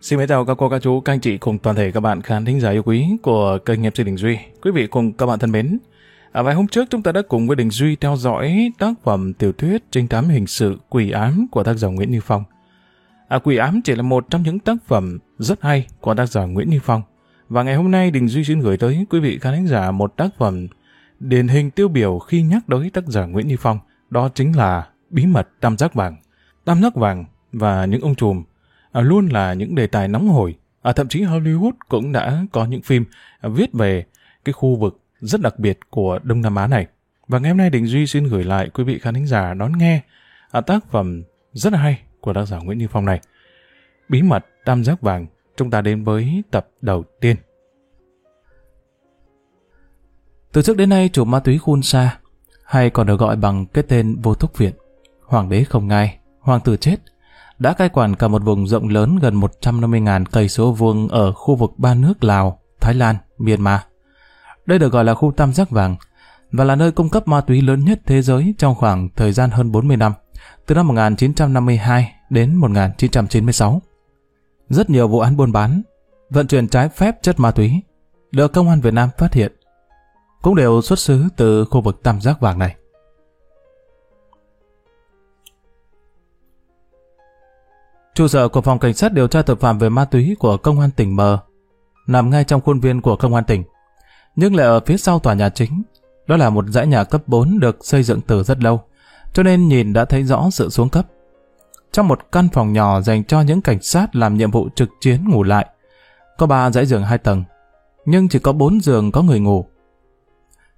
Xin chào các cô, các chú, các anh chị cùng toàn thể các bạn khán thính giả yêu quý của kênh MC Đình Duy. Quý vị cùng các bạn thân mến, à, vài hôm trước chúng ta đã cùng với Đình Duy theo dõi tác phẩm tiểu thuyết trinh thám hình sự Quỷ ám của tác giả Nguyễn Như Phong. À, Quỷ ám chỉ là một trong những tác phẩm rất hay của tác giả Nguyễn Như Phong. Và ngày hôm nay Đình Duy xin gửi tới quý vị khán thính giả một tác phẩm điển hình tiêu biểu khi nhắc tới tác giả Nguyễn Như Phong, đó chính là Bí mật tam giác vàng. Tam giác vàng và những ông trùm à, luôn là những đề tài nóng hổi. À, thậm chí Hollywood cũng đã có những phim à, viết về cái khu vực rất đặc biệt của Đông Nam Á này. Và ngày hôm nay Đình Duy xin gửi lại quý vị khán thính giả đón nghe à, tác phẩm rất hay của tác giả Nguyễn Như Phong này. Bí mật tam giác vàng, chúng ta đến với tập đầu tiên. Từ trước đến nay chủ ma túy Khun Sa, hay còn được gọi bằng cái tên vô thúc viện, hoàng đế không ngai, hoàng tử chết, đã cai quản cả một vùng rộng lớn gần 150.000 cây số vuông ở khu vực ba nước Lào, Thái Lan, Myanmar. Đây được gọi là khu tam giác vàng và là nơi cung cấp ma túy lớn nhất thế giới trong khoảng thời gian hơn 40 năm, từ năm 1952 đến 1996. Rất nhiều vụ án buôn bán, vận chuyển trái phép chất ma túy được công an Việt Nam phát hiện, cũng đều xuất xứ từ khu vực tam giác vàng này. Trụ sở của phòng cảnh sát điều tra tội phạm về ma túy của công an tỉnh Mờ nằm ngay trong khuôn viên của công an tỉnh, nhưng lại ở phía sau tòa nhà chính. Đó là một dãy nhà cấp 4 được xây dựng từ rất lâu, cho nên nhìn đã thấy rõ sự xuống cấp. Trong một căn phòng nhỏ dành cho những cảnh sát làm nhiệm vụ trực chiến ngủ lại, có ba dãy giường hai tầng, nhưng chỉ có bốn giường có người ngủ.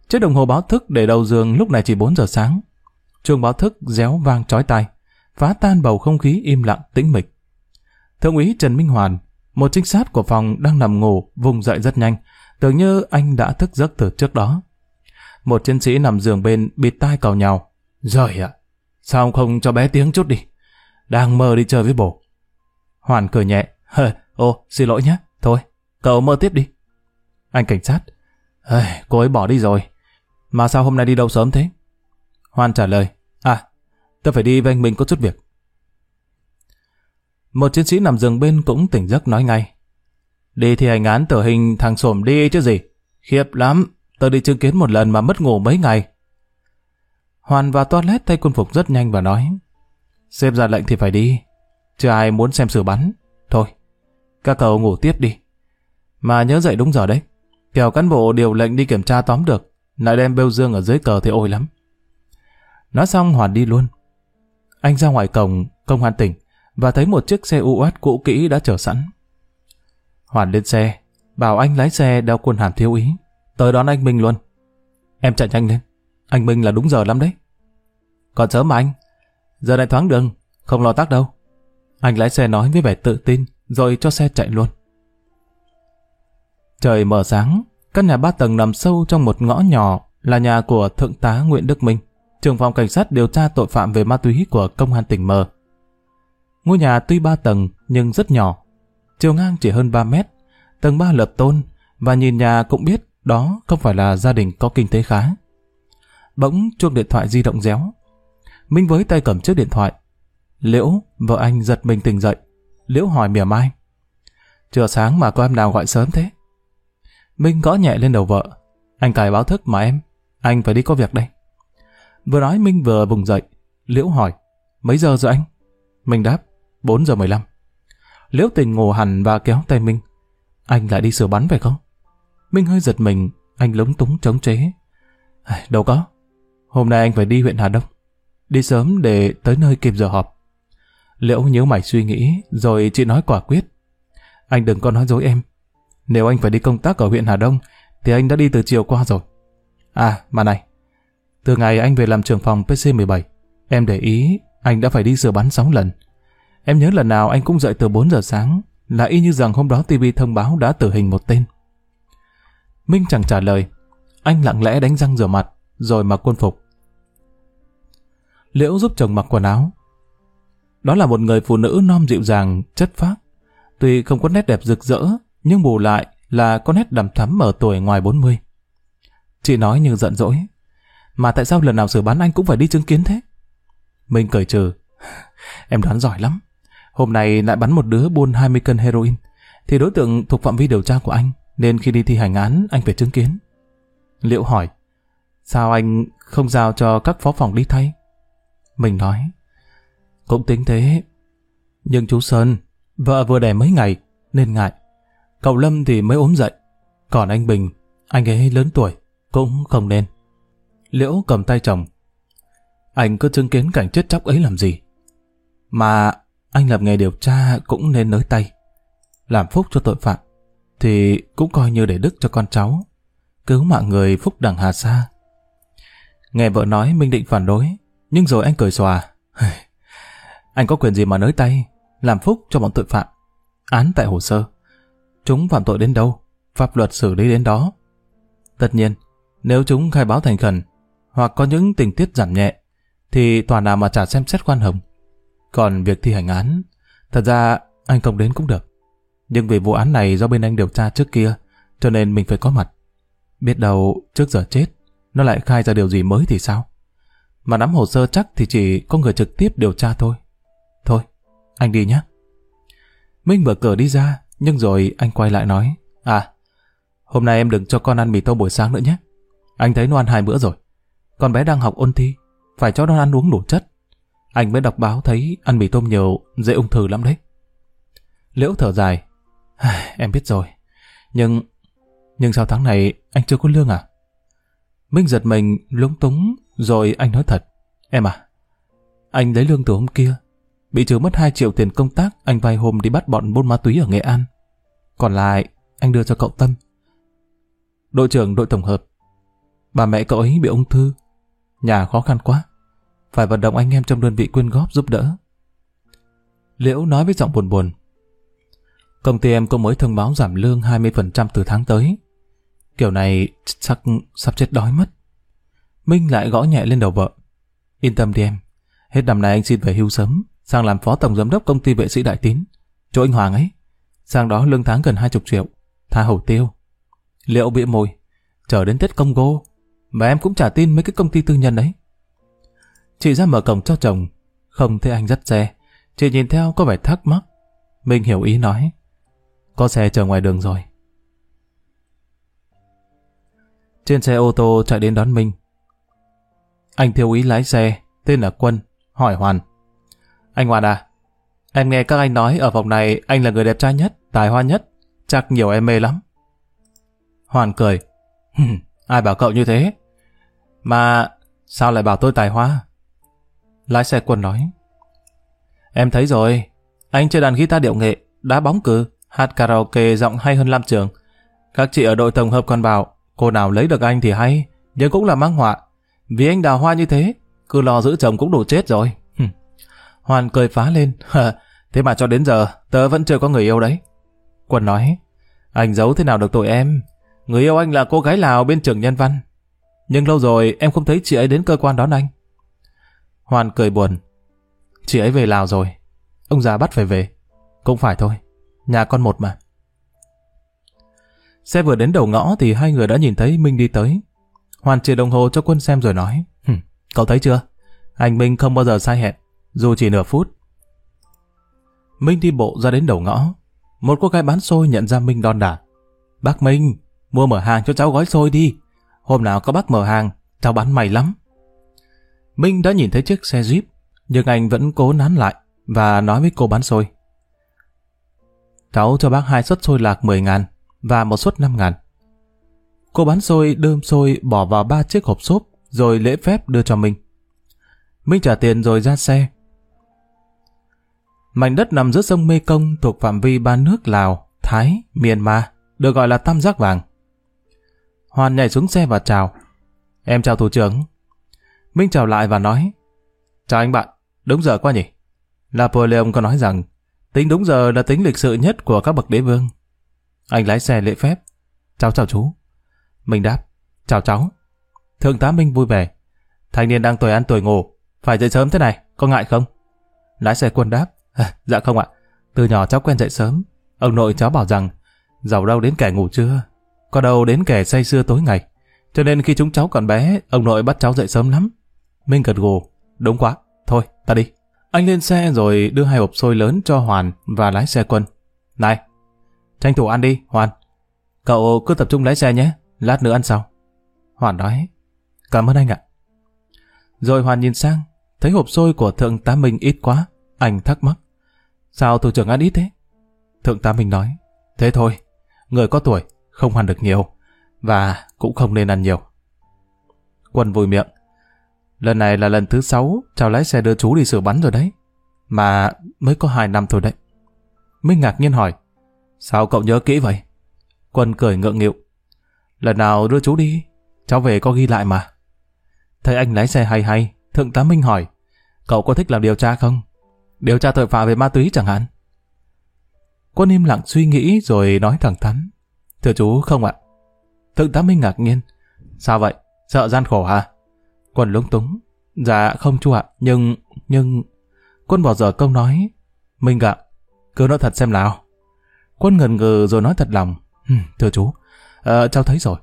Chiếc đồng hồ báo thức để đầu giường lúc này chỉ 4 giờ sáng. Chuông báo thức réo vang chói tai phá tan bầu không khí im lặng tĩnh mịch. Thượng úy Trần Minh Hoàn, một trinh sát của phòng đang nằm ngủ, vùng dậy rất nhanh, tưởng như anh đã thức giấc từ trước đó. Một chiến sĩ nằm giường bên bịt tai cầu nhau. Rồi ạ, sao không cho bé tiếng chút đi? Đang mơ đi chơi với bổ Hoàn cười nhẹ. Hờ, ô, xin lỗi nhé. Thôi, cậu mơ tiếp đi. Anh cảnh sát. Cô ấy bỏ đi rồi. Mà sao hôm nay đi đâu sớm thế? Hoàn trả lời. Tôi phải đi với anh Minh có chút việc. Một chiến sĩ nằm giường bên cũng tỉnh giấc nói ngay. Đi thì hành án tử hình thằng sổm đi chứ gì. Khiếp lắm, tôi đi chứng kiến một lần mà mất ngủ mấy ngày. Hoàn vào toilet thay quân phục rất nhanh và nói. Xếp ra lệnh thì phải đi. Chưa ai muốn xem xử bắn. Thôi, các cậu ngủ tiếp đi. Mà nhớ dậy đúng giờ đấy. Kẻo cán bộ điều lệnh đi kiểm tra tóm được. Lại đem bêu dương ở dưới cờ thì ôi lắm. Nói xong Hoàn đi luôn. Anh ra ngoài cổng công an tỉnh và thấy một chiếc xe UAT cũ kỹ đã chờ sẵn. Hoàn lên xe, bảo anh lái xe đeo quân hàm thiếu ý, tới đón anh Minh luôn. Em chạy nhanh lên, anh Minh là đúng giờ lắm đấy. Còn sớm mà anh, giờ này thoáng đường, không lo tắc đâu. Anh lái xe nói với vẻ tự tin, rồi cho xe chạy luôn. Trời mở sáng, căn nhà ba tầng nằm sâu trong một ngõ nhỏ là nhà của Thượng tá Nguyễn Đức Minh trưởng phòng cảnh sát điều tra tội phạm về ma túy của công an tỉnh Mờ. Ngôi nhà tuy ba tầng nhưng rất nhỏ, chiều ngang chỉ hơn 3 mét, tầng 3 lập tôn và nhìn nhà cũng biết đó không phải là gia đình có kinh tế khá. Bỗng chuông điện thoại di động réo. Minh với tay cầm chiếc điện thoại. Liễu, vợ anh giật mình tỉnh dậy. Liễu hỏi mỉa mai. Chưa sáng mà có em nào gọi sớm thế? Minh gõ nhẹ lên đầu vợ. Anh cài báo thức mà em. Anh phải đi có việc đây. Vừa nói Minh vừa vùng dậy. Liễu hỏi, mấy giờ rồi anh? Minh đáp, 4 giờ 15. Liễu tình ngủ hẳn và kéo tay Minh. Anh lại đi sửa bắn phải không? Minh hơi giật mình, anh lúng túng chống chế. Đâu có, hôm nay anh phải đi huyện Hà Đông. Đi sớm để tới nơi kịp giờ họp. Liễu nhớ mày suy nghĩ, rồi chị nói quả quyết. Anh đừng có nói dối em. Nếu anh phải đi công tác ở huyện Hà Đông, thì anh đã đi từ chiều qua rồi. À, mà này, từ ngày anh về làm trưởng phòng PC17, em để ý anh đã phải đi sửa bắn 6 lần. Em nhớ lần nào anh cũng dậy từ 4 giờ sáng, là y như rằng hôm đó TV thông báo đã tử hình một tên. Minh chẳng trả lời, anh lặng lẽ đánh răng rửa mặt, rồi mặc quân phục. Liễu giúp chồng mặc quần áo. Đó là một người phụ nữ non dịu dàng, chất phác. Tuy không có nét đẹp rực rỡ, nhưng bù lại là có nét đằm thắm ở tuổi ngoài 40. Chị nói như giận dỗi. Mà tại sao lần nào sửa bán anh cũng phải đi chứng kiến thế? Minh cười trừ. em đoán giỏi lắm. Hôm nay lại bắn một đứa buôn 20 cân heroin. Thì đối tượng thuộc phạm vi điều tra của anh, nên khi đi thi hành án anh phải chứng kiến. Liệu hỏi, sao anh không giao cho các phó phòng đi thay? Mình nói, cũng tính thế. Nhưng chú Sơn, vợ vừa đẻ mấy ngày, nên ngại. Cậu Lâm thì mới ốm dậy. Còn anh Bình, anh ấy lớn tuổi, cũng không nên. Liễu cầm tay chồng. Anh cứ chứng kiến cảnh chết chóc ấy làm gì? Mà anh làm nghề điều tra cũng nên nới tay. Làm phúc cho tội phạm, thì cũng coi như để đức cho con cháu. Cứu mạng người phúc đẳng hà xa. Nghe vợ nói Minh định phản đối, nhưng rồi anh cười xòa. anh có quyền gì mà nới tay, làm phúc cho bọn tội phạm. Án tại hồ sơ. Chúng phạm tội đến đâu, pháp luật xử lý đến đó. Tất nhiên, nếu chúng khai báo thành khẩn, hoặc có những tình tiết giảm nhẹ, thì tòa nào mà trả xem xét khoan hồng. Còn việc thi hành án, thật ra anh không đến cũng được. Nhưng vì vụ án này do bên anh điều tra trước kia, cho nên mình phải có mặt. Biết đâu trước giờ chết, nó lại khai ra điều gì mới thì sao? Mà nắm hồ sơ chắc thì chỉ có người trực tiếp điều tra thôi. Thôi, anh đi nhé. Minh mở cửa đi ra, nhưng rồi anh quay lại nói, À, hôm nay em đừng cho con ăn mì tôm buổi sáng nữa nhé. Anh thấy nó ăn hai bữa rồi. Con bé đang học ôn thi, phải cho nó ăn uống đủ chất. Anh mới đọc báo thấy ăn mì tôm nhiều dễ ung thư lắm đấy. Liễu thở dài. Em biết rồi. Nhưng... Nhưng sau tháng này anh chưa có lương à? Minh giật mình, lúng túng, rồi anh nói thật. Em à, anh lấy lương từ hôm kia. Bị trừ mất 2 triệu tiền công tác anh vay hôm đi bắt bọn buôn ma túy ở Nghệ An. Còn lại, anh đưa cho cậu Tâm. Đội trưởng đội tổng hợp. Bà mẹ cậu ấy bị ung thư. Nhà khó khăn quá. Phải vận động anh em trong đơn vị quyên góp giúp đỡ. Liễu nói với giọng buồn buồn. Công ty em cũng mới thông báo giảm lương 20% từ tháng tới. Kiểu này chắc sắp chết đói mất. Minh lại gõ nhẹ lên đầu vợ. Yên tâm đi em. Hết năm nay anh xin về hưu sớm, sang làm phó tổng giám đốc công ty vệ sĩ Đại Tín. Chỗ anh Hoàng ấy. Sang đó lương tháng gần 20 triệu. Tha hầu tiêu. Liệu bị mồi. Chờ đến Tết Công Gô. Mà em cũng trả tin mấy cái công ty tư nhân đấy. Chị ra mở cổng cho chồng. Không thấy anh dắt xe. Chị nhìn theo có vẻ thắc mắc. Minh hiểu ý nói. Có xe chờ ngoài đường rồi. Trên xe ô tô chạy đến đón Minh. Anh thiếu úy lái xe, tên là Quân, hỏi Hoàn. Anh Hoàn à, em nghe các anh nói ở vòng này anh là người đẹp trai nhất, tài hoa nhất, chắc nhiều em mê lắm. Hoàn cười. Ai bảo cậu như thế? Mà sao lại bảo tôi tài hoa? Lái xe Quân nói. Em thấy rồi, anh chơi đàn guitar điệu nghệ, đá bóng cử, hát karaoke giọng hay hơn Lam Trường. Các chị ở đội tổng hợp còn bảo, cô nào lấy được anh thì hay, nhưng cũng là mang họa. Vì anh đào hoa như thế, cứ lo giữ chồng cũng đủ chết rồi. Hoàn cười phá lên. thế mà cho đến giờ, tớ vẫn chưa có người yêu đấy. Quân nói, anh giấu thế nào được tụi em? Người yêu anh là cô gái Lào bên trường nhân văn. Nhưng lâu rồi em không thấy chị ấy đến cơ quan đón anh. Hoàn cười buồn. Chị ấy về Lào rồi. Ông già bắt phải về. Cũng phải thôi. Nhà con một mà. Xe vừa đến đầu ngõ thì hai người đã nhìn thấy Minh đi tới. Hoàn chia đồng hồ cho quân xem rồi nói. Cậu thấy chưa? Anh Minh không bao giờ sai hẹn, dù chỉ nửa phút. Minh đi bộ ra đến đầu ngõ. Một cô gái bán xôi nhận ra Minh đon đả. Bác Minh, mua mở hàng cho cháu gói xôi đi. Hôm nào có bác mở hàng, cháu bán mày lắm. Minh đã nhìn thấy chiếc xe Jeep, nhưng anh vẫn cố nán lại và nói với cô bán xôi. Cháu cho bác hai suất xôi lạc 10 ngàn và một suất 5 ngàn. Cô bán xôi đơm xôi bỏ vào ba chiếc hộp xốp rồi lễ phép đưa cho Minh. Minh trả tiền rồi ra xe. Mảnh đất nằm giữa sông Mê Công thuộc phạm vi ba nước Lào, Thái, Myanmar, được gọi là Tam Giác Vàng. Hoàn nhảy xuống xe và chào. Em chào thủ trưởng. Minh chào lại và nói. Chào anh bạn, đúng giờ quá nhỉ? Napoleon có nói rằng tính đúng giờ là tính lịch sự nhất của các bậc đế vương. Anh lái xe lễ phép. Cháu chào chú. Minh đáp. Chào cháu. Thượng tá Minh vui vẻ. Thanh niên đang tuổi ăn tuổi ngủ. Phải dậy sớm thế này, có ngại không? Lái xe quân đáp. À, dạ không ạ. Từ nhỏ cháu quen dậy sớm. Ông nội cháu bảo rằng giàu đâu đến kẻ ngủ trưa. Có đâu đến kẻ say sưa tối ngày. Cho nên khi chúng cháu còn bé, ông nội bắt cháu dậy sớm lắm. Minh gật gù. Đúng quá. Thôi, ta đi. Anh lên xe rồi đưa hai hộp xôi lớn cho Hoàn và lái xe quân. Này, tranh thủ ăn đi, Hoàn. Cậu cứ tập trung lái xe nhé, lát nữa ăn sau. Hoàn nói, cảm ơn anh ạ. Rồi Hoàn nhìn sang, thấy hộp xôi của Thượng tá Minh ít quá, anh thắc mắc. Sao thủ trưởng ăn ít thế? Thượng tá Minh nói, thế thôi, người có tuổi, không ăn được nhiều, và cũng không nên ăn nhiều. Quân vui miệng, lần này là lần thứ sáu cháu lái xe đưa chú đi sửa bắn rồi đấy, mà mới có hai năm thôi đấy. Minh ngạc nhiên hỏi, sao cậu nhớ kỹ vậy? Quân cười ngượng nghịu, lần nào đưa chú đi, cháu về có ghi lại mà. Thấy anh lái xe hay hay, Thượng tá Minh hỏi, cậu có thích làm điều tra không? Điều tra tội phạm về ma túy chẳng hạn. Quân im lặng suy nghĩ rồi nói thẳng thắn. Thưa chú không ạ. Thượng tá Minh ngạc nhiên. Sao vậy? Sợ gian khổ hả? Quân lúng túng. Dạ không chú ạ, nhưng... nhưng... Quân bỏ dở câu nói. Minh ạ, cứ nói thật xem nào. Quân ngần ngừ rồi nói thật lòng. thưa chú, ờ, cháu thấy rồi.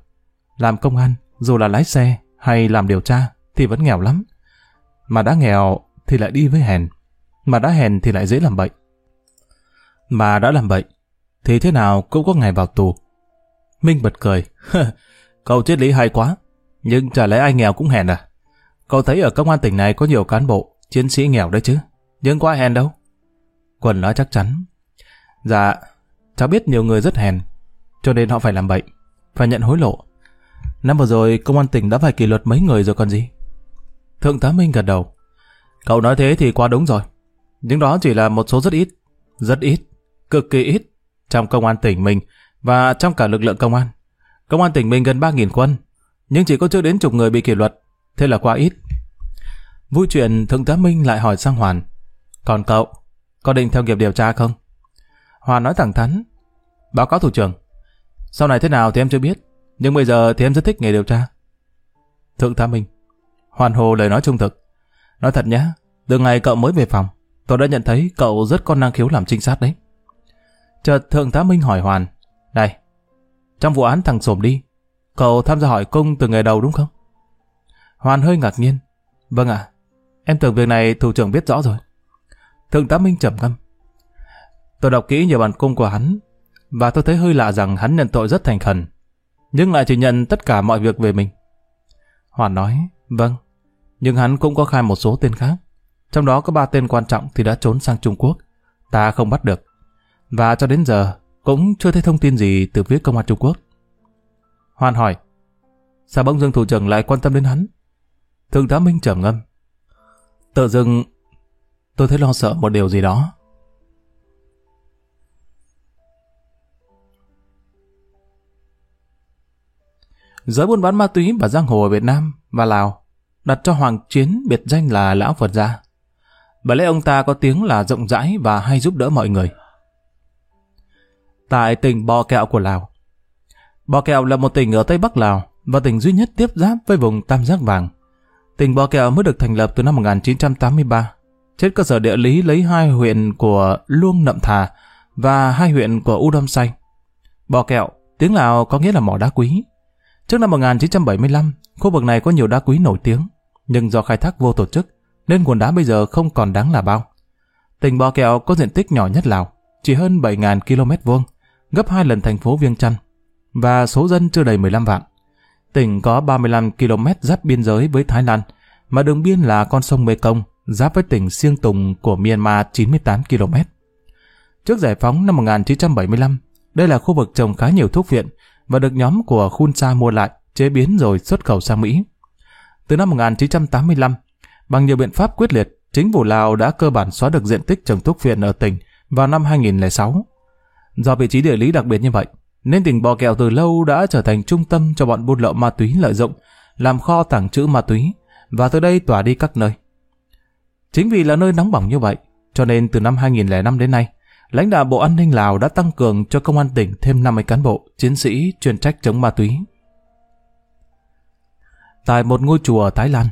Làm công an, dù là lái xe hay làm điều tra, thì vẫn nghèo lắm. Mà đã nghèo thì lại đi với hèn. Mà đã hèn thì lại dễ làm bệnh. Mà đã làm bệnh, thì thế nào cũng có ngày vào tù. Minh bật cười. Cậu triết lý hay quá. Nhưng chả lẽ ai nghèo cũng hèn à? Cậu thấy ở công an tỉnh này có nhiều cán bộ, chiến sĩ nghèo đấy chứ. Nhưng có ai hèn đâu. Quần nói chắc chắn. Dạ, cháu biết nhiều người rất hèn, cho nên họ phải làm bệnh, phải nhận hối lộ. Năm vừa rồi công an tỉnh đã phải kỷ luật mấy người rồi còn gì. Thượng tá Minh gật đầu. Cậu nói thế thì quá đúng rồi. Nhưng đó chỉ là một số rất ít, rất ít, cực kỳ ít trong công an tỉnh mình và trong cả lực lượng công an. Công an tỉnh mình gần 3.000 quân, nhưng chỉ có chưa đến chục người bị kỷ luật, thế là quá ít. Vui chuyện Thượng tá Minh lại hỏi sang Hoàn. Còn cậu, có định theo nghiệp điều tra không? Hoàn nói thẳng thắn. Báo cáo thủ trưởng. Sau này thế nào thì em chưa biết, nhưng bây giờ thì em rất thích nghề điều tra. Thượng tá Minh. Hoàn hồ lời nói trung thực. Nói thật nhé, từ ngày cậu mới về phòng, tôi đã nhận thấy cậu rất có năng khiếu làm trinh sát đấy. Chợt Thượng tá Minh hỏi Hoàn. Này, trong vụ án thằng Sổm đi, cậu tham gia hỏi cung từ ngày đầu đúng không? Hoàn hơi ngạc nhiên. Vâng ạ, em tưởng việc này thủ trưởng biết rõ rồi. Thượng tá Minh trầm ngâm. Tôi đọc kỹ nhiều bản cung của hắn, và tôi thấy hơi lạ rằng hắn nhận tội rất thành khẩn, nhưng lại chỉ nhận tất cả mọi việc về mình. Hoàn nói, vâng, nhưng hắn cũng có khai một số tên khác. Trong đó có ba tên quan trọng thì đã trốn sang Trung Quốc. Ta không bắt được. Và cho đến giờ cũng chưa thấy thông tin gì từ phía công an Trung Quốc. Hoan hỏi, sao bỗng dưng thủ trưởng lại quan tâm đến hắn? Thượng tá Minh trầm ngâm. Tự dưng tôi thấy lo sợ một điều gì đó. Giới buôn bán ma túy và giang hồ ở Việt Nam và Lào đặt cho Hoàng Chiến biệt danh là Lão Phật Gia. Bởi lẽ ông ta có tiếng là rộng rãi và hay giúp đỡ mọi người. Tại tỉnh Bò Kẹo của Lào Bò Kẹo là một tỉnh ở Tây Bắc Lào và tỉnh duy nhất tiếp giáp với vùng Tam Giác Vàng. Tỉnh Bò Kẹo mới được thành lập từ năm 1983, trên cơ sở địa lý lấy hai huyện của Luông Nậm Thà và hai huyện của U Đâm Xanh. Bò Kẹo, tiếng Lào có nghĩa là mỏ đá quý. Trước năm 1975, khu vực này có nhiều đá quý nổi tiếng, nhưng do khai thác vô tổ chức, nên nguồn đá bây giờ không còn đáng là bao. Tỉnh Bò Kẹo có diện tích nhỏ nhất Lào, chỉ hơn 7.000 km vuông, gấp hai lần thành phố Viêng Chăn, và số dân chưa đầy 15 vạn. Tỉnh có 35 km giáp biên giới với Thái Lan, mà đường biên là con sông Mekong, giáp với tỉnh Siêng Tùng của Myanmar 98 km. Trước giải phóng năm 1975, đây là khu vực trồng khá nhiều thuốc viện và được nhóm của Khun Sa mua lại, chế biến rồi xuất khẩu sang Mỹ. Từ năm 1985, bằng nhiều biện pháp quyết liệt, chính phủ Lào đã cơ bản xóa được diện tích trồng thuốc viện ở tỉnh vào năm 2006. Do vị trí địa lý đặc biệt như vậy, nên tỉnh Bò Kẹo từ lâu đã trở thành trung tâm cho bọn buôn lậu ma túy lợi dụng, làm kho tàng trữ ma túy, và từ đây tỏa đi các nơi. Chính vì là nơi nóng bỏng như vậy, cho nên từ năm 2005 đến nay, lãnh đạo Bộ An ninh Lào đã tăng cường cho công an tỉnh thêm 50 cán bộ, chiến sĩ chuyên trách chống ma túy. Tại một ngôi chùa ở Thái Lan,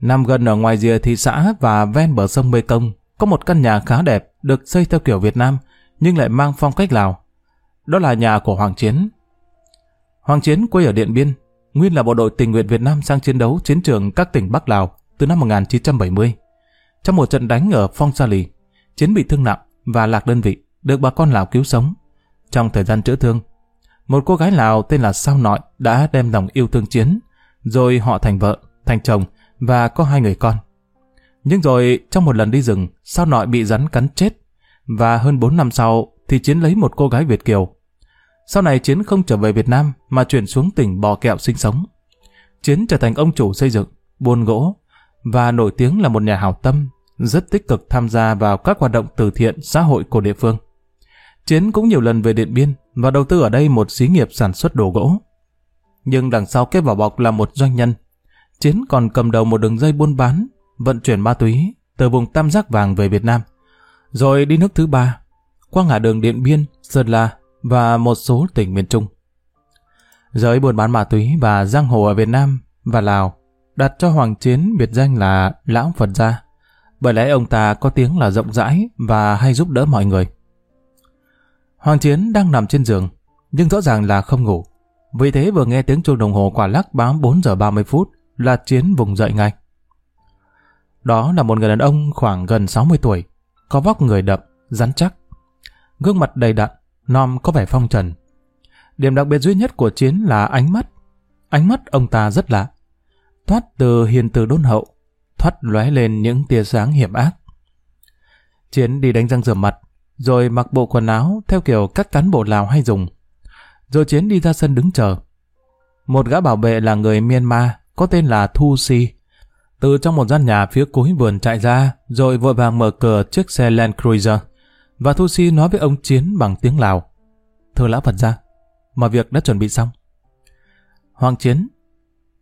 nằm gần ở ngoài rìa thị xã và ven bờ sông Mê Công, có một căn nhà khá đẹp được xây theo kiểu Việt Nam, nhưng lại mang phong cách Lào. Đó là nhà của Hoàng Chiến. Hoàng Chiến quê ở Điện Biên, nguyên là bộ đội tình nguyện Việt Nam sang chiến đấu chiến trường các tỉnh Bắc Lào từ năm 1970. Trong một trận đánh ở Phong Sa Lì, Chiến bị thương nặng và lạc đơn vị, được bà con Lào cứu sống. Trong thời gian chữa thương, một cô gái Lào tên là Sao Nội đã đem lòng yêu thương Chiến, rồi họ thành vợ, thành chồng và có hai người con. Nhưng rồi trong một lần đi rừng, Sao Nội bị rắn cắn chết và hơn 4 năm sau thì Chiến lấy một cô gái Việt Kiều. Sau này Chiến không trở về Việt Nam mà chuyển xuống tỉnh Bò Kẹo sinh sống. Chiến trở thành ông chủ xây dựng, buôn gỗ và nổi tiếng là một nhà hảo tâm, rất tích cực tham gia vào các hoạt động từ thiện xã hội của địa phương. Chiến cũng nhiều lần về Điện Biên và đầu tư ở đây một xí nghiệp sản xuất đồ gỗ. Nhưng đằng sau cái vỏ bọc là một doanh nhân. Chiến còn cầm đầu một đường dây buôn bán, vận chuyển ma túy từ vùng Tam Giác Vàng về Việt Nam. Rồi đi nước thứ ba, qua ngã đường Điện Biên, Sơn La và một số tỉnh miền Trung. Giới buôn bán ma túy và giang hồ ở Việt Nam và Lào đặt cho Hoàng Chiến biệt danh là Lão Phật Gia, bởi lẽ ông ta có tiếng là rộng rãi và hay giúp đỡ mọi người. Hoàng Chiến đang nằm trên giường, nhưng rõ ràng là không ngủ. Vì thế vừa nghe tiếng chuông đồng hồ quả lắc báo 4 giờ 30 phút là Chiến vùng dậy ngay. Đó là một người đàn ông khoảng gần 60 tuổi, có vóc người đậm, rắn chắc. Gương mặt đầy đặn, nom có vẻ phong trần. Điểm đặc biệt duy nhất của Chiến là ánh mắt. Ánh mắt ông ta rất lạ. Thoát từ hiền từ đôn hậu, thoát lóe lên những tia sáng hiểm ác. Chiến đi đánh răng rửa mặt, rồi mặc bộ quần áo theo kiểu các cán bộ Lào hay dùng. Rồi Chiến đi ra sân đứng chờ. Một gã bảo vệ là người Myanmar, có tên là Thu Si, từ trong một gian nhà phía cuối vườn chạy ra, rồi vội vàng mở cửa chiếc xe Land Cruiser. Và Thu Si nói với ông Chiến bằng tiếng Lào. Thưa lão Phật gia, mọi việc đã chuẩn bị xong. Hoàng Chiến,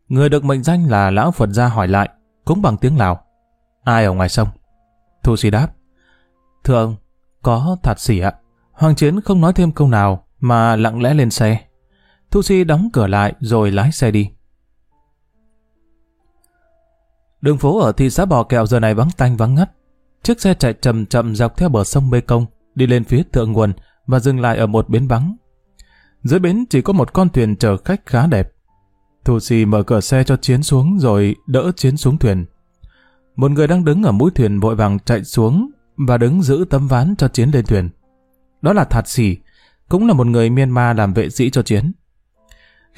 người được mệnh danh là lão Phật gia hỏi lại, cũng bằng tiếng Lào. Ai ở ngoài sông? Thu Si đáp. Thưa ông, có thạt xỉ ạ. Hoàng Chiến không nói thêm câu nào mà lặng lẽ lên xe. Thu Si đóng cửa lại rồi lái xe đi. Đường phố ở thị xã Bò Kẹo giờ này vắng tanh vắng ngắt. Chiếc xe chạy chậm chậm dọc theo bờ sông Mê Công, đi lên phía thượng nguồn và dừng lại ở một bến vắng. Dưới bến chỉ có một con thuyền chở khách khá đẹp. Thu xì mở cửa xe cho Chiến xuống rồi đỡ Chiến xuống thuyền. Một người đang đứng ở mũi thuyền vội vàng chạy xuống và đứng giữ tấm ván cho Chiến lên thuyền. Đó là Thạt xì, cũng là một người Myanmar làm vệ sĩ cho Chiến.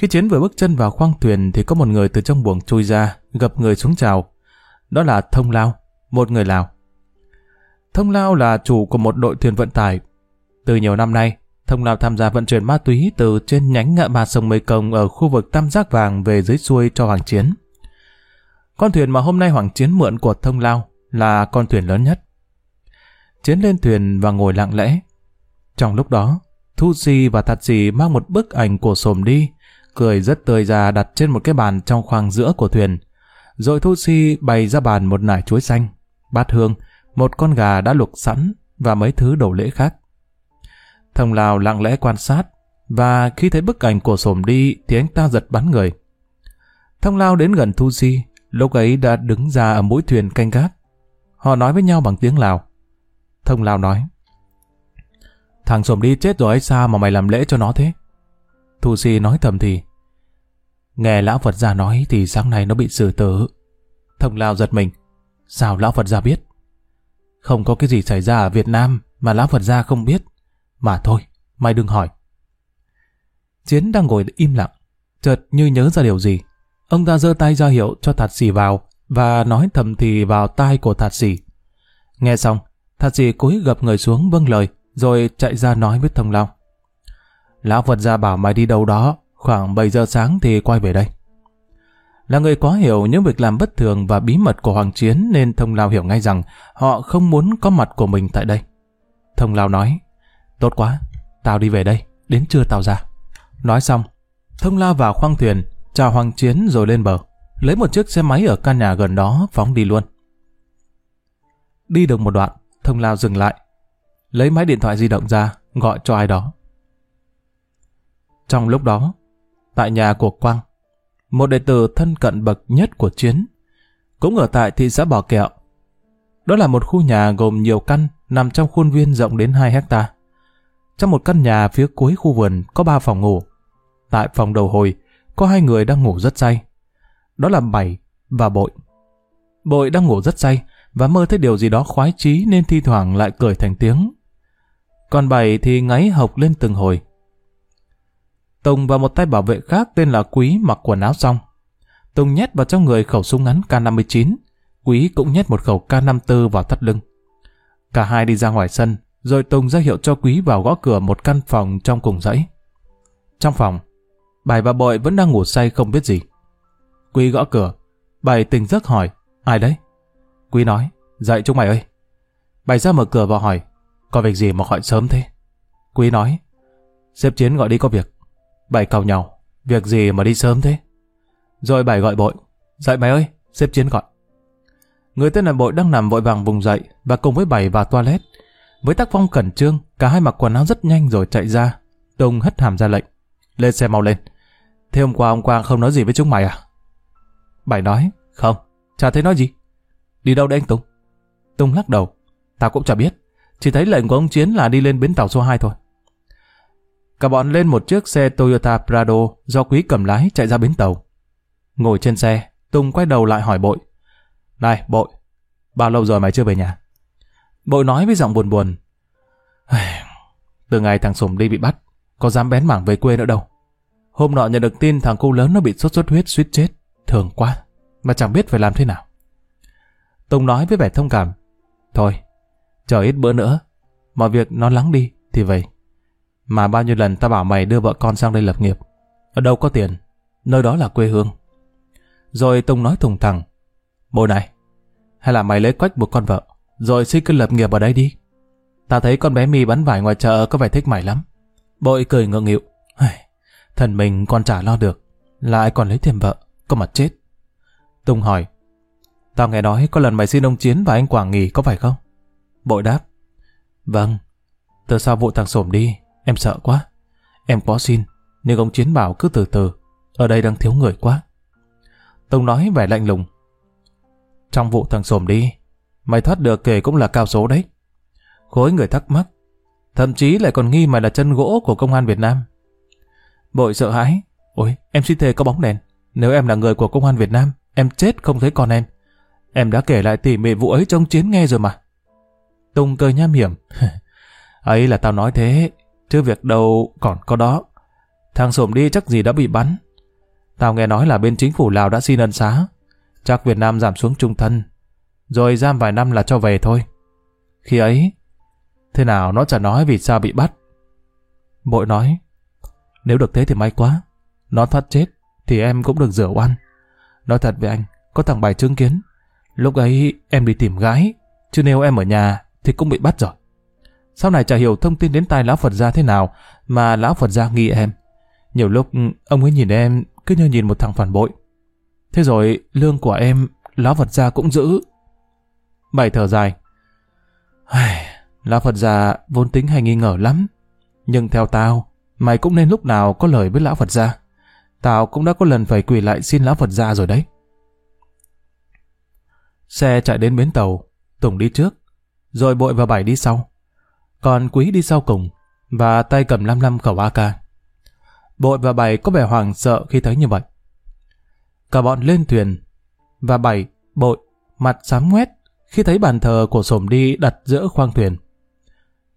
Khi Chiến vừa bước chân vào khoang thuyền thì có một người từ trong buồng chui ra, gập người xuống chào. Đó là Thông Lao, một người Lào. Thông Lao là chủ của một đội thuyền vận tải. Từ nhiều năm nay, Thông Lao tham gia vận chuyển ma túy từ trên nhánh ngã ba sông Mê Công ở khu vực Tam Giác Vàng về dưới xuôi cho Hoàng Chiến. Con thuyền mà hôm nay Hoàng Chiến mượn của Thông Lao là con thuyền lớn nhất. Chiến lên thuyền và ngồi lặng lẽ. Trong lúc đó, Thu Si và Thạt Si mang một bức ảnh của Sồm đi, cười rất tươi ra đặt trên một cái bàn trong khoang giữa của thuyền. Rồi Thu Si bày ra bàn một nải chuối xanh, bát hương, một con gà đã luộc sẵn và mấy thứ đồ lễ khác. Thông Lào lặng lẽ quan sát, và khi thấy bức ảnh của sổm đi thì anh ta giật bắn người. Thông Lao đến gần Thu Si, lúc ấy đã đứng ra ở mũi thuyền canh gác. Họ nói với nhau bằng tiếng Lào. Thông Lao nói, Thằng sổm đi chết rồi ấy sao mà mày làm lễ cho nó thế? Thu Si nói thầm thì, Nghe Lão Phật gia nói thì sáng nay nó bị xử tử. Thông Lao giật mình, sao Lão Phật gia biết? Không có cái gì xảy ra ở Việt Nam mà Lão Phật gia không biết. Mà thôi, mày đừng hỏi. Chiến đang ngồi im lặng, chợt như nhớ ra điều gì. Ông ta giơ tay ra hiệu cho thạt xỉ vào và nói thầm thì vào tai của thạt xỉ. Nghe xong, thạt xỉ cúi gập người xuống vâng lời, rồi chạy ra nói với thông long. Lão Phật gia bảo mày đi đâu đó, khoảng 7 giờ sáng thì quay về đây. Là người quá hiểu những việc làm bất thường và bí mật của Hoàng Chiến nên Thông Lao hiểu ngay rằng họ không muốn có mặt của mình tại đây. Thông Lao nói, tốt quá, tao đi về đây, đến trưa tao ra. Nói xong, Thông Lao vào khoang thuyền, chào Hoàng Chiến rồi lên bờ, lấy một chiếc xe máy ở căn nhà gần đó phóng đi luôn. Đi được một đoạn, Thông Lao dừng lại, lấy máy điện thoại di động ra, gọi cho ai đó. Trong lúc đó, tại nhà của Quang, một đệ tử thân cận bậc nhất của Chiến, cũng ở tại thị xã Bò Kẹo. Đó là một khu nhà gồm nhiều căn nằm trong khuôn viên rộng đến 2 hecta. Trong một căn nhà phía cuối khu vườn có 3 phòng ngủ. Tại phòng đầu hồi có hai người đang ngủ rất say. Đó là Bảy và Bội. Bội đang ngủ rất say và mơ thấy điều gì đó khoái chí nên thi thoảng lại cười thành tiếng. Còn Bảy thì ngáy hộc lên từng hồi. Tùng và một tay bảo vệ khác tên là Quý mặc quần áo xong. Tùng nhét vào trong người khẩu súng ngắn K59. Quý cũng nhét một khẩu K54 vào thắt lưng. Cả hai đi ra ngoài sân, rồi Tùng ra hiệu cho Quý vào gõ cửa một căn phòng trong cùng dãy. Trong phòng, Bài và Bội vẫn đang ngủ say không biết gì. Quý gõ cửa, Bài tỉnh giấc hỏi, ai đấy? Quý nói, dậy chúng mày ơi. Bài ra mở cửa và hỏi, có việc gì mà gọi sớm thế? Quý nói, xếp chiến gọi đi có việc. Bảy cầu nhau, việc gì mà đi sớm thế? Rồi bảy gọi bội, dậy mày ơi, xếp chiến gọi. Người tên là bội đang nằm vội vàng vùng dậy và cùng với bảy vào toilet. Với tác phong cẩn trương, cả hai mặc quần áo rất nhanh rồi chạy ra. Tùng hất hàm ra lệnh. Lên xe mau lên. Thế hôm qua ông Quang không nói gì với chúng mày à? Bảy nói, không, chả thấy nói gì. Đi đâu đấy anh Tùng? Tùng lắc đầu. Tao cũng chả biết. Chỉ thấy lệnh của ông Chiến là đi lên bến tàu số 2 thôi. Cả bọn lên một chiếc xe Toyota Prado do Quý cầm lái chạy ra bến tàu. Ngồi trên xe, Tùng quay đầu lại hỏi Bội. Này, Bội, bao lâu rồi mày chưa về nhà? Bội nói với giọng buồn buồn. Từ ngày thằng Sùng đi bị bắt, có dám bén mảng về quê nữa đâu. Hôm nọ nhận được tin thằng cu lớn nó bị sốt xuất huyết suýt chết. Thường quá, mà chẳng biết phải làm thế nào. Tùng nói với vẻ thông cảm. Thôi, chờ ít bữa nữa, mọi việc nó lắng đi thì vậy." Mà bao nhiêu lần ta bảo mày đưa vợ con sang đây lập nghiệp. Ở đâu có tiền, nơi đó là quê hương. Rồi Tùng nói thùng thẳng. Bồ này, hay là mày lấy quách một con vợ, rồi xin cứ lập nghiệp ở đây đi. Ta thấy con bé mi bán vải ngoài chợ có vẻ thích mày lắm. Bội cười ngượng nghịu. Thần mình còn trả lo được, lại còn lấy thêm vợ, có mặt chết. Tùng hỏi, tao nghe nói có lần mày xin ông Chiến và anh Quảng nghỉ có phải không? Bội đáp, vâng, từ sau vụ thằng Sổm đi, em sợ quá. Em có xin, nhưng ông Chiến bảo cứ từ từ, ở đây đang thiếu người quá. tông nói vẻ lạnh lùng. Trong vụ thằng xồm đi, mày thoát được kể cũng là cao số đấy. Khối người thắc mắc, thậm chí lại còn nghi mày là chân gỗ của công an Việt Nam. Bội sợ hãi, ôi em xin thề có bóng đèn, nếu em là người của công an Việt Nam, em chết không thấy con em. Em đã kể lại tỉ mỉ vụ ấy trong chiến nghe rồi mà. Tùng cười nham hiểm. ấy là tao nói thế, chứ việc đâu còn có đó. Thằng Sổm đi chắc gì đã bị bắn. Tao nghe nói là bên chính phủ Lào đã xin ân xá. Chắc Việt Nam giảm xuống trung thân. Rồi giam vài năm là cho về thôi. Khi ấy, thế nào nó chả nói vì sao bị bắt. Bội nói, nếu được thế thì may quá. Nó thoát chết, thì em cũng được rửa oan. Nói thật với anh, có thằng bài chứng kiến. Lúc ấy em đi tìm gái, chứ nếu em ở nhà thì cũng bị bắt rồi. Sau này chả hiểu thông tin đến tai lão Phật gia thế nào mà lão Phật gia nghi em. Nhiều lúc ừ, ông ấy nhìn em cứ như nhìn một thằng phản bội. Thế rồi lương của em lão Phật gia cũng giữ. Bảy thở dài. Lão Phật gia vốn tính hay nghi ngờ lắm. Nhưng theo tao, mày cũng nên lúc nào có lời với lão Phật gia. Tao cũng đã có lần phải quỳ lại xin lão Phật gia rồi đấy. Xe chạy đến bến tàu, Tùng đi trước, rồi bội và bảy đi sau. Còn Quý đi sau cùng, và tay cầm lăm lăm khẩu AK. Bội và bảy có vẻ hoảng sợ khi thấy như vậy. Cả bọn lên thuyền, và bảy, bội, mặt xám ngoét khi thấy bàn thờ của sổm đi đặt giữa khoang thuyền.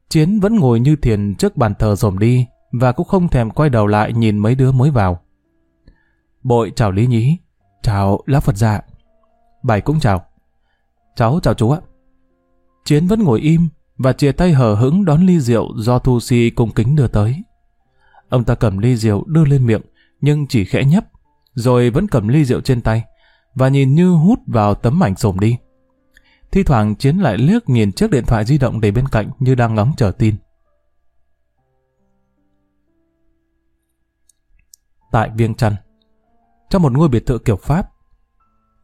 Chiến vẫn ngồi như thiền trước bàn thờ sổm đi và cũng không thèm quay đầu lại nhìn mấy đứa mới vào. Bội chào Lý Nhí, chào Lão Phật Dạ. Bảy cũng chào. Cháu chào chú ạ. Chiến vẫn ngồi im và chia tay hờ hững đón ly rượu do Thu Si cung kính đưa tới. Ông ta cầm ly rượu đưa lên miệng nhưng chỉ khẽ nhấp, rồi vẫn cầm ly rượu trên tay và nhìn như hút vào tấm ảnh sổm đi. Thi thoảng Chiến lại liếc nhìn chiếc điện thoại di động để bên cạnh như đang ngóng chờ tin. Tại Viêng Trăn, Trong một ngôi biệt thự kiểu Pháp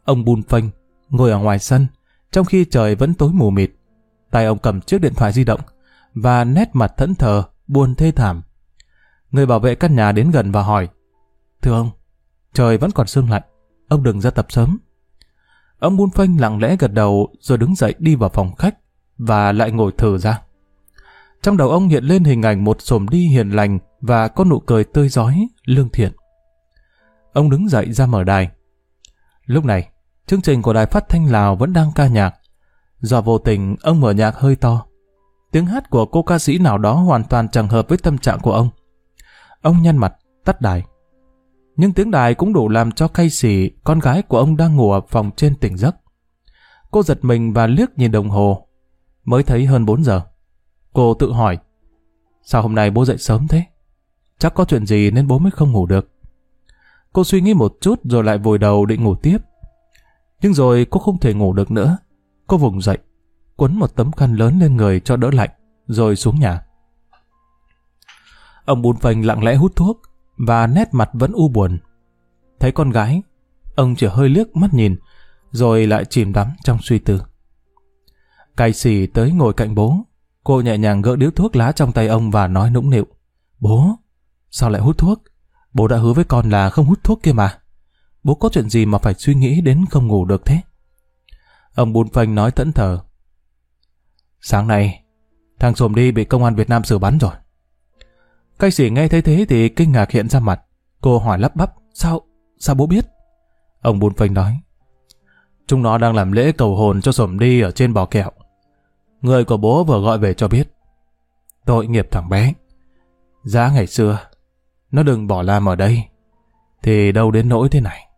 Ông Bùn Phanh ngồi ở ngoài sân trong khi trời vẫn tối mù mịt. Tay ông cầm chiếc điện thoại di động và nét mặt thẫn thờ, buồn thê thảm. Người bảo vệ căn nhà đến gần và hỏi Thưa ông, trời vẫn còn sương lạnh, ông đừng ra tập sớm. Ông buôn Phanh lặng lẽ gật đầu rồi đứng dậy đi vào phòng khách và lại ngồi thở ra. Trong đầu ông hiện lên hình ảnh một sồm đi hiền lành và có nụ cười tươi giói, lương thiện. ông đứng dậy ra mở đài. Lúc này, chương trình của đài phát thanh Lào vẫn đang ca nhạc. Do vô tình, ông mở nhạc hơi to. Tiếng hát của cô ca sĩ nào đó hoàn toàn chẳng hợp với tâm trạng của ông. Ông nhăn mặt, tắt đài. Nhưng tiếng đài cũng đủ làm cho cay xỉ con gái của ông đang ngủ ở phòng trên tỉnh giấc. Cô giật mình và liếc nhìn đồng hồ. Mới thấy hơn 4 giờ. Cô tự hỏi, sao hôm nay bố dậy sớm thế? Chắc có chuyện gì nên bố mới không ngủ được. Cô suy nghĩ một chút rồi lại vùi đầu định ngủ tiếp. Nhưng rồi cô không thể ngủ được nữa. Cô vùng dậy, quấn một tấm khăn lớn lên người cho đỡ lạnh, rồi xuống nhà. Ông bùn phành lặng lẽ hút thuốc, và nét mặt vẫn u buồn. Thấy con gái, ông chỉ hơi liếc mắt nhìn, rồi lại chìm đắm trong suy tư. Cai xỉ tới ngồi cạnh bố, cô nhẹ nhàng gỡ điếu thuốc lá trong tay ông và nói nũng nịu. Bố, sao lại hút thuốc? Bố đã hứa với con là không hút thuốc kia mà. Bố có chuyện gì mà phải suy nghĩ đến không ngủ được thế? Ông bùn phanh nói thẫn thờ. Sáng nay, thằng Sồm đi bị công an Việt Nam xử bắn rồi. Cây sĩ nghe thấy thế thì kinh ngạc hiện ra mặt. Cô hỏi lắp bắp, sao, sao bố biết? Ông bùn phanh nói. Chúng nó đang làm lễ cầu hồn cho Sồm đi ở trên bò kẹo. Người của bố vừa gọi về cho biết. Tội nghiệp thằng bé. Giá ngày xưa, nó đừng bỏ làm ở đây, thì đâu đến nỗi thế này.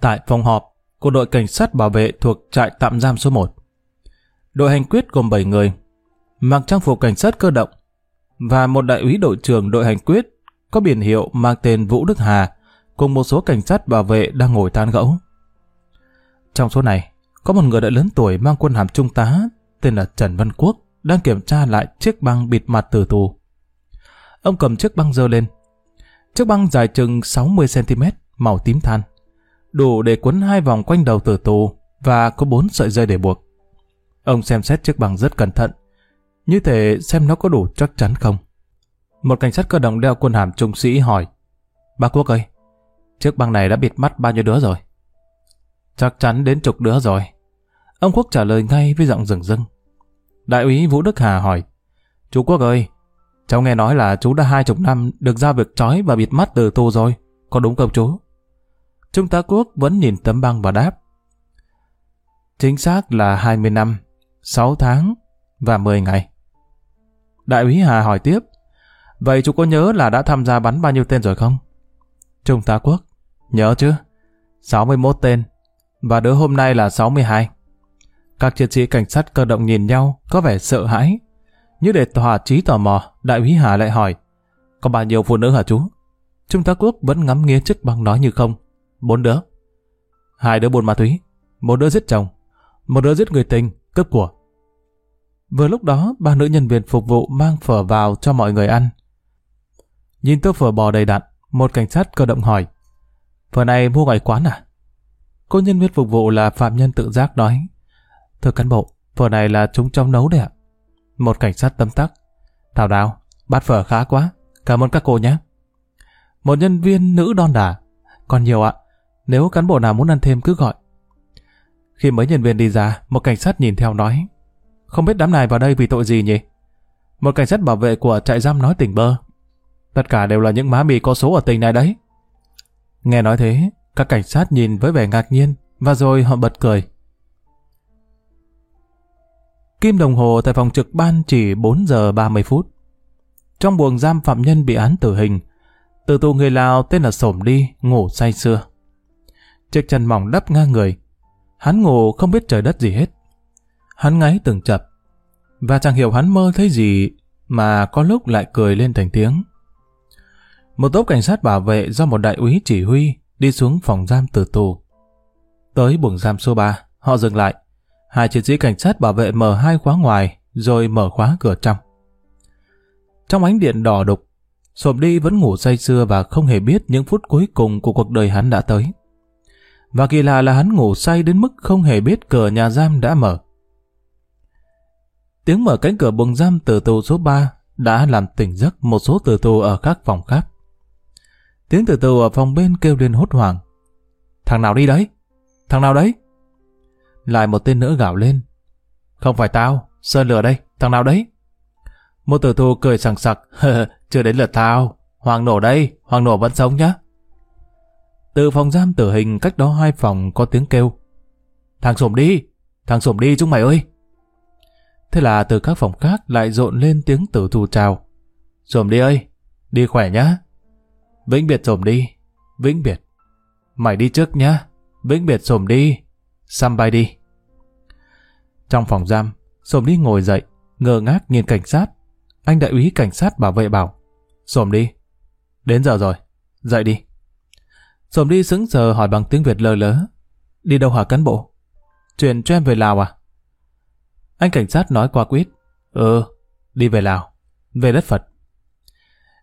Tại phòng họp của đội cảnh sát bảo vệ thuộc trại tạm giam số 1. Đội hành quyết gồm 7 người, mặc trang phục cảnh sát cơ động và một đại úy đội trưởng đội hành quyết có biển hiệu mang tên Vũ Đức Hà cùng một số cảnh sát bảo vệ đang ngồi tán gẫu. Trong số này, có một người đã lớn tuổi mang quân hàm trung tá tên là Trần Văn Quốc đang kiểm tra lại chiếc băng bịt mặt tử tù. Ông cầm chiếc băng dơ lên. Chiếc băng dài chừng 60cm, màu tím than. Đủ để quấn hai vòng quanh đầu tử tù và có bốn sợi dây để buộc. Ông xem xét chiếc băng rất cẩn thận. Như thể xem nó có đủ chắc chắn không. Một cảnh sát cơ động đeo quân hàm trung sĩ hỏi. Bác Quốc ơi, chiếc băng này đã bịt mắt bao nhiêu đứa rồi? Chắc chắn đến chục đứa rồi. Ông Quốc trả lời ngay với giọng rừng rưng. Đại úy Vũ Đức Hà hỏi. Chú Quốc ơi, cháu nghe nói là chú đã hai chục năm được giao việc trói và bịt mắt từ tù rồi. Có đúng không chú? Trung tá Quốc vẫn nhìn tấm băng và đáp. Chính xác là 20 năm, 6 tháng và 10 ngày. Đại úy Hà hỏi tiếp. Vậy chú có nhớ là đã tham gia bắn bao nhiêu tên rồi không? Trung tá Quốc. Nhớ chứ? 61 tên. Và đứa hôm nay là 62. Các chiến sĩ cảnh sát cơ động nhìn nhau, có vẻ sợ hãi. Như để tỏa trí tò mò, đại úy Hà lại hỏi, có bao nhiêu phụ nữ hả chú? Trung tá Quốc vẫn ngắm nghía chiếc băng nói như không. Bốn đứa. Hai đứa buôn ma túy, một đứa giết chồng, một đứa giết người tình, cướp của. Vừa lúc đó, ba nữ nhân viên phục vụ mang phở vào cho mọi người ăn. Nhìn tô phở bò đầy đặn, một cảnh sát cơ động hỏi, phở này mua ngoài quán à? Cô nhân viên phục vụ là phạm nhân tự giác nói, Thưa cán bộ, phở này là chúng trong nấu đấy ạ. Một cảnh sát tâm tắc. Thảo đào, bát phở khá quá. Cảm ơn các cô nhé. Một nhân viên nữ đon đả. Còn nhiều ạ. Nếu cán bộ nào muốn ăn thêm cứ gọi. Khi mấy nhân viên đi ra, một cảnh sát nhìn theo nói. Không biết đám này vào đây vì tội gì nhỉ? Một cảnh sát bảo vệ của trại giam nói tỉnh bơ. Tất cả đều là những má mì có số ở tỉnh này đấy. Nghe nói thế, các cảnh sát nhìn với vẻ ngạc nhiên và rồi họ bật cười. Kim đồng hồ tại phòng trực ban chỉ 4 giờ 30 phút. Trong buồng giam phạm nhân bị án tử hình, tử tù người Lào tên là Sổm Đi ngủ say sưa. Chiếc chân mỏng đắp ngang người. Hắn ngủ không biết trời đất gì hết. Hắn ngáy từng chập. Và chẳng hiểu hắn mơ thấy gì mà có lúc lại cười lên thành tiếng. Một tốp cảnh sát bảo vệ do một đại úy chỉ huy đi xuống phòng giam tử tù. Tới buồng giam số 3, họ dừng lại. Hai chiến sĩ cảnh sát bảo vệ mở hai khóa ngoài, rồi mở khóa cửa trong. Trong ánh điện đỏ đục, Sộp đi vẫn ngủ say sưa và không hề biết những phút cuối cùng của cuộc đời hắn đã tới. Và kỳ lạ là hắn ngủ say đến mức không hề biết cửa nhà giam đã mở. Tiếng mở cánh cửa buồng giam từ tù số 3 đã làm tỉnh giấc một số tử tù ở các phòng khác. Tiếng tử tù ở phòng bên kêu lên hốt hoảng. Thằng nào đi đấy? Thằng nào đấy? Lại một tên nữa gào lên. Không phải tao, Sơn lừa đây, thằng nào đấy? Một tử tù cười sằng sặc, chưa đến lượt tao. Hoàng nổ đây, Hoàng nổ vẫn sống nhá. Từ phòng giam tử hình cách đó hai phòng có tiếng kêu. Thằng sổm đi, thằng sổm đi chúng mày ơi. Thế là từ các phòng khác lại rộn lên tiếng tử thù chào. Sổm đi ơi, đi khỏe nhá. Vĩnh biệt sổm đi, vĩnh biệt. Mày đi trước nhá, vĩnh biệt sổm đi, xăm bay đi. Trong phòng giam, sổm đi ngồi dậy, ngơ ngác nhìn cảnh sát. Anh đại úy cảnh sát bảo vệ bảo, sổm đi, đến giờ rồi, dậy đi. Sổm đi sững sờ hỏi bằng tiếng Việt lơ lớ, đi đâu hả cán bộ? Chuyển cho em về Lào à? Anh cảnh sát nói qua quýt, ừ, đi về Lào, về đất Phật.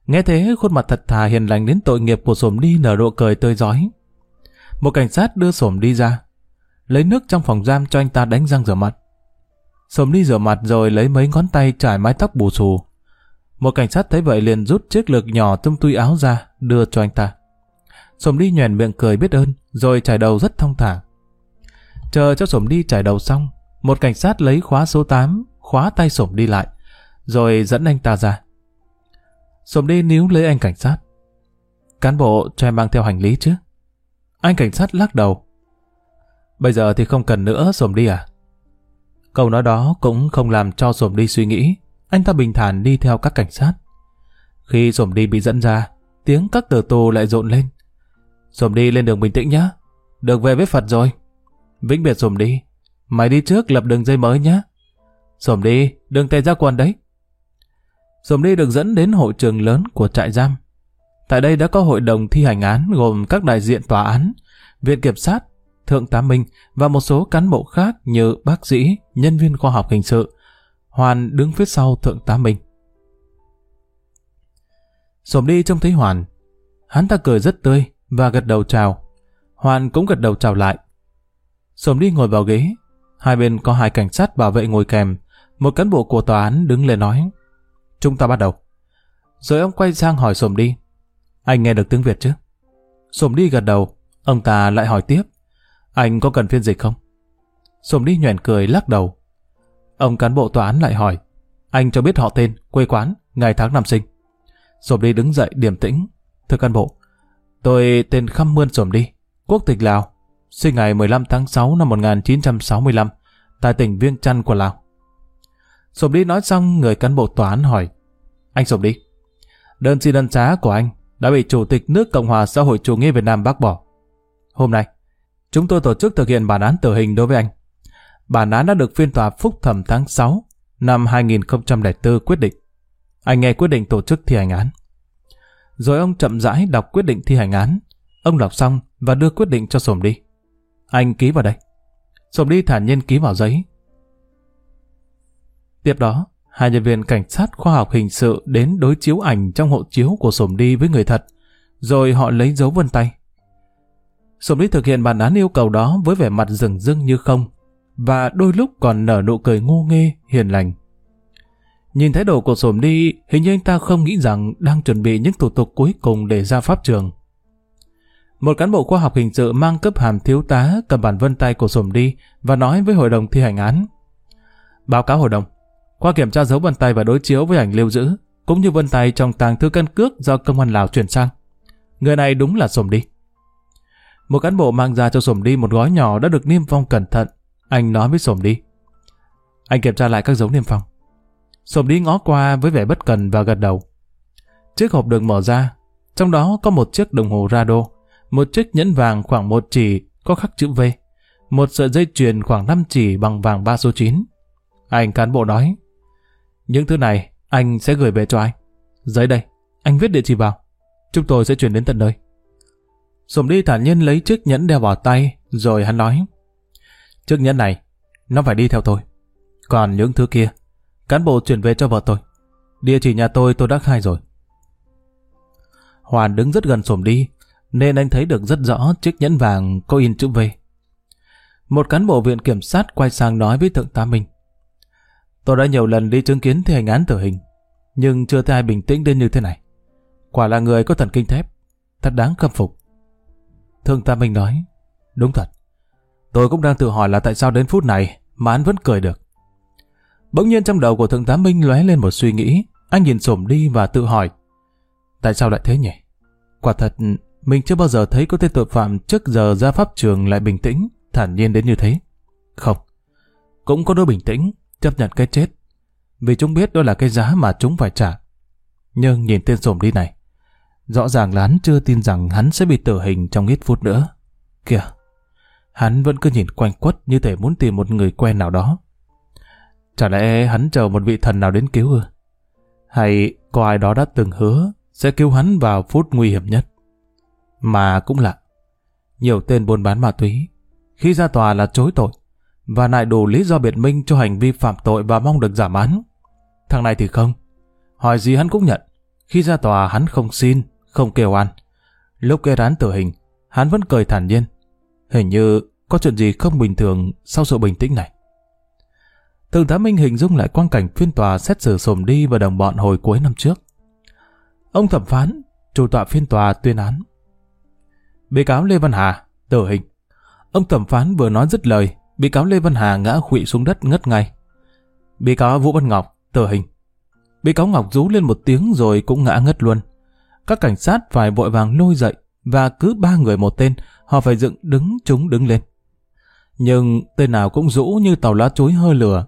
Nghe thế khuôn mặt thật thà hiền lành đến tội nghiệp của sổm đi nở độ cười tươi giói. Một cảnh sát đưa sổm đi ra, lấy nước trong phòng giam cho anh ta đánh răng rửa mặt. Sổm đi rửa mặt rồi lấy mấy ngón tay trải mái tóc bù xù. Một cảnh sát thấy vậy liền rút chiếc lược nhỏ trong túi áo ra, đưa cho anh ta. Sổm đi nhoèn miệng cười biết ơn, rồi trải đầu rất thong thả. Chờ cho sổm đi trải đầu xong, một cảnh sát lấy khóa số 8, khóa tay sổm đi lại, rồi dẫn anh ta ra. Sổm đi níu lấy anh cảnh sát. Cán bộ cho em mang theo hành lý chứ? Anh cảnh sát lắc đầu. Bây giờ thì không cần nữa, sổm đi à? Câu nói đó cũng không làm cho sổm đi suy nghĩ. Anh ta bình thản đi theo các cảnh sát. Khi sổm đi bị dẫn ra, tiếng các tử tù lại rộn lên. Sổm đi lên đường bình tĩnh nhá. Được về với Phật rồi. Vĩnh biệt sổm đi. Mày đi trước lập đường dây mới nhá. Sổm đi, đừng tay ra quần đấy. Sổm đi được dẫn đến hội trường lớn của trại giam. Tại đây đã có hội đồng thi hành án gồm các đại diện tòa án, viện kiểm sát, thượng tá minh và một số cán bộ khác như bác sĩ, nhân viên khoa học hình sự. Hoàn đứng phía sau thượng tá minh. Sổm đi trông thấy Hoàn. Hắn ta cười rất tươi và gật đầu chào. Hoàn cũng gật đầu chào lại. Sồm đi ngồi vào ghế. Hai bên có hai cảnh sát bảo vệ ngồi kèm. Một cán bộ của tòa án đứng lên nói. Chúng ta bắt đầu. Rồi ông quay sang hỏi Sồm đi. Anh nghe được tiếng Việt chứ? Sồm đi gật đầu. Ông ta lại hỏi tiếp. Anh có cần phiên dịch không? Sồm đi nhoẻn cười lắc đầu. Ông cán bộ tòa án lại hỏi. Anh cho biết họ tên, quê quán, ngày tháng năm sinh. Sồm đi đứng dậy điềm tĩnh. Thưa cán bộ, tôi tên Khăm Mươn Sổm đi, quốc tịch Lào, sinh ngày 15 tháng 6 năm 1965, tại tỉnh Viêng Chăn của Lào. Sổm đi nói xong, người cán bộ tòa án hỏi. Anh Sổm đi, đơn xin ân xá của anh đã bị Chủ tịch nước Cộng hòa xã hội chủ nghĩa Việt Nam bác bỏ. Hôm nay, chúng tôi tổ chức thực hiện bản án tử hình đối với anh. Bản án đã được phiên tòa phúc thẩm tháng 6 năm 2004 quyết định. Anh nghe quyết định tổ chức thi hành án. Rồi ông chậm rãi đọc quyết định thi hành án. Ông đọc xong và đưa quyết định cho Sổm đi. Anh ký vào đây. Sổm đi thản nhiên ký vào giấy. Tiếp đó, hai nhân viên cảnh sát khoa học hình sự đến đối chiếu ảnh trong hộ chiếu của Sổm đi với người thật, rồi họ lấy dấu vân tay. Sổm đi thực hiện bản án yêu cầu đó với vẻ mặt rừng rưng như không, và đôi lúc còn nở nụ cười ngu nghê, hiền lành. Nhìn thái độ của Sổm đi, hình như anh ta không nghĩ rằng đang chuẩn bị những thủ tục cuối cùng để ra pháp trường. Một cán bộ khoa học hình sự mang cấp hàm thiếu tá cầm bản vân tay của Sổm đi và nói với hội đồng thi hành án. Báo cáo hội đồng, qua kiểm tra dấu vân tay và đối chiếu với ảnh lưu giữ, cũng như vân tay trong tàng thư căn cước do công an Lào chuyển sang. Người này đúng là Sổm đi. Một cán bộ mang ra cho Sổm đi một gói nhỏ đã được niêm phong cẩn thận. Anh nói với Sổm đi. Anh kiểm tra lại các dấu niêm phong. Sổm đi ngó qua với vẻ bất cần và gật đầu. Chiếc hộp được mở ra, trong đó có một chiếc đồng hồ Rado, một chiếc nhẫn vàng khoảng một chỉ có khắc chữ V, một sợi dây chuyền khoảng 5 chỉ bằng vàng 3 số 9. Anh cán bộ nói, những thứ này anh sẽ gửi về cho anh. Giấy đây, anh viết địa chỉ vào. Chúng tôi sẽ chuyển đến tận nơi. Sổm đi thản nhiên lấy chiếc nhẫn đeo vào tay, rồi hắn nói, chiếc nhẫn này, nó phải đi theo tôi. Còn những thứ kia, cán bộ chuyển về cho vợ tôi. Địa chỉ nhà tôi tôi đã khai rồi. Hoàn đứng rất gần sổm đi, nên anh thấy được rất rõ chiếc nhẫn vàng có in chữ V. Một cán bộ viện kiểm sát quay sang nói với Thượng tá Minh. Tôi đã nhiều lần đi chứng kiến thi hành án tử hình, nhưng chưa thấy ai bình tĩnh đến như thế này. Quả là người có thần kinh thép, thật đáng khâm phục. Thượng tá Minh nói, đúng thật. Tôi cũng đang tự hỏi là tại sao đến phút này mà anh vẫn cười được. Bỗng nhiên trong đầu của Thượng tá Minh lóe lên một suy nghĩ, anh nhìn xổm đi và tự hỏi. Tại sao lại thế nhỉ? Quả thật, mình chưa bao giờ thấy có tên tội phạm trước giờ ra pháp trường lại bình tĩnh, thản nhiên đến như thế. Không. Cũng có đôi bình tĩnh, chấp nhận cái chết. Vì chúng biết đó là cái giá mà chúng phải trả. Nhưng nhìn tên xổm đi này, rõ ràng là hắn chưa tin rằng hắn sẽ bị tử hình trong ít phút nữa. Kìa, hắn vẫn cứ nhìn quanh quất như thể muốn tìm một người quen nào đó. Chả lẽ hắn chờ một vị thần nào đến cứu ư? Hay có ai đó đã từng hứa sẽ cứu hắn vào phút nguy hiểm nhất? Mà cũng lạ, nhiều tên buôn bán ma túy, khi ra tòa là chối tội, và nại đủ lý do biện minh cho hành vi phạm tội và mong được giảm án. Thằng này thì không. Hỏi gì hắn cũng nhận. Khi ra tòa hắn không xin, không kêu an. Lúc gây án tử hình, hắn vẫn cười thản nhiên. Hình như có chuyện gì không bình thường sau sự bình tĩnh này. Thượng tá Minh hình dung lại quang cảnh phiên tòa xét xử sồm đi và đồng bọn hồi cuối năm trước. Ông thẩm phán, chủ tọa phiên tòa tuyên án. Bị cáo Lê Văn Hà, tử hình. Ông thẩm phán vừa nói dứt lời, bị cáo Lê Văn Hà ngã khụy xuống đất ngất ngay. Bị cáo Vũ Văn Ngọc, tử hình. Bị cáo Ngọc rú lên một tiếng rồi cũng ngã ngất luôn. Các cảnh sát phải vội vàng lôi dậy và cứ ba người một tên, họ phải dựng đứng chúng đứng lên. Nhưng tên nào cũng rũ như tàu lá chuối hơi lửa.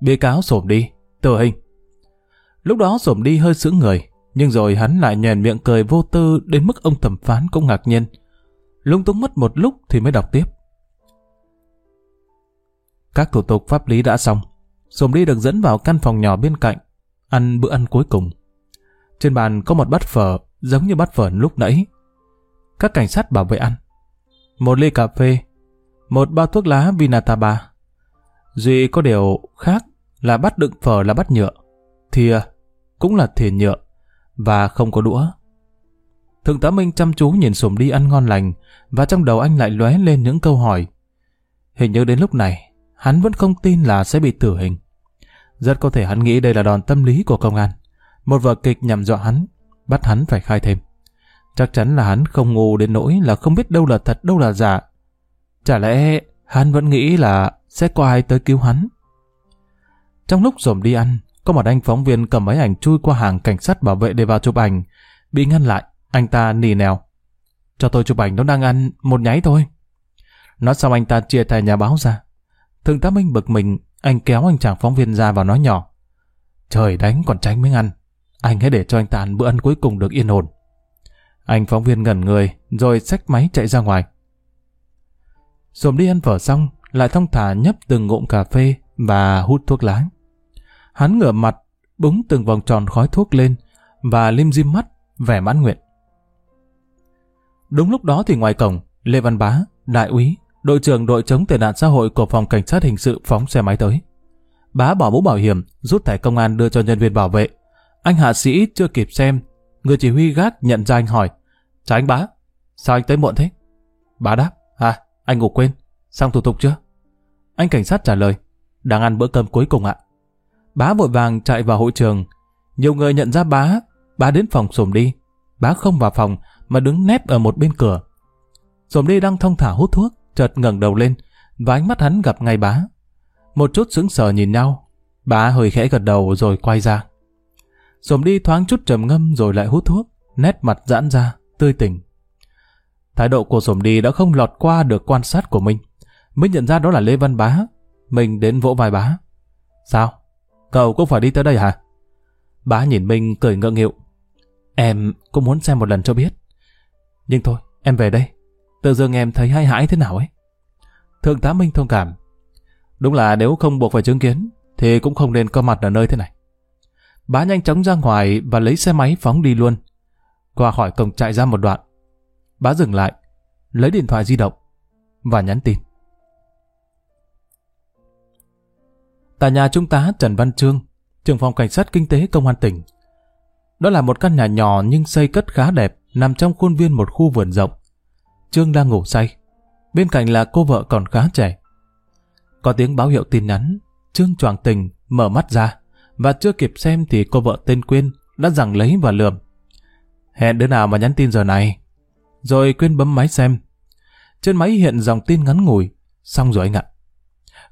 Bị cáo sổm đi, tử hình. Lúc đó sổm đi hơi sững người, nhưng rồi hắn lại nhèn miệng cười vô tư đến mức ông thẩm phán cũng ngạc nhiên. Lung túng mất một lúc thì mới đọc tiếp. Các thủ tục pháp lý đã xong. sổm đi được dẫn vào căn phòng nhỏ bên cạnh, ăn bữa ăn cuối cùng. Trên bàn có một bát phở, giống như bát phở lúc nãy. Các cảnh sát bảo vệ ăn. Một ly cà phê, một bao thuốc lá Vinataba. Duy có điều khác là bát đựng phở là bát nhựa. Thìa cũng là thìa nhựa và không có đũa. Thượng tá Minh chăm chú nhìn sồm đi ăn ngon lành và trong đầu anh lại lóe lên những câu hỏi. Hình như đến lúc này, hắn vẫn không tin là sẽ bị tử hình. Rất có thể hắn nghĩ đây là đòn tâm lý của công an. Một vở kịch nhằm dọa hắn, bắt hắn phải khai thêm. Chắc chắn là hắn không ngu đến nỗi là không biết đâu là thật đâu là giả. Chả lẽ hắn vẫn nghĩ là sẽ có ai tới cứu hắn? Trong lúc dồn đi ăn, có một anh phóng viên cầm máy ảnh chui qua hàng cảnh sát bảo vệ để vào chụp ảnh. Bị ngăn lại, anh ta nì nèo. Cho tôi chụp ảnh nó đang ăn một nháy thôi. Nói xong anh ta chia tay nhà báo ra. Thượng tá Minh bực mình, anh kéo anh chàng phóng viên ra và nói nhỏ. Trời đánh còn tránh miếng ăn. Anh hãy để cho anh ta ăn bữa ăn cuối cùng được yên ổn. Anh phóng viên ngẩn người, rồi xách máy chạy ra ngoài. Sồm đi ăn phở xong, lại thong thả nhấp từng ngụm cà phê và hút thuốc lá. Hắn ngửa mặt, búng từng vòng tròn khói thuốc lên và lim dim mắt, vẻ mãn nguyện. Đúng lúc đó thì ngoài cổng, Lê Văn Bá, đại úy, đội trưởng đội chống tệ nạn xã hội của phòng cảnh sát hình sự phóng xe máy tới. Bá bỏ mũ bảo hiểm, rút thẻ công an đưa cho nhân viên bảo vệ. Anh hạ sĩ chưa kịp xem, người chỉ huy gác nhận ra anh hỏi, chào anh bá, sao anh tới muộn thế? Bá đáp, à, anh ngủ quên, xong thủ tục chưa? Anh cảnh sát trả lời, đang ăn bữa cơm cuối cùng ạ. Bá vội vàng chạy vào hội trường, nhiều người nhận ra bá, bá đến phòng sổm đi. Bá không vào phòng mà đứng nép ở một bên cửa. Sổm đi đang thông thả hút thuốc, chợt ngẩng đầu lên và ánh mắt hắn gặp ngay bá. Một chút sững sờ nhìn nhau, bá hơi khẽ gật đầu rồi quay ra. Sổm đi thoáng chút trầm ngâm rồi lại hút thuốc, nét mặt giãn ra, tươi tỉnh. Thái độ của Sổm đi đã không lọt qua được quan sát của mình. Mới nhận ra đó là Lê Văn Bá. Mình đến vỗ vai bá. Sao? Cậu cũng phải đi tới đây hả? Bá nhìn Minh cười ngượng nghịu. Em cũng muốn xem một lần cho biết. Nhưng thôi, em về đây. Tự dưng em thấy hay hãi thế nào ấy. Thượng tá Minh thông cảm. Đúng là nếu không buộc phải chứng kiến, thì cũng không nên có mặt ở nơi thế này. Bá nhanh chóng ra ngoài và lấy xe máy phóng đi luôn. Qua khỏi cổng chạy ra một đoạn. Bá dừng lại, lấy điện thoại di động và nhắn tin. Tại nhà trung tá Trần Văn Trương, trưởng phòng cảnh sát kinh tế công an tỉnh. Đó là một căn nhà nhỏ nhưng xây cất khá đẹp, nằm trong khuôn viên một khu vườn rộng. Trương đang ngủ say. Bên cạnh là cô vợ còn khá trẻ. Có tiếng báo hiệu tin nhắn, Trương choàng tình, mở mắt ra, và chưa kịp xem thì cô vợ tên Quyên đã giằng lấy và lườm. Hẹn đứa nào mà nhắn tin giờ này? Rồi Quyên bấm máy xem. Trên máy hiện dòng tin ngắn ngủi. Xong rồi anh ạ.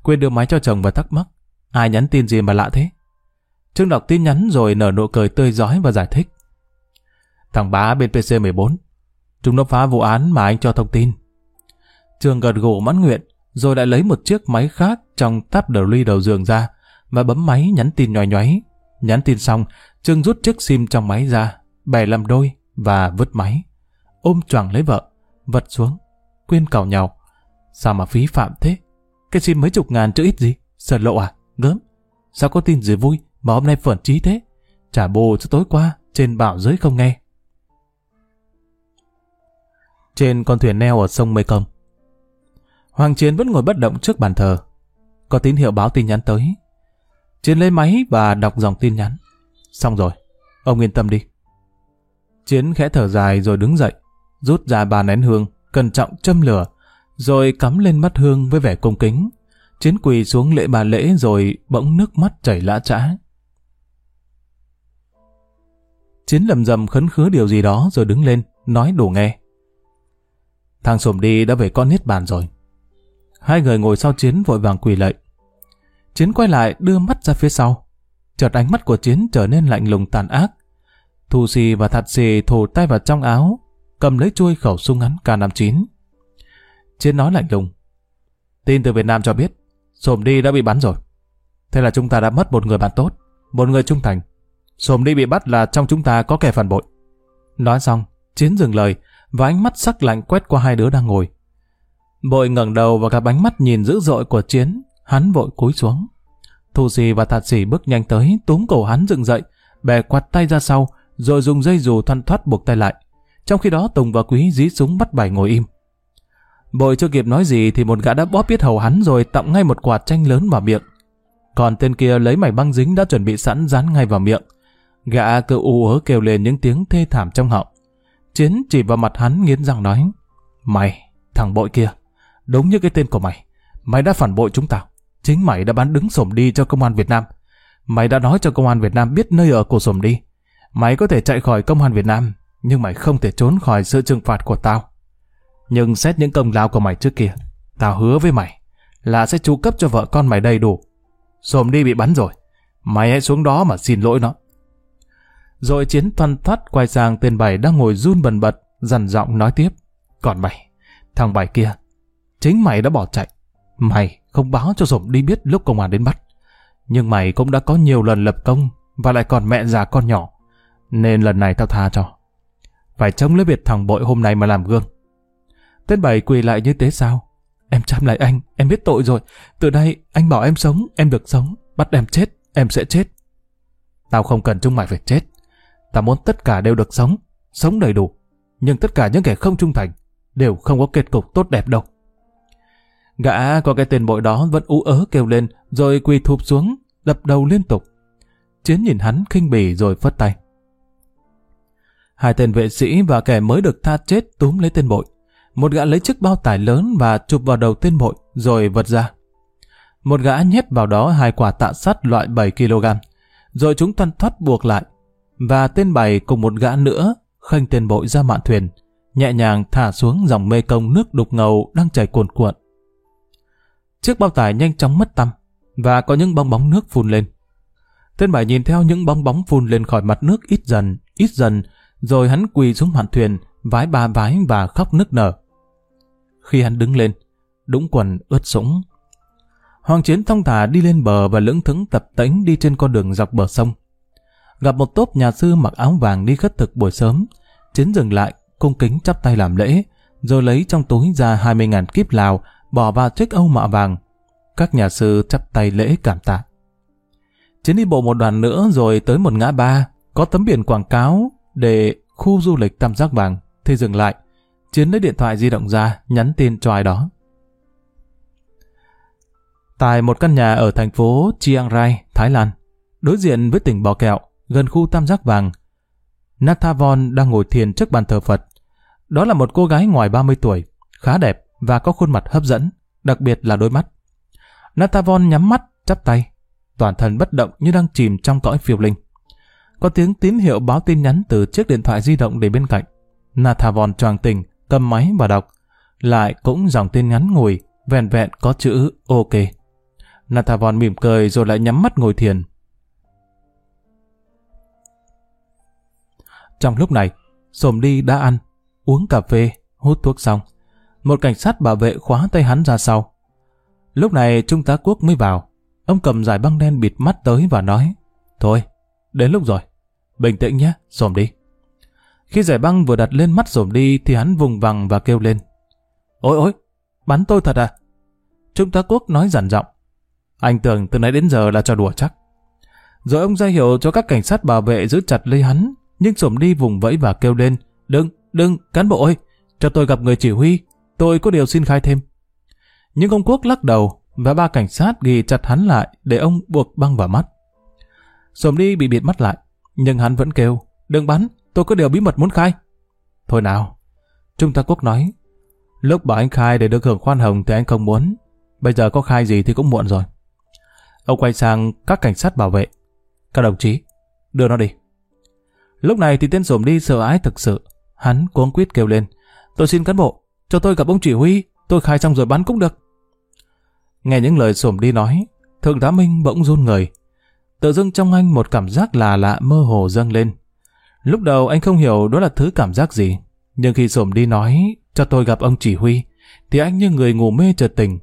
Quyên đưa máy cho chồng và thắc mắc. Ai nhắn tin gì mà lạ thế? Trương đọc tin nhắn rồi nở nụ cười tươi giói và giải thích. Thằng bá bên PC14. Chúng nó phá vụ án mà anh cho thông tin. Trương gật gù mãn nguyện, rồi lại lấy một chiếc máy khác trong táp đầu ly đầu giường ra và bấm máy nhắn tin nhòi nhoáy. Nhắn tin xong, Trương rút chiếc sim trong máy ra, bẻ làm đôi và vứt máy. Ôm choàng lấy vợ, vật xuống, quyên cào nhau. Sao mà phí phạm thế? Cái sim mấy chục ngàn chứ ít gì? Sợ lộ à? Gớm. Sao có tin gì vui mà hôm nay phẫn trí thế? Trả bồ cho tối qua, trên bảo giới không nghe. Trên con thuyền neo ở sông Mê Công. Hoàng Chiến vẫn ngồi bất động trước bàn thờ. Có tín hiệu báo tin nhắn tới. Chiến lấy máy và đọc dòng tin nhắn. Xong rồi, ông yên tâm đi. Chiến khẽ thở dài rồi đứng dậy, rút ra ba nén hương, cẩn trọng châm lửa, rồi cắm lên mắt hương với vẻ cung kính. Chiến quỳ xuống lễ bà lễ rồi bỗng nước mắt chảy lã trã. Chiến lầm rầm khấn khứa điều gì đó rồi đứng lên, nói đủ nghe. Thằng Sổm đi đã về con niết bàn rồi. Hai người ngồi sau Chiến vội vàng quỳ lạy. Chiến quay lại đưa mắt ra phía sau. Chợt ánh mắt của Chiến trở nên lạnh lùng tàn ác. Thu xì và thạt xì thổ tay vào trong áo, cầm lấy chuôi khẩu súng ngắn K59. Chiến nói lạnh lùng. Tin từ Việt Nam cho biết, Sổm đi đã bị bắn rồi. Thế là chúng ta đã mất một người bạn tốt, một người trung thành. Sổm đi bị bắt là trong chúng ta có kẻ phản bội. Nói xong, Chiến dừng lời và ánh mắt sắc lạnh quét qua hai đứa đang ngồi. Bội ngẩng đầu và gặp ánh mắt nhìn dữ dội của Chiến, hắn vội cúi xuống. Thu Sì và Thạt Sì bước nhanh tới, túm cổ hắn dựng dậy, bè quạt tay ra sau, rồi dùng dây dù thoăn thoát buộc tay lại. Trong khi đó Tùng và Quý dí súng bắt bài ngồi im. Bội chưa kịp nói gì thì một gã đã bóp biết hầu hắn rồi tặng ngay một quạt tranh lớn vào miệng. Còn tên kia lấy mảnh băng dính đã chuẩn bị sẵn dán ngay vào miệng. Gã cứ u ớ kêu lên những tiếng thê thảm trong họng. Chiến chỉ vào mặt hắn nghiến răng nói. Mày, thằng bội kia, đúng như cái tên của mày. Mày đã phản bội chúng tao. Chính mày đã bán đứng sổm đi cho công an Việt Nam. Mày đã nói cho công an Việt Nam biết nơi ở của sổm đi. Mày có thể chạy khỏi công an Việt Nam, nhưng mày không thể trốn khỏi sự trừng phạt của tao. Nhưng xét những công lao của mày trước kia, tao hứa với mày là sẽ chu cấp cho vợ con mày đầy đủ. Sổm đi bị bắn rồi, mày hãy xuống đó mà xin lỗi nó. Rồi chiến thoăn thoắt quay sang tên bảy đang ngồi run bần bật, dằn giọng nói tiếp. Còn mày, thằng bảy kia, chính mày đã bỏ chạy. Mày không báo cho Sổm đi biết lúc công an đến bắt. Nhưng mày cũng đã có nhiều lần lập công và lại còn mẹ già con nhỏ. Nên lần này tao tha cho. Phải chống lấy việc thằng bội hôm nay mà làm gương. Tên bảy quỳ lại như thế sao? Em chăm lại anh, em biết tội rồi. Từ đây anh bảo em sống, em được sống. Bắt em chết, em sẽ chết. Tao không cần chúng mày phải chết. Tao muốn tất cả đều được sống, sống đầy đủ. Nhưng tất cả những kẻ không trung thành đều không có kết cục tốt đẹp đâu. Gã có cái tên bội đó vẫn ú ớ kêu lên rồi quỳ thụp xuống, đập đầu liên tục. Chiến nhìn hắn khinh bỉ rồi phất tay. Hai tên vệ sĩ và kẻ mới được tha chết túm lấy tên bội. Một gã lấy chiếc bao tải lớn và chụp vào đầu tên bội rồi vật ra. Một gã nhét vào đó hai quả tạ sắt loại 7 kg. Rồi chúng toan thoát buộc lại. Và tên bày cùng một gã nữa khênh tên bội ra mạn thuyền, nhẹ nhàng thả xuống dòng mê công nước đục ngầu đang chảy cuồn cuộn. Chiếc bao tải nhanh chóng mất tăm và có những bong bóng nước phun lên. Tên bảy nhìn theo những bong bóng phun lên khỏi mặt nước ít dần, ít dần, rồi hắn quỳ xuống mạn thuyền, vái ba vái và khóc nức nở. Khi hắn đứng lên, đũng quần ướt sũng. Hoàng Chiến thong thả đi lên bờ và lững thững tập tễnh đi trên con đường dọc bờ sông. Gặp một tốp nhà sư mặc áo vàng đi khất thực buổi sớm, Chiến dừng lại, cung kính chắp tay làm lễ, rồi lấy trong túi ra 20.000 kíp lào, bỏ vào chiếc âu mạ vàng. Các nhà sư chắp tay lễ cảm tạ. Chiến đi bộ một đoạn nữa rồi tới một ngã ba, có tấm biển quảng cáo để khu du lịch tam giác vàng, thì dừng lại. Chiến lấy điện thoại di động ra, nhắn tin cho ai đó. Tại một căn nhà ở thành phố Chiang Rai, Thái Lan, đối diện với tỉnh Bò Kẹo, gần khu tam giác vàng, Nathavon đang ngồi thiền trước bàn thờ Phật. Đó là một cô gái ngoài 30 tuổi, khá đẹp và có khuôn mặt hấp dẫn, đặc biệt là đôi mắt. Nathavon nhắm mắt, chắp tay, toàn thân bất động như đang chìm trong cõi phiêu linh. Có tiếng tín hiệu báo tin nhắn từ chiếc điện thoại di động để bên cạnh. Nathavon choàng tỉnh, cầm máy và đọc. Lại cũng dòng tin nhắn ngồi, vẹn vẹn có chữ OK. Nathavon mỉm cười rồi lại nhắm mắt ngồi thiền. Trong lúc này, Sồm đi đã ăn, uống cà phê, hút thuốc xong. Một cảnh sát bảo vệ khóa tay hắn ra sau. Lúc này Trung tá Quốc mới vào. Ông cầm giải băng đen bịt mắt tới và nói Thôi, đến lúc rồi. Bình tĩnh nhé, Sồm đi. Khi giải băng vừa đặt lên mắt Sồm đi thì hắn vùng vằng và kêu lên. Ôi ôi, bắn tôi thật à? Trung tá Quốc nói giản giọng. Anh tưởng từ nãy đến giờ là trò đùa chắc. Rồi ông ra hiệu cho các cảnh sát bảo vệ giữ chặt lấy hắn, nhưng Sổm đi vùng vẫy và kêu lên, đừng, đừng, cán bộ ơi, cho tôi gặp người chỉ huy, tôi có điều xin khai thêm. Nhưng ông Quốc lắc đầu, và ba cảnh sát ghi chặt hắn lại để ông buộc băng vào mắt. Sổm đi bị bịt mắt lại, nhưng hắn vẫn kêu, đừng bắn, tôi có điều bí mật muốn khai. Thôi nào, Trung tá Quốc nói, lúc bảo anh khai để được hưởng khoan hồng thì anh không muốn, bây giờ có khai gì thì cũng muộn rồi. Ông quay sang các cảnh sát bảo vệ. Các đồng chí, đưa nó đi. Lúc này thì tên sổm đi sợ ái thực sự. Hắn cuống quýt kêu lên. Tôi xin cán bộ, cho tôi gặp ông chỉ huy, tôi khai xong rồi bắn cũng được. Nghe những lời sổm đi nói, Thượng tá Minh bỗng run người. Tự dưng trong anh một cảm giác là lạ mơ hồ dâng lên. Lúc đầu anh không hiểu đó là thứ cảm giác gì. Nhưng khi sổm đi nói cho tôi gặp ông chỉ huy, thì anh như người ngủ mê chợt tỉnh.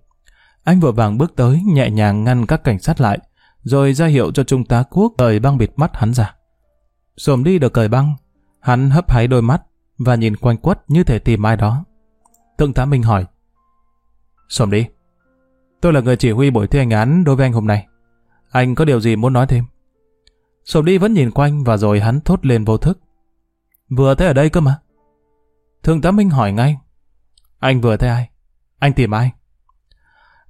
Anh vội vàng bước tới, nhẹ nhàng ngăn các cảnh sát lại, rồi ra hiệu cho Trung tá Quốc cởi băng bịt mắt hắn ra. Sổm đi được cởi băng, hắn hấp háy đôi mắt và nhìn quanh quất như thể tìm ai đó. Thượng tá Minh hỏi, Sổm đi, tôi là người chỉ huy buổi thi hành án đối với anh hôm nay. Anh có điều gì muốn nói thêm? Sổm đi vẫn nhìn quanh và rồi hắn thốt lên vô thức. Vừa thấy ở đây cơ mà. Thường tá Minh hỏi ngay, anh vừa thấy ai? Anh tìm ai?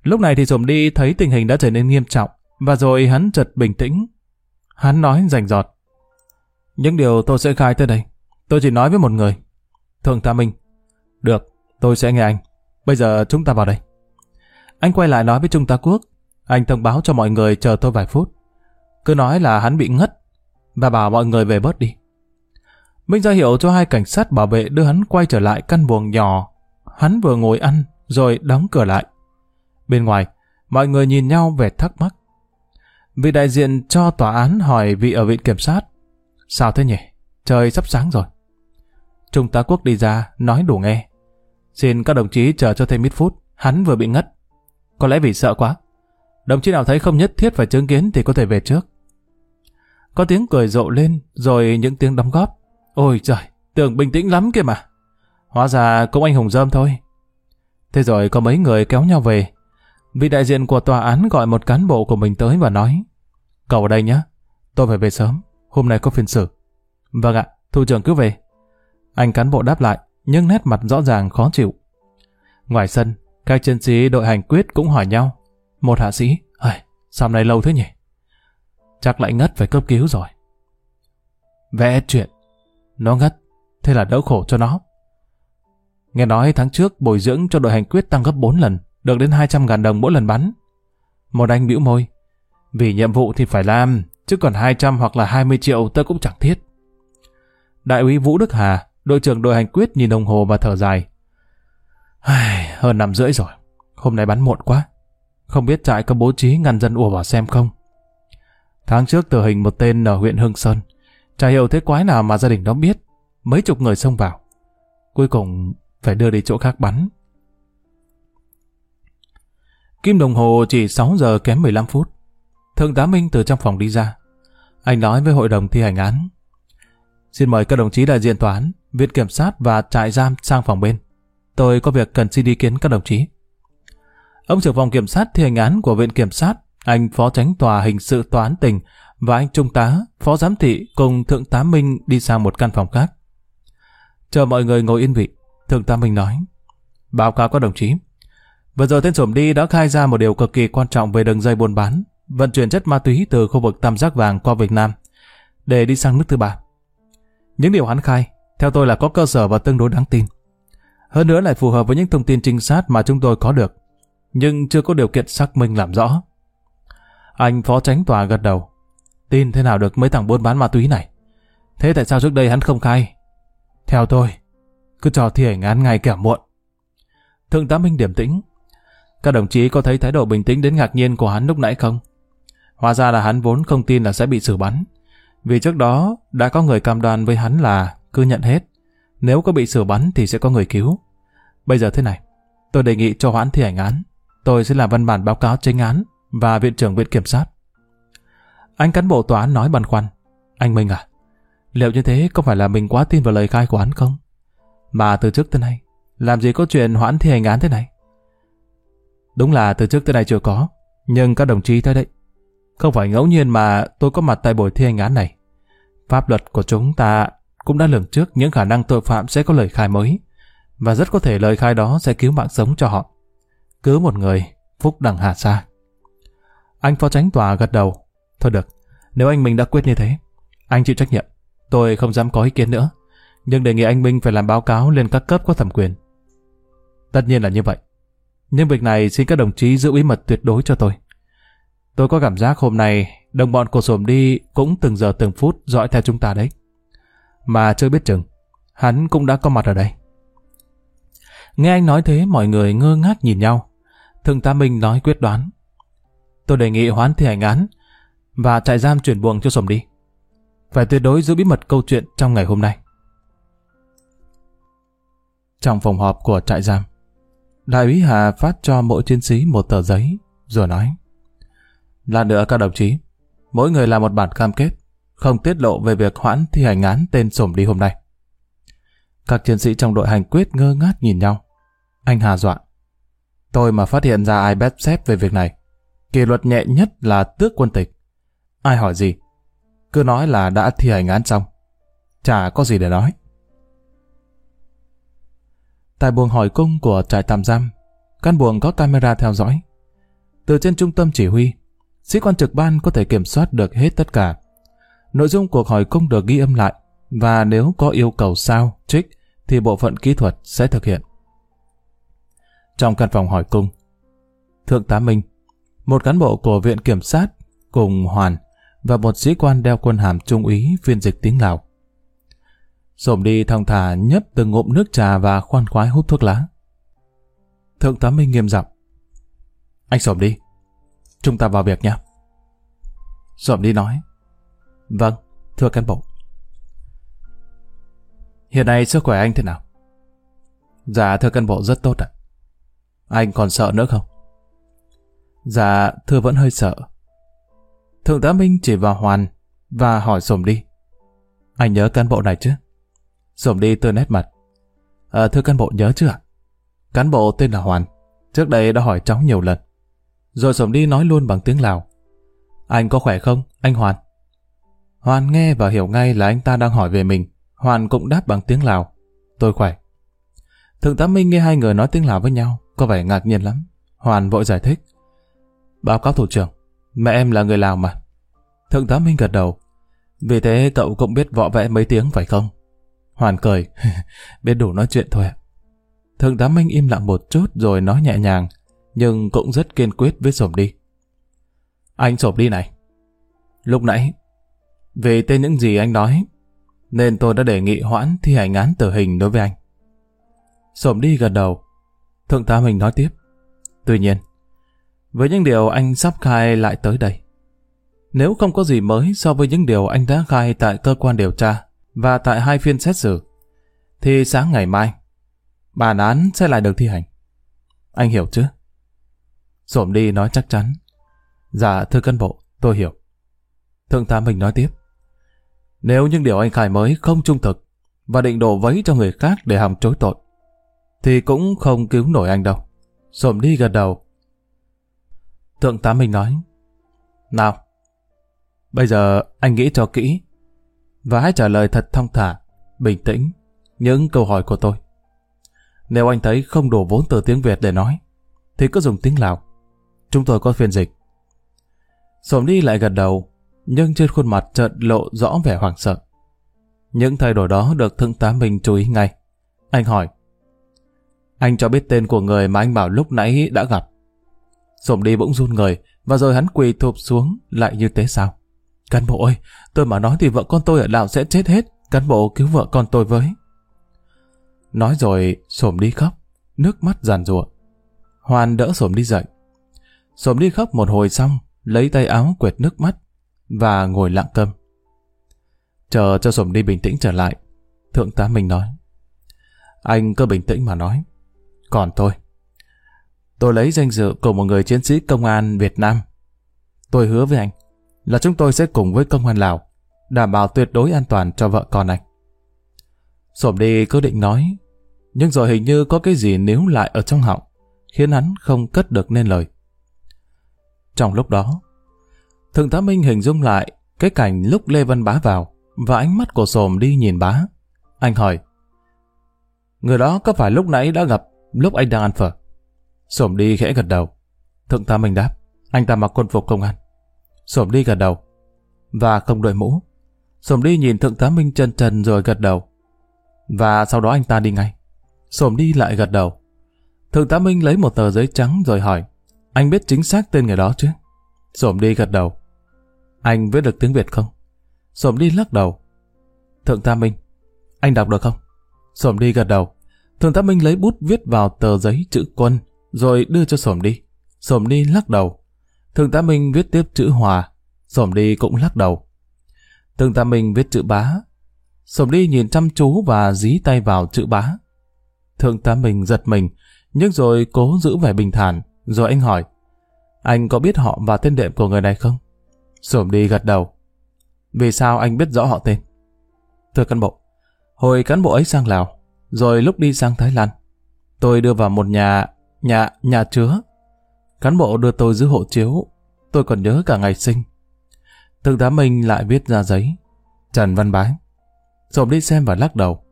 Lúc này thì Sổm đi thấy tình hình đã trở nên nghiêm trọng, và rồi hắn chợt bình tĩnh. Hắn nói rành giọt. Những điều tôi sẽ khai tới đây, tôi chỉ nói với một người. Thượng tá Minh. Được, tôi sẽ nghe anh. Bây giờ chúng ta vào đây. Anh quay lại nói với Trung tá Quốc. Anh thông báo cho mọi người chờ tôi vài phút. Cứ nói là hắn bị ngất và bảo mọi người về bớt đi. Minh ra hiệu cho hai cảnh sát bảo vệ đưa hắn quay trở lại căn buồng nhỏ. Hắn vừa ngồi ăn rồi đóng cửa lại. Bên ngoài, mọi người nhìn nhau vẻ thắc mắc. Vị đại diện cho tòa án hỏi vị ở viện kiểm sát. Sao thế nhỉ? Trời sắp sáng rồi. Trung tá quốc đi ra, nói đủ nghe. Xin các đồng chí chờ cho thêm ít phút, hắn vừa bị ngất. Có lẽ vì sợ quá. Đồng chí nào thấy không nhất thiết phải chứng kiến thì có thể về trước. Có tiếng cười rộ lên, rồi những tiếng đóng góp. Ôi trời, tưởng bình tĩnh lắm kia mà. Hóa ra cũng anh hùng dơm thôi. Thế rồi có mấy người kéo nhau về, Vị đại diện của tòa án gọi một cán bộ của mình tới và nói Cậu ở đây nhé, tôi phải về sớm, hôm nay có phiên xử. Vâng ạ, thủ trưởng cứ về. Anh cán bộ đáp lại, nhưng nét mặt rõ ràng khó chịu. Ngoài sân, các chiến sĩ đội hành quyết cũng hỏi nhau. Một hạ sĩ, ơi, sao này lâu thế nhỉ? Chắc lại ngất phải cấp cứu rồi. Vẽ chuyện, nó ngất, thế là đỡ khổ cho nó. Nghe nói tháng trước bồi dưỡng cho đội hành quyết tăng gấp 4 lần được đến 200 ngàn đồng mỗi lần bắn. Một anh bĩu môi, vì nhiệm vụ thì phải làm, chứ còn 200 hoặc là 20 triệu tôi cũng chẳng thiết. Đại úy Vũ Đức Hà, đội trưởng đội hành quyết nhìn đồng hồ và thở dài. Hơn năm rưỡi rồi, hôm nay bắn muộn quá. Không biết trại có bố trí ngăn dân ùa vào xem không? Tháng trước tử hình một tên ở huyện Hưng Sơn. Chả hiểu thế quái nào mà gia đình đó biết. Mấy chục người xông vào. Cuối cùng phải đưa đi chỗ khác bắn. Kim đồng hồ chỉ 6 giờ kém 15 phút. Thượng tá Minh từ trong phòng đi ra. Anh nói với hội đồng thi hành án. Xin mời các đồng chí đại diện tòa án, viện kiểm sát và trại giam sang phòng bên. Tôi có việc cần xin ý kiến các đồng chí. Ông trưởng phòng kiểm sát thi hành án của viện kiểm sát, anh phó tránh tòa hình sự tòa án tỉnh và anh trung tá, phó giám thị cùng thượng tá Minh đi sang một căn phòng khác. Chờ mọi người ngồi yên vị, thượng tá Minh nói. Báo cáo các đồng chí, Vừa rồi tên trộm đi đã khai ra một điều cực kỳ quan trọng về đường dây buôn bán, vận chuyển chất ma túy từ khu vực Tam Giác Vàng qua Việt Nam, để đi sang nước thứ ba. Những điều hắn khai, theo tôi là có cơ sở và tương đối đáng tin. Hơn nữa lại phù hợp với những thông tin trinh sát mà chúng tôi có được, nhưng chưa có điều kiện xác minh làm rõ. Anh phó tránh tòa gật đầu. Tin thế nào được mấy thằng buôn bán ma túy này? Thế tại sao trước đây hắn không khai? Theo tôi, cứ cho thi hành án ngay kẻo muộn. Thượng tá Minh điểm tĩnh, các đồng chí có thấy thái độ bình tĩnh đến ngạc nhiên của hắn lúc nãy không? Hóa ra là hắn vốn không tin là sẽ bị xử bắn. Vì trước đó đã có người cam đoan với hắn là cứ nhận hết. Nếu có bị xử bắn thì sẽ có người cứu. Bây giờ thế này, tôi đề nghị cho hoãn thi hành án. Tôi sẽ làm văn bản báo cáo tranh án và viện trưởng viện kiểm sát. Anh cán bộ tòa án nói băn khoăn. Anh Minh à, liệu như thế có phải là mình quá tin vào lời khai của hắn không? Mà từ trước tới nay, làm gì có chuyện hoãn thi hành án thế này? Đúng là từ trước tới nay chưa có, nhưng các đồng chí thấy đấy, không phải ngẫu nhiên mà tôi có mặt tại buổi thi hành án này. Pháp luật của chúng ta cũng đã lường trước những khả năng tội phạm sẽ có lời khai mới, và rất có thể lời khai đó sẽ cứu mạng sống cho họ. Cứ một người, phúc đằng hà xa. Anh phó tránh tòa gật đầu. Thôi được, nếu anh Minh đã quyết như thế, anh chịu trách nhiệm. Tôi không dám có ý kiến nữa, nhưng đề nghị anh Minh phải làm báo cáo lên các cấp có thẩm quyền. Tất nhiên là như vậy. Nhưng việc này xin các đồng chí giữ bí mật tuyệt đối cho tôi. Tôi có cảm giác hôm nay đồng bọn của sổm đi cũng từng giờ từng phút dõi theo chúng ta đấy. Mà chưa biết chừng, hắn cũng đã có mặt ở đây. Nghe anh nói thế mọi người ngơ ngác nhìn nhau thường tá Minh nói quyết đoán. Tôi đề nghị hoán thi hành án và trại giam chuyển buồng cho Sồm đi. Phải tuyệt đối giữ bí mật câu chuyện trong ngày hôm nay. Trong phòng họp của trại giam, Đại úy Hà phát cho mỗi chiến sĩ một tờ giấy, rồi nói Lần nữa các đồng chí, mỗi người làm một bản cam kết, không tiết lộ về việc hoãn thi hành án tên sổm đi hôm nay. Các chiến sĩ trong đội hành quyết ngơ ngác nhìn nhau. Anh Hà dọa. Tôi mà phát hiện ra ai bét xếp về việc này, kỷ luật nhẹ nhất là tước quân tịch. Ai hỏi gì? Cứ nói là đã thi hành án xong. Chả có gì để nói. Tại buồng hỏi cung của trại tạm giam, căn buồng có camera theo dõi. Từ trên trung tâm chỉ huy, sĩ quan trực ban có thể kiểm soát được hết tất cả. Nội dung cuộc hỏi cung được ghi âm lại, và nếu có yêu cầu sao, trích, thì bộ phận kỹ thuật sẽ thực hiện. Trong căn phòng hỏi cung, Thượng tá Minh, một cán bộ của Viện Kiểm sát cùng Hoàn và một sĩ quan đeo quân hàm trung úy phiên dịch tiếng Lào. Sổm đi thong thả nhấp từng ngụm nước trà và khoan khoái hút thuốc lá. Thượng tá Minh nghiêm giọng. Anh Sổm đi. Chúng ta vào việc nhé. Sổm đi nói. Vâng, thưa cán bộ. Hiện nay sức khỏe anh thế nào? Dạ thưa cán bộ rất tốt ạ. Anh còn sợ nữa không? Dạ thưa vẫn hơi sợ. Thượng tá Minh chỉ vào Hoàn và hỏi Sổm đi. Anh nhớ cán bộ này chứ? Sổm đi tươi nét mặt. À, thưa cán bộ nhớ chưa Cán bộ tên là Hoàn. Trước đây đã hỏi cháu nhiều lần. Rồi Sổm đi nói luôn bằng tiếng Lào. Anh có khỏe không, anh Hoàn? Hoàn nghe và hiểu ngay là anh ta đang hỏi về mình. Hoàn cũng đáp bằng tiếng Lào. Tôi khỏe. Thượng tá Minh nghe hai người nói tiếng Lào với nhau, có vẻ ngạc nhiên lắm. Hoàn vội giải thích. Báo cáo thủ trưởng, mẹ em là người Lào mà. Thượng tá Minh gật đầu. Vì thế cậu cũng biết võ vẽ mấy tiếng phải không? Hoàn cười, biết đủ nói chuyện thôi ạ. Thượng tá Minh im lặng một chút rồi nói nhẹ nhàng, nhưng cũng rất kiên quyết với Sổm đi. Anh Sổm đi này. Lúc nãy, vì tên những gì anh nói, nên tôi đã đề nghị hoãn thi hành án tử hình đối với anh. Sổm đi gật đầu. Thượng tá mình nói tiếp. Tuy nhiên, với những điều anh sắp khai lại tới đây, nếu không có gì mới so với những điều anh đã khai tại cơ quan điều tra, và tại hai phiên xét xử, thì sáng ngày mai, bản án sẽ lại được thi hành. Anh hiểu chứ? Sổm đi nói chắc chắn. Dạ, thưa cán bộ, tôi hiểu. Thượng tá mình nói tiếp. Nếu những điều anh khai mới không trung thực và định đổ vấy cho người khác để hòng chối tội, thì cũng không cứu nổi anh đâu. Sộm đi gật đầu. Thượng tá mình nói. Nào, bây giờ anh nghĩ cho kỹ và hãy trả lời thật thong thả, bình tĩnh những câu hỏi của tôi. Nếu anh thấy không đủ vốn từ tiếng Việt để nói, thì cứ dùng tiếng Lào. Chúng tôi có phiên dịch. Sổm đi lại gật đầu, nhưng trên khuôn mặt chợt lộ rõ vẻ hoảng sợ. Những thay đổi đó được thượng tá mình chú ý ngay. Anh hỏi, anh cho biết tên của người mà anh bảo lúc nãy đã gặp. Sổm đi bỗng run người, và rồi hắn quỳ thụp xuống lại như thế sao? Cán bộ ơi, tôi mà nói thì vợ con tôi ở Lào sẽ chết hết. Cán bộ cứu vợ con tôi với. Nói rồi, sổm đi khóc, nước mắt giàn rụa. Hoàn đỡ sổm đi dậy. sổm đi khóc một hồi xong, lấy tay áo quệt nước mắt và ngồi lặng câm. Chờ cho sổm đi bình tĩnh trở lại. Thượng tá mình nói. Anh cứ bình tĩnh mà nói. Còn tôi, tôi lấy danh dự của một người chiến sĩ công an Việt Nam. Tôi hứa với anh là chúng tôi sẽ cùng với công an Lào đảm bảo tuyệt đối an toàn cho vợ con anh. Sổm đi cứ định nói, nhưng rồi hình như có cái gì níu lại ở trong họng, khiến hắn không cất được nên lời. Trong lúc đó, Thượng tá Minh hình dung lại cái cảnh lúc Lê Văn Bá vào và ánh mắt của Sổm đi nhìn bá. Anh hỏi, người đó có phải lúc nãy đã gặp lúc anh đang ăn phở? Sổm đi khẽ gật đầu. Thượng tá Minh đáp, anh ta mặc quân phục công an. Sổm đi gật đầu, và không đội mũ. Sổm đi nhìn Thượng tá Minh chân trần rồi gật đầu. Và sau đó anh ta đi ngay. Sổm đi lại gật đầu. Thượng tá Minh lấy một tờ giấy trắng rồi hỏi, anh biết chính xác tên người đó chứ? Sổm đi gật đầu. Anh viết được tiếng Việt không? Sổm đi lắc đầu. Thượng tá Minh, anh đọc được không? Sổm đi gật đầu. Thường tá Minh lấy bút viết vào tờ giấy chữ quân, rồi đưa cho Sổm đi. Sổm đi lắc đầu. Thường tá Minh viết tiếp chữ hòa. Sổm đi cũng lắc đầu. Thường tá Minh viết chữ bá. Sổm đi nhìn chăm chú và dí tay vào chữ bá. Thường tá Minh giật mình, nhưng rồi cố giữ vẻ bình thản, rồi anh hỏi. Anh có biết họ và tên đệm của người này không? Sổm đi gật đầu. Vì sao anh biết rõ họ tên? Thưa cán bộ, hồi cán bộ ấy sang Lào, rồi lúc đi sang Thái Lan, tôi đưa vào một nhà, nhà, nhà chứa. Cán bộ đưa tôi giữ hộ chiếu, tôi còn nhớ cả ngày sinh. Thượng tá Minh lại viết ra giấy. Trần Văn Bái. Rồi đi xem và lắc đầu.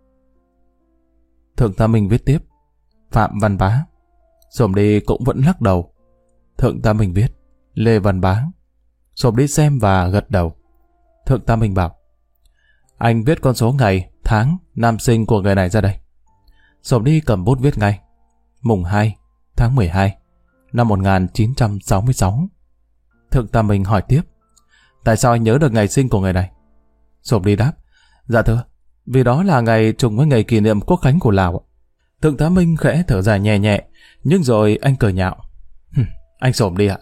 Thượng tá Minh viết tiếp. Phạm Văn Bá. Rồi đi cũng vẫn lắc đầu. Thượng tá Minh viết. Lê Văn Bá. Rồi đi xem và gật đầu. Thượng tá Minh bảo, anh viết con số ngày, tháng, năm sinh của người này ra đây. Sộp đi cầm bút viết ngay. Mùng 2, tháng 12, năm 1966. Thượng tá Minh hỏi tiếp, tại sao anh nhớ được ngày sinh của người này? Sộp đi đáp, dạ thưa, vì đó là ngày trùng với ngày kỷ niệm quốc khánh của Lào. Thượng tá Minh khẽ thở dài nhẹ nhẹ, nhưng rồi anh cười nhạo. anh sổm đi ạ.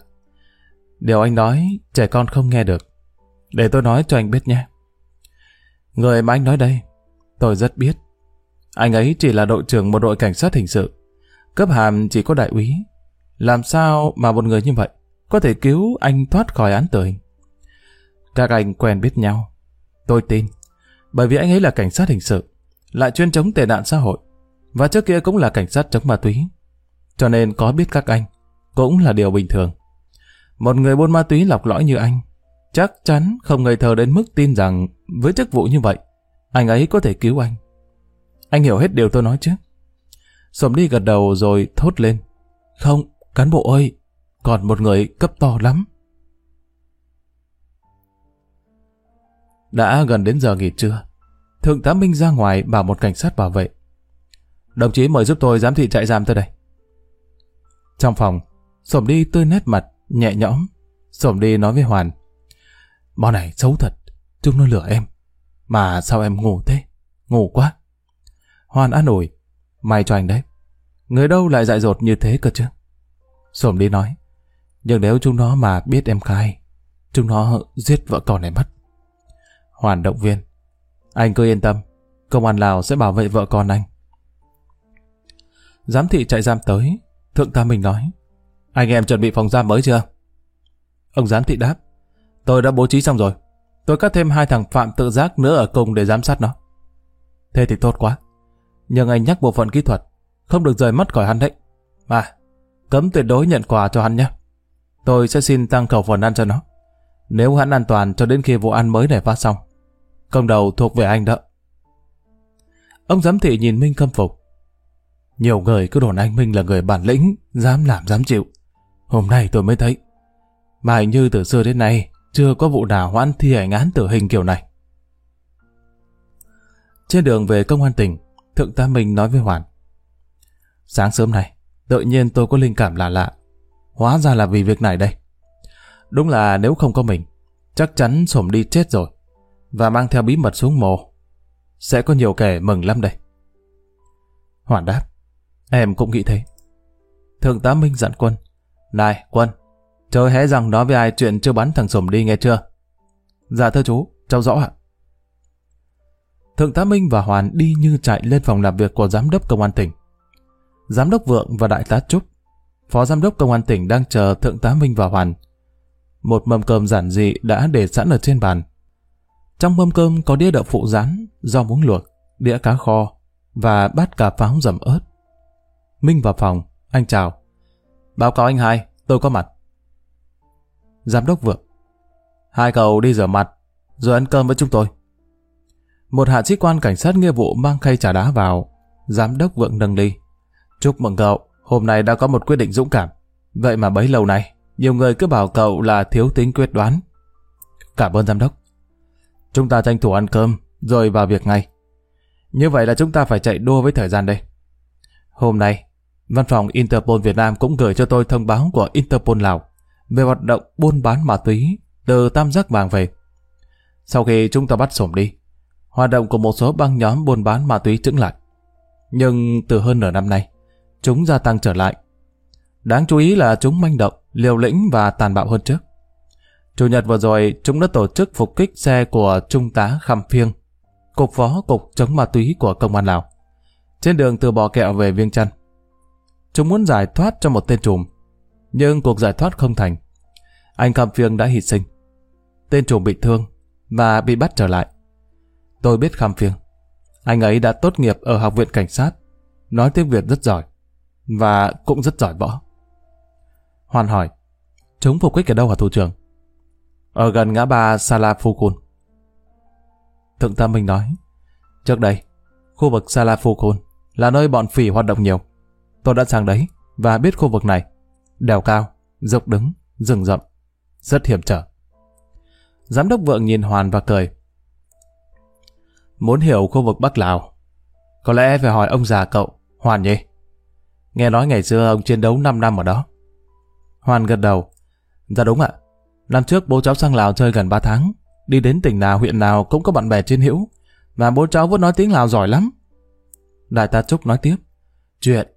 Điều anh nói, trẻ con không nghe được. Để tôi nói cho anh biết nhé. Người mà anh nói đây, tôi rất biết. Anh ấy chỉ là đội trưởng một đội cảnh sát hình sự. Cấp hàm chỉ có đại úy. Làm sao mà một người như vậy có thể cứu anh thoát khỏi án tử hình? Các anh quen biết nhau. Tôi tin. Bởi vì anh ấy là cảnh sát hình sự, lại chuyên chống tệ nạn xã hội, và trước kia cũng là cảnh sát chống ma túy. Cho nên có biết các anh, cũng là điều bình thường. Một người buôn ma túy lọc lõi như anh, chắc chắn không ngây thơ đến mức tin rằng với chức vụ như vậy, anh ấy có thể cứu anh. Anh hiểu hết điều tôi nói chứ? Sổm đi gật đầu rồi thốt lên. Không, cán bộ ơi, còn một người cấp to lắm. Đã gần đến giờ nghỉ trưa. Thượng tá Minh ra ngoài bảo một cảnh sát bảo vệ. Đồng chí mời giúp tôi giám thị trại giam tới đây. Trong phòng, Sổm đi tươi nét mặt, nhẹ nhõm. Sổm đi nói với Hoàn. Bọn này xấu thật, chúng nó lừa em. Mà sao em ngủ thế? Ngủ quá. Hoàn an ủi. May cho anh đấy. Người đâu lại dại dột như thế cơ chứ? Sổm đi nói. Nhưng nếu chúng nó mà biết em khai, chúng nó giết vợ con này mất. Hoàn động viên. Anh cứ yên tâm, công an Lào sẽ bảo vệ vợ con anh. Giám thị chạy giam tới, thượng tá mình nói. Anh em chuẩn bị phòng giam mới chưa? Ông giám thị đáp. Tôi đã bố trí xong rồi. Tôi cắt thêm hai thằng phạm tự giác nữa ở cùng để giám sát nó. Thế thì tốt quá. Nhưng anh nhắc bộ phận kỹ thuật, không được rời mắt khỏi hắn đấy. Mà, cấm tuyệt đối nhận quà cho hắn nhé. Tôi sẽ xin tăng khẩu phần ăn cho nó. Nếu hắn an toàn cho đến khi vụ ăn mới này phát xong. Công đầu thuộc về anh đó. Ông giám thị nhìn Minh khâm phục. Nhiều người cứ đồn anh Minh là người bản lĩnh, dám làm dám chịu. Hôm nay tôi mới thấy. Mà hình như từ xưa đến nay chưa có vụ nào hoãn thi hành án tử hình kiểu này. Trên đường về công an tỉnh, Thượng tá Minh nói với Hoàn. Sáng sớm này, tự nhiên tôi có linh cảm lạ lạ. Hóa ra là vì việc này đây. Đúng là nếu không có mình, chắc chắn sổm đi chết rồi. Và mang theo bí mật xuống mồ. Sẽ có nhiều kẻ mừng lắm đây. Hoàn đáp. Em cũng nghĩ thế. Thượng tá Minh dặn quân. Này, quân, trời hé rằng nói với ai chuyện chưa bắn thằng sổm đi nghe chưa? Dạ thưa chú, cháu rõ ạ. Thượng tá Minh và Hoàn đi như chạy lên phòng làm việc của giám đốc công an tỉnh. Giám đốc Vượng và đại tá Trúc, phó giám đốc công an tỉnh đang chờ thượng tá Minh và Hoàn. Một mâm cơm giản dị đã để sẵn ở trên bàn. Trong mâm cơm có đĩa đậu phụ rán, rau muống luộc, đĩa cá kho và bát cà pháo dầm ớt. Minh vào phòng, anh chào. Báo cáo anh hai, tôi có mặt. Giám đốc Vượng. Hai cậu đi rửa mặt, rồi ăn cơm với chúng tôi. Một hạ sĩ quan cảnh sát nghĩa vụ mang khay trà đá vào. Giám đốc Vượng nâng ly. Chúc mừng cậu, hôm nay đã có một quyết định dũng cảm. Vậy mà bấy lâu nay, nhiều người cứ bảo cậu là thiếu tính quyết đoán. Cảm ơn giám đốc. Chúng ta tranh thủ ăn cơm, rồi vào việc ngay. Như vậy là chúng ta phải chạy đua với thời gian đây. Hôm nay, văn phòng Interpol Việt Nam cũng gửi cho tôi thông báo của Interpol Lào về hoạt động buôn bán ma túy từ Tam Giác Vàng về. Sau khi chúng ta bắt sổm đi, hoạt động của một số băng nhóm buôn bán ma túy chững lại. Nhưng từ hơn nửa năm nay, chúng gia tăng trở lại. Đáng chú ý là chúng manh động, liều lĩnh và tàn bạo hơn trước. Chủ nhật vừa rồi, chúng đã tổ chức phục kích xe của Trung tá Khăm Phiêng, Cục Phó Cục chống ma túy của Công an Lào, trên đường từ Bò Kẹo về Viêng Chăn. Chúng muốn giải thoát cho một tên trùm, nhưng cuộc giải thoát không thành. Anh Khăm Phiêng đã hy sinh. Tên trùm bị thương và bị bắt trở lại. Tôi biết kham Phiêng. Anh ấy đã tốt nghiệp ở Học viện Cảnh sát, nói tiếng Việt rất giỏi, và cũng rất giỏi võ. Hoàn hỏi, chúng phục kích ở đâu hả thủ trưởng? Ở gần ngã ba Salafukun. Thượng tá Minh nói, trước đây, khu vực Salafukun là nơi bọn phỉ hoạt động nhiều. Tôi đã sang đấy và biết khu vực này, đèo cao, dốc đứng, rừng rậm, rất hiểm trở. Giám đốc vượng nhìn Hoàn và cười. Muốn hiểu khu vực Bắc Lào, có lẽ phải hỏi ông già cậu, Hoàn nhỉ? Nghe nói ngày xưa ông chiến đấu 5 năm ở đó. Hoàn gật đầu. Dạ đúng ạ. Năm trước bố cháu sang Lào chơi gần 3 tháng. Đi đến tỉnh nào huyện nào cũng có bạn bè trên hữu. Và bố cháu vẫn nói tiếng Lào giỏi lắm. Đại tá Trúc nói tiếp. Chuyện,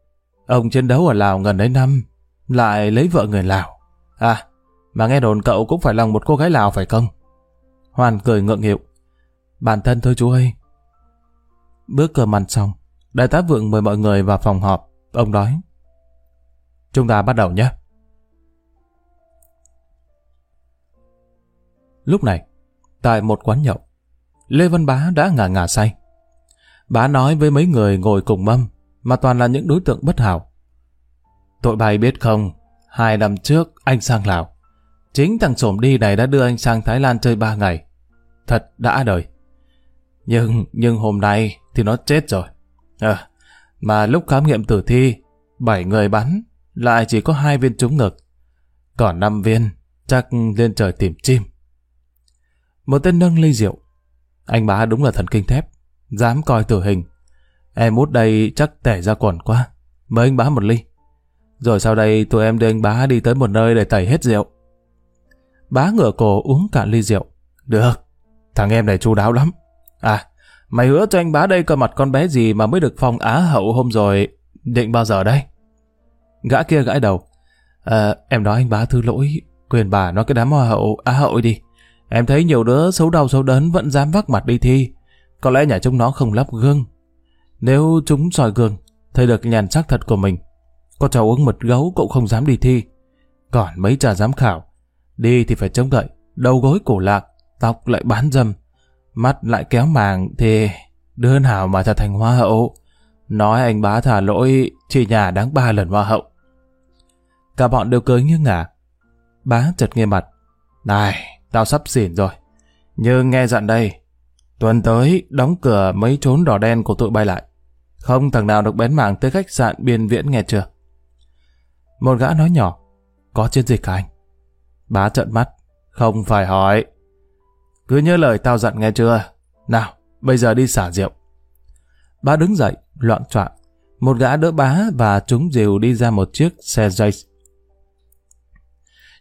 ông chiến đấu ở Lào gần đấy năm, lại lấy vợ người Lào. À, mà nghe đồn cậu cũng phải lòng một cô gái Lào phải không? Hoàn cười ngượng nghịu. Bản thân thôi chú ơi. Bữa cơm ăn xong, đại tá Vượng mời mọi người vào phòng họp. Ông nói. Chúng ta bắt đầu nhé. Lúc này, tại một quán nhậu, Lê Văn Bá đã ngả ngả say. Bá nói với mấy người ngồi cùng mâm, mà toàn là những đối tượng bất hảo. Tội bay biết không, hai năm trước anh sang Lào. Chính thằng Sổm đi này đã đưa anh sang Thái Lan chơi ba ngày. Thật đã đời. Nhưng, nhưng hôm nay thì nó chết rồi. À, mà lúc khám nghiệm tử thi, bảy người bắn, lại chỉ có hai viên trúng ngực. Còn năm viên, chắc lên trời tìm chim. Một tên nâng ly rượu. Anh bá đúng là thần kinh thép, dám coi tử hình. Em út đây chắc tẻ ra quần quá. Mời anh bá một ly. Rồi sau đây tụi em đưa anh bá đi tới một nơi để tẩy hết rượu. Bá ngửa cổ uống cạn ly rượu. Được, thằng em này chu đáo lắm. À, mày hứa cho anh bá đây coi mặt con bé gì mà mới được phong Á hậu hôm rồi. Định bao giờ đây? Gã kia gãi đầu. À, em nói anh bá thư lỗi, quyền bà nói cái đám hoa hậu Á hậu đi. Em thấy nhiều đứa xấu đau xấu đớn vẫn dám vác mặt đi thi. Có lẽ nhà chúng nó không lắp gương. Nếu chúng soi gương, thấy được nhàn sắc thật của mình, có cháu uống mật gấu cũng không dám đi thi. Còn mấy trà giám khảo, đi thì phải chống gậy, đầu gối cổ lạc, tóc lại bán dâm, mắt lại kéo màng thì đứa nào mà trở thành hoa hậu. Nói anh bá thả lỗi, chỉ nhà đáng ba lần hoa hậu. Cả bọn đều cười nghiêng ngả. Bá chợt nghe mặt. Này, Tao sắp xỉn rồi. Nhưng nghe dặn đây, tuần tới đóng cửa mấy trốn đỏ đen của tụi bay lại. Không thằng nào được bén mảng tới khách sạn biên viễn nghe chưa? Một gã nói nhỏ, có chiến dịch hả anh? Bá trợn mắt, không phải hỏi. Cứ nhớ lời tao dặn nghe chưa? Nào, bây giờ đi xả rượu. Bá đứng dậy, loạn troạn. Một gã đỡ bá và chúng dìu đi ra một chiếc xe dây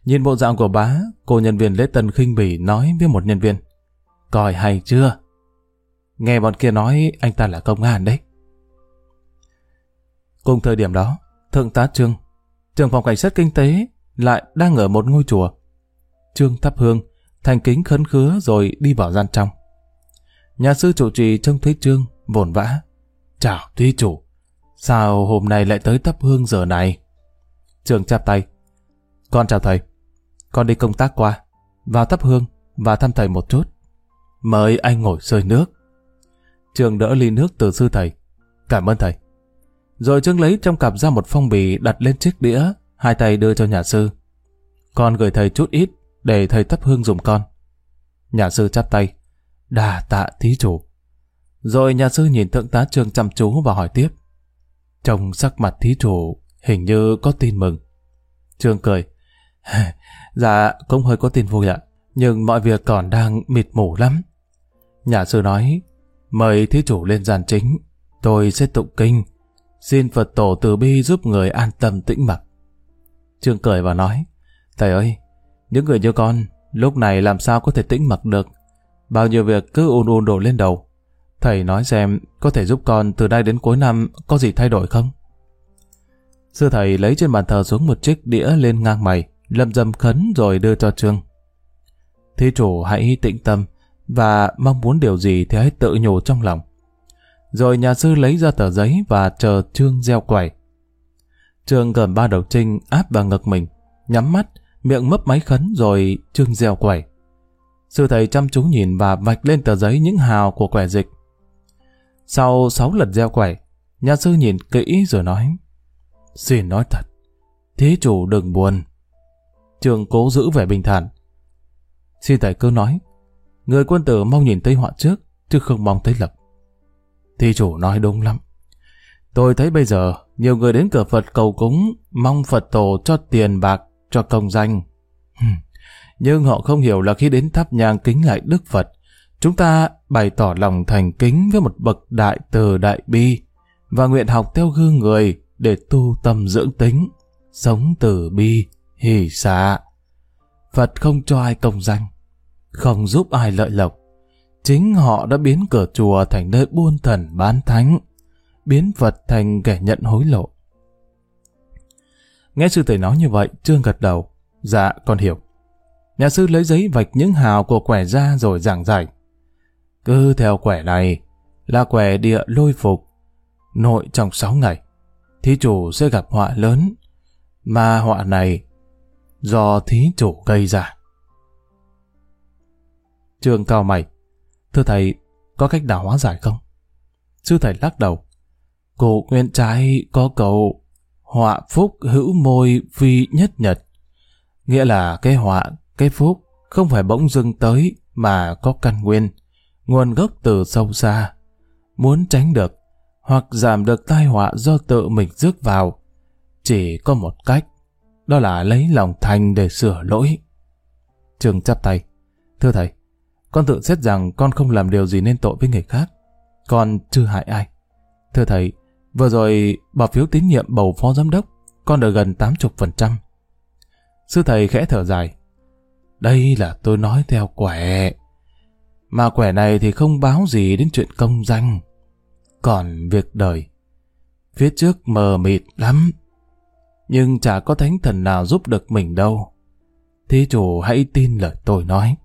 Nhìn bộ dạng của bá, cô nhân viên lễ tân khinh bỉ nói với một nhân viên. Coi hay chưa? Nghe bọn kia nói anh ta là công an đấy. Cùng thời điểm đó, Thượng tá Trương, trưởng phòng cảnh sát kinh tế, lại đang ở một ngôi chùa. Trương thắp hương, thành kính khấn khứa rồi đi vào gian trong. Nhà sư chủ trì trông thấy Trương, vồn vã. Chào thí chủ, sao hôm nay lại tới thắp hương giờ này? Trương chắp tay. Con chào thầy. Con đi công tác qua, vào thắp hương và thăm thầy một chút. Mời anh ngồi sơi nước. Trương đỡ ly nước từ sư thầy. Cảm ơn thầy. Rồi Trương lấy trong cặp ra một phong bì đặt lên chiếc đĩa, hai tay đưa cho nhà sư. Con gửi thầy chút ít để thầy thắp hương dùng con. Nhà sư chắp tay. Đà tạ thí chủ. Rồi nhà sư nhìn thượng tá Trương chăm chú và hỏi tiếp. Trong sắc mặt thí chủ hình như có tin mừng. Trương cười. dạ, cũng hơi có tin vui ạ. Nhưng mọi việc còn đang mịt mù lắm. Nhà sư nói, mời thí chủ lên giàn chính. Tôi sẽ tụng kinh. Xin Phật tổ từ bi giúp người an tâm tĩnh mặc. Trương cười và nói, Thầy ơi, những người như con, lúc này làm sao có thể tĩnh mặc được. Bao nhiêu việc cứ ùn ùn đổ lên đầu. Thầy nói xem có thể giúp con từ đây đến cuối năm có gì thay đổi không? Sư thầy lấy trên bàn thờ xuống một chiếc đĩa lên ngang mày, lâm dâm khấn rồi đưa cho Trương. Thí chủ hãy tĩnh tâm và mong muốn điều gì thì hãy tự nhủ trong lòng. Rồi nhà sư lấy ra tờ giấy và chờ Trương gieo quẩy. Trương cầm ba đầu trinh áp vào ngực mình, nhắm mắt, miệng mấp máy khấn rồi Trương gieo quẩy. Sư thầy chăm chú nhìn và vạch lên tờ giấy những hào của quẻ dịch. Sau sáu lần gieo quẩy, nhà sư nhìn kỹ rồi nói Xin nói thật, thế chủ đừng buồn. Trường cố giữ vẻ bình thản. Xin thầy cứ nói, người quân tử mong nhìn thấy họa trước, chứ không mong thấy lập. Thi chủ nói đúng lắm. Tôi thấy bây giờ, nhiều người đến cửa Phật cầu cúng, mong Phật tổ cho tiền bạc, cho công danh. Nhưng họ không hiểu là khi đến thắp nhang kính lại Đức Phật, chúng ta bày tỏ lòng thành kính với một bậc đại từ đại bi và nguyện học theo gương người để tu tâm dưỡng tính, sống từ bi, hỷ xả. Phật không cho ai công danh, không giúp ai lợi lộc. Chính họ đã biến cửa chùa thành nơi buôn thần bán thánh, biến Phật thành kẻ nhận hối lộ. Nghe sư thầy nói như vậy, Trương gật đầu. Dạ, con hiểu. Nhà sư lấy giấy vạch những hào của quẻ ra rồi giảng giải. Cứ theo quẻ này là quẻ địa lôi phục. Nội trong 6 ngày, thí chủ sẽ gặp họa lớn. Mà họa này do thí chủ gây ra. Trương cao mày. Thưa thầy, có cách nào hóa giải không? Sư thầy lắc đầu. Cụ nguyên trái có cầu họa phúc hữu môi phi nhất nhật. Nghĩa là cái họa, cái phúc không phải bỗng dưng tới mà có căn nguyên, nguồn gốc từ sâu xa. Muốn tránh được hoặc giảm được tai họa do tự mình rước vào, chỉ có một cách, đó là lấy lòng thành để sửa lỗi. Trường chắp tay, thưa thầy, con tự xét rằng con không làm điều gì nên tội với người khác, con chưa hại ai. Thưa thầy, vừa rồi bỏ phiếu tín nhiệm bầu phó giám đốc, con được gần 80%. Sư thầy khẽ thở dài, đây là tôi nói theo quẻ. Mà quẻ này thì không báo gì đến chuyện công danh. Còn việc đời, phía trước mờ mịt lắm. Nhưng chả có thánh thần nào giúp được mình đâu. Thí chủ hãy tin lời tôi nói.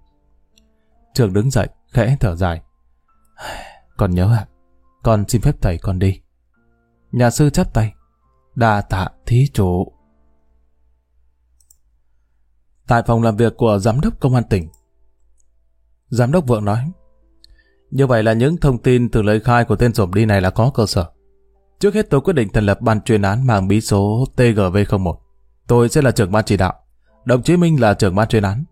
Trường đứng dậy, khẽ thở dài. Con nhớ ạ, con xin phép thầy con đi. Nhà sư chắp tay. Đà tạ thí chủ. Tại phòng làm việc của Giám đốc Công an tỉnh. Giám đốc vượng nói, như vậy là những thông tin từ lời khai của tên rộm đi này là có cơ sở. Trước hết tôi quyết định thành lập ban chuyên án mang bí số TGV01. Tôi sẽ là trưởng ban chỉ đạo. Đồng chí Minh là trưởng ban chuyên án.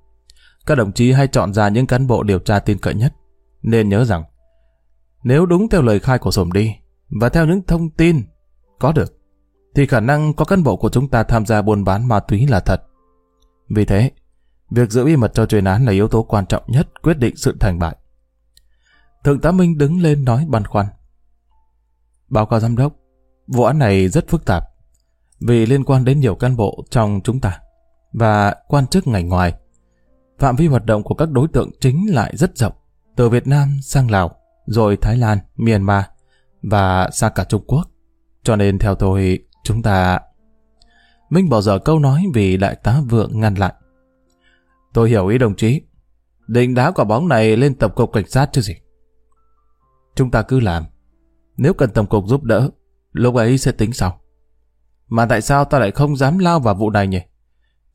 Các đồng chí hay chọn ra những cán bộ điều tra tin cậy nhất. Nên nhớ rằng, nếu đúng theo lời khai của Sổm đi và theo những thông tin có được, thì khả năng có cán bộ của chúng ta tham gia buôn bán ma túy là thật. Vì thế, việc giữ bí mật cho chuyên án là yếu tố quan trọng nhất quyết định sự thành bại. Thượng tá Minh đứng lên nói băn khoăn. Báo cáo giám đốc, vụ án này rất phức tạp vì liên quan đến nhiều cán bộ trong chúng ta và quan chức ngành ngoài. Phạm vi hoạt động của các đối tượng chính lại rất rộng, từ Việt Nam sang Lào, rồi Thái Lan, Myanmar và sang cả Trung Quốc. Cho nên theo tôi, chúng ta... Minh bỏ dở câu nói vì đại tá vượng ngăn lại. Tôi hiểu ý đồng chí. Định đá quả bóng này lên tập cục cảnh sát chứ gì. chúng ta cứ làm. Nếu cần Tổng cục giúp đỡ, lúc ấy sẽ tính sau. Mà tại sao ta lại không dám lao vào vụ này nhỉ?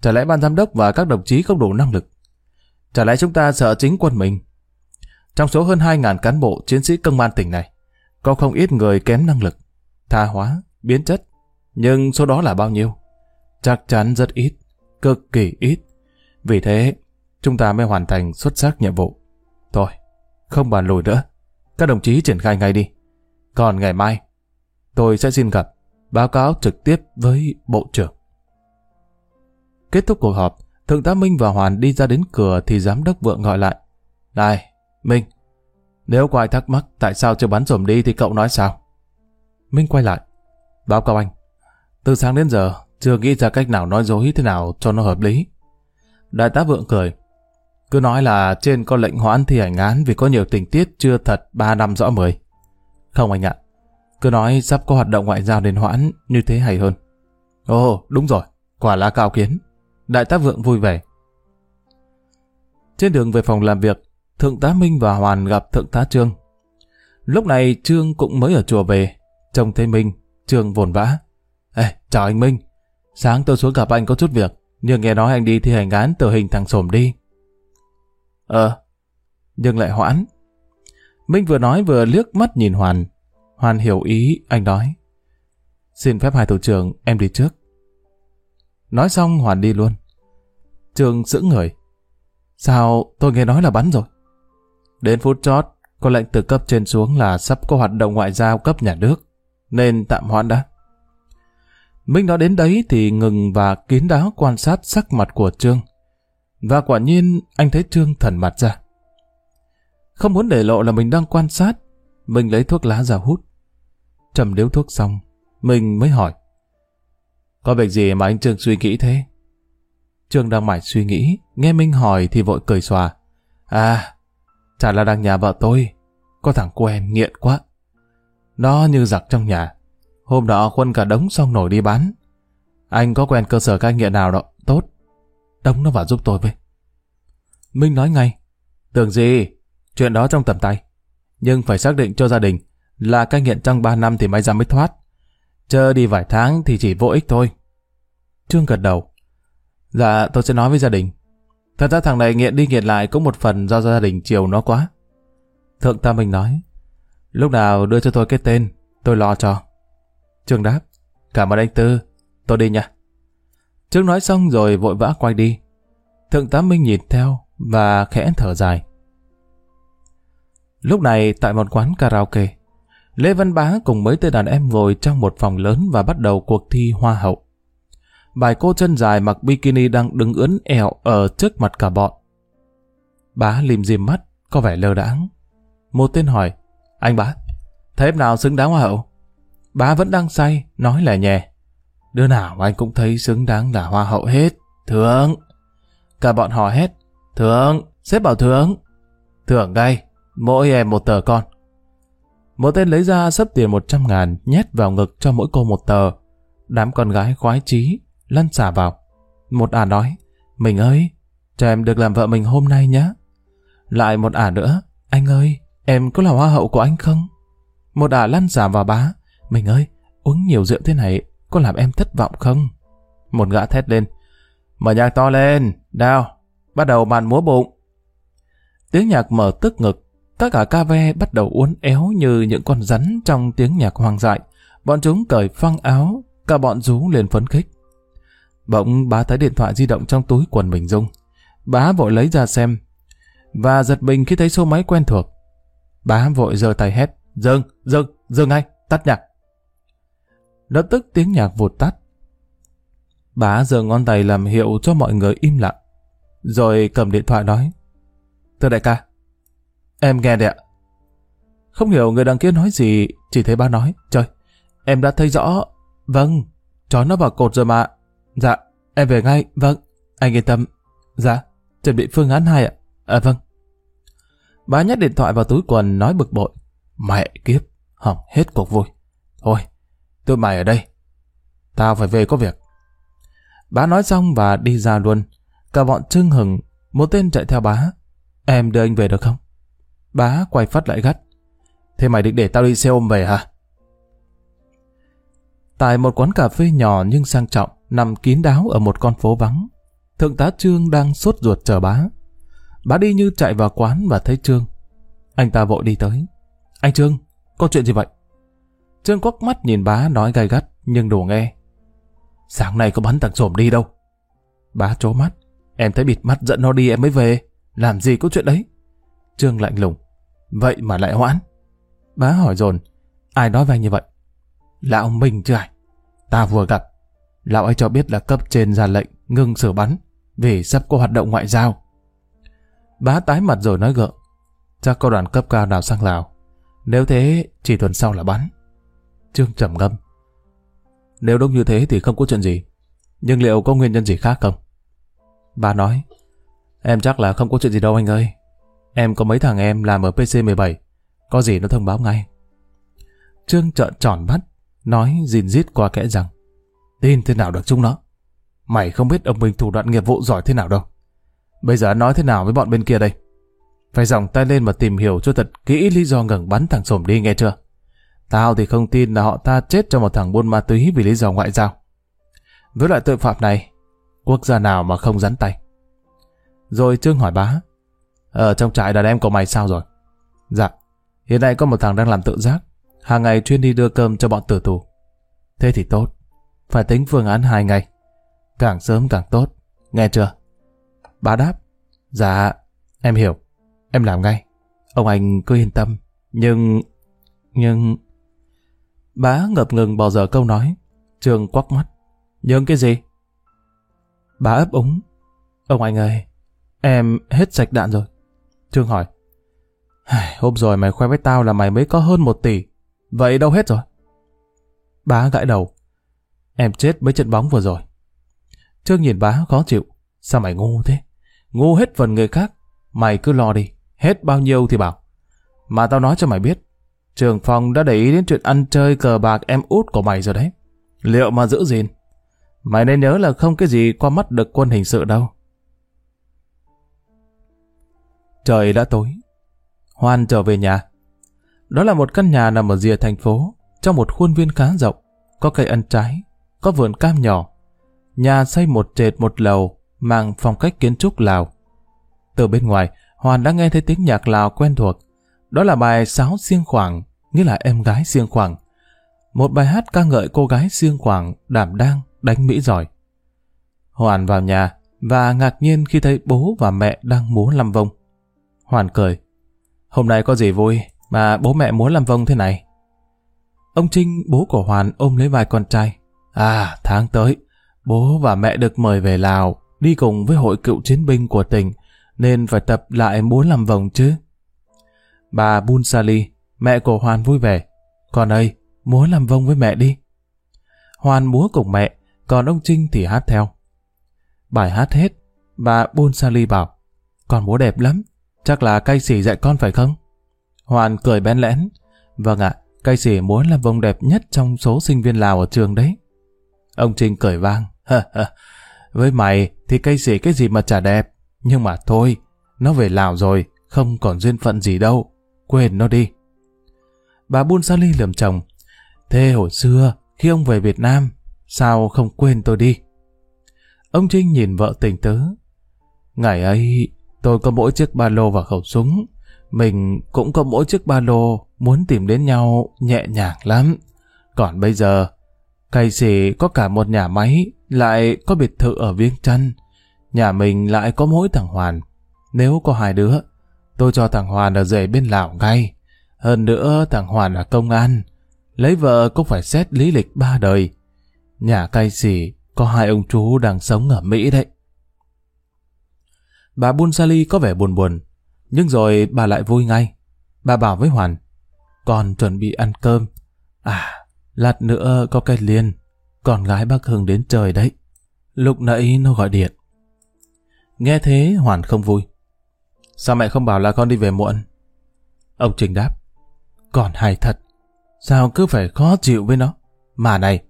Chả lẽ ban giám đốc và các đồng chí không đủ năng lực? Chả lẽ chúng ta sợ chính quân mình? Trong số hơn 2.000 cán bộ chiến sĩ công an tỉnh này, có không ít người kém năng lực, tha hóa, biến chất. Nhưng số đó là bao nhiêu? Chắc chắn rất ít, cực kỳ ít. Vì thế, chúng ta mới hoàn thành xuất sắc nhiệm vụ. Thôi, không bàn lùi nữa. Các đồng chí triển khai ngay đi. Còn ngày mai, tôi sẽ xin gặp, báo cáo trực tiếp với Bộ trưởng. Kết thúc cuộc họp, Thượng tá Minh và Hoàn đi ra đến cửa thì giám đốc vượng gọi lại. Này, Minh, nếu có ai thắc mắc tại sao chưa bắn rồm đi thì cậu nói sao? Minh quay lại. Báo cáo anh, từ sáng đến giờ chưa nghĩ ra cách nào nói dối thế nào cho nó hợp lý. Đại tá vượng cười. Cứ nói là trên có lệnh hoãn thi hành án vì có nhiều tình tiết chưa thật 3 năm rõ mười. Không anh ạ. Cứ nói sắp có hoạt động ngoại giao đến hoãn như thế hay hơn. Ồ, đúng rồi. Quả là cao kiến. Đại tá vượng vui vẻ. Trên đường về phòng làm việc, Thượng tá Minh và Hoàn gặp Thượng tá Trương. Lúc này Trương cũng mới ở chùa về. Trông thấy Minh, Trương vồn vã. Ê, chào anh Minh. Sáng tôi xuống gặp anh có chút việc, nhưng nghe nói anh đi thi hành án tử hình thằng sổm đi. Ờ, nhưng lại hoãn. Minh vừa nói vừa liếc mắt nhìn Hoàn. Hoàn hiểu ý, anh nói. Xin phép hai thủ trưởng, em đi trước. Nói xong Hoàn đi luôn. Trường sững người. Sao tôi nghe nói là bắn rồi? Đến phút chót, có lệnh từ cấp trên xuống là sắp có hoạt động ngoại giao cấp nhà nước, nên tạm hoãn đã. Minh nói đến đấy thì ngừng và kín đáo quan sát sắc mặt của Trương. Và quả nhiên anh thấy Trương thần mặt ra. Không muốn để lộ là mình đang quan sát, mình lấy thuốc lá ra hút. Trầm điếu thuốc xong, mình mới hỏi. Có việc gì mà anh Trương suy nghĩ thế? Trương đang mải suy nghĩ, nghe Minh hỏi thì vội cười xòa. À, chả là đang nhà vợ tôi, có thằng cô em nghiện quá. Nó như giặc trong nhà. Hôm đó khuân cả đống xong nổi đi bán. Anh có quen cơ sở cai nghiện nào đó, tốt. đóng nó vào giúp tôi với. Minh nói ngay. Tưởng gì, chuyện đó trong tầm tay. Nhưng phải xác định cho gia đình là cai nghiện trong 3 năm thì may ra mới thoát. Chờ đi vài tháng thì chỉ vô ích thôi. Trương gật đầu. Dạ, tôi sẽ nói với gia đình. Thật ra thằng này nghiện đi nghiện lại cũng một phần do gia đình chiều nó quá. Thượng tá Minh nói. Lúc nào đưa cho tôi cái tên, tôi lo cho. Trương đáp. Cảm ơn anh Tư, tôi đi nha. Trương nói xong rồi vội vã quay đi. Thượng tá Minh nhìn theo và khẽ thở dài. Lúc này tại một quán karaoke, Lê Văn Bá cùng mấy tên đàn em ngồi trong một phòng lớn và bắt đầu cuộc thi hoa hậu. Bài cô chân dài mặc bikini đang đứng ướn ẹo ở trước mặt cả bọn. Bá lim dim mắt, có vẻ lơ đãng. Một tên hỏi, anh bá, thế em nào xứng đáng hoa hậu? Bá vẫn đang say, nói lẻ nhẹ. Đứa nào anh cũng thấy xứng đáng là hoa hậu hết. Thượng! Cả bọn họ hết. Thượng! Xếp bảo thượng! thưởng đây! Mỗi em một tờ con. Một tên lấy ra sấp tiền 100 ngàn nhét vào ngực cho mỗi cô một tờ. Đám con gái khoái chí lăn xả vào. Một ả nói, mình ơi, cho em được làm vợ mình hôm nay nhé. Lại một ả nữa, anh ơi, em có là hoa hậu của anh không? Một ả lăn xả vào bá, mình ơi, uống nhiều rượu thế này, có làm em thất vọng không? Một gã thét lên, mở nhạc to lên, đao, bắt đầu màn múa bụng. Tiếng nhạc mở tức ngực, Tất cả ca ve bắt đầu uốn éo như những con rắn trong tiếng nhạc hoang dại. Bọn chúng cởi phăng áo, cả bọn rú lên phấn khích. Bỗng bá thấy điện thoại di động trong túi quần mình Dung. Bá vội lấy ra xem. Và giật mình khi thấy số máy quen thuộc. Bá vội giơ tay hét. Dừng, dừng, dừng ngay, tắt nhạc. Lập tức tiếng nhạc vụt tắt. Bá giơ ngón tay làm hiệu cho mọi người im lặng. Rồi cầm điện thoại nói. Thưa đại ca, Em nghe đấy ạ. Không hiểu người đằng kia nói gì, chỉ thấy bá nói. Trời, em đã thấy rõ. Vâng, chó nó vào cột rồi mà. Dạ, em về ngay. Vâng, anh yên tâm. Dạ, chuẩn bị phương án hai ạ. À vâng. Bá nhét điện thoại vào túi quần nói bực bội. Mẹ kiếp, hỏng hết cuộc vui. Thôi, tụi mày ở đây. Tao phải về có việc. Bá nói xong và đi ra luôn. Cả bọn trưng hừng, một tên chạy theo bá. Em đưa anh về được không? Bá quay phát lại gắt. Thế mày định để tao đi xe ôm về hả? Tại một quán cà phê nhỏ nhưng sang trọng, nằm kín đáo ở một con phố vắng, Thượng tá Trương đang sốt ruột chờ bá. Bá đi như chạy vào quán và thấy Trương. Anh ta vội đi tới. Anh Trương, có chuyện gì vậy? Trương quắc mắt nhìn bá nói gai gắt, nhưng đủ nghe. Sáng nay có bắn thằng trộm đi đâu? Bá trố mắt. Em thấy bịt mắt dẫn nó đi em mới về. Làm gì có chuyện đấy? Trương lạnh lùng. Vậy mà lại hoãn. Bá hỏi dồn Ai nói với anh như vậy? Lão Minh chứ ai? Ta vừa gặp. Lão ấy cho biết là cấp trên ra lệnh ngừng sửa bắn vì sắp có hoạt động ngoại giao. Bá tái mặt rồi nói gượng. Chắc có đoàn cấp cao nào sang Lào. Nếu thế, chỉ tuần sau là bắn. Trương trầm ngâm. Nếu đúng như thế thì không có chuyện gì. Nhưng liệu có nguyên nhân gì khác không? Bà nói, em chắc là không có chuyện gì đâu anh ơi. Em có mấy thằng em làm ở PC17. Có gì nó thông báo ngay. Trương trợn tròn mắt, nói gìn rít qua kẽ rằng, tin thế nào được chúng nó. Mày không biết ông Minh thủ đoạn nghiệp vụ giỏi thế nào đâu. Bây giờ nói thế nào với bọn bên kia đây? Phải dòng tay lên mà tìm hiểu cho thật kỹ lý do ngẩng bắn thằng sổm đi nghe chưa? Tao thì không tin là họ ta chết cho một thằng buôn ma túy vì lý do ngoại giao. Với loại tội phạm này, quốc gia nào mà không rắn tay? Rồi Trương hỏi bá, ở trong trại đàn em của mày sao rồi? Dạ, hiện nay có một thằng đang làm tự giác, hàng ngày chuyên đi đưa cơm cho bọn tử tù. Thế thì tốt, phải tính phương án hai ngày. Càng sớm càng tốt, nghe chưa? Bá đáp, dạ, em hiểu, em làm ngay. Ông anh cứ yên tâm, nhưng... nhưng... Bá ngập ngừng bỏ dở câu nói. Trường quắc mắt. Nhưng cái gì? Bá ấp úng. Ông anh ơi, em hết sạch đạn rồi. Trương hỏi. Hôm rồi mày khoe với tao là mày mới có hơn một tỷ. Vậy đâu hết rồi? Bá gãi đầu. Em chết mấy trận bóng vừa rồi. Trương nhìn bá khó chịu. Sao mày ngu thế? Ngu hết phần người khác. Mày cứ lo đi. Hết bao nhiêu thì bảo. Mà tao nói cho mày biết. Trường phòng đã để ý đến chuyện ăn chơi cờ bạc em út của mày rồi đấy. Liệu mà giữ gìn? Mày nên nhớ là không cái gì qua mắt được quân hình sự đâu. Trời đã tối. Hoan trở về nhà. Đó là một căn nhà nằm ở rìa thành phố, trong một khuôn viên khá rộng, có cây ăn trái, có vườn cam nhỏ. Nhà xây một trệt một lầu, mang phong cách kiến trúc Lào. Từ bên ngoài, Hoàn đã nghe thấy tiếng nhạc Lào quen thuộc. Đó là bài Sáo Siêng Khoảng, nghĩa là em gái Siêng Khoảng. Một bài hát ca ngợi cô gái Siêng Khoảng đảm đang, đánh Mỹ giỏi. Hoàn vào nhà và ngạc nhiên khi thấy bố và mẹ đang múa lâm vông. Hoàn cười. Hôm nay có gì vui mà bố mẹ muốn làm vông thế này? Ông Trinh, bố của Hoàn ôm lấy vai con trai. À, tháng tới, bố và mẹ được mời về Lào, đi cùng với hội cựu chiến binh của tỉnh, nên phải tập lại múa làm vòng chứ. Bà Bun Sali, mẹ của Hoàn vui vẻ. Con ơi, múa làm vòng với mẹ đi. Hoàn múa cùng mẹ, còn ông Trinh thì hát theo. Bài hát hết, bà Bun Sali bảo, con múa đẹp lắm, chắc là cay sỉ dạy con phải không? Hoàn cười bén lẽn, vâng ạ, cay sỉ múa làm vòng đẹp nhất trong số sinh viên Lào ở trường đấy. Ông Trinh cười vang, với mày thì cây gì cái gì mà chả đẹp, nhưng mà thôi, nó về Lào rồi, không còn duyên phận gì đâu, quên nó đi. Bà Buôn Sa Ly lườm chồng, thế hồi xưa, khi ông về Việt Nam, sao không quên tôi đi? Ông Trinh nhìn vợ tình tứ. Ngày ấy, tôi có mỗi chiếc ba lô và khẩu súng. Mình cũng có mỗi chiếc ba lô, muốn tìm đến nhau nhẹ nhàng lắm. Còn bây giờ, cây xỉ có cả một nhà máy, lại có biệt thự ở Viếng Trăn, Nhà mình lại có mỗi thằng Hoàn. Nếu có hai đứa, tôi cho thằng Hoàn ở rể bên Lào ngay. Hơn nữa thằng Hoàn là công an. Lấy vợ cũng phải xét lý lịch ba đời. Nhà cay xỉ có hai ông chú đang sống ở Mỹ đấy. Bà Bunsali có vẻ buồn buồn, nhưng rồi bà lại vui ngay. Bà bảo với Hoàn, con chuẩn bị ăn cơm. À, lát nữa có cái liên, con gái bác Hưng đến trời đấy. Lúc nãy nó gọi điện. Nghe thế Hoàn không vui. Sao mẹ không bảo là con đi về muộn? Ông Trình đáp. Còn hay thật. Sao cứ phải khó chịu với nó? Mà này,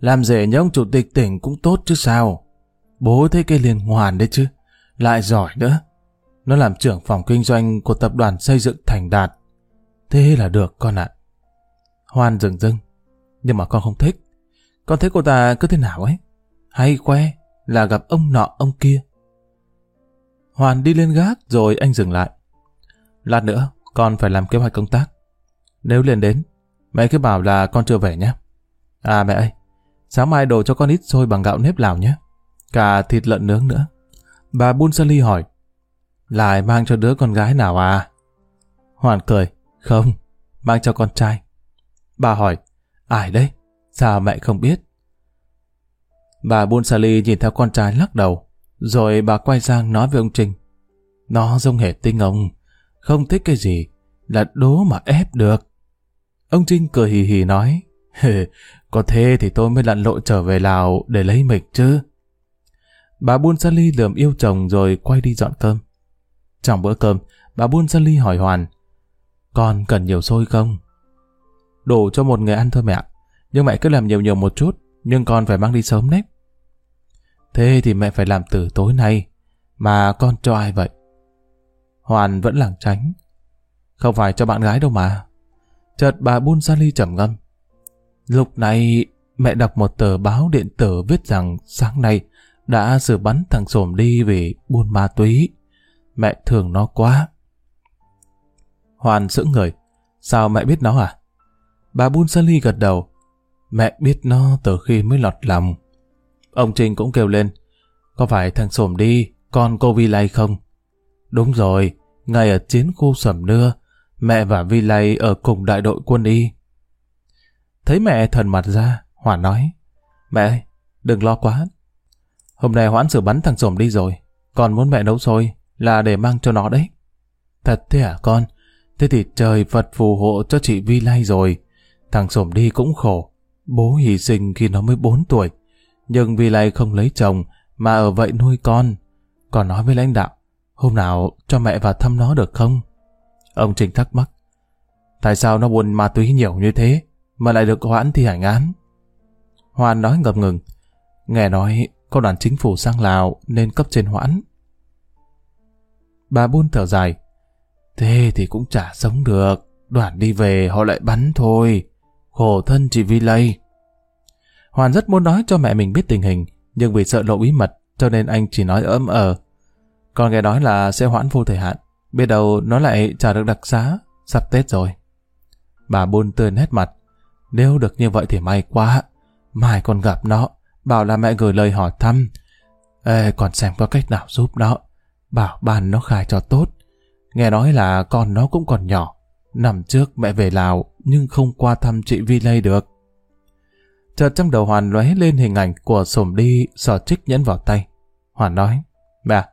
làm rể nhà ông chủ tịch tỉnh cũng tốt chứ sao? Bố thấy cây liền hoàn đấy chứ. Lại giỏi nữa. Nó làm trưởng phòng kinh doanh của tập đoàn xây dựng Thành Đạt. Thế là được con ạ. Hoan dừng dưng. Nhưng mà con không thích. Con thấy cô ta cứ thế nào ấy. Hay khoe là gặp ông nọ ông kia. Hoàn đi lên gác rồi anh dừng lại. Lát nữa, con phải làm kế hoạch công tác. Nếu lên đến, mẹ cứ bảo là con chưa về nhé. À mẹ ơi, sáng mai đồ cho con ít xôi bằng gạo nếp Lào nhé. Cả thịt lợn nướng nữa. Bà Bunsali hỏi, lại mang cho đứa con gái nào à? Hoàn cười, không, mang cho con trai. Bà hỏi, ai đấy? Sao mẹ không biết? Bà Bun Sali nhìn theo con trai lắc đầu, rồi bà quay sang nói với ông Trinh. Nó giống hệt tinh ông, không thích cái gì, là đố mà ép được. Ông Trinh cười hì hì nói, có thế thì tôi mới lặn lội trở về Lào để lấy mịch chứ. Bà Buôn Sali lườm yêu chồng rồi quay đi dọn cơm. Trong bữa cơm, bà Buôn Sali hỏi Hoàn, con cần nhiều xôi không? Đủ cho một người ăn thôi mẹ, nhưng mẹ cứ làm nhiều nhiều một chút, nhưng con phải mang đi sớm đấy. Thế thì mẹ phải làm từ tối nay, mà con cho ai vậy? Hoàn vẫn lảng tránh. Không phải cho bạn gái đâu mà. Chợt bà Buôn Sali trầm ngâm. Lúc này mẹ đọc một tờ báo điện tử viết rằng sáng nay đã xử bắn thằng Sổm đi vì buôn ma túy. Mẹ thường nó quá. Hoàn sững người. Sao mẹ biết nó à? Bà Bun ly gật đầu. Mẹ biết nó từ khi mới lọt lòng. Ông Trinh cũng kêu lên. Có phải thằng Sổm đi, con cô Vi Lai không? Đúng rồi, ngay ở chiến khu Sầm Nưa, mẹ và Vi Lai ở cùng đại đội quân y. Thấy mẹ thần mặt ra, Hoàn nói. Mẹ ơi, đừng lo quá. Hôm nay Hoãn sửa bắn thằng Sổm đi rồi. Còn muốn mẹ nấu xôi là để mang cho nó đấy. Thật thế à con? Thế thì trời Phật phù hộ cho chị Vi Lai rồi. Thằng Sổm đi cũng khổ. Bố hy sinh khi nó mới 4 tuổi. Nhưng vì Lai không lấy chồng mà ở vậy nuôi con. Còn nói với lãnh đạo, hôm nào cho mẹ vào thăm nó được không? Ông Trình thắc mắc. Tại sao nó buồn ma túy nhiều như thế mà lại được hoãn thi hành án? Hoan nói ngập ngừng. Nghe nói có đoàn chính phủ sang Lào nên cấp trên hoãn. Bà buôn thở dài. Thế thì cũng chả sống được. Đoàn đi về họ lại bắn thôi. Khổ thân chị Vi Lây. Hoàn rất muốn nói cho mẹ mình biết tình hình, nhưng vì sợ lộ bí mật, cho nên anh chỉ nói ấm ờ. Còn nghe nói là sẽ hoãn vô thời hạn. Biết đâu nó lại trả được đặc xá, sắp Tết rồi. Bà buôn tươi nét mặt. Nếu được như vậy thì may quá. Mai còn gặp nó, bảo là mẹ gửi lời hỏi thăm. Ê, còn xem có cách nào giúp nó. Bảo bàn nó khai cho tốt. Nghe nói là con nó cũng còn nhỏ. Năm trước mẹ về Lào nhưng không qua thăm chị Vi Lây được. Chợt trong đầu Hoàn lóe lên hình ảnh của sổm đi sò trích nhẫn vào tay. Hoàn nói, mẹ,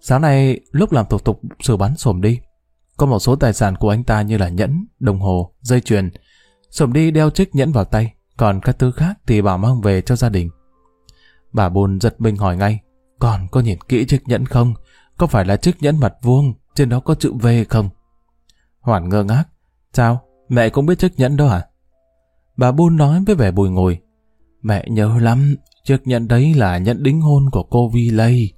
sáng nay lúc làm thủ tục xử bắn sổm đi, có một số tài sản của anh ta như là nhẫn, đồng hồ, dây chuyền. Sổm đi đeo trích nhẫn vào tay, còn các thứ khác thì bảo mang về cho gia đình. Bà buồn giật mình hỏi ngay, còn có nhìn kỹ chiếc nhẫn không? Có phải là chiếc nhẫn mặt vuông, trên đó có chữ V không? Hoàn ngơ ngác, sao? Mẹ cũng biết chiếc nhẫn đó à? Bà Bun nói với vẻ bùi ngồi. Mẹ nhớ lắm, chiếc nhẫn đấy là nhẫn đính hôn của cô Vi Lây.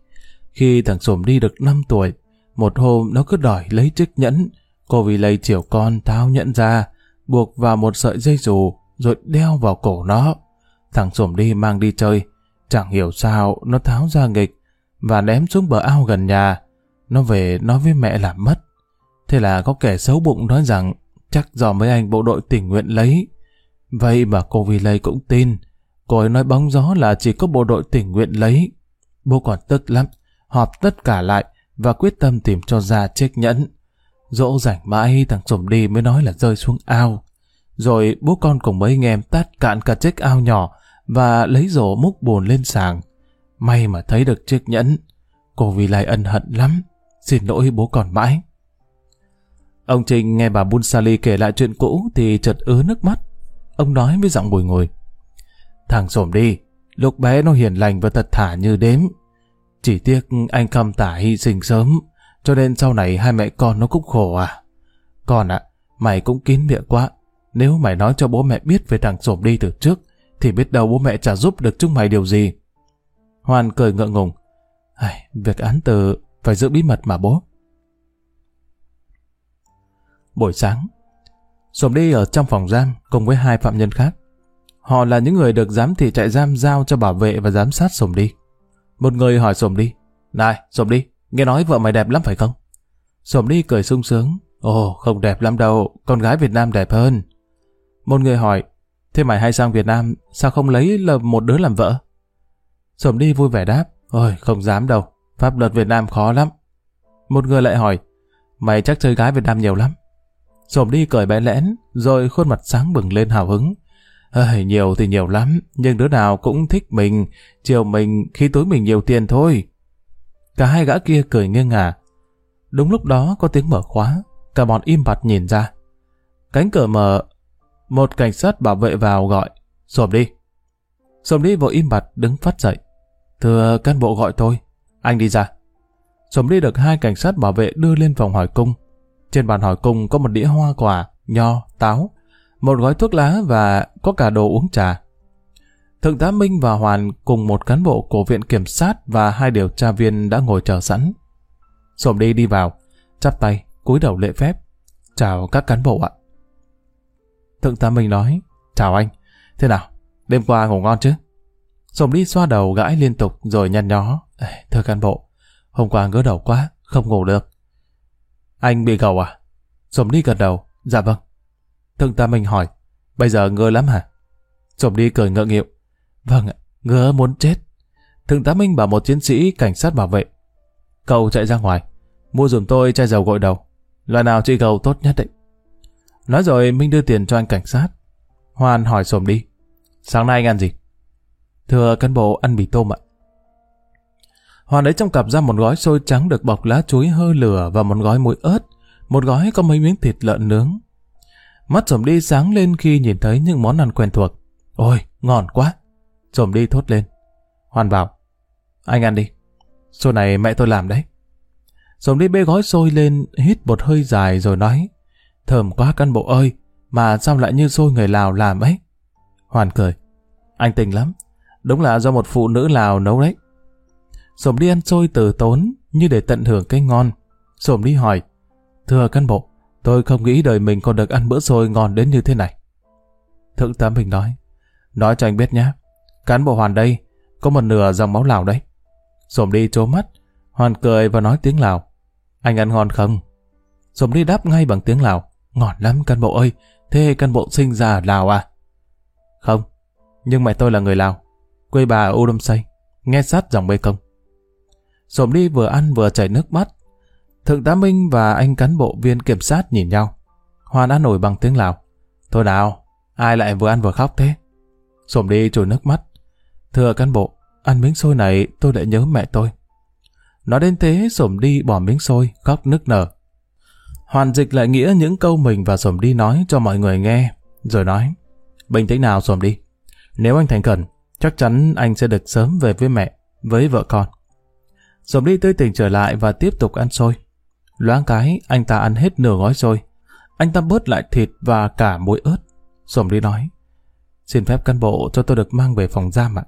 Khi thằng Sổm đi được 5 tuổi, một hôm nó cứ đòi lấy chiếc nhẫn. Cô Vi Lây chiều con tháo nhẫn ra, buộc vào một sợi dây dù, rồi đeo vào cổ nó. Thằng Sổm đi mang đi chơi, chẳng hiểu sao nó tháo ra nghịch và ném xuống bờ ao gần nhà. Nó về nói với mẹ là mất. Thế là có kẻ xấu bụng nói rằng chắc do mấy anh bộ đội tình nguyện lấy. Vậy mà cô Vi Lây cũng tin. Cô ấy nói bóng gió là chỉ có bộ đội tình nguyện lấy. Bố còn tức lắm, họp tất cả lại và quyết tâm tìm cho ra chiếc nhẫn. Dỗ rảnh mãi thằng Sổm đi mới nói là rơi xuống ao. Rồi bố con cùng mấy anh em tát cạn cả chiếc ao nhỏ và lấy rổ múc bồn lên sàng. May mà thấy được chiếc nhẫn. Cô vì lại ân hận lắm. Xin lỗi bố còn mãi. Ông Trình nghe bà Bunsali kể lại chuyện cũ thì chợt ứa nước mắt. Ông nói với giọng bùi ngồi. Thằng xổm đi, lúc bé nó hiền lành và thật thả như đếm. Chỉ tiếc anh khâm tả hy sinh sớm, cho nên sau này hai mẹ con nó cũng khổ à. Con ạ, mày cũng kín miệng quá. Nếu mày nói cho bố mẹ biết về thằng xổm đi từ trước, thì biết đâu bố mẹ chả giúp được chúng mày điều gì. Hoan cười ngượng ngùng. Ai, việc án từ phải giữ bí mật mà bố. Buổi sáng, Sổm đi ở trong phòng giam cùng với hai phạm nhân khác. Họ là những người được giám thị trại giam giao cho bảo vệ và giám sát Sổm đi. Một người hỏi Sổm đi, Này, Sổm đi, nghe nói vợ mày đẹp lắm phải không? Sổm đi cười sung sướng, Ồ, không đẹp lắm đâu, con gái Việt Nam đẹp hơn. Một người hỏi, thế mày hay sang Việt Nam, sao không lấy là một đứa làm vợ? Sổm đi vui vẻ đáp, ôi không dám đâu, pháp luật Việt Nam khó lắm. Một người lại hỏi, mày chắc chơi gái Việt Nam nhiều lắm. Sổm đi cười bé lẽn, rồi khuôn mặt sáng bừng lên hào hứng. Ơi, nhiều thì nhiều lắm, nhưng đứa nào cũng thích mình, chiều mình khi túi mình nhiều tiền thôi. Cả hai gã kia cười nghiêng ngả. Đúng lúc đó có tiếng mở khóa, cả bọn im bặt nhìn ra. Cánh cửa mở, một cảnh sát bảo vệ vào gọi, sổm đi. Sổm đi vội im bặt đứng phát dậy. Thưa cán bộ gọi tôi, anh đi ra. Sổm đi được hai cảnh sát bảo vệ đưa lên phòng hỏi cung. Trên bàn hỏi cung có một đĩa hoa quả, nho, táo, một gói thuốc lá và có cả đồ uống trà. Thượng tá Minh và Hoàn cùng một cán bộ của viện kiểm sát và hai điều tra viên đã ngồi chờ sẵn. Sổm đi đi vào, chắp tay, cúi đầu lễ phép. Chào các cán bộ ạ. Thượng tá Minh nói, chào anh, thế nào, đêm qua ngủ ngon chứ? Sổm đi xoa đầu gãi liên tục rồi nhăn nhó. Thưa cán bộ, hôm qua ngứa đầu quá, không ngủ được. Anh bị gầu à? Sổm đi gật đầu, dạ vâng. Thượng tá Minh hỏi, bây giờ ngứa lắm hả? Sổm đi cười ngượng nghịu. Vâng ạ, ngứa muốn chết. Thượng tá Minh bảo một chiến sĩ cảnh sát bảo vệ. Cậu chạy ra ngoài, mua dùm tôi chai dầu gội đầu. Loại nào trị gầu tốt nhất đấy. Nói rồi Minh đưa tiền cho anh cảnh sát. Hoàn hỏi sổm đi. Sáng nay anh ăn gì? Thưa cán bộ ăn mì tôm ạ. Hoàn lấy trong cặp ra một gói xôi trắng được bọc lá chuối hơi lửa và một gói muối ớt. Một gói có mấy miếng thịt lợn nướng. Mắt sổm đi sáng lên khi nhìn thấy những món ăn quen thuộc. Ôi, ngon quá. Sổm đi thốt lên. Hoàn bảo. Anh ăn đi. Xôi này mẹ tôi làm đấy. Sổm đi bê gói xôi lên, hít một hơi dài rồi nói. Thơm quá căn bộ ơi, mà sao lại như xôi người Lào làm ấy? Hoàn cười. Anh tình lắm. Đúng là do một phụ nữ Lào nấu đấy. Sổm đi ăn xôi từ tốn, như để tận hưởng cái ngon. Sổm đi hỏi. Thưa cán bộ, tôi không nghĩ đời mình còn được ăn bữa xôi ngon đến như thế này. Thượng tá Bình nói. Nói cho anh biết nhé. Cán bộ Hoàn đây, có một nửa dòng máu Lào đấy. Sổm đi trố mắt, Hoàn cười và nói tiếng Lào. Anh ăn ngon không? Sổm đi đáp ngay bằng tiếng Lào. Ngon lắm cán bộ ơi, thế cán bộ sinh ra ở Lào à? Không, nhưng mẹ tôi là người Lào. Quê bà ở Udom Say, nghe sát dòng bê công. Sổm đi vừa ăn vừa chảy nước mắt. Thượng tá Minh và anh cán bộ viên kiểm sát nhìn nhau. Hoàn ăn nổi bằng tiếng Lào. Thôi nào, ai lại vừa ăn vừa khóc thế? Sổm đi trồi nước mắt. Thưa cán bộ, ăn miếng xôi này tôi lại nhớ mẹ tôi. Nói đến thế, Sổm đi bỏ miếng xôi, khóc nức nở. Hoàn dịch lại nghĩa những câu mình và Sổm đi nói cho mọi người nghe, rồi nói, bình tĩnh nào Sổm đi. Nếu anh thành khẩn, chắc chắn anh sẽ được sớm về với mẹ, với vợ con. Sổm đi tươi tỉnh trở lại và tiếp tục ăn xôi. Loáng cái, anh ta ăn hết nửa gói xôi. Anh ta bớt lại thịt và cả muối ớt. Sổm đi nói, xin phép cán bộ cho tôi được mang về phòng giam ạ.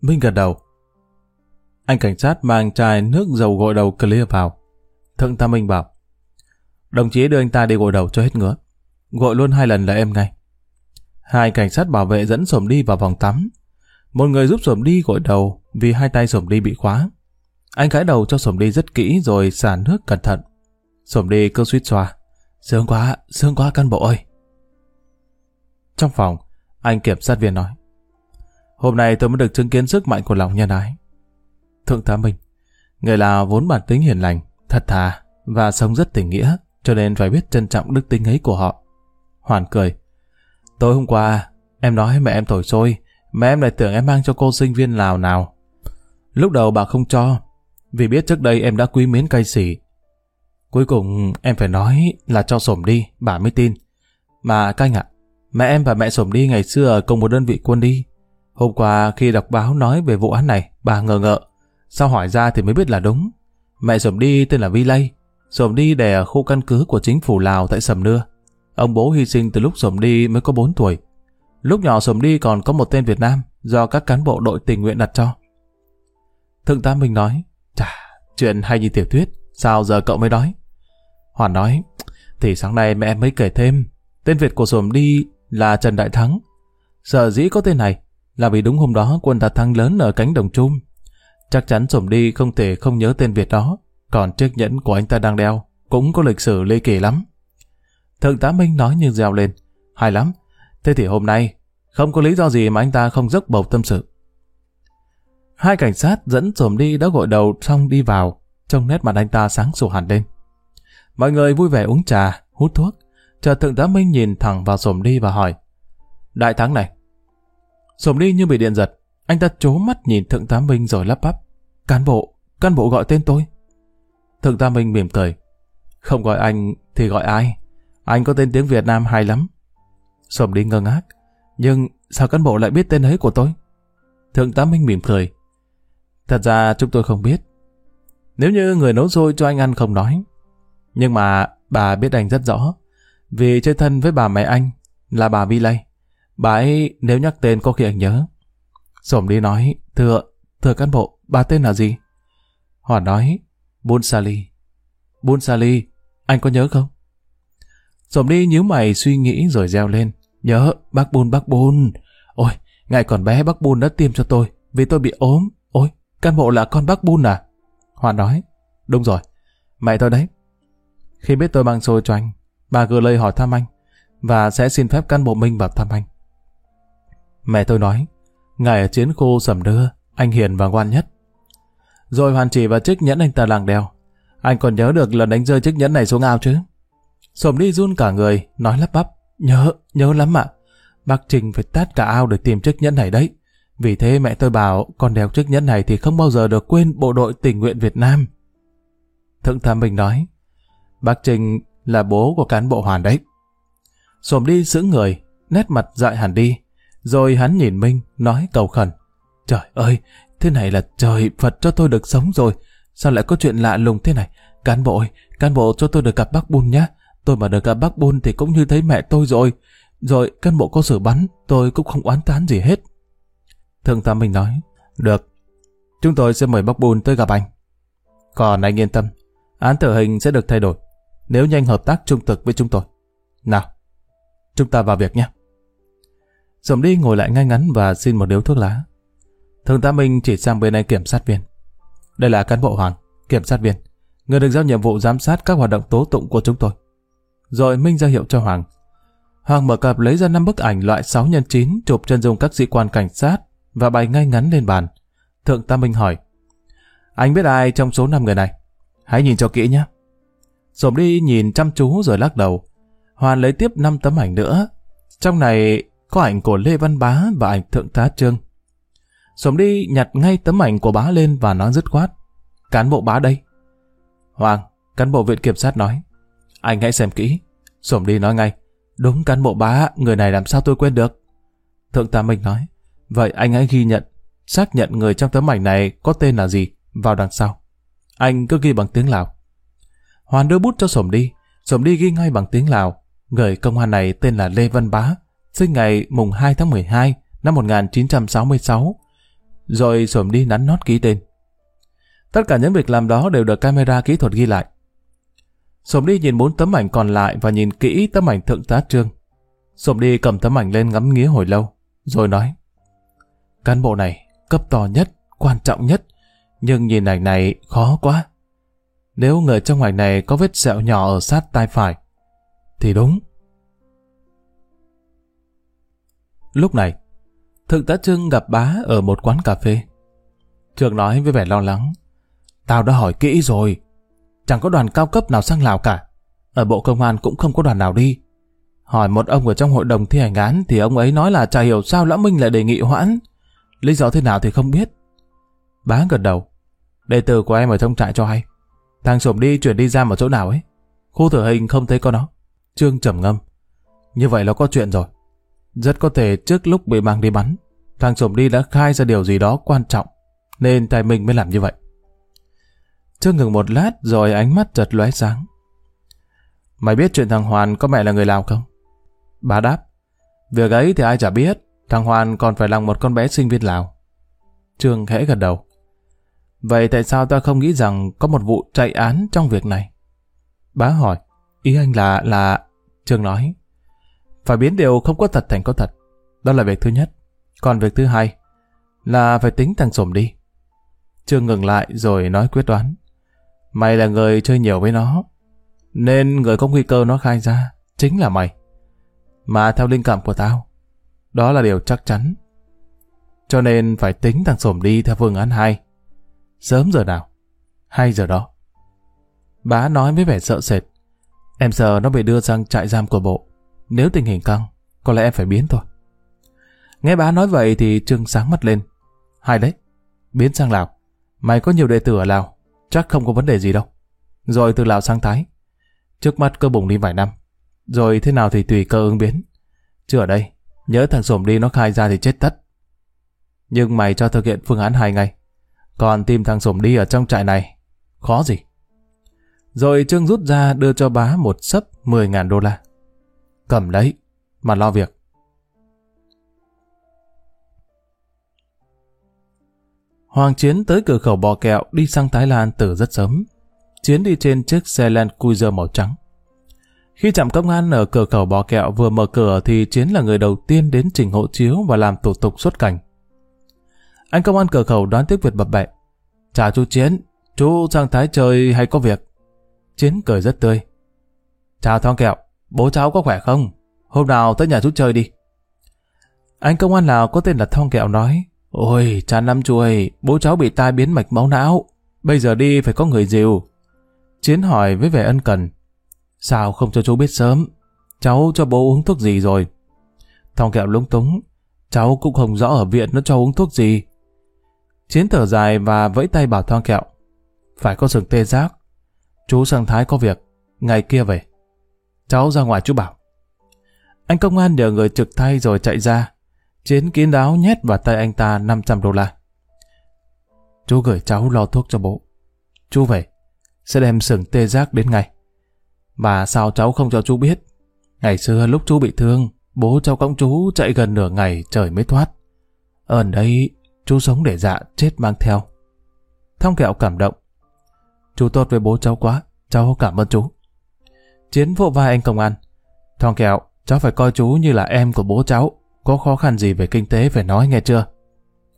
Minh gật đầu. Anh cảnh sát mang chai nước dầu gội đầu clear vào. Thượng tá Minh bảo, đồng chí đưa anh ta đi gội đầu cho hết ngứa. Gội luôn hai lần là em ngay. Hai cảnh sát bảo vệ dẫn Sổm đi vào vòng tắm. Một người giúp Sổm đi gội đầu vì hai tay Sổm đi bị khóa. Anh gãi đầu cho Sổm đi rất kỹ rồi xả nước cẩn thận. Sổm đi cứ suýt xoa. Sướng quá, sướng quá căn bộ ơi. Trong phòng, anh kiểm sát viên nói. Hôm nay tôi mới được chứng kiến sức mạnh của lòng nhân ái. Thượng tá Minh, người là vốn bản tính hiền lành, thật thà và sống rất tình nghĩa, cho nên phải biết trân trọng đức tính ấy của họ. Hoàn cười. Tối hôm qua, em nói mẹ em thổi xôi, mẹ em lại tưởng em mang cho cô sinh viên Lào nào. Lúc đầu bà không cho, vì biết trước đây em đã quý mến cay xỉ. Cuối cùng em phải nói là cho sổm đi, bà mới tin. Mà canh ạ, mẹ em và mẹ sổm đi ngày xưa ở cùng một đơn vị quân đi. Hôm qua khi đọc báo nói về vụ án này, bà ngờ ngợ. Sau hỏi ra thì mới biết là đúng. Mẹ sổm đi tên là Vi Lây. Sổm đi đẻ ở khu căn cứ của chính phủ Lào tại Sầm Nưa. Ông bố hy sinh từ lúc Sổm đi mới có 4 tuổi. Lúc nhỏ Sổm đi còn có một tên Việt Nam do các cán bộ đội tình nguyện đặt cho. Thượng tá Minh nói, chà, chuyện hay như tiểu thuyết, sao giờ cậu mới nói? Hoàn nói, thì sáng nay mẹ em mới kể thêm, Tên Việt của Sồm đi là Trần Đại Thắng. Sở dĩ có tên này là vì đúng hôm đó quân ta thắng lớn ở cánh đồng chung. Chắc chắn Sồm đi không thể không nhớ tên Việt đó. Còn chiếc nhẫn của anh ta đang đeo cũng có lịch sử ly kỳ lắm. Thượng tá Minh nói như reo lên. Hay lắm. Thế thì hôm nay không có lý do gì mà anh ta không dốc bầu tâm sự. Hai cảnh sát dẫn Sồm đi đã gội đầu xong đi vào. Trong nét mặt anh ta sáng sủa hẳn lên. Mọi người vui vẻ uống trà, hút thuốc. Chờ thượng tá Minh nhìn thẳng vào sổm đi và hỏi. Đại thắng này. Sổm đi như bị điện giật. Anh ta trố mắt nhìn thượng tá Minh rồi lắp bắp. Cán bộ, cán bộ gọi tên tôi. Thượng tá Minh mỉm cười. Không gọi anh thì gọi ai? Anh có tên tiếng Việt Nam hay lắm. Sổm đi ngơ ngác. Nhưng sao cán bộ lại biết tên ấy của tôi? Thượng tá Minh mỉm cười. Thật ra chúng tôi không biết. Nếu như người nấu xôi cho anh ăn không nói. Nhưng mà bà biết anh rất rõ. Vì chơi thân với bà mẹ anh là bà Vi Lây. Bà ấy nếu nhắc tên có khi anh nhớ. Sổm đi nói, thưa, thưa cán bộ, bà tên là gì? Hoàn nói, Bun Sali. Bun Sali, anh có nhớ không? Sổm đi nhíu mày suy nghĩ rồi reo lên. Nhớ, bác Bun, bác Bun. Ôi, ngày còn bé bác Bun đã tiêm cho tôi, vì tôi bị ốm. Ôi, căn bộ là con bác Bun à? Hoàn nói, đúng rồi, mẹ tôi đấy. Khi biết tôi mang xôi cho anh, bà gửi lời hỏi thăm anh, và sẽ xin phép căn bộ Minh vào thăm anh. Mẹ tôi nói, ngài ở chiến khu sầm đưa, anh hiền và ngoan nhất. Rồi hoàn chỉ và chiếc nhẫn anh ta làng đeo. Anh còn nhớ được lần đánh rơi chiếc nhẫn này xuống ao chứ? Sồm đi run cả người, nói lắp bắp. Nhớ, nhớ lắm ạ. Bác Trình phải tát cả ao để tìm chiếc nhẫn này đấy. Vì thế mẹ tôi bảo con đeo chiếc nhẫn này thì không bao giờ được quên bộ đội tình nguyện Việt Nam. Thượng tá Bình nói, bác Trình là bố của cán bộ Hoàn đấy. Sồm đi sững người, nét mặt dại hẳn đi. Rồi hắn nhìn Minh, nói cầu khẩn. Trời ơi, thế này là trời Phật cho tôi được sống rồi. Sao lại có chuyện lạ lùng thế này? Cán bộ ơi, cán bộ cho tôi được gặp bác Bun nhé. Tôi mà được gặp bác Bun thì cũng như thấy mẹ tôi rồi. Rồi cán bộ có xử bắn, tôi cũng không oán tán gì hết. Thượng tá Minh nói, được, chúng tôi sẽ mời bác bùn tới gặp anh. Còn anh yên tâm, án tử hình sẽ được thay đổi, nếu nhanh hợp tác trung thực với chúng tôi. Nào, chúng ta vào việc nhé. Dòng đi ngồi lại ngay ngắn và xin một điếu thuốc lá. Thượng tá Minh chỉ sang bên anh kiểm sát viên. Đây là cán bộ Hoàng, kiểm sát viên, người được giao nhiệm vụ giám sát các hoạt động tố tụng của chúng tôi. Rồi Minh ra hiệu cho Hoàng. Hoàng mở cặp lấy ra năm bức ảnh loại 6 x 9 chụp chân dung các sĩ quan cảnh sát và bày ngay ngắn lên bàn. Thượng tá Minh hỏi, anh biết ai trong số 5 người này? Hãy nhìn cho kỹ nhé. Sổm đi nhìn chăm chú rồi lắc đầu. Hoàn lấy tiếp 5 tấm ảnh nữa. Trong này có ảnh của Lê Văn Bá và ảnh Thượng tá Trương. Sổm đi nhặt ngay tấm ảnh của bá lên và nói dứt khoát. Cán bộ bá đây. Hoàng, cán bộ viện kiểm sát nói. Anh hãy xem kỹ. Sổm đi nói ngay. Đúng cán bộ bá, người này làm sao tôi quên được. Thượng tá Minh nói. Vậy anh hãy ghi nhận, xác nhận người trong tấm ảnh này có tên là gì vào đằng sau. Anh cứ ghi bằng tiếng Lào. Hoàn đưa bút cho Sổm đi. Sổm đi ghi ngay bằng tiếng Lào. Người công an này tên là Lê Văn Bá, sinh ngày mùng 2 tháng 12 năm 1966. Rồi Sổm đi nắn nót ký tên. Tất cả những việc làm đó đều được camera kỹ thuật ghi lại. Sổm đi nhìn bốn tấm ảnh còn lại và nhìn kỹ tấm ảnh thượng tá trương. Sổm đi cầm tấm ảnh lên ngắm nghía hồi lâu, rồi nói. Cán bộ này cấp to nhất, quan trọng nhất, nhưng nhìn ảnh này khó quá. Nếu người trong ảnh này có vết sẹo nhỏ ở sát tai phải, thì đúng. Lúc này, Thượng tá Trương gặp bá ở một quán cà phê. Trương nói với vẻ lo lắng. Tao đã hỏi kỹ rồi. Chẳng có đoàn cao cấp nào sang Lào cả. Ở Bộ Công an cũng không có đoàn nào đi. Hỏi một ông ở trong hội đồng thi hành án thì ông ấy nói là chả hiểu sao Lã Minh lại đề nghị hoãn. Lý do thế nào thì không biết. Bá gật đầu. Đệ tử của em ở trong trại cho hay. Thằng sổm đi chuyển đi ra ở chỗ nào ấy. Khu tử hình không thấy con nó. Trương trầm ngâm. Như vậy là có chuyện rồi. Rất có thể trước lúc bị mang đi bắn, thằng sổm đi đã khai ra điều gì đó quan trọng, nên tài mình mới làm như vậy. Trương ngừng một lát rồi ánh mắt chợt lóe sáng. Mày biết chuyện thằng Hoàn có mẹ là người Lào không? Bà đáp. Việc ấy thì ai chả biết. Thằng Hoàn còn phải là một con bé sinh viên Lào. Trương khẽ gật đầu. Vậy tại sao ta không nghĩ rằng có một vụ chạy án trong việc này? Bá hỏi, ý anh là, là... Trương nói, Phải biến điều không có thật thành có thật. Đó là việc thứ nhất. Còn việc thứ hai là phải tính thằng sổm đi. Trương ngừng lại rồi nói quyết đoán. Mày là người chơi nhiều với nó. Nên người có nguy cơ nó khai ra chính là mày. Mà theo linh cảm của tao, đó là điều chắc chắn. Cho nên phải tính thằng sổm đi theo phương án 2. Sớm giờ nào? 2 giờ đó. Bá nói với vẻ sợ sệt. Em sợ nó bị đưa sang trại giam của bộ. Nếu tình hình căng, có lẽ em phải biến thôi. Nghe bá nói vậy thì Trương sáng mắt lên. Hay đấy, biến sang Lào. Mày có nhiều đệ tử ở Lào, chắc không có vấn đề gì đâu. Rồi từ Lào sang Thái. Trước mắt cơ bùng đi vài năm. Rồi thế nào thì tùy cơ ứng biến. Chứ ở đây, nhớ thằng Sổm đi nó khai ra thì chết tất. Nhưng mày cho thực hiện phương án hai ngày. Còn tìm thằng Sổm đi ở trong trại này, khó gì. Rồi Trương rút ra đưa cho bá một sấp 10.000 đô la. Cầm đấy mà lo việc. Hoàng Chiến tới cửa khẩu bò kẹo đi sang Thái Lan từ rất sớm. Chiến đi trên chiếc xe Land Cruiser màu trắng. Khi trạm công an ở cửa khẩu bò kẹo vừa mở cửa thì Chiến là người đầu tiên đến trình hộ chiếu và làm thủ tục xuất cảnh. Anh công an cửa khẩu đoán tiếp Việt bập bẹ. Chào chú Chiến, chú sang Thái chơi hay có việc? Chiến cười rất tươi. Chào Thong Kẹo, bố cháu có khỏe không? Hôm nào tới nhà chú chơi đi. Anh công an Lào có tên là Thong Kẹo nói, Ôi, cha năm ơi, bố cháu bị tai biến mạch máu não. Bây giờ đi phải có người dìu. Chiến hỏi với vẻ ân cần. Sao không cho chú biết sớm? Cháu cho bố uống thuốc gì rồi? Thong kẹo lúng túng. Cháu cũng không rõ ở viện nó cho uống thuốc gì. Chiến thở dài và vẫy tay bảo Thong kẹo. Phải có sừng tê giác. Chú sang Thái có việc. Ngày kia về. Cháu ra ngoài chú bảo. Anh công an nhờ người trực thay rồi chạy ra. Chiến kín đáo nhét vào tay anh ta 500 đô la. Chú gửi cháu lo thuốc cho bố. Chú về, sẽ đem sừng tê giác đến ngày. Mà sao cháu không cho chú biết? Ngày xưa lúc chú bị thương, bố cháu cõng chú chạy gần nửa ngày trời mới thoát. Ở đây, chú sống để dạ chết mang theo. thong kẹo cảm động. Chú tốt với bố cháu quá, cháu cảm ơn chú. Chiến vỗ vai anh công an. Thong kẹo, cháu phải coi chú như là em của bố cháu. Có khó khăn gì về kinh tế phải nói nghe chưa?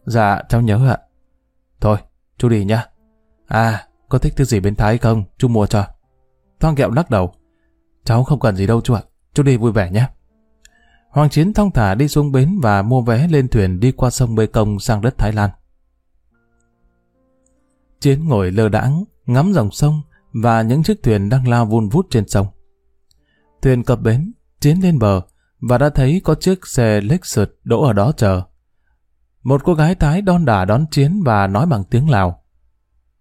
Dạ, cháu nhớ ạ. Thôi, chú đi nhá. À, có thích thứ gì bên Thái không? Chú mua cho. Thoang kẹo lắc đầu. Cháu không cần gì đâu chú ạ. Chú đi vui vẻ nhé. Hoàng Chiến thong thả đi xuống bến và mua vé lên thuyền đi qua sông Bê Công sang đất Thái Lan. Chiến ngồi lơ đãng, ngắm dòng sông và những chiếc thuyền đang lao vun vút trên sông. Thuyền cập bến, Chiến lên bờ, và đã thấy có chiếc xe Lexus đỗ ở đó chờ. Một cô gái Thái đon đả đón Chiến và nói bằng tiếng Lào.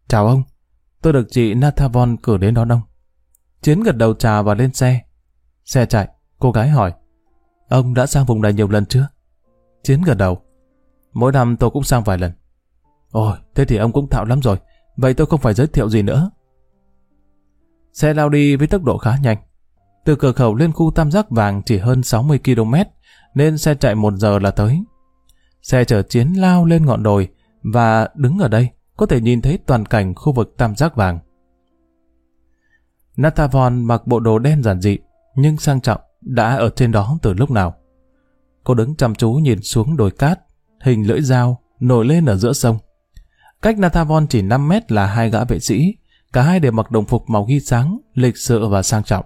Chào ông, tôi được chị Nathavon cử đến đón ông. Chiến gật đầu chào và lên xe. Xe chạy, cô gái hỏi. Ông đã sang vùng này nhiều lần chưa? Chiến gật đầu. Mỗi năm tôi cũng sang vài lần. Ôi, thế thì ông cũng thạo lắm rồi. Vậy tôi không phải giới thiệu gì nữa. Xe lao đi với tốc độ khá nhanh. Từ cửa khẩu lên khu tam giác vàng chỉ hơn 60 km, nên xe chạy một giờ là tới. Xe chở chiến lao lên ngọn đồi, và đứng ở đây, có thể nhìn thấy toàn cảnh khu vực tam giác vàng. Natavon mặc bộ đồ đen giản dị, nhưng sang trọng, đã ở trên đó từ lúc nào. Cô đứng chăm chú nhìn xuống đồi cát, hình lưỡi dao, nổi lên ở giữa sông. Cách Natavon chỉ 5 mét là hai gã vệ sĩ, cả hai đều mặc đồng phục màu ghi sáng, lịch sự và sang trọng.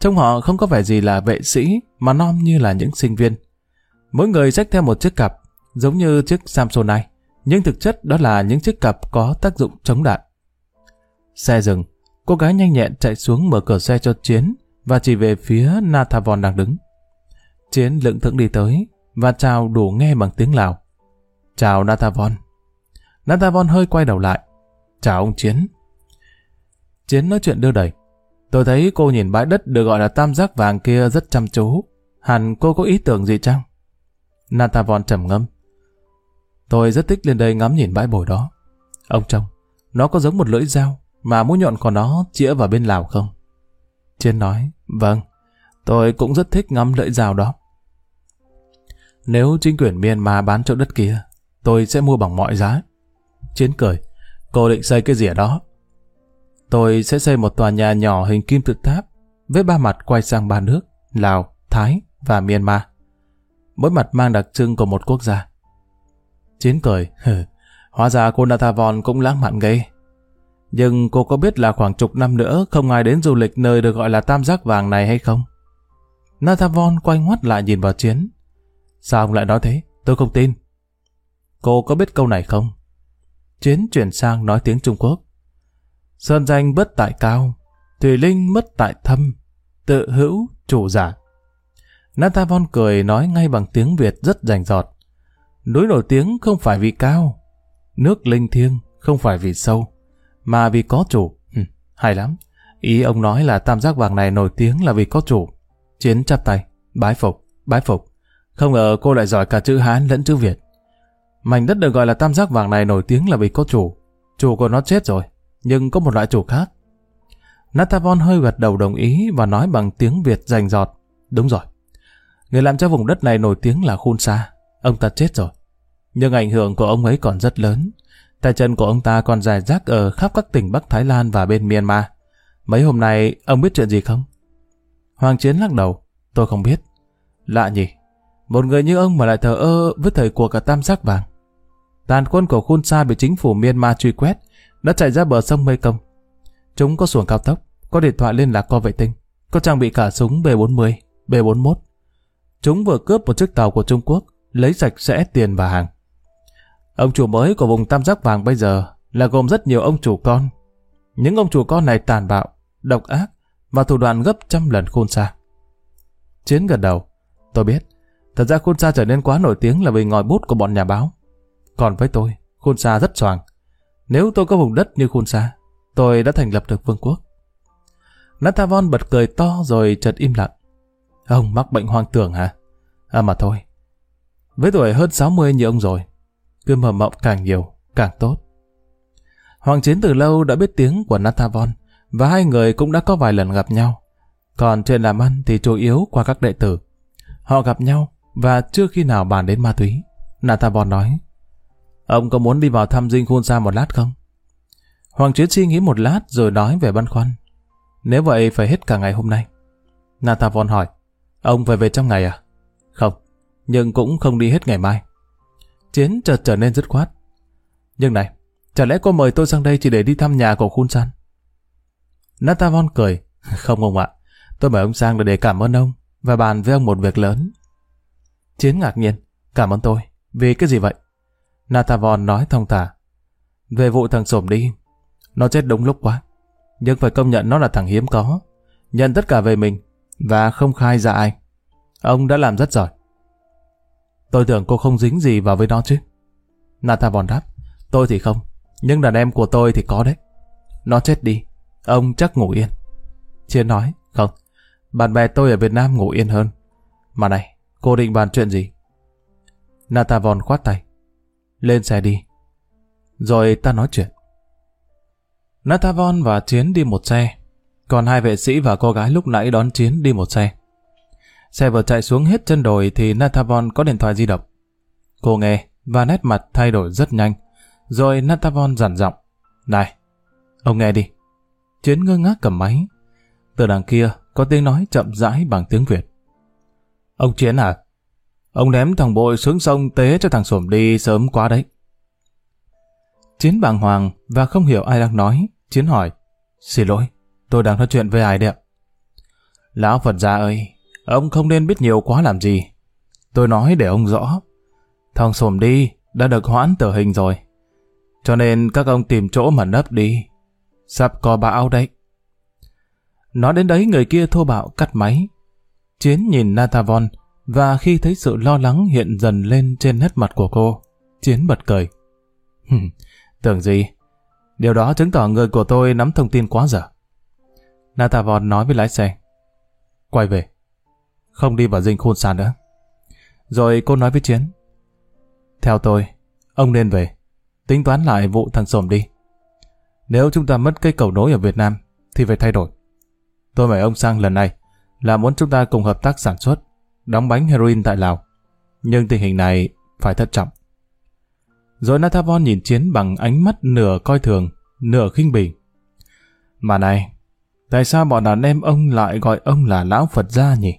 Trông họ không có vẻ gì là vệ sĩ, mà non như là những sinh viên. Mỗi người xách theo một chiếc cặp, giống như chiếc Samsonite, nhưng thực chất đó là những chiếc cặp có tác dụng chống đạn. Xe dừng, cô gái nhanh nhẹn chạy xuống mở cửa xe cho Chiến và chỉ về phía Nathavon đang đứng. Chiến lững thững đi tới và chào đủ nghe bằng tiếng Lào. Chào Nathavon. Nathavon hơi quay đầu lại. Chào ông Chiến. Chiến nói chuyện đưa đẩy. Tôi thấy cô nhìn bãi đất được gọi là tam giác vàng kia rất chăm chú. Hẳn cô có ý tưởng gì chăng? Natavon trầm ngâm. Tôi rất thích lên đây ngắm nhìn bãi bồi đó. Ông trông, nó có giống một lưỡi dao mà mũi nhọn của nó chĩa vào bên Lào không? Chiến nói, vâng, tôi cũng rất thích ngắm lưỡi dao đó. Nếu chính quyền Myanmar bán chỗ đất kia, tôi sẽ mua bằng mọi giá. Chiến cười, cô định xây cái gì ở đó? Tôi sẽ xây một tòa nhà nhỏ hình kim tự tháp với ba mặt quay sang ba nước, Lào, Thái và Myanmar. Mỗi mặt mang đặc trưng của một quốc gia. Chiến cười, hóa ra cô Nathavon cũng lãng mạn ghê. Nhưng cô có biết là khoảng chục năm nữa không ai đến du lịch nơi được gọi là tam giác vàng này hay không? natavon quay ngoắt lại nhìn vào Chiến. Sao ông lại nói thế? Tôi không tin. Cô có biết câu này không? Chiến chuyển sang nói tiếng Trung Quốc. Sơn danh bất tại cao, thủy linh mất tại thâm, tự hữu, chủ giả. Natavon cười nói ngay bằng tiếng Việt rất rành rọt. Núi nổi tiếng không phải vì cao, nước linh thiêng không phải vì sâu, mà vì có chủ. Ừ, hay lắm. Ý ông nói là tam giác vàng này nổi tiếng là vì có chủ. Chiến chắp tay, bái phục, bái phục. Không ngờ cô lại giỏi cả chữ Hán lẫn chữ Việt. Mảnh đất được gọi là tam giác vàng này nổi tiếng là vì có chủ. Chủ của nó chết rồi, nhưng có một loại chủ khác. Natavon hơi gật đầu đồng ý và nói bằng tiếng Việt rành rọt. Đúng rồi. Người làm cho vùng đất này nổi tiếng là Khun Sa. Ông ta chết rồi. Nhưng ảnh hưởng của ông ấy còn rất lớn. Tay chân của ông ta còn dài rác ở khắp các tỉnh Bắc Thái Lan và bên Myanmar. Mấy hôm nay, ông biết chuyện gì không? Hoàng Chiến lắc đầu. Tôi không biết. Lạ nhỉ. Một người như ông mà lại thờ ơ với thời cuộc cả tam giác vàng. Tàn quân của Khun Sa bị chính phủ Myanmar truy quét, đã chạy ra bờ sông Mekong. Chúng có xuồng cao tốc, có điện thoại liên lạc qua vệ tinh, có trang bị cả súng B-40, B-41. Chúng vừa cướp một chiếc tàu của Trung Quốc, lấy sạch sẽ tiền và hàng. Ông chủ mới của vùng tam giác vàng bây giờ là gồm rất nhiều ông chủ con. Những ông chủ con này tàn bạo, độc ác và thủ đoạn gấp trăm lần khôn xa. Chiến gật đầu. Tôi biết, thật ra khôn xa trở nên quá nổi tiếng là vì ngòi bút của bọn nhà báo. Còn với tôi, khôn xa rất soàng. Nếu tôi có vùng đất như khôn xa, tôi đã thành lập được vương quốc. Natavon bật cười to rồi chợt im lặng. Ông mắc bệnh hoang tưởng hả? À mà thôi. Với tuổi hơn 60 như ông rồi, cứ mở mộng càng nhiều, càng tốt. Hoàng Chiến từ lâu đã biết tiếng của Natavon và hai người cũng đã có vài lần gặp nhau. Còn chuyện làm ăn thì chủ yếu qua các đệ tử. Họ gặp nhau và chưa khi nào bàn đến ma túy. Natavon nói, Ông có muốn đi vào thăm dinh khuôn xa một lát không? Hoàng Chiến suy nghĩ một lát rồi nói về băn khoăn. Nếu vậy phải hết cả ngày hôm nay. Natavon hỏi, ông phải về trong ngày à? Không, nhưng cũng không đi hết ngày mai. Chiến chợt trở nên dứt khoát. Nhưng này, chả lẽ cô mời tôi sang đây chỉ để đi thăm nhà của Khun San? Natavon cười. Không ông ạ, tôi mời ông sang để cảm ơn ông và bàn với ông một việc lớn. Chiến ngạc nhiên. Cảm ơn tôi. Vì cái gì vậy? Natavon nói thông thả. Về vụ thằng Sổm đi, nó chết đúng lúc quá. Nhưng phải công nhận nó là thằng hiếm có. Nhận tất cả về mình và không khai ra ai. Ông đã làm rất giỏi. Tôi tưởng cô không dính gì vào với nó chứ. Natavon đáp. Tôi thì không. Nhưng đàn em của tôi thì có đấy. Nó chết đi. Ông chắc ngủ yên. Chiến nói. Không. Bạn bè tôi ở Việt Nam ngủ yên hơn. Mà này, cô định bàn chuyện gì? Natavon khoát tay. Lên xe đi. Rồi ta nói chuyện. Natavon và Chiến đi một xe. Còn hai vệ sĩ và cô gái lúc nãy đón Chiến đi một xe. Xe vừa chạy xuống hết chân đồi thì Natavon có điện thoại di động. Cô nghe và nét mặt thay đổi rất nhanh. Rồi Natavon dặn giọng. Này, ông nghe đi. Chiến ngơ ngác cầm máy. Từ đằng kia có tiếng nói chậm rãi bằng tiếng Việt. Ông Chiến à? Ông ném thằng bội xuống sông tế cho thằng Sổm đi sớm quá đấy. Chiến bàng hoàng và không hiểu ai đang nói. Chiến hỏi. Xin lỗi, tôi đang nói chuyện với ai đấy ạ? Lão Phật gia ơi, ông không nên biết nhiều quá làm gì. Tôi nói để ông rõ. Thằng Sổm đi đã được hoãn tử hình rồi. Cho nên các ông tìm chỗ mà nấp đi. Sắp có bão đấy. Nói đến đấy người kia thô bạo cắt máy. Chiến nhìn Natavon và khi thấy sự lo lắng hiện dần lên trên nét mặt của cô, Chiến bật cười. Tưởng gì? Điều đó chứng tỏ người của tôi nắm thông tin quá dở. Natavon nói với lái xe. Quay về. Không đi vào dinh khôn sàn nữa. Rồi cô nói với Chiến. Theo tôi, ông nên về. Tính toán lại vụ thằng Sổm đi. Nếu chúng ta mất cây cầu nối ở Việt Nam, thì phải thay đổi. Tôi mời ông sang lần này là muốn chúng ta cùng hợp tác sản xuất, đóng bánh heroin tại Lào. Nhưng tình hình này phải thận trọng. Rồi natavon nhìn Chiến bằng ánh mắt nửa coi thường, nửa khinh bỉ. Mà này, tại sao bọn đàn em ông lại gọi ông là Lão Phật gia nhỉ?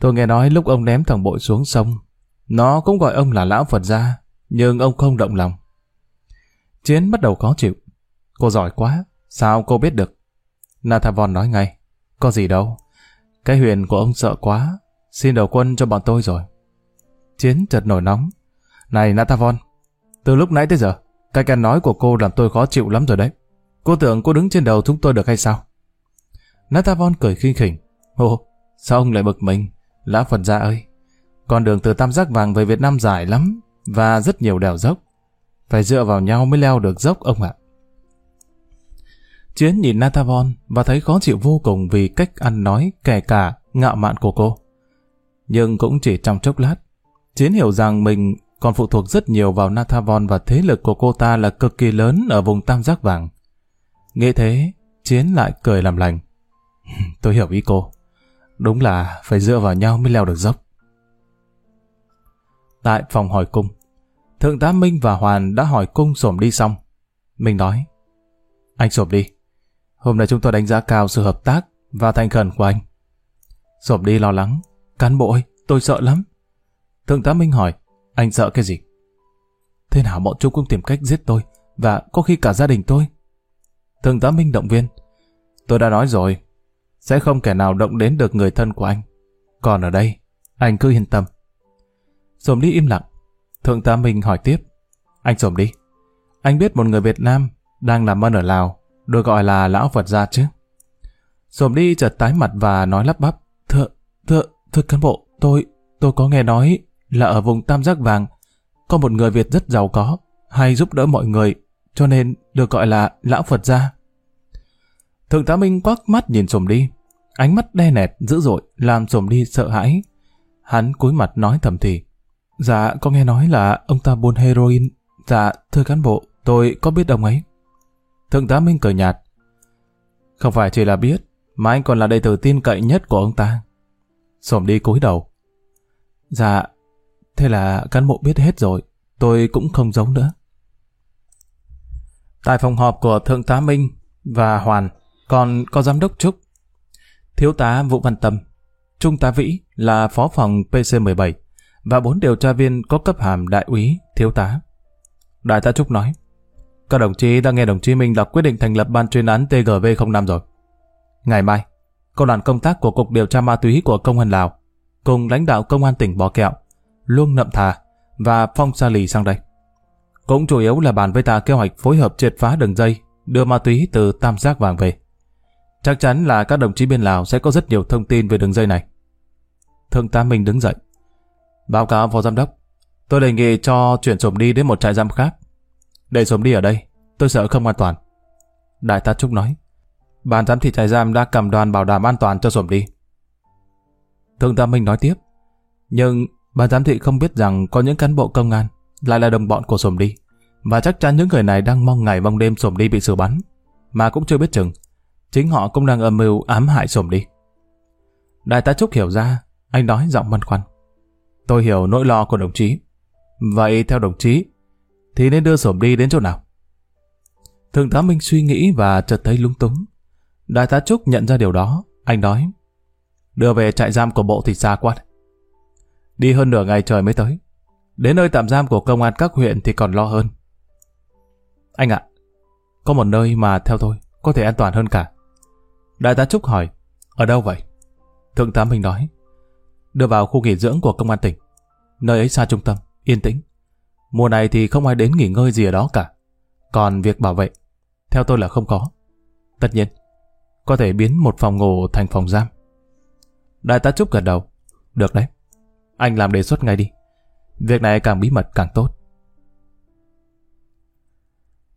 Tôi nghe nói lúc ông ném thằng bội xuống sông, nó cũng gọi ông là lão Phật gia, nhưng ông không động lòng. Chiến bắt đầu khó chịu. Cô giỏi quá, sao cô biết được? Nathavon nói ngay, có gì đâu. Cái huyền của ông sợ quá, xin đầu quân cho bọn tôi rồi. Chiến chợt nổi nóng. Này Natavon, từ lúc nãy tới giờ, cái cách nói của cô làm tôi khó chịu lắm rồi đấy. Cô tưởng cô đứng trên đầu chúng tôi được hay sao? Natavon cười khinh khỉnh. Ồ, sao ông lại bực mình? Lão Phật gia ơi, con đường từ Tam Giác Vàng về Việt Nam dài lắm và rất nhiều đèo dốc. Phải dựa vào nhau mới leo được dốc ông ạ. Chiến nhìn Natavon và thấy khó chịu vô cùng vì cách ăn nói kể cả ngạo mạn của cô. Nhưng cũng chỉ trong chốc lát, Chiến hiểu rằng mình còn phụ thuộc rất nhiều vào Natavon và thế lực của cô ta là cực kỳ lớn ở vùng tam giác vàng. Nghĩ thế, Chiến lại cười làm lành. Tôi hiểu ý cô. Đúng là phải dựa vào nhau mới leo được dốc. Tại phòng hỏi cung, Thượng tá Minh và Hoàn đã hỏi cung sổm đi xong. Minh nói, anh sổm đi. Hôm nay chúng tôi đánh giá cao sự hợp tác và thành khẩn của anh. Sổm đi lo lắng. Cán bộ ơi, tôi sợ lắm. Thượng tá Minh hỏi, anh sợ cái gì? Thế nào bọn chúng cũng tìm cách giết tôi, và có khi cả gia đình tôi. Thượng tá Minh động viên, tôi đã nói rồi, sẽ không kẻ nào động đến được người thân của anh. Còn ở đây, anh cứ yên tâm. Sổm đi im lặng. Thượng tá Minh hỏi tiếp, anh Sổm đi, anh biết một người Việt Nam đang làm ơn ở Lào, được gọi là Lão Phật gia chứ? Sổm đi chợt tái mặt và nói lắp bắp, Thượng, thượng, thượng cán bộ, tôi, tôi có nghe nói là ở vùng Tam Giác Vàng có một người Việt rất giàu có, hay giúp đỡ mọi người, cho nên được gọi là Lão Phật gia. Thượng tá Minh quắc mắt nhìn Sồm đi, ánh mắt đe nẹt dữ dội làm trồm đi sợ hãi. Hắn cúi mặt nói thầm thì, dạ có nghe nói là ông ta buôn heroin, dạ thưa cán bộ, tôi có biết ông ấy. Thượng tá Minh cười nhạt, không phải chỉ là biết, mà anh còn là đệ tử tin cậy nhất của ông ta. Sồm đi cúi đầu. Dạ, Thế là cán bộ biết hết rồi, tôi cũng không giấu nữa. Tại phòng họp của Thượng tá Minh và Hoàn còn có giám đốc Trúc, thiếu tá Vũ Văn Tâm, trung tá Vĩ là phó phòng PC-17 và bốn điều tra viên có cấp hàm đại úy, thiếu tá. Đại tá Trúc nói, các đồng chí đã nghe đồng chí Minh đọc quyết định thành lập ban chuyên án TGV-05 rồi. Ngày mai, công đoàn công tác của Cục Điều tra Ma túy của Công an Lào cùng lãnh đạo Công an tỉnh Bò Kẹo Luông Nậm Thà và Phong Sa Lì sang đây. Cũng chủ yếu là bàn với ta kế hoạch phối hợp triệt phá đường dây, đưa ma túy từ Tam Giác Vàng về. Chắc chắn là các đồng chí bên Lào sẽ có rất nhiều thông tin về đường dây này. Thượng tá Minh đứng dậy. Báo cáo phó giám đốc, tôi đề nghị cho chuyển sổm đi đến một trại giam khác. Để sổm đi ở đây, tôi sợ không an toàn. Đại tá Trúc nói, ban giám thị trại giam đã cầm đoàn bảo đảm an toàn cho sổm đi. Thượng tá Minh nói tiếp, nhưng Ban giám thị không biết rằng có những cán bộ công an lại là đồng bọn của sổm Đi. Và chắc chắn những người này đang mong ngày mong đêm sổm Đi bị xử bắn. Mà cũng chưa biết chừng. Chính họ cũng đang âm mưu ám hại sổm Đi. Đại tá Trúc hiểu ra, anh nói giọng băn khoăn. Tôi hiểu nỗi lo của đồng chí. Vậy theo đồng chí, thì nên đưa sổm Đi đến chỗ nào? Thượng tá Minh suy nghĩ và chợt thấy lúng túng. Đại tá Trúc nhận ra điều đó, anh nói. Đưa về trại giam của bộ thì xa quá. Đi hơn nửa ngày trời mới tới. Đến nơi tạm giam của công an các huyện thì còn lo hơn. Anh ạ, có một nơi mà theo tôi có thể an toàn hơn cả. Đại tá Trúc hỏi, ở đâu vậy? Thượng tá Minh nói, đưa vào khu nghỉ dưỡng của công an tỉnh. Nơi ấy xa trung tâm, yên tĩnh. Mùa này thì không ai đến nghỉ ngơi gì ở đó cả. Còn việc bảo vệ, theo tôi là không có. Tất nhiên, có thể biến một phòng ngủ thành phòng giam. Đại tá Trúc gật đầu. Được đấy. Anh làm đề xuất ngay đi. Việc này càng bí mật càng tốt.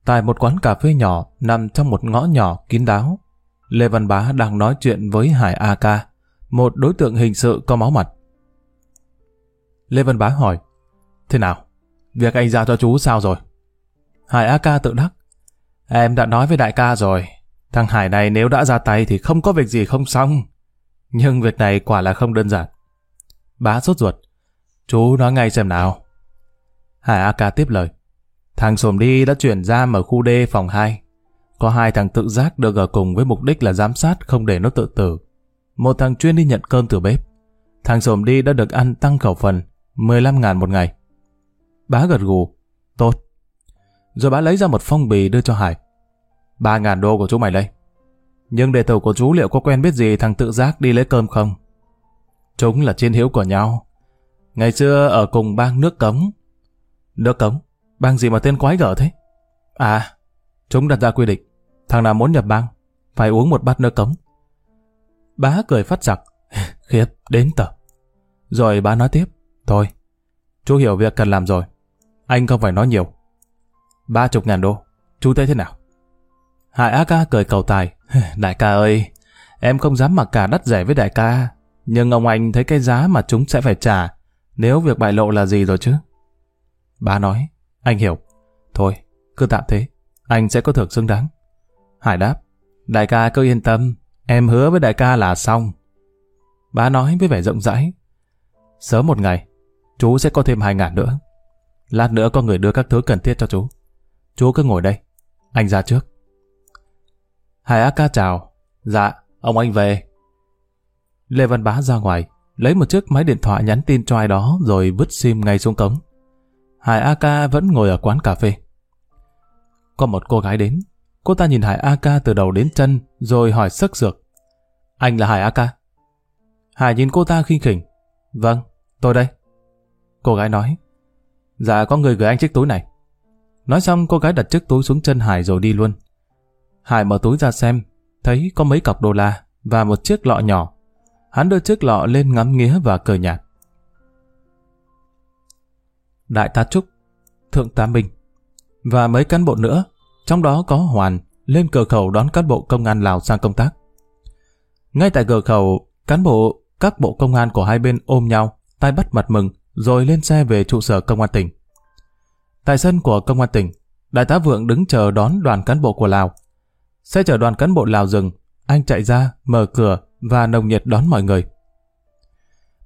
Tại một quán cà phê nhỏ nằm trong một ngõ nhỏ kín đáo, Lê Văn Bá đang nói chuyện với Hải A Ca, một đối tượng hình sự có máu mặt. Lê Văn Bá hỏi, Thế nào? Việc anh giao cho chú sao rồi? Hải A Ca tự đắc. Em đã nói với đại ca rồi, thằng Hải này nếu đã ra tay thì không có việc gì không xong. Nhưng việc này quả là không đơn giản. Bá sốt ruột. Chú nói ngay xem nào. Hải A Ca tiếp lời. Thằng Sồm Đi đã chuyển ra ở khu D phòng 2. Có hai thằng tự giác được ở cùng với mục đích là giám sát không để nó tự tử. Một thằng chuyên đi nhận cơm từ bếp. thằng Sồm đi đã được ăn tăng khẩu phần 15 ngàn một ngày. Bá gật gù, tốt. Rồi bá lấy ra một phong bì đưa cho Hải. 3 ngàn đô của chú mày đây. Nhưng đề tử của chú liệu có quen biết gì thằng tự giác đi lấy cơm không? Chúng là chiến hiếu của nhau. Ngày xưa ở cùng bang nước cống. Nước cống? Bang gì mà tên quái gở thế? À, chúng đặt ra quy định. Thằng nào muốn nhập bang, phải uống một bát nước cống. Bá cười phát giặc. Khiếp, đến tờ. Rồi bá nói tiếp. Thôi, chú hiểu việc cần làm rồi. Anh không phải nói nhiều. Ba chục ngàn đô. Chú thấy thế nào? Hải A ca cười cầu tài. Đại ca ơi, em không dám mặc cả đắt rẻ với đại ca. Nhưng ông anh thấy cái giá mà chúng sẽ phải trả nếu việc bại lộ là gì rồi chứ. Bá nói, anh hiểu. Thôi, cứ tạm thế. Anh sẽ có thưởng xứng đáng. Hải đáp, đại ca cứ yên tâm. Em hứa với đại ca là xong. Bá nói với vẻ rộng rãi. Sớm một ngày, chú sẽ có thêm hai ngàn nữa. Lát nữa có người đưa các thứ cần thiết cho chú. Chú cứ ngồi đây. Anh ra trước. Hải A ca chào. Dạ, ông anh về. Lê Văn Bá ra ngoài, lấy một chiếc máy điện thoại nhắn tin cho ai đó rồi vứt sim ngay xuống cống. Hải A ca vẫn ngồi ở quán cà phê. Có một cô gái đến. Cô ta nhìn Hải A ca từ đầu đến chân rồi hỏi sức sược. Anh là Hải A ca. Hải nhìn cô ta khinh khỉnh. Vâng, tôi đây. Cô gái nói. Dạ có người gửi anh chiếc túi này. Nói xong cô gái đặt chiếc túi xuống chân Hải rồi đi luôn. Hải mở túi ra xem, thấy có mấy cọc đô la và một chiếc lọ nhỏ. Hắn đưa chiếc lọ lên ngắm nghía và cười nhạt. Đại tá Trúc, Thượng tá Minh và mấy cán bộ nữa, trong đó có Hoàn, lên cửa khẩu đón cán bộ công an Lào sang công tác. Ngay tại cửa khẩu, cán bộ các bộ công an của hai bên ôm nhau, tay bắt mặt mừng, rồi lên xe về trụ sở công an tỉnh. Tại sân của công an tỉnh, đại tá Vượng đứng chờ đón đoàn cán bộ của Lào. Xe chở đoàn cán bộ Lào dừng, anh chạy ra, mở cửa và nồng nhiệt đón mọi người.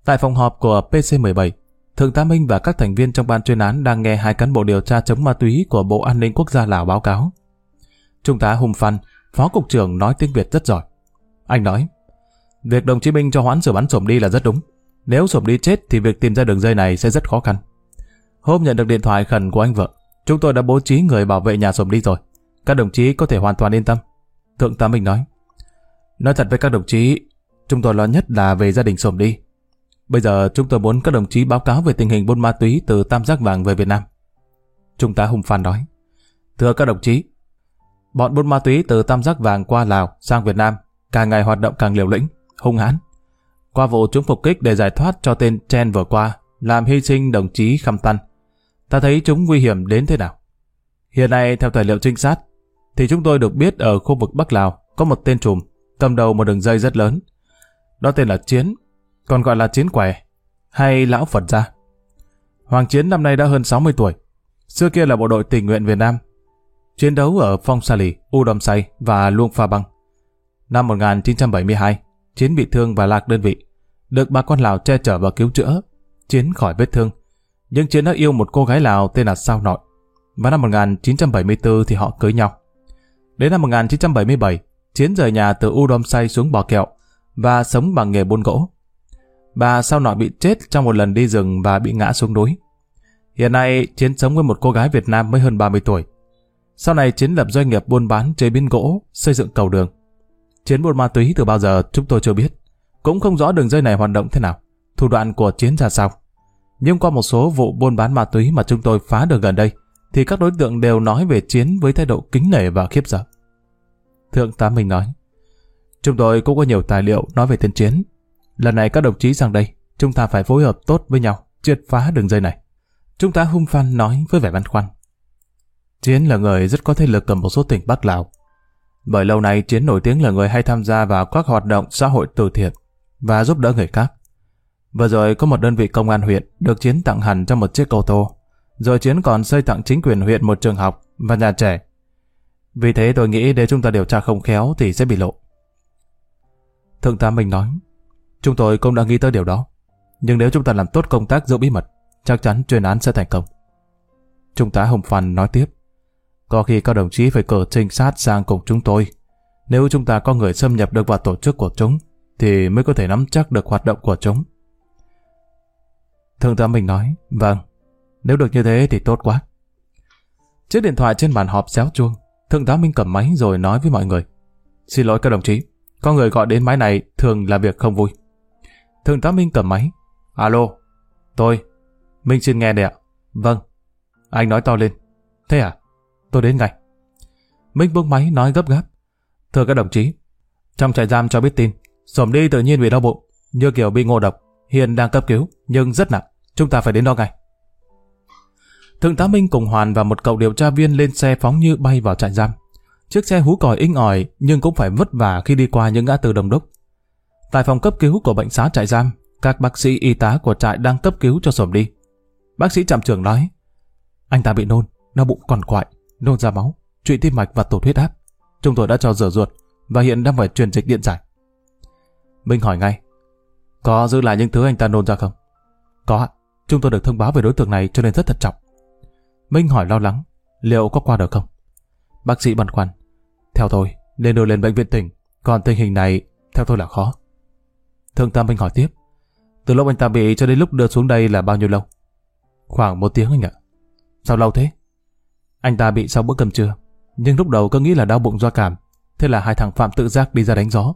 Tại phòng họp của PC-17, Thượng tá Minh và các thành viên trong ban chuyên án đang nghe hai cán bộ điều tra chống ma túy của Bộ An ninh Quốc gia Lào báo cáo. Trung tá Hùng Phan, Phó Cục trưởng nói tiếng Việt rất giỏi. Anh nói, việc đồng chí Minh cho hoãn sửa bắn sổm đi là rất đúng. Nếu sổm đi chết thì việc tìm ra đường dây này sẽ rất khó khăn. Hôm nhận được điện thoại khẩn của anh vợ, chúng tôi đã bố trí người bảo vệ nhà sổm đi rồi. Các đồng chí có thể hoàn toàn yên tâm. Thượng tá Minh nói, nói thật với các đồng chí, chúng tôi lo nhất là về gia đình sổm đi. Bây giờ chúng tôi muốn các đồng chí báo cáo về tình hình buôn ma túy từ Tam Giác Vàng về Việt Nam. Trung tá Hùng Phan nói, Thưa các đồng chí, bọn buôn ma túy từ Tam Giác Vàng qua Lào sang Việt Nam càng ngày hoạt động càng liều lĩnh, hung hãn. Qua vụ chúng phục kích để giải thoát cho tên Chen vừa qua, làm hy sinh đồng chí Khăm Tân, ta thấy chúng nguy hiểm đến thế nào. Hiện nay theo tài liệu trinh sát, thì chúng tôi được biết ở khu vực Bắc Lào có một tên trùm cầm đầu một đường dây rất lớn. Đó tên là Chiến còn gọi là Chiến Quẻ, hay Lão Phật Gia. Hoàng Chiến năm nay đã hơn 60 tuổi. Xưa kia là bộ đội tình nguyện Việt Nam. Chiến đấu ở Phong Sa Lì, U Đầm Say và Luông Pha Băng. Năm 1972, Chiến bị thương và lạc đơn vị. Được bà con Lào che chở và cứu chữa. Chiến khỏi vết thương. Nhưng Chiến đã yêu một cô gái Lào tên là Sao Nội. Và năm 1974 thì họ cưới nhau. Đến năm 1977, Chiến rời nhà từ U Đom Say xuống Bò Kẹo và sống bằng nghề buôn gỗ bà sau nọ bị chết trong một lần đi rừng và bị ngã xuống núi. Hiện nay, Chiến sống với một cô gái Việt Nam mới hơn 30 tuổi. Sau này Chiến lập doanh nghiệp buôn bán chế biến gỗ, xây dựng cầu đường. Chiến buôn ma túy từ bao giờ chúng tôi chưa biết. Cũng không rõ đường dây này hoạt động thế nào, thủ đoạn của Chiến ra sao. Nhưng qua một số vụ buôn bán ma túy mà chúng tôi phá được gần đây, thì các đối tượng đều nói về Chiến với thái độ kính nể và khiếp sợ. Thượng tá Minh nói, chúng tôi cũng có nhiều tài liệu nói về tên Chiến, Lần này các đồng chí sang đây, chúng ta phải phối hợp tốt với nhau, triệt phá đường dây này. Chúng ta hung phan nói với vẻ băn khoăn. Chiến là người rất có thế lực cầm một số tỉnh Bắc Lào. Bởi lâu nay Chiến nổi tiếng là người hay tham gia vào các hoạt động xã hội từ thiện và giúp đỡ người khác. Vừa rồi có một đơn vị công an huyện được Chiến tặng hẳn cho một chiếc ô tô. Rồi Chiến còn xây tặng chính quyền huyện một trường học và nhà trẻ. Vì thế tôi nghĩ để chúng ta điều tra không khéo thì sẽ bị lộ. Thượng tá Minh nói, Chúng tôi cũng đã nghĩ tới điều đó. Nhưng nếu chúng ta làm tốt công tác giữ bí mật, chắc chắn chuyên án sẽ thành công. Trung tá Hồng Phan nói tiếp. Có khi các đồng chí phải cử trinh sát sang cùng chúng tôi. Nếu chúng ta có người xâm nhập được vào tổ chức của chúng, thì mới có thể nắm chắc được hoạt động của chúng. Thượng tá Minh nói, vâng, nếu được như thế thì tốt quá. Chiếc điện thoại trên bàn họp xéo chuông, Thượng tá Minh cầm máy rồi nói với mọi người. Xin lỗi các đồng chí, có người gọi đến máy này thường là việc không vui. Thượng tá Minh cầm máy. Alo, tôi. Minh xin nghe đây ạ. Vâng. Anh nói to lên. Thế à? Tôi đến ngay. Minh buông máy nói gấp gáp. Thưa các đồng chí, trong trại giam cho biết tin, Sổm đi tự nhiên bị đau bụng, như kiểu bị ngộ độc, hiện đang cấp cứu, nhưng rất nặng, chúng ta phải đến đó ngay. Thượng tá Minh cùng Hoàn và một cậu điều tra viên lên xe phóng như bay vào trại giam. Chiếc xe hú còi inh ỏi nhưng cũng phải vất vả khi đi qua những ngã tư đồng đúc. Tại phòng cấp cứu của bệnh xá trại giam, các bác sĩ y tá của trại đang cấp cứu cho Sổm đi. Bác sĩ trạm trưởng nói, anh ta bị nôn, đau bụng còn quại, nôn ra máu, trụy tim mạch và tụt huyết áp. Chúng tôi đã cho rửa ruột và hiện đang phải truyền dịch điện giải. Minh hỏi ngay, có giữ lại những thứ anh ta nôn ra không? Có ạ, chúng tôi được thông báo về đối tượng này cho nên rất thận trọng. Minh hỏi lo lắng, liệu có qua được không? Bác sĩ băn khoăn, theo tôi nên đưa lên bệnh viện tỉnh, còn tình hình này theo tôi là khó. Thượng tá Minh hỏi tiếp, từ lúc anh ta bị cho đến lúc đưa xuống đây là bao nhiêu lâu? Khoảng một tiếng anh ạ. Sao lâu thế? Anh ta bị sau bữa cơm trưa, nhưng lúc đầu cứ nghĩ là đau bụng do cảm, thế là hai thằng Phạm tự giác đi ra đánh gió.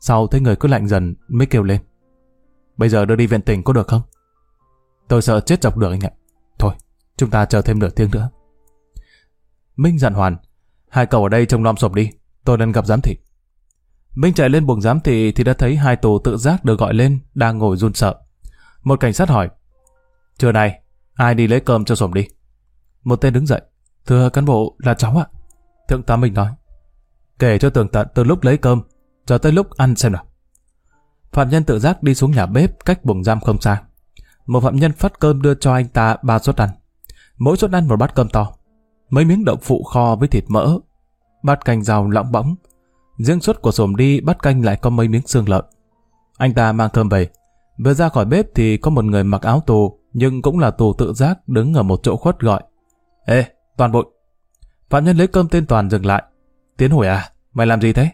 Sau thấy người cứ lạnh dần mới kêu lên. Bây giờ đưa đi viện tỉnh có được không? Tôi sợ chết dọc đường anh ạ. Thôi, chúng ta chờ thêm nửa tiếng nữa. Minh dặn Hoàn, hai cậu ở đây trông nom sộp đi, tôi nên gặp giám thị. Minh chạy lên buồng giám thị thì đã thấy hai tù tự giác được gọi lên, đang ngồi run sợ. Một cảnh sát hỏi, Trưa này, ai đi lấy cơm cho sổm đi? Một tên đứng dậy, thưa cán bộ là cháu ạ. Thượng tá Minh nói, kể cho tường tận từ lúc lấy cơm, cho tới lúc ăn xem nào. Phạm nhân tự giác đi xuống nhà bếp cách buồng giam không xa. Một phạm nhân phát cơm đưa cho anh ta ba suất ăn. Mỗi suất ăn một bát cơm to. Mấy miếng đậu phụ kho với thịt mỡ. Bát canh rau lỏng bóng. Riêng suất của sổm đi bắt canh lại có mấy miếng xương lợn. Anh ta mang cơm về. Vừa ra khỏi bếp thì có một người mặc áo tù nhưng cũng là tù tự giác đứng ở một chỗ khuất gọi. Ê, Toàn bội. Phạm nhân lấy cơm tên Toàn dừng lại. Tiến hỏi à, mày làm gì thế?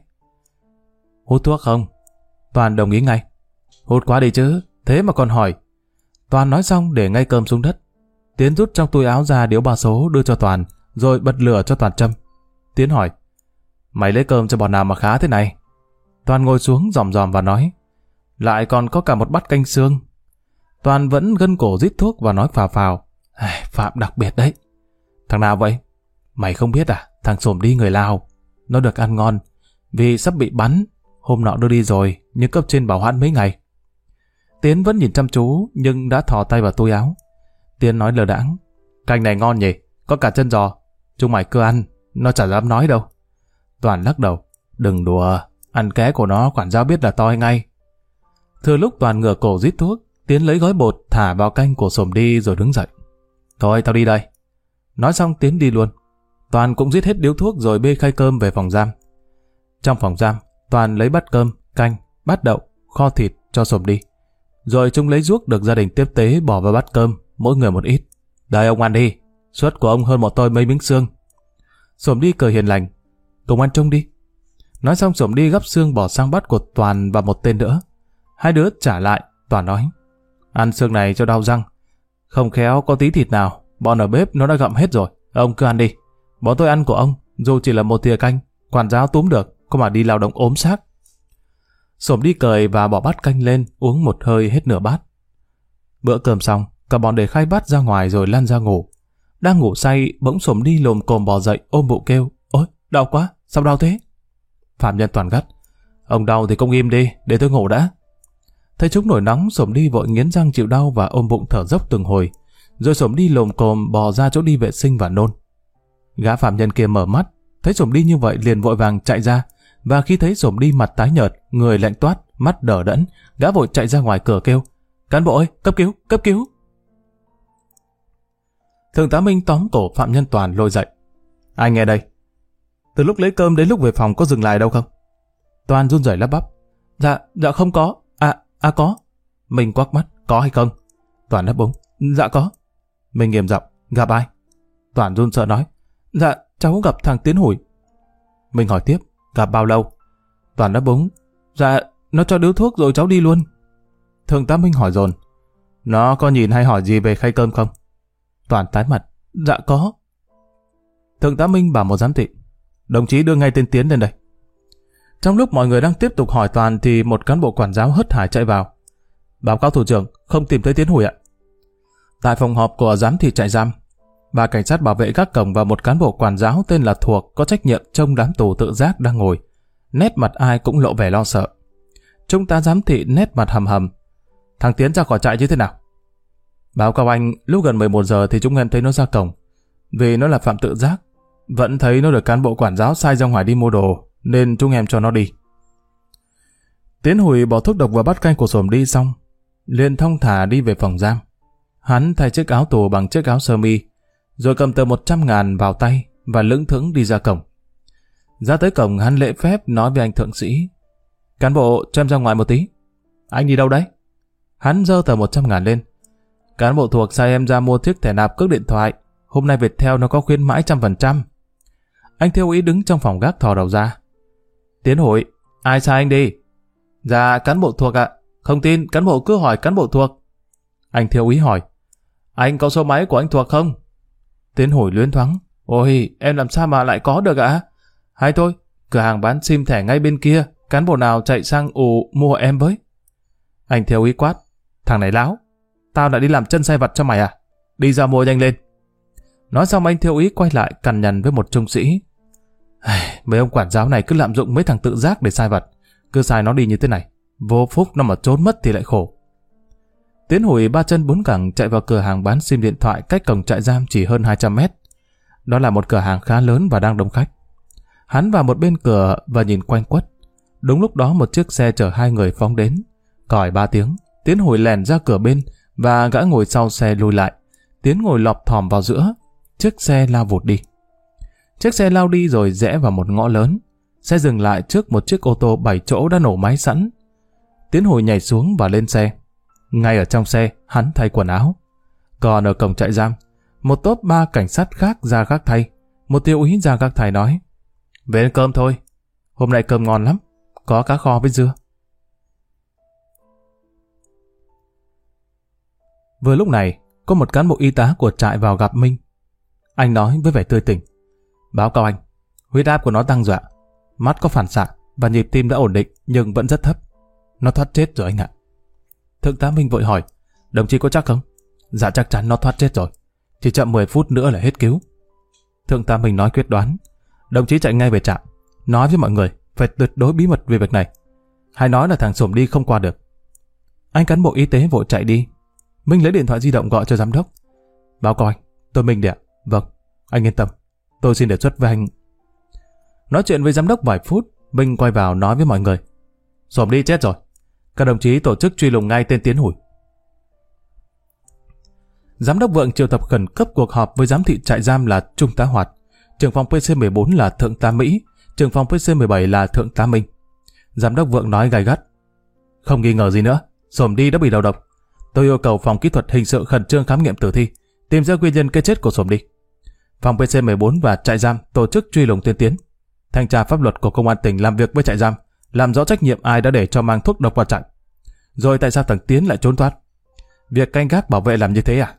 Hút thuốc không? Toàn đồng ý ngay. Hút quá đi chứ, thế mà còn hỏi. Toàn nói xong để ngay cơm xuống đất. Tiến rút trong túi áo ra điếu ba số đưa cho Toàn, rồi bật lửa cho Toàn châm. Tiến hỏi, mày lấy cơm cho bọn nào mà khá thế này? Toàn ngồi xuống dòm dòm và nói, lại còn có cả một bát canh xương. Toàn vẫn gân cổ rít thuốc và nói phào phào, Phạm đặc biệt đấy. Thằng nào vậy? Mày không biết à? Thằng xổm đi người Lào. Nó được ăn ngon, vì sắp bị bắn. Hôm nọ đưa đi rồi, nhưng cấp trên bảo hoãn mấy ngày. Tiến vẫn nhìn chăm chú, nhưng đã thò tay vào túi áo. Tiến nói lờ đãng. Canh này ngon nhỉ, có cả chân giò. Chúng mày cứ ăn, nó chả dám nói đâu. Toàn lắc đầu. Đừng đùa, ăn ké của nó quản giáo biết là toi ngay. Thừa lúc Toàn ngửa cổ rít thuốc, Tiến lấy gói bột thả vào canh của sồm đi rồi đứng dậy. Thôi tao đi đây. Nói xong Tiến đi luôn. Toàn cũng giết hết điếu thuốc rồi bê khay cơm về phòng giam. Trong phòng giam, Toàn lấy bát cơm, canh, bát đậu, kho thịt cho sồm đi. Rồi chúng lấy ruốc được gia đình tiếp tế bỏ vào bát cơm, mỗi người một ít. Đây ông ăn đi, suất của ông hơn một tôi mấy miếng xương. Sồm đi cười hiền lành, cùng ăn chung đi. Nói xong sồm đi gấp xương bỏ sang bát của Toàn và một tên nữa. Hai đứa trả lại, Toàn nói. Ăn xương này cho đau răng. Không khéo có tí thịt nào, bọn ở bếp nó đã gặm hết rồi. Ông cứ ăn đi. Bọn tôi ăn của ông, dù chỉ là một thìa canh, quản giáo túm được, có mà đi lao động ốm xác. Sổm đi cười và bỏ bát canh lên, uống một hơi hết nửa bát. Bữa cơm xong, cả bọn để khai bát ra ngoài rồi lăn ra ngủ. Đang ngủ say, bỗng sổm đi lồm cồm bò dậy ôm bụng kêu, ôi, đau quá, sao đau thế? Phạm nhân toàn gắt, ông đau thì không im đi, để tôi ngủ đã. Thấy chúng nổi nóng, sổm đi vội nghiến răng chịu đau và ôm bụng thở dốc từng hồi, rồi sổm đi lồm cồm bò ra chỗ đi vệ sinh và nôn. Gã phạm nhân kia mở mắt, thấy sổm đi như vậy liền vội vàng chạy ra, và khi thấy sổm đi mặt tái nhợt, người lạnh toát, mắt đờ đẫn, gã vội chạy ra ngoài cửa kêu, cán bộ ơi, cấp cứu, cấp cứu. Thượng tá Minh tóm cổ phạm nhân toàn lôi dậy. Ai nghe đây? Từ lúc lấy cơm đến lúc về phòng có dừng lại đâu không? Toàn run rẩy lắp bắp. Dạ, dạ không có. À, à có. Mình quắc mắt, có hay không? Toàn đáp búng. Dạ có. Mình nghiêm giọng, gặp ai? Toàn run sợ nói. Dạ, cháu gặp thằng Tiến Hủi. Mình hỏi tiếp, gặp bao lâu? Toàn đáp búng. Dạ, nó cho điếu thuốc rồi cháu đi luôn. Thường tá Minh hỏi dồn. Nó có nhìn hay hỏi gì về khay cơm không? Toàn tái mặt. Dạ có. Thượng tá Minh bảo một giám thị. Đồng chí đưa ngay tên Tiến lên đây. Trong lúc mọi người đang tiếp tục hỏi Toàn thì một cán bộ quản giáo hất hải chạy vào. Báo cáo thủ trưởng, không tìm thấy Tiến Hùi ạ. Tại phòng họp của giám thị trại giam, ba cảnh sát bảo vệ các cổng và một cán bộ quản giáo tên là Thuộc có trách nhiệm trông đám tù tự giác đang ngồi. Nét mặt ai cũng lộ vẻ lo sợ. Chúng ta giám thị nét mặt hầm hầm. Thằng Tiến ra khỏi trại như thế nào? Báo cáo anh, lúc gần 11 giờ thì chúng em thấy nó ra cổng. Vì nó là phạm tự giác, vẫn thấy nó được cán bộ quản giáo sai ra ngoài đi mua đồ, nên chúng em cho nó đi. Tiến Hùi bỏ thuốc độc vào bát canh của sổm đi xong, liền thông thả đi về phòng giam. Hắn thay chiếc áo tù bằng chiếc áo sơ mi, rồi cầm tờ 100 ngàn vào tay và lững thững đi ra cổng. Ra tới cổng hắn lễ phép nói với anh thượng sĩ. Cán bộ cho em ra ngoài một tí. Anh đi đâu đấy? Hắn dơ tờ 100 ngàn lên. Cán bộ thuộc sai em ra mua chiếc thẻ nạp cước điện thoại. Hôm nay Viettel nó có khuyến mãi trăm phần trăm. Anh theo ý đứng trong phòng gác thò đầu ra. Tiến hội, ai sai anh đi? Dạ, cán bộ thuộc ạ. Không tin, cán bộ cứ hỏi cán bộ thuộc. Anh theo ý hỏi. Anh có số máy của anh thuộc không? Tiến hồi luyến thoáng. Ôi, em làm sao mà lại có được ạ? Hay thôi, cửa hàng bán sim thẻ ngay bên kia, cán bộ nào chạy sang ủ mua em với. Anh theo ý quát. Thằng này láo. Tao đã đi làm chân sai vật cho mày à? Đi ra mua nhanh lên. Nói xong anh theo ý quay lại cằn nhằn với một trung sĩ. Mấy ông quản giáo này cứ lạm dụng mấy thằng tự giác để sai vật. Cứ sai nó đi như thế này. Vô phúc nó mà trốn mất thì lại khổ. Tiến hủy ba chân bốn cẳng chạy vào cửa hàng bán sim điện thoại cách cổng trại giam chỉ hơn 200 mét. Đó là một cửa hàng khá lớn và đang đông khách. Hắn vào một bên cửa và nhìn quanh quất. Đúng lúc đó một chiếc xe chở hai người phóng đến. Còi ba tiếng, Tiến hồi lèn ra cửa bên và gã ngồi sau xe lùi lại. Tiến ngồi lọp thòm vào giữa. Chiếc xe lao vụt đi. Chiếc xe lao đi rồi rẽ vào một ngõ lớn. Xe dừng lại trước một chiếc ô tô 7 chỗ đã nổ máy sẵn. Tiến hồi nhảy xuống và lên xe. Ngay ở trong xe, hắn thay quần áo. Còn ở cổng trại giam, một tốp ba cảnh sát khác ra gác thay. Một tiêu úy ra gác thay nói. Về ăn cơm thôi. Hôm nay cơm ngon lắm. Có cá kho với dưa. Vừa lúc này, có một cán bộ y tá của trại vào gặp Minh. Anh nói với vẻ tươi tỉnh. Báo cáo anh, huyết áp của nó tăng dọa. Mắt có phản xạ và nhịp tim đã ổn định nhưng vẫn rất thấp. Nó thoát chết rồi anh ạ. Thượng tá Minh vội hỏi, đồng chí có chắc không? Dạ chắc chắn nó thoát chết rồi. Chỉ chậm 10 phút nữa là hết cứu. Thượng tá Minh nói quyết đoán. Đồng chí chạy ngay về trạm, nói với mọi người phải tuyệt đối bí mật về việc này. Hay nói là thằng Sổm đi không qua được. Anh cán bộ y tế vội chạy đi. Minh lấy điện thoại di động gọi cho giám đốc. Báo cáo anh, tôi Minh đi ạ. Vâng, anh yên tâm. Tôi xin đề xuất với anh. Nói chuyện với giám đốc vài phút, Minh quay vào nói với mọi người. Sộp đi chết rồi. Các đồng chí tổ chức truy lùng ngay tên Tiến Hủi. Giám đốc vượng triệu tập khẩn cấp cuộc họp với giám thị trại giam là Trung tá Hoạt, trưởng phòng PC14 là Thượng tá Mỹ, trưởng phòng PC17 là Thượng tá Minh. Giám đốc vượng nói gai gắt. Không nghi ngờ gì nữa, Sổm đi đã bị đầu độc. Tôi yêu cầu phòng kỹ thuật hình sự khẩn trương khám nghiệm tử thi, tìm ra nguyên nhân cái chết của Sổm đi. Phòng PC14 và trại giam tổ chức truy lùng tiên tiến. Thanh tra pháp luật của công an tỉnh làm việc với trại giam, làm rõ trách nhiệm ai đã để cho mang thuốc độc vào trại. Rồi tại sao thằng Tiến lại trốn thoát? Việc canh gác bảo vệ làm như thế à?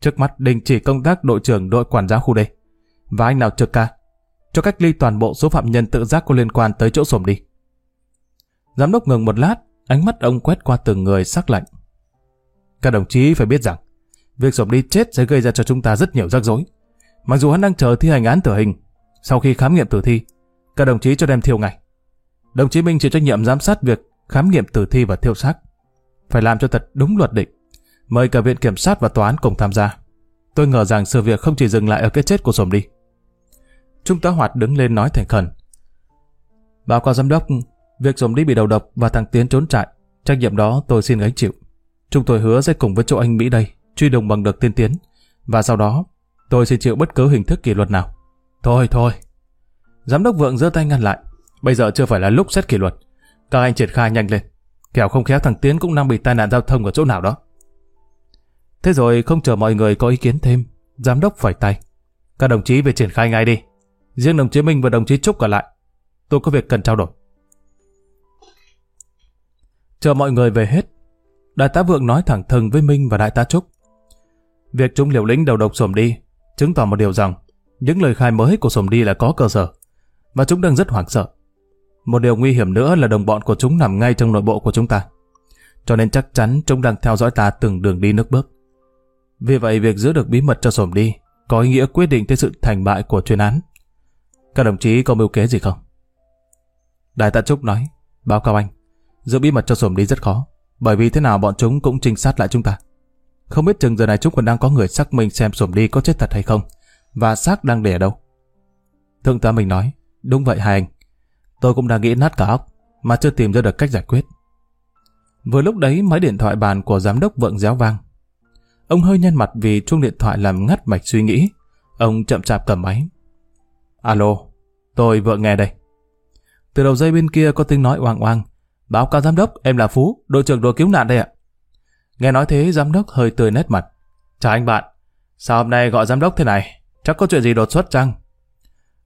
Trước mắt đình chỉ công tác đội trưởng đội quản giáo khu đây. Và anh nào trực ca, cho cách ly toàn bộ số phạm nhân tự giác có liên quan tới chỗ sổm đi. Giám đốc ngừng một lát, ánh mắt ông quét qua từng người sắc lạnh. Các đồng chí phải biết rằng, việc sổm đi chết sẽ gây ra cho chúng ta rất nhiều rắc rối. Mặc dù hắn đang chờ thi hành án tử hình, sau khi khám nghiệm tử thi, các đồng chí cho đem thiêu ngay. Đồng chí Minh chịu trách nhiệm giám sát việc khám nghiệm tử thi và thiêu xác. Phải làm cho thật đúng luật định. Mời cả viện kiểm sát và tòa án cùng tham gia. Tôi ngờ rằng sự việc không chỉ dừng lại ở cái chết của Sổm đi. Trung tá Hoạt đứng lên nói thành khẩn. Báo cáo giám đốc, việc Sổm đi bị đầu độc và thằng Tiến trốn trại, trách nhiệm đó tôi xin gánh chịu. Chúng tôi hứa sẽ cùng với chỗ anh Mỹ đây, truy đồng bằng được tiên tiến. Và sau đó, tôi sẽ chịu bất cứ hình thức kỷ luật nào. Thôi thôi. Giám đốc Vượng giơ tay ngăn lại. Bây giờ chưa phải là lúc xét kỷ luật. Các anh triển khai nhanh lên. Kẻo không khéo thằng Tiến cũng đang bị tai nạn giao thông ở chỗ nào đó. Thế rồi không chờ mọi người có ý kiến thêm, giám đốc phải tay. Các đồng chí về triển khai ngay đi. Riêng đồng chí Minh và đồng chí Trúc ở lại. Tôi có việc cần trao đổi. Chờ mọi người về hết, đại tá Vượng nói thẳng thừng với Minh và đại tá Trúc. Việc chúng liều lĩnh đầu độc xổm đi, chứng tỏ một điều rằng, những lời khai mới của sổm đi là có cơ sở, và chúng đang rất hoảng sợ. Một điều nguy hiểm nữa là đồng bọn của chúng nằm ngay trong nội bộ của chúng ta. Cho nên chắc chắn chúng đang theo dõi ta từng đường đi nước bước. Vì vậy việc giữ được bí mật cho sổm đi có ý nghĩa quyết định tới sự thành bại của chuyên án. Các đồng chí có mưu kế gì không? Đại tá Trúc nói, báo cáo anh, giữ bí mật cho sổm đi rất khó, bởi vì thế nào bọn chúng cũng trinh sát lại chúng ta. Không biết chừng giờ này chúng còn đang có người xác minh xem sổm đi có chết thật hay không, và xác đang để ở đâu. Thượng tá mình nói, đúng vậy hai anh, tôi cũng đang nghĩ nát cả óc, mà chưa tìm ra được cách giải quyết. Vừa lúc đấy máy điện thoại bàn của giám đốc vượng réo vang. Ông hơi nhăn mặt vì chuông điện thoại làm ngắt mạch suy nghĩ. Ông chậm chạp cầm máy. Alo, tôi vợ nghe đây. Từ đầu dây bên kia có tiếng nói oang oang. Báo cáo giám đốc, em là Phú, đội trưởng đội cứu nạn đây ạ. Nghe nói thế, giám đốc hơi tươi nét mặt. Chào anh bạn, sao hôm nay gọi giám đốc thế này? Chắc có chuyện gì đột xuất chăng?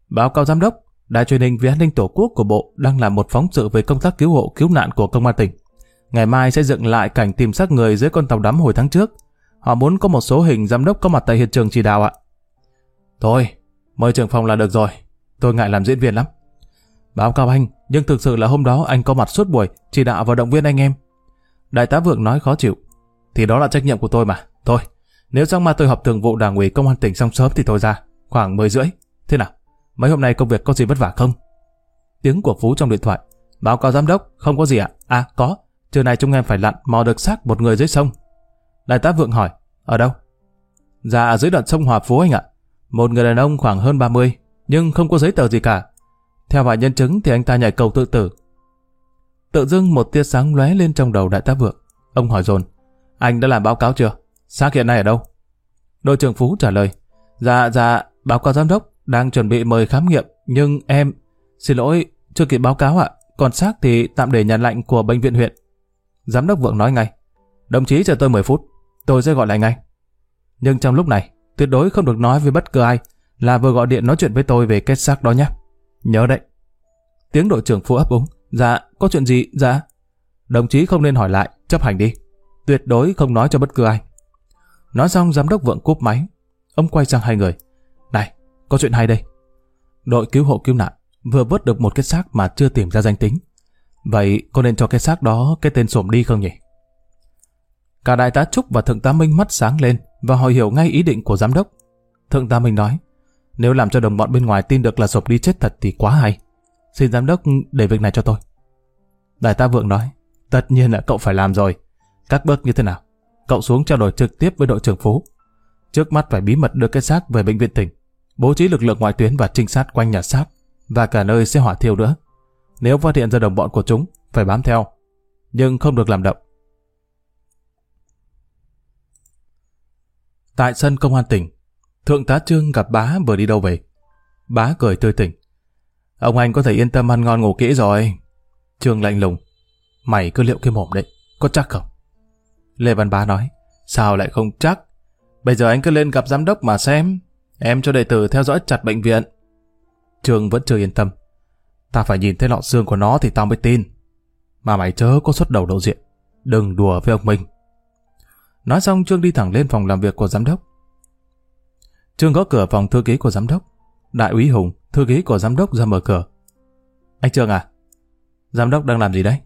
Báo cáo giám đốc, đài truyền hình vì an ninh tổ quốc của bộ đang làm một phóng sự về công tác cứu hộ cứu nạn của công an tỉnh. Ngày mai sẽ dựng lại cảnh tìm xác người dưới con tàu đắm hồi tháng trước. Họ muốn có một số hình giám đốc có mặt tại hiện trường chỉ đạo ạ. Thôi, mời trưởng phòng là được rồi. Tôi ngại làm diễn viên lắm. Báo cáo anh, nhưng thực sự là hôm đó anh có mặt suốt buổi, chỉ đạo và động viên anh em. Đại tá Vượng nói khó chịu. Thì đó là trách nhiệm của tôi mà. Thôi, nếu sáng mai tôi họp thường vụ đảng ủy công an tỉnh xong sớm thì tôi ra. Khoảng 10 rưỡi. Thế nào? Mấy hôm nay công việc có gì vất vả không? Tiếng của Phú trong điện thoại. Báo cáo giám đốc, không có gì ạ? À? có. Trưa nay chúng em phải lặn mò được xác một người dưới sông. Đại tá Vượng hỏi, ở đâu? Dạ dưới đoạn sông Hòa Phú anh ạ. Một người đàn ông khoảng hơn 30, nhưng không có giấy tờ gì cả. Theo vài nhân chứng thì anh ta nhảy cầu tự tử. Tự dưng một tia sáng lóe lên trong đầu đại tá Vượng. Ông hỏi dồn, anh đã làm báo cáo chưa? Xác hiện nay ở đâu? Đội trưởng Phú trả lời, dạ dạ, báo cáo giám đốc đang chuẩn bị mời khám nghiệm, nhưng em, xin lỗi, chưa kịp báo cáo ạ. Còn xác thì tạm để nhà lạnh của bệnh viện huyện. Giám đốc Vượng nói ngay, đồng chí chờ tôi 10 phút tôi sẽ gọi lại ngay. Nhưng trong lúc này, tuyệt đối không được nói với bất cứ ai là vừa gọi điện nói chuyện với tôi về kết xác đó nhé. Nhớ đấy. Tiếng đội trưởng Phú ấp úng. Dạ, có chuyện gì? Dạ. Đồng chí không nên hỏi lại, chấp hành đi. Tuyệt đối không nói cho bất cứ ai. Nói xong giám đốc vượng cúp máy. Ông quay sang hai người. Này, có chuyện hay đây. Đội cứu hộ cứu nạn vừa vớt được một cái xác mà chưa tìm ra danh tính. Vậy có nên cho cái xác đó cái tên sổm đi không nhỉ? Cả đại tá Trúc và thượng tá Minh mắt sáng lên và họ hiểu ngay ý định của giám đốc. Thượng tá Minh nói, nếu làm cho đồng bọn bên ngoài tin được là sộp đi chết thật thì quá hay. Xin giám đốc để việc này cho tôi. Đại tá Vượng nói, tất nhiên là cậu phải làm rồi. Các bước như thế nào? Cậu xuống trao đổi trực tiếp với đội trưởng Phú. Trước mắt phải bí mật đưa cái xác về bệnh viện tỉnh, bố trí lực lượng ngoại tuyến và trinh sát quanh nhà xác, và cả nơi sẽ hỏa thiêu nữa. Nếu phát hiện ra đồng bọn của chúng, phải bám theo, nhưng không được làm động. Tại sân công an tỉnh, Thượng tá Trương gặp bá vừa đi đâu về. Bá cười tươi tỉnh. Ông anh có thể yên tâm ăn ngon ngủ kỹ rồi. Trương lạnh lùng. Mày cứ liệu cái mồm đấy, có chắc không? Lê Văn Bá nói. Sao lại không chắc? Bây giờ anh cứ lên gặp giám đốc mà xem. Em cho đệ tử theo dõi chặt bệnh viện. Trường vẫn chưa yên tâm. Ta phải nhìn thấy lọ xương của nó thì tao mới tin. Mà mày chớ có xuất đầu lộ diện. Đừng đùa với ông Minh. Nói xong Trương đi thẳng lên phòng làm việc của giám đốc. Trương gõ cửa phòng thư ký của giám đốc. Đại úy Hùng, thư ký của giám đốc ra mở cửa. Anh Trương à? Giám đốc đang làm gì đấy?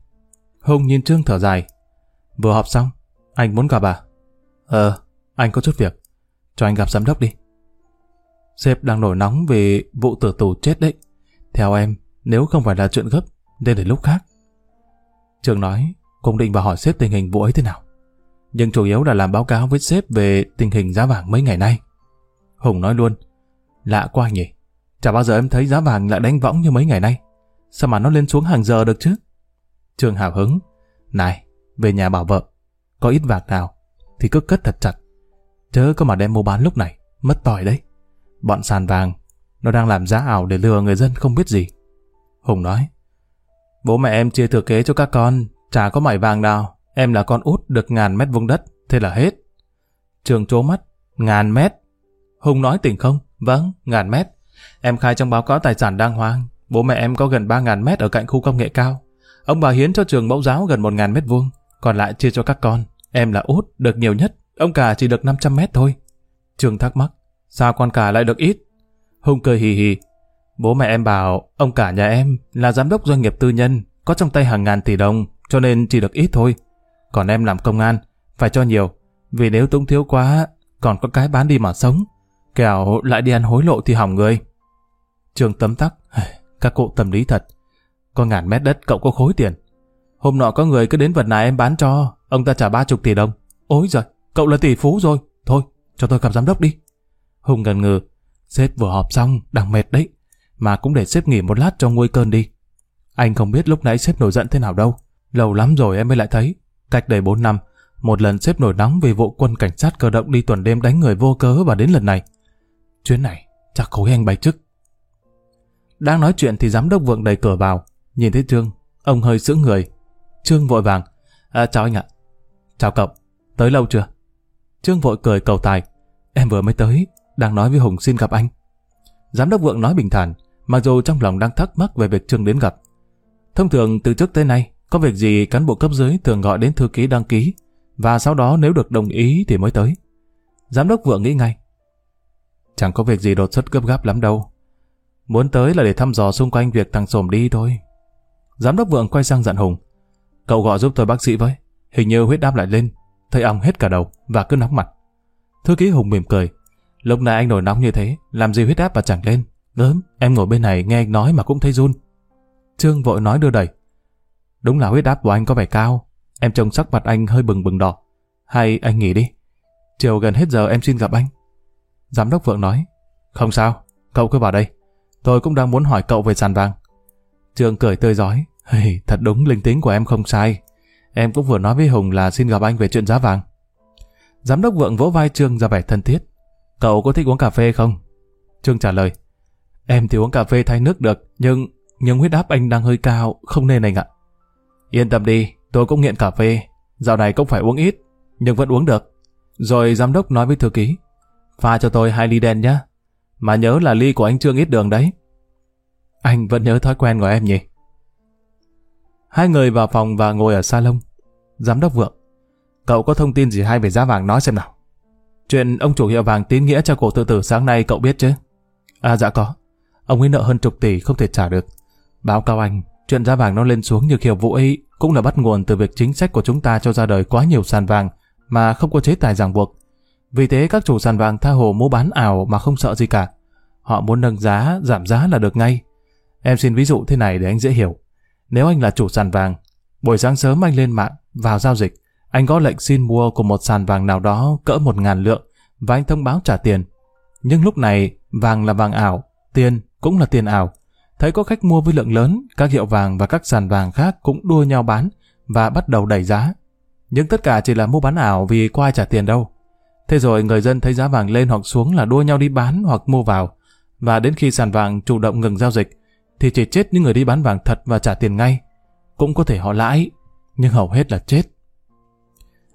Hùng nhìn Trương thở dài. Vừa họp xong, anh muốn gặp à? Ờ, anh có chút việc. Cho anh gặp giám đốc đi. Sếp đang nổi nóng vì vụ tử tù chết đấy. Theo em, nếu không phải là chuyện gấp, nên để lúc khác. Trường nói, cũng định vào hỏi sếp tình hình vụ ấy thế nào nhưng chủ yếu là làm báo cáo với sếp về tình hình giá vàng mấy ngày nay. Hùng nói luôn, lạ quá nhỉ, chả bao giờ em thấy giá vàng lại đánh võng như mấy ngày nay. Sao mà nó lên xuống hàng giờ được chứ? Trường hào hứng, này, về nhà bảo vợ, có ít vàng nào thì cứ cất thật chặt. Chớ có mà đem mua bán lúc này, mất tỏi đấy. Bọn sàn vàng, nó đang làm giá ảo để lừa người dân không biết gì. Hùng nói, bố mẹ em chia thừa kế cho các con, chả có mải vàng nào Em là con út được ngàn mét vuông đất, thế là hết. Trường trố mắt, ngàn mét. Hùng nói tỉnh không? Vâng, ngàn mét. Em khai trong báo cáo tài sản đang hoang. Bố mẹ em có gần ba ngàn mét ở cạnh khu công nghệ cao. Ông bà hiến cho trường mẫu giáo gần một ngàn mét vuông, còn lại chia cho các con. Em là út, được nhiều nhất, ông cả chỉ được 500 mét thôi. trường thắc mắc, sao con cả lại được ít? Hùng cười hì hì. Bố mẹ em bảo, ông cả nhà em là giám đốc doanh nghiệp tư nhân, có trong tay hàng ngàn tỷ đồng, cho nên chỉ được ít thôi. Còn em làm công an, phải cho nhiều, vì nếu túng thiếu quá, còn có cái bán đi mà sống. Kẻo lại đi ăn hối lộ thì hỏng người. Trường tấm tắc, các cụ tâm lý thật. Có ngàn mét đất cậu có khối tiền. Hôm nọ có người cứ đến vật này em bán cho, ông ta trả ba chục tỷ đồng. Ôi giời, cậu là tỷ phú rồi. Thôi, cho tôi gặp giám đốc đi. Hùng ngần ngừ, sếp vừa họp xong, đang mệt đấy. Mà cũng để sếp nghỉ một lát cho nguôi cơn đi. Anh không biết lúc nãy sếp nổi giận thế nào đâu. Lâu lắm rồi em mới lại thấy. Cách đây 4 năm, một lần sếp nổi nóng vì vụ quân cảnh sát cơ động đi tuần đêm đánh người vô cớ và đến lần này. Chuyến này, chắc khối anh bay chức. Đang nói chuyện thì giám đốc vượng đẩy cửa vào. Nhìn thấy Trương, ông hơi sững người. Trương vội vàng. À, chào anh ạ. Chào cậu. Tới lâu chưa? Trương vội cười cầu tài. Em vừa mới tới, đang nói với Hùng xin gặp anh. Giám đốc vượng nói bình thản, mặc dù trong lòng đang thắc mắc về việc Trương đến gặp. Thông thường từ trước tới nay, có việc gì cán bộ cấp dưới thường gọi đến thư ký đăng ký, và sau đó nếu được đồng ý thì mới tới. Giám đốc vượng nghĩ ngay. Chẳng có việc gì đột xuất gấp gáp lắm đâu. Muốn tới là để thăm dò xung quanh việc thằng Sồm đi thôi. Giám đốc vượng quay sang dặn Hùng. Cậu gọi giúp tôi bác sĩ với. Hình như huyết áp lại lên. thầy ong hết cả đầu và cứ nóng mặt. Thư ký Hùng mỉm cười. Lúc này anh nổi nóng như thế, làm gì huyết áp mà chẳng lên. Gớm, em ngồi bên này nghe anh nói mà cũng thấy run. Trương vội nói đưa đẩy. Đúng là huyết áp của anh có vẻ cao. Em trông sắc mặt anh hơi bừng bừng đỏ. Hay anh nghỉ đi. Chiều gần hết giờ em xin gặp anh. Giám đốc vượng nói. Không sao, cậu cứ vào đây. Tôi cũng đang muốn hỏi cậu về sàn vàng. Trương cười tươi giói. Hey, thật đúng linh tính của em không sai. Em cũng vừa nói với Hùng là xin gặp anh về chuyện giá vàng. Giám đốc vượng vỗ vai Trương ra vẻ thân thiết. Cậu có thích uống cà phê không? Trương trả lời. Em thì uống cà phê thay nước được, nhưng nhưng huyết áp anh đang hơi cao, không nên anh ạ. Yên tâm đi, tôi cũng nghiện cà phê. Dạo này cũng phải uống ít, nhưng vẫn uống được. Rồi giám đốc nói với thư ký. Pha cho tôi hai ly đen nhé. Mà nhớ là ly của anh Trương ít đường đấy. Anh vẫn nhớ thói quen của em nhỉ? Hai người vào phòng và ngồi ở salon. Giám đốc vượng. Cậu có thông tin gì hay về giá vàng nói xem nào. Chuyện ông chủ hiệu vàng tín nghĩa cho cổ tự tử sáng nay cậu biết chứ? À dạ có. Ông ấy nợ hơn chục tỷ không thể trả được. Báo cáo anh, chuyện giá vàng nó lên xuống như kiểu vụ ấy cũng là bắt nguồn từ việc chính sách của chúng ta cho ra đời quá nhiều sàn vàng mà không có chế tài ràng buộc. Vì thế các chủ sàn vàng tha hồ mua bán ảo mà không sợ gì cả. Họ muốn nâng giá, giảm giá là được ngay. Em xin ví dụ thế này để anh dễ hiểu. Nếu anh là chủ sàn vàng, buổi sáng sớm anh lên mạng, vào giao dịch, anh có lệnh xin mua của một sàn vàng nào đó cỡ một ngàn lượng và anh thông báo trả tiền. Nhưng lúc này, vàng là vàng ảo, tiền cũng là tiền ảo. Thấy có khách mua với lượng lớn, các hiệu vàng và các sàn vàng khác cũng đua nhau bán và bắt đầu đẩy giá. Nhưng tất cả chỉ là mua bán ảo vì có ai trả tiền đâu. Thế rồi người dân thấy giá vàng lên hoặc xuống là đua nhau đi bán hoặc mua vào. Và đến khi sàn vàng chủ động ngừng giao dịch, thì chỉ chết những người đi bán vàng thật và trả tiền ngay. Cũng có thể họ lãi, nhưng hầu hết là chết.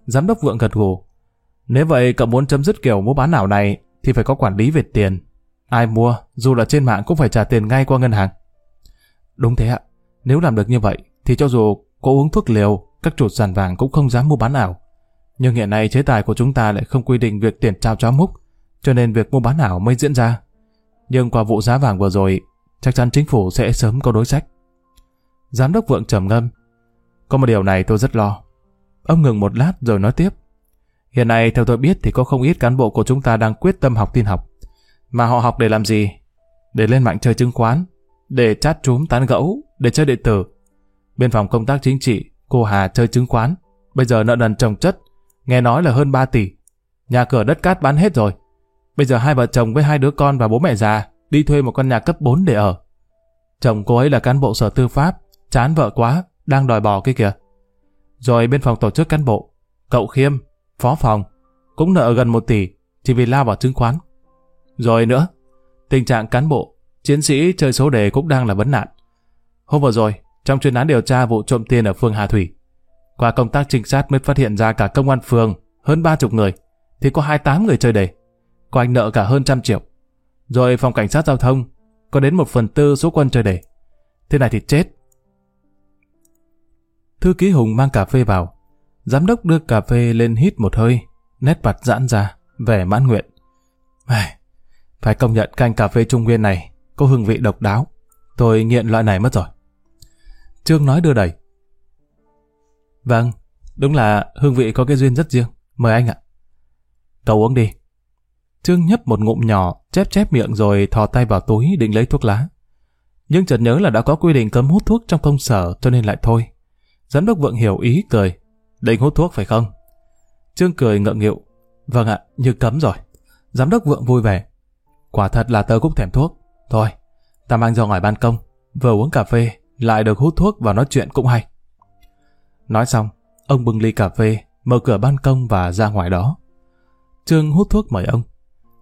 Giám đốc vượng gật gù. Nếu vậy cậu muốn chấm dứt kiểu mua bán ảo này thì phải có quản lý về tiền. Ai mua, dù là trên mạng cũng phải trả tiền ngay qua ngân hàng. Đúng thế ạ. Nếu làm được như vậy thì cho dù có uống thuốc liều, các chủ sàn vàng cũng không dám mua bán ảo. Nhưng hiện nay chế tài của chúng ta lại không quy định việc tiền trao cháo múc, cho nên việc mua bán ảo mới diễn ra. Nhưng qua vụ giá vàng vừa rồi, chắc chắn chính phủ sẽ sớm có đối sách. Giám đốc vượng trầm ngâm. Có một điều này tôi rất lo. Ông ngừng một lát rồi nói tiếp. Hiện nay theo tôi biết thì có không ít cán bộ của chúng ta đang quyết tâm học tin học. Mà họ học để làm gì? Để lên mạng chơi chứng khoán, để chat trúm tán gẫu, để chơi điện tử. Bên phòng công tác chính trị, cô Hà chơi chứng khoán. Bây giờ nợ nần trồng chất, nghe nói là hơn 3 tỷ. Nhà cửa đất cát bán hết rồi. Bây giờ hai vợ chồng với hai đứa con và bố mẹ già đi thuê một căn nhà cấp 4 để ở. Chồng cô ấy là cán bộ sở tư pháp, chán vợ quá, đang đòi bỏ kia kìa. Rồi bên phòng tổ chức cán bộ, cậu Khiêm, phó phòng, cũng nợ gần 1 tỷ chỉ vì lao vào chứng khoán. Rồi nữa, tình trạng cán bộ, chiến sĩ chơi số đề cũng đang là vấn nạn. Hôm vừa rồi, trong chuyên án điều tra vụ trộm tiền ở phường Hà Thủy, qua công tác trinh sát mới phát hiện ra cả công an phường hơn ba chục người, thì có 28 người chơi đề. Có anh nợ cả hơn trăm triệu. Rồi phòng cảnh sát giao thông có đến một phần tư số quân chơi đề. Thế này thì chết. Thư ký Hùng mang cà phê vào. Giám đốc đưa cà phê lên hít một hơi, nét mặt giãn ra, vẻ mãn nguyện. Ai, phải công nhận canh cà phê trung nguyên này có hương vị độc đáo. Tôi nghiện loại này mất rồi. Trương nói đưa đẩy. Vâng, đúng là hương vị có cái duyên rất riêng. Mời anh ạ. Cậu uống đi. Trương nhấp một ngụm nhỏ, chép chép miệng rồi thò tay vào túi định lấy thuốc lá. Nhưng chợt nhớ là đã có quy định cấm hút thuốc trong công sở cho nên lại thôi. Giám đốc Vượng hiểu ý cười. Định hút thuốc phải không? Trương cười ngượng nghịu. Vâng ạ, như cấm rồi. Giám đốc Vượng vui vẻ. Quả thật là tớ cũng thèm thuốc. Thôi, ta mang ra ngoài ban công, vừa uống cà phê, lại được hút thuốc và nói chuyện cũng hay. Nói xong, ông bưng ly cà phê, mở cửa ban công và ra ngoài đó. Trương hút thuốc mời ông.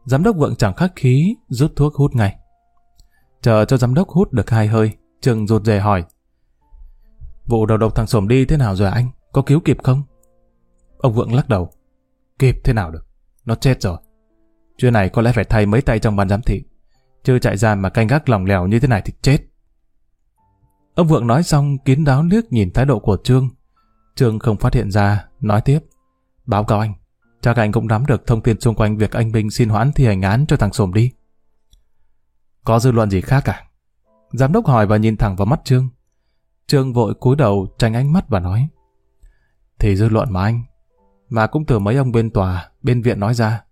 Giám đốc vượng chẳng khắc khí, rút thuốc hút ngay. Chờ cho giám đốc hút được hai hơi, Trương rụt rè hỏi. Vụ đầu độc thằng Sổm đi thế nào rồi anh? Có cứu kịp không? Ông Vượng lắc đầu. Kịp thế nào được? Nó chết rồi. Chuyện này có lẽ phải thay mấy tay trong ban giám thị. Chưa chạy ra mà canh gác lòng lèo như thế này thì chết. Ông Vượng nói xong kín đáo liếc nhìn thái độ của Trương. Trương không phát hiện ra, nói tiếp. Báo cáo anh, chắc anh cũng nắm được thông tin xung quanh việc anh minh xin hoãn thi hành án cho thằng Sổm đi. Có dư luận gì khác à? Giám đốc hỏi và nhìn thẳng vào mắt Trương. Trương vội cúi đầu tránh ánh mắt và nói. Thì dư luận mà anh. Mà cũng từ mấy ông bên tòa, bên viện nói ra.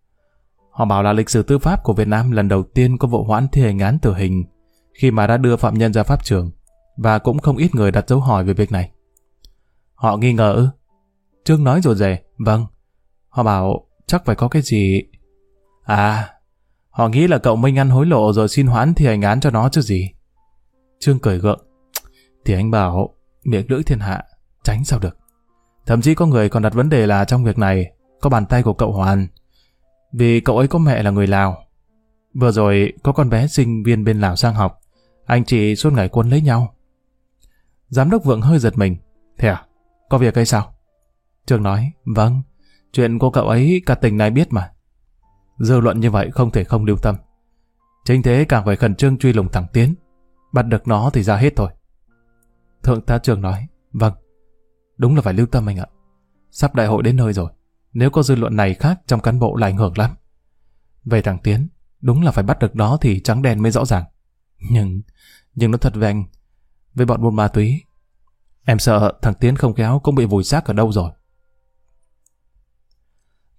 Họ bảo là lịch sử tư pháp của Việt Nam lần đầu tiên có vụ hoãn thi hành án tử hình khi mà đã đưa phạm nhân ra pháp trường và cũng không ít người đặt dấu hỏi về việc này. Họ nghi ngờ ư? Trương nói rồi rề, vâng. Họ bảo chắc phải có cái gì... À, họ nghĩ là cậu Minh ăn hối lộ rồi xin hoãn thi hành án cho nó chứ gì. Trương cười gượng. Thì anh bảo, miệng lưỡi thiên hạ, tránh sao được. Thậm chí có người còn đặt vấn đề là trong việc này có bàn tay của cậu Hoàn. Vì cậu ấy có mẹ là người Lào. Vừa rồi có con bé sinh viên bên Lào sang học. Anh chị suốt ngày quân lấy nhau. Giám đốc Vượng hơi giật mình. Thế à? Có việc hay sao? trương nói, vâng, chuyện của cậu ấy cả tỉnh này biết mà. Dư luận như vậy không thể không lưu tâm. Chính thế càng phải khẩn trương truy lùng thẳng tiến. Bắt được nó thì ra hết thôi. Thượng tá trường nói, vâng, đúng là phải lưu tâm anh ạ. Sắp đại hội đến nơi rồi. Nếu có dư luận này khác trong cán bộ là ảnh hưởng lắm. Về thằng Tiến, đúng là phải bắt được nó thì trắng đen mới rõ ràng. Nhưng, nhưng nó thật với anh, với bọn buôn ma túy. Em sợ thằng Tiến không khéo cũng bị vùi xác ở đâu rồi.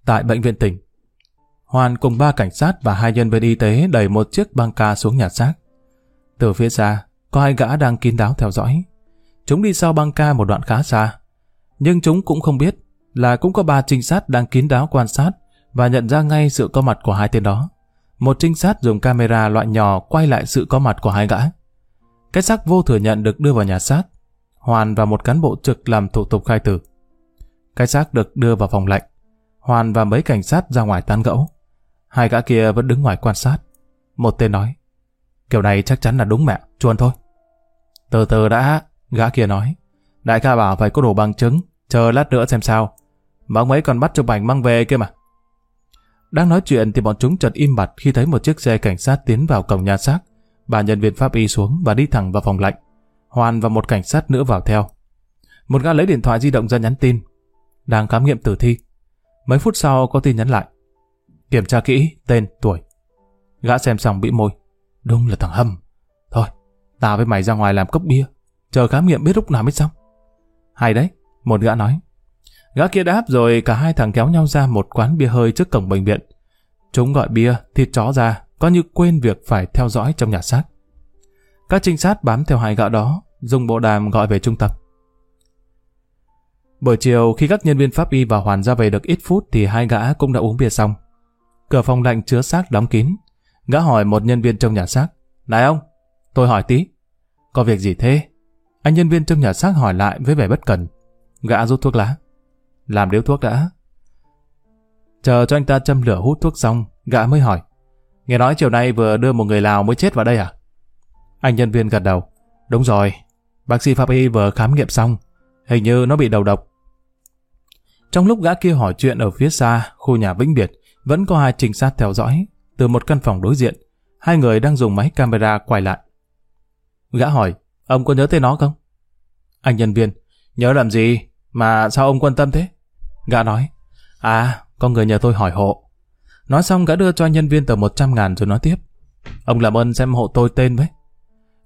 Tại bệnh viện tỉnh, Hoàn cùng ba cảnh sát và hai nhân viên y tế đẩy một chiếc băng ca xuống nhà xác. Từ phía xa, có hai gã đang kín đáo theo dõi. Chúng đi sau băng ca một đoạn khá xa, nhưng chúng cũng không biết là cũng có ba trinh sát đang kín đáo quan sát và nhận ra ngay sự có mặt của hai tên đó. Một trinh sát dùng camera loại nhỏ quay lại sự có mặt của hai gã. Cái xác vô thừa nhận được đưa vào nhà xác. Hoàn và một cán bộ trực làm thủ tục khai tử. Cái xác được đưa vào phòng lạnh. Hoàn và mấy cảnh sát ra ngoài tán gẫu. Hai gã kia vẫn đứng ngoài quan sát. Một tên nói, kiểu này chắc chắn là đúng mẹ, chuồn thôi. Từ từ đã, gã kia nói. Đại ca bảo phải có đủ bằng chứng, chờ lát nữa xem sao. Mà ông ấy còn bắt chụp ảnh mang về kia mà. Đang nói chuyện thì bọn chúng chợt im bặt khi thấy một chiếc xe cảnh sát tiến vào cổng nhà xác. Bà nhân viên pháp y xuống và đi thẳng vào phòng lạnh. Hoàn và một cảnh sát nữa vào theo. Một gã lấy điện thoại di động ra nhắn tin. Đang khám nghiệm tử thi. Mấy phút sau có tin nhắn lại. Kiểm tra kỹ tên, tuổi. Gã xem xong bị môi. Đúng là thằng Hâm. Thôi, tao với mày ra ngoài làm cốc bia. Chờ khám nghiệm biết lúc nào mới xong. Hay đấy, một gã nói. Gã kia đáp rồi cả hai thằng kéo nhau ra một quán bia hơi trước cổng bệnh viện. Chúng gọi bia, thịt chó ra, coi như quên việc phải theo dõi trong nhà xác. Các trinh sát bám theo hai gã đó, dùng bộ đàm gọi về trung tâm. Buổi chiều khi các nhân viên pháp y và Hoàn ra về được ít phút thì hai gã cũng đã uống bia xong. Cửa phòng lạnh chứa xác đóng kín. Gã hỏi một nhân viên trong nhà xác. Này ông, tôi hỏi tí. Có việc gì thế? Anh nhân viên trong nhà xác hỏi lại với vẻ bất cần. Gã rút thuốc lá. Làm điếu thuốc đã. Chờ cho anh ta châm lửa hút thuốc xong, gã mới hỏi. Nghe nói chiều nay vừa đưa một người Lào mới chết vào đây à? Anh nhân viên gật đầu. Đúng rồi, bác sĩ pháp y vừa khám nghiệm xong. Hình như nó bị đầu độc. Trong lúc gã kia hỏi chuyện ở phía xa, khu nhà Vĩnh Biệt, vẫn có hai trinh sát theo dõi. Từ một căn phòng đối diện, hai người đang dùng máy camera quay lại. Gã hỏi, ông có nhớ tên nó không? Anh nhân viên, nhớ làm gì? Mà sao ông quan tâm thế? Gã nói, à, có người nhờ tôi hỏi hộ. Nói xong gã đưa cho anh nhân viên tờ 100 ngàn rồi nói tiếp. Ông làm ơn xem hộ tôi tên với.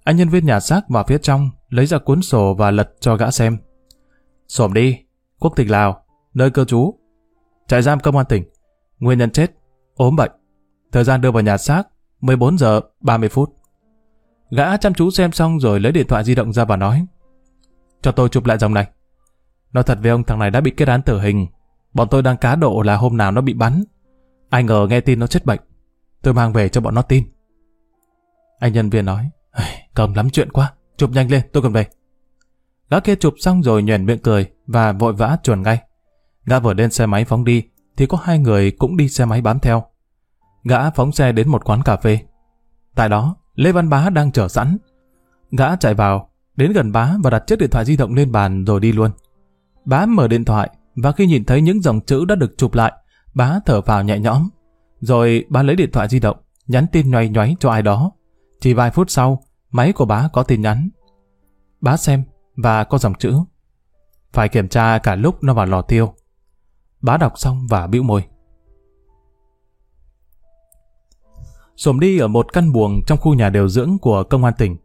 Anh nhân viên nhà xác vào phía trong, lấy ra cuốn sổ và lật cho gã xem. Sổm đi, quốc tịch Lào, nơi cư trú, trại giam công an tỉnh, nguyên nhân chết, ốm bệnh, thời gian đưa vào nhà xác 14 giờ 30 phút. Gã chăm chú xem xong rồi lấy điện thoại di động ra và nói Cho tôi chụp lại dòng này. Nói thật với ông thằng này đã bị kết án tử hình. Bọn tôi đang cá độ là hôm nào nó bị bắn. Ai ngờ nghe tin nó chết bệnh. Tôi mang về cho bọn nó tin. Anh nhân viên nói Cầm lắm chuyện quá, chụp nhanh lên, tôi cần về. Gã kia chụp xong rồi nhoẻn miệng cười và vội vã chuẩn ngay. Gã vừa lên xe máy phóng đi thì có hai người cũng đi xe máy bám theo. Gã phóng xe đến một quán cà phê. Tại đó, Lê Văn Bá đang chờ sẵn. Gã chạy vào, đến gần Bá và đặt chiếc điện thoại di động lên bàn rồi đi luôn. Bá mở điện thoại và khi nhìn thấy những dòng chữ đã được chụp lại, Bá thở vào nhẹ nhõm. Rồi bá lấy điện thoại di động, nhắn tin nhoay nhoáy cho ai đó. Chỉ vài phút sau, máy của bá có tin nhắn. Bá xem và có dòng chữ. Phải kiểm tra cả lúc nó vào lò tiêu. Bá đọc xong và bĩu môi. Sổm đi ở một căn buồng trong khu nhà điều dưỡng của công an tỉnh.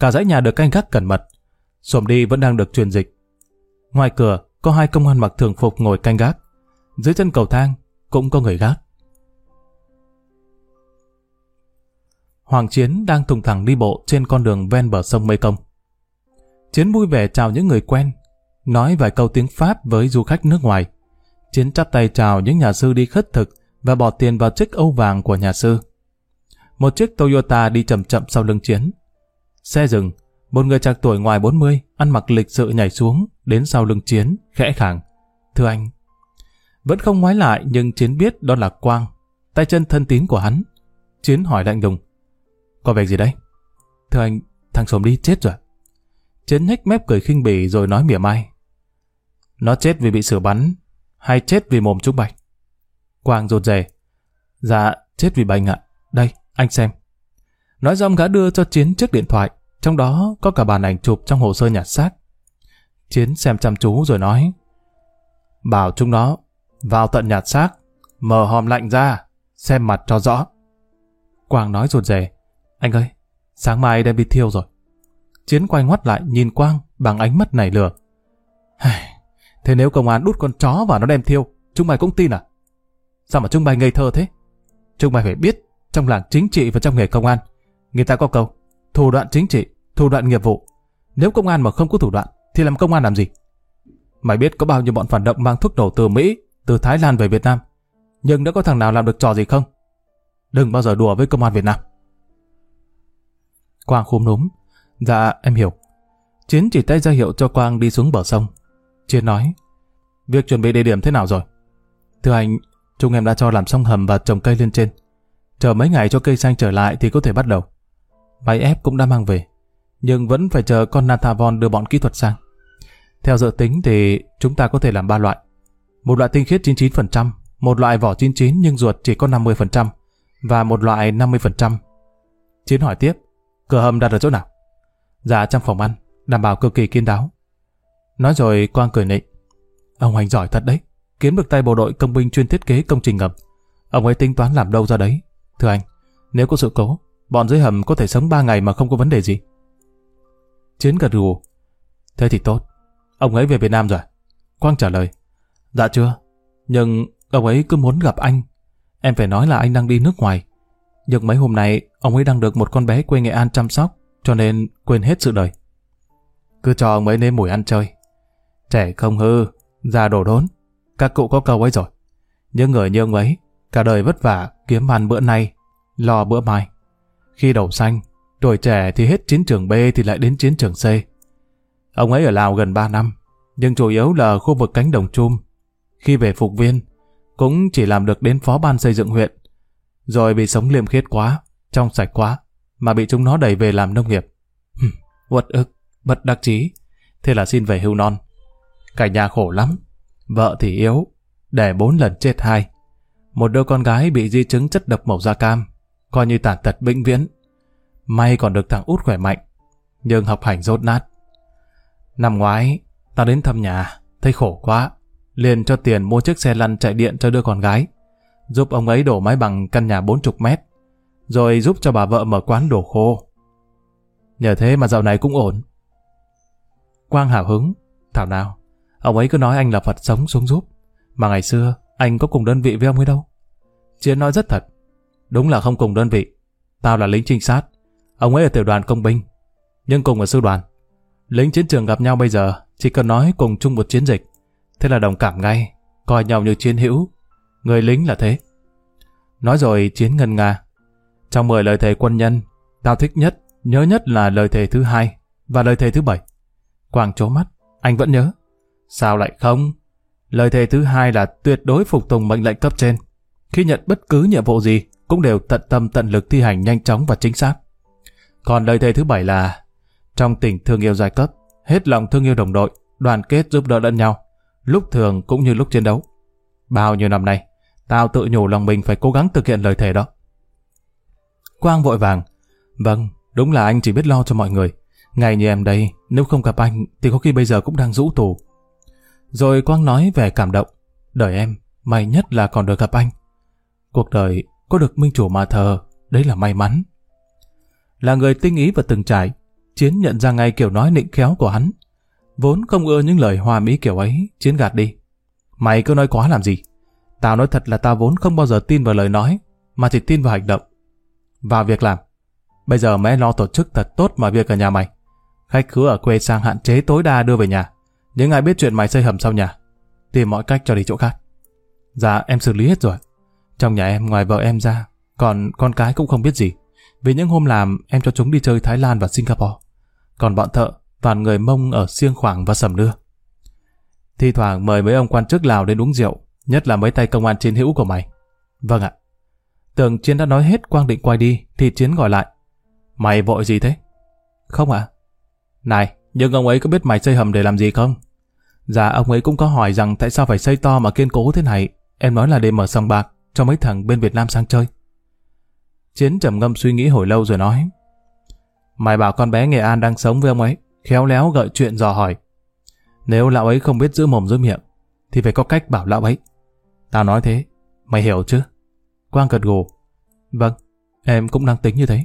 Cả dãy nhà được canh gác cẩn mật. Sổm đi vẫn đang được truyền dịch. Ngoài cửa có hai công an mặc thường phục ngồi canh gác. Dưới chân cầu thang cũng có người gác. Hoàng Chiến đang thùng thẳng đi bộ trên con đường ven bờ sông Mekong. Công. Chiến vui vẻ chào những người quen, nói vài câu tiếng Pháp với du khách nước ngoài. Chiến chắp tay chào những nhà sư đi khất thực và bỏ tiền vào chiếc âu vàng của nhà sư. Một chiếc Toyota đi chậm chậm sau lưng Chiến. Xe dừng, một người trạc tuổi ngoài 40, ăn mặc lịch sự nhảy xuống, đến sau lưng Chiến, khẽ khàng. Thưa anh. Vẫn không ngoái lại nhưng Chiến biết đó là Quang, tay chân thân tín của hắn. Chiến hỏi lạnh lùng. Có việc gì đấy? Thưa anh, thằng Sồm đi chết rồi. Chiến nhếch mép cười khinh bỉ rồi nói mỉa mai. Nó chết vì bị sửa bắn, hay chết vì mồm trúng bạch? Quang rụt rè. Dạ, chết vì bệnh ạ. Đây, anh xem. Nói xong gã đưa cho Chiến chiếc điện thoại, trong đó có cả bản ảnh chụp trong hồ sơ nhặt xác. Chiến xem chăm chú rồi nói. Bảo chúng nó, vào tận nhặt xác, mở hòm lạnh ra, xem mặt cho rõ. Quang nói rụt rè. Anh ơi, sáng mai đem đi thiêu rồi. Chiến quay ngoắt lại nhìn Quang bằng ánh mắt nảy lửa. Thế nếu công an đút con chó vào nó đem thiêu, chúng mày cũng tin à? Sao mà chúng mày ngây thơ thế? Chúng mày phải biết, trong làng chính trị và trong nghề công an, người ta có câu, thủ đoạn chính trị, thủ đoạn nghiệp vụ. Nếu công an mà không có thủ đoạn, thì làm công an làm gì? Mày biết có bao nhiêu bọn phản động mang thuốc nổ từ Mỹ, từ Thái Lan về Việt Nam, nhưng đã có thằng nào làm được trò gì không? Đừng bao giờ đùa với công an Việt Nam. Quang khúm núm. Dạ, em hiểu. Chiến chỉ tay ra hiệu cho Quang đi xuống bờ sông. Chiến nói, việc chuẩn bị địa điểm thế nào rồi? Thưa anh, chúng em đã cho làm xong hầm và trồng cây lên trên. Chờ mấy ngày cho cây xanh trở lại thì có thể bắt đầu. Máy ép cũng đã mang về, nhưng vẫn phải chờ con Natavon đưa bọn kỹ thuật sang. Theo dự tính thì chúng ta có thể làm ba loại. Một loại tinh khiết 99%, một loại vỏ 99 nhưng ruột chỉ có 50%, và một loại 50%. Chiến hỏi tiếp, Cửa hầm đặt ở chỗ nào? Dạ trong phòng ăn, đảm bảo cực kỳ kiên đáo. Nói rồi Quang cười nịnh. Ông Hành giỏi thật đấy, kiếm được tay bộ đội công binh chuyên thiết kế công trình ngầm. Ông ấy tính toán làm đâu ra đấy. Thưa anh, nếu có sự cố, bọn dưới hầm có thể sống 3 ngày mà không có vấn đề gì. Chiến gật gù. Thế thì tốt. Ông ấy về Việt Nam rồi. Quang trả lời. Dạ chưa. Nhưng ông ấy cứ muốn gặp anh. Em phải nói là anh đang đi nước ngoài. Nhưng mấy hôm nay, ông ấy đang được một con bé quê Nghệ An chăm sóc, cho nên quên hết sự đời. Cứ cho ông ấy nếm mùi ăn chơi. Trẻ không hư, già đổ đốn. Các cụ có câu ấy rồi. Những người như ông ấy, cả đời vất vả, kiếm ăn bữa nay, lo bữa mai. Khi đầu xanh, tuổi trẻ thì hết chiến trường B thì lại đến chiến trường C. Ông ấy ở Lào gần 3 năm, nhưng chủ yếu là khu vực cánh đồng chum. Khi về phục viên, cũng chỉ làm được đến phó ban xây dựng huyện, rồi bị sống liêm khiết quá, trong sạch quá, mà bị chúng nó đẩy về làm nông nghiệp. Uất ức, bất đắc chí, thế là xin về hưu non. Cả nhà khổ lắm, vợ thì yếu, đẻ bốn lần chết hai. Một đứa con gái bị di chứng chất độc màu da cam, coi như tàn tật vĩnh viễn. May còn được thằng út khỏe mạnh, nhưng học hành rốt nát. Năm ngoái, ta đến thăm nhà, thấy khổ quá, liền cho tiền mua chiếc xe lăn chạy điện cho đứa con gái, giúp ông ấy đổ mái bằng căn nhà 40 mét, rồi giúp cho bà vợ mở quán đồ khô. Nhờ thế mà dạo này cũng ổn. Quang hào hứng, thảo nào, ông ấy cứ nói anh là Phật sống xuống giúp, mà ngày xưa anh có cùng đơn vị với ông ấy đâu. Chiến nói rất thật, đúng là không cùng đơn vị, tao là lính trinh sát, ông ấy ở tiểu đoàn công binh, nhưng cùng ở sư đoàn. Lính chiến trường gặp nhau bây giờ, chỉ cần nói cùng chung một chiến dịch, thế là đồng cảm ngay, coi nhau như chiến hữu, người lính là thế. Nói rồi chiến ngân nga. Trong 10 lời thề quân nhân, tao thích nhất, nhớ nhất là lời thề thứ hai và lời thề thứ bảy. Quang chố mắt, anh vẫn nhớ. Sao lại không? Lời thề thứ hai là tuyệt đối phục tùng mệnh lệnh cấp trên. Khi nhận bất cứ nhiệm vụ gì, cũng đều tận tâm tận lực thi hành nhanh chóng và chính xác. Còn lời thề thứ bảy là trong tình thương yêu giai cấp, hết lòng thương yêu đồng đội, đoàn kết giúp đỡ lẫn nhau, lúc thường cũng như lúc chiến đấu. Bao nhiêu năm nay, tao tự nhủ lòng mình phải cố gắng thực hiện lời thề đó. Quang vội vàng, vâng, đúng là anh chỉ biết lo cho mọi người. Ngày như em đây, nếu không gặp anh thì có khi bây giờ cũng đang rũ tù. Rồi Quang nói về cảm động, đời em, may nhất là còn được gặp anh. Cuộc đời có được minh chủ mà thờ, đấy là may mắn. Là người tinh ý và từng trải, Chiến nhận ra ngay kiểu nói nịnh khéo của hắn. Vốn không ưa những lời hòa mỹ kiểu ấy, Chiến gạt đi. Mày cứ nói quá làm gì? Tao nói thật là tao vốn không bao giờ tin vào lời nói, mà chỉ tin vào hành động. Vào việc làm. Bây giờ mẹ lo tổ chức thật tốt mọi việc ở nhà mày. Khách khứa ở quê sang hạn chế tối đa đưa về nhà. Những ai biết chuyện mày xây hầm sau nhà, tìm mọi cách cho đi chỗ khác. Dạ em xử lý hết rồi. Trong nhà em ngoài vợ em ra, còn con cái cũng không biết gì. Vì những hôm làm em cho chúng đi chơi Thái Lan và Singapore. Còn bọn thợ, toàn người mông ở siêng khoảng và sầm nưa. Thi thoảng mời mấy ông quan chức Lào đến uống rượu, nhất là mấy tay công an chiến hữu của mày. Vâng ạ. Tưởng Chiến đã nói hết Quang định quay đi, thì Chiến gọi lại. Mày vội gì thế? Không ạ. Này, nhưng ông ấy có biết mày xây hầm để làm gì không? Dạ, ông ấy cũng có hỏi rằng tại sao phải xây to mà kiên cố thế này. Em nói là để mở sòng bạc cho mấy thằng bên Việt Nam sang chơi. Chiến trầm ngâm suy nghĩ hồi lâu rồi nói. Mày bảo con bé Nghệ An đang sống với ông ấy, khéo léo gợi chuyện dò hỏi. Nếu lão ấy không biết giữ mồm giữ miệng, thì phải có cách bảo lão ấy. Tao nói thế, mày hiểu chứ? Quang gật gù. Vâng, em cũng đang tính như thế.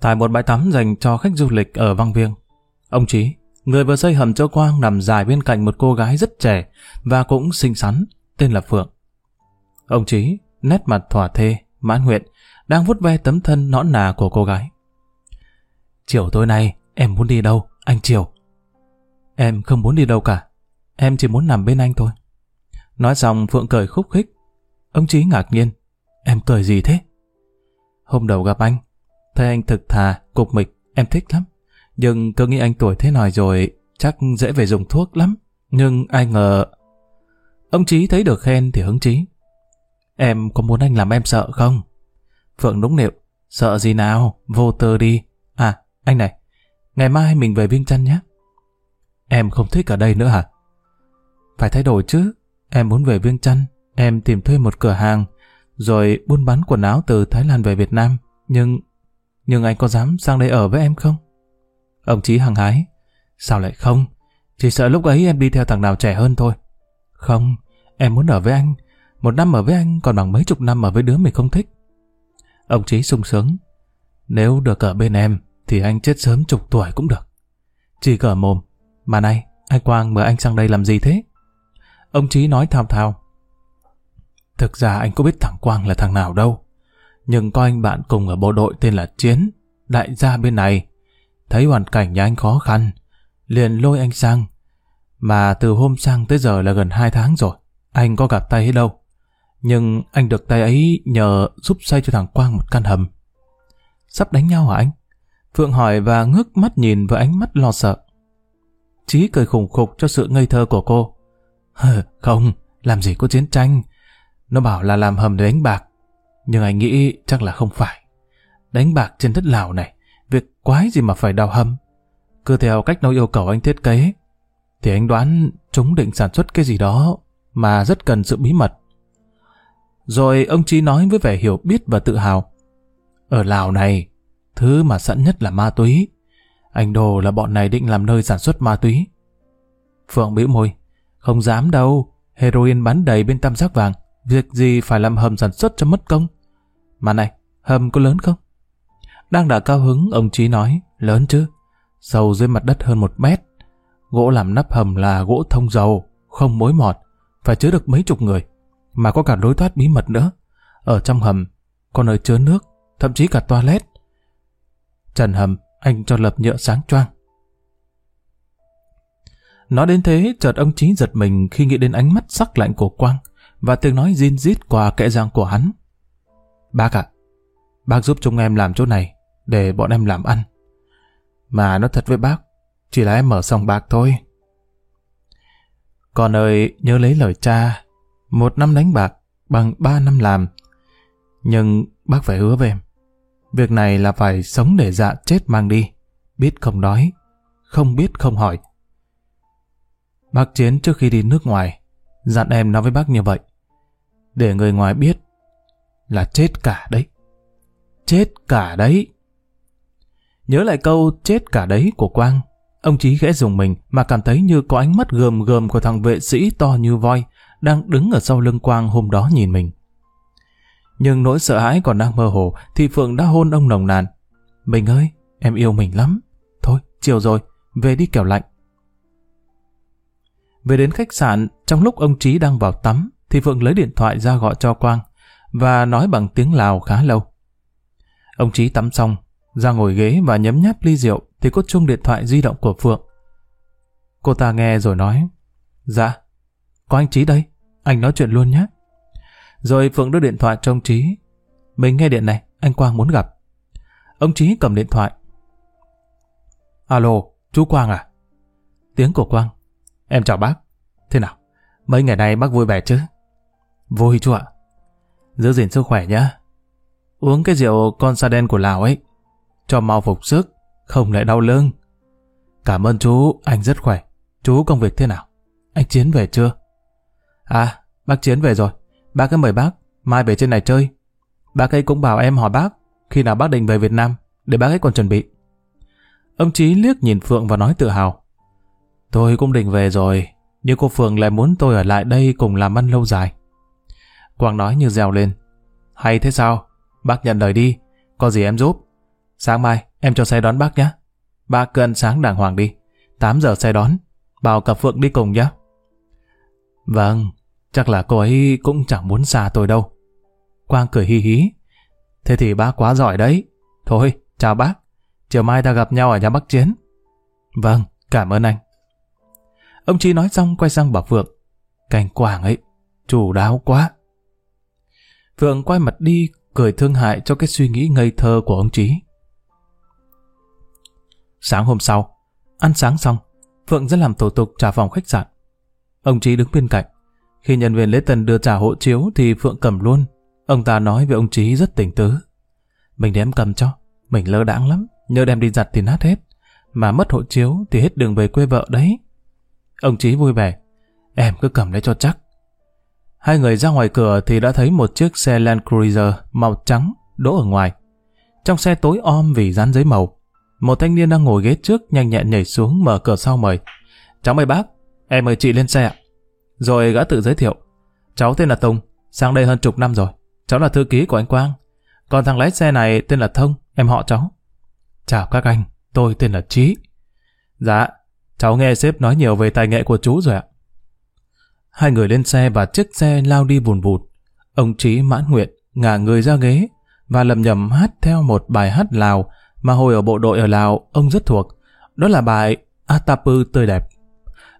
Tại một bãi tắm dành cho khách du lịch ở Văn Viêng, ông chí người vừa xây hầm cho Quang nằm dài bên cạnh một cô gái rất trẻ và cũng xinh xắn, tên là Phượng. Ông Chí, nét mặt thỏa thê, mãn nguyện, đang vuốt ve tấm thân nõn nà của cô gái. Chiều tối nay, em muốn đi đâu, anh Triều? Em không muốn đi đâu cả, em chỉ muốn nằm bên anh thôi. Nói xong Phượng cười khúc khích. Ông Chí ngạc nhiên, em cười gì thế? Hôm đầu gặp anh, thấy anh thực thà, cục mịch, em thích lắm. Nhưng tôi nghĩ anh tuổi thế này rồi, chắc dễ về dùng thuốc lắm. Nhưng ai ngờ... Ông Chí thấy được khen thì hứng chí. Em có muốn anh làm em sợ không? Phượng nũng nịu. Sợ gì nào, vô tư đi. À, anh này, ngày mai mình về Viên Chăn nhé. Em không thích ở đây nữa hả? Phải thay đổi chứ. Em muốn về Viên Chăn. Em tìm thuê một cửa hàng, rồi buôn bán quần áo từ Thái Lan về Việt Nam. Nhưng, nhưng anh có dám sang đây ở với em không? Ông Chí hằng hái. Sao lại không? Chỉ sợ lúc ấy em đi theo thằng nào trẻ hơn thôi. Không, em muốn ở với anh. Một năm ở với anh còn bằng mấy chục năm ở với đứa mình không thích. Ông Chí sung sướng. Nếu được ở bên em, thì anh chết sớm chục tuổi cũng được. Chỉ cờ mồm. Mà này, anh Quang mời anh sang đây làm gì thế? Ông Chí nói thao thao. Thực ra anh có biết thằng Quang là thằng nào đâu. Nhưng có anh bạn cùng ở bộ đội tên là Chiến, đại gia bên này. Thấy hoàn cảnh nhà anh khó khăn, liền lôi anh sang. Mà từ hôm sang tới giờ là gần hai tháng rồi, anh có gặp tay hết đâu. Nhưng anh được tay ấy nhờ giúp xây cho thằng Quang một căn hầm. Sắp đánh nhau hả anh? Phượng hỏi và ngước mắt nhìn với ánh mắt lo sợ. Chí cười khủng khục cho sự ngây thơ của cô. Không, làm gì có chiến tranh. Nó bảo là làm hầm để đánh bạc. Nhưng anh nghĩ chắc là không phải. Đánh bạc trên đất Lào này, quái gì mà phải đào hầm. Cứ theo cách nó yêu cầu anh thiết kế, thì anh đoán chúng định sản xuất cái gì đó mà rất cần sự bí mật. Rồi ông Chí nói với vẻ hiểu biết và tự hào. Ở Lào này, thứ mà sẵn nhất là ma túy. Anh đồ là bọn này định làm nơi sản xuất ma túy. Phượng bĩu môi. Không dám đâu, heroin bán đầy bên tam giác vàng, việc gì phải làm hầm sản xuất cho mất công. Mà này, hầm có lớn không? Đang đã cao hứng, ông Chí nói, lớn chứ, sâu dưới mặt đất hơn một mét. Gỗ làm nắp hầm là gỗ thông dầu, không mối mọt, phải chứa được mấy chục người, mà có cả lối thoát bí mật nữa. Ở trong hầm, có nơi chứa nước, thậm chí cả toilet. Trần hầm, anh cho lập nhựa sáng choang. Nói đến thế, chợt ông Chí giật mình khi nghĩ đến ánh mắt sắc lạnh của Quang và tiếng nói zin rít qua kẽ răng của hắn. Bác ạ, bác giúp chúng em làm chỗ này để bọn em làm ăn. Mà nói thật với bác, chỉ là em mở xong bạc thôi. Con ơi, nhớ lấy lời cha, một năm đánh bạc bằng ba năm làm. Nhưng bác phải hứa với em, việc này là phải sống để dạ chết mang đi, biết không đói, không biết không hỏi. Bác Chiến trước khi đi nước ngoài, dặn em nói với bác như vậy, để người ngoài biết là chết cả đấy. Chết cả đấy. Nhớ lại câu chết cả đấy của Quang, ông Chí khẽ dùng mình mà cảm thấy như có ánh mắt gờm gờm của thằng vệ sĩ to như voi đang đứng ở sau lưng Quang hôm đó nhìn mình. Nhưng nỗi sợ hãi còn đang mơ hồ thì Phượng đã hôn ông nồng nàn. Mình ơi, em yêu mình lắm. Thôi, chiều rồi, về đi kẻo lạnh. Về đến khách sạn, trong lúc ông Trí đang vào tắm, thì Phượng lấy điện thoại ra gọi cho Quang và nói bằng tiếng Lào khá lâu. Ông Trí tắm xong, ra ngồi ghế và nhấm nháp ly rượu thì có chung điện thoại di động của Phượng. Cô ta nghe rồi nói, Dạ, có anh Trí đây, anh nói chuyện luôn nhé. Rồi Phượng đưa điện thoại cho ông Trí. Mình nghe điện này, anh Quang muốn gặp. Ông Trí cầm điện thoại. Alo, chú Quang à? Tiếng của Quang. Em chào bác. Thế nào? Mấy ngày nay bác vui vẻ chứ? Vui chú ạ. Giữ gìn sức khỏe nhá. Uống cái rượu con sa đen của Lào ấy. Cho mau phục sức, không lại đau lưng. Cảm ơn chú, anh rất khỏe. Chú công việc thế nào? Anh Chiến về chưa? À, bác Chiến về rồi. Bác cứ mời bác, mai về trên này chơi. Bác ấy cũng bảo em hỏi bác, khi nào bác định về Việt Nam, để bác ấy còn chuẩn bị. Ông Chí liếc nhìn Phượng và nói tự hào. Tôi cũng định về rồi, nhưng cô Phượng lại muốn tôi ở lại đây cùng làm ăn lâu dài. Quang nói như dèo lên. Hay thế sao? Bác nhận lời đi, có gì em giúp. Sáng mai em cho xe đón bác nhé. Bác cứ ăn sáng đàng hoàng đi. 8 giờ xe đón. Bảo cặp Phượng đi cùng nhé. Vâng, chắc là cô ấy cũng chẳng muốn xa tôi đâu. Quang cười hi hí. Thế thì bác quá giỏi đấy. Thôi, chào bác. Chiều mai ta gặp nhau ở nhà Bắc Chiến. Vâng, cảm ơn anh. Ông Chí nói xong quay sang bảo Phượng. Cảnh quảng ấy, chủ đáo quá. Phượng quay mặt đi, cười thương hại cho cái suy nghĩ ngây thơ của ông Chí. Sáng hôm sau, ăn sáng xong, Phượng sẽ làm thủ tục trả phòng khách sạn. Ông trí đứng bên cạnh. Khi nhân viên lễ tân đưa trả hộ chiếu thì Phượng cầm luôn. Ông ta nói với ông trí rất tỉnh tứ. Mình đem cầm cho, mình lơ đãng lắm, nhớ đem đi giặt thì nát hết. Mà mất hộ chiếu thì hết đường về quê vợ đấy. Ông trí vui vẻ. Em cứ cầm lấy cho chắc. Hai người ra ngoài cửa thì đã thấy một chiếc xe Land Cruiser màu trắng đỗ ở ngoài. Trong xe tối om vì dán giấy màu. Một thanh niên đang ngồi ghế trước nhanh nhẹn nhảy xuống mở cửa sau mời. Cháu mời bác, em mời chị lên xe ạ. Rồi gã tự giới thiệu. Cháu tên là Tùng, sang đây hơn chục năm rồi. Cháu là thư ký của anh Quang. Còn thằng lái xe này tên là Thông, em họ cháu. Chào các anh, tôi tên là Trí. Dạ, cháu nghe sếp nói nhiều về tài nghệ của chú rồi ạ. Hai người lên xe và chiếc xe lao đi vùn vụt. Ông Trí mãn nguyện, ngả người ra ghế và lầm nhầm hát theo một bài hát Lào mà hồi ở bộ đội ở Lào ông rất thuộc. Đó là bài Atapu tươi đẹp.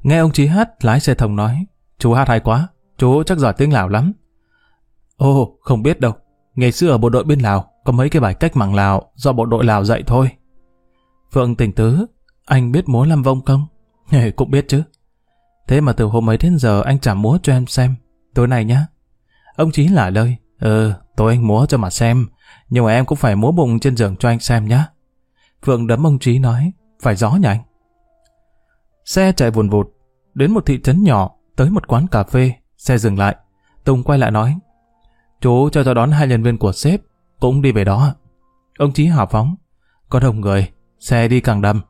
Nghe ông chí hát, lái xe thông nói, chú hát hay quá, chú chắc giỏi tiếng Lào lắm. Ồ, không biết đâu. Ngày xưa ở bộ đội bên Lào, có mấy cái bài cách mạng Lào do bộ đội Lào dạy thôi. Phượng tỉnh tứ, anh biết múa làm vông không? Cũng biết chứ. Thế mà từ hôm ấy đến giờ anh chẳng múa cho em xem. Tối nay nhá. Ông Chí lả lời. Ừ, tối anh múa cho mà xem. Nhưng mà em cũng phải múa bụng trên giường cho anh xem nhá. Phượng đấm ông trí nói. Phải gió nhỉ anh? Xe chạy vùn vụt. Đến một thị trấn nhỏ, tới một quán cà phê. Xe dừng lại. Tùng quay lại nói. Chú cho tôi đón hai nhân viên của sếp. Cũng đi về đó. Ông trí hào phóng. Có đông người. Xe đi càng đầm.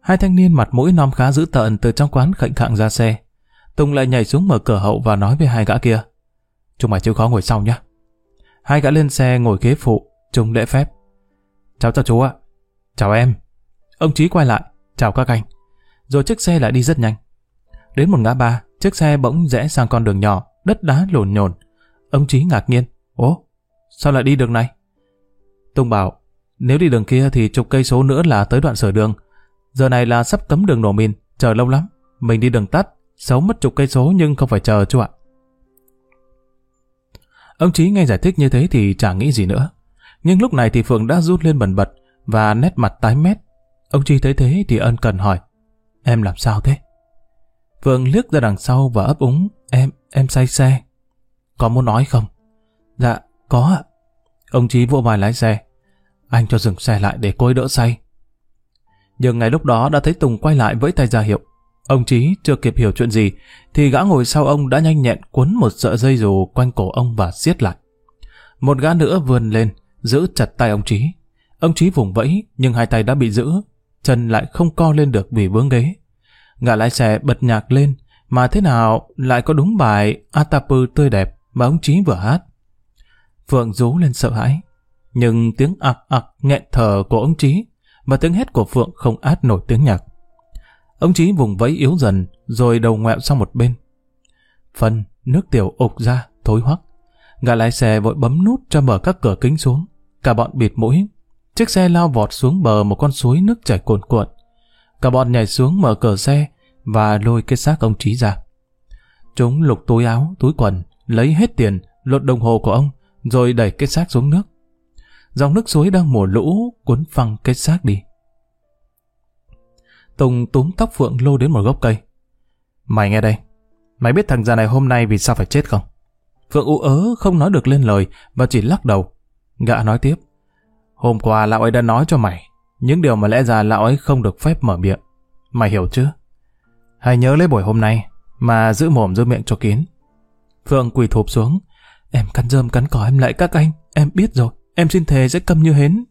Hai thanh niên mặt mũi non khá dữ tợn từ trong quán khệnh khạng ra xe. Tùng lại nhảy xuống mở cửa hậu và nói với hai gã kia. Chúng mày chịu khó ngồi sau nhé. Hai gã lên xe ngồi ghế phụ, chúng lễ phép. Chào chào chú ạ. Chào em. Ông chí quay lại, chào các anh. Rồi chiếc xe lại đi rất nhanh. Đến một ngã ba, chiếc xe bỗng rẽ sang con đường nhỏ, đất đá lồn nhồn. Ông chí ngạc nhiên. Ố, sao lại đi đường này? Tùng bảo, nếu đi đường kia thì chục cây số nữa là tới đoạn sở đường. Giờ này là sắp cấm đường nổ mìn, chờ lâu lắm. Mình đi đường tắt, xấu mất chục cây số nhưng không phải chờ chú ạ. Ông chí nghe giải thích như thế thì chẳng nghĩ gì nữa. Nhưng lúc này thì Phượng đã rút lên bần bật và nét mặt tái mét. Ông Trí thấy thế thì ân cần hỏi. Em làm sao thế? Phượng liếc ra đằng sau và ấp úng. Em, em say xe. Có muốn nói không? Dạ, có ạ. Ông Trí vỗ vai lái xe. Anh cho dừng xe lại để cô ấy đỡ say. Nhưng ngay lúc đó đã thấy Tùng quay lại với tay ra hiệu. Ông Trí chưa kịp hiểu chuyện gì, thì gã ngồi sau ông đã nhanh nhẹn cuốn một sợi dây dù quanh cổ ông và siết lại. Một gã nữa vươn lên, giữ chặt tay ông Trí. Ông chí vùng vẫy, nhưng hai tay đã bị giữ, chân lại không co lên được vì vướng ghế. Gã lái xe bật nhạc lên, mà thế nào lại có đúng bài Atapu tươi đẹp mà ông chí vừa hát. Phượng rú lên sợ hãi, nhưng tiếng ạc ạc nghẹn thở của ông chí và tiếng hét của Phượng không át nổi tiếng nhạc. Ông Chí vùng vẫy yếu dần, rồi đầu ngoẹo sang một bên. Phân, nước tiểu ục ra, thối hoắc. Gã lái xe vội bấm nút cho mở các cửa kính xuống. Cả bọn bịt mũi. Chiếc xe lao vọt xuống bờ một con suối nước chảy cuồn cuộn. Cả bọn nhảy xuống mở cửa xe và lôi cái xác ông trí ra. Chúng lục túi áo, túi quần, lấy hết tiền, lột đồng hồ của ông, rồi đẩy cái xác xuống nước. Dòng nước suối đang mùa lũ cuốn phăng cái xác đi. Tùng túm tóc Phượng lô đến một gốc cây. Mày nghe đây, mày biết thằng già này hôm nay vì sao phải chết không? Phượng ú ớ không nói được lên lời và chỉ lắc đầu. Gã nói tiếp. Hôm qua lão ấy đã nói cho mày những điều mà lẽ ra lão ấy không được phép mở miệng. Mày hiểu chứ? Hãy nhớ lấy buổi hôm nay mà giữ mồm giữ miệng cho kín. Phượng quỳ thụp xuống. Em cắn rơm cắn cỏ em lại các anh. Em biết rồi. Em xin thề sẽ câm như hến.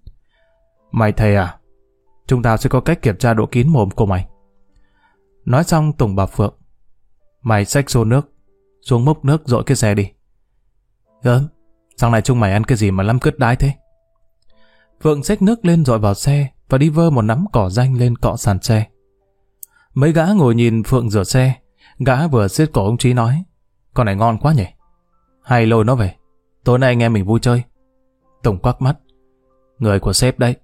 Mày thề à? Chúng ta sẽ có cách kiểm tra độ kín mồm của mày. Nói xong Tùng bảo Phượng. Mày xách xô nước, xuống múc nước dội cái xe đi. Gớm, sáng này chúng mày ăn cái gì mà lăm cứt đái thế? Phượng xách nước lên dội vào xe và đi vơ một nắm cỏ danh lên cọ sàn xe. Mấy gã ngồi nhìn Phượng rửa xe, gã vừa xiết cổ ông Trí nói, con này ngon quá nhỉ? Hay lôi nó về, tối nay anh em mình vui chơi. Tùng quắc mắt, người của sếp đấy,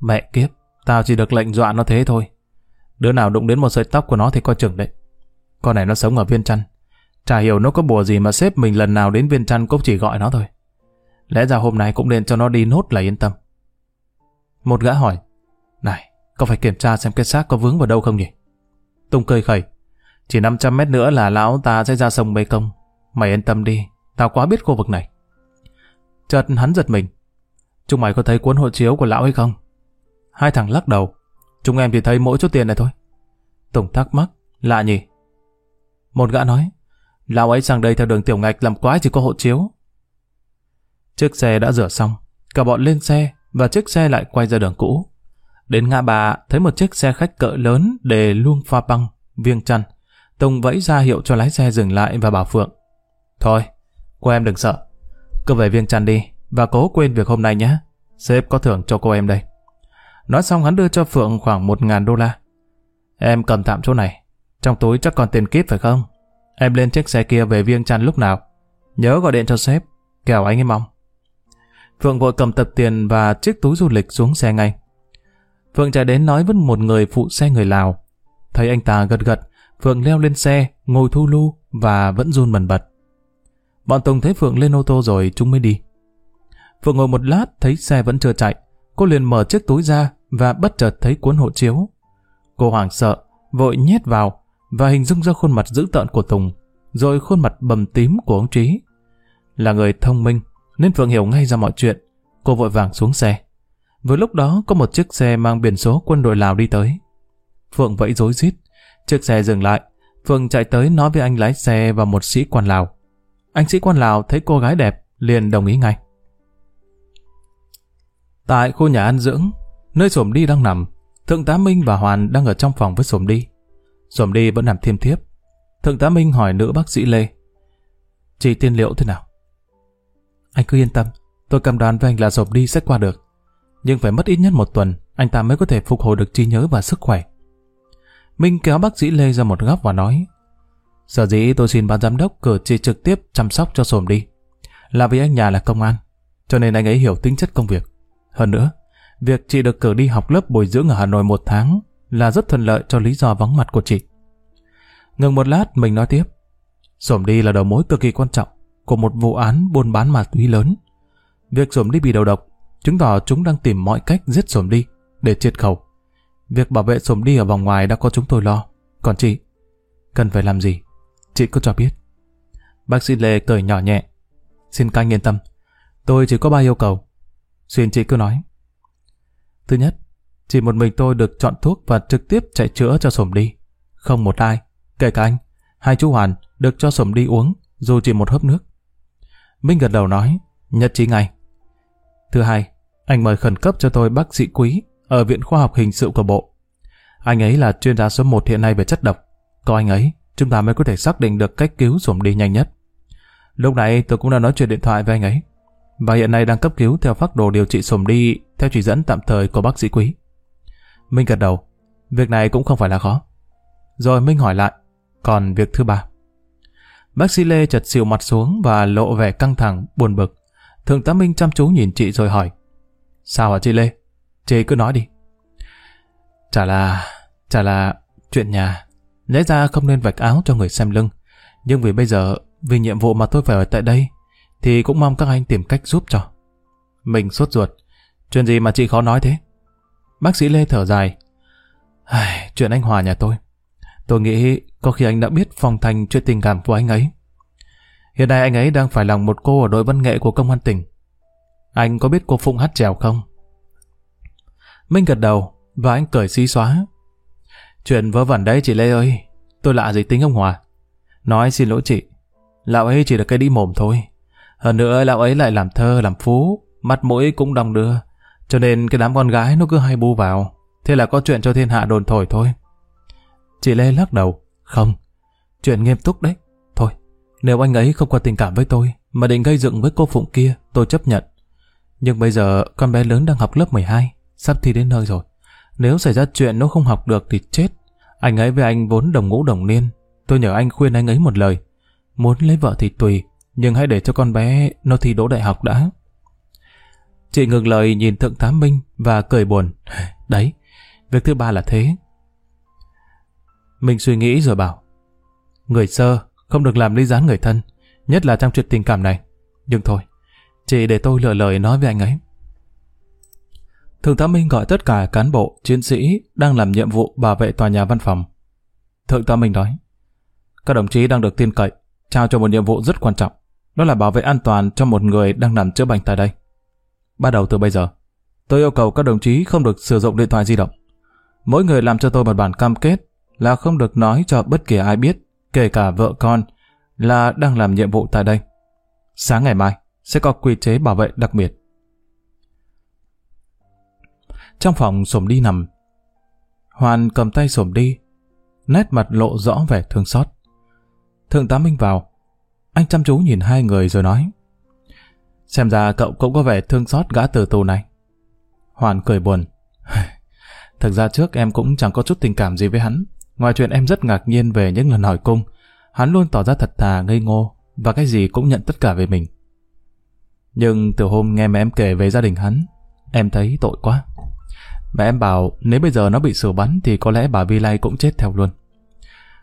mẹ kiếp, Tao chỉ được lệnh dọa nó thế thôi. Đứa nào đụng đến một sợi tóc của nó thì coi chừng đấy. Con này nó sống ở viên chăn. Chả hiểu nó có bùa gì mà sếp mình lần nào đến viên chăn cũng chỉ gọi nó thôi. Lẽ ra hôm nay cũng nên cho nó đi nốt là yên tâm. Một gã hỏi, Này, có phải kiểm tra xem cái xác có vướng vào đâu không nhỉ? Tùng cười khẩy, chỉ 500 mét nữa là lão ta sẽ ra sông Mê Công. Mày yên tâm đi, tao quá biết khu vực này. Chợt hắn giật mình. Chúng mày có thấy cuốn hộ chiếu của lão hay không? Hai thằng lắc đầu. Chúng em chỉ thấy mỗi chút tiền này thôi. Tùng thắc mắc. Lạ nhỉ? Một gã nói. Lão ấy sang đây theo đường tiểu ngạch làm quái chỉ có hộ chiếu. Chiếc xe đã rửa xong. Cả bọn lên xe và chiếc xe lại quay ra đường cũ. Đến ngã ba thấy một chiếc xe khách cỡ lớn để luông pha băng, viêng chăn. Tùng vẫy ra hiệu cho lái xe dừng lại và bảo Phượng. Thôi, cô em đừng sợ. Cứ về viêng chăn đi và cố quên việc hôm nay nhé. Sếp có thưởng cho cô em đây. Nói xong hắn đưa cho Phượng khoảng một ngàn đô la. Em cầm tạm chỗ này. Trong túi chắc còn tiền kíp phải không? Em lên chiếc xe kia về viêng chăn lúc nào. Nhớ gọi điện cho sếp. Kẻo anh ấy mong. Phượng vội cầm tập tiền và chiếc túi du lịch xuống xe ngay. Phượng chạy đến nói với một người phụ xe người Lào. Thấy anh ta gật gật, Phượng leo lên xe, ngồi thu lu và vẫn run bần bật. Bọn Tùng thấy Phượng lên ô tô rồi chúng mới đi. Phượng ngồi một lát thấy xe vẫn chưa chạy. Cô liền mở chiếc túi ra và bất chợt thấy cuốn hộ chiếu. Cô hoảng sợ, vội nhét vào và hình dung ra khuôn mặt dữ tợn của Tùng, rồi khuôn mặt bầm tím của ông Trí. Là người thông minh, nên Phượng hiểu ngay ra mọi chuyện. Cô vội vàng xuống xe. Vừa lúc đó có một chiếc xe mang biển số quân đội Lào đi tới. Phượng vẫy rối rít. Chiếc xe dừng lại. Phượng chạy tới nói với anh lái xe và một sĩ quan Lào. Anh sĩ quan Lào thấy cô gái đẹp, liền đồng ý ngay. Tại khu nhà ăn dưỡng, nơi Sổm Đi đang nằm, Thượng tá Minh và Hoàn đang ở trong phòng với Sổm Đi. Sổm Đi vẫn nằm thiêm thiếp. Thượng tá Minh hỏi nữ bác sĩ Lê. Chị tiên liệu thế nào? Anh cứ yên tâm, tôi cầm đoán với anh là dộp đi sẽ qua được. Nhưng phải mất ít nhất một tuần, anh ta mới có thể phục hồi được trí nhớ và sức khỏe. Minh kéo bác sĩ Lê ra một góc và nói Sở dĩ tôi xin ban giám đốc cử chị trực tiếp chăm sóc cho sồm đi. Là vì anh nhà là công an, cho nên anh ấy hiểu tính chất công việc. Hơn nữa, việc chị được cử đi học lớp bồi dưỡng ở Hà Nội một tháng là rất thuận lợi cho lý do vắng mặt của chị. Ngừng một lát mình nói tiếp. Sổm đi là đầu mối cực kỳ quan trọng của một vụ án buôn bán ma túy lớn. Việc sổm đi bị đầu độc chứng tỏ chúng đang tìm mọi cách giết sổm đi để triệt khẩu. Việc bảo vệ sổm đi ở vòng ngoài đã có chúng tôi lo. Còn chị, cần phải làm gì? Chị cứ cho biết. Bác sĩ Lê cười nhỏ nhẹ. Xin canh yên tâm. Tôi chỉ có ba yêu cầu. Xin chị cứ nói. Thứ nhất, chỉ một mình tôi được chọn thuốc và trực tiếp chạy chữa cho sổm đi. Không một ai, kể cả anh, hai chú Hoàn được cho sổm đi uống, dù chỉ một hớp nước. Minh gật đầu nói, nhất trí ngay. Thứ hai, anh mời khẩn cấp cho tôi bác sĩ quý ở Viện Khoa học Hình sự của Bộ. Anh ấy là chuyên gia số 1 hiện nay về chất độc. Có anh ấy, chúng ta mới có thể xác định được cách cứu sổm đi nhanh nhất. Lúc này tôi cũng đã nói chuyện điện thoại với anh ấy. Và hiện nay đang cấp cứu theo phác đồ điều trị sổm đi theo chỉ dẫn tạm thời của bác sĩ quý. Minh gật đầu. Việc này cũng không phải là khó. Rồi Minh hỏi lại. Còn việc thứ ba. Bác sĩ Lê chật xịu mặt xuống và lộ vẻ căng thẳng, buồn bực. Thượng tá Minh chăm chú nhìn chị rồi hỏi. Sao hả chị Lê? Chị cứ nói đi. Chả là... chả là... chuyện nhà. Lẽ ra không nên vạch áo cho người xem lưng. Nhưng vì bây giờ, vì nhiệm vụ mà tôi phải ở tại đây, thì cũng mong các anh tìm cách giúp cho. Mình sốt ruột. Chuyện gì mà chị khó nói thế? Bác sĩ Lê thở dài. Ai, chuyện anh Hòa nhà tôi. Tôi nghĩ có khi anh đã biết phong thành chuyện tình cảm của anh ấy. Hiện nay anh ấy đang phải lòng một cô ở đội văn nghệ của công an tỉnh. Anh có biết cô Phụng hát trèo không? Minh gật đầu và anh cười xí xóa. Chuyện vớ vẩn đấy chị Lê ơi. Tôi lạ gì tính ông Hòa. Nói xin lỗi chị. Lão ấy chỉ là cái đi mồm thôi. Hơn nữa lão ấy lại làm thơ, làm phú. Mặt mũi cũng đong đưa. Cho nên cái đám con gái nó cứ hay bu vào. Thế là có chuyện cho thiên hạ đồn thổi thôi. Chị Lê lắc đầu. Không. Chuyện nghiêm túc đấy. Thôi. Nếu anh ấy không có tình cảm với tôi mà định gây dựng với cô Phụng kia, tôi chấp nhận. Nhưng bây giờ con bé lớn đang học lớp 12, sắp thi đến nơi rồi. Nếu xảy ra chuyện nó không học được thì chết. Anh ấy với anh vốn đồng ngũ đồng niên. Tôi nhờ anh khuyên anh ấy một lời. Muốn lấy vợ thì tùy, nhưng hãy để cho con bé nó thi đỗ đại học đã. Chị ngừng lời nhìn Thượng tá Minh và cười buồn. Đấy, việc thứ ba là thế. Mình suy nghĩ rồi bảo. Người sơ không được làm ly gián người thân, nhất là trong chuyện tình cảm này. Nhưng thôi, chị để tôi lựa lời nói với anh ấy. Thượng tá Minh gọi tất cả cán bộ, chiến sĩ đang làm nhiệm vụ bảo vệ tòa nhà văn phòng. Thượng tá Minh nói, các đồng chí đang được tin cậy, trao cho một nhiệm vụ rất quan trọng, đó là bảo vệ an toàn cho một người đang nằm chữa bệnh tại đây. Bắt đầu từ bây giờ, tôi yêu cầu các đồng chí không được sử dụng điện thoại di động. Mỗi người làm cho tôi một bản cam kết là không được nói cho bất kỳ ai biết, kể cả vợ con, là đang làm nhiệm vụ tại đây. Sáng ngày mai, sẽ có quy chế bảo vệ đặc biệt. Trong phòng sổm đi nằm, Hoàn cầm tay sổm đi, nét mặt lộ rõ vẻ thương xót. Thượng tá Minh vào, anh chăm chú nhìn hai người rồi nói, xem ra cậu cũng có vẻ thương xót gã tử tù này. Hoàn cười buồn, thực ra trước em cũng chẳng có chút tình cảm gì với hắn, ngoài chuyện em rất ngạc nhiên về những lần hỏi cung, hắn luôn tỏ ra thật thà ngây ngô và cái gì cũng nhận tất cả về mình. Nhưng từ hôm nghe mẹ em kể về gia đình hắn, em thấy tội quá. Mẹ em bảo nếu bây giờ nó bị xử bắn thì có lẽ bà Vi Lai cũng chết theo luôn.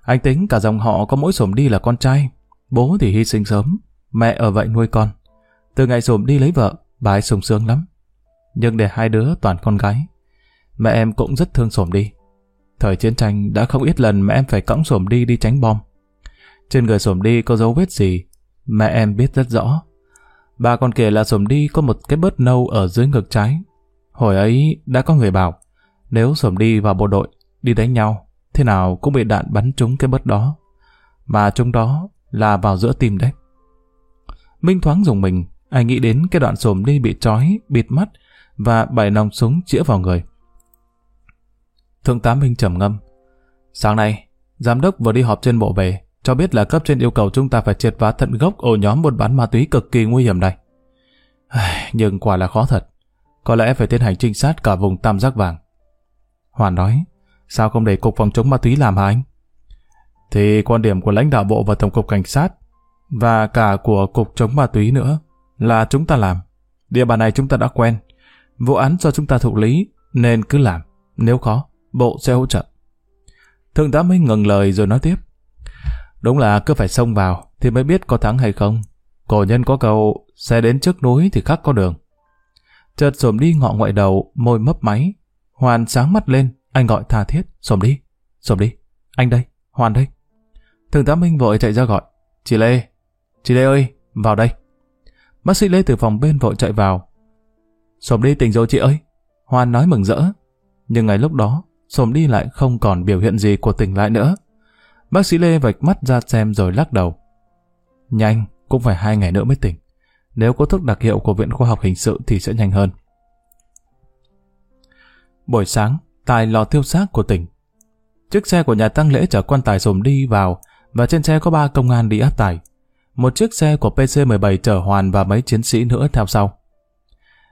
Anh tính cả dòng họ có mỗi sổm đi là con trai, bố thì hy sinh sớm, mẹ ở vậy nuôi con. Từ ngày sổm đi lấy vợ, bà ấy sùng sướng lắm. Nhưng để hai đứa toàn con gái, mẹ em cũng rất thương sổm đi. Thời chiến tranh đã không ít lần mẹ em phải cõng sổm đi đi tránh bom. Trên người sổm đi có dấu vết gì, mẹ em biết rất rõ. Bà còn kể là sổm đi có một cái bớt nâu ở dưới ngực trái. Hồi ấy đã có người bảo, nếu sổm đi vào bộ đội, đi đánh nhau, thế nào cũng bị đạn bắn trúng cái bớt đó. Mà trúng đó là vào giữa tim đấy. Minh thoáng dùng mình, anh nghĩ đến cái đoạn sổm đi bị trói, bịt mắt và bảy nòng súng chĩa vào người. Thượng tá Minh trầm ngâm. Sáng nay, giám đốc vừa đi họp trên bộ về, cho biết là cấp trên yêu cầu chúng ta phải triệt phá tận gốc ổ nhóm buôn bán ma túy cực kỳ nguy hiểm này. Nhưng quả là khó thật. Có lẽ phải tiến hành trinh sát cả vùng tam giác vàng. Hoàn nói, sao không để Cục Phòng chống ma túy làm hả anh? Thì quan điểm của lãnh đạo bộ và Tổng cục Cảnh sát và cả của Cục chống ma túy nữa là chúng ta làm. Địa bàn này chúng ta đã quen. Vụ án do chúng ta thụ lý nên cứ làm. Nếu khó, bộ sẽ hỗ trợ. Thượng tá Minh ngừng lời rồi nói tiếp. Đúng là cứ phải xông vào thì mới biết có thắng hay không. Cổ nhân có câu, xe đến trước núi thì khắc có đường. Chợt xồm đi ngọ ngoại đầu, môi mấp máy. Hoàn sáng mắt lên, anh gọi tha thiết, xồm đi, xồm đi. Anh đây, Hoàn đây. Thượng tá Minh vội chạy ra gọi. Chị Lê, chị Lê ơi, vào đây. Bác sĩ Lê từ phòng bên vội chạy vào. Xồm đi tỉnh rồi chị ơi. Hoàn nói mừng rỡ. Nhưng ngay lúc đó, xồm đi lại không còn biểu hiện gì của tỉnh lại nữa. Bác sĩ Lê vạch mắt ra xem rồi lắc đầu. Nhanh, cũng phải hai ngày nữa mới tỉnh. Nếu có thuốc đặc hiệu của Viện Khoa học Hình sự thì sẽ nhanh hơn. Buổi sáng, tại lò tiêu xác của tỉnh. Chiếc xe của nhà tăng lễ chở quan tài xồm đi vào và trên xe có ba công an đi áp tải. Một chiếc xe của PC-17 chở Hoàn và mấy chiến sĩ nữa theo sau.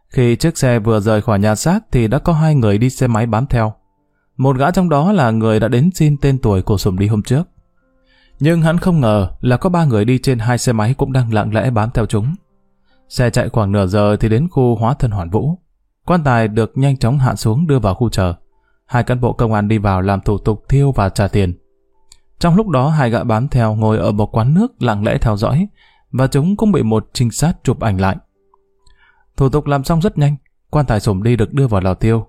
Khi chiếc xe vừa rời khỏi nhà xác thì đã có hai người đi xe máy bám theo. Một gã trong đó là người đã đến xin tên tuổi của Sùng đi hôm trước. Nhưng hắn không ngờ là có ba người đi trên hai xe máy cũng đang lặng lẽ bám theo chúng. Xe chạy khoảng nửa giờ thì đến khu hóa thân hoàn vũ. Quan tài được nhanh chóng hạ xuống đưa vào khu chờ. Hai cán bộ công an đi vào làm thủ tục thiêu và trả tiền. Trong lúc đó hai gã bám theo ngồi ở một quán nước lặng lẽ theo dõi và chúng cũng bị một trinh sát chụp ảnh lại. Thủ tục làm xong rất nhanh, quan tài sổm đi được đưa vào lò tiêu.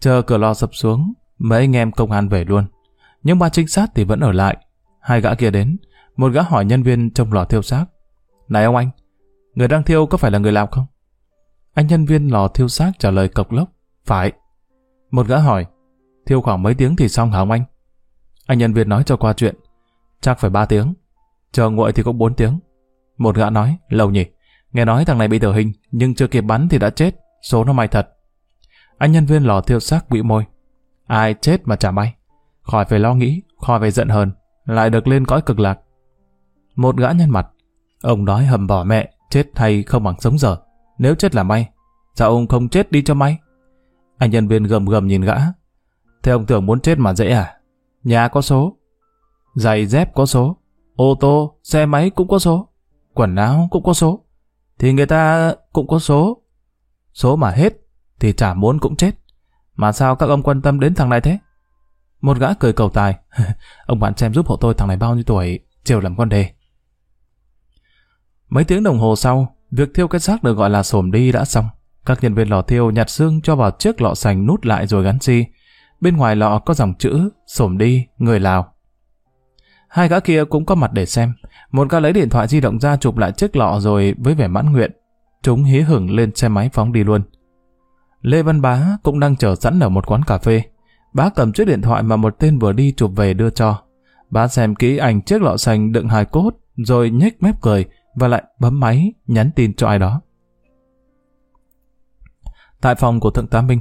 Chờ cửa lò sập xuống, mấy anh em công an về luôn. Nhưng ba trinh sát thì vẫn ở lại. Hai gã kia đến, một gã hỏi nhân viên trong lò thiêu xác. Này ông anh, người đang thiêu có phải là người Lào không? Anh nhân viên lò thiêu xác trả lời cộc lốc. Phải. Một gã hỏi, thiêu khoảng mấy tiếng thì xong hả ông anh? Anh nhân viên nói cho qua chuyện. Chắc phải ba tiếng. Chờ nguội thì cũng bốn tiếng. Một gã nói, lâu nhỉ. Nghe nói thằng này bị tử hình, nhưng chưa kịp bắn thì đã chết. Số nó may thật. Anh nhân viên lò thiêu xác bị môi. Ai chết mà chả may. Khỏi phải lo nghĩ, khỏi phải giận hờn. Lại được lên cõi cực lạc. Một gã nhân mặt. Ông nói hầm bỏ mẹ, chết hay không bằng sống dở. Nếu chết là may. Sao ông không chết đi cho may? Anh nhân viên gầm gầm nhìn gã. Thế ông tưởng muốn chết mà dễ à? Nhà có số. Giày dép có số. Ô tô, xe máy cũng có số. Quần áo cũng có số. Thì người ta cũng có số. Số mà hết thì chả muốn cũng chết. Mà sao các ông quan tâm đến thằng này thế? Một gã cười cầu tài. ông bạn xem giúp hộ tôi thằng này bao nhiêu tuổi, chiều làm con đề. Mấy tiếng đồng hồ sau, việc thiêu cái xác được gọi là sổm đi đã xong. Các nhân viên lò thiêu nhặt xương cho vào chiếc lọ sành nút lại rồi gắn xi. Bên ngoài lọ có dòng chữ sổm đi, người Lào. Hai gã kia cũng có mặt để xem. Một gã lấy điện thoại di động ra chụp lại chiếc lọ rồi với vẻ mãn nguyện. Chúng hí hửng lên xe máy phóng đi luôn. Lê Văn Bá cũng đang chờ sẵn ở một quán cà phê. Bá cầm chiếc điện thoại mà một tên vừa đi chụp về đưa cho. Bá xem kỹ ảnh chiếc lọ xanh đựng hài cốt, rồi nhếch mép cười và lại bấm máy nhắn tin cho ai đó. Tại phòng của Thượng tá Minh,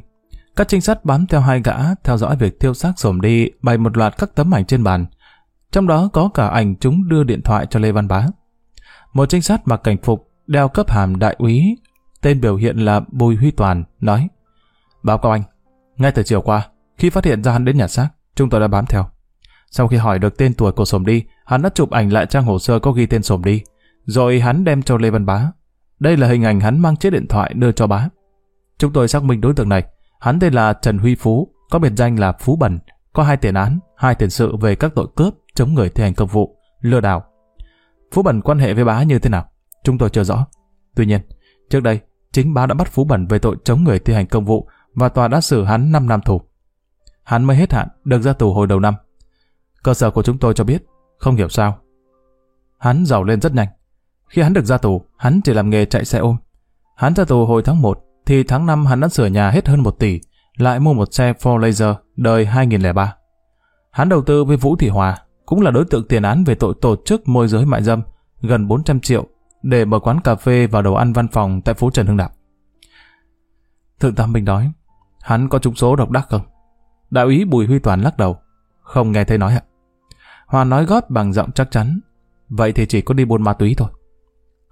các trinh sát bám theo hai gã theo dõi việc thiêu xác sổm đi bày một loạt các tấm ảnh trên bàn. Trong đó có cả ảnh chúng đưa điện thoại cho Lê Văn Bá. Một trinh sát mặc cảnh phục, đeo cấp hàm đại úy, tên biểu hiện là Bùi Huy Toàn, nói Báo cáo anh, ngay từ chiều qua, khi phát hiện ra hắn đến nhà xác, chúng tôi đã bám theo. Sau khi hỏi được tên tuổi của Sổm Đi, hắn đã chụp ảnh lại trang hồ sơ có ghi tên Sổm Đi, rồi hắn đem cho Lê Văn Bá. Đây là hình ảnh hắn mang chiếc điện thoại đưa cho bá. Chúng tôi xác minh đối tượng này. Hắn tên là Trần Huy Phú, có biệt danh là Phú Bẩn, có hai tiền án, hai tiền sự về các tội cướp, chống người thi hành công vụ, lừa đảo. Phú Bẩn quan hệ với bá như thế nào? Chúng tôi chưa rõ. Tuy nhiên, trước đây, chính Báo đã bắt Phú Bẩn về tội chống người thi hành công vụ và tòa đã xử hắn 5 năm tù. Hắn mới hết hạn, được ra tù hồi đầu năm. Cơ sở của chúng tôi cho biết, không hiểu sao. Hắn giàu lên rất nhanh. Khi hắn được ra tù, hắn chỉ làm nghề chạy xe ôm. Hắn ra tù hồi tháng 1, thì tháng 5 hắn đã sửa nhà hết hơn 1 tỷ, lại mua một xe Ford Laser đời 2003. Hắn đầu tư với Vũ Thị Hòa, cũng là đối tượng tiền án về tội tổ chức môi giới mại dâm, gần 400 triệu, để mở quán cà phê và đồ ăn văn phòng tại phố Trần Hưng Đạo. Thượng tá Minh nói, hắn có trúng số độc đắc không? Đạo úy Bùi Huy Toàn lắc đầu, không nghe thấy nói ạ. Hoa nói góp bằng giọng chắc chắn. Vậy thì chỉ có đi buôn ma túy thôi.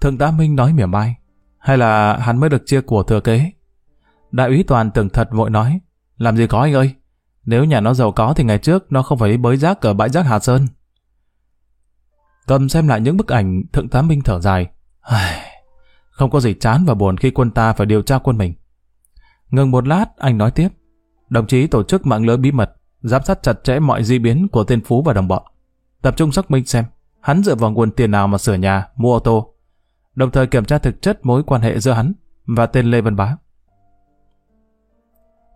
Thượng tá Minh nói mỉa mai. Hay là hắn mới được chia của thừa kế? Đại úy Toàn tưởng thật vội nói. Làm gì có anh ơi? Nếu nhà nó giàu có thì ngày trước nó không phải bới rác ở bãi rác Hà Sơn. Cầm xem lại những bức ảnh, Thượng tá Minh thở dài. Không có gì chán và buồn khi quân ta phải điều tra quân mình. Ngừng một lát, anh nói tiếp. Đồng chí tổ chức mạng lưới bí mật, giám sát chặt chẽ mọi di biến của tên Phú và đồng bọn. Tập trung xác minh xem, hắn dựa vào nguồn tiền nào mà sửa nhà, mua ô tô. Đồng thời kiểm tra thực chất mối quan hệ giữa hắn và tên Lê Văn Bá.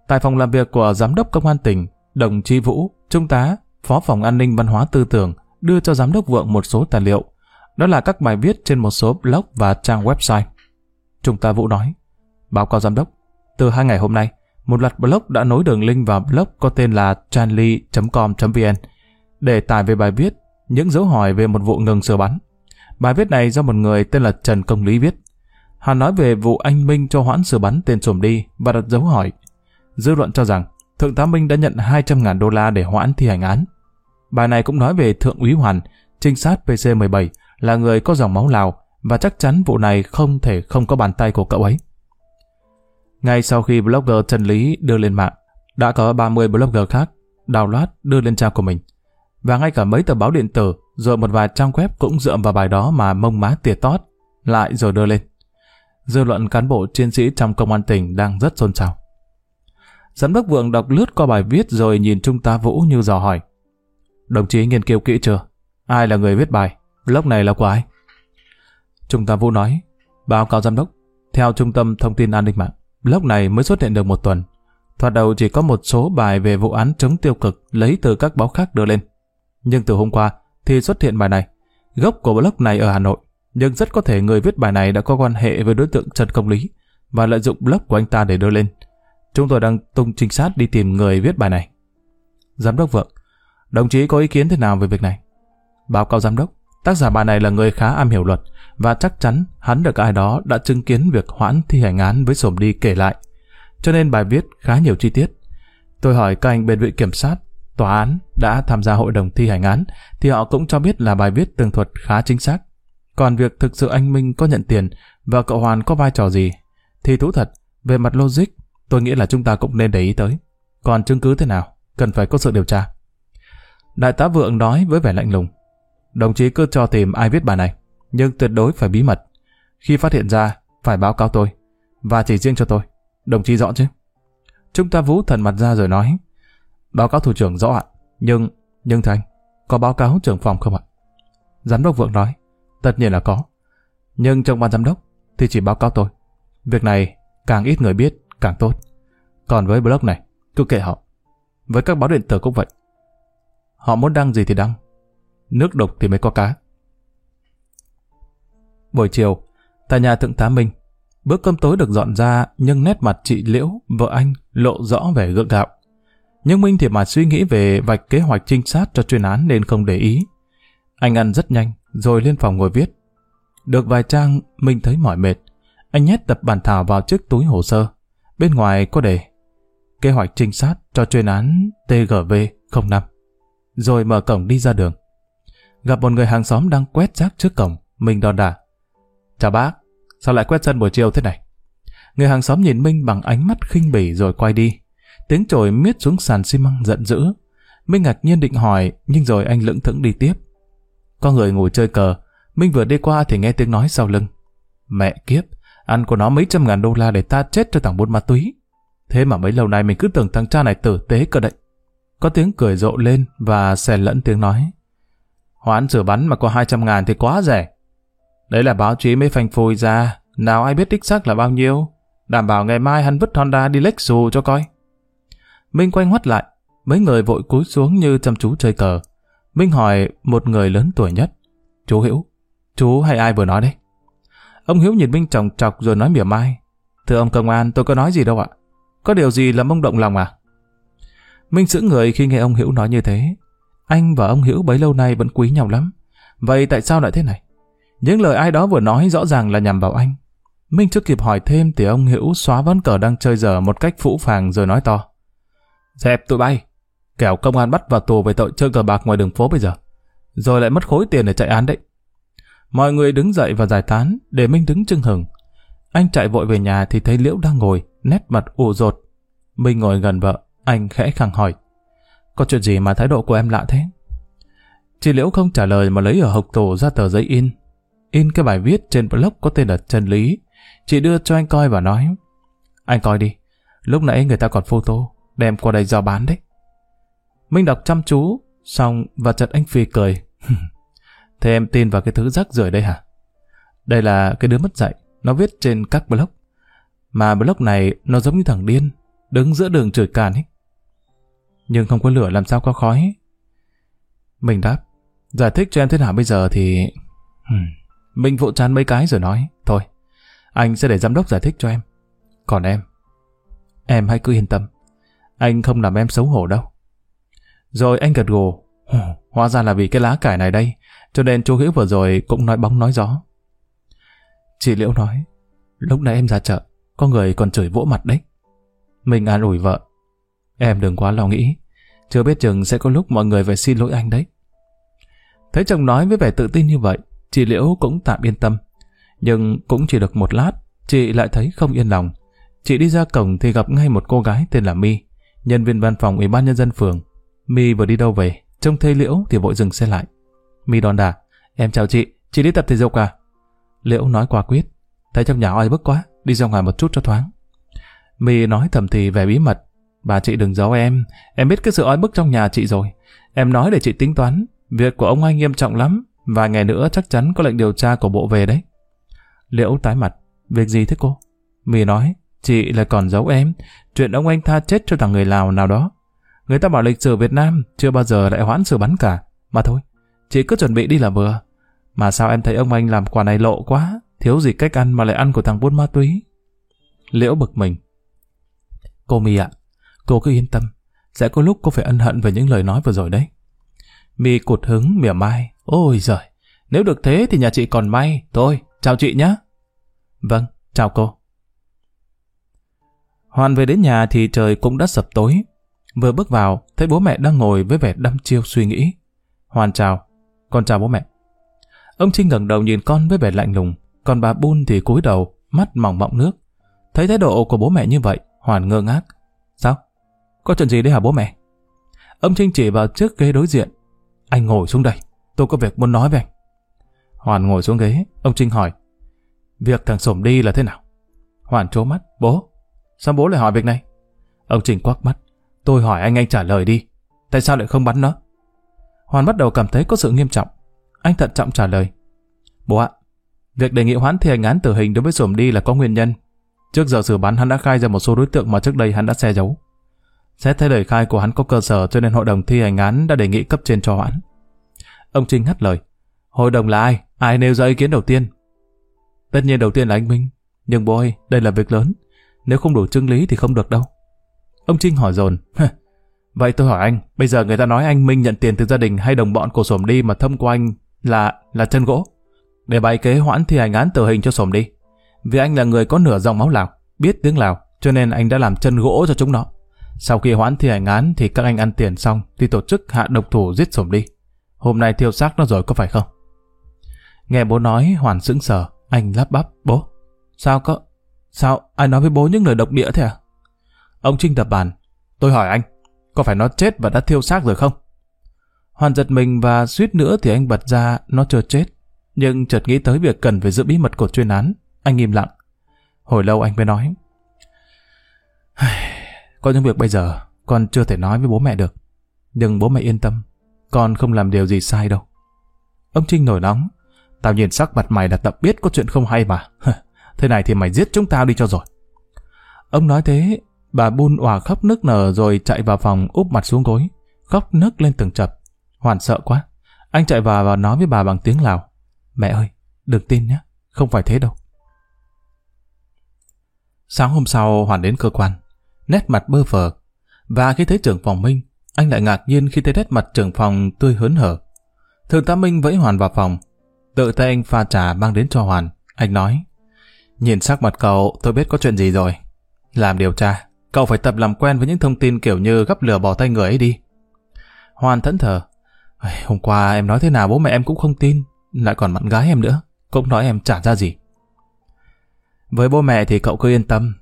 Tại phòng làm việc của Giám đốc Công an tỉnh, đồng chí Vũ, Trung tá, Phó phòng an ninh văn hóa tư tưởng đưa cho Giám đốc Vượng một số tài liệu. Đó là các bài viết trên một số blog và trang website. Trung tá Vũ nói, báo cáo Giám đốc, từ hai ngày hôm nay, một loạt blog đã nối đường link vào blog có tên là chanly.com.vn để tải về bài viết những dấu hỏi về một vụ ngừng sửa bắn. Bài viết này do một người tên là Trần Công Lý viết. Hắn nói về vụ anh Minh cho hoãn sửa bắn tên trùm đi và đặt dấu hỏi. Dư luận cho rằng Thượng tá Minh đã nhận 200.000 đô la để hoãn thi hành án. Bài này cũng nói về Thượng úy Hoàn, trinh sát PC-17, là người có dòng máu Lào và chắc chắn vụ này không thể không có bàn tay của cậu ấy. Ngay sau khi blogger Trần Lý đưa lên mạng, đã có 30 blogger khác download đưa lên trang của mình. Và ngay cả mấy tờ báo điện tử rồi một vài trang web cũng dựa vào bài đó mà mông má tìa tót, lại rồi đưa lên. Dư luận cán bộ chiến sĩ trong công an tỉnh đang rất xôn xao. Giám đốc Vượng đọc lướt qua bài viết rồi nhìn Trung tá Vũ như dò hỏi. Đồng chí nghiên cứu kỹ chưa? Ai là người viết bài? Blog này là của ai? Trung tá Vũ nói, báo cáo giám đốc, theo Trung tâm Thông tin An ninh mạng, blog này mới xuất hiện được một tuần. Thoạt đầu chỉ có một số bài về vụ án chống tiêu cực lấy từ các báo khác đưa lên. Nhưng từ hôm qua thì xuất hiện bài này. Gốc của blog này ở Hà Nội, nhưng rất có thể người viết bài này đã có quan hệ với đối tượng Trần Công Lý và lợi dụng blog của anh ta để đưa lên. Chúng tôi đang tung trinh sát đi tìm người viết bài này. Giám đốc Vượng, đồng chí có ý kiến thế nào về việc này? Báo cáo giám đốc, tác giả bài này là người khá am hiểu luật và chắc chắn hắn được ai đó đã chứng kiến việc hoãn thi hành án với sổm đi kể lại. Cho nên bài viết khá nhiều chi tiết. Tôi hỏi các anh bên viện kiểm sát, tòa án đã tham gia hội đồng thi hành án thì họ cũng cho biết là bài viết tường thuật khá chính xác. Còn việc thực sự anh Minh có nhận tiền và cậu Hoàn có vai trò gì thì thú thật, về mặt logic tôi nghĩ là chúng ta cũng nên để ý tới. Còn chứng cứ thế nào, cần phải có sự điều tra. Đại tá Vượng nói với vẻ lạnh lùng. Đồng chí cứ cho tìm ai viết bài này, nhưng tuyệt đối phải bí mật. Khi phát hiện ra, phải báo cáo tôi, và chỉ riêng cho tôi. Đồng chí rõ chứ? Chúng ta vũ thần mặt ra rồi nói. Báo cáo thủ trưởng rõ ạ, nhưng, nhưng thưa anh, có báo cáo trưởng phòng không ạ? Giám đốc Vượng nói, tất nhiên là có. Nhưng trong ban giám đốc thì chỉ báo cáo tôi. Việc này càng ít người biết càng tốt. Còn với blog này, cứ kệ họ. Với các báo điện tử cũng vậy. Họ muốn đăng gì thì đăng. Nước đục thì mới có cá. Buổi chiều, tại nhà thượng tá Minh, bữa cơm tối được dọn ra nhưng nét mặt chị Liễu, vợ anh, lộ rõ vẻ gượng gạo. Nhưng Minh thì mà suy nghĩ về vạch kế hoạch trinh sát cho chuyên án nên không để ý. Anh ăn rất nhanh, rồi lên phòng ngồi viết. Được vài trang, Minh thấy mỏi mệt. Anh nhét tập bản thảo vào chiếc túi hồ sơ. Bên ngoài có đề kế hoạch trinh sát cho chuyên án TGV-05. Rồi mở cổng đi ra đường. Gặp một người hàng xóm đang quét rác trước cổng, mình đòn đả. Chào bác, sao lại quét sân buổi chiều thế này? Người hàng xóm nhìn Minh bằng ánh mắt khinh bỉ rồi quay đi. Tiếng chổi miết xuống sàn xi măng giận dữ. Minh ngạc nhiên định hỏi, nhưng rồi anh lững thững đi tiếp. Có người ngồi chơi cờ, Minh vừa đi qua thì nghe tiếng nói sau lưng. Mẹ kiếp, Ăn của nó mấy trăm ngàn đô la để ta chết cho thằng buôn ma túy. Thế mà mấy lâu nay mình cứ tưởng thằng cha này tử tế cơ đấy. Có tiếng cười rộ lên và xèn lẫn tiếng nói. Hoán sửa bắn mà có 200 ngàn thì quá rẻ. Đấy là báo chí mới phanh phui ra. Nào ai biết đích xác là bao nhiêu. Đảm bảo ngày mai hắn vứt Honda đi lách xù cho coi. Minh quay ngoắt lại. Mấy người vội cúi xuống như chăm chú chơi cờ. Minh hỏi một người lớn tuổi nhất. Chú Hữu, chú hay ai vừa nói đấy? Ông Hiếu nhìn Minh chồng chọc rồi nói mỉa mai. Thưa ông công an, tôi có nói gì đâu ạ. Có điều gì làm ông động lòng à? Minh giữ người khi nghe ông Hiếu nói như thế. Anh và ông Hữu bấy lâu nay vẫn quý nhau lắm. Vậy tại sao lại thế này? Những lời ai đó vừa nói rõ ràng là nhằm vào anh. Minh chưa kịp hỏi thêm thì ông Hữu xóa ván cờ đang chơi dở một cách phũ phàng rồi nói to. Dẹp tụi bay. Kẻo công an bắt vào tù về tội chơi cờ bạc ngoài đường phố bây giờ. rồi lại mất khối tiền để chạy án đấy. Mọi người đứng dậy và giải tán, để Minh đứng chưng hừng. Anh chạy vội về nhà thì thấy Liễu đang ngồi, nét mặt ủ rột. Minh ngồi gần vợ, anh khẽ khẳng hỏi. Có chuyện gì mà thái độ của em lạ thế? Chị Liễu không trả lời mà lấy ở hộp tủ ra tờ giấy in. In cái bài viết trên blog có tên là Trần Lý. Chị đưa cho anh coi và nói. Anh coi đi, lúc nãy người ta còn photo, đem qua đây giao bán đấy. Minh đọc chăm chú, xong và chợt anh Phi cười. Thế em tin vào cái thứ rắc rưởi đây hả? Đây là cái đứa mất dạy, nó viết trên các blog. Mà blog này nó giống như thằng điên, đứng giữa đường chửi càn ấy. Nhưng không có lửa làm sao có khói. Mình đáp, giải thích cho em thế nào bây giờ thì... Hmm. Mình vụ chán mấy cái rồi nói, thôi, anh sẽ để giám đốc giải thích cho em. Còn em, em hãy cứ yên tâm, anh không làm em xấu hổ đâu. Rồi anh gật gù, hóa ra là vì cái lá cải này đây, cho nên chú Hữu vừa rồi cũng nói bóng nói gió. Chị Liễu nói, lúc nãy em ra chợ, có người còn chửi vỗ mặt đấy. Mình an ủi vợ, em đừng quá lo nghĩ, chưa biết chừng sẽ có lúc mọi người phải xin lỗi anh đấy. Thấy chồng nói với vẻ tự tin như vậy, chị Liễu cũng tạm yên tâm. Nhưng cũng chỉ được một lát, chị lại thấy không yên lòng. Chị đi ra cổng thì gặp ngay một cô gái tên là My, nhân viên văn phòng ủy ban nhân dân phường. My vừa đi đâu về, trông thấy Liễu thì vội dừng xe lại. My đòn đà, em chào chị, chị đi tập thể dục à? Liễu nói quả quyết, thấy trong nhà oi bức quá, đi ra ngoài một chút cho thoáng. My nói thầm thì về bí mật, bà chị đừng giấu em, em biết cái sự ói bức trong nhà chị rồi. Em nói để chị tính toán, việc của ông anh nghiêm trọng lắm, vài ngày nữa chắc chắn có lệnh điều tra của bộ về đấy. Liễu tái mặt, việc gì thế cô? Mì nói, chị lại còn giấu em, chuyện ông anh tha chết cho thằng người Lào nào đó. Người ta bảo lịch sử Việt Nam chưa bao giờ lại hoãn sự bắn cả. Mà thôi, chị cứ chuẩn bị đi là vừa. Mà sao em thấy ông anh làm quà này lộ quá, thiếu gì cách ăn mà lại ăn của thằng buôn ma túy. Liễu bực mình. Cô Mì ạ, cô cứ yên tâm, sẽ có lúc cô phải ân hận về những lời nói vừa rồi đấy. mì cụt hứng mỉa mai. Ôi giời, nếu được thế thì nhà chị còn may. Thôi, chào chị nhé. Vâng, chào cô. Hoàn về đến nhà thì trời cũng đã sập tối. Vừa bước vào, thấy bố mẹ đang ngồi với vẻ đăm chiêu suy nghĩ. Hoàn chào, con chào bố mẹ. Ông Trinh ngẩng đầu nhìn con với vẻ lạnh lùng, còn bà Bun thì cúi đầu, mắt mỏng mọng nước. Thấy thái độ của bố mẹ như vậy, Hoàn ngơ ngác. Có chuyện gì đấy hả bố mẹ? Ông Trinh chỉ vào trước ghế đối diện. Anh ngồi xuống đây, tôi có việc muốn nói với anh. Hoàn ngồi xuống ghế, ông Trinh hỏi. Việc thằng Sổm đi là thế nào? Hoàn trố mắt, bố. Sao bố lại hỏi việc này? Ông Trinh quắc mắt. Tôi hỏi anh anh trả lời đi. Tại sao lại không bắn nó? Hoàn bắt đầu cảm thấy có sự nghiêm trọng. Anh thận trọng trả lời. Bố ạ, việc đề nghị hoãn thi hành án tử hình đối với Sổm đi là có nguyên nhân. Trước giờ xử bắn hắn đã khai ra một số đối tượng mà trước đây hắn đã xe giấu. Xét thấy lời khai của hắn có cơ sở cho nên hội đồng thi hành án đã đề nghị cấp trên cho hoãn. Ông Trinh hắt lời. Hội đồng là ai? Ai nêu ra ý kiến đầu tiên? Tất nhiên đầu tiên là anh Minh. Nhưng bố ơi, đây là việc lớn. Nếu không đủ chứng lý thì không được đâu. Ông Trinh hỏi dồn. Vậy tôi hỏi anh, bây giờ người ta nói anh Minh nhận tiền từ gia đình hay đồng bọn của Sổm đi mà thâm qua anh là là chân gỗ. Để bày kế hoãn thi hành án tử hình cho Sổm đi. Vì anh là người có nửa dòng máu Lào, biết tiếng Lào, cho nên anh đã làm chân gỗ cho chúng nó. Sau khi hoãn thi hành án thì các anh ăn tiền xong thì tổ chức hạ độc thủ giết Sổm đi. Hôm nay thiêu xác nó rồi có phải không? Nghe bố nói Hoàn sững sờ, anh lắp bắp, bố. Sao có... Sao ai nói với bố những lời độc địa thế à? Ông Trinh đập bàn. Tôi hỏi anh, có phải nó chết và đã thiêu xác rồi không? Hoàn giật mình và suýt nữa thì anh bật ra nó chưa chết. Nhưng chợt nghĩ tới việc cần phải giữ bí mật của chuyên án. Anh im lặng. Hồi lâu anh mới nói. Có những việc bây giờ con chưa thể nói với bố mẹ được. Nhưng bố mẹ yên tâm. Con không làm điều gì sai đâu. Ông Trinh nổi nóng. Tao nhìn sắc mặt mày là tập biết có chuyện không hay mà. Thế này thì mày giết chúng tao đi cho rồi. Ông nói thế, bà Bun òa khóc nức nở rồi chạy vào phòng úp mặt xuống gối. Khóc nức lên từng chập. Hoàn sợ quá. Anh chạy vào và nói với bà bằng tiếng Lào. Mẹ ơi, đừng tin nhé. Không phải thế đâu. Sáng hôm sau Hoàn đến cơ quan. Nét mặt bơ phờ. Và khi thấy trưởng phòng Minh, anh lại ngạc nhiên khi thấy nét mặt trưởng phòng tươi hớn hở. Thượng tá Minh vẫy Hoàn vào phòng. Tự tay anh pha trà mang đến cho Hoàn. Anh nói, nhìn sắc mặt cậu tôi biết có chuyện gì rồi. Làm điều tra, cậu phải tập làm quen với những thông tin kiểu như gấp lửa bỏ tay người ấy đi. Hoàn thẫn thờ. Hôm qua em nói thế nào bố mẹ em cũng không tin, lại còn bạn gái em nữa, cũng nói em trả ra gì. Với bố mẹ thì cậu cứ yên tâm,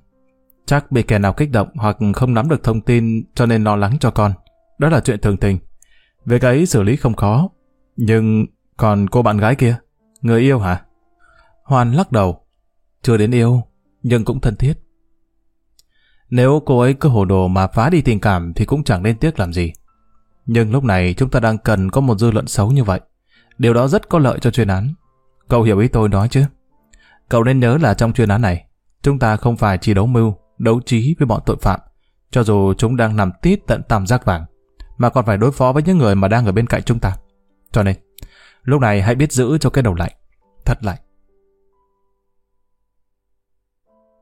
chắc bị kẻ nào kích động hoặc không nắm được thông tin cho nên lo lắng cho con. Đó là chuyện thường tình. Việc ấy xử lý không khó, nhưng còn cô bạn gái kia, người yêu hả? Hoàn lắc đầu, chưa đến yêu, nhưng cũng thân thiết. Nếu cô ấy cứ hồ đồ mà phá đi tình cảm thì cũng chẳng nên tiếc làm gì. Nhưng lúc này chúng ta đang cần có một dư luận xấu như vậy. Điều đó rất có lợi cho chuyên án. Cậu hiểu ý tôi nói chứ? Cậu nên nhớ là trong chuyên án này, chúng ta không phải chỉ đấu mưu, đấu trí với bọn tội phạm, cho dù chúng đang nằm tít tận tam giác vàng, mà còn phải đối phó với những người mà đang ở bên cạnh chúng ta. Cho nên, lúc này hãy biết giữ cho cái đầu lạnh, thật lạnh.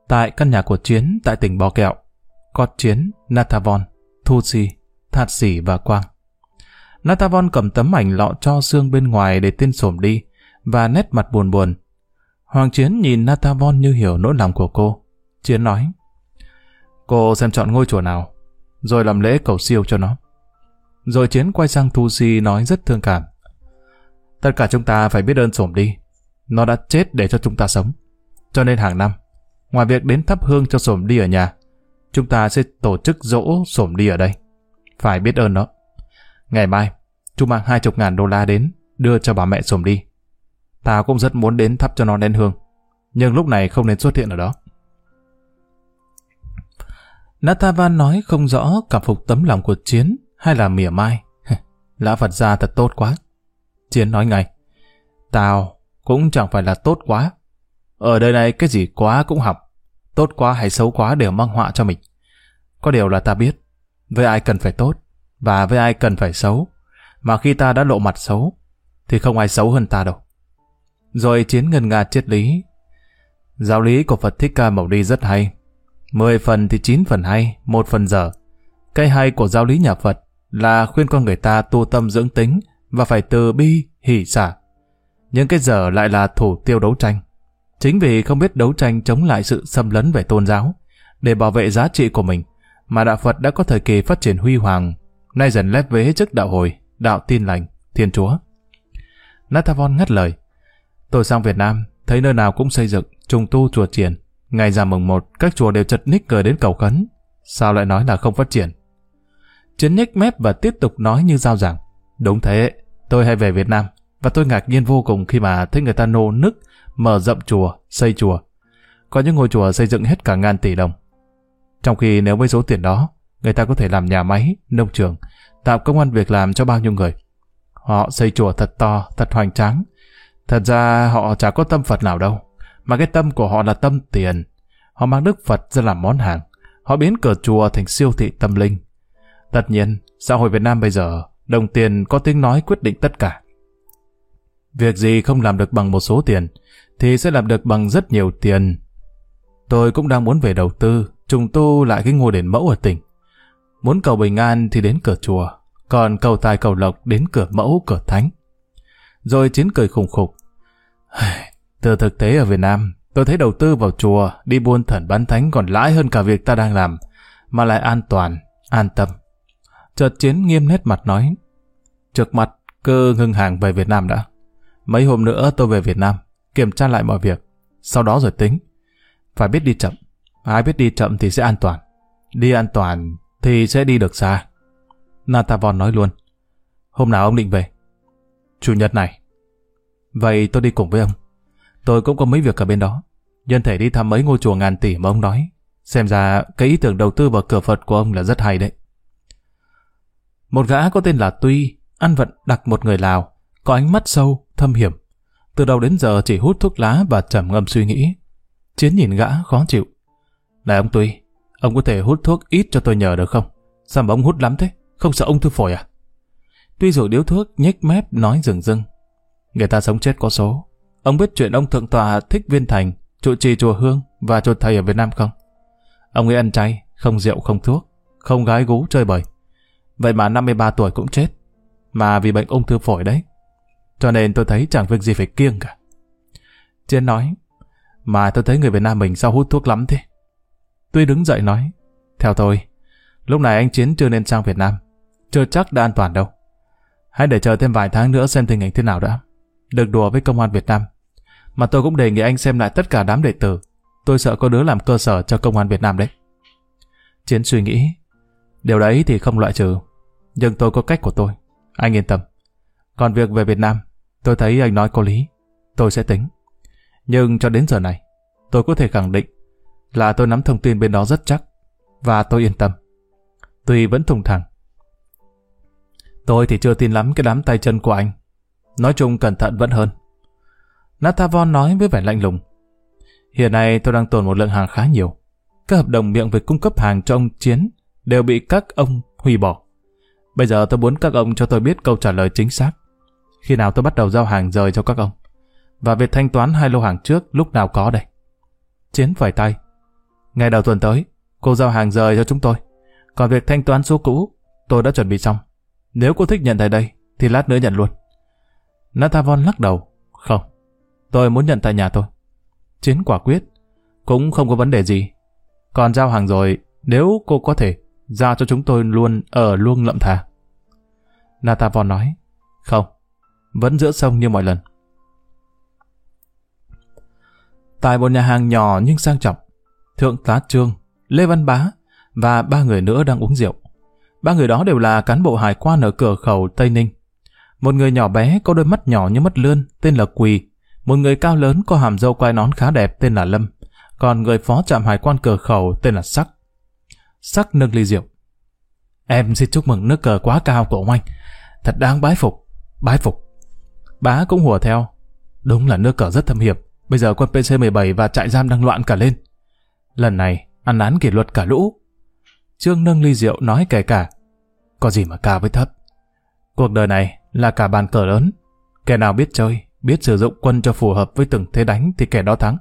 Tại căn nhà của Chiến tại tỉnh Bò Kẹo, có Chiến, Natavon, Thu Si, Thạt Sỉ và Quang. Natavon cầm tấm ảnh lọ cho xương bên ngoài để tên sổm đi và nét mặt buồn buồn. Hoàng Chiến nhìn Natavon như hiểu nỗi lòng của cô. Chiến nói Cô xem chọn ngôi chùa nào rồi làm lễ cầu siêu cho nó. Rồi Chiến quay sang Thu Si nói rất thương cảm. Tất cả chúng ta phải biết ơn sổm đi. Nó đã chết để cho chúng ta sống. Cho nên hàng năm, ngoài việc đến thắp hương cho sổm đi ở nhà, chúng ta sẽ tổ chức dỗ sổm đi ở đây. Phải biết ơn nó. Ngày mai, chú mang hai chục ngàn đô la đến, đưa cho bà mẹ sổm đi. Ta cũng rất muốn đến thắp cho nó nén hương, nhưng lúc này không nên xuất hiện ở đó. Natavan nói không rõ cảm phục tấm lòng của Chiến hay là mỉa mai. Lã Phật gia thật tốt quá. Chiến nói ngay. Tao cũng chẳng phải là tốt quá. Ở đời này cái gì quá cũng học. Tốt quá hay xấu quá đều mang họa cho mình. Có điều là ta biết, với ai cần phải tốt, và với ai cần phải xấu. Mà khi ta đã lộ mặt xấu, thì không ai xấu hơn ta đâu. Rồi chiến ngân nga triết lý. Giáo lý của Phật Thích Ca Mâu đi rất hay. Mười phần thì chín phần hay, một phần dở. Cái hay của giáo lý nhà Phật là khuyên con người ta tu tâm dưỡng tính và phải từ bi, hỷ xả. Nhưng cái dở lại là thủ tiêu đấu tranh. Chính vì không biết đấu tranh chống lại sự xâm lấn về tôn giáo, để bảo vệ giá trị của mình, mà đạo Phật đã có thời kỳ phát triển huy hoàng, nay dần lép vế trước đạo hồi, đạo tin lành, thiên chúa. Natavon ngắt lời. Tôi sang Việt Nam, thấy nơi nào cũng xây dựng, trùng tu chùa triển. Ngày ra mùng một, các chùa đều chật ních cười đến cầu khấn. Sao lại nói là không phát triển? Chiến nhếch mép và tiếp tục nói như giao giảng. Đúng thế, tôi hay về Việt Nam, và tôi ngạc nhiên vô cùng khi mà thấy người ta nô nức, mở rộng chùa, xây chùa. Có những ngôi chùa xây dựng hết cả ngàn tỷ đồng. Trong khi nếu với số tiền đó, người ta có thể làm nhà máy, nông trường, tạo công an việc làm cho bao nhiêu người. Họ xây chùa thật to, thật hoành tráng. Thật ra họ chả có tâm Phật nào đâu, mà cái tâm của họ là tâm tiền. Họ mang Đức Phật ra làm món hàng. Họ biến cửa chùa thành siêu thị tâm linh. Tất nhiên, xã hội Việt Nam bây giờ, đồng tiền có tiếng nói quyết định tất cả. Việc gì không làm được bằng một số tiền, thì sẽ làm được bằng rất nhiều tiền. Tôi cũng đang muốn về đầu tư, trùng tu lại cái ngôi đền mẫu ở tỉnh. Muốn cầu bình an thì đến cửa chùa, còn cầu tài cầu lộc đến cửa mẫu, cửa thánh. Rồi chiến cười khủng khục. Từ thực tế ở Việt Nam, tôi thấy đầu tư vào chùa, đi buôn thần bán thánh còn lãi hơn cả việc ta đang làm, mà lại an toàn, an tâm. Chợt chiến nghiêm nét mặt nói, trước mặt cơ ngưng hàng về Việt Nam đã. Mấy hôm nữa tôi về Việt Nam, kiểm tra lại mọi việc, sau đó rồi tính. Phải biết đi chậm, ai biết đi chậm thì sẽ an toàn. Đi an toàn thì sẽ đi được xa. Natavon nói luôn. Hôm nào ông định về? Chủ nhật này. Vậy tôi đi cùng với ông. Tôi cũng có mấy việc ở bên đó. Nhân thể đi thăm mấy ngôi chùa ngàn tỷ mà ông nói. Xem ra cái ý tưởng đầu tư vào cửa Phật của ông là rất hay đấy. Một gã có tên là Tuy, ăn vận đặt một người Lào, có ánh mắt sâu, thâm hiểm. Từ đầu đến giờ chỉ hút thuốc lá và trầm ngâm suy nghĩ. Chiến nhìn gã khó chịu. Này ông Tuy, ông có thể hút thuốc ít cho tôi nhờ được không? Sao mà ông hút lắm thế? Không sợ ung thư phổi à? Tuy rồi điếu thuốc nhếch mép nói rừng rưng. Người ta sống chết có số. Ông biết chuyện ông thượng tọa thích viên thành, trụ trì chùa Hương và chùa thầy ở Việt Nam không? Ông ấy ăn chay, không rượu không thuốc, không gái gú chơi bời. Vậy mà 53 tuổi cũng chết. Mà vì bệnh ung thư phổi đấy. Cho nên tôi thấy chẳng việc gì phải kiêng cả. Chiến nói, mà tôi thấy người Việt Nam mình sao hút thuốc lắm thế? Tuy đứng dậy nói, theo tôi, lúc này anh Chiến chưa nên sang Việt Nam. Chưa chắc đã an toàn đâu. Hãy để chờ thêm vài tháng nữa xem tình hình thế nào đã. Được đùa với công an Việt Nam. Mà tôi cũng đề nghị anh xem lại tất cả đám đệ tử. Tôi sợ có đứa làm cơ sở cho công an Việt Nam đấy. Chiến suy nghĩ. Điều đấy thì không loại trừ. Nhưng tôi có cách của tôi. Anh yên tâm. Còn việc về Việt Nam, tôi thấy anh nói có lý. Tôi sẽ tính. Nhưng cho đến giờ này, tôi có thể khẳng định là tôi nắm thông tin bên đó rất chắc và tôi yên tâm. Tuy vẫn thùng thẳng. Tôi thì chưa tin lắm cái đám tay chân của anh. Nói chung cẩn thận vẫn hơn. Natavon nói với vẻ lạnh lùng. Hiện nay tôi đang tồn một lượng hàng khá nhiều. Các hợp đồng miệng về cung cấp hàng cho ông Chiến đều bị các ông hủy bỏ. Bây giờ tôi muốn các ông cho tôi biết câu trả lời chính xác. Khi nào tôi bắt đầu giao hàng rời cho các ông? Và việc thanh toán hai lô hàng trước lúc nào có đây? Chiến phải tay. Ngày đầu tuần tới, cô giao hàng rời cho chúng tôi. Còn việc thanh toán số cũ, tôi đã chuẩn bị xong. Nếu cô thích nhận tại đây, thì lát nữa nhận luôn. Natavon lắc đầu. Không, tôi muốn nhận tại nhà tôi. Chiến quả quyết. Cũng không có vấn đề gì. Còn giao hàng rồi, nếu cô có thể, giao cho chúng tôi luôn ở luôn lậm thà. Natavon nói. Không, vẫn giữa sông như mọi lần. Tại một nhà hàng nhỏ nhưng sang trọng, Thượng tá Trương, Lê Văn Bá và ba người nữa đang uống rượu. Ba người đó đều là cán bộ hải quan ở cửa khẩu Tây Ninh. Một người nhỏ bé có đôi mắt nhỏ như mắt lươn tên là Quỳ, một người cao lớn có hàm râu quai nón khá đẹp tên là Lâm, còn người phó trạm hải quan cửa khẩu tên là Sắc. Sắc nâng ly rượu. Em xin chúc mừng nước cờ quá cao của ông anh. Thật đáng bái phục, bái phục. Bá cũng hùa theo. Đúng là nước cờ rất thâm hiểm. Bây giờ quân PC-17 và trại giam đang loạn cả lên. Lần này, ăn án kỷ luật cả lũ. Trương nâng ly rượu nói kể cả. Có gì mà cao với thấp. Cuộc đời này là cả bàn cờ lớn. Kẻ nào biết chơi, biết sử dụng quân cho phù hợp với từng thế đánh thì kẻ đó thắng.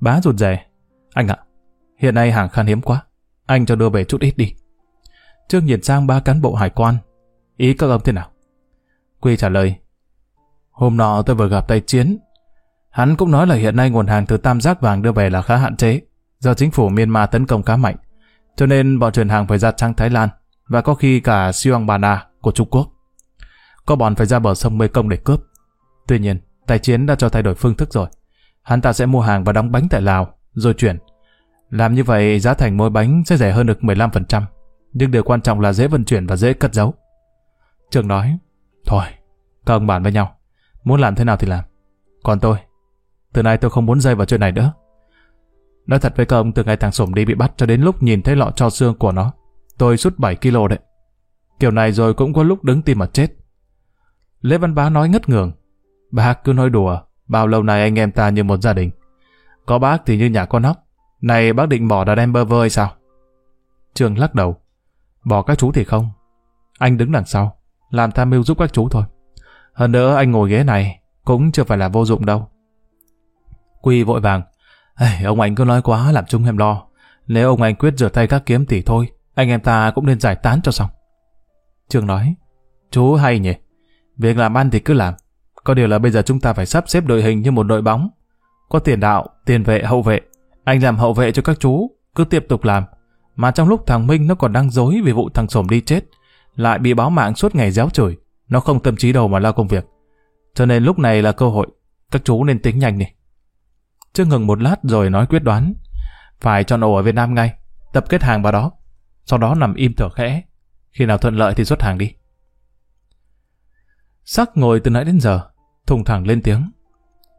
Bá rụt rè. Anh ạ, hiện nay hàng khan hiếm quá. Anh cho đưa về chút ít đi. Trương nhìn sang ba cán bộ hải quan. Ý các ông thế nào? Quy trả lời. Hôm nọ tôi vừa gặp tay chiến. Hắn cũng nói là hiện nay nguồn hàng từ tam giác vàng đưa về là khá hạn chế do chính phủ Myanmar tấn công khá mạnh, cho nên bọn chuyển hàng phải ra sang Thái Lan và có khi cả Siong Bana của Trung Quốc. Có bọn phải ra bờ sông Mê Công để cướp. Tuy nhiên, tài chiến đã cho thay đổi phương thức rồi. Hắn ta sẽ mua hàng và đóng bánh tại Lào, rồi chuyển. Làm như vậy, giá thành mỗi bánh sẽ rẻ hơn được 15%. Nhưng điều quan trọng là dễ vận chuyển và dễ cất giấu. Trường nói, thôi, các ông bàn với nhau. Muốn làm thế nào thì làm. Còn tôi, từ nay tôi không muốn dây vào chuyện này nữa. Nói thật với các ông, từ ngày thằng Sổm đi bị bắt cho đến lúc nhìn thấy lọ cho xương của nó, tôi sút 7 kg đấy. Kiểu này rồi cũng có lúc đứng tim mà chết. Lê Văn Bá nói ngất ngường. Bác cứ nói đùa, bao lâu nay anh em ta như một gia đình. Có bác thì như nhà con hóc. Này bác định bỏ đàn em bơ vơ hay sao? Trường lắc đầu. Bỏ các chú thì không. Anh đứng đằng sau, làm tham mưu giúp các chú thôi. Hơn nữa anh ngồi ghế này cũng chưa phải là vô dụng đâu. Quy vội vàng. Hey, ông anh cứ nói quá làm chúng em lo. Nếu ông anh quyết rửa tay các kiếm thì thôi, anh em ta cũng nên giải tán cho xong. Trường nói, chú hay nhỉ, việc làm ăn thì cứ làm. Có điều là bây giờ chúng ta phải sắp xếp đội hình như một đội bóng. Có tiền đạo, tiền vệ, hậu vệ. Anh làm hậu vệ cho các chú, cứ tiếp tục làm. Mà trong lúc thằng Minh nó còn đang dối vì vụ thằng Sổm đi chết, lại bị báo mạng suốt ngày réo chửi. Nó không tâm trí đâu mà lo công việc. Cho nên lúc này là cơ hội, các chú nên tính nhanh đi. Chưa ngừng một lát rồi nói quyết đoán. Phải chọn ổ ở Việt Nam ngay, tập kết hàng vào đó. Sau đó nằm im thở khẽ. Khi nào thuận lợi thì xuất hàng đi. Sắc ngồi từ nãy đến giờ, thùng thẳng lên tiếng.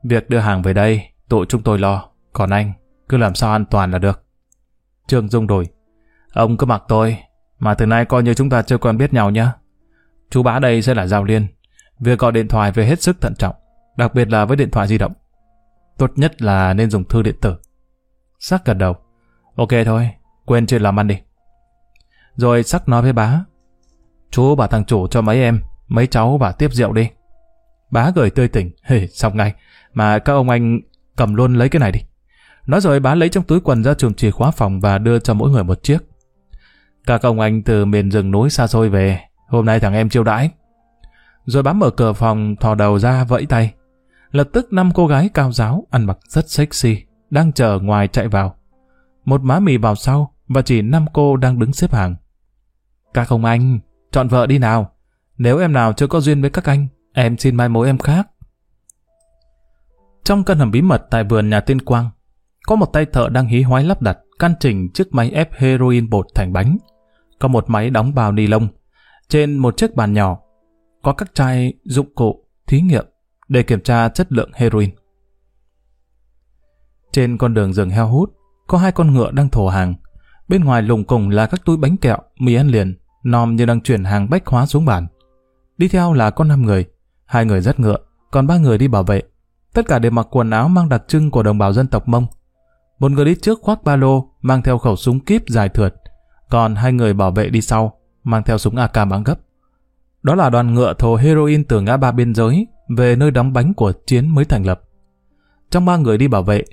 Việc đưa hàng về đây, tụi chúng tôi lo. Còn anh, cứ làm sao an toàn là được. Trương Dung đổi. Ông cứ mặc tôi, mà từ nay coi như chúng ta chưa quen biết nhau nhá. Chú bá đây sẽ là Giao Liên. Việc gọi điện thoại về hết sức thận trọng, đặc biệt là với điện thoại di động. Tốt nhất là nên dùng thư điện tử. Sắc gật đầu. Ok thôi, quên chuyện làm ăn đi. Rồi Sắc nói với bá. Chú bảo thằng chủ cho mấy em, mấy cháu vào tiếp rượu đi. Bá gửi tươi tỉnh, hey, xong ngay. Mà các ông anh cầm luôn lấy cái này đi. Nói rồi bá lấy trong túi quần ra chùm chìa khóa phòng và đưa cho mỗi người một chiếc. Các ông anh từ miền rừng núi xa xôi về, hôm nay thằng em chiêu đãi. Rồi bám mở cửa phòng, thò đầu ra vẫy tay. Lập tức năm cô gái cao giáo, ăn mặc rất sexy, đang chờ ngoài chạy vào. Một má mì vào sau, và chỉ năm cô đang đứng xếp hàng. Các ông anh, chọn vợ đi nào. Nếu em nào chưa có duyên với các anh, em xin mai mối em khác. Trong căn hầm bí mật tại vườn nhà tiên Quang, có một tay thợ đang hí hoái lắp đặt căn chỉnh chiếc máy ép heroin bột thành bánh. Có một máy đóng bao ni lông. Trên một chiếc bàn nhỏ, có các chai dụng cụ, thí nghiệm để kiểm tra chất lượng heroin. Trên con đường rừng heo hút, có hai con ngựa đang thổ hàng. Bên ngoài lùng cùng là các túi bánh kẹo, mì ăn liền, nòm như đang chuyển hàng bách hóa xuống bàn. Đi theo là con năm người, hai người dắt ngựa, còn ba người đi bảo vệ. Tất cả đều mặc quần áo mang đặc trưng của đồng bào dân tộc Mông. Một người đi trước khoác ba lô, mang theo khẩu súng kíp dài thượt, còn hai người bảo vệ đi sau, mang theo súng AK bắn gấp. Đó là đoàn ngựa thồ heroin từ ngã ba biên giới về nơi đóng bánh của chiến mới thành lập. Trong ba người đi bảo vệ,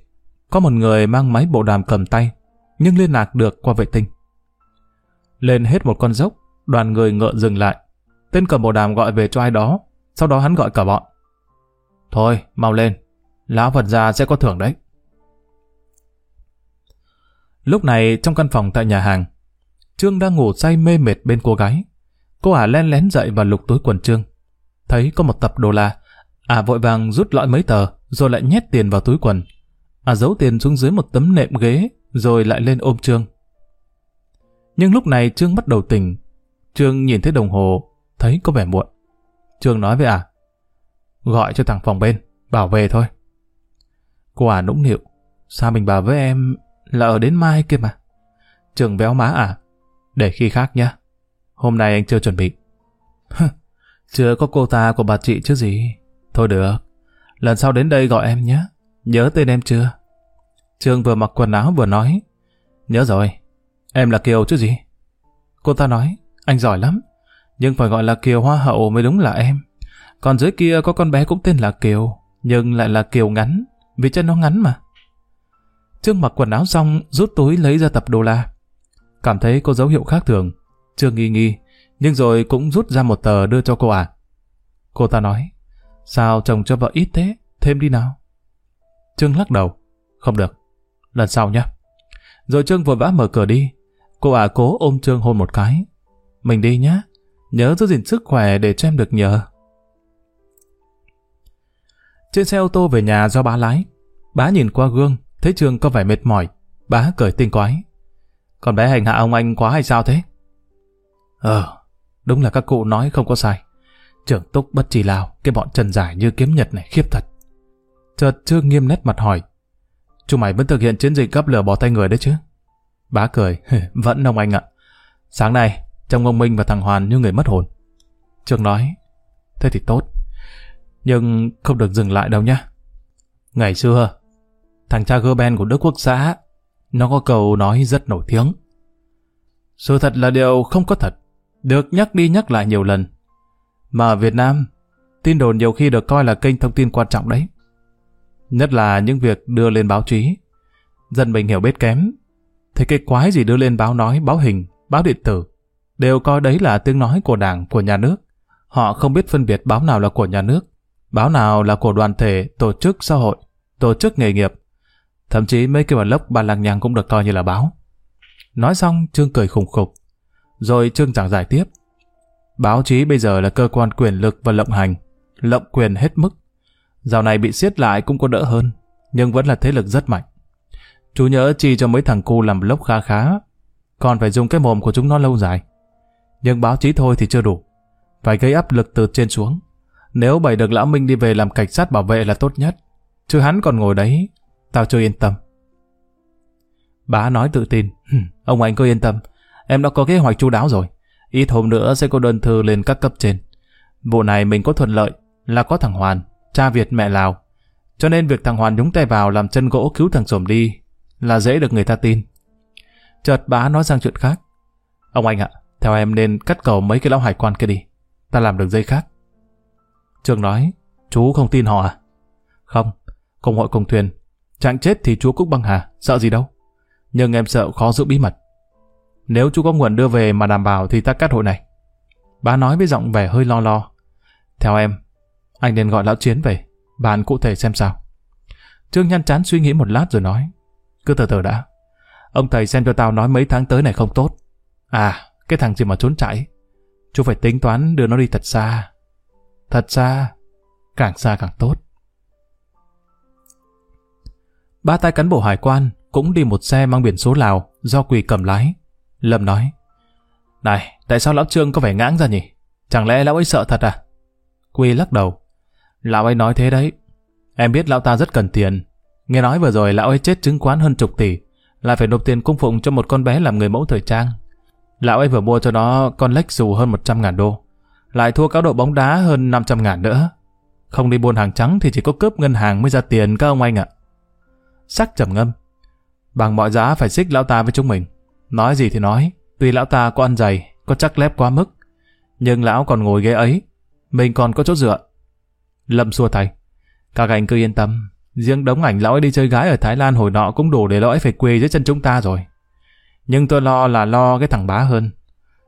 có một người mang máy bộ đàm cầm tay, nhưng liên lạc được qua vệ tinh. Lên hết một con dốc, đoàn người ngựa dừng lại. Tên cầm bộ đàm gọi về cho ai đó, sau đó hắn gọi cả bọn. Thôi, mau lên, lão vật già sẽ có thưởng đấy. Lúc này trong căn phòng tại nhà hàng, Trương đang ngủ say mê mệt bên cô gái. Cô ả len lén dậy và lục túi quần Trương. Thấy có một tập đô la, ả vội vàng rút lõi mấy tờ, rồi lại nhét tiền vào túi quần. Ả giấu tiền xuống dưới một tấm nệm ghế, rồi lại lên ôm Trương. Nhưng lúc này Trương bắt đầu tỉnh. Trương nhìn thấy đồng hồ, thấy có vẻ muộn. Trương nói với ả, gọi cho thằng phòng bên, bảo về thôi. Cô ả nũng nịu, sao mình bảo với em là ở đến mai kia mà. Trương véo má à, để khi khác nhá. Hôm nay anh chưa chuẩn bị. chưa có cô ta của bà chị chứ gì. Thôi được, lần sau đến đây gọi em nhé. Nhớ tên em chưa? Trương vừa mặc quần áo vừa nói. Nhớ rồi, em là Kiều chứ gì? Cô ta nói, anh giỏi lắm, nhưng phải gọi là Kiều Hoa Hậu mới đúng là em. Còn dưới kia có con bé cũng tên là Kiều, nhưng lại là Kiều ngắn, vì chân nó ngắn mà. Trương mặc quần áo xong, rút túi lấy ra tập đô la. Cảm thấy có dấu hiệu khác thường, Trương nghi nghi, nhưng rồi cũng rút ra một tờ đưa cho cô à. Cô ta nói, sao chồng cho vợ ít thế, thêm đi nào. Trương lắc đầu, không được, lần sau nhé. Rồi Trương vội vã mở cửa đi, cô à cố ôm Trương hôn một cái. Mình đi nhé, nhớ giữ gìn sức khỏe để cho em được nhờ. Trên xe ô tô về nhà do bá lái, bá nhìn qua gương, thấy Trương có vẻ mệt mỏi, bá cười tinh quái. Còn bé hành hạ ông anh quá hay sao thế? Ờ, đúng là các cụ nói không có sai. Trưởng túc bất trì lao, cái bọn trần giải như kiếm nhật này khiếp thật. Chợt Trương nghiêm nét mặt hỏi. Chú mày vẫn thực hiện chiến dịch gấp lửa bỏ tay người đấy chứ? Bá cười, vẫn ông anh ạ. Sáng nay, trông ông Minh và thằng Hoàn như người mất hồn. Trương nói, thế thì tốt. Nhưng không được dừng lại đâu nhá. Ngày xưa, thằng cha Gerben của Đức Quốc xã, nó có câu nói rất nổi tiếng. Sự thật là điều không có thật, được nhắc đi nhắc lại nhiều lần. Mà ở Việt Nam, tin đồn nhiều khi được coi là kênh thông tin quan trọng đấy. Nhất là những việc đưa lên báo chí. Dân mình hiểu biết kém, thì cái quái gì đưa lên báo nói, báo hình, báo điện tử, đều coi đấy là tiếng nói của đảng, của nhà nước. Họ không biết phân biệt báo nào là của nhà nước, báo nào là của đoàn thể, tổ chức xã hội, tổ chức nghề nghiệp. Thậm chí mấy cái bản lốc bàn lăng nhằng cũng được coi như là báo. Nói xong, Trương cười khủng khục. Rồi Trương giảng giải tiếp. Báo chí bây giờ là cơ quan quyền lực và lộng hành, lộng quyền hết mức. Dạo này bị siết lại cũng có đỡ hơn, nhưng vẫn là thế lực rất mạnh. Chú nhớ chi cho mấy thằng cu làm lốc khá khá, còn phải dùng cái mồm của chúng nó lâu dài. Nhưng báo chí thôi thì chưa đủ, phải gây áp lực từ trên xuống. Nếu bày được Lão Minh đi về làm cảnh sát bảo vệ là tốt nhất, chứ hắn còn ngồi đấy, tao chưa yên tâm. Bá nói tự tin, ông anh cứ yên tâm, em đã có kế hoạch chu đáo rồi. Ít hôm nữa sẽ có đơn thư lên các cấp trên. Vụ này mình có thuận lợi là có thằng Hoàn, cha Việt mẹ Lào. Cho nên việc thằng Hoàn nhúng tay vào làm chân gỗ cứu thằng Sổm đi là dễ được người ta tin. Chợt bá nói sang chuyện khác. Ông anh ạ, theo em nên cắt cầu mấy cái lão hải quan kia đi. Ta làm được dây khác. Trường nói, chú không tin họ à? Không, cùng hội cùng thuyền. Trạng chết thì chú Cúc băng hà, sợ gì đâu. Nhưng em sợ khó giữ bí mật. Nếu chú có nguồn đưa về mà đảm bảo thì ta cắt hội này. Bá nói với giọng vẻ hơi lo lo. Theo em, anh nên gọi lão Chiến về, bàn cụ thể xem sao. Trương nhăn chán suy nghĩ một lát rồi nói. Cứ từ từ đã. Ông thầy xem cho tao nói mấy tháng tới này không tốt. À, cái thằng gì mà trốn chạy. Chú phải tính toán đưa nó đi thật xa. Thật xa, càng xa càng tốt. Ba tay cán bộ hải quan cũng đi một xe mang biển số Lào do Quỳ cầm lái. Lâm nói, Này, tại sao lão Trương có vẻ ngãng ra nhỉ? Chẳng lẽ lão ấy sợ thật à? quỳ lắc đầu. Lão ấy nói thế đấy. Em biết lão ta rất cần tiền. Nghe nói vừa rồi lão ấy chết chứng khoán hơn chục tỷ, lại phải nộp tiền cung phụng cho một con bé làm người mẫu thời trang. Lão ấy vừa mua cho nó con lách dù hơn 100 ngàn đô, lại thua cáo độ bóng đá hơn 500 ngàn nữa. Không đi buôn hàng trắng thì chỉ có cướp ngân hàng mới ra tiền các ông anh ạ. Sắc trầm ngâm. Bằng mọi giá phải xích lão ta với chúng mình. Nói gì thì nói, tuy lão ta có ăn dày, có chắc lép quá mức, nhưng lão còn ngồi ghế ấy, mình còn có chỗ dựa. Lâm xua tay. Các anh cứ yên tâm, riêng đống ảnh lão ấy đi chơi gái ở Thái Lan hồi nọ cũng đủ để lão ấy phải quỳ dưới chân chúng ta rồi. Nhưng tôi lo là lo cái thằng bá hơn.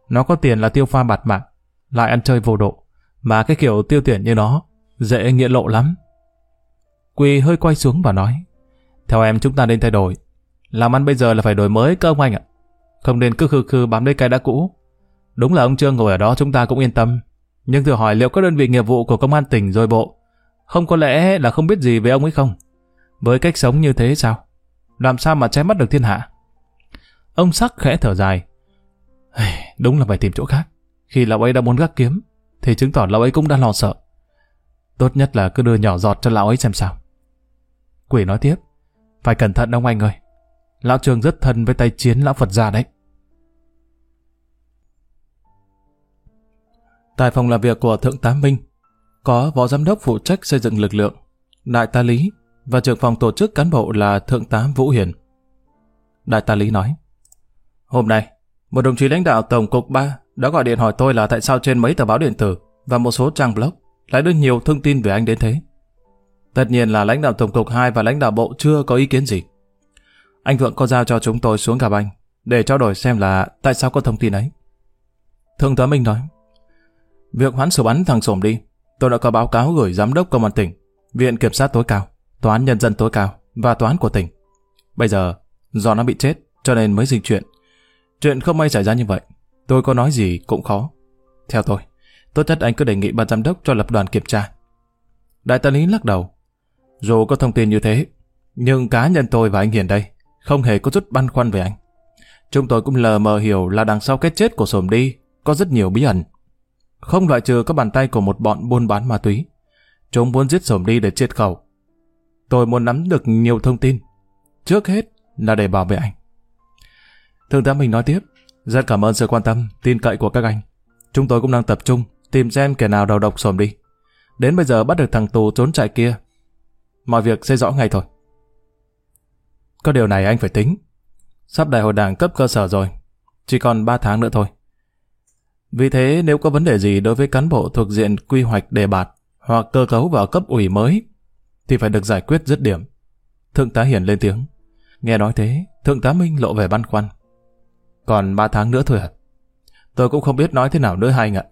Nó có tiền là tiêu pha bạt mạng, lại ăn chơi vô độ. Mà cái kiểu tiêu tiền như nó, dễ nghĩa lộ lắm. Quỳ hơi quay xuống và nói, theo em chúng ta nên thay đổi. Làm ăn bây giờ là phải đổi mới cơ ông anh ạ. Không nên cứ khư khư bám lấy cái đã cũ. Đúng là ông Trương ngồi ở đó chúng ta cũng yên tâm. Nhưng thử hỏi liệu các đơn vị nghiệp vụ của công an tỉnh rồi bộ không có lẽ là không biết gì về ông ấy không? Với cách sống như thế sao? Làm sao mà che mắt được thiên hạ? Ông sắc khẽ thở dài. Đúng là phải tìm chỗ khác. Khi lão ấy đã muốn gác kiếm, thì chứng tỏ lão ấy cũng đã lo sợ. Tốt nhất là cứ đưa nhỏ giọt cho lão ấy xem sao. Quỷ nói tiếp. Phải cẩn thận ông anh ơi. Lão Trường rất thân với tay chiến lão Phật gia đấy. Tại phòng làm việc của Thượng tá Minh, có phó giám đốc phụ trách xây dựng lực lượng, đại tá Lý và trưởng phòng tổ chức cán bộ là Thượng tá Vũ Hiền. Đại tá Lý nói, Hôm nay, một đồng chí lãnh đạo Tổng cục 3 đã gọi điện hỏi tôi là tại sao trên mấy tờ báo điện tử và một số trang blog lại đưa nhiều thông tin về anh đến thế. Tất nhiên là lãnh đạo Tổng cục 2 và lãnh đạo bộ chưa có ý kiến gì. Anh Vượng có giao cho chúng tôi xuống gặp anh để trao đổi xem là tại sao có thông tin ấy. Thượng tá Minh nói, Việc hoãn xử bắn thằng Sổm đi, tôi đã có báo cáo gửi giám đốc công an tỉnh, viện kiểm sát tối cao, tòa án nhân dân tối cao và tòa án của tỉnh. Bây giờ, do nó bị chết, cho nên mới dịch chuyện. Chuyện không may xảy ra như vậy, tôi có nói gì cũng khó. Theo tôi, tốt nhất anh cứ đề nghị ban giám đốc cho lập đoàn kiểm tra. Đại tá lý lắc đầu. Dù có thông tin như thế, nhưng cá nhân tôi và anh Hiền đây không hề có chút băn khoăn về anh. Chúng tôi cũng lờ mờ hiểu là đằng sau cái chết của Sổm đi có rất nhiều bí ẩn. Không loại trừ các bàn tay của một bọn buôn bán ma túy. Chúng muốn giết Sổm đi để triệt khẩu. Tôi muốn nắm được nhiều thông tin. Trước hết là để bảo vệ anh. Thượng tá mình nói tiếp. Rất cảm ơn sự quan tâm, tin cậy của các anh. Chúng tôi cũng đang tập trung tìm xem kẻ nào đầu độc Sổm đi. Đến bây giờ bắt được thằng tù trốn chạy kia. Mọi việc sẽ rõ ngay thôi. Có điều này anh phải tính. Sắp đại hội đảng cấp cơ sở rồi. Chỉ còn 3 tháng nữa thôi. Vì thế nếu có vấn đề gì đối với cán bộ thuộc diện quy hoạch đề bạt hoặc cơ cấu vào cấp ủy mới thì phải được giải quyết dứt điểm. Thượng tá Hiển lên tiếng. Nghe nói thế, Thượng tá Minh lộ vẻ băn khoăn. Còn 3 tháng nữa thôi à? Tôi cũng không biết nói thế nào nữa hai anh ạ.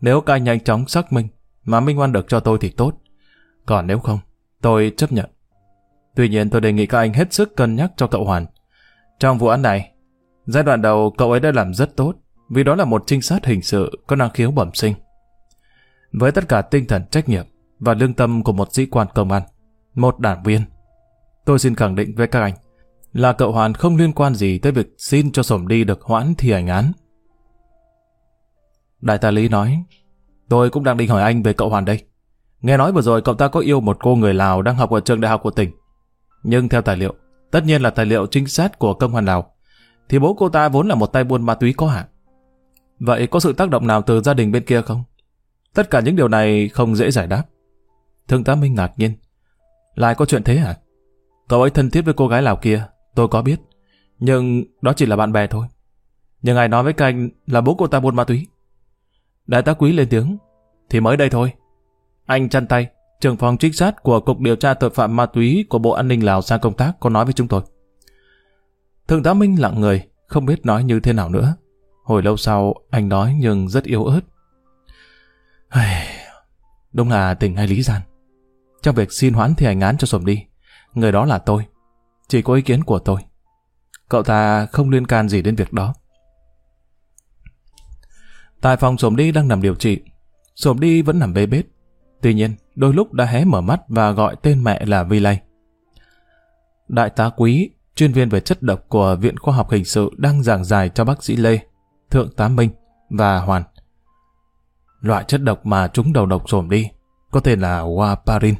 Nếu các anh nhanh chóng xác minh mà minh oan được cho tôi thì tốt. Còn nếu không, tôi chấp nhận. Tuy nhiên tôi đề nghị các anh hết sức cân nhắc cho cậu Hoàn. Trong vụ án này, giai đoạn đầu cậu ấy đã làm rất tốt vì đó là một trinh sát hình sự có năng khiếu bẩm sinh. Với tất cả tinh thần trách nhiệm và lương tâm của một sĩ quan công an, một đảng viên, tôi xin khẳng định với các anh là cậu Hoàn không liên quan gì tới việc xin cho Sổm đi được hoãn thi hành án. Đại tá Lý nói, tôi cũng đang định hỏi anh về cậu Hoàn đây. Nghe nói vừa rồi cậu ta có yêu một cô người Lào đang học ở trường đại học của tỉnh. Nhưng theo tài liệu, tất nhiên là tài liệu trinh sát của công an Lào, thì bố cô ta vốn là một tay buôn ma túy có hạn. Vậy có sự tác động nào từ gia đình bên kia không? Tất cả những điều này không dễ giải đáp. Thượng tá Minh ngạc nhiên. Lại có chuyện thế hả? Cậu ấy thân thiết với cô gái Lào kia, tôi có biết. Nhưng đó chỉ là bạn bè thôi. Nhưng ai nói với canh là bố cô ta buôn ma túy. Đại tá quý lên tiếng. Thì mới đây thôi. Anh chăn tay, trưởng phòng trinh sát của Cục Điều tra Tội phạm Ma túy của Bộ An ninh Lào sang công tác có nói với chúng tôi. Thượng tá Minh lặng người, không biết nói như thế nào nữa. Hồi lâu sau, anh nói nhưng rất yếu ớt. Đúng là tình hay lý gian. Trong việc xin hoãn thi hành án cho Sổm đi, người đó là tôi. Chỉ có ý kiến của tôi. Cậu ta không liên can gì đến việc đó. Tại phòng Sổm Đi đang nằm điều trị. Sổm Đi vẫn nằm bê bết. Tuy nhiên, đôi lúc đã hé mở mắt và gọi tên mẹ là Vi Lây. Đại tá Quý, chuyên viên về chất độc của Viện Khoa học Hình sự đang giảng giải cho bác sĩ Lê, Thượng tá Minh và Hoàn. Loại chất độc mà chúng đầu độc Sổm Đi có tên là Waparin.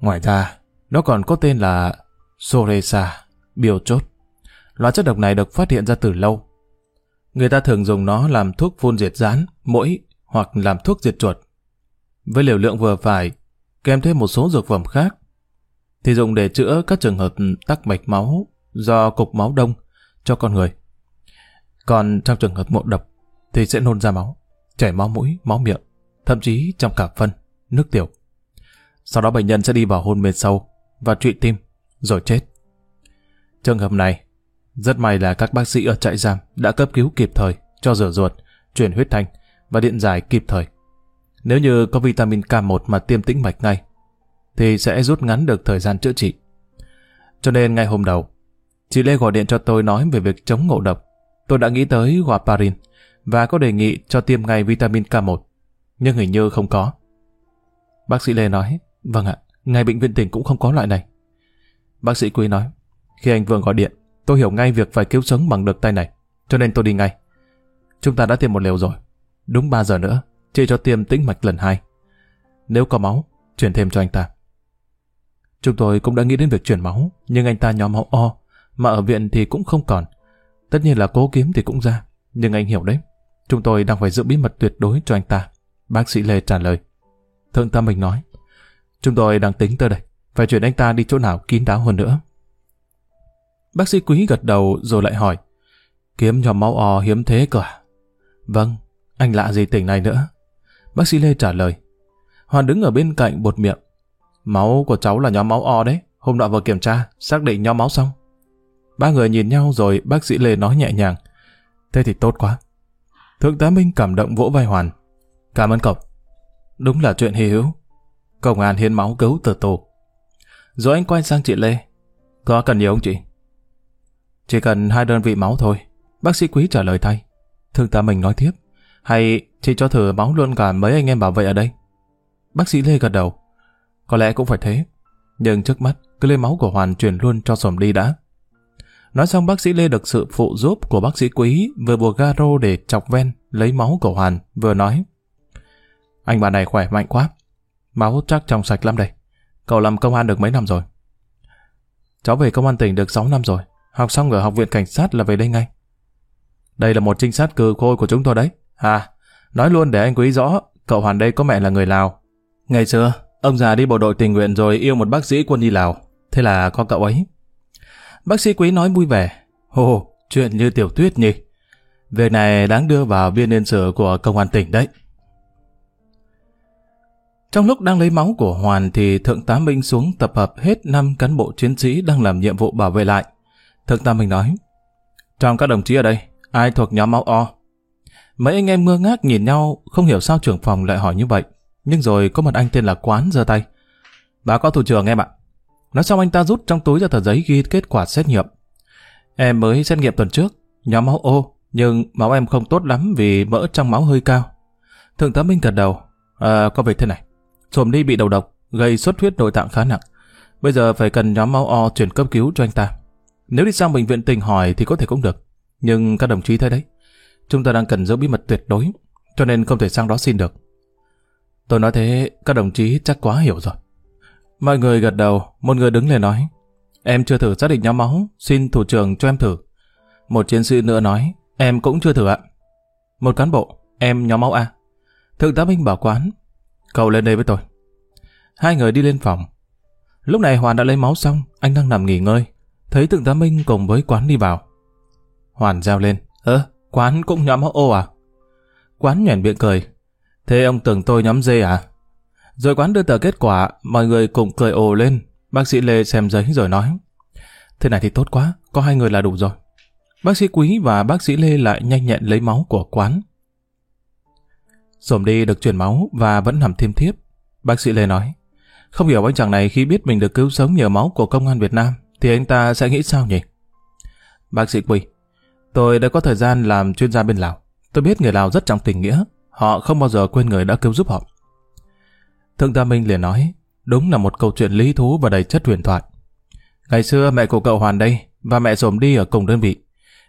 Ngoài ra, nó còn có tên là Soresa, biểu chốt. Loại chất độc này được phát hiện ra từ lâu. Người ta thường dùng nó làm thuốc phun diệt rán, mũi hoặc làm thuốc diệt chuột. Với liều lượng vừa phải, kèm thêm một số dược phẩm khác, thì dùng để chữa các trường hợp tắc mạch máu do cục máu đông cho con người. Còn trong trường hợp ngộ độc thì sẽ nôn ra máu, chảy máu mũi, máu miệng, thậm chí trong cả phân, nước tiểu. Sau đó bệnh nhân sẽ đi vào hôn mê sâu và trụy tim, rồi chết. Trường hợp này, rất may là các bác sĩ ở trại giam đã cấp cứu kịp thời cho rửa ruột, chuyển huyết thanh và điện giải kịp thời. Nếu như có vitamin K1 mà tiêm tĩnh mạch ngay, thì sẽ rút ngắn được thời gian chữa trị. Cho nên ngay hôm đầu, chị Lê gọi điện cho tôi nói về việc chống ngộ độc. Tôi đã nghĩ tới Guaparin và có đề nghị cho tiêm ngay vitamin K1, nhưng hình như không có. Bác sĩ Lê nói, vâng ạ, ngay bệnh viện tỉnh cũng không có loại này. Bác sĩ Quý nói, khi anh Vương gọi điện, tôi hiểu ngay việc phải cứu sống bằng được tay này, cho nên tôi đi ngay. Chúng ta đã tiêm một liều rồi. Đúng 3 giờ nữa, chị cho tiêm tĩnh mạch lần hai. Nếu có máu, chuyển thêm cho anh ta. Chúng tôi cũng đã nghĩ đến việc chuyển máu, nhưng anh ta nhóm máu O, mà ở viện thì cũng không còn. Tất nhiên là cố kiếm thì cũng ra, nhưng anh hiểu đấy. Chúng tôi đang phải giữ bí mật tuyệt đối cho anh ta. Bác sĩ Lê trả lời. Thượng tá mình nói, chúng tôi đang tính tới đây, phải chuyển anh ta đi chỗ nào kín đáo hơn nữa. Bác sĩ Quý gật đầu rồi lại hỏi, kiếm nhóm máu O hiếm thế cơ à? Vâng, anh lạ gì tỉnh này nữa? Bác sĩ Lê trả lời. Hoàn đứng ở bên cạnh bột miệng. Máu của cháu là nhóm máu O đấy. Hôm nọ vừa kiểm tra, xác định nhóm máu xong. Ba người nhìn nhau rồi bác sĩ Lê nói nhẹ nhàng. Thế thì tốt quá. Thượng tá Minh cảm động vỗ vai Hoàn. Cảm ơn cậu. Đúng là chuyện hy hữu. Công an hiến máu cứu từ tù. Rồi anh quay sang chị Lê. Có cần nhiều không chị? Chỉ cần hai đơn vị máu thôi. Bác sĩ Quý trả lời thay. Thương ta mình nói tiếp. Hay chị cho thử máu luôn cả mấy anh em bảo vệ ở đây? Bác sĩ Lê gật đầu. Có lẽ cũng phải thế. Nhưng trước mắt, cứ lấy máu của Hoàn chuyển luôn cho sổm đi đã. Nói xong bác sĩ Lê được sự phụ giúp của bác sĩ Quý vừa buộc garo để chọc ven lấy máu của Hoàn vừa nói. Anh bà này khỏe mạnh quá. Máu chắc trong sạch lắm đây. Cậu làm công an được mấy năm rồi? Cháu về công an tỉnh được 6 năm rồi. Học xong ở học viện cảnh sát là về đây ngay. Đây là một trinh sát cừ khôi của chúng tôi đấy. À, nói luôn để anh quý rõ, cậu Hoàn đây có mẹ là người Lào. Ngày xưa, ông già đi bộ đội tình nguyện rồi yêu một bác sĩ quân y Lào. Thế là có cậu ấy. Bác sĩ quý nói vui vẻ. Hồ, chuyện như tiểu tuyết nhỉ. Việc này đáng đưa vào biên niên sử của công an tỉnh đấy. Trong lúc đang lấy máu của Hoàn thì Thượng tá Minh xuống tập hợp hết 5 cán bộ chiến sĩ đang làm nhiệm vụ bảo vệ lại. Thượng tá Minh nói, trong các đồng chí ở đây, ai thuộc nhóm máu O? Mấy anh em ngơ ngác nhìn nhau, không hiểu sao trưởng phòng lại hỏi như vậy. Nhưng rồi có một anh tên là Quán giơ tay. Báo cáo thủ trưởng em ạ. Nói xong anh ta rút trong túi ra tờ giấy ghi kết quả xét nghiệm. Em mới xét nghiệm tuần trước, nhóm máu O, nhưng máu em không tốt lắm vì mỡ trong máu hơi cao. Thượng tá Minh gật đầu. À, có việc thế này. Trộm đi bị đầu độc, gây xuất huyết nội tạng khá nặng. Bây giờ phải cần nhóm máu O chuyển cấp cứu cho anh ta. Nếu đi sang bệnh viện tỉnh hỏi thì có thể cũng được. Nhưng các đồng chí thấy đấy, chúng ta đang cần giữ bí mật tuyệt đối, cho nên không thể sang đó xin được. Tôi nói thế, các đồng chí chắc quá hiểu rồi. Mọi người gật đầu, một người đứng lên nói, em chưa thử xác định nhóm máu, xin thủ trưởng cho em thử. Một chiến sĩ nữa nói, em cũng chưa thử ạ. Một cán bộ, em nhóm máu A. Thượng tá Minh bảo quán, cậu lên đây với tôi. Hai người đi lên phòng. Lúc này Hoàn đã lấy máu xong, anh đang nằm nghỉ ngơi. Thấy thượng tá Minh cùng với quán đi vào. Hoàn giao lên, ơ, quán cũng nhóm máu O à? Quán nhoẻn miệng cười. Thế ông tưởng tôi nhóm dê à? Rồi quán đưa tờ kết quả, mọi người cùng cười ồ lên. Bác sĩ Lê xem giấy rồi nói. Thế này thì tốt quá, có hai người là đủ rồi. Bác sĩ Quý và bác sĩ Lê lại nhanh nhẹn lấy máu của quán. Sổm đi được chuyển máu và vẫn nằm thêm thiếp. Bác sĩ Lê nói, không hiểu anh chàng này khi biết mình được cứu sống nhờ máu của công an Việt Nam, thì anh ta sẽ nghĩ sao nhỉ? Bác sĩ Quỳ, tôi đã có thời gian làm chuyên gia bên Lào, Tôi biết người Lào rất trọng tình nghĩa, họ không bao giờ quên người đã cứu giúp họ. Thượng tá Minh liền nói, đúng là một câu chuyện lý thú và đầy chất huyền thoại. Ngày xưa mẹ của cậu Hoàn đây và mẹ Sổm đi ở cùng đơn vị.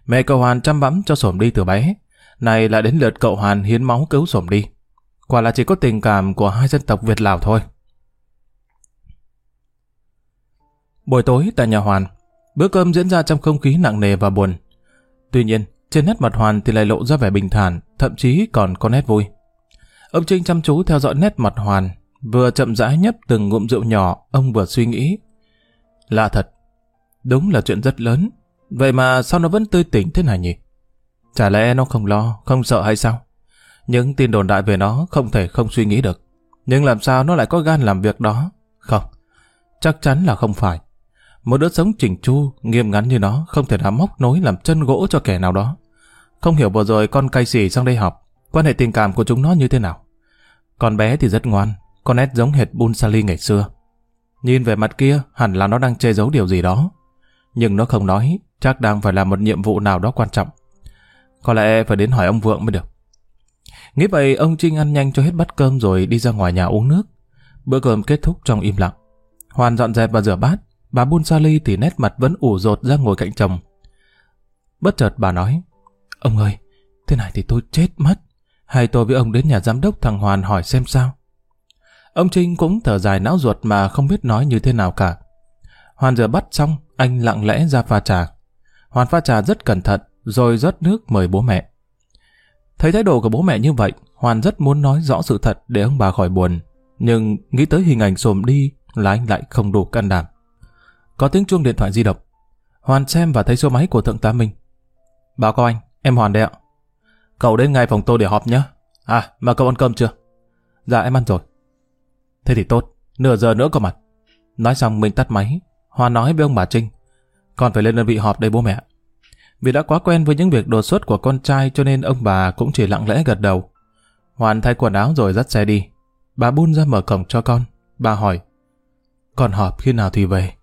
Mẹ cậu Hoàn chăm bẵm cho Sổm đi từ bé. Này là đến lượt cậu Hoàn hiến máu cứu Sổm đi. Quả là chỉ có tình cảm của hai dân tộc Việt Lào thôi. Buổi tối tại nhà Hoàn, bữa cơm diễn ra trong không khí nặng nề và buồn. Tuy nhiên, trên nét mặt Hoàn thì lại lộ ra vẻ bình thản, thậm chí còn có nét vui. Ông Trinh chăm chú theo dõi nét mặt Hoàn, vừa chậm rãi nhấp từng ngụm rượu nhỏ, ông vừa suy nghĩ. Lạ thật, đúng là chuyện rất lớn, vậy mà sao nó vẫn tươi tỉnh thế này nhỉ? Chả lẽ nó không lo, không sợ hay sao? Những tin đồn đại về nó không thể không suy nghĩ được. Nhưng làm sao nó lại có gan làm việc đó? Không, chắc chắn là không phải. Một đứa sống chỉnh chu, nghiêm ngắn như nó không thể nào móc nối làm chân gỗ cho kẻ nào đó. Không hiểu vừa rồi con cay xỉ sang đây học, quan hệ tình cảm của chúng nó như thế nào. Con bé thì rất ngoan, con nét giống hệt Bunsali ngày xưa. Nhìn về mặt kia, hẳn là nó đang che giấu điều gì đó. Nhưng nó không nói, chắc đang phải làm một nhiệm vụ nào đó quan trọng. Có lẽ phải đến hỏi ông Vượng mới được. Nghĩ vậy, ông Trinh ăn nhanh cho hết bát cơm rồi đi ra ngoài nhà uống nước. Bữa cơm kết thúc trong im lặng. Hoàn dọn dẹp và rửa bát, bà Bun Sali thì nét mặt vẫn ủ rột ra ngồi cạnh chồng. Bất chợt bà nói, Ông ơi, thế này thì tôi chết mất. Hay tôi với ông đến nhà giám đốc thằng Hoàn hỏi xem sao. Ông Trinh cũng thở dài não ruột mà không biết nói như thế nào cả. Hoàn rửa bắt xong, anh lặng lẽ ra pha trà. Hoàn pha trà rất cẩn thận, rồi rót nước mời bố mẹ. Thấy thái độ của bố mẹ như vậy, Hoàn rất muốn nói rõ sự thật để ông bà khỏi buồn. Nhưng nghĩ tới hình ảnh xồm đi là anh lại không đủ can đảm. Có tiếng chuông điện thoại di động. Hoàn xem và thấy số máy của Thượng tá Minh. Báo cáo anh, em Hoàn đây ạ. Cậu đến ngay phòng tôi để họp nhé. À, mà cậu ăn cơm chưa? Dạ em ăn rồi. Thế thì tốt, nửa giờ nữa có mặt. Nói xong mình tắt máy, Hoàn nói với ông bà Trinh. Con phải lên đơn vị họp đây bố mẹ. Vì đã quá quen với những việc đột xuất của con trai cho nên ông bà cũng chỉ lặng lẽ gật đầu. Hoàn thay quần áo rồi dắt xe đi. Bà Bun ra mở cổng cho con. Bà hỏi, con họp khi nào thì về?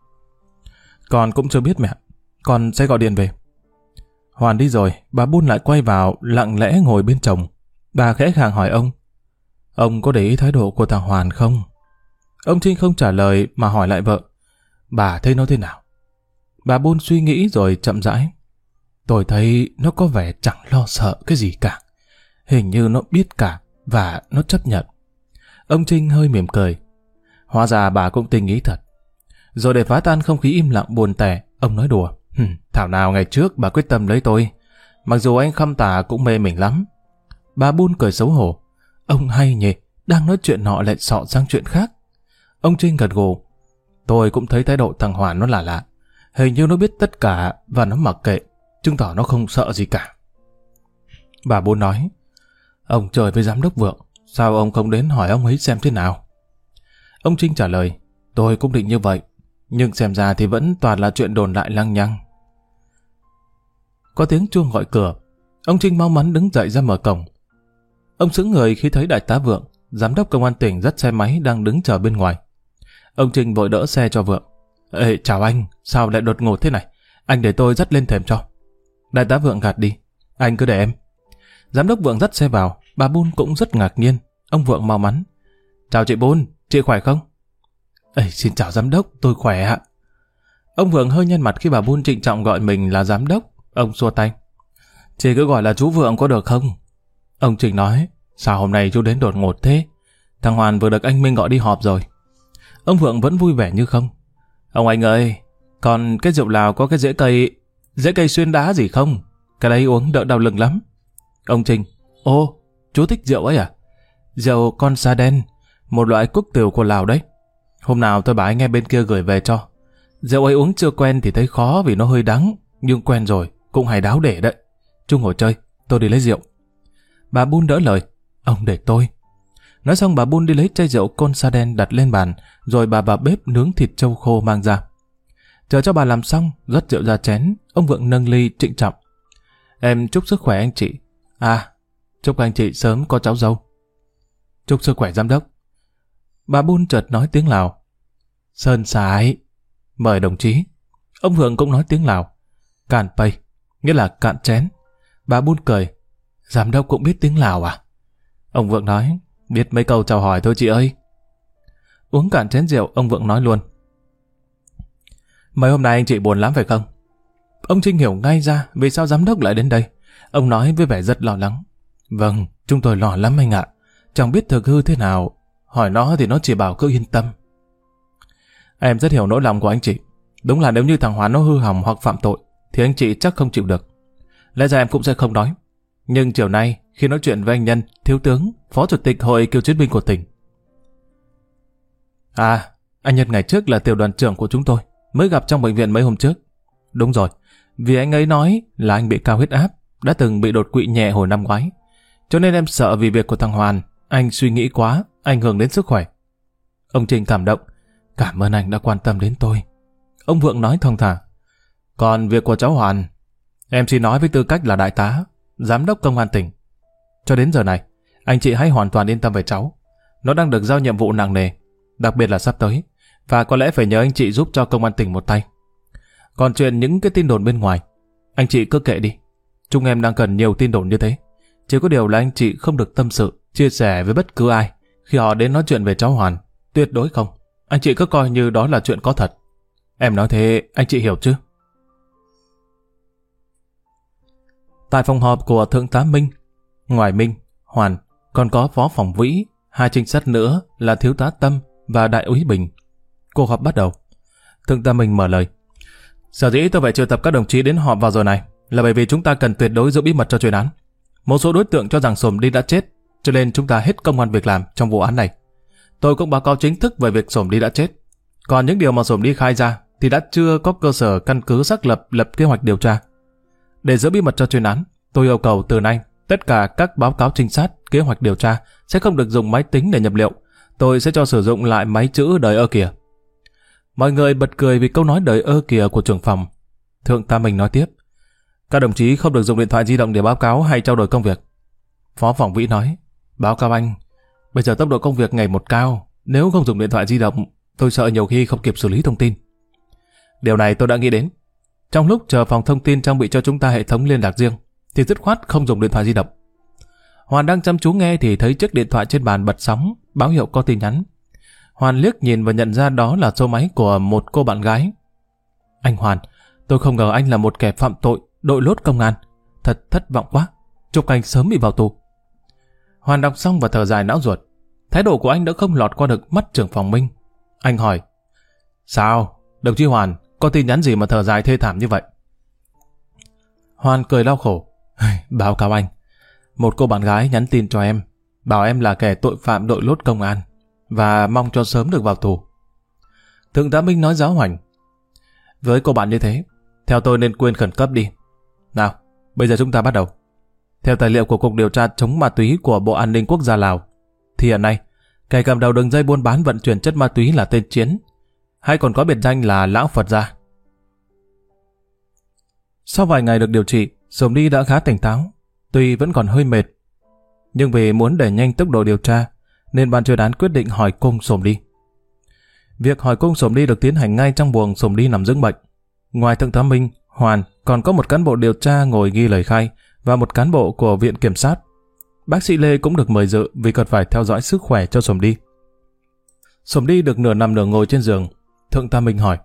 Con cũng chưa biết mẹ, con sẽ gọi điện về. Hoàn đi rồi, bà Bun lại quay vào, lặng lẽ ngồi bên chồng. Bà khẽ khàng hỏi ông, ông có để ý thái độ của thằng Hoàn không? Ông Trinh không trả lời mà hỏi lại vợ, bà thấy nó thế nào? Bà Bun suy nghĩ rồi chậm rãi. Tôi thấy nó có vẻ chẳng lo sợ cái gì cả. Hình như nó biết cả và nó chấp nhận. Ông Trinh hơi mỉm cười. Hóa ra bà cũng tình ý thật. Rồi để phá tan không khí im lặng buồn tẻ, ông nói đùa. Thảo nào ngày trước bà quyết tâm lấy tôi. Mặc dù anh khăm tà cũng mê mình lắm. Bà buôn cười xấu hổ. Ông hay nhỉ, đang nói chuyện nọ lại sọ sang chuyện khác. Ông Trinh gật gù. Tôi cũng thấy thái độ thằng Hoàn nó là lạ. Hình như nó biết tất cả và nó mặc kệ, chứng tỏ nó không sợ gì cả. Bà bố nói, ông trời với giám đốc vượng, sao ông không đến hỏi ông ấy xem thế nào? Ông Trinh trả lời, tôi cũng định như vậy, nhưng xem ra thì vẫn toàn là chuyện đồn lại lăng nhăng. Có tiếng chuông gọi cửa. Ông Trinh mau mắn đứng dậy ra mở cổng. Ông sững người khi thấy đại tá Vượng, giám đốc công an tỉnh dắt xe máy đang đứng chờ bên ngoài. Ông Trinh vội đỡ xe cho Vượng. Ê, chào anh, sao lại đột ngột thế này? Anh để tôi dắt lên thềm cho. Đại tá Vượng gạt đi. Anh cứ để em. Giám đốc Vượng dắt xe vào, bà Bun cũng rất ngạc nhiên. Ông Vượng mau mắn. Chào chị Bun, chị khỏe không? Ê, xin chào giám đốc, tôi khỏe ạ. Ông Vượng hơi nhăn mặt khi bà Bun trịnh trọng gọi mình là giám đốc. Ông xua tay. Chị cứ gọi là chú Vượng có được không? Ông Trịnh nói, sao hôm nay chú đến đột ngột thế? Thằng Hoàn vừa được anh Minh gọi đi họp rồi. Ông Vượng vẫn vui vẻ như không. Ông anh ơi, còn cái rượu Lào có cái rễ cây, dễ cây xuyên đá gì không? Cái đấy uống đỡ đau lưng lắm. Ông Trinh, ô, chú thích rượu ấy à? Rượu con sa đen, một loại cúc tiểu của Lào đấy. Hôm nào tôi bảo anh nghe bên kia gửi về cho. Rượu ấy uống chưa quen thì thấy khó vì nó hơi đắng, nhưng quen rồi, cũng hay đáo để đấy. Chú ngồi chơi, tôi đi lấy rượu. Bà Bun đỡ lời, ông để tôi. Nói xong bà Bun đi lấy chai rượu con sa đen đặt lên bàn, rồi bà vào bếp nướng thịt trâu khô mang ra. Chờ cho bà làm xong, rót rượu ra chén, ông Vượng nâng ly trịnh trọng. Em chúc sức khỏe anh chị. À, chúc anh chị sớm có cháu dâu. Chúc sức khỏe giám đốc. Bà Bun chợt nói tiếng Lào. Sơn sái. Mời đồng chí. Ông Vượng cũng nói tiếng Lào. Cạn pay, nghĩa là cạn chén. Bà Bun cười. Giám đốc cũng biết tiếng Lào à? Ông Vượng nói, biết mấy câu chào hỏi thôi chị ơi. Uống cạn chén rượu, ông Vượng nói luôn. Mấy hôm nay anh chị buồn lắm phải không? Ông Trinh hiểu ngay ra vì sao giám đốc lại đến đây. Ông nói với vẻ rất lo lắng. Vâng, chúng tôi lo lắm anh ạ. Chẳng biết thực hư thế nào. Hỏi nó thì nó chỉ bảo cứ yên tâm. Em rất hiểu nỗi lòng của anh chị. Đúng là nếu như thằng Hóa nó hư hỏng hoặc phạm tội, thì anh chị chắc không chịu được. Lẽ ra em cũng sẽ không nói. Nhưng chiều nay, khi nói chuyện với anh Nhân, Thiếu tướng, Phó Chủ tịch Hội kiều Chiến binh của tỉnh. À, anh Nhân ngày trước là tiểu đoàn trưởng của chúng tôi, mới gặp trong bệnh viện mấy hôm trước. Đúng rồi, vì anh ấy nói là anh bị cao huyết áp, đã từng bị đột quỵ nhẹ hồi năm ngoái. Cho nên em sợ vì việc của thằng Hoàn, anh suy nghĩ quá, ảnh hưởng đến sức khỏe. Ông Trình cảm động, cảm ơn anh đã quan tâm đến tôi. Ông Vượng nói thong thả. Còn việc của cháu Hoàn, em xin nói với tư cách là đại tá, giám đốc công an tỉnh. Cho đến giờ này, anh chị hãy hoàn toàn yên tâm về cháu. Nó đang được giao nhiệm vụ nặng nề, đặc biệt là sắp tới, và có lẽ phải nhờ anh chị giúp cho công an tỉnh một tay. Còn chuyện những cái tin đồn bên ngoài, anh chị cứ kệ đi. Chúng em đang cần nhiều tin đồn như thế. Chỉ có điều là anh chị không được tâm sự, chia sẻ với bất cứ ai khi họ đến nói chuyện về cháu Hoàn. Tuyệt đối không. Anh chị cứ coi như đó là chuyện có thật. Em nói thế, anh chị hiểu chứ? Tại phòng họp của Thượng tá Minh, ngoài Minh, Hoàn, còn có Phó Phòng Vĩ, hai trinh sát nữa là Thiếu tá Tâm và Đại úy Bình. Cuộc họp bắt đầu. Thượng tá Minh mở lời. Sở dĩ tôi phải triệu tập các đồng chí đến họp vào giờ này là bởi vì chúng ta cần tuyệt đối giữ bí mật cho chuyên án. Một số đối tượng cho rằng Sổm đi đã chết, cho nên chúng ta hết công an việc làm trong vụ án này. Tôi cũng báo cáo chính thức về việc Sổm đi đã chết. Còn những điều mà Sổm đi khai ra thì đã chưa có cơ sở căn cứ xác lập lập kế hoạch điều tra. Để giữ bí mật cho chuyên án, tôi yêu cầu từ nay tất cả các báo cáo trinh sát, kế hoạch điều tra sẽ không được dùng máy tính để nhập liệu. Tôi sẽ cho sử dụng lại máy chữ đời ơ kìa. Mọi người bật cười vì câu nói đời ơ kìa của trưởng phòng. Thượng tá mình nói tiếp. Các đồng chí không được dùng điện thoại di động để báo cáo hay trao đổi công việc. Phó phòng vĩ nói. Báo cáo anh, bây giờ tốc độ công việc ngày một cao. Nếu không dùng điện thoại di động, tôi sợ nhiều khi không kịp xử lý thông tin. Điều này tôi đã nghĩ đến. Trong lúc chờ phòng thông tin trang bị cho chúng ta hệ thống liên lạc riêng, thì dứt khoát không dùng điện thoại di động. Hoàn đang chăm chú nghe thì thấy chiếc điện thoại trên bàn bật sóng, báo hiệu có tin nhắn. Hoàn liếc nhìn và nhận ra đó là số máy của một cô bạn gái. Anh Hoàn, tôi không ngờ anh là một kẻ phạm tội, đội lốt công an. Thật thất vọng quá, chúc anh sớm bị vào tù. Hoàn đọc xong và thở dài não ruột. Thái độ của anh đã không lọt qua được mắt trưởng phòng Minh. Anh hỏi, Sao? Đồng chí Hoàn, có tin nhắn gì mà thở dài thê thảm như vậy? Hoàn cười đau khổ. Báo cáo anh, một cô bạn gái nhắn tin cho em, bảo em là kẻ tội phạm đội lốt công an và mong cho sớm được vào tù. Thượng tá Minh nói giáo hoành. Với cô bạn như thế, theo tôi nên quên khẩn cấp đi. Nào, bây giờ chúng ta bắt đầu. Theo tài liệu của Cục Điều tra chống ma túy của Bộ An ninh Quốc gia Lào, thì hiện nay, kẻ cầm đầu đường dây buôn bán vận chuyển chất ma túy là tên Chiến, hay còn có biệt danh là Lão Phật Gia. Sau vài ngày được điều trị, Sồm Đi đã khá tỉnh táo, tuy vẫn còn hơi mệt. Nhưng vì muốn đẩy nhanh tốc độ điều tra, nên ban chuyên án quyết định hỏi cung Sồm Đi. Việc hỏi cung Sồm Đi được tiến hành ngay trong buồng Sồm Đi nằm dưỡng bệnh. Ngoài Thượng tá Minh, Hoàn còn có một cán bộ điều tra ngồi ghi lời khai và một cán bộ của Viện Kiểm sát. Bác sĩ Lê cũng được mời dự vì cần phải theo dõi sức khỏe cho Sồm Đi. Sồm Đi được nửa nằm nửa ngồi trên giường. Thượng tá Minh hỏi,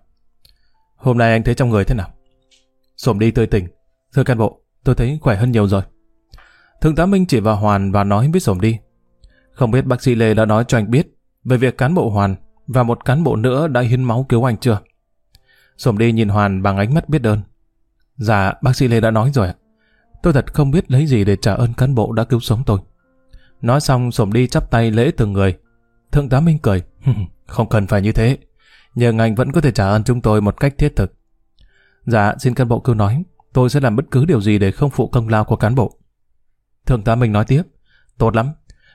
Hôm nay anh thấy trong người thế nào? Sồm Đi tươi tỉnh. Thưa cán bộ, tôi thấy khỏe hơn nhiều rồi. Thượng tá Minh chỉ vào Hoàn và nói với Sồm Đi. Không biết bác sĩ Lê đã nói cho anh biết về việc cán bộ Hoàn và một cán bộ nữa đã hiến máu cứu anh chưa? Sổm Đi nhìn Hoàn bằng ánh mắt biết ơn. Dạ, bác sĩ Lê đã nói rồi ạ. Tôi thật không biết lấy gì để trả ơn cán bộ đã cứu sống tôi. Nói xong Sổm Đi chắp tay lễ từng người. Thượng tá Minh cười. không cần phải như thế. Nhưng anh vẫn có thể trả ơn chúng tôi một cách thiết thực. Dạ, xin cán bộ cứ nói. Tôi sẽ làm bất cứ điều gì để không phụ công lao của cán bộ. Thượng tá Minh nói tiếp. Tốt lắm.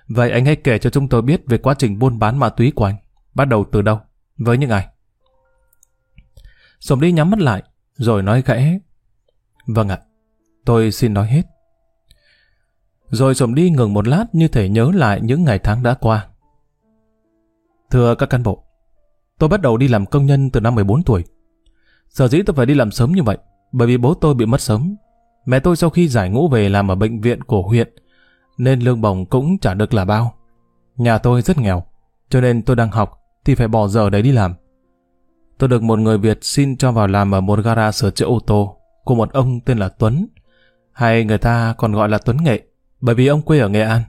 Vậy anh hãy kể cho chúng tôi biết về quá trình buôn bán ma túy của anh. Bắt đầu từ đâu? Với những ai? Sồm đi nhắm mắt lại, rồi nói khẽ. Vâng ạ, tôi xin nói hết. Rồi Sồm đi ngừng một lát như thể nhớ lại những ngày tháng đã qua. Thưa các cán bộ, tôi bắt đầu đi làm công nhân từ năm 14 tuổi. Sở dĩ tôi phải đi làm sớm như vậy, bởi vì bố tôi bị mất sớm. Mẹ tôi sau khi giải ngũ về làm ở bệnh viện của huyện, nên lương bổng cũng chả được là bao. Nhà tôi rất nghèo, cho nên tôi đang học thì phải bỏ giờ đấy đi làm. Tôi được một người Việt xin cho vào làm ở một gara sửa chữa ô tô của một ông tên là Tuấn, hay người ta còn gọi là Tuấn Nghệ, bởi vì ông quê ở Nghệ An.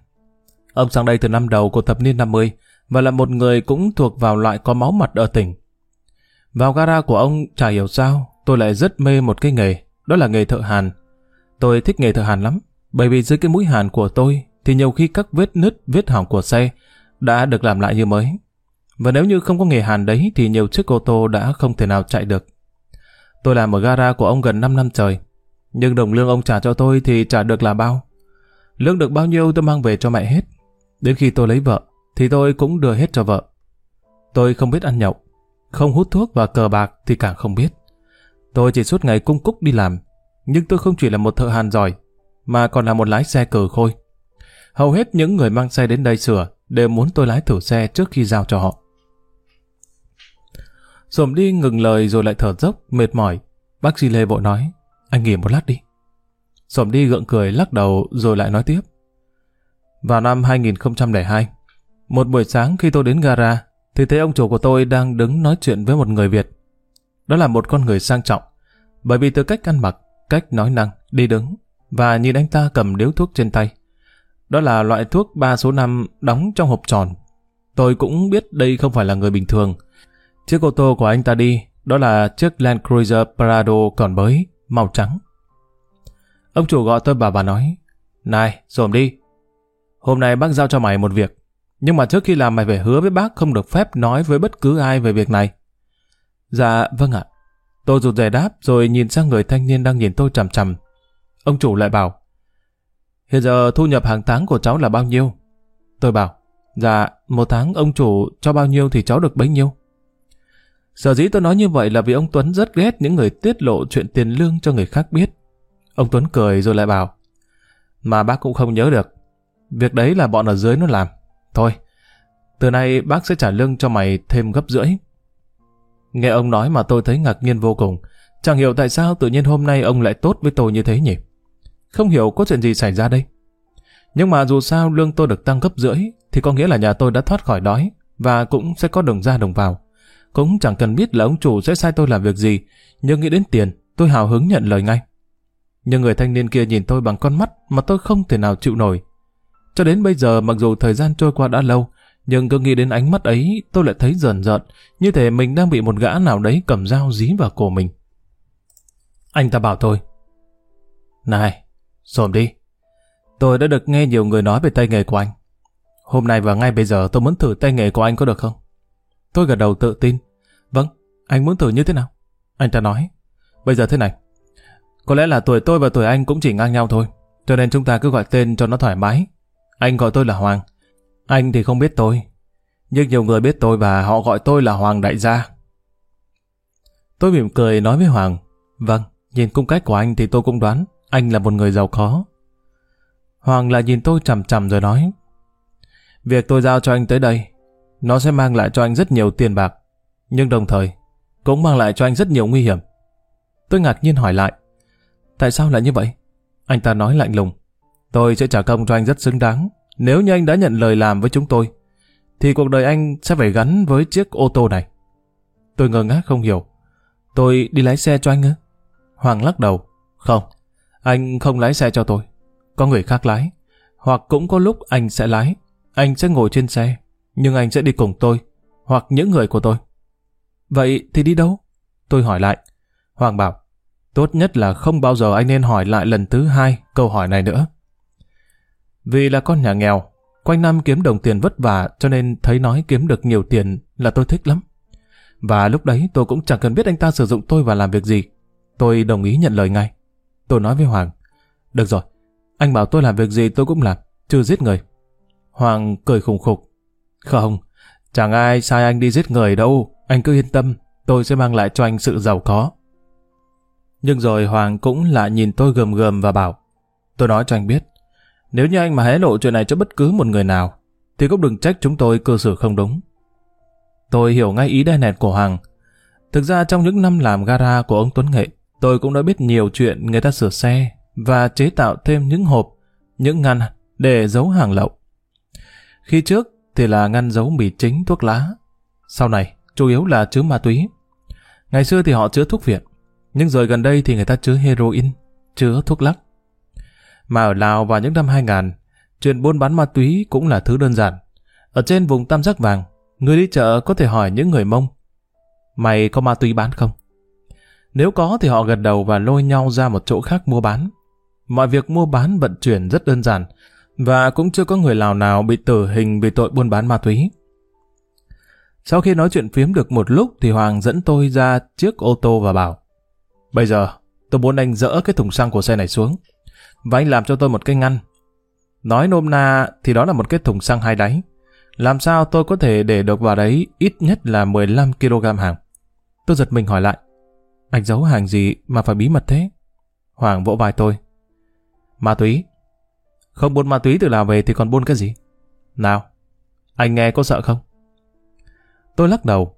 Ông sang đây từ năm đầu của thập niên 50 và là một người cũng thuộc vào loại có máu mặt ở tỉnh. Vào gara của ông chả hiểu sao, tôi lại rất mê một cái nghề, đó là nghề thợ hàn. Tôi thích nghề thợ hàn lắm, bởi vì dưới cái mũi hàn của tôi thì nhiều khi các vết nứt, vết hỏng của xe đã được làm lại như mới. Và nếu như không có nghề hàn đấy thì nhiều chiếc ô tô đã không thể nào chạy được. Tôi làm ở gara của ông gần 5 năm trời, nhưng đồng lương ông trả cho tôi thì trả được là bao. Lương được bao nhiêu tôi mang về cho mẹ hết. Đến khi tôi lấy vợ, thì tôi cũng đưa hết cho vợ. Tôi không biết ăn nhậu, không hút thuốc và cờ bạc thì càng không biết. Tôi chỉ suốt ngày cung cúc đi làm, nhưng tôi không chỉ là một thợ hàn giỏi, mà còn là một lái xe cờ khôi. Hầu hết những người mang xe đến đây sửa đều muốn tôi lái thử xe trước khi giao cho họ. Sổm đi ngừng lời rồi lại thở dốc, mệt mỏi. Bác sĩ Lê vội nói, anh nghỉ một lát đi. Sổm đi gượng cười lắc đầu rồi lại nói tiếp. Vào năm 2002, một buổi sáng khi tôi đến gara, thì thấy ông chủ của tôi đang đứng nói chuyện với một người Việt. Đó là một con người sang trọng, bởi vì từ cách ăn mặc, cách nói năng, đi đứng, và nhìn anh ta cầm điếu thuốc trên tay. Đó là loại thuốc 3 số 5 đóng trong hộp tròn. Tôi cũng biết đây không phải là người bình thường. Chiếc ô tô của anh ta đi, đó là chiếc Land Cruiser Prado còn mới, màu trắng. Ông chủ gọi tôi bà bà nói, Này, dồn đi. Hôm nay bác giao cho mày một việc. Nhưng mà trước khi làm mày phải hứa với bác không được phép nói với bất cứ ai về việc này. Dạ, vâng ạ. Tôi rụt rè đáp rồi nhìn sang người thanh niên đang nhìn tôi chằm chằm. Ông chủ lại bảo, Hiện giờ thu nhập hàng tháng của cháu là bao nhiêu? Tôi bảo, dạ, một tháng ông chủ cho bao nhiêu thì cháu được bấy nhiêu. Sở dĩ tôi nói như vậy là vì ông Tuấn rất ghét những người tiết lộ chuyện tiền lương cho người khác biết. Ông Tuấn cười rồi lại bảo, mà bác cũng không nhớ được. Việc đấy là bọn ở dưới nó làm. Thôi, từ nay bác sẽ trả lương cho mày thêm gấp rưỡi. Nghe ông nói mà tôi thấy ngạc nhiên vô cùng. Chẳng hiểu tại sao tự nhiên hôm nay ông lại tốt với tôi như thế nhỉ? Không hiểu có chuyện gì xảy ra đây. Nhưng mà dù sao lương tôi được tăng gấp rưỡi thì có nghĩa là nhà tôi đã thoát khỏi đói và cũng sẽ có đồng ra đồng vào. Cũng chẳng cần biết là ông chủ sẽ sai tôi làm việc gì, nhưng nghĩ đến tiền, tôi hào hứng nhận lời ngay. Nhưng người thanh niên kia nhìn tôi bằng con mắt mà tôi không thể nào chịu nổi. Cho đến bây giờ mặc dù thời gian trôi qua đã lâu, nhưng cứ nghĩ đến ánh mắt ấy tôi lại thấy rờn rợn, như thể mình đang bị một gã nào đấy cầm dao dí vào cổ mình. Anh ta bảo tôi, Này, xồm đi. Tôi đã được nghe nhiều người nói về tay nghề của anh. Hôm nay và ngay bây giờ tôi muốn thử tay nghề của anh có được không? Tôi gật đầu tự tin. Vâng, anh muốn thử như thế nào? Anh ta nói. Bây giờ thế này. Có lẽ là tuổi tôi và tuổi anh cũng chỉ ngang nhau thôi. Cho nên chúng ta cứ gọi tên cho nó thoải mái. Anh gọi tôi là Hoàng. Anh thì không biết tôi. Nhưng nhiều người biết tôi và họ gọi tôi là Hoàng Đại Gia. Tôi mỉm cười nói với Hoàng. Vâng, nhìn cung cách của anh thì tôi cũng đoán anh là một người giàu có. Hoàng lại nhìn tôi chằm chằm rồi nói. Việc tôi giao cho anh tới đây, nó sẽ mang lại cho anh rất nhiều tiền bạc, nhưng đồng thời cũng mang lại cho anh rất nhiều nguy hiểm. Tôi ngạc nhiên hỏi lại. Tại sao lại như vậy? Anh ta nói lạnh lùng. Tôi sẽ trả công cho anh rất xứng đáng. Nếu như anh đã nhận lời làm với chúng tôi, thì cuộc đời anh sẽ phải gắn với chiếc ô tô này. Tôi ngơ ngác không hiểu. Tôi đi lái xe cho anh ư? Hoàng lắc đầu. Không, anh không lái xe cho tôi. Có người khác lái. Hoặc cũng có lúc anh sẽ lái. Anh sẽ ngồi trên xe. Nhưng anh sẽ đi cùng tôi. Hoặc những người của tôi. Vậy thì đi đâu? Tôi hỏi lại. Hoàng bảo. Tốt nhất là không bao giờ anh nên hỏi lại lần thứ hai câu hỏi này nữa. Vì là con nhà nghèo, quanh năm kiếm đồng tiền vất vả cho nên thấy nói kiếm được nhiều tiền là tôi thích lắm. Và lúc đấy tôi cũng chẳng cần biết anh ta sử dụng tôi và làm việc gì. Tôi đồng ý nhận lời ngay. Tôi nói với Hoàng, được rồi, anh bảo tôi làm việc gì tôi cũng làm, chưa giết người. Hoàng cười khùng khục. Không, chẳng ai sai anh đi giết người đâu, anh cứ yên tâm, tôi sẽ mang lại cho anh sự giàu có. Nhưng rồi Hoàng cũng lại nhìn tôi gầm gầm và bảo, tôi nói cho anh biết, nếu như anh mà hé lộ chuyện này cho bất cứ một người nào, thì cũng đừng trách chúng tôi cơ xử không đúng. Tôi hiểu ngay ý đe nẹt của Hoàng. Thực ra trong những năm làm gara của ông Tuấn Nghệ, tôi cũng đã biết nhiều chuyện người ta sửa xe và chế tạo thêm những hộp, những ngăn để giấu hàng lậu. Khi trước thì là ngăn giấu mì chính thuốc lá, sau này chủ yếu là chứa ma túy. Ngày xưa thì họ chứa thuốc viện, nhưng rồi gần đây thì người ta chứa heroin, chứa thuốc lắc. Mà ở Lào vào những năm 2000, chuyện buôn bán ma túy cũng là thứ đơn giản. Ở trên vùng Tam Giác Vàng, người đi chợ có thể hỏi những người Mông, mày có ma túy bán không? Nếu có thì họ gật đầu và lôi nhau ra một chỗ khác mua bán. Mọi việc mua bán vận chuyển rất đơn giản, và cũng chưa có người Lào nào bị tử hình vì tội buôn bán ma túy. Sau khi nói chuyện phiếm được một lúc thì Hoàng dẫn tôi ra chiếc ô tô và bảo Bây giờ, tôi muốn anh dỡ cái thùng xăng của xe này xuống và anh làm cho tôi một cái ngăn. Nói nôm na thì đó là một cái thùng xăng hai đáy. Làm sao tôi có thể để được vào đấy ít nhất là 15 kg hàng? Tôi giật mình hỏi lại. Anh giấu hàng gì mà phải bí mật thế? Hoàng vỗ vai tôi. Ma túy. Không buôn ma túy từ Lào về thì còn buôn cái gì? Nào, anh nghe có sợ không? Tôi lắc đầu.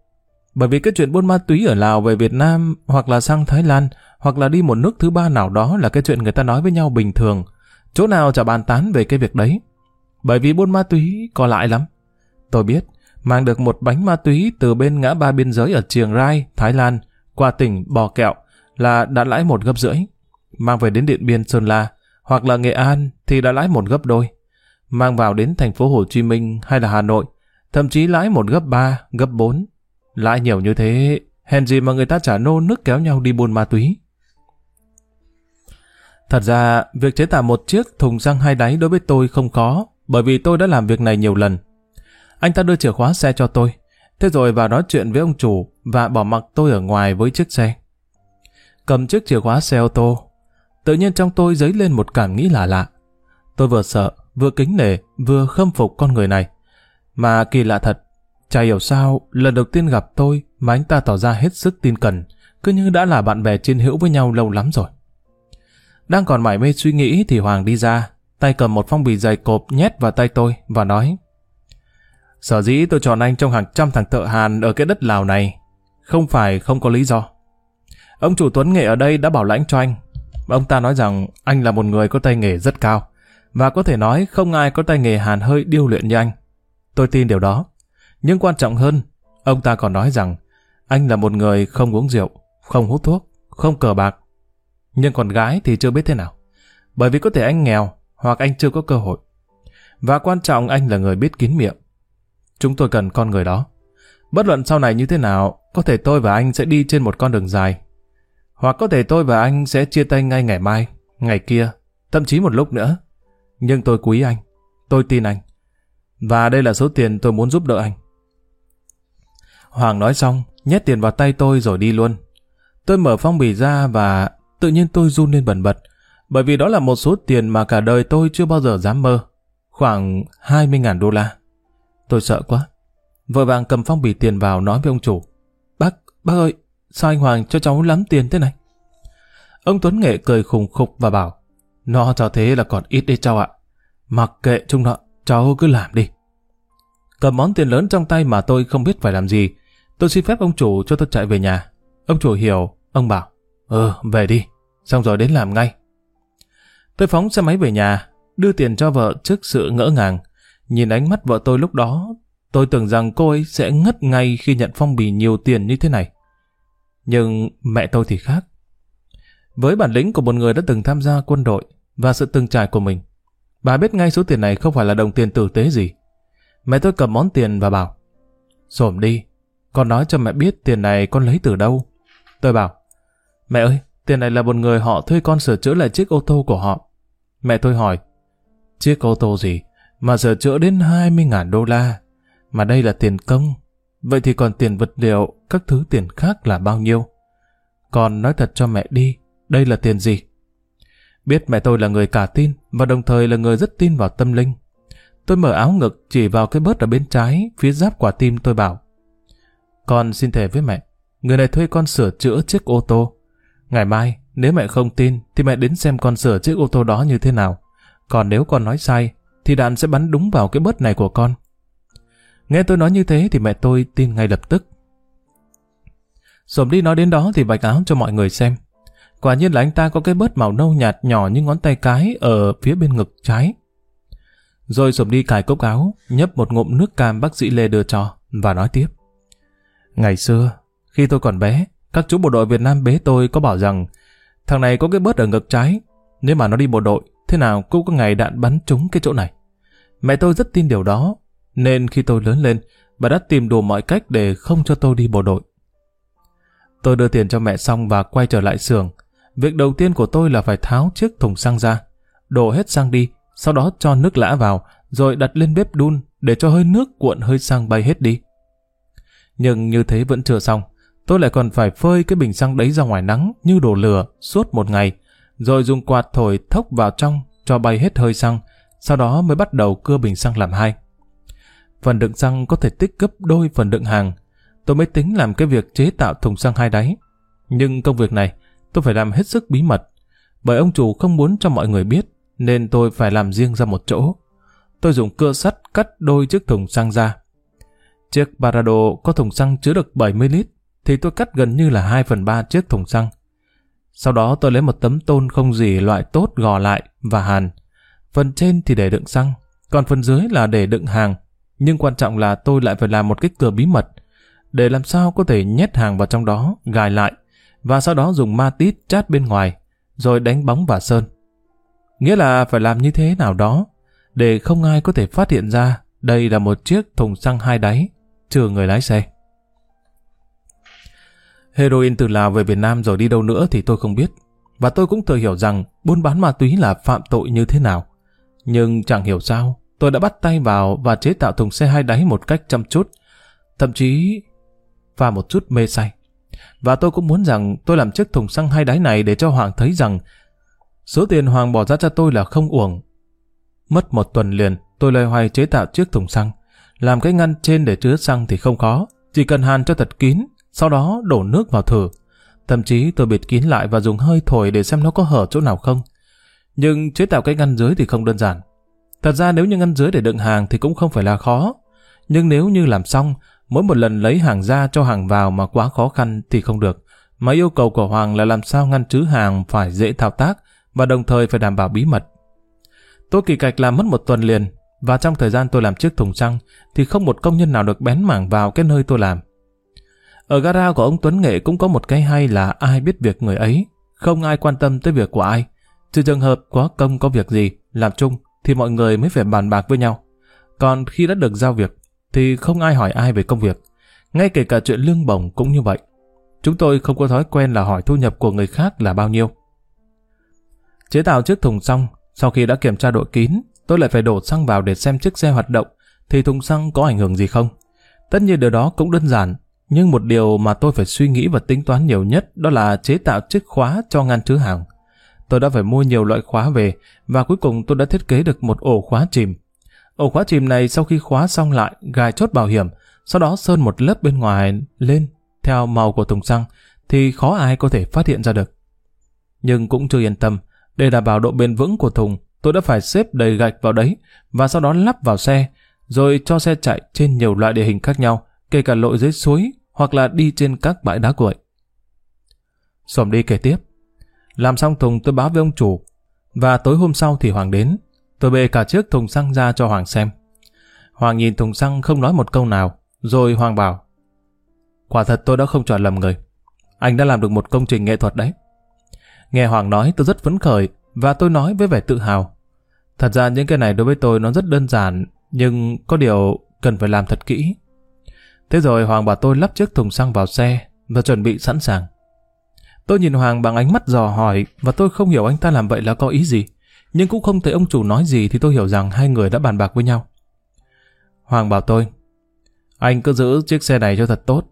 Bởi vì cái chuyện buôn ma túy ở Lào về Việt Nam hoặc là sang Thái Lan hoặc là đi một nước thứ ba nào đó là cái chuyện người ta nói với nhau bình thường. Chỗ nào chả bàn tán về cái việc đấy. Bởi vì buôn ma túy có lại lắm. Tôi biết, mang được một bánh ma túy từ bên ngã ba biên giới ở Chiang Rai, Thái Lan, qua tỉnh Bò Kẹo là đã lãi một gấp rưỡi. Mang về đến Điện Biên Sơn La hoặc là Nghệ An thì đã lãi một gấp đôi. Mang vào đến thành phố Hồ Chí Minh hay là Hà Nội, thậm chí lãi một gấp ba, gấp bốn. Lãi nhiều như thế, hèn gì mà người ta trả nô nước kéo nhau đi buôn ma túy. Thật ra, việc chế tạo một chiếc thùng răng hai đáy đối với tôi không khó, bởi vì tôi đã làm việc này nhiều lần. Anh ta đưa chìa khóa xe cho tôi, thế rồi vào nói chuyện với ông chủ và bỏ mặc tôi ở ngoài với chiếc xe. Cầm chiếc chìa khóa xe ô tô, tự nhiên trong tôi dấy lên một cảm nghĩ lạ lạ. Tôi vừa sợ, vừa kính nể, vừa khâm phục con người này. Mà kỳ lạ thật, chả hiểu sao lần đầu tiên gặp tôi mà anh ta tỏ ra hết sức tin cẩn, cứ như đã là bạn bè chiến hữu với nhau lâu lắm rồi. Đang còn mải mê suy nghĩ thì Hoàng đi ra, tay cầm một phong bì dày cộp nhét vào tay tôi và nói Sở dĩ tôi chọn anh trong hàng trăm thằng thợ Hàn ở cái đất Lào này, không phải không có lý do. Ông chủ Tuấn Nghệ ở đây đã bảo lãnh cho anh. Ông ta nói rằng anh là một người có tay nghề rất cao, và có thể nói không ai có tay nghề Hàn hơi điêu luyện như anh. Tôi tin điều đó. Nhưng quan trọng hơn, ông ta còn nói rằng anh là một người không uống rượu, không hút thuốc, không cờ bạc. Nhưng còn gái thì chưa biết thế nào. Bởi vì có thể anh nghèo, hoặc anh chưa có cơ hội. Và quan trọng anh là người biết kín miệng. Chúng tôi cần con người đó. Bất luận sau này như thế nào, có thể tôi và anh sẽ đi trên một con đường dài. Hoặc có thể tôi và anh sẽ chia tay ngay ngày mai, ngày kia, thậm chí một lúc nữa. Nhưng tôi quý anh. Tôi tin anh. Và đây là số tiền tôi muốn giúp đỡ anh. Hoàng nói xong, nhét tiền vào tay tôi rồi đi luôn. Tôi mở phong bì ra và tự nhiên tôi run lên bẩn bật, bởi vì đó là một số tiền mà cả đời tôi chưa bao giờ dám mơ. Khoảng 20.000 đô la. Tôi sợ quá. Vội vàng cầm phong bì tiền vào nói với ông chủ. Bác, bác ơi, sao anh Hoàng cho cháu lắm tiền thế này? Ông Tuấn Nghệ cười khùng khục và bảo, nó cho thế là còn ít đi cháu ạ. Mặc kệ chung nợ, cháu cứ làm đi. Cầm món tiền lớn trong tay mà tôi không biết phải làm gì. Tôi xin phép ông chủ cho tôi chạy về nhà. Ông chủ hiểu, ông bảo, ừ, về đi, xong rồi đến làm ngay. Tôi phóng xe máy về nhà, đưa tiền cho vợ trước sự ngỡ ngàng. Nhìn ánh mắt vợ tôi lúc đó, tôi tưởng rằng cô ấy sẽ ngất ngay khi nhận phong bì nhiều tiền như thế này. Nhưng mẹ tôi thì khác. Với bản lĩnh của một người đã từng tham gia quân đội và sự từng trải của mình, bà biết ngay số tiền này không phải là đồng tiền tử tế gì. Mẹ tôi cầm món tiền và bảo, Xổm đi, con nói cho mẹ biết tiền này con lấy từ đâu. Tôi bảo, mẹ ơi, tiền này là một người họ thuê con sửa chữa lại chiếc ô tô của họ. Mẹ tôi hỏi, chiếc ô tô gì mà sửa chữa đến 20.000 đô la, mà đây là tiền công. Vậy thì còn tiền vật liệu, các thứ tiền khác là bao nhiêu? còn nói thật cho mẹ đi, đây là tiền gì? Biết mẹ tôi là người cả tin và đồng thời là người rất tin vào tâm linh. Tôi mở áo ngực chỉ vào cái bớt ở bên trái, phía giáp quả tim tôi bảo. Con xin thề với mẹ, người này thuê con sửa chữa chiếc ô tô. Ngày mai, nếu mẹ không tin, thì mẹ đến xem con sửa chiếc ô tô đó như thế nào. Còn nếu con nói sai, thì đạn sẽ bắn đúng vào cái bớt này của con. Nghe tôi nói như thế thì mẹ tôi tin ngay lập tức. Sổm đi nói đến đó thì bạch áo cho mọi người xem. Quả nhiên là anh ta có cái bớt màu nâu nhạt nhỏ như ngón tay cái ở phía bên ngực trái. Rồi sổm đi cài cốc áo, nhấp một ngụm nước cam bác sĩ Lê đưa cho, và nói tiếp. Ngày xưa, khi tôi còn bé, các chú bộ đội Việt Nam bế tôi có bảo rằng thằng này có cái bớt ở ngực trái, nếu mà nó đi bộ đội, thế nào cũng có ngày đạn bắn trúng cái chỗ này. Mẹ tôi rất tin điều đó, nên khi tôi lớn lên, bà đã tìm đủ mọi cách để không cho tôi đi bộ đội. Tôi đưa tiền cho mẹ xong và quay trở lại xưởng. Việc đầu tiên của tôi là phải tháo chiếc thùng xăng ra, đổ hết xăng đi, sau đó cho nước lã vào, rồi đặt lên bếp đun để cho hơi nước cuộn hơi xăng bay hết đi. Nhưng như thế vẫn chưa xong, tôi lại còn phải phơi cái bình xăng đấy ra ngoài nắng như đổ lửa suốt một ngày, rồi dùng quạt thổi thốc vào trong cho bay hết hơi xăng, sau đó mới bắt đầu cưa bình xăng làm hai. Phần đựng xăng có thể tích gấp đôi phần đựng hàng, tôi mới tính làm cái việc chế tạo thùng xăng hai đáy. Nhưng công việc này tôi phải làm hết sức bí mật, bởi ông chủ không muốn cho mọi người biết, nên tôi phải làm riêng ra một chỗ. Tôi dùng cưa sắt cắt đôi chiếc thùng xăng ra. Chiếc Parado có thùng xăng chứa được 70 lít, thì tôi cắt gần như là 2 phần 3 chiếc thùng xăng. Sau đó tôi lấy một tấm tôn không gì loại tốt gò lại và hàn. Phần trên thì để đựng xăng, còn phần dưới là để đựng hàng. Nhưng quan trọng là tôi lại phải làm một cái cửa bí mật, để làm sao có thể nhét hàng vào trong đó, gài lại, và sau đó dùng ma tít chát bên ngoài, rồi đánh bóng và sơn. Nghĩa là phải làm như thế nào đó, để không ai có thể phát hiện ra đây là một chiếc thùng xăng hai đáy, trừ người lái xe. Heroin từ Lào về Việt Nam rồi đi đâu nữa thì tôi không biết. Và tôi cũng tự hiểu rằng buôn bán ma túy là phạm tội như thế nào. Nhưng chẳng hiểu sao, tôi đã bắt tay vào và chế tạo thùng xe hai đáy một cách chăm chút. Thậm chí và một chút mê say. Và tôi cũng muốn rằng tôi làm chiếc thùng xăng hai đáy này để cho Hoàng thấy rằng số tiền Hoàng bỏ ra cho tôi là không uổng. Mất một tuần liền, tôi loay hoay chế tạo chiếc thùng xăng. Làm cái ngăn trên để chứa xăng thì không khó, chỉ cần hàn cho thật kín, sau đó đổ nước vào thử. Thậm chí tôi bịt kín lại và dùng hơi thổi để xem nó có hở chỗ nào không. Nhưng chế tạo cái ngăn dưới thì không đơn giản. Thật ra nếu như ngăn dưới để đựng hàng thì cũng không phải là khó. Nhưng nếu như làm xong, mỗi một lần lấy hàng ra cho hàng vào mà quá khó khăn thì không được. Mà yêu cầu của Hoàng là làm sao ngăn chứa hàng phải dễ thao tác và đồng thời phải đảm bảo bí mật. Tôi kỳ cạch làm mất một tuần liền và trong thời gian tôi làm chiếc thùng xăng thì không một công nhân nào được bén mảng vào cái nơi tôi làm. Ở gara của ông Tuấn Nghệ cũng có một cái hay là ai biết việc người ấy, không ai quan tâm tới việc của ai. Trừ trường hợp có công có việc gì, làm chung, thì mọi người mới phải bàn bạc với nhau. Còn khi đã được giao việc, thì không ai hỏi ai về công việc. Ngay kể cả chuyện lương bổng cũng như vậy. Chúng tôi không có thói quen là hỏi thu nhập của người khác là bao nhiêu. Chế tạo chiếc thùng xong, sau khi đã kiểm tra độ kín, tôi lại phải đổ xăng vào để xem chiếc xe hoạt động, thì thùng xăng có ảnh hưởng gì không. Tất nhiên điều đó cũng đơn giản, nhưng một điều mà tôi phải suy nghĩ và tính toán nhiều nhất đó là chế tạo chiếc khóa cho ngăn chứa hàng. Tôi đã phải mua nhiều loại khóa về và cuối cùng tôi đã thiết kế được một ổ khóa chìm. Ổ khóa chìm này sau khi khóa xong lại, gài chốt bảo hiểm, sau đó sơn một lớp bên ngoài lên theo màu của thùng xăng thì khó ai có thể phát hiện ra được. Nhưng cũng chưa yên tâm, để đảm bảo độ bền vững của thùng, tôi đã phải xếp đầy gạch vào đấy và sau đó lắp vào xe, rồi cho xe chạy trên nhiều loại địa hình khác nhau, kể cả lội dưới suối hoặc là đi trên các bãi đá cuội. Xòm đi kể tiếp. Làm xong thùng tôi báo với ông chủ, và tối hôm sau thì Hoàng đến. Tôi bê cả chiếc thùng xăng ra cho Hoàng xem. Hoàng nhìn thùng xăng không nói một câu nào, rồi Hoàng bảo, quả thật tôi đã không chọn lầm người. Anh đã làm được một công trình nghệ thuật đấy. Nghe Hoàng nói tôi rất phấn khởi, và tôi nói với vẻ tự hào. Thật ra những cái này đối với tôi nó rất đơn giản, nhưng có điều cần phải làm thật kỹ. Thế rồi Hoàng bảo tôi lắp chiếc thùng xăng vào xe và chuẩn bị sẵn sàng. Tôi nhìn Hoàng bằng ánh mắt dò hỏi và tôi không hiểu anh ta làm vậy là có ý gì. Nhưng cũng không thấy ông chủ nói gì thì tôi hiểu rằng hai người đã bàn bạc với nhau. Hoàng bảo tôi, anh cứ giữ chiếc xe này cho thật tốt.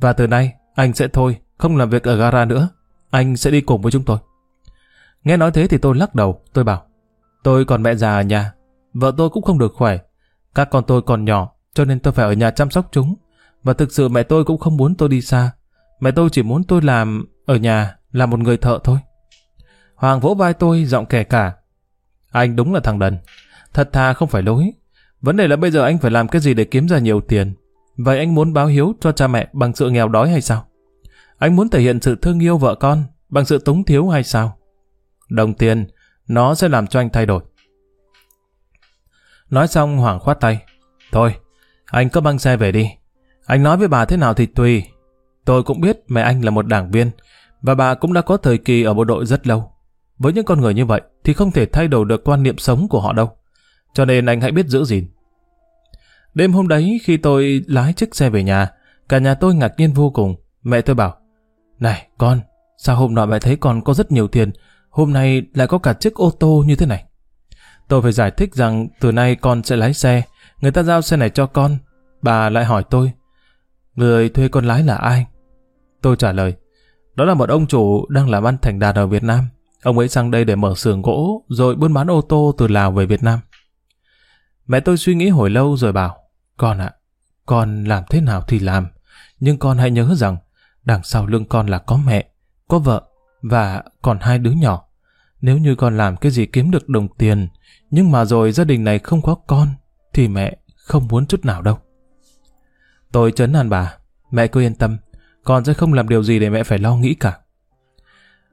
Và từ nay, anh sẽ thôi, không làm việc ở gara nữa. Anh sẽ đi cùng với chúng tôi. Nghe nói thế thì tôi lắc đầu, tôi bảo, tôi còn mẹ già ở nhà, vợ tôi cũng không được khỏe. Các con tôi còn nhỏ, cho nên tôi phải ở nhà chăm sóc chúng. Và thực sự mẹ tôi cũng không muốn tôi đi xa. Mẹ tôi chỉ muốn tôi làm ở nhà, là một người thợ thôi. Hoàng vỗ vai tôi, giọng kẻ cả. Anh đúng là thằng đần. Thật thà không phải lỗi. Vấn đề là bây giờ anh phải làm cái gì để kiếm ra nhiều tiền. Vậy anh muốn báo hiếu cho cha mẹ bằng sự nghèo đói hay sao? Anh muốn thể hiện sự thương yêu vợ con Bằng sự túng thiếu hay sao? Đồng tiền, nó sẽ làm cho anh thay đổi. Nói xong Hoàng khoát tay. Thôi, anh cứ băng xe về đi. Anh nói với bà thế nào thì tùy. Tôi cũng biết mẹ anh là một đảng viên, và bà cũng đã có thời kỳ ở bộ đội rất lâu. Với những con người như vậy thì không thể thay đổi được quan niệm sống của họ đâu. Cho nên anh hãy biết giữ gìn. Đêm hôm đấy khi tôi lái chiếc xe về nhà, cả nhà tôi ngạc nhiên vô cùng. Mẹ tôi bảo, Này con, sao hôm nọ mẹ thấy con có rất nhiều tiền, hôm nay lại có cả chiếc ô tô như thế này? Tôi phải giải thích rằng từ nay con sẽ lái xe, người ta giao xe này cho con. Bà lại hỏi tôi, người thuê con lái là ai? Tôi trả lời, đó là một ông chủ đang làm ăn thành đạt ở Việt Nam. Ông ấy sang đây để mở xưởng gỗ, rồi buôn bán ô tô từ Lào về Việt Nam. Mẹ tôi suy nghĩ hồi lâu rồi bảo, con ạ, con làm thế nào thì làm, nhưng con hãy nhớ rằng, đằng sau lưng con là có mẹ, có vợ, và còn hai đứa nhỏ. Nếu như con làm cái gì kiếm được đồng tiền, nhưng mà rồi gia đình này không có con, thì mẹ không muốn chút nào đâu. Tôi chấn an bà, mẹ cứ yên tâm, con sẽ không làm điều gì để mẹ phải lo nghĩ cả.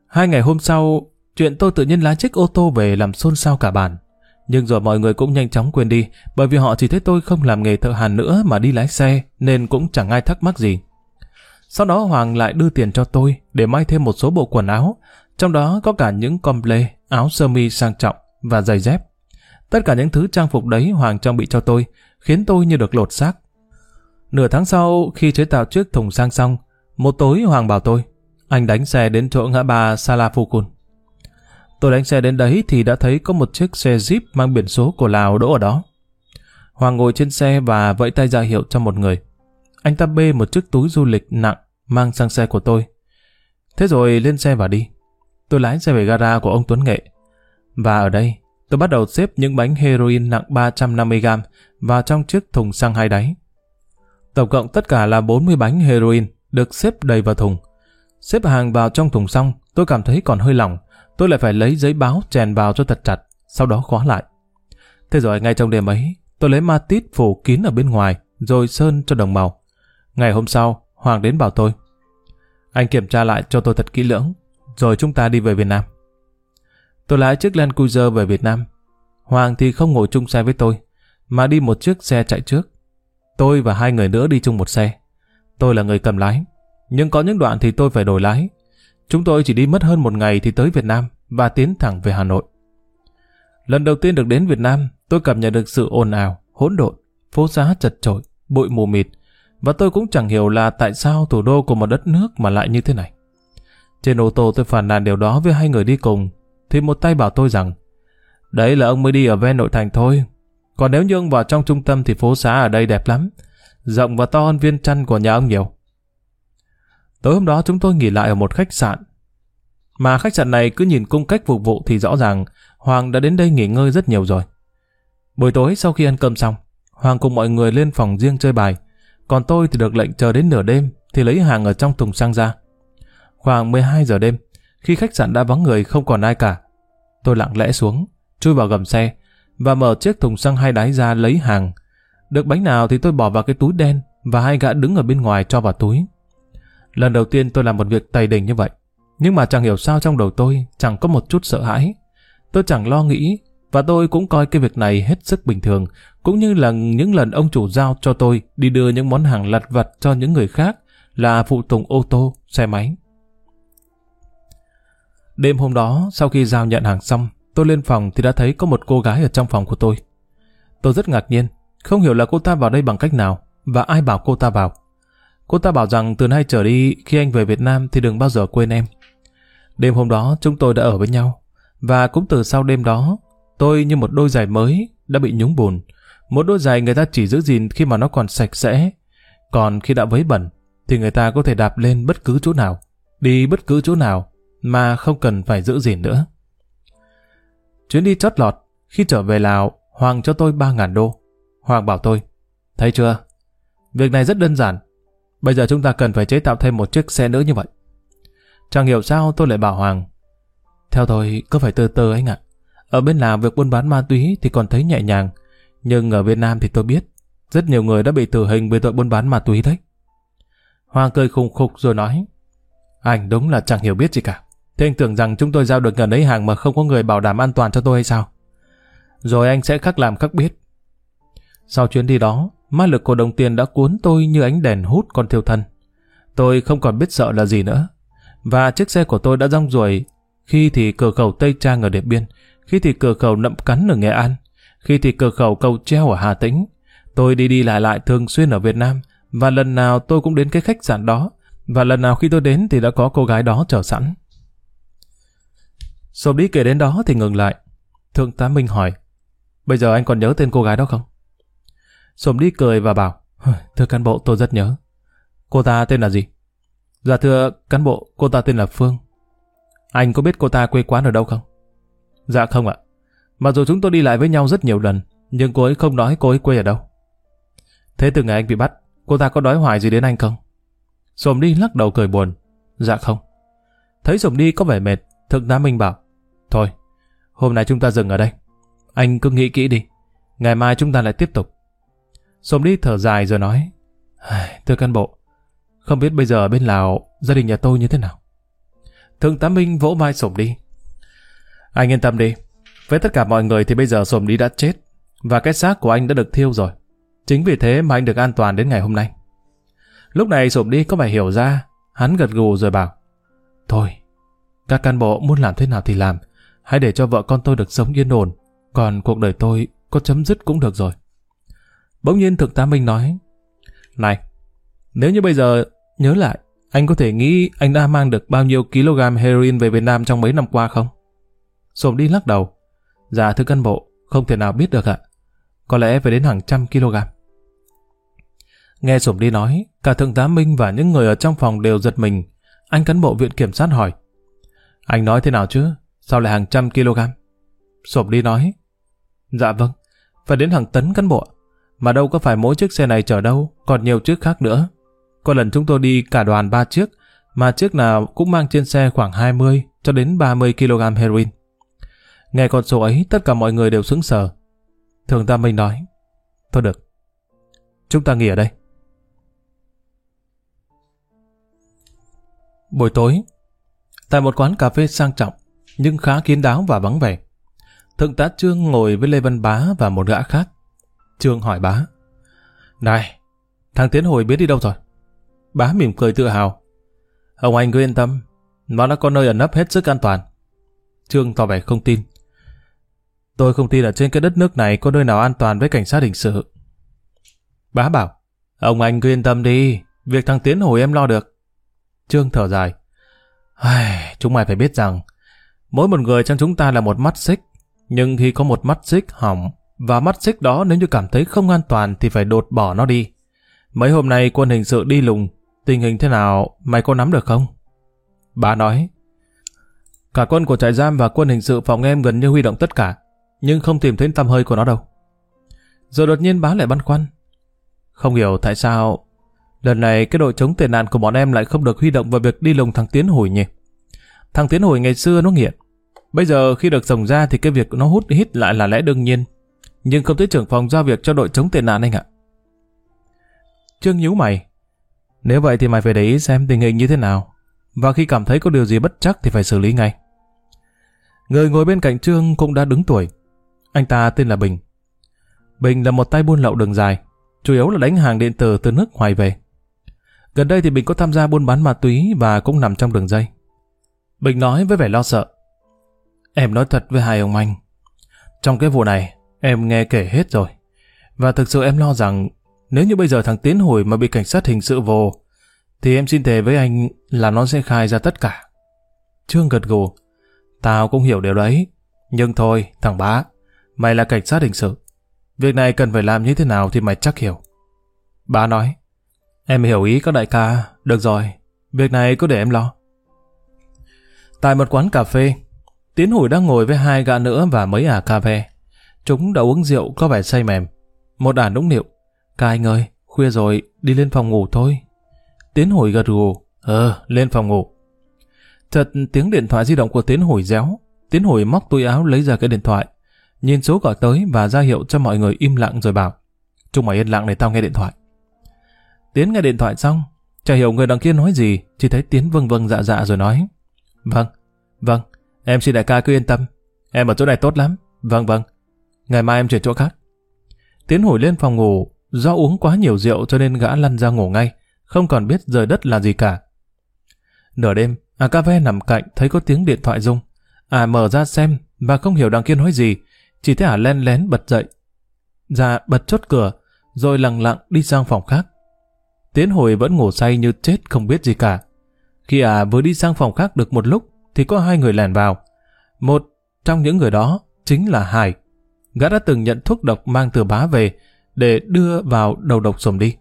Hai ngày hôm sau, chuyện tôi tự nhiên lái chiếc ô tô về làm xôn xao cả bản, Nhưng rồi mọi người cũng nhanh chóng quên đi, bởi vì họ chỉ thấy tôi không làm nghề thợ hàn nữa mà đi lái xe, nên cũng chẳng ai thắc mắc gì. Sau đó Hoàng lại đưa tiền cho tôi để may thêm một số bộ quần áo, trong đó có cả những comble, áo sơ mi sang trọng và giày dép. Tất cả những thứ trang phục đấy Hoàng trang bị cho tôi, khiến tôi như được lột xác. Nửa tháng sau, khi chế tạo chiếc thùng sang xong, một tối Hoàng bảo tôi, anh đánh xe đến chỗ ngã ba Salafukun. Tôi đánh xe đến đấy thì đã thấy có một chiếc xe Jeep mang biển số của Lào đỗ ở đó. Hoàng ngồi trên xe và vẫy tay ra hiệu cho một người. Anh ta bê một chiếc túi du lịch nặng mang sang xe của tôi. Thế rồi lên xe và đi. Tôi lái xe về gara của ông Tuấn Nghệ. Và ở đây, tôi bắt đầu xếp những bánh heroin nặng 350g vào trong chiếc thùng xăng hai đáy. Tổng cộng tất cả là 40 bánh heroin được xếp đầy vào thùng. Xếp hàng vào trong thùng xong, tôi cảm thấy còn hơi lỏng, tôi lại phải lấy giấy báo chèn vào cho thật chặt, sau đó khóa lại. Thế rồi ngay trong đêm ấy, tôi lấy ma tít phủ kín ở bên ngoài, rồi sơn cho đồng màu. Ngày hôm sau, Hoàng đến bảo tôi. Anh kiểm tra lại cho tôi thật kỹ lưỡng, rồi chúng ta đi về Việt Nam. Tôi lái chiếc Land Cruiser về Việt Nam. Hoàng thì không ngồi chung xe với tôi, mà đi một chiếc xe chạy trước. Tôi và hai người nữa đi chung một xe. Tôi là người cầm lái, nhưng có những đoạn thì tôi phải đổi lái. Chúng tôi chỉ đi mất hơn một ngày thì tới Việt Nam và tiến thẳng về Hà Nội. Lần đầu tiên được đến Việt Nam, tôi cảm nhận được sự ồn ào, hỗn độn, phố xá chật chội, bụi mù mịt, và tôi cũng chẳng hiểu là tại sao thủ đô của một đất nước mà lại như thế này. Trên ô tô tôi phản nàn điều đó với hai người đi cùng, thì một tay bảo tôi rằng Đấy là ông mới đi ở ven nội thành thôi. Còn nếu như ông vào trong trung tâm thì phố xá ở đây đẹp lắm. Rộng và to hơn viên chăn của nhà ông nhiều. Tối hôm đó chúng tôi nghỉ lại ở một khách sạn. Mà khách sạn này cứ nhìn cung cách phục vụ thì rõ ràng Hoàng đã đến đây nghỉ ngơi rất nhiều rồi. Buổi tối sau khi ăn cơm xong, Hoàng cùng mọi người lên phòng riêng chơi bài. Còn tôi thì được lệnh chờ đến nửa đêm thì lấy hàng ở trong thùng xăng ra. Khoảng 12 giờ đêm, khi khách sạn đã vắng người không còn ai cả, tôi lặng lẽ xuống, chui vào gầm xe và mở chiếc thùng xăng hai đáy ra lấy hàng. Được bánh nào thì tôi bỏ vào cái túi đen và hai gã đứng ở bên ngoài cho vào túi. Lần đầu tiên tôi làm một việc tày đình như vậy, nhưng mà chẳng hiểu sao trong đầu tôi chẳng có một chút sợ hãi. Tôi chẳng lo nghĩ và tôi cũng coi cái việc này hết sức bình thường, cũng như là những lần ông chủ giao cho tôi đi đưa những món hàng lặt vặt cho những người khác là phụ tùng ô tô, xe máy. Đêm hôm đó, sau khi giao nhận hàng xong, tôi lên phòng thì đã thấy có một cô gái ở trong phòng của tôi. Tôi rất ngạc nhiên, không hiểu là cô ta vào đây bằng cách nào và ai bảo cô ta vào. Cô ta bảo rằng từ nay trở đi khi anh về Việt Nam thì đừng bao giờ quên em. Đêm hôm đó chúng tôi đã ở với nhau và cũng từ sau đêm đó tôi như một đôi giày mới đã bị nhúng bùn. Một đôi giày người ta chỉ giữ gìn khi mà nó còn sạch sẽ. Còn khi đã vấy bẩn thì người ta có thể đạp lên bất cứ chỗ nào, đi bất cứ chỗ nào mà không cần phải giữ gìn nữa. Chuyến đi chót lọt, khi trở về Lào, Hoàng cho tôi 3.000 đô. Hoàng bảo tôi, thấy chưa? Việc này rất đơn giản. Bây giờ chúng ta cần phải chế tạo thêm một chiếc xe nữa như vậy. Chẳng hiểu sao tôi lại bảo Hoàng. Theo tôi, cứ phải từ từ anh ạ. Ở bên Lào việc buôn bán ma túy thì còn thấy nhẹ nhàng. Nhưng ở Việt Nam thì tôi biết, rất nhiều người đã bị tử hình vì tội buôn bán ma túy đấy. Hoàng cười khùng khục rồi nói, anh đúng là chẳng hiểu biết gì cả. Thế anh tưởng rằng chúng tôi giao được gần ấy hàng mà không có người bảo đảm an toàn cho tôi hay sao? Rồi anh sẽ khắc làm khắc biết. Sau chuyến đi đó, ma lực của đồng tiền đã cuốn tôi như ánh đèn hút con thiêu thân. Tôi không còn biết sợ là gì nữa. Và chiếc xe của tôi đã rong ruổi khi thì cửa khẩu Tây Trang ở Điện Biên, khi thì cửa khẩu Nậm Cắn ở Nghệ An, khi thì cửa khẩu Cầu Treo ở Hà Tĩnh. Tôi đi đi lại lại thường xuyên ở Việt Nam, và lần nào tôi cũng đến cái khách sạn đó, và lần nào khi tôi đến thì đã có cô gái đó chờ sẵn. Sộp đi kể đến đó thì ngừng lại. Thượng tá Minh hỏi, bây giờ anh còn nhớ tên cô gái đó không? Sổm đi cười và bảo, thưa cán bộ tôi rất nhớ. Cô ta tên là gì? Dạ thưa cán bộ, cô ta tên là Phương. Anh có biết cô ta quê quán ở đâu không? Dạ không ạ. Mặc dù chúng tôi đi lại với nhau rất nhiều lần, nhưng cô ấy không nói cô ấy quê ở đâu. Thế từ ngày anh bị bắt, cô ta có đói hoài gì đến anh không? Sồm đi lắc đầu cười buồn. Dạ không. Thấy Sồm đi có vẻ mệt, Thượng tá Minh bảo, Thôi, hôm nay chúng ta dừng ở đây. Anh cứ nghĩ kỹ đi. Ngày mai chúng ta lại tiếp tục. Sồm đi thở dài rồi nói, Thưa cán bộ, không biết bây giờ ở bên Lào gia đình nhà tôi như thế nào? Thượng tá Minh vỗ vai Sồm đi. Anh yên tâm đi. Với tất cả mọi người thì bây giờ Sồm đi đã chết và cái xác của anh đã được thiêu rồi. Chính vì thế mà anh được an toàn đến ngày hôm nay. Lúc này Sồm đi có vẻ hiểu ra, hắn gật gù rồi bảo Thôi, các cán bộ muốn làm thế nào thì làm, hãy để cho vợ con tôi được sống yên ổn, còn cuộc đời tôi có chấm dứt cũng được rồi. Bỗng nhiên Thượng tá Minh nói Này, nếu như bây giờ nhớ lại, anh có thể nghĩ anh đã mang được bao nhiêu kg heroin về Việt Nam trong mấy năm qua không? Sồm đi lắc đầu. Dạ thưa cán bộ, không thể nào biết được ạ. Có lẽ phải đến hàng trăm kg. Nghe Sổm đi nói, cả Thượng tá Minh và những người ở trong phòng đều giật mình. Anh cán bộ viện kiểm sát hỏi. Anh nói thế nào chứ? Sao lại hàng trăm kg? Sổm đi nói. Dạ vâng, phải đến hàng tấn cán bộ. Mà đâu có phải mỗi chiếc xe này chở đâu, còn nhiều chiếc khác nữa. Có lần chúng tôi đi cả đoàn ba chiếc, mà chiếc nào cũng mang trên xe khoảng 20 cho đến 30 kg heroin. Nghe con số ấy, tất cả mọi người đều sững sờ. Thường ta Minh nói, Thôi được, chúng ta nghỉ ở đây. Buổi tối, tại một quán cà phê sang trọng, nhưng khá kín đáo và vắng vẻ, Thượng tá Trương ngồi với Lê Văn Bá và một gã khác. Trương hỏi bá, Này, thằng Tiến Hồi biết đi đâu rồi? Bá mỉm cười tự hào. Ông anh cứ yên tâm, nó đã có nơi ẩn nấp hết sức an toàn. Trương tỏ vẻ không tin. Tôi không tin ở trên cái đất nước này có nơi nào an toàn với cảnh sát hình sự. Bá bảo, ông anh cứ yên tâm đi, việc thằng Tiến hồi em lo được. Trương thở dài. Ai, chúng mày phải biết rằng, mỗi một người trong chúng ta là một mắt xích, nhưng khi có một mắt xích hỏng, và mắt xích đó nếu như cảm thấy không an toàn thì phải đột bỏ nó đi. Mấy hôm nay quân hình sự đi lùng, tình hình thế nào mày có nắm được không? bà nói, cả quân của trại giam và quân hình sự phòng em gần như huy động tất cả nhưng không tìm thấy tăm hơi của nó đâu. Rồi đột nhiên bá lại băn khoăn. Không hiểu tại sao lần này cái đội chống tệ nạn của bọn em lại không được huy động vào việc đi lùng thằng Tiến Hồi nhỉ? Thằng Tiến Hồi ngày xưa nó nghiện. Bây giờ khi được rồng ra thì cái việc nó hút hít lại là lẽ đương nhiên. Nhưng không thấy trưởng phòng giao việc cho đội chống tệ nạn anh ạ. Trương nhíu mày. Nếu vậy thì mày phải để ý xem tình hình như thế nào. Và khi cảm thấy có điều gì bất chắc thì phải xử lý ngay. Người ngồi bên cạnh Trương cũng đã đứng tuổi. Anh ta tên là Bình. Bình là một tay buôn lậu đường dài, chủ yếu là đánh hàng điện tử từ nước ngoài về. Gần đây thì Bình có tham gia buôn bán ma túy và cũng nằm trong đường dây. Bình nói với vẻ lo sợ. Em nói thật với hai ông anh. Trong cái vụ này, em nghe kể hết rồi. Và thực sự em lo rằng nếu như bây giờ thằng Tiến Hồi mà bị cảnh sát hình sự vô, thì em xin thề với anh là nó sẽ khai ra tất cả. Trương gật gù. Tao cũng hiểu điều đấy. Nhưng thôi, thằng bá, Mày là cảnh sát hình sự. Việc này cần phải làm như thế nào thì mày chắc hiểu. bá nói, em hiểu ý các đại ca, được rồi, việc này cứ để em lo. Tại một quán cà phê, Tiến Hủi đang ngồi với hai gã nữa và mấy ả cà phê. Chúng đã uống rượu có vẻ say mềm. Một đàn nũng nịu. Ca anh ơi, khuya rồi, đi lên phòng ngủ thôi. Tiến hồi gật gù. Ờ, lên phòng ngủ. Chợt tiếng điện thoại di động của Tiến hồi réo. Tiến hồi móc túi áo lấy ra cái điện thoại nhìn số gọi tới và ra hiệu cho mọi người im lặng rồi bảo Chúng mày yên lặng để tao nghe điện thoại. Tiến nghe điện thoại xong, chả hiểu người đằng kia nói gì, chỉ thấy Tiến vâng vâng dạ dạ rồi nói Vâng, Vâng, em xin đại ca cứ yên tâm. Em ở chỗ này tốt lắm. Vâng vâng. Ngày mai em chuyển chỗ khác. Tiến Hồi lên phòng ngủ, do uống quá nhiều rượu cho nên gã lăn ra ngủ ngay, không còn biết rời đất là gì cả. Nửa đêm, Akave nằm cạnh thấy có tiếng điện thoại rung. À mở ra xem và không hiểu đằng kia nói gì, chỉ thấy à len lén bật dậy. Ra bật chốt cửa, rồi lặng lặng đi sang phòng khác. Tiến hồi vẫn ngủ say như chết không biết gì cả. Khi à vừa đi sang phòng khác được một lúc, thì có hai người lẻn vào. Một trong những người đó chính là Hải. Gã đã từng nhận thuốc độc mang từ bá về để đưa vào đầu độc sồm đi.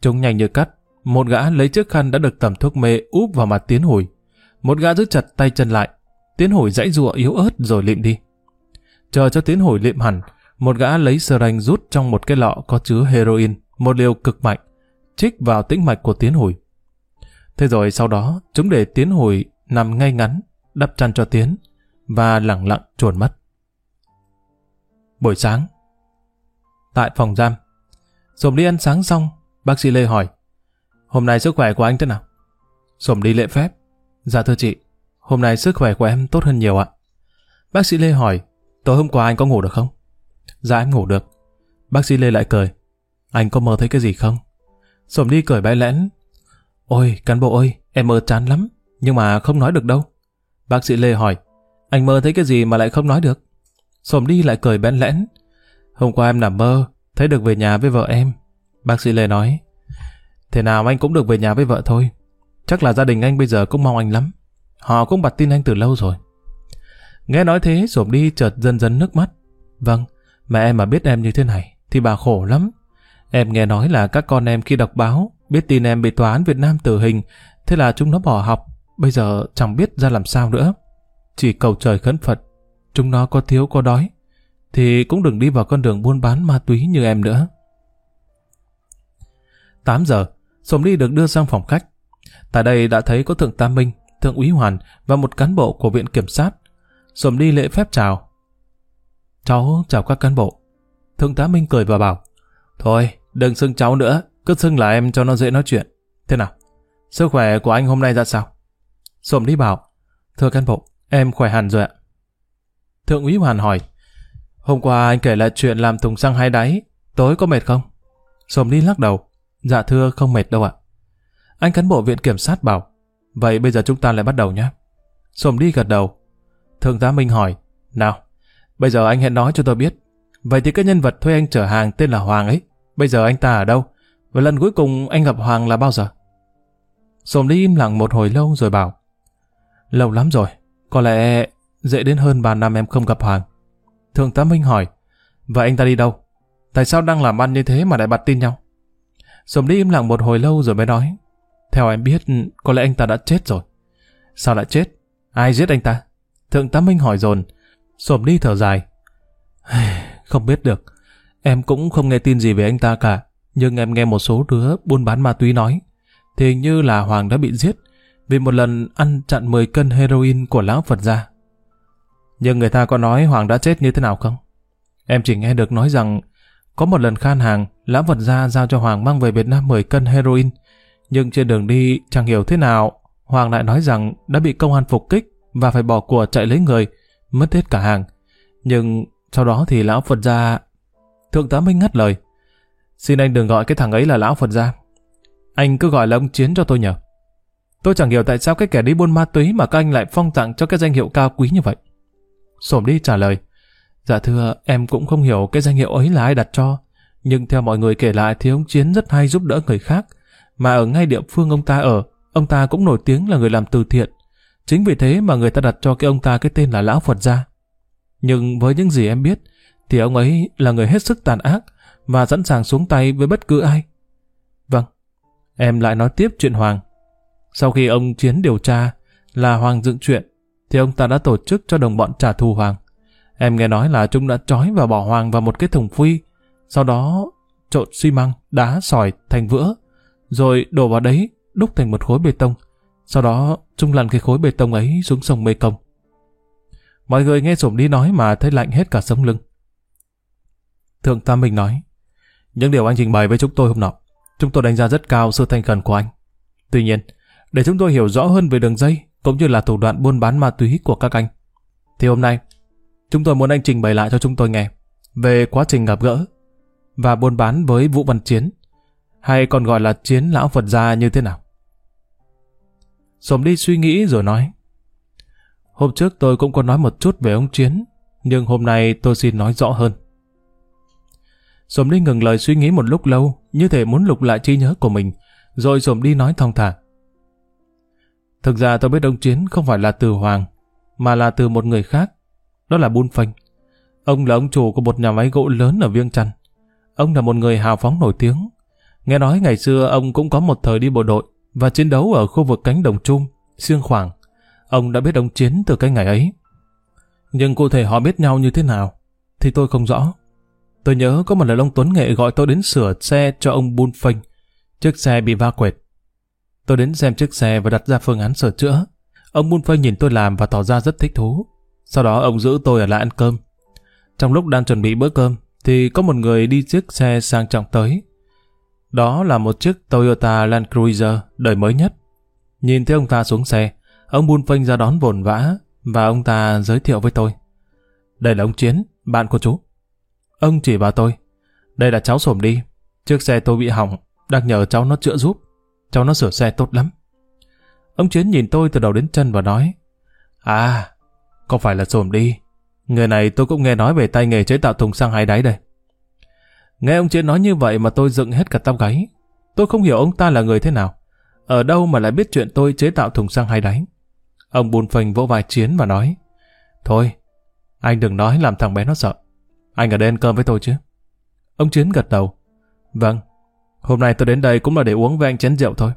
Chúng nhanh như cắt, một gã lấy chiếc khăn đã được tẩm thuốc mê úp vào mặt Tiến hồi. Một gã giữ chặt tay chân lại. Tiến hồi dãy rụa yếu ớt rồi lịm đi. Chờ cho Tiến hồi lịm hẳn, một gã lấy sơ ranh rút trong một cái lọ có chứa heroin, một liều cực mạnh, trích vào tĩnh mạch của Tiến hồi. Thế rồi sau đó, chúng để Tiến hồi nằm ngay ngắn, đắp chăn cho Tiến, và lặng lặng chuồn mất. Buổi sáng Tại phòng giam Sồm đi ăn sáng xong, bác sĩ Lê hỏi Hôm nay sức khỏe của anh thế nào? Sồm đi lễ phép Dạ thưa chị, hôm nay sức khỏe của em tốt hơn nhiều ạ. Bác sĩ Lê hỏi Tối hôm qua anh có ngủ được không? Dạ em ngủ được. Bác sĩ Lê lại cười Anh có mơ thấy cái gì không? Sồm đi cười bãi lẽn Ôi, cán bộ ơi, em mơ chán lắm, nhưng mà không nói được đâu. Bác sĩ Lê hỏi, anh mơ thấy cái gì mà lại không nói được? Sổm đi lại cười bẽn lẽn. Hôm qua em nằm mơ, thấy được về nhà với vợ em. Bác sĩ Lê nói, thế nào anh cũng được về nhà với vợ thôi. Chắc là gia đình anh bây giờ cũng mong anh lắm. Họ cũng bật tin anh từ lâu rồi. Nghe nói thế, Sổm đi chợt dần dần nước mắt. Vâng, mẹ em mà biết em như thế này, thì bà khổ lắm. Em nghe nói là các con em khi đọc báo, biết tin em bị tòa án Việt Nam tử hình, thế là chúng nó bỏ học, bây giờ chẳng biết ra làm sao nữa. Chỉ cầu trời khấn Phật, chúng nó có thiếu có đói, thì cũng đừng đi vào con đường buôn bán ma túy như em nữa. 8 giờ, Sồm Ly được đưa sang phòng khách. Tại đây đã thấy có Thượng Tam Minh, Thượng úy Hoàn và một cán bộ của viện kiểm sát. Sồm Ly lễ phép chào. Cháu chào các cán bộ. Thượng tá Minh cười và bảo, Thôi, đừng xưng cháu nữa, cứ xưng là em cho nó dễ nói chuyện. Thế nào? Sức khỏe của anh hôm nay ra sao? Sồm đi bảo, thưa cán bộ, em khỏe hẳn rồi ạ. Thượng úy Hoàn hỏi, hôm qua anh kể lại chuyện làm thùng xăng hai đáy, tối có mệt không? Sồm đi lắc đầu, dạ thưa không mệt đâu ạ. Anh cán bộ viện kiểm sát bảo, vậy bây giờ chúng ta lại bắt đầu nhé. Sồm đi gật đầu. Thượng tá Minh hỏi, nào, bây giờ anh hãy nói cho tôi biết, vậy thì cái nhân vật thuê anh chở hàng tên là Hoàng ấy, bây giờ anh ta ở đâu? Và lần cuối cùng anh gặp Hoàng là bao giờ? Sồm đi im lặng một hồi lâu rồi bảo Lâu lắm rồi, có lẽ dễ đến hơn 3 năm em không gặp Hoàng. Thượng tá Minh hỏi và anh ta đi đâu? Tại sao đang làm ăn như thế mà lại bật tin nhau? Sồm đi im lặng một hồi lâu rồi mới nói Theo em biết, có lẽ anh ta đã chết rồi. Sao lại chết? Ai giết anh ta? Thượng tá Minh hỏi dồn Sồm đi thở dài Không biết được. Em cũng không nghe tin gì về anh ta cả. Nhưng em nghe một số đứa buôn bán ma túy nói, thì như là Hoàng đã bị giết vì một lần ăn chặn 10 cân heroin của lão Phật gia. Nhưng người ta có nói Hoàng đã chết như thế nào không? Em chỉ nghe được nói rằng có một lần khan hàng, lão Phật gia giao cho Hoàng mang về Việt Nam 10 cân heroin. Nhưng trên đường đi chẳng hiểu thế nào, Hoàng lại nói rằng đã bị công an phục kích và phải bỏ của chạy lấy người, mất hết cả hàng. Nhưng sau đó thì lão Phật gia... Thượng tá Minh ngắt lời. Xin anh đừng gọi cái thằng ấy là lão Phật gia. Anh cứ gọi là ông Chiến cho tôi nhờ. Tôi chẳng hiểu tại sao cái kẻ đi buôn ma túy mà các anh lại phong tặng cho cái danh hiệu cao quý như vậy. Sổm đi trả lời. Dạ thưa, em cũng không hiểu cái danh hiệu ấy là ai đặt cho. Nhưng theo mọi người kể lại thì ông Chiến rất hay giúp đỡ người khác. Mà ở ngay địa phương ông ta ở, ông ta cũng nổi tiếng là người làm từ thiện. Chính vì thế mà người ta đặt cho cái ông ta cái tên là Lão Phật gia. Nhưng với những gì em biết, thì ông ấy là người hết sức tàn ác, và sẵn sàng xuống tay với bất cứ ai. Vâng, em lại nói tiếp chuyện Hoàng. Sau khi ông Chiến điều tra là Hoàng dựng chuyện, thì ông ta đã tổ chức cho đồng bọn trả thù Hoàng. Em nghe nói là chúng đã trói và bỏ Hoàng vào một cái thùng phi, sau đó trộn xi măng, đá, sỏi thành vữa, rồi đổ vào đấy, đúc thành một khối bê tông. Sau đó, chúng lăn cái khối bê tông ấy xuống sông Mê Công. Mọi người nghe sổm đi nói mà thấy lạnh hết cả sống lưng. Thượng Tam Minh nói, những điều anh trình bày với chúng tôi hôm nọ, chúng tôi đánh giá rất cao sự thành khẩn của anh. Tuy nhiên, để chúng tôi hiểu rõ hơn về đường dây cũng như là thủ đoạn buôn bán ma túy của các anh. Thì hôm nay, chúng tôi muốn anh trình bày lại cho chúng tôi nghe về quá trình gặp gỡ và buôn bán với Vũ Văn Chiến, hay còn gọi là Chiến Lão Phật Gia như thế nào. Sồm đi suy nghĩ rồi nói. Hôm trước tôi cũng có nói một chút về ông Chiến, nhưng hôm nay tôi xin nói rõ hơn. Sồm đi ngừng lời suy nghĩ một lúc lâu, như thể muốn lục lại trí nhớ của mình, rồi Sồm đi nói thong thả. Thực ra tôi biết ông Chiến không phải là từ Hoàng, mà là từ một người khác, đó là Bun Phanh. Ông là ông chủ của một nhà máy gỗ lớn ở Viêng Chăn. Ông là một người hào phóng nổi tiếng. Nghe nói ngày xưa ông cũng có một thời đi bộ đội và chiến đấu ở khu vực cánh đồng trung, Siêng Khoảng. Ông đã biết ông Chiến từ cái ngày ấy. Nhưng cụ thể họ biết nhau như thế nào thì tôi không rõ. Tôi nhớ có một lần ông Tuấn Nghệ gọi tôi đến sửa xe cho ông Bun Phanh. Chiếc xe bị va quệt. Tôi đến xem chiếc xe và đặt ra phương án sửa chữa. Ông Bun nhìn tôi làm và tỏ ra rất thích thú. Sau đó ông giữ tôi ở lại ăn cơm. Trong lúc đang chuẩn bị bữa cơm, thì có một người đi chiếc xe sang trọng tới. Đó là một chiếc Toyota Land Cruiser đời mới nhất. Nhìn thấy ông ta xuống xe, ông Bun ra đón vồn vã và ông ta giới thiệu với tôi. Đây là ông Chiến, bạn của chú. Ông chỉ vào tôi. Đây là cháu sổm đi. Chiếc xe tôi bị hỏng, đang nhờ cháu nó chữa giúp. Cháu nó sửa xe tốt lắm. Ông Chiến nhìn tôi từ đầu đến chân và nói À, có phải là xồm đi. Người này tôi cũng nghe nói về tay nghề chế tạo thùng xăng hai đáy đây. Nghe ông Chiến nói như vậy mà tôi dựng hết cả tóc gáy. Tôi không hiểu ông ta là người thế nào. Ở đâu mà lại biết chuyện tôi chế tạo thùng xăng hai đáy. Ông buồn phình vỗ vai Chiến và nói Thôi, anh đừng nói làm thằng bé nó sợ. Anh ở đây ăn cơm với tôi chứ. Ông Chiến gật đầu. Vâng, hôm nay tôi đến đây cũng là để uống với anh chén rượu thôi.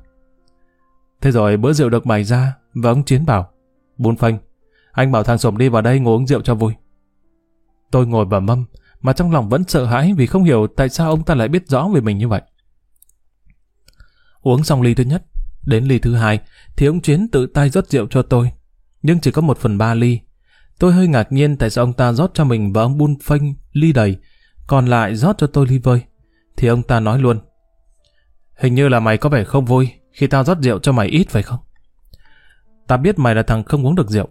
Thế rồi bữa rượu được bày ra và ông Chiến bảo Buôn phanh, anh bảo thằng Sổm đi vào đây ngồi uống rượu cho vui. Tôi ngồi vào mâm, mà trong lòng vẫn sợ hãi vì không hiểu tại sao ông ta lại biết rõ về mình như vậy. Uống xong ly thứ nhất, đến ly thứ hai, thì ông Chiến tự tay rót rượu cho tôi, nhưng chỉ có một phần ba ly. Tôi hơi ngạc nhiên tại sao ông ta rót cho mình và ông Bun Phanh ly đầy, còn lại rót cho tôi ly vơi. Thì ông ta nói luôn, hình như là mày có vẻ không vui khi tao rót rượu cho mày ít phải không? Ta biết mày là thằng không uống được rượu,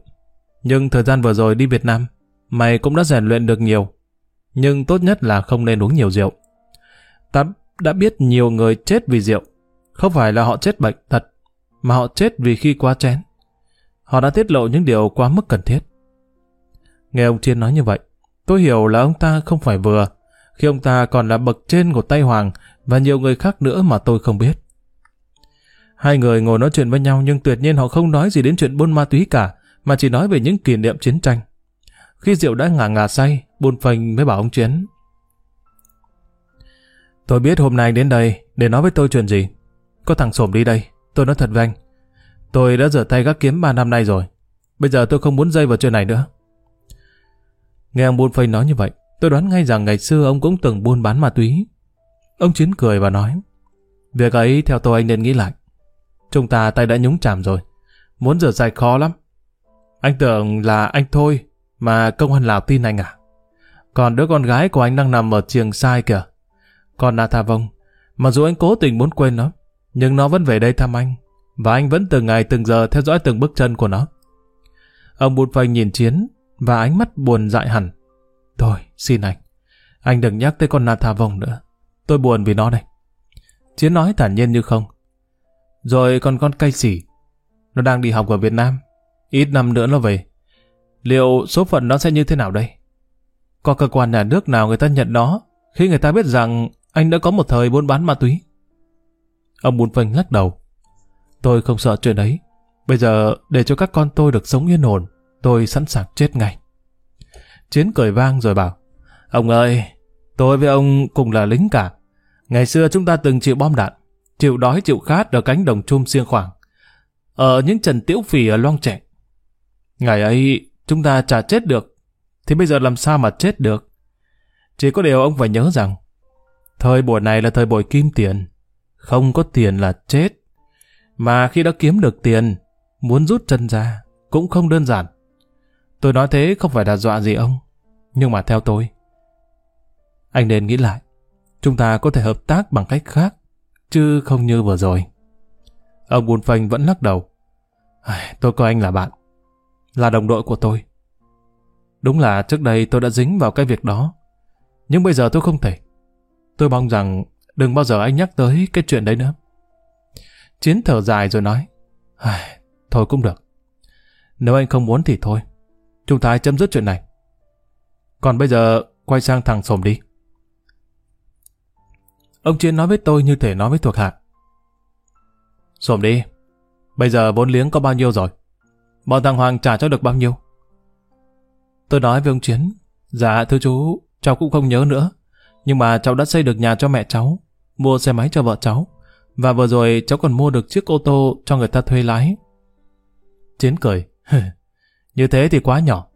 nhưng thời gian vừa rồi đi Việt Nam, mày cũng đã rèn luyện được nhiều. Nhưng tốt nhất là không nên uống nhiều rượu. Ta đã biết nhiều người chết vì rượu. Không phải là họ chết bệnh thật, mà họ chết vì khi quá chén. Họ đã tiết lộ những điều quá mức cần thiết. Nghe ông Chiên nói như vậy, tôi hiểu là ông ta không phải vừa, khi ông ta còn là bậc trên của Tây Hoàng và nhiều người khác nữa mà tôi không biết. Hai người ngồi nói chuyện với nhau nhưng tuyệt nhiên họ không nói gì đến chuyện buôn ma túy cả, mà chỉ nói về những kỷ niệm chiến tranh. Khi rượu đã ngả ngả say, buôn phành mới bảo ông Chiến. Tôi biết hôm nay đến đây để nói với tôi chuyện gì. Có thằng sổm đi đây, tôi nói thật với anh. Tôi đã rửa tay gác kiếm 3 năm nay rồi. Bây giờ tôi không muốn dây vào chuyện này nữa. Nghe ông buôn phanh nói như vậy, tôi đoán ngay rằng ngày xưa ông cũng từng buôn bán ma túy. Ông Chiến cười và nói, việc ấy theo tôi anh nên nghĩ lại. Chúng ta tay đã nhúng chàm rồi, muốn rửa sạch khó lắm. Anh tưởng là anh thôi, mà công an Lào tin anh à? Còn đứa con gái của anh đang nằm ở trường sai kìa. Còn Na Tha Vong, mặc dù anh cố tình muốn quên nó, nhưng nó vẫn về đây thăm anh, và anh vẫn từng ngày từng giờ theo dõi từng bước chân của nó. Ông Bụt Phanh nhìn Chiến, và ánh mắt buồn dại hẳn. Thôi, xin anh, anh đừng nhắc tới con Na Tha Vong nữa. Tôi buồn vì nó đây. Chiến nói thản nhiên như không. Rồi còn con cây xỉ. Nó đang đi học ở Việt Nam. Ít năm nữa nó về. Liệu số phận nó sẽ như thế nào đây? Có cơ quan nhà nước nào người ta nhận nó khi người ta biết rằng anh đã có một thời buôn bán ma túy? Ông buồn Phanh lắc đầu. Tôi không sợ chuyện ấy. Bây giờ để cho các con tôi được sống yên ổn, tôi sẵn sàng chết ngay. Chiến cười vang rồi bảo, Ông ơi, tôi với ông cùng là lính cả. Ngày xưa chúng ta từng chịu bom đạn, chịu đói chịu khát ở cánh đồng chum siêng khoảng. Ở những trần tiễu phì ở Loang Trẻ. Ngày ấy chúng ta chả chết được, thì bây giờ làm sao mà chết được? Chỉ có điều ông phải nhớ rằng, thời buổi này là thời buổi kim tiền, không có tiền là chết. Mà khi đã kiếm được tiền, muốn rút chân ra cũng không đơn giản. Tôi nói thế không phải là dọa gì ông, nhưng mà theo tôi, anh nên nghĩ lại, chúng ta có thể hợp tác bằng cách khác, chứ không như vừa rồi. Ông Bùn Phanh vẫn lắc đầu. Tôi coi anh là bạn, là đồng đội của tôi. Đúng là trước đây tôi đã dính vào cái việc đó, nhưng bây giờ tôi không thể. Tôi mong rằng đừng bao giờ anh nhắc tới cái chuyện đấy nữa. Chiến thở dài rồi nói, thôi cũng được. Nếu anh không muốn thì thôi, chúng ta chấm dứt chuyện này. Còn bây giờ quay sang thằng Sồm đi. Ông Chiến nói với tôi như thể nói với thuộc hạ. xổm đi, bây giờ vốn liếng có bao nhiêu rồi? Bọn thằng Hoàng trả cho được bao nhiêu? Tôi nói với ông Chiến, dạ thưa chú, cháu cũng không nhớ nữa, nhưng mà cháu đã xây được nhà cho mẹ cháu, mua xe máy cho vợ cháu, và vừa rồi cháu còn mua được chiếc ô tô cho người ta thuê lái. Chiến cười, như thế thì quá nhỏ,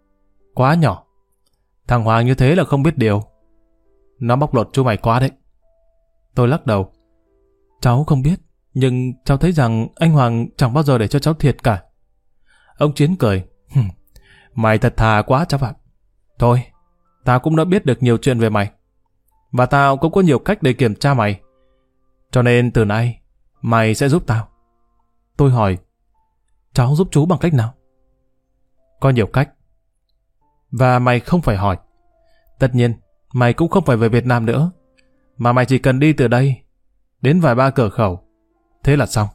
quá nhỏ. Thằng Hoàng như thế là không biết điều. Nó bóc lột chú mày quá đấy. Tôi lắc đầu. Cháu không biết, nhưng cháu thấy rằng anh Hoàng chẳng bao giờ để cho cháu thiệt cả. Ông Chiến cười. Mày thật thà quá cháu ạ. Thôi, tao cũng đã biết được nhiều chuyện về mày. Và tao cũng có nhiều cách để kiểm tra mày. Cho nên từ nay, mày sẽ giúp tao. Tôi hỏi, cháu giúp chú bằng cách nào? Có nhiều cách. Và mày không phải hỏi. Tất nhiên, mày cũng không phải về Việt Nam nữa. Mà mày chỉ cần đi từ đây, đến vài ba cửa khẩu. Thế là xong.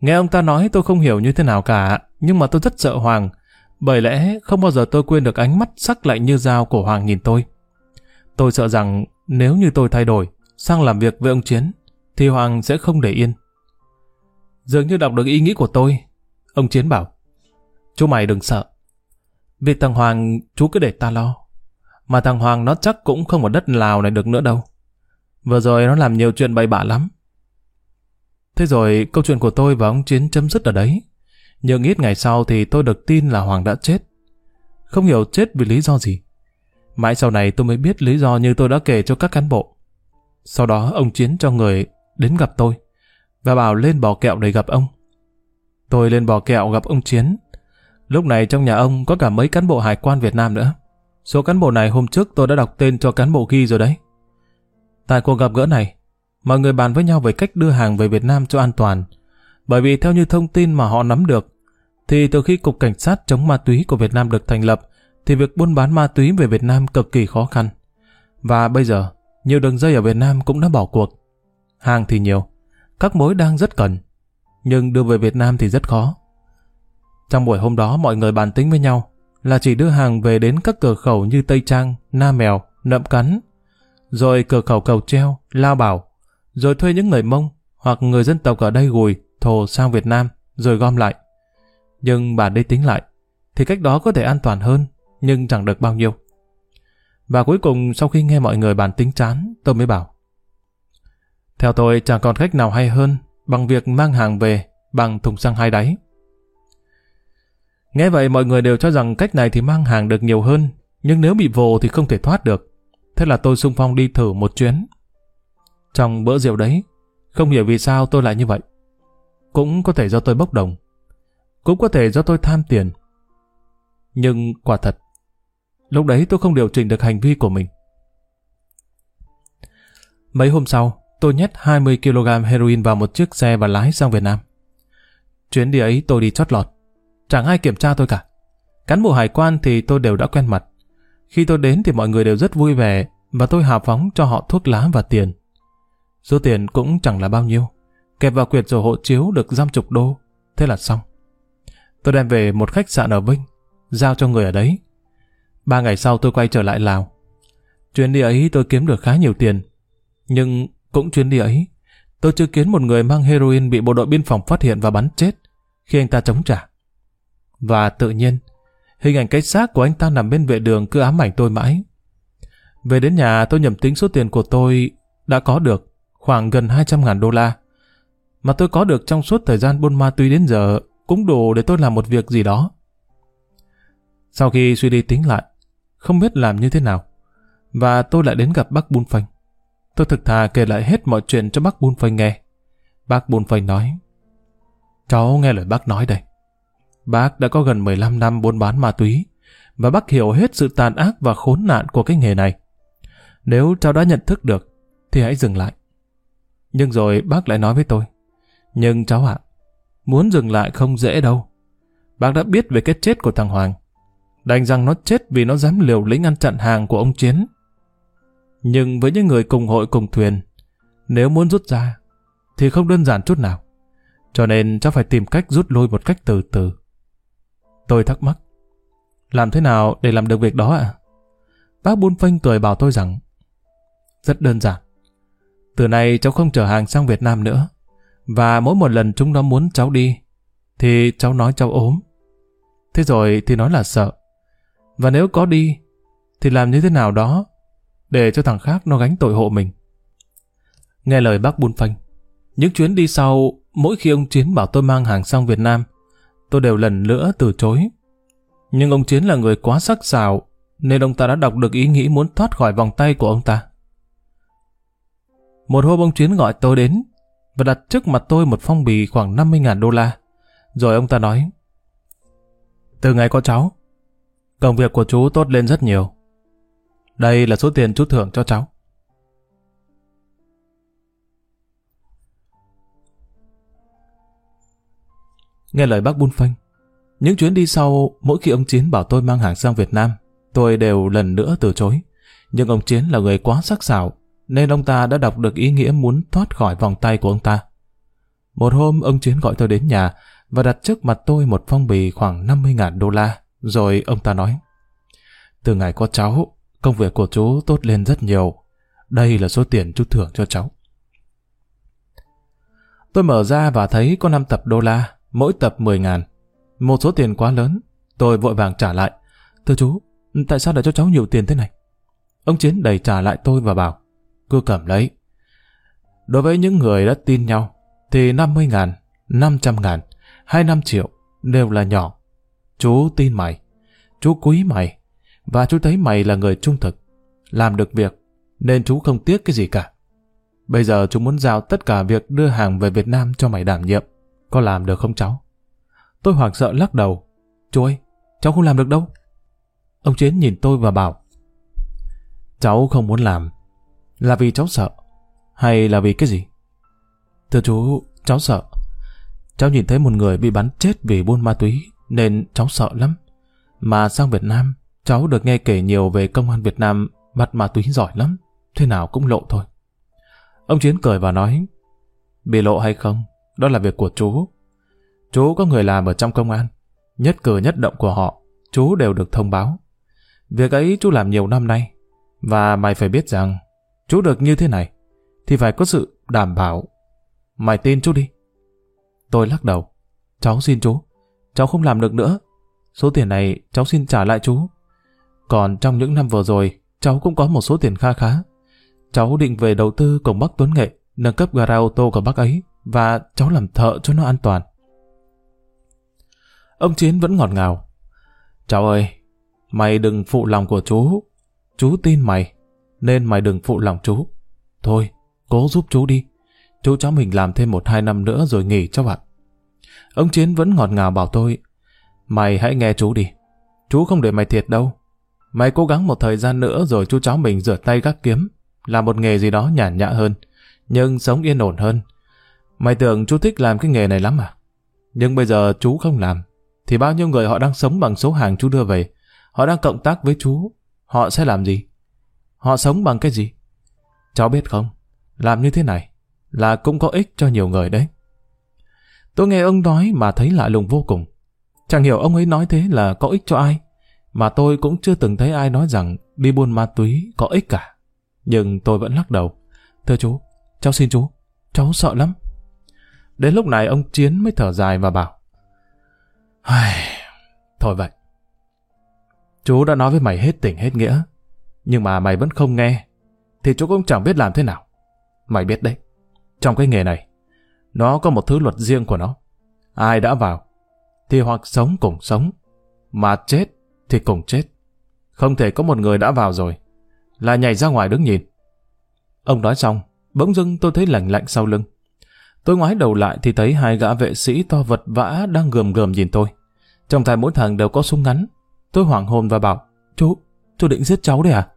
Nghe ông ta nói tôi không hiểu như thế nào cả, nhưng mà tôi rất sợ Hoàng, bởi lẽ không bao giờ tôi quên được ánh mắt sắc lạnh như dao của Hoàng nhìn tôi. Tôi sợ rằng nếu như tôi thay đổi, sang làm việc với ông Chiến, thì Hoàng sẽ không để yên. Dường như đọc được ý nghĩ của tôi, ông Chiến bảo, chú mày đừng sợ. Việc thằng Hoàng chú cứ để ta lo. Mà thằng Hoàng nó chắc cũng không ở đất Lào này được nữa đâu. Vừa rồi nó làm nhiều chuyện bậy bạ lắm. Thế rồi câu chuyện của tôi và ông Chiến chấm dứt ở đấy. Nhưng ít ngày sau thì tôi được tin là Hoàng đã chết. Không hiểu chết vì lý do gì. Mãi sau này tôi mới biết lý do như tôi đã kể cho các cán bộ. Sau đó ông Chiến cho người đến gặp tôi và bảo lên bò kẹo để gặp ông. Tôi lên bò kẹo gặp ông Chiến. Lúc này trong nhà ông có cả mấy cán bộ hải quan Việt Nam nữa. Số cán bộ này hôm trước tôi đã đọc tên cho cán bộ ghi rồi đấy. Tại cuộc gặp gỡ này, mọi người bàn với nhau về cách đưa hàng về Việt Nam cho an toàn. Bởi vì theo như thông tin mà họ nắm được, thì từ khi Cục Cảnh sát chống ma túy của Việt Nam được thành lập, thì việc buôn bán ma túy về Việt Nam cực kỳ khó khăn. Và bây giờ, nhiều đường dây ở Việt Nam cũng đã bỏ cuộc. Hàng thì nhiều, các mối đang rất cần, nhưng đưa về Việt Nam thì rất khó. Trong buổi hôm đó mọi người bàn tính với nhau là chỉ đưa hàng về đến các cửa khẩu như Tây Trang, Na Mèo, Nậm Cắn, rồi cửa khẩu Cầu Treo, Lao Bảo, rồi thuê những người Mông hoặc người dân tộc ở đây gùi, thồ sang Việt Nam, rồi gom lại. Nhưng bà đây tính lại, thì cách đó có thể an toàn hơn, nhưng chẳng được bao nhiêu. Và cuối cùng sau khi nghe mọi người bàn tính chán, tôi mới bảo. Theo tôi chẳng còn cách nào hay hơn bằng việc mang hàng về bằng thùng xăng hai đáy. Nghe vậy mọi người đều cho rằng cách này thì mang hàng được nhiều hơn, nhưng nếu bị vồ thì không thể thoát được. Thế là tôi xung phong đi thử một chuyến. Trong bữa rượu đấy, không hiểu vì sao tôi lại như vậy. Cũng có thể do tôi bốc đồng. Cũng có thể do tôi tham tiền. Nhưng quả thật, lúc đấy tôi không điều chỉnh được hành vi của mình. Mấy hôm sau, tôi nhét 20kg heroin vào một chiếc xe và lái sang Việt Nam. Chuyến đi ấy tôi đi chót lọt. Chẳng ai kiểm tra tôi cả. Cán bộ hải quan thì tôi đều đã quen mặt. Khi tôi đến thì mọi người đều rất vui vẻ và tôi hào phóng cho họ thuốc lá và tiền. Số tiền cũng chẳng là bao nhiêu. Kẹp vào quyệt sổ hộ chiếu được giam chục đô. Thế là xong. Tôi đem về một khách sạn ở Vinh, giao cho người ở đấy. Ba ngày sau tôi quay trở lại Lào. Chuyến đi ấy tôi kiếm được khá nhiều tiền. Nhưng cũng chuyến đi ấy, tôi chứng kiến một người mang heroin bị bộ đội biên phòng phát hiện và bắn chết khi anh ta chống trả. Và tự nhiên, hình ảnh cái xác của anh ta nằm bên vệ đường cứ ám ảnh tôi mãi. Về đến nhà tôi nhầm tính số tiền của tôi đã có được khoảng gần 200 ngàn đô la. Mà tôi có được trong suốt thời gian buôn ma túy đến giờ cũng đủ để tôi làm một việc gì đó. Sau khi suy đi tính lại, không biết làm như thế nào, và tôi lại đến gặp bác Bun Phanh. Tôi thực thà kể lại hết mọi chuyện cho bác Bun Phanh nghe. Bác Bun Phanh nói, Cháu nghe lời bác nói đây. Bác đã có gần 15 năm buôn bán ma túy, và bác hiểu hết sự tàn ác và khốn nạn của cái nghề này. Nếu cháu đã nhận thức được, thì hãy dừng lại. Nhưng rồi bác lại nói với tôi, nhưng cháu ạ, Muốn dừng lại không dễ đâu. Bác đã biết về cái chết của thằng Hoàng. Đành rằng nó chết vì nó dám liều lĩnh ăn chặn hàng của ông Chiến. Nhưng với những người cùng hội cùng thuyền, nếu muốn rút ra, thì không đơn giản chút nào. Cho nên cháu phải tìm cách rút lui một cách từ từ. Tôi thắc mắc. Làm thế nào để làm được việc đó ạ? Bác Bun Phanh cười bảo tôi rằng rất đơn giản. Từ nay cháu không chở hàng sang Việt Nam nữa. Và mỗi một lần chúng nó muốn cháu đi, thì cháu nói cháu ốm. Thế rồi thì nói là sợ. Và nếu có đi, thì làm như thế nào đó, để cho thằng khác nó gánh tội hộ mình. Nghe lời bác Bun Phanh, những chuyến đi sau, mỗi khi ông Chiến bảo tôi mang hàng sang Việt Nam, tôi đều lần nữa từ chối. Nhưng ông Chiến là người quá sắc sảo, nên ông ta đã đọc được ý nghĩ muốn thoát khỏi vòng tay của ông ta. Một hôm ông Chiến gọi tôi đến và đặt trước mặt tôi một phong bì khoảng 50.000 đô la. Rồi ông ta nói, Từ ngày có cháu, công việc của chú tốt lên rất nhiều. Đây là số tiền chú thưởng cho cháu. Nghe lời bác Bun Phanh, những chuyến đi sau, mỗi khi ông Chiến bảo tôi mang hàng sang Việt Nam, tôi đều lần nữa từ chối. Nhưng ông Chiến là người quá sắc sảo, nên ông ta đã đọc được ý nghĩa muốn thoát khỏi vòng tay của ông ta. Một hôm, ông Chiến gọi tôi đến nhà và đặt trước mặt tôi một phong bì khoảng 50.000 đô la, rồi ông ta nói Từ ngày có cháu, công việc của chú tốt lên rất nhiều. Đây là số tiền chú thưởng cho cháu. Tôi mở ra và thấy có 5 tập đô la, mỗi tập 10 ngàn. Một số tiền quá lớn, tôi vội vàng trả lại. Thưa chú, tại sao lại cho cháu nhiều tiền thế này? Ông Chiến đẩy trả lại tôi và bảo, cứ cầm lấy. Đối với những người đã tin nhau, thì 50 ngàn, 500 ngàn, 25 triệu đều là nhỏ. Chú tin mày, chú quý mày, và chú thấy mày là người trung thực, làm được việc, nên chú không tiếc cái gì cả. Bây giờ chú muốn giao tất cả việc đưa hàng về Việt Nam cho mày đảm nhiệm. Có làm được không cháu? Tôi hoảng sợ lắc đầu. Chú ơi, cháu không làm được đâu. Ông Chiến nhìn tôi và bảo. Cháu không muốn làm. Là vì cháu sợ? Hay là vì cái gì? Thưa chú, cháu sợ. Cháu nhìn thấy một người bị bắn chết vì buôn ma túy, nên cháu sợ lắm. Mà sang Việt Nam, cháu được nghe kể nhiều về công an Việt Nam bắt ma túy giỏi lắm. Thế nào cũng lộ thôi. Ông Chiến cười và nói, bị lộ hay không, đó là việc của chú. Chú có người làm ở trong công an. Nhất cử nhất động của họ, chú đều được thông báo. Việc ấy chú làm nhiều năm nay. Và mày phải biết rằng, chú được như thế này, thì phải có sự đảm bảo. Mày tin chú đi. Tôi lắc đầu. Cháu xin chú. Cháu không làm được nữa. Số tiền này cháu xin trả lại chú. Còn trong những năm vừa rồi, cháu cũng có một số tiền kha khá. Cháu định về đầu tư cùng bác Tuấn Nghệ, nâng cấp gara ô tô của bác ấy, và cháu làm thợ cho nó an toàn. Ông Chiến vẫn ngọt ngào. Cháu ơi, mày đừng phụ lòng của chú. Chú tin mày, nên mày đừng phụ lòng chú. Thôi, cố giúp chú đi. Chú cháu mình làm thêm một hai năm nữa rồi nghỉ cho bạn. Ông Chiến vẫn ngọt ngào bảo tôi, mày hãy nghe chú đi. Chú không để mày thiệt đâu. Mày cố gắng một thời gian nữa rồi chú cháu mình rửa tay gác kiếm, làm một nghề gì đó nhàn nhã hơn, nhưng sống yên ổn hơn. Mày tưởng chú thích làm cái nghề này lắm à? Nhưng bây giờ chú không làm, thì bao nhiêu người họ đang sống bằng số hàng chú đưa về, họ đang cộng tác với chú, họ sẽ làm gì? Họ sống bằng cái gì? Cháu biết không, làm như thế này là cũng có ích cho nhiều người đấy. Tôi nghe ông nói mà thấy lạ lùng vô cùng. Chẳng hiểu ông ấy nói thế là có ích cho ai, mà tôi cũng chưa từng thấy ai nói rằng đi buôn ma túy có ích cả. Nhưng tôi vẫn lắc đầu. Thưa chú, cháu xin chú, cháu sợ lắm. Đến lúc này ông Chiến mới thở dài và bảo Thôi vậy. Chú đã nói với mày hết tình hết nghĩa. Nhưng mà mày vẫn không nghe. Thì chú cũng chẳng biết làm thế nào. Mày biết đấy. Trong cái nghề này, nó có một thứ luật riêng của nó. Ai đã vào, thì hoặc sống cùng sống, mà chết thì cùng chết. Không thể có một người đã vào rồi, là nhảy ra ngoài đứng nhìn. Ông nói xong, bỗng dưng tôi thấy lạnh lạnh sau lưng. Tôi ngoái đầu lại thì thấy hai gã vệ sĩ to vật vã đang gườm gườm nhìn tôi. Trong tay mỗi thằng đều có súng ngắn. Tôi hoảng hồn và bảo, chú, chú định giết cháu đấy à?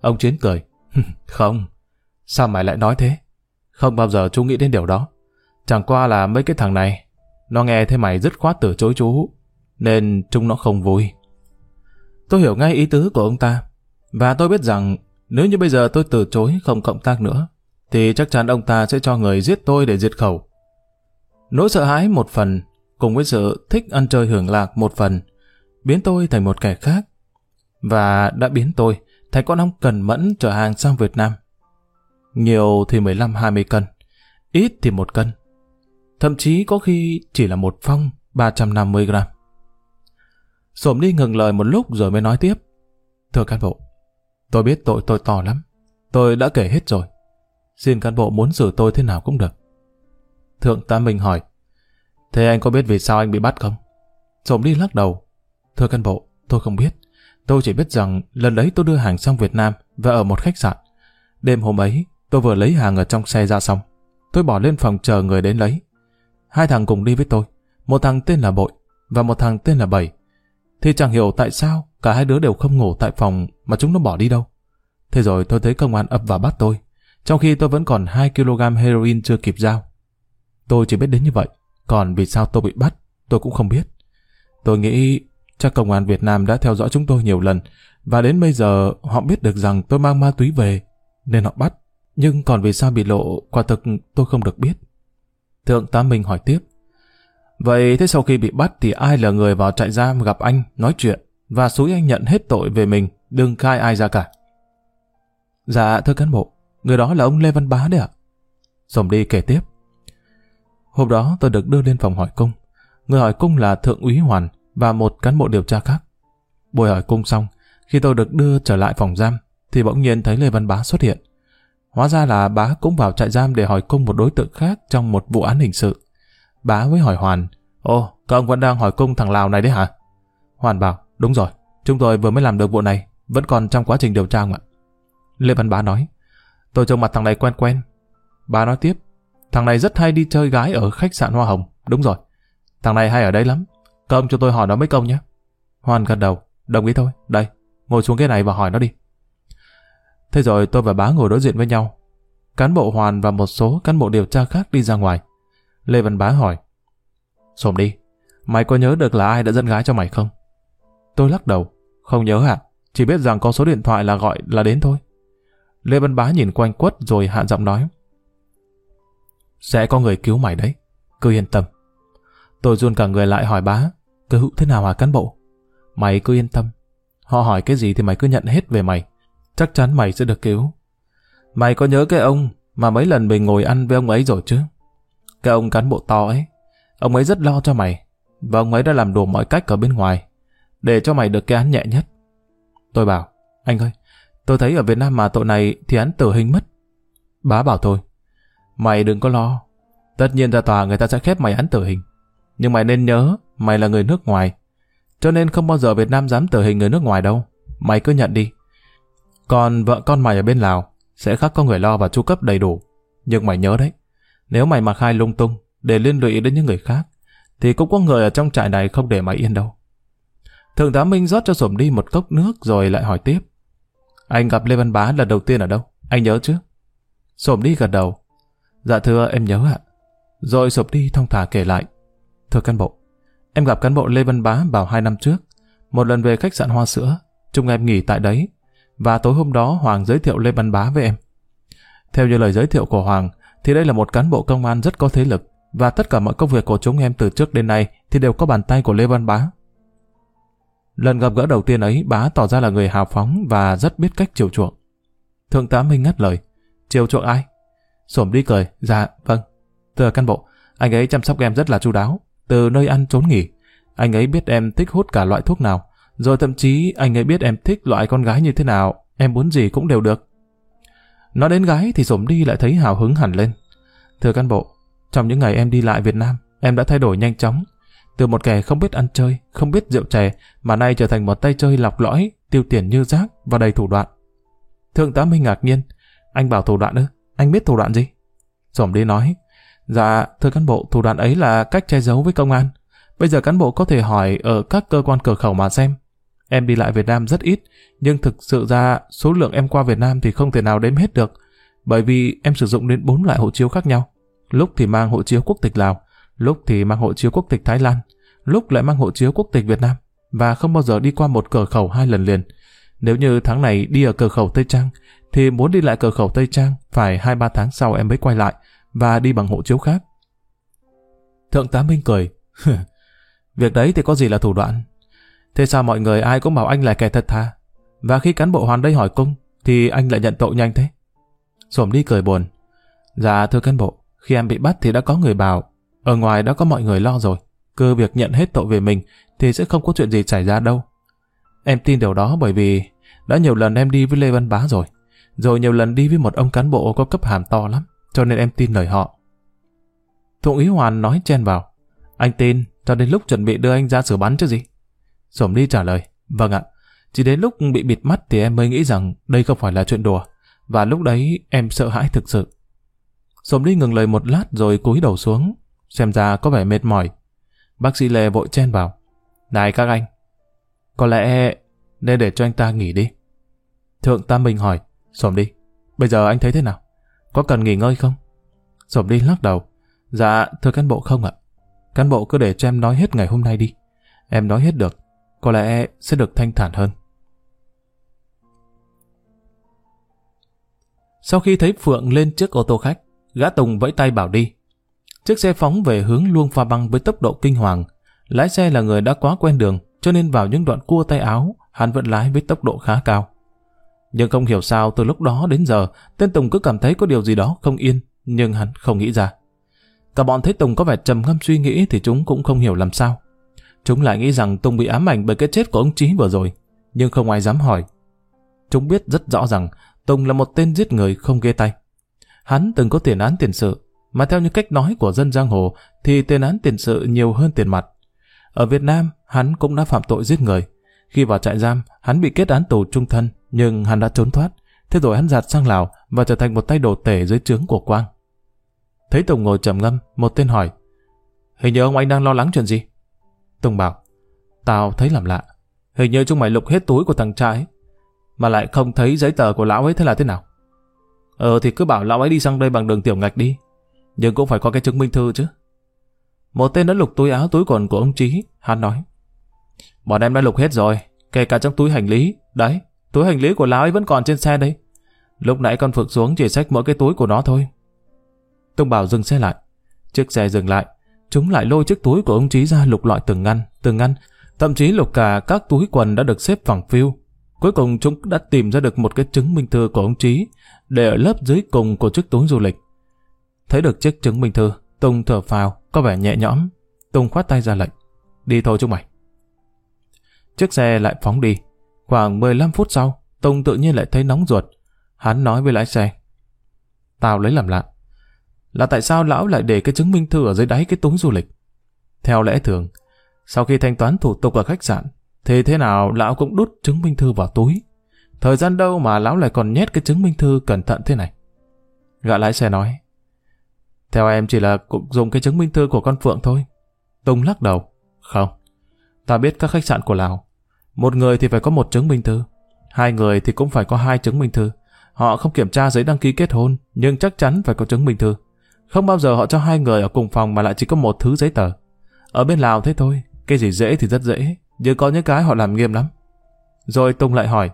Ông Chiến cười. không, sao mày lại nói thế? Không bao giờ chú nghĩ đến điều đó. Chẳng qua là mấy cái thằng này, Nó nghe thấy mày dứt khoát từ chối chú, nên chúng nó không vui. Tôi hiểu ngay ý tứ của ông ta, và tôi biết rằng nếu như bây giờ tôi từ chối không cộng tác nữa, thì chắc chắn ông ta sẽ cho người giết tôi để diệt khẩu. Nỗi sợ hãi một phần, cùng với sự thích ăn chơi hưởng lạc một phần, biến tôi thành một kẻ khác, và đã biến tôi thành con ong cần mẫn chở hàng sang Việt Nam. Nhiều thì 15-20 cân, ít thì một cân. Thậm chí có khi chỉ là một phong 350 gram. Sổm đi ngừng lời một lúc rồi mới nói tiếp. Thưa cán bộ, tôi biết tội tôi to lắm. Tôi đã kể hết rồi. Xin cán bộ muốn xử tôi thế nào cũng được. Thượng tá Minh hỏi, Thế anh có biết vì sao anh bị bắt không? Trộm đi lắc đầu. Thưa cán bộ, tôi không biết. Tôi chỉ biết rằng lần đấy tôi đưa hàng sang Việt Nam và ở một khách sạn. Đêm hôm ấy, tôi vừa lấy hàng ở trong xe ra xong. Tôi bỏ lên phòng chờ người đến lấy. Hai thằng cùng đi với tôi. Một thằng tên là Bội và một thằng tên là Bảy. Thì chẳng hiểu tại sao cả hai đứa đều không ngủ tại phòng mà chúng nó bỏ đi đâu. Thế rồi tôi thấy công an ập vào bắt tôi. Trong khi tôi vẫn còn 2 kg heroin chưa kịp giao. Tôi chỉ biết đến như vậy. Còn vì sao tôi bị bắt, tôi cũng không biết. Tôi nghĩ chắc công an Việt Nam đã theo dõi chúng tôi nhiều lần và đến bây giờ họ biết được rằng tôi mang ma túy về nên họ bắt. Nhưng còn vì sao bị lộ, quả thực tôi không được biết. Thượng tá Minh hỏi tiếp. Vậy thế sau khi bị bắt thì ai là người vào trại giam gặp anh, nói chuyện và xúi anh nhận hết tội về mình, đừng khai ai ra cả? Dạ, thưa cán bộ, người đó là ông Lê Văn Bá đấy ạ. Sổng đi kể tiếp. Hôm đó tôi được đưa lên phòng hỏi cung. Người hỏi cung là Thượng úy Hoàn và một cán bộ điều tra khác. Buổi hỏi cung xong, khi tôi được đưa trở lại phòng giam, thì bỗng nhiên thấy Lê Văn Bá xuất hiện. Hóa ra là bá cũng vào trại giam để hỏi cung một đối tượng khác trong một vụ án hình sự. Bá mới hỏi Hoàn, Ồ, các ông vẫn đang hỏi cung thằng Lào này đấy hả? Hoàn bảo, đúng rồi, chúng tôi vừa mới làm được vụ này, vẫn còn trong quá trình điều tra ạ. Lê Văn Bá nói, tôi trông mặt thằng này quen quen. bà nói tiếp, thằng này rất hay đi chơi gái ở khách sạn Hoa Hồng, đúng rồi. Thằng này hay ở đây lắm, các ông cho tôi hỏi nó mấy câu nhé. Hoàn gật đầu, đồng ý thôi, đây, ngồi xuống cái này và hỏi nó đi. Thế rồi tôi và bá ngồi đối diện với nhau. Cán bộ Hoàn và một số cán bộ điều tra khác đi ra ngoài. Lê Văn Bá hỏi. Xồm đi, mày có nhớ được là ai đã dẫn gái cho mày không? Tôi lắc đầu. Không nhớ hả? Chỉ biết rằng có số điện thoại là gọi là đến thôi. Lê Văn Bá nhìn quanh quất rồi hạ giọng nói. Sẽ có người cứu mày đấy. Cứ yên tâm. Tôi run cả người lại hỏi bá. Cứu thế nào hả cán bộ? Mày cứ yên tâm. Họ hỏi cái gì thì mày cứ nhận hết về mày chắc chắn mày sẽ được cứu. Mày có nhớ cái ông mà mấy lần mình ngồi ăn với ông ấy rồi chứ? Cái ông cán bộ to ấy, ông ấy rất lo cho mày, và ông ấy đã làm đủ mọi cách ở bên ngoài, để cho mày được cái án nhẹ nhất. Tôi bảo, anh ơi, tôi thấy ở Việt Nam mà tội này thì án tử hình mất. Bá bảo tôi, mày đừng có lo, tất nhiên ra tòa người ta sẽ khép mày án tử hình. Nhưng mày nên nhớ, mày là người nước ngoài, cho nên không bao giờ Việt Nam dám tử hình người nước ngoài đâu. Mày cứ nhận đi. Còn vợ con mày ở bên Lào sẽ khắc có người lo và chu cấp đầy đủ. Nhưng mày nhớ đấy, nếu mày mà khai lung tung để liên lụy đến những người khác, thì cũng có người ở trong trại này không để mày yên đâu. Thượng tá Minh rót cho Sổm đi một cốc nước rồi lại hỏi tiếp. Anh gặp Lê Văn Bá lần đầu tiên ở đâu? Anh nhớ chứ? Sộp đi gật đầu. Dạ thưa em nhớ ạ. Rồi sộp đi thông thả kể lại. Thưa cán bộ, em gặp cán bộ Lê Văn Bá vào hai năm trước. Một lần về khách sạn Hoa Sữa, chúng em nghỉ tại đấy và tối hôm đó Hoàng giới thiệu Lê Văn Bá với em. Theo như lời giới thiệu của Hoàng, thì đây là một cán bộ công an rất có thế lực, và tất cả mọi công việc của chúng em từ trước đến nay thì đều có bàn tay của Lê Văn Bá. Lần gặp gỡ đầu tiên ấy, Bá tỏ ra là người hào phóng và rất biết cách chiều chuộng. Thượng tá Minh ngắt lời, chiều chuộng ai? Sổm đi cười, dạ, vâng. Thưa cán bộ, anh ấy chăm sóc em rất là chu đáo, từ nơi ăn trốn nghỉ. Anh ấy biết em thích hút cả loại thuốc nào, rồi thậm chí anh ấy biết em thích loại con gái như thế nào, em muốn gì cũng đều được. Nói đến gái thì sổm đi lại thấy hào hứng hẳn lên. Thưa cán bộ, trong những ngày em đi lại Việt Nam, em đã thay đổi nhanh chóng. Từ một kẻ không biết ăn chơi, không biết rượu chè, mà nay trở thành một tay chơi lọc lõi, tiêu tiền như rác và đầy thủ đoạn. Thượng tá Minh ngạc nhiên, anh bảo thủ đoạn ư? Anh biết thủ đoạn gì? Sổm đi nói, dạ, thưa cán bộ, thủ đoạn ấy là cách che giấu với công an. Bây giờ cán bộ có thể hỏi ở các cơ quan cửa khẩu mà xem, Em đi lại Việt Nam rất ít, nhưng thực sự ra số lượng em qua Việt Nam thì không thể nào đếm hết được, bởi vì em sử dụng đến bốn loại hộ chiếu khác nhau. Lúc thì mang hộ chiếu quốc tịch Lào, lúc thì mang hộ chiếu quốc tịch Thái Lan, lúc lại mang hộ chiếu quốc tịch Việt Nam, và không bao giờ đi qua một cửa khẩu hai lần liền. Nếu như tháng này đi ở cửa khẩu Tây Trang, thì muốn đi lại cửa khẩu Tây Trang phải 2-3 tháng sau em mới quay lại và đi bằng hộ chiếu khác. Thượng tá Minh cười. Việc đấy thì có gì là thủ đoạn. Thế sao mọi người ai cũng bảo anh là kẻ thật thà? Và khi cán bộ hoàn đây hỏi cung, thì anh lại nhận tội nhanh thế. Sổm đi cười buồn. Dạ thưa cán bộ, khi em bị bắt thì đã có người bảo, ở ngoài đã có mọi người lo rồi. Cứ việc nhận hết tội về mình thì sẽ không có chuyện gì xảy ra đâu. Em tin điều đó bởi vì đã nhiều lần em đi với Lê Văn Bá rồi. Rồi nhiều lần đi với một ông cán bộ có cấp hàm to lắm, cho nên em tin lời họ. Thượng úy Hoàn nói chen vào. Anh tin, cho đến lúc chuẩn bị đưa anh ra sửa bắn chứ gì? Sổm đi trả lời. Vâng ạ, chỉ đến lúc bị bịt mắt thì em mới nghĩ rằng đây không phải là chuyện đùa. Và lúc đấy em sợ hãi thực sự. Sổm đi ngừng lời một lát rồi cúi đầu xuống. Xem ra có vẻ mệt mỏi. Bác sĩ Lê vội chen vào. Này các anh, có lẽ nên để cho anh ta nghỉ đi. Thượng Tam Minh hỏi, Sổm đi, bây giờ anh thấy thế nào? Có cần nghỉ ngơi không? Sổm đi lắc đầu. Dạ, thưa cán bộ không ạ. Cán bộ cứ để cho em nói hết ngày hôm nay đi. Em nói hết được, có lẽ sẽ được thanh thản hơn. Sau khi thấy Phượng lên chiếc ô tô khách, gã Tùng vẫy tay bảo đi. Chiếc xe phóng về hướng Luông Pha Băng với tốc độ kinh hoàng. Lái xe là người đã quá quen đường, cho nên vào những đoạn cua tay áo, hắn vẫn lái với tốc độ khá cao. Nhưng không hiểu sao từ lúc đó đến giờ, tên Tùng cứ cảm thấy có điều gì đó không yên, nhưng hắn không nghĩ ra. Cả bọn thấy Tùng có vẻ trầm ngâm suy nghĩ thì chúng cũng không hiểu làm sao. Chúng lại nghĩ rằng Tùng bị ám ảnh bởi cái chết của ông chí vừa rồi, nhưng không ai dám hỏi. Chúng biết rất rõ rằng Tùng là một tên giết người không ghê tay. Hắn từng có tiền án tiền sự, mà theo như cách nói của dân giang hồ thì tiền án tiền sự nhiều hơn tiền mặt. Ở Việt Nam, hắn cũng đã phạm tội giết người. Khi vào trại giam, hắn bị kết án tù trung thân, nhưng hắn đã trốn thoát. Thế rồi hắn giạt sang Lào và trở thành một tay đồ tể dưới trướng của Quang. Thấy Tùng ngồi trầm ngâm, một tên hỏi. Hình như ông anh đang lo lắng chuyện gì? Tùng bảo. Tao thấy làm lạ. Hình như chúng mày lục hết túi của thằng trai mà lại không thấy giấy tờ của lão ấy thế là thế nào? Ờ thì cứ bảo lão ấy đi sang đây bằng đường tiểu ngạch đi. Nhưng cũng phải có cái chứng minh thư chứ. Một tên đã lục túi áo túi quần của ông Trí. Hắn nói. Bọn em đã lục hết rồi. Kể cả trong túi hành lý. Đấy, túi hành lý của lão ấy vẫn còn trên xe đấy. Lúc nãy con Phượng xuống chỉ xách mỗi cái túi của nó thôi. Tông bảo dừng xe lại. Chiếc xe dừng lại. Chúng lại lôi chiếc túi của ông Trí ra lục loại từng ngăn, từng ngăn. Thậm chí lục cả các túi quần đã được xếp phẳng phiu. Cuối cùng chúng đã tìm ra được một cái chứng minh thư của ông Trí để ở lớp dưới cùng của chiếc túi du lịch. Thấy được chiếc chứng minh thư, Tùng thở phào, có vẻ nhẹ nhõm. Tùng khoát tay ra lệnh. Đi thôi chúng mày. Chiếc xe lại phóng đi. Khoảng 15 phút sau, Tùng tự nhiên lại thấy nóng ruột. Hắn nói với lái xe. Tao lấy làm lạ. Là tại sao lão lại để cái chứng minh thư ở dưới đáy cái túi du lịch? Theo lẽ thường, sau khi thanh toán thủ tục ở khách sạn, thì thế nào lão cũng đút chứng minh thư vào túi. Thời gian đâu mà lão lại còn nhét cái chứng minh thư cẩn thận thế này. Gã lái xe nói. Theo em chỉ là cũng dùng cái chứng minh thư của con Phượng thôi. Tùng lắc đầu. Không. Ta biết các khách sạn của Lào. Một người thì phải có một chứng minh thư. Hai người thì cũng phải có hai chứng minh thư. Họ không kiểm tra giấy đăng ký kết hôn, nhưng chắc chắn phải có chứng minh thư. Không bao giờ họ cho hai người ở cùng phòng mà lại chỉ có một thứ giấy tờ. Ở bên Lào thế thôi, cái gì dễ thì rất dễ, nhưng có những cái họ làm nghiêm lắm. Rồi Tùng lại hỏi,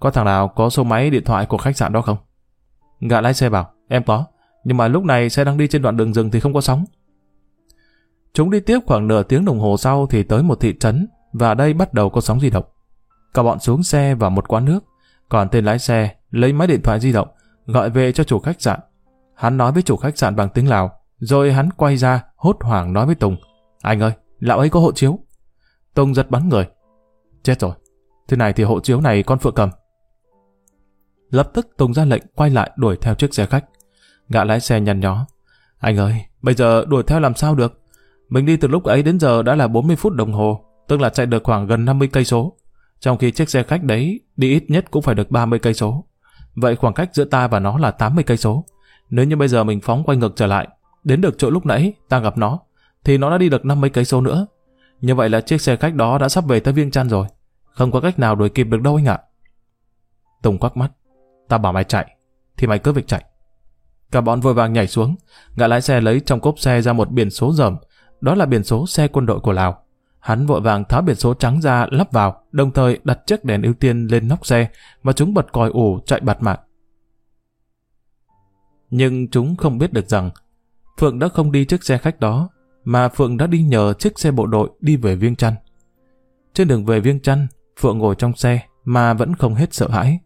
có thằng nào có số máy điện thoại của khách sạn đó không? Gã lái xe bảo, em có, nhưng mà lúc này xe đang đi trên đoạn đường rừng thì không có sóng. Chúng đi tiếp khoảng nửa tiếng đồng hồ sau thì tới một thị trấn và đây bắt đầu có sóng di động. Cả bọn xuống xe vào một quán nước, còn tên lái xe lấy máy điện thoại di động gọi về cho chủ khách sạn. Hắn nói với chủ khách sạn bằng tiếng Lào, rồi hắn quay ra hốt hoảng nói với Tùng, anh ơi, lão ấy có hộ chiếu. Tùng giật bắn người. Chết rồi, thế này thì hộ chiếu này con Phượng cầm. Lập tức Tùng ra lệnh quay lại đuổi theo chiếc xe khách. Gã lái xe nhăn nhó. Anh ơi, bây giờ đuổi theo làm sao được? Mình đi từ lúc ấy đến giờ đã là 40 phút đồng hồ, tức là chạy được khoảng gần 50 cây số. Trong khi chiếc xe khách đấy đi ít nhất cũng phải được 30 cây số. Vậy khoảng cách giữa ta và nó là 80 cây số. Nếu như bây giờ mình phóng quay ngược trở lại, đến được chỗ lúc nãy ta gặp nó, thì nó đã đi được 50 cây số nữa. Như vậy là chiếc xe khách đó đã sắp về tới Viêng Chăn rồi. Không có cách nào đuổi kịp được đâu anh ạ. Tùng quắc mắt. Ta bảo mày chạy, thì mày cứ việc chạy. Cả bọn vội vàng nhảy xuống, gã lái xe lấy trong cốp xe ra một biển số dởm, đó là biển số xe quân đội của Lào. Hắn vội vàng tháo biển số trắng ra lắp vào, đồng thời đặt chiếc đèn ưu tiên lên nóc xe và chúng bật còi ủ chạy bạt mạng. Nhưng chúng không biết được rằng Phượng đã không đi chiếc xe khách đó, mà Phượng đã đi nhờ chiếc xe bộ đội đi về Viêng Chăn. Trên đường về Viêng Chăn, Phượng ngồi trong xe mà vẫn không hết sợ hãi.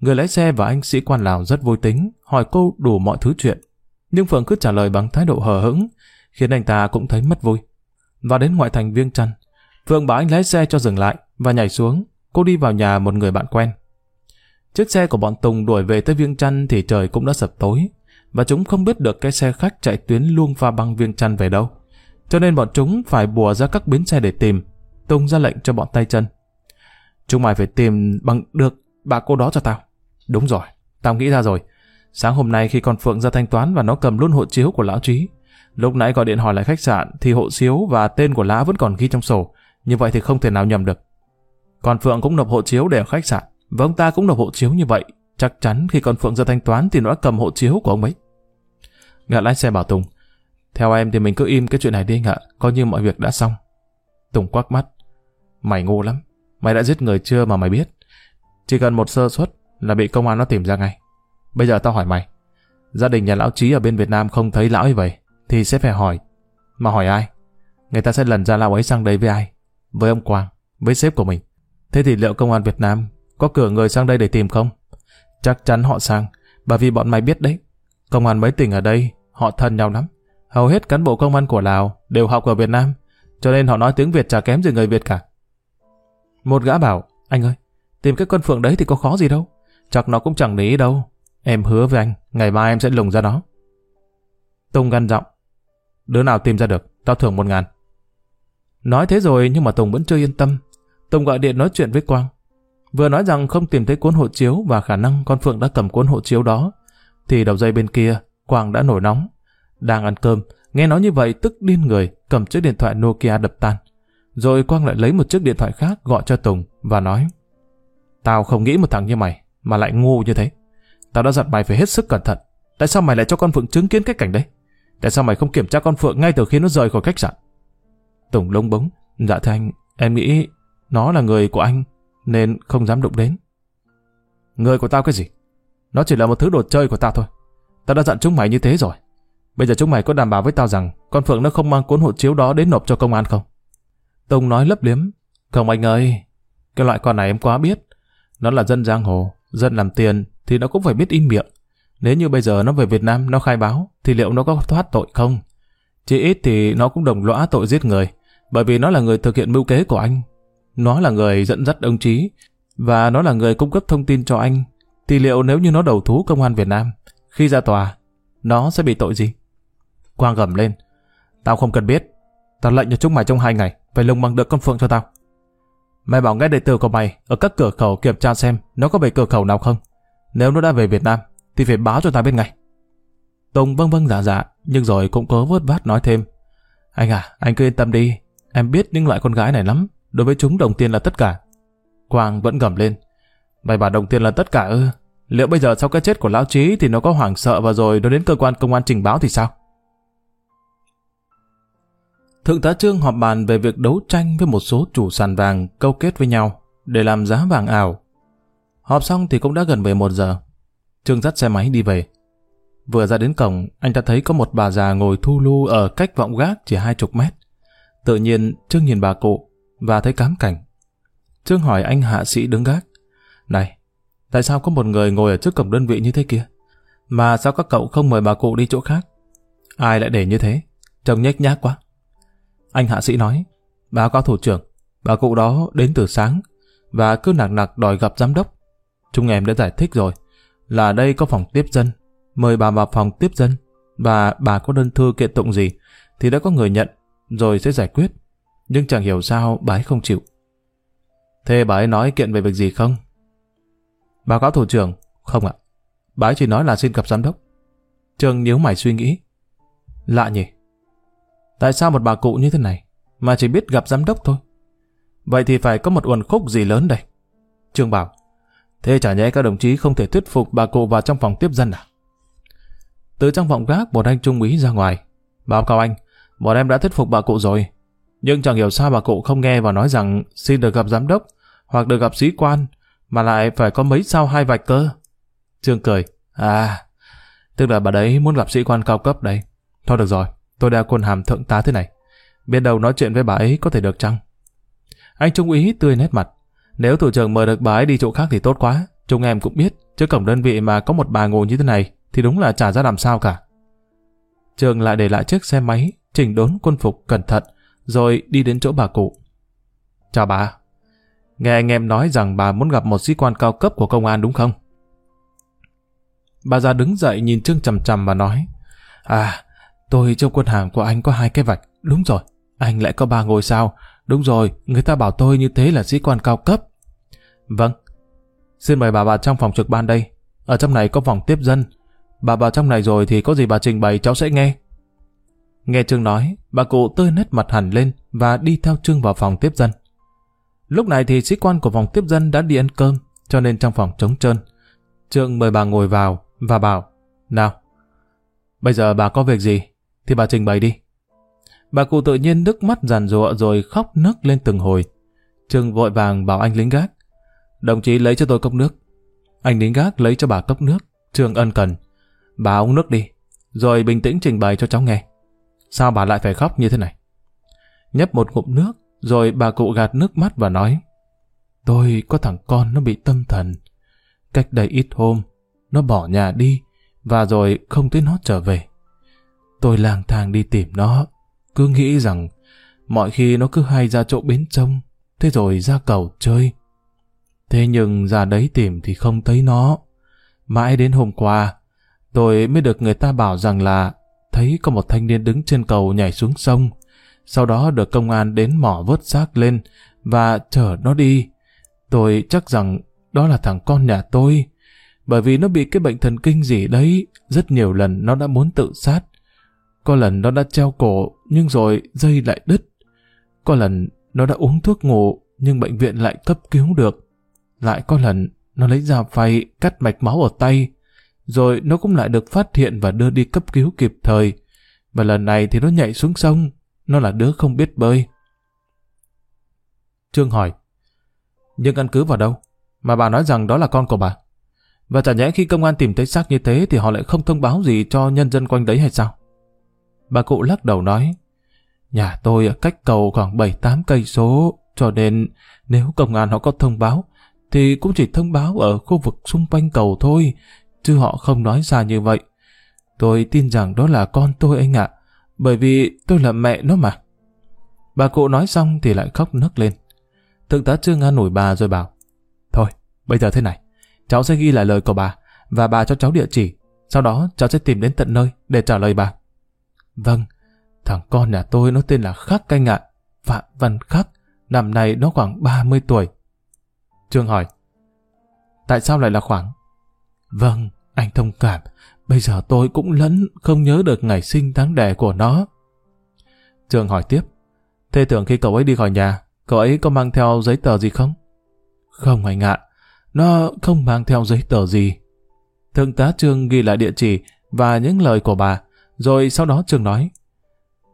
Người lái xe và anh sĩ quan Lào rất vui tính, hỏi cô đủ mọi thứ chuyện. Nhưng Phượng cứ trả lời bằng thái độ hờ hững, khiến anh ta cũng thấy mất vui. Và đến ngoại thành Viêng Chăn, Phượng bảo anh lái xe cho dừng lại và nhảy xuống. Cô đi vào nhà một người bạn quen. Chiếc xe của bọn Tùng đuổi về tới Viêng Chăn thì trời cũng đã sập tối, và chúng không biết được cái xe khách chạy tuyến luông pha băng Viêng Chăn về đâu. Cho nên bọn chúng phải bùa ra các bến xe để tìm, Tùng ra lệnh cho bọn tay chân. Chúng mày phải tìm bằng được bà cô đó cho tao. Đúng rồi, tao nghĩ ra rồi. Sáng hôm nay khi con Phượng ra thanh toán và nó cầm luôn hộ chiếu của lão Trí. Lúc nãy gọi điện hỏi lại khách sạn thì hộ chiếu và tên của lão vẫn còn ghi trong sổ. Như vậy thì không thể nào nhầm được. Còn Phượng cũng nộp hộ chiếu để ở khách sạn. Và ông ta cũng nộp hộ chiếu như vậy. Chắc chắn khi con Phượng ra thanh toán thì nó đã cầm hộ chiếu của ông ấy. Ngạ lái xe bảo Tùng. Theo em thì mình cứ im cái chuyện này đi ngạ. Coi như mọi việc đã xong. Tùng quắc mắt. Mày ngu lắm. Mày đã giết người chưa mà mày biết. Chỉ cần một sơ suất là bị công an nó tìm ra ngay. Bây giờ tao hỏi mày. Gia đình nhà lão Trí ở bên Việt Nam không thấy lão ấy vậy, thì sẽ phải hỏi. Mà hỏi ai? Người ta sẽ lần ra lão ấy sang đây với ai? Với ông Quang, với sếp của mình. Thế thì liệu công an Việt Nam có cử người sang đây để tìm không? Chắc chắn họ sang, bởi vì bọn mày biết đấy. Công an mấy tỉnh ở đây, họ thân nhau lắm. Hầu hết cán bộ công an của Lào đều học ở Việt Nam, cho nên họ nói tiếng Việt chả kém gì người Việt cả. Một gã bảo, anh ơi, tìm cái con phượng đấy thì có khó gì đâu. Chắc nó cũng chẳng lý đâu. Em hứa với anh, ngày mai em sẽ lùng ra nó. Tùng gằn giọng. Đứa nào tìm ra được, tao thưởng một ngàn. Nói thế rồi nhưng mà Tùng vẫn chưa yên tâm. Tùng gọi điện nói chuyện với Quang. Vừa nói rằng không tìm thấy cuốn hộ chiếu và khả năng con Phượng đã cầm cuốn hộ chiếu đó, thì đầu dây bên kia, Quang đã nổi nóng. Đang ăn cơm, nghe nói như vậy tức điên người, cầm chiếc điện thoại Nokia đập tan. Rồi Quang lại lấy một chiếc điện thoại khác gọi cho Tùng và nói Tao không nghĩ một thằng như mày mà lại ngu như thế. Tao đã dặn mày phải hết sức cẩn thận. Tại sao mày lại cho con Phượng chứng kiến cái cảnh đấy? Tại sao mày không kiểm tra con Phượng ngay từ khi nó rời khỏi khách sạn? Tùng lông bống. Dạ thưa anh, em nghĩ nó là người của anh nên không dám đụng đến. Người của tao cái gì? Nó chỉ là một thứ đồ chơi của tao thôi. Tao đã dặn chúng mày như thế rồi. Bây giờ chúng mày có đảm bảo với tao rằng con Phượng nó không mang cuốn hộ chiếu đó đến nộp cho công an không? Tùng nói lấp liếm. Không anh ơi, cái loại con này em quá biết. Nó là dân giang hồ, dân làm tiền thì nó cũng phải biết im miệng. Nếu như bây giờ nó về Việt Nam, nó khai báo, thì liệu nó có thoát tội không? Chỉ ít thì nó cũng đồng lõa tội giết người, bởi vì nó là người thực hiện mưu kế của anh. Nó là người dẫn dắt ông Trí và nó là người cung cấp thông tin cho anh, thì liệu nếu như nó đầu thú công an Việt Nam, khi ra tòa, nó sẽ bị tội gì? Quang gầm lên Tao không cần biết Tao lệnh cho chúng mày trong hai ngày, phải lùng bằng được con Phượng cho tao. Mày bảo nghe đệ tử của mày ở các cửa khẩu kiểm tra xem nó có về cửa khẩu nào không. Nếu nó đã về Việt Nam thì phải báo cho ta biết ngay. Tùng vâng vâng dạ dạ nhưng rồi cũng có vớt vát nói thêm. Anh à, anh cứ yên tâm đi. Em biết những loại con gái này lắm. Đối với chúng đồng tiền là tất cả. Quang vẫn gầm lên. Mày bảo đồng tiền là tất cả ư? Liệu bây giờ sau cái chết của lão trí thì nó có hoảng sợ và rồi nó đến cơ quan công an trình báo thì sao? Thượng tá Trương họp bàn về việc đấu tranh với một số chủ sàn vàng câu kết với nhau để làm giá vàng ảo. Họp xong thì cũng đã gần 11 giờ. Trương dắt xe máy đi về. Vừa ra đến cổng, anh ta thấy có một bà già ngồi thu lu ở cách vọng gác chỉ hai chục mét. Tự nhiên, Trương nhìn bà cụ và thấy cám cảnh. Trương hỏi anh hạ sĩ đứng gác. Này, tại sao có một người ngồi ở trước cổng đơn vị như thế kia? Mà sao các cậu không mời bà cụ đi chỗ khác? Ai lại để như thế? Trông nhếch nhác quá. Anh hạ sĩ nói, báo cáo thủ trưởng, bà cụ đó đến từ sáng và cứ nặng nặc đòi gặp giám đốc. Chúng em đã giải thích rồi, là đây có phòng tiếp dân, mời bà vào phòng tiếp dân và bà có đơn thư kiện tụng gì thì đã có người nhận rồi sẽ giải quyết. Nhưng chẳng hiểu sao bà ấy không chịu. Thế bà ấy nói kiện về việc gì không? Báo cáo thủ trưởng, không ạ. Bà ấy chỉ nói là xin gặp giám đốc. Trường nhíu mày suy nghĩ. Lạ nhỉ? Tại sao một bà cụ như thế này mà chỉ biết gặp giám đốc thôi? Vậy thì phải có một uẩn khúc gì lớn đây. Trương bảo, thế chả nhẽ các đồng chí không thể thuyết phục bà cụ vào trong phòng tiếp dân à? Từ trong vọng gác một anh trung úy ra ngoài. Báo cáo anh, bọn em đã thuyết phục bà cụ rồi. Nhưng chẳng hiểu sao bà cụ không nghe và nói rằng xin được gặp giám đốc hoặc được gặp sĩ quan mà lại phải có mấy sao hai vạch cơ. Trương cười. À, tức là bà đấy muốn gặp sĩ quan cao cấp đấy. Thôi được rồi, tôi đeo quân hàm thượng tá thế này. Biết đâu nói chuyện với bà ấy có thể được chăng? Anh Trung úy tươi nét mặt. Nếu thủ trưởng mời được bà ấy đi chỗ khác thì tốt quá. Chúng em cũng biết, chứ cổng đơn vị mà có một bà ngồi như thế này thì đúng là trả ra làm sao cả. Trường lại để lại chiếc xe máy, chỉnh đốn quân phục cẩn thận, rồi đi đến chỗ bà cụ. Chào bà. Nghe anh em nói rằng bà muốn gặp một sĩ quan cao cấp của công an đúng không? Bà già đứng dậy nhìn Trương chầm chầm và nói À, tôi trong quân hàng của anh có hai cái vạch. Đúng rồi, anh lại có ba ngôi sao. Đúng rồi, người ta bảo tôi như thế là sĩ quan cao cấp. Vâng. Xin mời bà vào trong phòng trực ban đây. Ở trong này có phòng tiếp dân. Bà vào trong này rồi thì có gì bà trình bày cháu sẽ nghe. Nghe Trương nói, bà cụ tươi nét mặt hẳn lên và đi theo Trương vào phòng tiếp dân. Lúc này thì sĩ quan của phòng tiếp dân đã đi ăn cơm, cho nên trong phòng trống trơn. Trương mời bà ngồi vào và bảo, nào, bây giờ bà có việc gì, thì bà trình bày đi. Bà cụ tự nhiên nước mắt giàn rụa rồi khóc nức lên từng hồi. Trương vội vàng bảo anh lính gác, đồng chí lấy cho tôi cốc nước. Anh lính gác lấy cho bà cốc nước, Trương ân cần. Bà uống nước đi, rồi bình tĩnh trình bày cho cháu nghe. Sao bà lại phải khóc như thế này? Nhấp một ngụm nước, rồi bà cụ gạt nước mắt và nói Tôi có thằng con nó bị tâm thần. Cách đây ít hôm, nó bỏ nhà đi và rồi không thấy nó trở về. Tôi lang thang đi tìm nó, cứ nghĩ rằng mọi khi nó cứ hay ra chỗ bến sông, thế rồi ra cầu chơi. Thế nhưng ra đấy tìm thì không thấy nó. Mãi đến hôm qua, tôi mới được người ta bảo rằng là thấy có một thanh niên đứng trên cầu nhảy xuống sông, sau đó được công an đến mỏ vớt xác lên và chở nó đi. Tôi chắc rằng đó là thằng con nhà tôi, bởi vì nó bị cái bệnh thần kinh gì đấy, rất nhiều lần nó đã muốn tự sát. Có lần nó đã treo cổ, nhưng rồi dây lại đứt. Có lần nó đã uống thuốc ngủ, nhưng bệnh viện lại cấp cứu được. Lại có lần nó lấy dao phay cắt mạch máu ở tay, rồi nó cũng lại được phát hiện và đưa đi cấp cứu kịp thời. Và lần này thì nó nhảy xuống sông, nó là đứa không biết bơi. Trương hỏi, nhưng căn cứ vào đâu? Mà bà nói rằng đó là con của bà. Và chả nhẽ khi công an tìm thấy xác như thế thì họ lại không thông báo gì cho nhân dân quanh đấy hay sao? Bà cụ lắc đầu nói, nhà tôi ở cách cầu khoảng 7-8 cây số, cho nên nếu công an họ có thông báo, thì cũng chỉ thông báo ở khu vực xung quanh cầu thôi, chứ họ không nói ra như vậy. Tôi tin rằng đó là con tôi anh ạ, bởi vì tôi là mẹ nó mà. Bà cụ nói xong thì lại khóc nức lên. Thượng tá Trương an ủi bà rồi bảo, Thôi, bây giờ thế này, cháu sẽ ghi lại lời của bà, và bà cho cháu địa chỉ, sau đó cháu sẽ tìm đến tận nơi để trả lời bà. Vâng, thằng con nhà tôi nó tên là Khắc canh ạ, Phạm Văn Khắc, năm nay nó khoảng 30 tuổi. Trương hỏi, tại sao lại là khoảng? Vâng, anh thông cảm, bây giờ tôi cũng lẫn không nhớ được ngày sinh tháng đẻ của nó. Trương hỏi tiếp, thế tưởng khi cậu ấy đi khỏi nhà, cậu ấy có mang theo giấy tờ gì không? Không anh ạ, nó không mang theo giấy tờ gì. Thượng tá Trương ghi lại địa chỉ và những lời của bà, rồi sau đó Trương nói,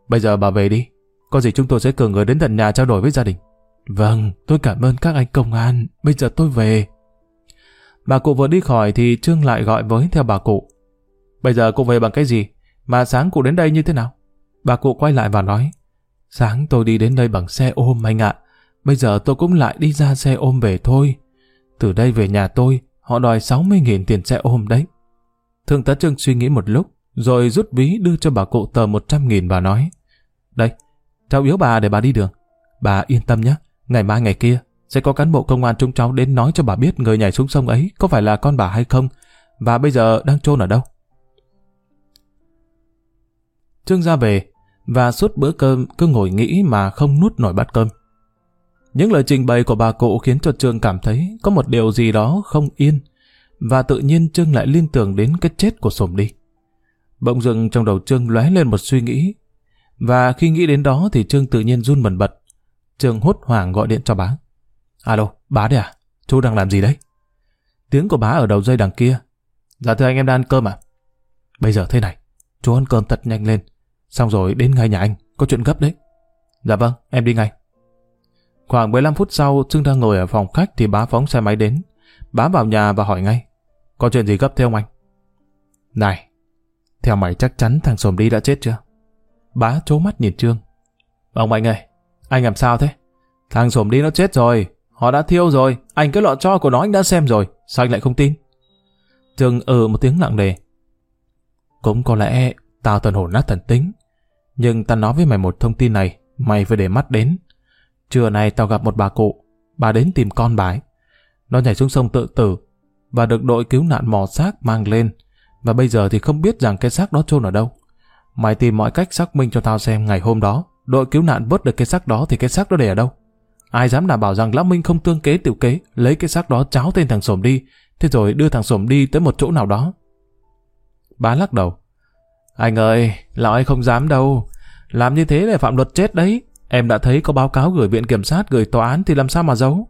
Bây giờ bà về đi, có gì chúng tôi sẽ cử người đến tận nhà trao đổi với gia đình. Vâng, tôi cảm ơn các anh công an, bây giờ tôi về. Bà cụ vừa đi khỏi thì Trương lại gọi với theo bà cụ. Bây giờ cụ về bằng cái gì? Mà sáng cụ đến đây như thế nào? Bà cụ quay lại và nói, sáng tôi đi đến đây bằng xe ôm anh ạ. Bây giờ tôi cũng lại đi ra xe ôm về thôi. Từ đây về nhà tôi, họ đòi 60.000 tiền xe ôm đấy. Thượng tá Trương suy nghĩ một lúc, rồi rút ví đưa cho bà cụ tờ 100.000 và nói, Đây, cháu yếu bà để bà đi đường. Bà yên tâm nhé, ngày mai ngày kia, sẽ có cán bộ công an chúng cháu đến nói cho bà biết người nhảy xuống sông ấy có phải là con bà hay không, và bây giờ đang chôn ở đâu. Trương ra về, và suốt bữa cơm cứ ngồi nghĩ mà không nuốt nổi bát cơm. Những lời trình bày của bà cụ khiến cho Trương cảm thấy có một điều gì đó không yên, và tự nhiên Trương lại liên tưởng đến cái chết của Sổm đi. Bỗng dưng trong đầu Trương lóe lên một suy nghĩ, và khi nghĩ đến đó thì Trương tự nhiên run bần bật. Trương hốt hoảng gọi điện cho bá. Alo, bá đấy à? Chú đang làm gì đấy? Tiếng của bá ở đầu dây đằng kia. Dạ thưa anh em đang ăn cơm à? Bây giờ thế này, chú ăn cơm thật nhanh lên. Xong rồi đến ngay nhà anh, có chuyện gấp đấy. Dạ vâng, em đi ngay. Khoảng 15 phút sau, Trương đang ngồi ở phòng khách thì bá phóng xe máy đến. Bá vào nhà và hỏi ngay. Có chuyện gì gấp thế ông anh? Này, theo mày chắc chắn thằng Sồm đi đã chết chưa? Bá trố mắt nhìn Trương. Ông anh ơi, anh làm sao thế? Thằng Sồm đi nó chết rồi, họ đã thiêu rồi, anh cái lọ cho của nó anh đã xem rồi, sao anh lại không tin? Trương ừ một tiếng nặng nề. Cũng có lẽ tao thần hồn nát thần tính, nhưng tao nói với mày một thông tin này, mày phải để mắt đến. Trưa nay tao gặp một bà cụ, bà đến tìm con bà ấy. Nó nhảy xuống sông tự tử, và được đội cứu nạn mò xác mang lên, và bây giờ thì không biết rằng cái xác đó chôn ở đâu. Mày tìm mọi cách xác minh cho tao xem ngày hôm đó, đội cứu nạn vớt được cái xác đó thì cái xác đó để ở đâu. Ai dám đảm bảo rằng Lão Minh không tương kế tiểu kế, lấy cái xác đó cháo tên thằng Sổm đi, thế rồi đưa thằng Sổm đi tới một chỗ nào đó. Bá lắc đầu. Anh ơi, lão ấy không dám đâu. Làm như thế là phạm luật chết đấy. Em đã thấy có báo cáo gửi viện kiểm sát, gửi tòa án thì làm sao mà giấu.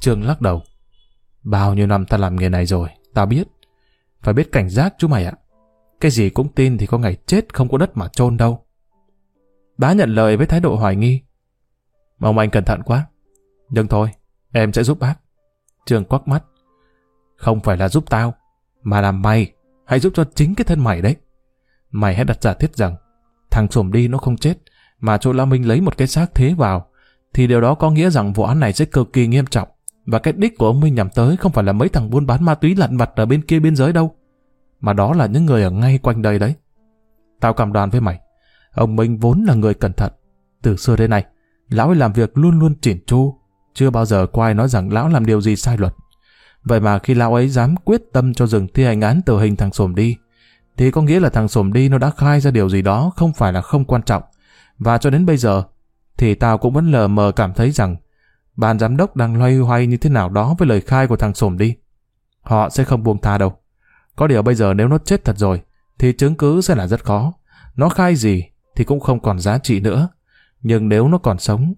Trương lắc đầu. Bao nhiêu năm ta làm nghề này rồi, ta biết. Phải biết cảnh giác chú mày ạ. Cái gì cũng tin thì có ngày chết không có đất mà chôn đâu. Bá nhận lời với thái độ hoài nghi. Mong anh cẩn thận quá. Nhưng thôi, em sẽ giúp bác. Trường quắc mắt. Không phải là giúp tao, mà là mày. Hãy giúp cho chính cái thân mày đấy. Mày hãy đặt giả thiết rằng thằng trộm đi nó không chết, mà chỗ La Minh lấy một cái xác thế vào, thì điều đó có nghĩa rằng vụ án này sẽ cực kỳ nghiêm trọng. Và cái đích của ông Minh nhằm tới không phải là mấy thằng buôn bán ma túy lặn vặt ở bên kia biên giới đâu, mà đó là những người ở ngay quanh đây đấy. Tao cảm đoàn với mày, ông Minh vốn là người cẩn thận. Từ xưa đến nay, lão ấy làm việc luôn luôn chỉn chu, chưa bao giờ có ai nói rằng lão làm điều gì sai luật. Vậy mà khi lão ấy dám quyết tâm cho dừng thi hành án tử hình thằng Sổm đi, thì có nghĩa là thằng Sổm đi nó đã khai ra điều gì đó không phải là không quan trọng. Và cho đến bây giờ, thì tao cũng vẫn lờ mờ cảm thấy rằng ban giám đốc đang loay hoay như thế nào đó với lời khai của thằng Sổm đi. Họ sẽ không buông tha đâu. Có điều bây giờ nếu nó chết thật rồi, thì chứng cứ sẽ là rất khó. Nó khai gì thì cũng không còn giá trị nữa. Nhưng nếu nó còn sống,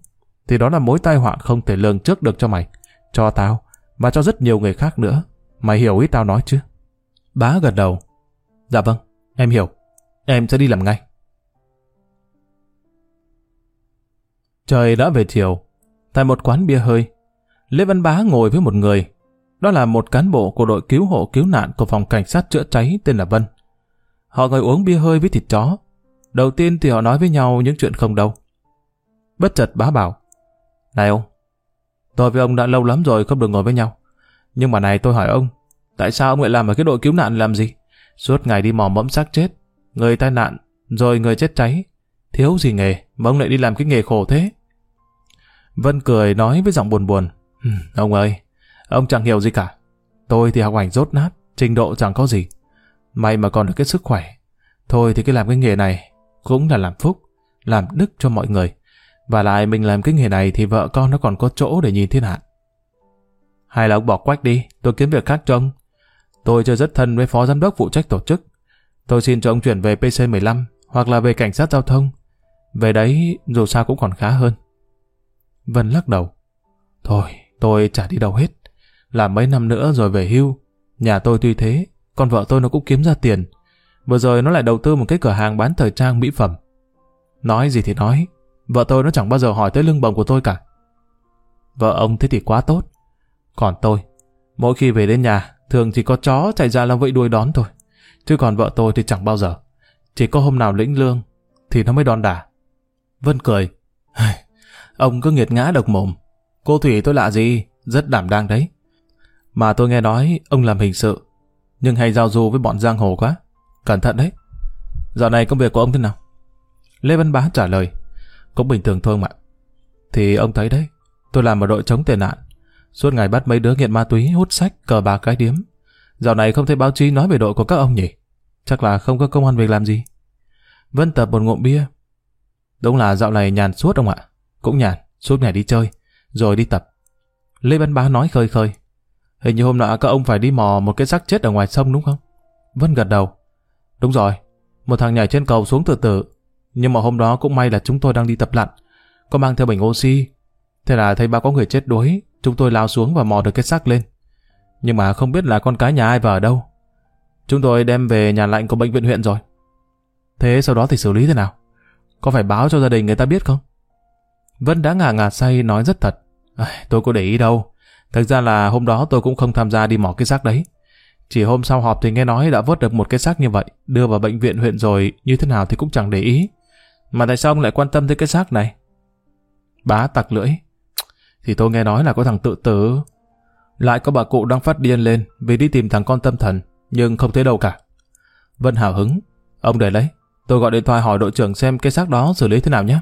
thì đó là mối tai họa không thể lường trước được cho mày, cho tao, và cho rất nhiều người khác nữa. Mày hiểu ý tao nói chứ? Bá gật đầu. Dạ vâng, em hiểu. Em sẽ đi làm ngay. Trời đã về chiều. Tại một quán bia hơi, Lê Văn Bá ngồi với một người. Đó là một cán bộ của đội cứu hộ cứu nạn của phòng cảnh sát chữa cháy tên là Vân. Họ ngồi uống bia hơi với thịt chó. Đầu tiên thì họ nói với nhau những chuyện không đâu. Bất chợt bá bảo. Này ông, tôi với ông đã lâu lắm rồi không được ngồi với nhau. Nhưng mà này tôi hỏi ông, tại sao ông lại làm ở cái đội cứu nạn làm gì? Suốt ngày đi mò mẫm xác chết, người tai nạn, rồi người chết cháy. Thiếu gì nghề, mà ông lại đi làm cái nghề khổ thế. Vân cười nói với giọng buồn buồn. Ông ơi, ông chẳng hiểu gì cả. Tôi thì học ảnh rốt nát, trình độ chẳng có gì. May mà còn được cái sức khỏe. Thôi thì cái làm cái nghề này cũng là làm phúc, làm đức cho mọi người. Và lại mình làm cái nghề này thì vợ con nó còn có chỗ để nhìn thiên hạ. Hay là ông bỏ quách đi, tôi kiếm việc khác cho ông. Tôi chơi rất thân với phó giám đốc phụ trách tổ chức. Tôi xin cho ông chuyển về PC15 hoặc là về cảnh sát giao thông. Về đấy dù sao cũng còn khá hơn. Vân lắc đầu. Thôi, tôi chả đi đâu hết. Làm mấy năm nữa rồi về hưu. Nhà tôi tuy thế, con vợ tôi nó cũng kiếm ra tiền. Vừa rồi nó lại đầu tư một cái cửa hàng bán thời trang mỹ phẩm. Nói gì thì nói, vợ tôi nó chẳng bao giờ hỏi tới lưng bồng của tôi cả. Vợ ông thế thì quá tốt. Còn tôi, mỗi khi về đến nhà, thường chỉ có chó chạy ra là vẫy đuôi đón thôi. Chứ còn vợ tôi thì chẳng bao giờ. Chỉ có hôm nào lĩnh lương, thì nó mới đòn đả. Vân cười. Ông cứ nghiệt ngã độc mồm. Cô Thủy tôi lạ gì, rất đảm đang đấy. Mà tôi nghe nói ông làm hình sự, nhưng hay giao du với bọn giang hồ quá. Cẩn thận đấy. Dạo này công việc của ông thế nào? Lê Văn Bá trả lời. Cũng bình thường thôi mà. Thì ông thấy đấy, tôi làm ở đội chống tệ nạn. Suốt ngày bắt mấy đứa nghiện ma túy, hút sách, cờ bạc cái điếm. Dạo này không thấy báo chí nói về đội của các ông nhỉ? Chắc là không có công an việc làm gì. Vân tập một ngụm bia. Đúng là dạo này nhàn suốt ông ạ. Cũng nhàn, suốt ngày đi chơi, rồi đi tập. Lê Văn Bá nói khơi khơi. Hình như hôm nọ các ông phải đi mò một cái xác chết ở ngoài sông đúng không? Vân gật đầu. Đúng rồi, một thằng nhảy trên cầu xuống tự tử. Nhưng mà hôm đó cũng may là chúng tôi đang đi tập lặn. Có mang theo bình oxy. Thế là thấy ba có người chết đuối, chúng tôi lao xuống và mò được cái xác lên. Nhưng mà không biết là con cái nhà ai và ở đâu. Chúng tôi đem về nhà lạnh của bệnh viện huyện rồi. Thế sau đó thì xử lý thế nào? Có phải báo cho gia đình người ta biết không? Vân đã ngả ngà say nói rất thật. À, tôi có để ý đâu. Thực ra là hôm đó tôi cũng không tham gia đi mỏ cái xác đấy. Chỉ hôm sau họp thì nghe nói đã vớt được một cái xác như vậy, đưa vào bệnh viện huyện rồi, như thế nào thì cũng chẳng để ý. Mà tại sao ông lại quan tâm tới cái xác này? Bá tặc lưỡi. Thì tôi nghe nói là có thằng tự tử. Lại có bà cụ đang phát điên lên vì đi tìm thằng con tâm thần, nhưng không thấy đâu cả. Vân hào hứng. Ông để lấy. Tôi gọi điện thoại hỏi đội trưởng xem cái xác đó xử lý thế nào nhé.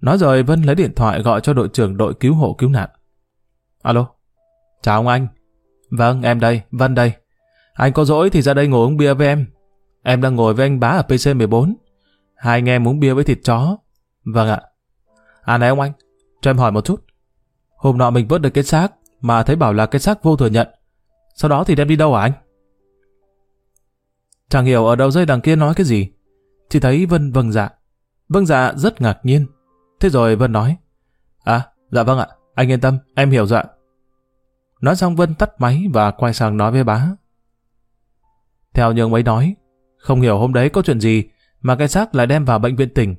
Nói rồi Vân lấy điện thoại gọi cho đội trưởng đội cứu hộ cứu nạn. Alo. Chào ông anh. Vâng, em đây, Vân đây. Anh có dỗi thì ra đây ngồi uống bia với em. Em đang ngồi với anh bá ở PC14. Hai anh em uống bia với thịt chó. Vâng ạ. À này ông anh, cho em hỏi một chút. Hôm nọ mình vớt được cái xác, mà thấy bảo là cái xác vô thừa nhận. Sau đó thì đem đi đâu hả anh? Chẳng hiểu ở đầu dây đằng kia nói cái gì. Chỉ thấy Vân vâng dạ. Vâng dạ rất ngạc nhiên. Thế rồi Vân nói. À, dạ vâng ạ, anh yên tâm, em hiểu rồi. Nói xong Vân tắt máy và quay sang nói với bá. Theo như mấy nói, không hiểu hôm đấy có chuyện gì mà cái xác lại đem vào bệnh viện tỉnh.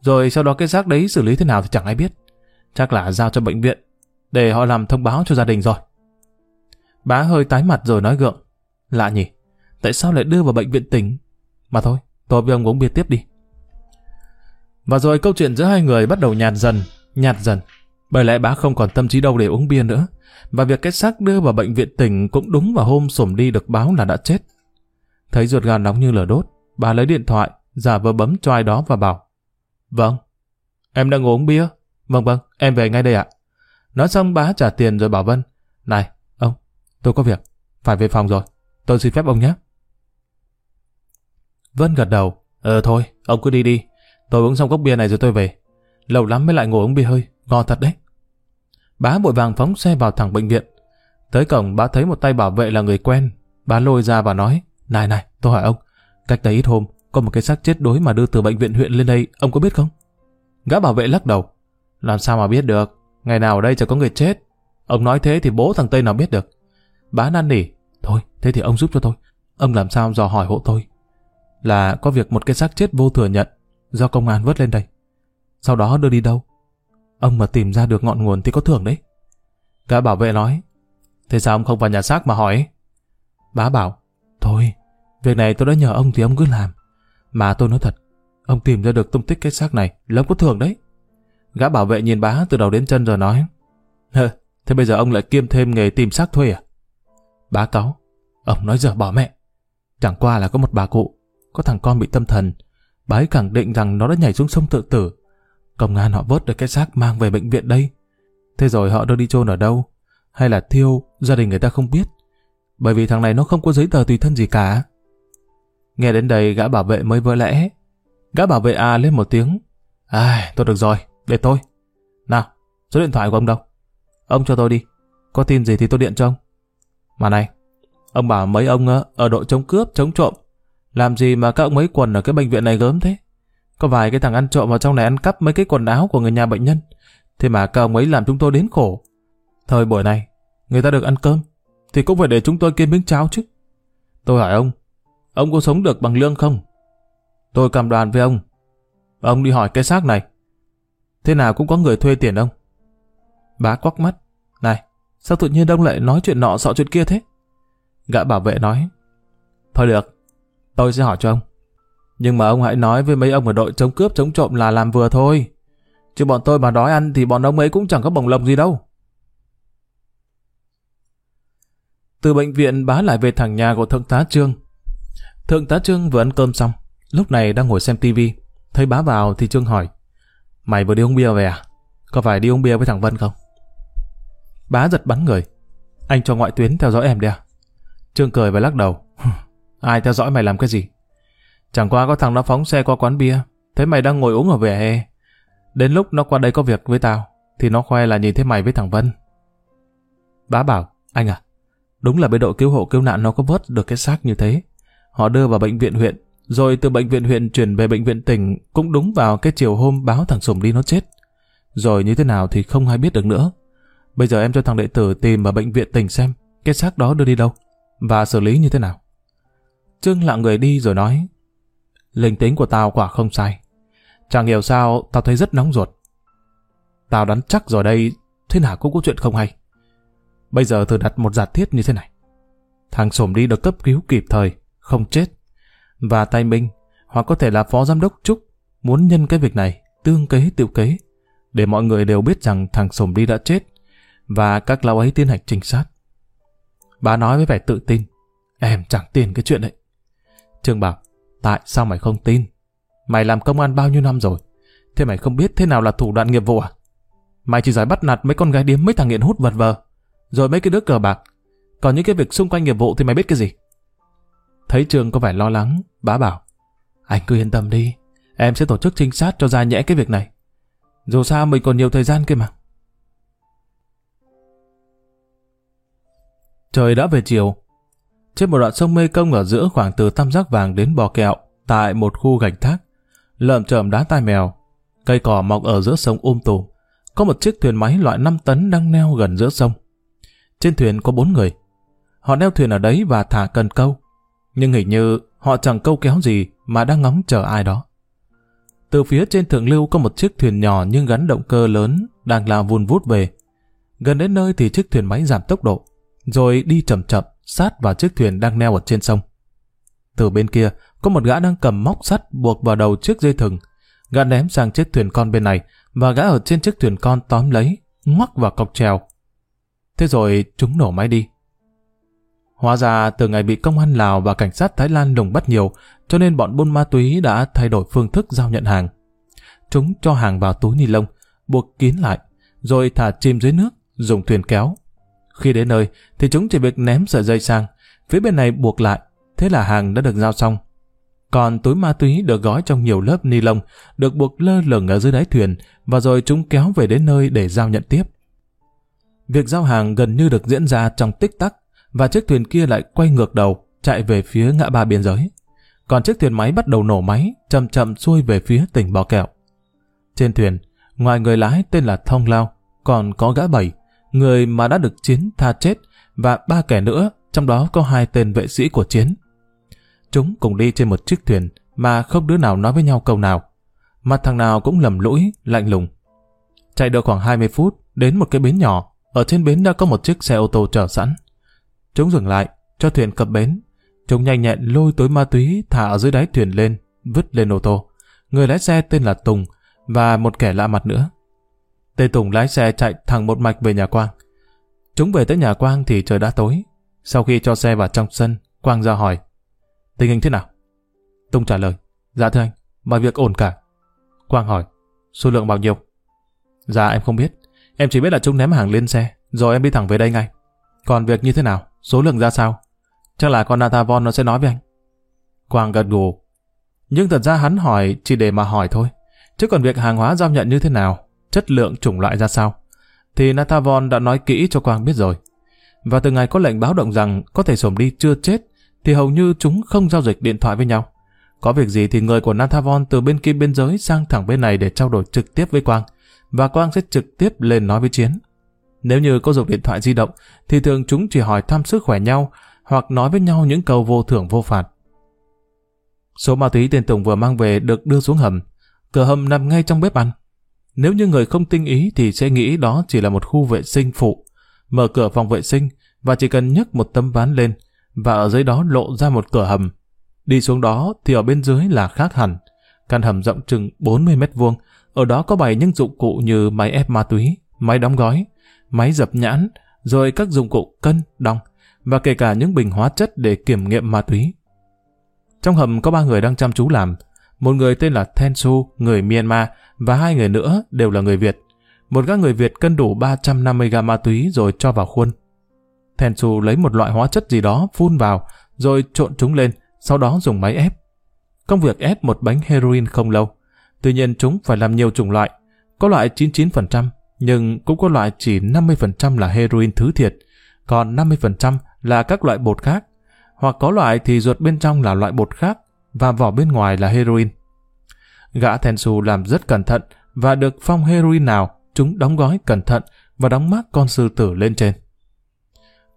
Rồi sau đó cái xác đấy xử lý thế nào thì chẳng ai biết. Chắc là giao cho bệnh viện để họ làm thông báo cho gia đình rồi. Bá hơi tái mặt rồi nói gượng. Lạ nhỉ, tại sao lại đưa vào bệnh viện tỉnh? Mà thôi, tôi với ông uống bia tiếp đi. Và rồi câu chuyện giữa hai người bắt đầu nhạt dần, nhạt dần. Bởi lẽ bá không còn tâm trí đâu để uống bia nữa và việc cái xác đưa vào bệnh viện tỉnh cũng đúng vào hôm sổm đi được báo là đã chết. Thấy ruột gan nóng như lửa đốt, bà lấy điện thoại, giả vờ bấm cho ai đó và bảo Vâng, em đang uống bia. Vâng vâng, em về ngay đây ạ. Nói xong bá trả tiền rồi bảo Vân Này, ông, tôi có việc, phải về phòng rồi. Tôi xin phép ông nhé. Vân gật đầu. Ờ thôi, ông cứ đi đi. Tôi uống xong cốc bia này rồi tôi về. Lâu lắm mới lại ngồi uống bia hơi, ngon thật đấy. Bá vội vàng phóng xe vào thẳng bệnh viện. Tới cổng bá thấy một tay bảo vệ là người quen. Bá lôi ra và nói, này này, tôi hỏi ông, cách đây ít hôm, có một cái xác chết đối mà đưa từ bệnh viện huyện lên đây, ông có biết không? Gã bảo vệ lắc đầu. Làm sao mà biết được, ngày nào ở đây chẳng có người chết. Ông nói thế thì bố thằng Tây nào biết được. Bá năn nỉ, thôi, thế thì ông giúp cho tôi. Ông làm sao dò hỏi hộ tôi. Là có việc một cái xác chết vô thừa nhận, do công an vớt lên đây. Sau đó đưa đi đâu? Ông mà tìm ra được ngọn nguồn thì có thưởng đấy. Gã bảo vệ nói, thế sao ông không vào nhà xác mà hỏi? Bá bảo, thôi, việc này tôi đã nhờ ông thì ông cứ làm. Mà tôi nói thật, ông tìm ra được tung tích cái xác này là ông có thưởng đấy. Gã bảo vệ nhìn bá từ đầu đến chân rồi nói, Hơ, thế bây giờ ông lại kiêm thêm nghề tìm xác thuê à? Bá cáo, ông nói giờ bỏ mẹ. Chẳng qua là có một bà cụ, có thằng con bị tâm thần. Bà ấy khẳng định rằng nó đã nhảy xuống sông tự tử Công an họ vớt được cái xác mang về bệnh viện đây. Thế rồi họ đưa đi chôn ở đâu? Hay là thiêu, gia đình người ta không biết. Bởi vì thằng này nó không có giấy tờ tùy thân gì cả. Nghe đến đây gã bảo vệ mới vỡ lẽ. Gã bảo vệ à lên một tiếng. Ai, tôi được rồi, để tôi. Nào, số điện thoại của ông đâu? Ông cho tôi đi. Có tin gì thì tôi điện cho ông. Mà này, ông bảo mấy ông ờ, ở đội chống cướp, chống trộm. Làm gì mà các ông mấy quần ở cái bệnh viện này gớm thế? Có vài cái thằng ăn trộm vào trong này ăn cắp mấy cái quần áo của người nhà bệnh nhân. Thế mà các ông ấy làm chúng tôi đến khổ. Thời buổi này, người ta được ăn cơm, thì cũng phải để chúng tôi kiếm miếng cháo chứ. Tôi hỏi ông, ông có sống được bằng lương không? Tôi cảm đoàn với ông. Ông đi hỏi cái xác này. Thế nào cũng có người thuê tiền ông. Bá quắc mắt. Này, sao tự nhiên ông lại nói chuyện nọ sọ chuyện kia thế? Gã bảo vệ nói. Thôi được, tôi sẽ hỏi cho ông. Nhưng mà ông hãy nói với mấy ông ở đội chống cướp chống trộm là làm vừa thôi. Chứ bọn tôi mà đói ăn thì bọn ông ấy cũng chẳng có bồng lộc gì đâu. Từ bệnh viện bá lại về thẳng nhà của Thượng tá Trương. Thượng tá Trương vừa ăn cơm xong, lúc này đang ngồi xem tivi. Thấy bá vào thì Trương hỏi, Mày vừa đi uống bia về à? Có phải đi uống bia với thằng Vân không? Bá giật bắn người. Anh cho ngoại tuyến theo dõi em đi à? Trương cười và lắc đầu. Ai theo dõi mày làm cái gì? Chẳng qua có thằng nó phóng xe qua quán bia, thấy mày đang ngồi uống ở vỉa hè. Đến lúc nó qua đây có việc với tao, thì nó khoe là nhìn thấy mày với thằng Vân. Bá bảo, anh à, đúng là bên đội cứu hộ cứu nạn nó có vớt được cái xác như thế. Họ đưa vào bệnh viện huyện, rồi từ bệnh viện huyện chuyển về bệnh viện tỉnh cũng đúng vào cái chiều hôm báo thằng Sùng đi nó chết. Rồi như thế nào thì không ai biết được nữa. Bây giờ em cho thằng đệ tử tìm ở bệnh viện tỉnh xem cái xác đó đưa đi đâu và xử lý như thế nào. Trương lặng người đi rồi nói, linh tính của tao quả không sai. Chẳng hiểu sao tao thấy rất nóng ruột. Tao đoán chắc rồi đây, thế nào cũng có chuyện không hay. Bây giờ thử đặt một giả thiết như thế này. Thằng Sổm đi được cấp cứu kịp thời, không chết. Và tay Minh, hoặc có thể là phó giám đốc Trúc, muốn nhân cái việc này, tương kế tiểu kế, để mọi người đều biết rằng thằng Sổm đi đã chết, và các lão ấy tiến hành trinh sát. Bà nói với vẻ tự tin, em chẳng tin cái chuyện đấy. Trương bảo, tại sao mày không tin? Mày làm công an bao nhiêu năm rồi? Thế mày không biết thế nào là thủ đoạn nghiệp vụ à? Mày chỉ giỏi bắt nạt mấy con gái điếm mấy thằng nghiện hút vật vờ, rồi mấy cái đứa cờ bạc. Còn những cái việc xung quanh nghiệp vụ thì mày biết cái gì? Thấy trường có vẻ lo lắng, bá bảo, anh cứ yên tâm đi, em sẽ tổ chức trinh sát cho ra nhẽ cái việc này. Dù sao mình còn nhiều thời gian kia mà. Trời đã về chiều. Trên một đoạn sông Mê Công ở giữa khoảng từ Tam Giác Vàng đến Bò Kẹo, tại một khu gạch thác, lợm chởm đá tai mèo, cây cỏ mọc ở giữa sông um tùm. Có một chiếc thuyền máy loại 5 tấn đang neo gần giữa sông. Trên thuyền có bốn người. Họ neo thuyền ở đấy và thả cần câu. Nhưng hình như họ chẳng câu kéo gì mà đang ngóng chờ ai đó. Từ phía trên thượng lưu có một chiếc thuyền nhỏ nhưng gắn động cơ lớn đang lao vun vút về. Gần đến nơi thì chiếc thuyền máy giảm tốc độ, rồi đi chậm chậm sát vào chiếc thuyền đang neo ở trên sông. Từ bên kia, có một gã đang cầm móc sắt buộc vào đầu chiếc dây thừng. Gã ném sang chiếc thuyền con bên này, và gã ở trên chiếc thuyền con tóm lấy, ngoắc vào cọc treo. Thế rồi chúng nổ máy đi. Hóa ra từ ngày bị công an Lào và cảnh sát Thái Lan lùng bắt nhiều, cho nên bọn buôn ma túy đã thay đổi phương thức giao nhận hàng. Chúng cho hàng vào túi ni lông, buộc kín lại, rồi thả chìm dưới nước, dùng thuyền kéo. Khi đến nơi, thì chúng chỉ việc ném sợi dây sang, phía bên này buộc lại, thế là hàng đã được giao xong. Còn túi ma túy được gói trong nhiều lớp ni lông, được buộc lơ lửng ở dưới đáy thuyền, và rồi chúng kéo về đến nơi để giao nhận tiếp. Việc giao hàng gần như được diễn ra trong tích tắc, và chiếc thuyền kia lại quay ngược đầu, chạy về phía ngã ba biên giới. Còn chiếc thuyền máy bắt đầu nổ máy, chậm chậm xuôi về phía tỉnh Bò Kẹo. Trên thuyền, ngoài người lái tên là Thông Lao, còn có gã bảy, người mà đã được chiến tha chết, và ba kẻ nữa, trong đó có hai tên vệ sĩ của chiến. Chúng cùng đi trên một chiếc thuyền mà không đứa nào nói với nhau câu nào. Mặt thằng nào cũng lầm lũi, lạnh lùng. Chạy được khoảng 20 phút, đến một cái bến nhỏ, ở trên bến đã có một chiếc xe ô tô chờ sẵn. Chúng dừng lại, cho thuyền cập bến. Chúng nhanh nhẹn lôi túi ma túy thả ở dưới đáy thuyền lên, vứt lên ô tô. Người lái xe tên là Tùng và một kẻ lạ mặt nữa. Tê Tùng lái xe chạy thẳng một mạch về nhà Quang. Chúng về tới nhà Quang thì trời đã tối. Sau khi cho xe vào trong sân, Quang ra hỏi. Tình hình thế nào? Tùng trả lời. Dạ thưa anh, mọi việc ổn cả. Quang hỏi. Số lượng bao nhiêu? Dạ em không biết. Em chỉ biết là chúng ném hàng lên xe, rồi em đi thẳng về đây ngay. Còn việc như thế nào? Số lượng ra sao? Chắc là con Natavon nó sẽ nói với anh. Quang gật gù. Nhưng thật ra hắn hỏi chỉ để mà hỏi thôi. Chứ còn việc hàng hóa giao nhận như thế nào, chất lượng chủng loại ra sao, thì Natavon đã nói kỹ cho Quang biết rồi. Và từ ngày có lệnh báo động rằng có thể sổm đi chưa chết, thì hầu như chúng không giao dịch điện thoại với nhau. Có việc gì thì người của Natavon từ bên kia biên giới sang thẳng bên này để trao đổi trực tiếp với Quang, và Quang sẽ trực tiếp lên nói với Chiến. Nếu như có dùng điện thoại di động, thì thường chúng chỉ hỏi thăm sức khỏe nhau, hoặc nói với nhau những câu vô thưởng vô phạt. Số ma túy tên Tùng vừa mang về được đưa xuống hầm. Cửa hầm nằm ngay trong bếp ăn. Nếu như người không tinh ý thì sẽ nghĩ đó chỉ là một khu vệ sinh phụ. Mở cửa phòng vệ sinh và chỉ cần nhấc một tấm ván lên và ở dưới đó lộ ra một cửa hầm. Đi xuống đó thì ở bên dưới là khác hẳn. Căn hầm rộng chừng 40 mét vuông. Ở đó có bày những dụng cụ như máy ép ma túy, máy đóng gói, máy dập nhãn, rồi các dụng cụ cân, đong, và kể cả những bình hóa chất để kiểm nghiệm ma túy. Trong hầm có ba người đang chăm chú làm. Một người tên là Tensu, người Myanmar, và hai người nữa đều là người Việt. Một gã người Việt cân đủ 350 gam ma túy rồi cho vào khuôn. Tensu lấy một loại hóa chất gì đó phun vào, rồi trộn chúng lên, sau đó dùng máy ép. Công việc ép một bánh heroin không lâu. Tuy nhiên chúng phải làm nhiều chủng loại. Có loại 99%, nhưng cũng có loại chỉ 50% là heroin thứ thiệt, còn 50% là các loại bột khác, hoặc có loại thì ruột bên trong là loại bột khác và vỏ bên ngoài là heroin. Gã Tensu làm rất cẩn thận và được phong heroin nào chúng đóng gói cẩn thận và đóng mác con sư tử lên trên.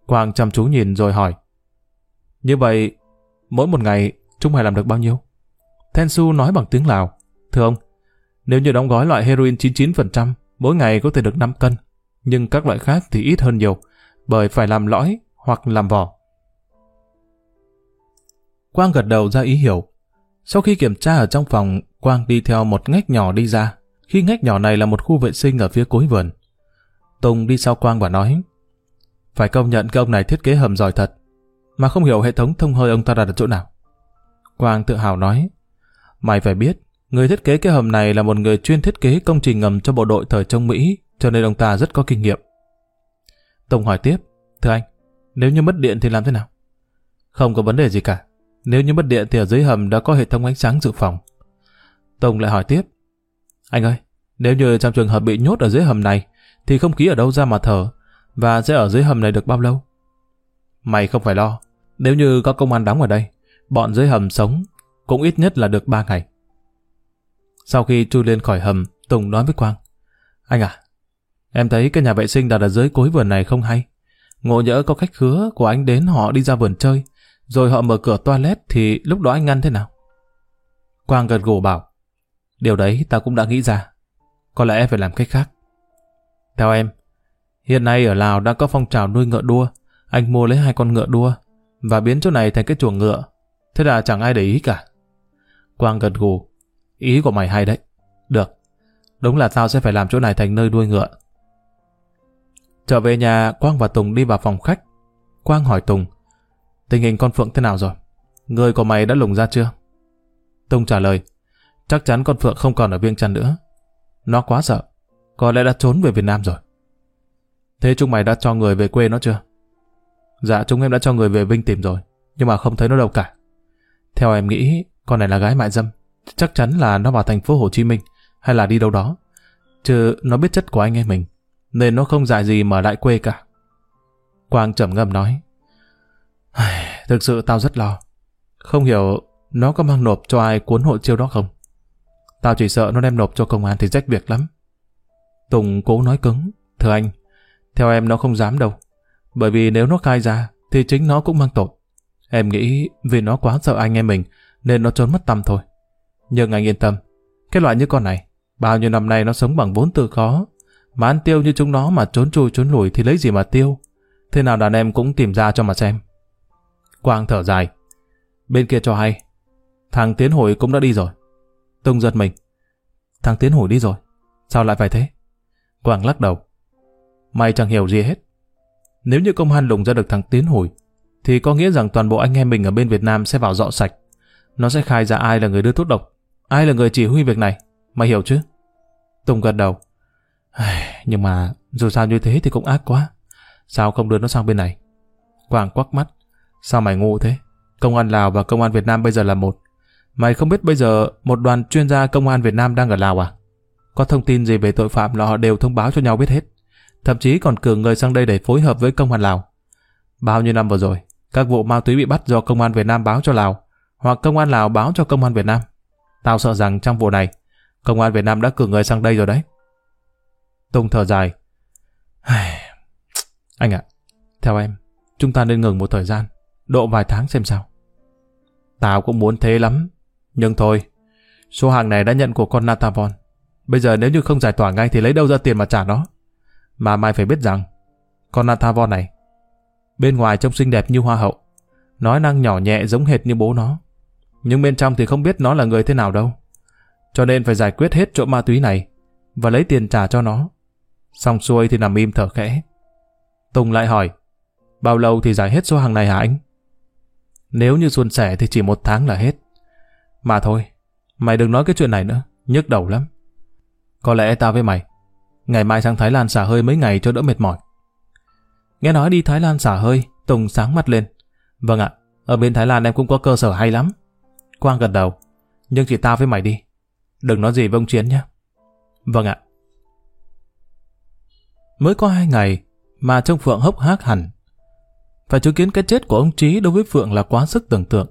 Quang chăm chú nhìn rồi hỏi Như vậy, mỗi một ngày chúng mày làm được bao nhiêu? Tensu nói bằng tiếng Lào. Thưa ông, nếu như đóng gói loại heroin 99%, mỗi ngày có thể được 5 cân, nhưng các loại khác thì ít hơn nhiều, bởi phải làm lõi hoặc làm vỏ. Quang gật đầu ra ý hiểu. Sau khi kiểm tra ở trong phòng, Quang đi theo một ngách nhỏ đi ra. Khi ngách nhỏ này là một khu vệ sinh ở phía cuối vườn. Tùng đi sau Quang và nói Phải công nhận cái ông này thiết kế hầm giỏi thật, mà không hiểu hệ thống thông hơi ông ta đặt ở chỗ nào. Quang tự hào nói Mày phải biết, người thiết kế cái hầm này là một người chuyên thiết kế công trình ngầm cho bộ đội thời trong Mỹ, cho nên ông ta rất có kinh nghiệm. Tùng hỏi tiếp, thưa anh, nếu như mất điện thì làm thế nào? Không có vấn đề gì cả. Nếu như mất điện thì ở dưới hầm đã có hệ thống ánh sáng dự phòng. Tùng lại hỏi tiếp, anh ơi, nếu như trong trường hợp bị nhốt ở dưới hầm này, thì không khí ở đâu ra mà thở, và sẽ ở dưới hầm này được bao lâu? Mày không phải lo, nếu như có công an đóng ở đây, bọn dưới hầm sống cũng ít nhất là được 3 ngày. Sau khi chui lên khỏi hầm, Tùng nói với Quang. Anh à, em thấy cái nhà vệ sinh đặt ở dưới cuối vườn này không hay. Ngộ nhỡ có khách khứa của anh đến họ đi ra vườn chơi, rồi họ mở cửa toilet thì lúc đó anh ngăn thế nào? Quang gật gù bảo, điều đấy ta cũng đã nghĩ ra. Có lẽ phải làm cách khác. Theo em, hiện nay ở Lào đang có phong trào nuôi ngựa đua. Anh mua lấy hai con ngựa đua và biến chỗ này thành cái chuồng ngựa. Thế là chẳng ai để ý cả. Quang gật gù. Ý của mày hay đấy. Được. Đúng là tao sẽ phải làm chỗ này thành nơi nuôi ngựa. Trở về nhà, Quang và Tùng đi vào phòng khách. Quang hỏi Tùng. Tình hình con Phượng thế nào rồi? Người của mày đã lùng ra chưa? Tùng trả lời. Chắc chắn con Phượng không còn ở Viêng Chăn nữa. Nó quá sợ. Có lẽ đã trốn về Việt Nam rồi. Thế chúng mày đã cho người về quê nó chưa? Dạ chúng em đã cho người về Vinh tìm rồi. Nhưng mà không thấy nó đâu cả. Theo em nghĩ, con này là gái mại dâm. Chắc chắn là nó vào thành phố Hồ Chí Minh hay là đi đâu đó. Chứ nó biết chất của anh em mình. Nên nó không dại gì mà lại quê cả. Quang trầm ngâm nói. Thực sự tao rất lo. Không hiểu nó có mang nộp cho ai cuốn hộ chiêu đó không? Tao chỉ sợ nó đem nộp cho công an thì rách việc lắm. Tùng cố nói cứng. Thưa anh, theo em nó không dám đâu. Bởi vì nếu nó khai ra, thì chính nó cũng mang tội. Em nghĩ vì nó quá sợ anh em mình, nên nó trốn mất tâm thôi. Nhưng anh yên tâm, cái loại như con này, bao nhiêu năm nay nó sống bằng vốn tự khó, mà ăn tiêu như chúng nó mà trốn chui trốn lùi thì lấy gì mà tiêu. Thế nào đàn em cũng tìm ra cho mà xem. Quang thở dài. Bên kia cho hay, thằng Tiến Hồi cũng đã đi rồi. Tùng giật mình. Thằng Tiến Hồi đi rồi, sao lại phải thế? Quang lắc đầu. Mày chẳng hiểu gì hết. Nếu như công an lùng ra được thằng Tiến Hồi, thì có nghĩa rằng toàn bộ anh em mình ở bên Việt Nam sẽ vào dọ sạch. Nó sẽ khai ra ai là người đưa thuốc độc, ai là người chỉ huy việc này. Mày hiểu chứ? Tùng gật đầu. Nhưng mà dù sao như thế thì cũng ác quá. Sao không đưa nó sang bên này? Quang quắc mắt. Sao mày ngu thế? Công an Lào và công an Việt Nam bây giờ là một. Mày không biết bây giờ một đoàn chuyên gia công an Việt Nam đang ở Lào à? Có thông tin gì về tội phạm là họ đều thông báo cho nhau biết hết. Thậm chí còn cử người sang đây để phối hợp với công an Lào. Bao nhiêu năm vừa rồi, các vụ ma túy bị bắt do công an Việt Nam báo cho Lào, hoặc công an Lào báo cho công an Việt Nam. Tao sợ rằng trong vụ này, công an Việt Nam đã cử người sang đây rồi đấy. Tùng thở dài. Anh ạ, theo em, chúng ta nên ngừng một thời gian, độ vài tháng xem sao. Tao cũng muốn thế lắm, nhưng thôi, số hàng này đã nhận của con Natavon. Bây giờ nếu như không giải tỏa ngay thì lấy đâu ra tiền mà trả nó. Mà mày phải biết rằng, con Natavon này, bên ngoài trông xinh đẹp như hoa hậu, nói năng nhỏ nhẹ giống hệt như bố nó. Nhưng bên trong thì không biết nó là người thế nào đâu. Cho nên phải giải quyết hết chỗ ma túy này và lấy tiền trả cho nó. Xong xuôi thì nằm im thở khẽ. Tùng lại hỏi, bao lâu thì giải hết số hàng này hả anh? Nếu như xuân sẻ thì chỉ một tháng là hết. Mà thôi, mày đừng nói cái chuyện này nữa, nhức đầu lắm. Có lẽ tao với mày, ngày mai sang Thái Lan xả hơi mấy ngày cho đỡ mệt mỏi. Nghe nói đi Thái Lan xả hơi, Tùng sáng mắt lên. Vâng ạ, ở bên Thái Lan em cũng có cơ sở hay lắm. Quang gật đầu, nhưng chỉ tao với mày đi. Đừng nói gì với ông Chiến nhé. Vâng ạ. Mới có hai ngày mà trông Phượng hốc hác hẳn. Phải chứng kiến cái chết của ông Trí đối với Phượng là quá sức tưởng tượng.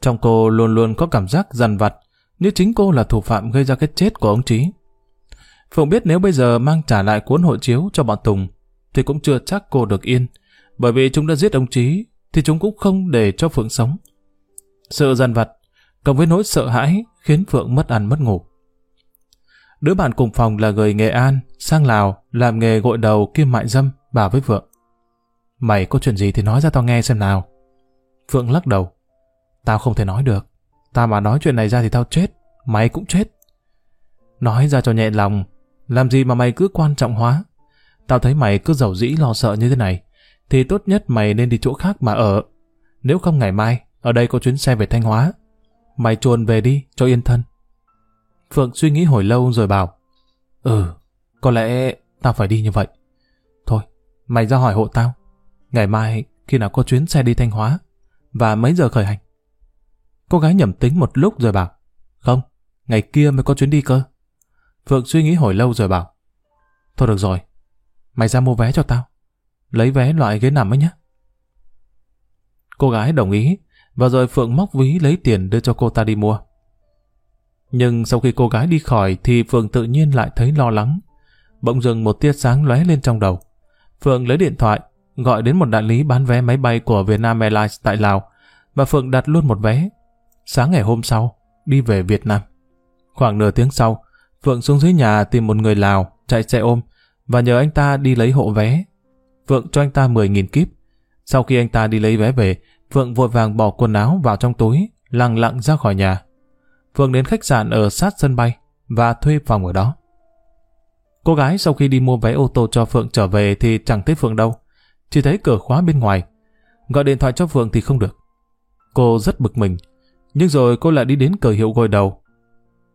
Trong cô luôn luôn có cảm giác dằn vặt như chính cô là thủ phạm gây ra cái chết của ông Trí. Phượng biết nếu bây giờ mang trả lại cuốn hộ chiếu cho bọn Tùng thì cũng chưa chắc cô được yên bởi vì chúng đã giết ông Trí thì chúng cũng không để cho Phượng sống. Sự dằn vặt, cộng với nỗi sợ hãi khiến Phượng mất ăn mất ngủ. Đứa bạn cùng phòng là người Nghệ An, sang Lào, làm nghề gội đầu kiêm mại dâm, bảo với Phượng. Mày có chuyện gì thì nói ra tao nghe xem nào. Phượng lắc đầu. Tao không thể nói được. Tao mà nói chuyện này ra thì tao chết. Mày cũng chết. Nói ra cho nhẹ lòng. Làm gì mà mày cứ quan trọng hóa. Tao thấy mày cứ giàu dĩ lo sợ như thế này. Thì tốt nhất mày nên đi chỗ khác mà ở. Nếu không ngày mai, ở đây có chuyến xe về Thanh Hóa. Mày chuồn về đi, cho yên thân. Phượng suy nghĩ hồi lâu rồi bảo. Ừ, có lẽ tao phải đi như vậy. Thôi, mày ra hỏi hộ tao. Ngày mai, khi nào có chuyến xe đi Thanh Hóa, và mấy giờ khởi hành? Cô gái nhầm tính một lúc rồi bảo. Không, ngày kia mới có chuyến đi cơ. Phượng suy nghĩ hồi lâu rồi bảo. Thôi được rồi, mày ra mua vé cho tao. Lấy vé loại ghế nằm ấy nhé. Cô gái đồng ý, và rồi Phượng móc ví lấy tiền đưa cho cô ta đi mua. Nhưng sau khi cô gái đi khỏi thì Phượng tự nhiên lại thấy lo lắng. Bỗng dừng một tia sáng lóe lên trong đầu. Phượng lấy điện thoại, gọi đến một đại lý bán vé máy bay của Vietnam Airlines tại Lào và Phượng đặt luôn một vé. Sáng ngày hôm sau, đi về Việt Nam. Khoảng nửa tiếng sau, Phượng xuống dưới nhà tìm một người Lào chạy xe ôm và nhờ anh ta đi lấy hộ vé. Phượng cho anh ta 10.000 kíp. Sau khi anh ta đi lấy vé về, Phượng vội vàng bỏ quần áo vào trong túi, lặng lặng ra khỏi nhà. Phượng đến khách sạn ở sát sân bay và thuê phòng ở đó. Cô gái sau khi đi mua vé ô tô cho Phượng trở về thì chẳng thấy Phượng đâu. Chỉ thấy cửa khóa bên ngoài. Gọi điện thoại cho Phượng thì không được. Cô rất bực mình. Nhưng rồi cô lại đi đến cửa hiệu gội đầu.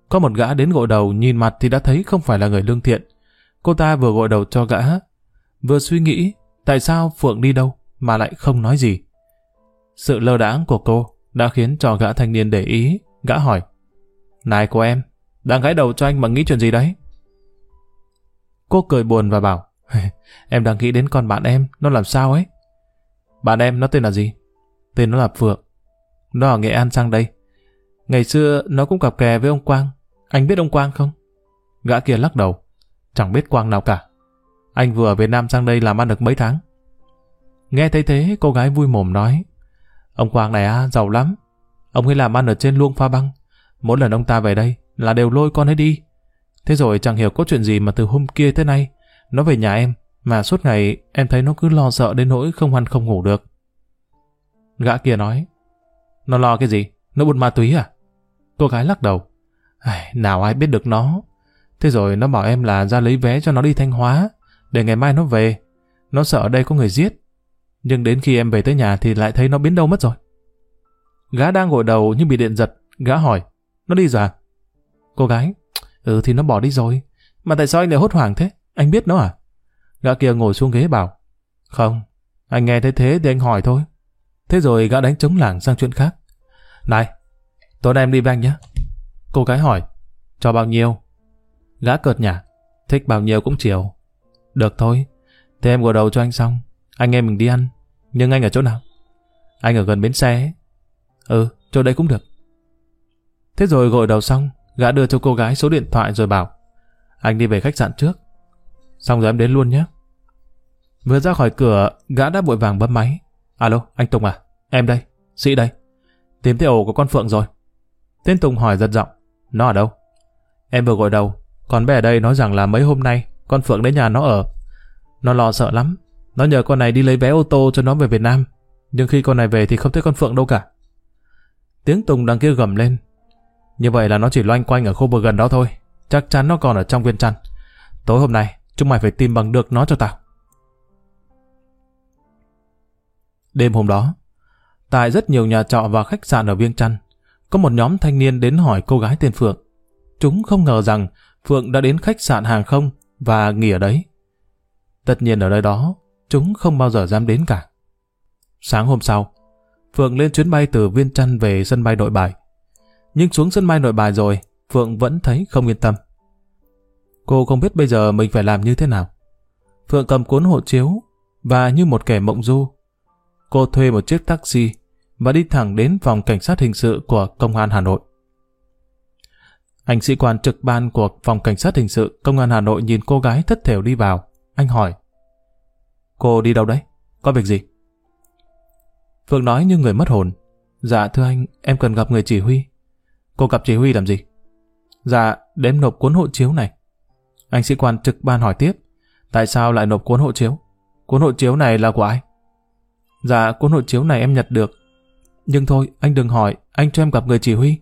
Có một gã đến gội đầu nhìn mặt thì đã thấy không phải là người lương thiện. Cô ta vừa gội đầu cho gã. Vừa suy nghĩ tại sao Phượng đi đâu mà lại không nói gì. Sự lơ đãng của cô đã khiến cho gã thanh niên để ý. Gã hỏi. Này cô em, đang gãi đầu cho anh mà nghĩ chuyện gì đấy? Cô cười buồn và bảo, em đang nghĩ đến con bạn em, nó làm sao ấy? Bạn em nó tên là gì? Tên nó là Phượng. Nó ở Nghệ An sang đây. Ngày xưa nó cũng cặp kè với ông Quang. Anh biết ông Quang không? Gã kia lắc đầu. Chẳng biết Quang nào cả. Anh vừa ở Việt Nam sang đây làm ăn được mấy tháng. Nghe thấy thế, cô gái vui mồm nói. Ông Quang này à, giàu lắm. Ông ấy làm ăn ở trên luông pha băng. Mỗi lần ông ta về đây là đều lôi con ấy đi. Thế rồi chẳng hiểu có chuyện gì mà từ hôm kia tới nay nó về nhà em mà suốt ngày em thấy nó cứ lo sợ đến nỗi không ăn không ngủ được. Gã kia nói Nó lo cái gì? Nó buôn ma túy à? Cô gái lắc đầu Ai, Nào ai biết được nó Thế rồi nó bảo em là ra lấy vé cho nó đi Thanh Hóa để ngày mai nó về. Nó sợ ở đây có người giết. Nhưng đến khi em về tới nhà thì lại thấy nó biến đâu mất rồi. Gã đang gội đầu nhưng bị điện giật. Gã hỏi, nó đi rồi à? Cô gái, ừ thì nó bỏ đi rồi. Mà tại sao anh lại hốt hoảng thế? Anh biết nó à? Gã kia ngồi xuống ghế bảo, không, anh nghe thấy thế thì anh hỏi thôi. Thế rồi gã đánh trống lảng sang chuyện khác. Này, tối nay em đi với anh nhé. Cô gái hỏi, cho bao nhiêu? Gã cợt nhả, thích bao nhiêu cũng chiều. Được thôi, thế em gội đầu cho anh xong, anh em mình đi ăn. Nhưng anh ở chỗ nào? Anh ở gần bến xe ấy. Ừ, chỗ đấy cũng được. Thế rồi gội đầu xong, gã đưa cho cô gái số điện thoại rồi bảo anh đi về khách sạn trước. Xong rồi em đến luôn nhé. Vừa ra khỏi cửa, gã đã vội vàng bấm máy. Alo, anh Tùng à? Em đây, Sĩ đây. Tìm thấy ổ của con Phượng rồi. Tên Tùng hỏi giật giọng. Nó ở đâu? Em vừa gọi đầu, còn bé ở đây nói rằng là mấy hôm nay con Phượng đến nhà nó ở. Nó lo sợ lắm. Nó nhờ con này đi lấy vé ô tô cho nó về Việt Nam. Nhưng khi con này về thì không thấy con Phượng đâu cả. Tiếng Tùng đằng kia gầm lên. Như vậy là nó chỉ loanh quanh ở khu vực gần đó thôi. Chắc chắn nó còn ở trong viên chăn. Tối hôm nay, chúng mày phải tìm bằng được nó cho tao. Đêm hôm đó, tại rất nhiều nhà trọ và khách sạn ở Viêng Chăn, có một nhóm thanh niên đến hỏi cô gái tên Phượng. Chúng không ngờ rằng Phượng đã đến khách sạn hàng không và nghỉ ở đấy. Tất nhiên ở nơi đó, chúng không bao giờ dám đến cả. Sáng hôm sau, Phượng lên chuyến bay từ Viên Chăn về sân bay nội bài. Nhưng xuống sân bay nội bài rồi, Phượng vẫn thấy không yên tâm. Cô không biết bây giờ mình phải làm như thế nào. Phượng cầm cuốn hộ chiếu và như một kẻ mộng du. Cô thuê một chiếc taxi và đi thẳng đến phòng cảnh sát hình sự của Công an Hà Nội. Anh sĩ quan trực ban của phòng cảnh sát hình sự Công an Hà Nội nhìn cô gái thất thểu đi vào. Anh hỏi. Cô đi đâu đấy? Có việc gì? Phượng nói như người mất hồn. Dạ thưa anh, em cần gặp người chỉ huy. Cô gặp chỉ huy làm gì? Dạ, đếm nộp cuốn hộ chiếu này. Anh sĩ quan trực ban hỏi tiếp, tại sao lại nộp cuốn hộ chiếu? Cuốn hộ chiếu này là của ai? Dạ, cuốn hộ chiếu này em nhặt được. Nhưng thôi, anh đừng hỏi, anh cho em gặp người chỉ huy.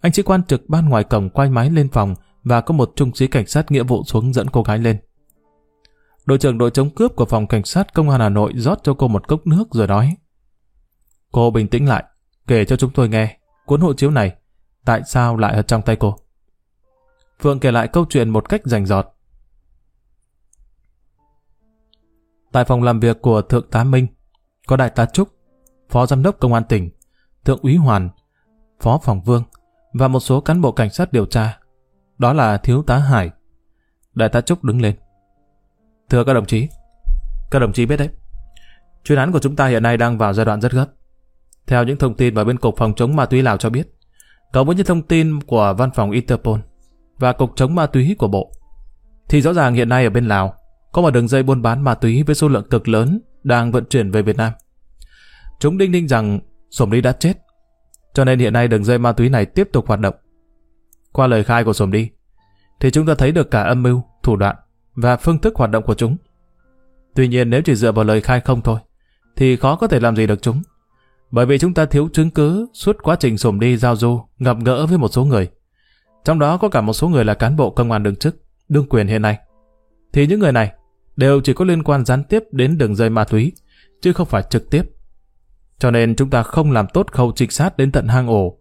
Anh sĩ quan trực ban ngoài cổng quay máy lên phòng và có một trung sĩ cảnh sát nghĩa vụ xuống dẫn cô gái lên. Đội trưởng đội chống cướp của phòng cảnh sát công an Hà Nội rót cho cô một cốc nước rồi nói. Cô bình tĩnh lại, kể cho chúng tôi nghe, cuốn hộ chiếu này, tại sao lại ở trong tay cô? Phượng kể lại câu chuyện một cách rành rọt. Tại phòng làm việc của Thượng tá Minh, có Đại tá Trúc, Phó Giám đốc Công an tỉnh, Thượng úy Hoàn, Phó Phòng Vương và một số cán bộ cảnh sát điều tra. Đó là Thiếu tá Hải. Đại tá Trúc đứng lên. Thưa các đồng chí, các đồng chí biết đấy, chuyên án của chúng ta hiện nay đang vào giai đoạn rất gấp. Theo những thông tin mà bên Cục Phòng chống ma túy Lào cho biết, cộng với những thông tin của Văn phòng Interpol và Cục chống ma túy của Bộ, thì rõ ràng hiện nay ở bên Lào có một đường dây buôn bán ma túy với số lượng cực lớn đang vận chuyển về Việt Nam. Chúng đinh ninh rằng Sổm Đi đã chết, cho nên hiện nay đường dây ma túy này tiếp tục hoạt động. Qua lời khai của Sổm Đi, thì chúng ta thấy được cả âm mưu, thủ đoạn và phương thức hoạt động của chúng. Tuy nhiên nếu chỉ dựa vào lời khai không thôi, thì khó có thể làm gì được chúng. Bởi vì chúng ta thiếu chứng cứ suốt quá trình Sổm Đi giao du, gặp gỡ với một số người. Trong đó có cả một số người là cán bộ công an đương chức, đương quyền hiện nay. Thì những người này đều chỉ có liên quan gián tiếp đến đường dây ma túy, chứ không phải trực tiếp. Cho nên chúng ta không làm tốt khâu trinh sát đến tận hang ổ,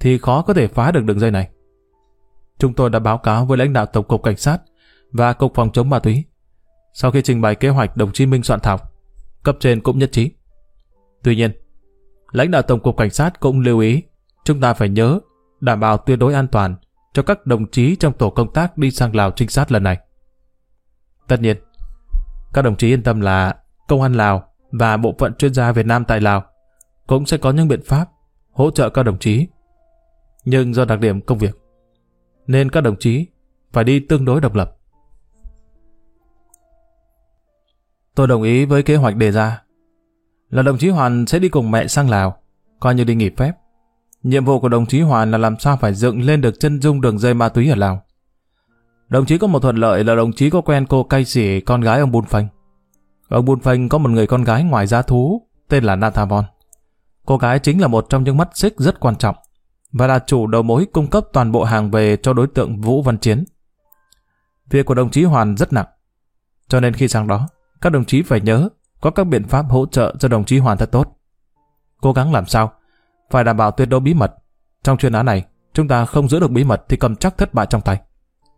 thì khó có thể phá được đường dây này. Chúng tôi đã báo cáo với lãnh đạo Tổng cục Cảnh sát và Cục Phòng chống ma túy. Sau khi trình bày kế hoạch đồng chí Minh soạn thảo, cấp trên cũng nhất trí. Tuy nhiên, lãnh đạo Tổng cục Cảnh sát cũng lưu ý chúng ta phải nhớ đảm bảo tuyệt đối an toàn cho các đồng chí trong tổ công tác đi sang Lào trinh sát lần này. Tất nhiên, các đồng chí yên tâm là Công an Lào và Bộ phận chuyên gia Việt Nam tại Lào cũng sẽ có những biện pháp hỗ trợ các đồng chí. Nhưng do đặc điểm công việc, nên các đồng chí phải đi tương đối độc lập. Tôi đồng ý với kế hoạch đề ra là đồng chí Hoàn sẽ đi cùng mẹ sang Lào, coi như đi nghỉ phép. Nhiệm vụ của đồng chí Hoàn là làm sao phải dựng lên được chân dung đường dây ma túy ở Lào. Đồng chí có một thuận lợi là đồng chí có quen cô cay sỉ con gái ông Bùn Phanh. Ông Bùn Phanh có một người con gái ngoài giá thú tên là Nathavon. Cô gái chính là một trong những mắt xích rất quan trọng và là chủ đầu mối cung cấp toàn bộ hàng về cho đối tượng Vũ Văn Chiến. Việc của đồng chí Hoàn rất nặng, cho nên khi sang đó, các đồng chí phải nhớ có các biện pháp hỗ trợ cho đồng chí Hoàn thật tốt. Cố gắng làm sao, phải đảm bảo tuyệt đối bí mật. Trong chuyên án này, chúng ta không giữ được bí mật thì cầm chắc thất bại trong tay.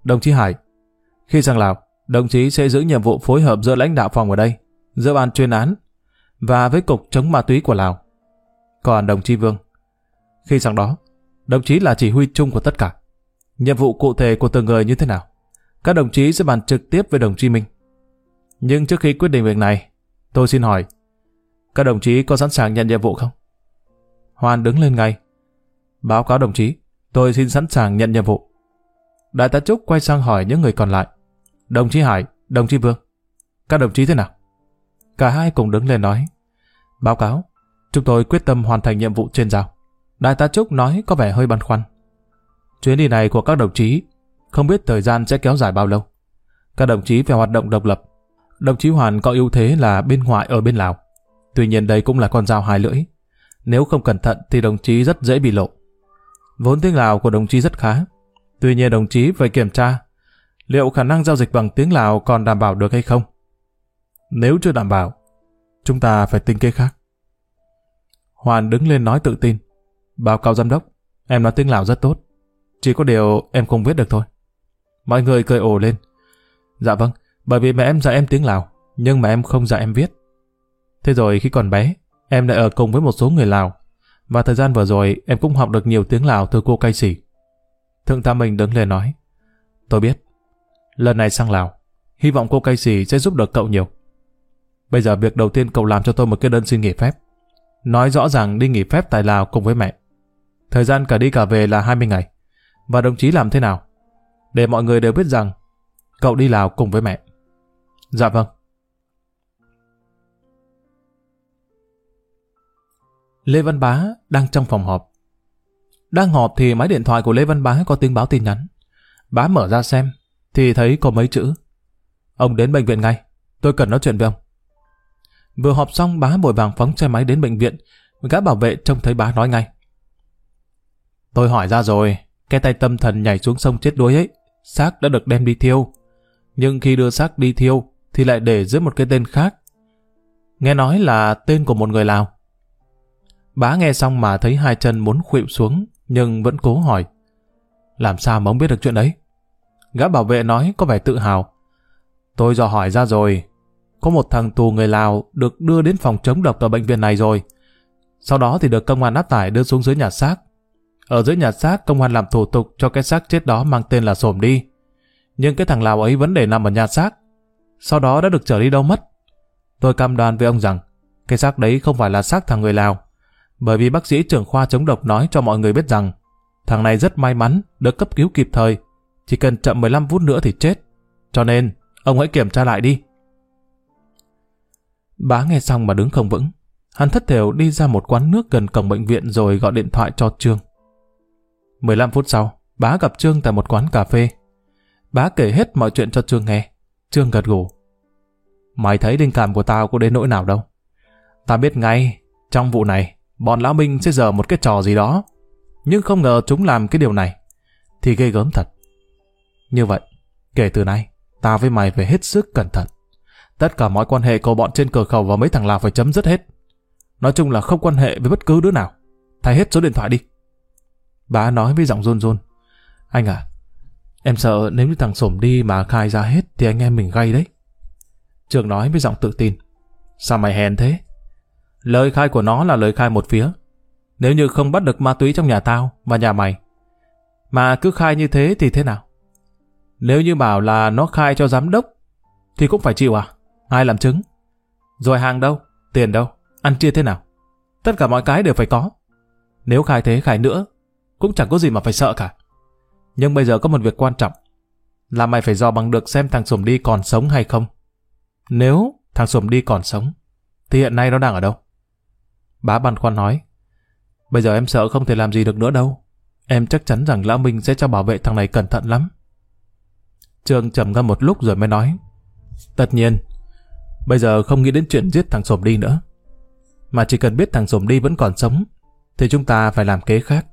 Đồng chí Hải, khi sang Lào, đồng chí sẽ giữ nhiệm vụ phối hợp giữa lãnh đạo phòng ở đây, giữa ban chuyên án và với cục chống ma túy của Lào. Còn đồng chí Vương, khi sang đó, đồng chí là chỉ huy chung của tất cả. Nhiệm vụ cụ thể của từng người như thế nào? Các đồng chí sẽ bàn trực tiếp với đồng chí Minh. Nhưng trước khi quyết định việc này, tôi xin hỏi, các đồng chí có sẵn sàng nhận nhiệm vụ không? Hoàn đứng lên ngay. Báo cáo đồng chí, tôi xin sẵn sàng nhận nhiệm vụ. Đại tá Trúc quay sang hỏi những người còn lại. Đồng chí Hải, đồng chí Vương, các đồng chí thế nào? Cả hai cùng đứng lên nói. Báo cáo, chúng tôi quyết tâm hoàn thành nhiệm vụ trên giao. Đại tá Trúc nói có vẻ hơi băn khoăn. Chuyến đi này của các đồng chí không biết thời gian sẽ kéo dài bao lâu. Các đồng chí phải hoạt động độc lập. Đồng chí Hoàn có ưu thế là bên ngoại ở bên Lào. Tuy nhiên đây cũng là con dao hai lưỡi. Nếu không cẩn thận thì đồng chí rất dễ bị lộ. Vốn tiếng Lào của đồng chí rất khá. Tuy nhiên đồng chí phải kiểm tra liệu khả năng giao dịch bằng tiếng Lào còn đảm bảo được hay không. Nếu chưa đảm bảo, chúng ta phải tính kế khác. Hoàn đứng lên nói tự tin. Báo cáo giám đốc, em nói tiếng Lào rất tốt. Chỉ có điều em không viết được thôi. Mọi người cười ồ lên. Dạ vâng, bởi vì mẹ em dạy em tiếng Lào, nhưng mà em không dạy em viết. Thế rồi khi còn bé, em lại ở cùng với một số người Lào. Và thời gian vừa rồi em cũng học được nhiều tiếng Lào từ cô cay sĩ. Thượng tá mình đứng lên nói. Tôi biết. Lần này sang Lào, hy vọng cô cay sĩ sẽ giúp được cậu nhiều. Bây giờ việc đầu tiên cậu làm cho tôi một cái đơn xin nghỉ phép. Nói rõ ràng đi nghỉ phép tại Lào cùng với mẹ. Thời gian cả đi cả về là 20 ngày. Và đồng chí làm thế nào? Để mọi người đều biết rằng cậu đi Lào cùng với mẹ. Dạ vâng. Lê Văn Bá đang trong phòng họp. Đang họp thì máy điện thoại của Lê Văn Bá có tiếng báo tin nhắn. Bá mở ra xem, thì thấy có mấy chữ. Ông đến bệnh viện ngay, tôi cần nói chuyện với ông. Vừa họp xong bá vội vàng phóng xe máy đến bệnh viện, gã bảo vệ trông thấy bá nói ngay. Tôi hỏi ra rồi, cái tay tâm thần nhảy xuống sông chết đuối ấy, xác đã được đem đi thiêu. Nhưng khi đưa xác đi thiêu, thì lại để dưới một cái tên khác. Nghe nói là tên của một người Lào. Bá nghe xong mà thấy hai chân muốn khuỵu xuống, nhưng vẫn cố hỏi. Làm sao mà ông biết được chuyện đấy? Gã bảo vệ nói có vẻ tự hào. Tôi dò hỏi ra rồi, có một thằng tù người Lào được đưa đến phòng chống độc ở bệnh viện này rồi. Sau đó thì được công an áp tải đưa xuống dưới nhà xác. Ở dưới nhà xác, công an làm thủ tục cho cái xác chết đó mang tên là Sổm đi. Nhưng cái thằng Lào ấy vẫn để nằm ở nhà xác. Sau đó đã được trở đi đâu mất. Tôi cam đoan với ông rằng, cái xác đấy không phải là xác thằng người Lào. Bởi vì bác sĩ trưởng khoa chống độc nói cho mọi người biết rằng, thằng này rất may mắn, được cấp cứu kịp thời. Chỉ cần chậm 15 phút nữa thì chết. Cho nên, ông hãy kiểm tra lại đi. Bá nghe xong mà đứng không vững. Hắn thất thểu đi ra một quán nước gần cổng bệnh viện rồi gọi điện thoại cho Trương. 15 phút sau, bá gặp Trương tại một quán cà phê. Bá kể hết mọi chuyện cho Trương nghe. Trương gật gù. Mày thấy linh cảm của tao có đến nỗi nào đâu. Ta biết ngay, trong vụ này, bọn lão Minh sẽ giở một cái trò gì đó. Nhưng không ngờ chúng làm cái điều này. Thì gây gớm thật. Như vậy, kể từ nay, ta với mày phải hết sức cẩn thận. Tất cả mọi quan hệ của bọn trên cửa khẩu và mấy thằng Lào phải chấm dứt hết. Nói chung là không quan hệ với bất cứ đứa nào. Thay hết số điện thoại đi. Bà nói với giọng run run. Anh à, em sợ nếu như thằng Sổm đi mà khai ra hết thì anh em mình gay đấy. Trường nói với giọng tự tin. Sao mày hèn thế? Lời khai của nó là lời khai một phía. Nếu như không bắt được ma túy trong nhà tao và nhà mày, mà cứ khai như thế thì thế nào? Nếu như bảo là nó khai cho giám đốc, thì cũng phải chịu à? Ai làm chứng? Rồi hàng đâu? Tiền đâu? Ăn chia thế nào? Tất cả mọi cái đều phải có. Nếu khai thế khai nữa, cũng chẳng có gì mà phải sợ cả. Nhưng bây giờ có một việc quan trọng, là mày phải dò bằng được xem thằng sổm đi còn sống hay không. Nếu thằng sổm đi còn sống, thì hiện nay nó đang ở đâu? Bá băn khoăn nói, bây giờ em sợ không thể làm gì được nữa đâu. Em chắc chắn rằng Lão Minh sẽ cho bảo vệ thằng này cẩn thận lắm. Trường trầm ngâm một lúc rồi mới nói, tất nhiên, bây giờ không nghĩ đến chuyện giết thằng Sổm đi nữa. Mà chỉ cần biết thằng Sổm đi vẫn còn sống, thì chúng ta phải làm kế khác.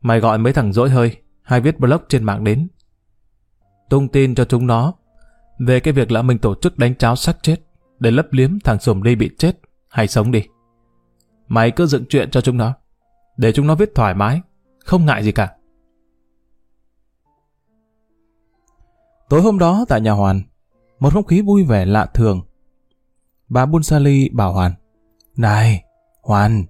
Mày gọi mấy thằng dỗi hơi, hay viết blog trên mạng đến. Tung tin cho chúng nó về cái việc lão Minh tổ chức đánh cháo xác chết để lấp liếm thằng Sổm đi bị chết hay sống đi. Mày cứ dựng chuyện cho chúng nó, để chúng nó viết thoải mái, không ngại gì cả. Tối hôm đó tại nhà Hoàn, một không khí vui vẻ lạ thường. Bà Bunsali bảo Hoàn, Này, Hoàn,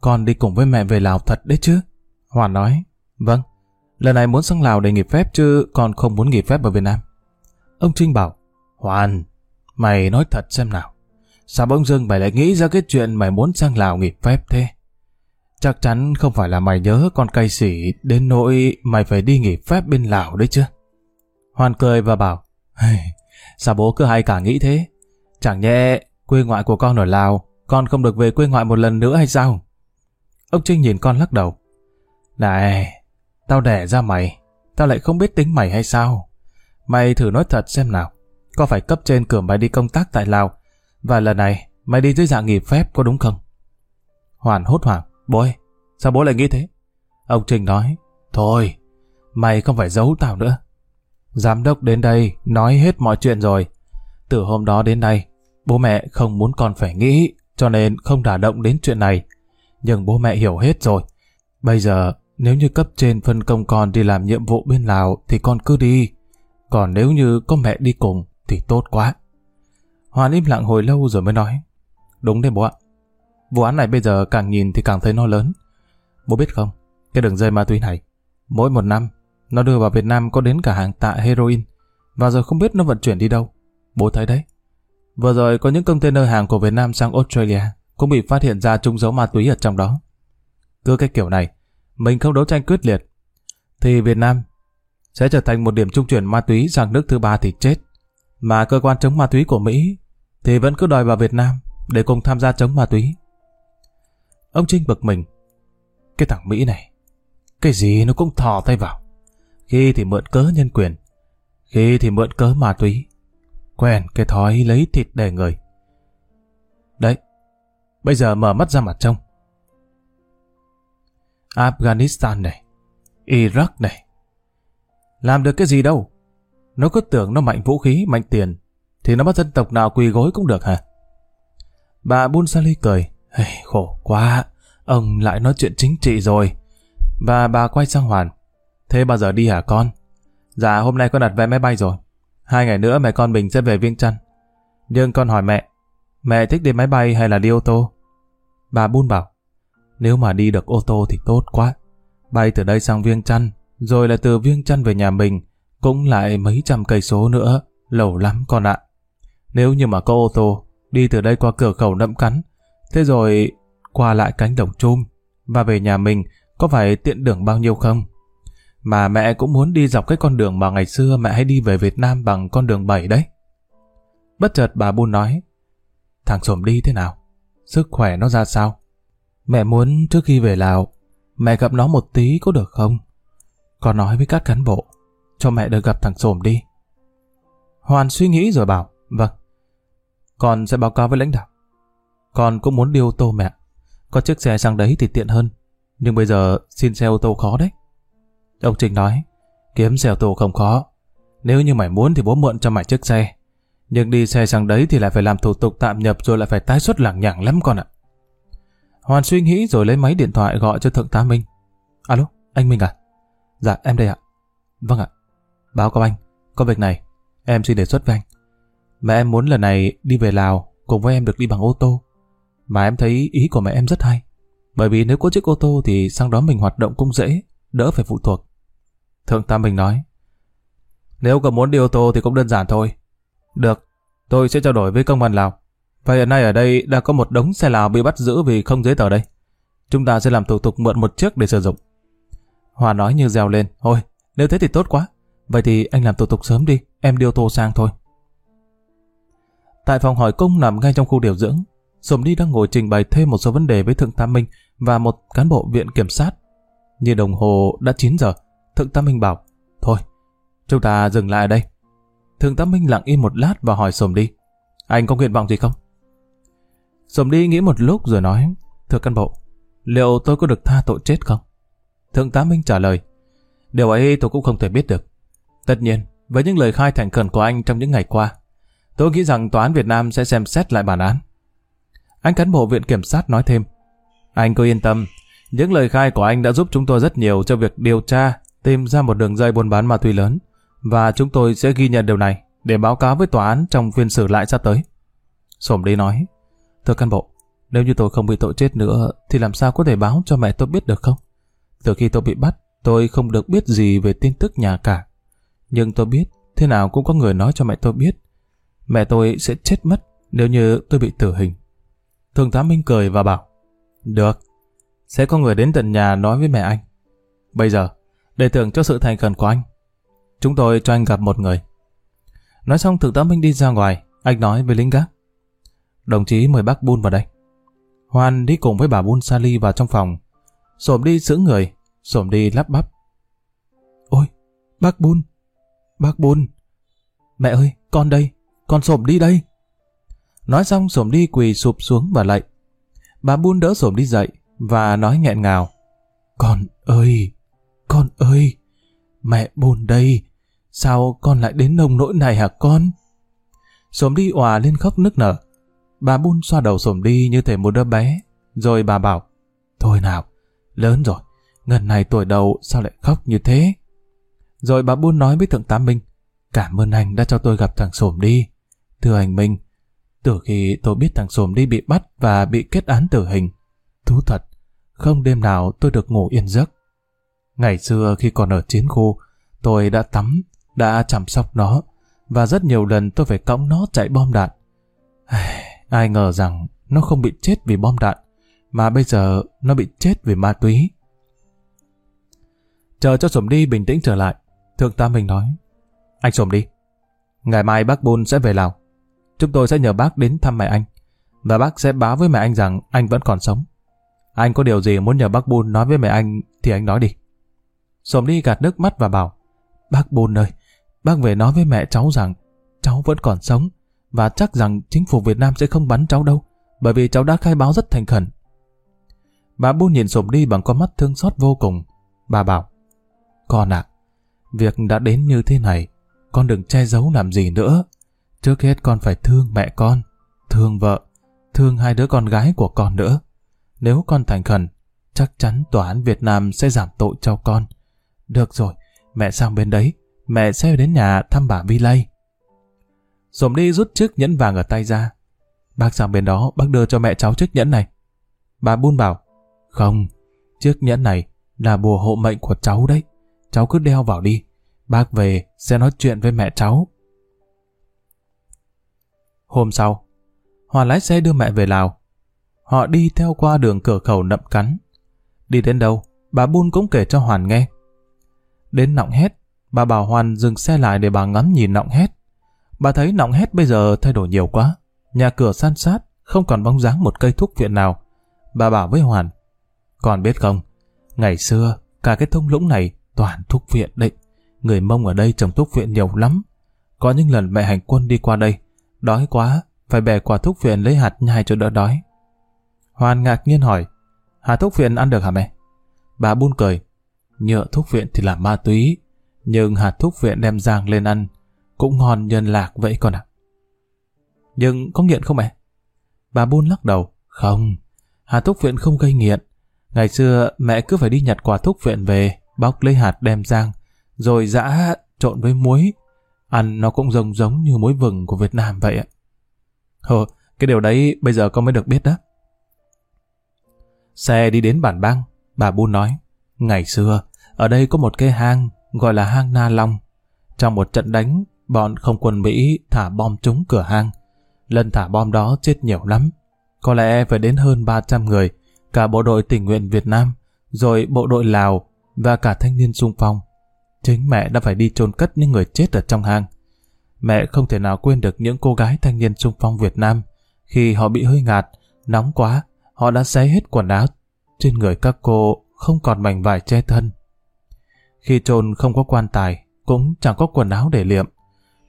con đi cùng với mẹ về Lào thật đấy chứ? Hoàn nói, vâng, lần này muốn sang Lào để nghỉ phép chứ con không muốn nghỉ phép ở Việt Nam. Ông Trinh bảo, Hoàn, mày nói thật xem nào. Sao bỗng dưng mày lại nghĩ ra cái chuyện mày muốn sang Lào nghỉ phép thế? Chắc chắn không phải là mày nhớ con cây sỉ đến nỗi mày phải đi nghỉ phép bên Lào đấy chứ. Hoan cười và bảo, hey, sao bố cứ hay cả nghĩ thế? Chẳng nhẽ quê ngoại của con ở Lào, con không được về quê ngoại một lần nữa hay sao? Ông Trinh nhìn con lắc đầu. Này, tao đẻ ra mày, tao lại không biết tính mày hay sao? Mày thử nói thật xem nào, có phải cấp trên cử mày đi công tác tại Lào, và lần này mày đi dưới dạng nghỉ phép có đúng không? Hoàn hốt hoảng, bố ơi, sao bố lại nghĩ thế? Ông Trình nói, thôi, mày không phải giấu tao nữa. Giám đốc đến đây nói hết mọi chuyện rồi. Từ hôm đó đến nay, bố mẹ không muốn con phải nghĩ, cho nên không đả động đến chuyện này. Nhưng bố mẹ hiểu hết rồi. Bây giờ nếu như cấp trên phân công con đi làm nhiệm vụ bên Lào thì con cứ đi. Còn nếu như có mẹ đi cùng thì tốt quá. Hoàn im lặng hồi lâu rồi mới nói. Đúng đấy bố ạ. Vụ án này bây giờ càng nhìn thì càng thấy nó lớn. Bố biết không, cái đường dây ma túy này, mỗi một năm, nó đưa vào Việt Nam có đến cả hàng tạ heroin, và giờ không biết nó vận chuyển đi đâu. Bố thấy đấy. Vừa rồi có những container hàng của Việt Nam sang Australia cũng bị phát hiện ra trung dấu ma túy ở trong đó. Cứ cái kiểu này, mình không đấu tranh quyết liệt, thì Việt Nam sẽ trở thành một điểm trung chuyển ma túy sang nước thứ ba thì chết. Mà cơ quan chống ma túy của Mỹ thì vẫn cứ đòi vào Việt Nam để cùng tham gia chống ma túy. Ông Trinh bực mình. Cái thằng Mỹ này, cái gì nó cũng thò tay vào. Khi thì mượn cớ nhân quyền, khi thì mượn cớ ma túy. Quen cái thói lấy thịt để người. Đấy, bây giờ mở mắt ra mặt trông. Afghanistan này, Iraq này. Làm được cái gì đâu. Nó cứ tưởng nó mạnh vũ khí, mạnh tiền, thì nó bắt dân tộc nào quỳ gối cũng được hả? Bà Bun Sali cười. Hey, khổ quá, ông lại nói chuyện chính trị rồi. Và bà quay sang Hoàn. Thế bao giờ đi hả con? Dạ hôm nay con đặt vé máy bay rồi. Hai ngày nữa mẹ con mình sẽ về Viêng Chăn. Nhưng con hỏi mẹ, mẹ thích đi máy bay hay là đi ô tô? Bà Bun bảo, nếu mà đi được ô tô thì tốt quá. Bay từ đây sang Viêng Chăn, rồi là từ Viêng Chăn về nhà mình, cũng lại mấy trăm cây số nữa, lâu lắm con ạ. Nếu như mà có ô tô, đi từ đây qua cửa khẩu nậm cắn, thế rồi qua lại cánh đồng chum, và về nhà mình có phải tiện đường bao nhiêu không? Mà mẹ cũng muốn đi dọc cái con đường mà ngày xưa mẹ hay đi về Việt Nam bằng con đường 7 đấy. Bất chợt bà Bun nói, thằng sổm đi thế nào? Sức khỏe nó ra sao? Mẹ muốn trước khi về Lào, mẹ gặp nó một tí có được không? Con nói với các cán bộ, cho mẹ được gặp thằng sổm đi. Hoàn suy nghĩ rồi bảo, vâng. Con sẽ báo cáo với lãnh đạo. Con cũng muốn đi ô tô mẹ. Có chiếc xe sang đấy thì tiện hơn. Nhưng bây giờ xin xe ô tô khó đấy. Ông Trình nói, kiếm xe ô tô không khó. Nếu như mày muốn thì bố mượn cho mày chiếc xe. Nhưng đi xe sang đấy thì lại phải làm thủ tục tạm nhập rồi lại phải tái xuất lẳng nhẳng lắm con ạ. Hoàn suy nghĩ rồi lấy máy điện thoại gọi cho Thượng tá Minh. Alo, anh Minh à? Dạ, em đây ạ. Vâng ạ. Báo cáo anh, có việc này, em xin đề xuất với anh. Mẹ em muốn lần này đi về Lào cùng với em được đi bằng ô tô. Mà em thấy ý của mẹ em rất hay. Bởi vì nếu có chiếc ô tô thì sang đó mình hoạt động cũng dễ, đỡ phải phụ thuộc. Thượng tam bình nói, nếu cậu muốn đi ô tô thì cũng đơn giản thôi. Được, tôi sẽ trao đổi với công an Lào. Và hiện nay ở đây đã có một đống xe Lào bị bắt giữ vì không giấy tờ đây. Chúng ta sẽ làm thủ tục mượn một chiếc để sử dụng. Hòa nói như reo lên, thôi, nếu thế thì tốt quá. Vậy thì anh làm thủ tục sớm đi, em đi ô tô sang thôi. Tại phòng hỏi cung nằm ngay trong khu điều dưỡng, Sồm đi đang ngồi trình bày thêm một số vấn đề với Thượng tá Minh và một cán bộ viện kiểm sát. Như đồng hồ đã 9 giờ, Thượng tá Minh bảo, thôi, chúng ta dừng lại ở đây. Thượng tá Minh lặng im một lát và hỏi Sồm đi, anh có nguyện vọng gì không? Sồm đi nghĩ một lúc rồi nói, thưa cán bộ, liệu tôi có được tha tội chết không? Thượng tá Minh trả lời, điều ấy tôi cũng không thể biết được. Tất nhiên, với những lời khai thành khẩn của anh trong những ngày qua, tôi nghĩ rằng tòa án Việt Nam sẽ xem xét lại bản án. Anh cán bộ viện kiểm sát nói thêm, anh cứ yên tâm, những lời khai của anh đã giúp chúng tôi rất nhiều cho việc điều tra, tìm ra một đường dây buôn bán ma túy lớn, và chúng tôi sẽ ghi nhận điều này để báo cáo với tòa án trong phiên xử lại sắp tới. Sổm đi nói, thưa cán bộ, nếu như tôi không bị tội chết nữa thì làm sao có thể báo cho mẹ tôi biết được không? Từ khi tôi bị bắt, tôi không được biết gì về tin tức nhà cả. Nhưng tôi biết, thế nào cũng có người nói cho mẹ tôi biết. Mẹ tôi sẽ chết mất nếu như tôi bị tử hình. Thường tá Minh cười và bảo, được, sẽ có người đến tận nhà nói với mẹ anh. Bây giờ, để tưởng cho sự thành khẩn của anh, chúng tôi cho anh gặp một người. Nói xong Thượng tá Minh đi ra ngoài, anh nói với lính gác. Đồng chí mời bác Bun vào đây. Hoan đi cùng với bà Bun Sally vào trong phòng. Sổm đi giữ người, sổm đi lắp bắp. Ôi, bác Bun, bác Bun. Mẹ ơi, con đây, con sổm đi đây. Nói xong sổm đi quỳ sụp xuống và lạy. Bà buôn đỡ sổm đi dậy và nói nghẹn ngào. Con ơi, con ơi, mẹ buồn đây, sao con lại đến nông nỗi này hả con? Sổm đi òa lên khóc nức nở. Bà buôn xoa đầu sổm đi như thể một đứa bé, rồi bà bảo, Thôi nào, lớn rồi, ngần này tuổi đầu sao lại khóc như thế? Rồi bà buôn nói với Thượng tá Minh, cảm ơn anh đã cho tôi gặp thằng sổm đi. Thưa anh Minh, từ khi tôi biết thằng Sồm đi bị bắt và bị kết án tử hình, thú thật, không đêm nào tôi được ngủ yên giấc. Ngày xưa khi còn ở chiến khu, tôi đã tắm, đã chăm sóc nó, và rất nhiều lần tôi phải cõng nó chạy bom đạn. Ai ngờ rằng nó không bị chết vì bom đạn, mà bây giờ nó bị chết vì ma túy. Chờ cho Sổm đi bình tĩnh trở lại, Thượng tá mình nói, anh Sổm đi, ngày mai bác Bôn sẽ về Lào. Chúng tôi sẽ nhờ bác đến thăm mẹ anh, và bác sẽ báo với mẹ anh rằng anh vẫn còn sống. Anh có điều gì muốn nhờ bác Bùn nói với mẹ anh thì anh nói đi. Sồm đi gạt nước mắt và bảo, bác Bùn ơi, bác về nói với mẹ cháu rằng cháu vẫn còn sống và chắc rằng chính phủ Việt Nam sẽ không bắn cháu đâu, bởi vì cháu đã khai báo rất thành khẩn. Bà Bun nhìn Sồm đi bằng con mắt thương xót vô cùng. Bà bảo, con ạ, việc đã đến như thế này, con đừng che giấu làm gì nữa. Trước hết con phải thương mẹ con, thương vợ, thương hai đứa con gái của con nữa. Nếu con thành khẩn, chắc chắn tòa án Việt Nam sẽ giảm tội cho con. Được rồi, mẹ sang bên đấy, mẹ sẽ đến nhà thăm bà Vi Lây. Sổm đi rút chiếc nhẫn vàng ở tay ra. Bác sang bên đó, bác đưa cho mẹ cháu chiếc nhẫn này. Bà Bun bảo, không, chiếc nhẫn này là bùa hộ mệnh của cháu đấy. Cháu cứ đeo vào đi. Bác về sẽ nói chuyện với mẹ cháu. Hôm sau, Hòa lái xe đưa mẹ về Lào. Họ đi theo qua đường cửa khẩu nậm cắn. Đi đến đâu, bà Bun cũng kể cho Hoàn nghe. Đến nọng hét, bà bảo Hoàn dừng xe lại để bà ngắm nhìn nọng hét. Bà thấy nọng hét bây giờ thay đổi nhiều quá. Nhà cửa san sát, không còn bóng dáng một cây thuốc viện nào. Bà bảo với Hoàn, còn biết không, ngày xưa, cả cái thung lũng này toàn thuốc viện đấy. Người Mông ở đây trồng thuốc viện nhiều lắm. Có những lần mẹ hành quân đi qua đây, đói quá, phải bẻ quả thuốc viện lấy hạt nhai cho đỡ đói. Hoàn ngạc nhiên hỏi, hạt thuốc viện ăn được hả mẹ? Bà buôn cười, nhựa thuốc viện thì là ma túy, nhưng hạt thuốc viện đem rang lên ăn, cũng ngon nhân lạc vậy con ạ. Nhưng có nghiện không mẹ? Bà buôn lắc đầu, không, hạt thuốc viện không gây nghiện. Ngày xưa mẹ cứ phải đi nhặt quả thuốc viện về, bóc lấy hạt đem rang, rồi giã trộn với muối. Ăn nó cũng giống giống như muối vừng của Việt Nam vậy ạ. Hồ, cái điều đấy bây giờ con mới được biết đó. Xe đi đến bản bang, bà Bu nói, ngày xưa, ở đây có một cái hang gọi là hang Na Long. Trong một trận đánh, bọn không quân Mỹ thả bom trúng cửa hang. Lần thả bom đó chết nhiều lắm. Có lẽ phải đến hơn 300 người, cả bộ đội tình nguyện Việt Nam, rồi bộ đội Lào và cả thanh niên sung phong. Chính mẹ đã phải đi chôn cất những người chết ở trong hang. Mẹ không thể nào quên được những cô gái thanh niên sung phong Việt Nam. Khi họ bị hơi ngạt, nóng quá, họ đã xé hết quần áo. Trên người các cô không còn mảnh vải che thân. Khi chôn không có quan tài, cũng chẳng có quần áo để liệm.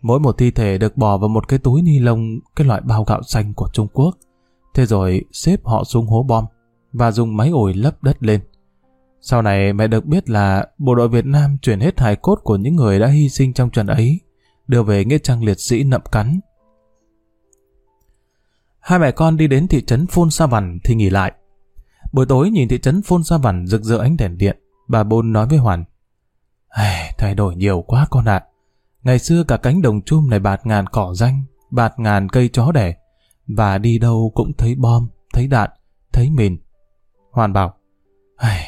Mỗi một thi thể được bỏ vào một cái túi ni lông, cái loại bao gạo xanh của Trung Quốc. Thế rồi xếp họ xuống hố bom và dùng máy ủi lấp đất lên. Sau này mẹ được biết là bộ đội Việt Nam chuyển hết hài cốt của những người đã hy sinh trong trận ấy, đưa về Nghĩa Trang Liệt Sĩ nậm cắn. Hai mẹ con đi đến thị trấn Phôn Sa Vằn thì nghỉ lại. Buổi tối nhìn thị trấn Phôn Sa Vằn rực rỡ ánh đèn điện, bà Bôn nói với Hoàn. Thay đổi nhiều quá con ạ. Ngày xưa cả cánh đồng chum này bạt ngàn cỏ danh, bạt ngàn cây chó đẻ, và đi đâu cũng thấy bom, thấy đạn, thấy mìn. Hoàn bảo,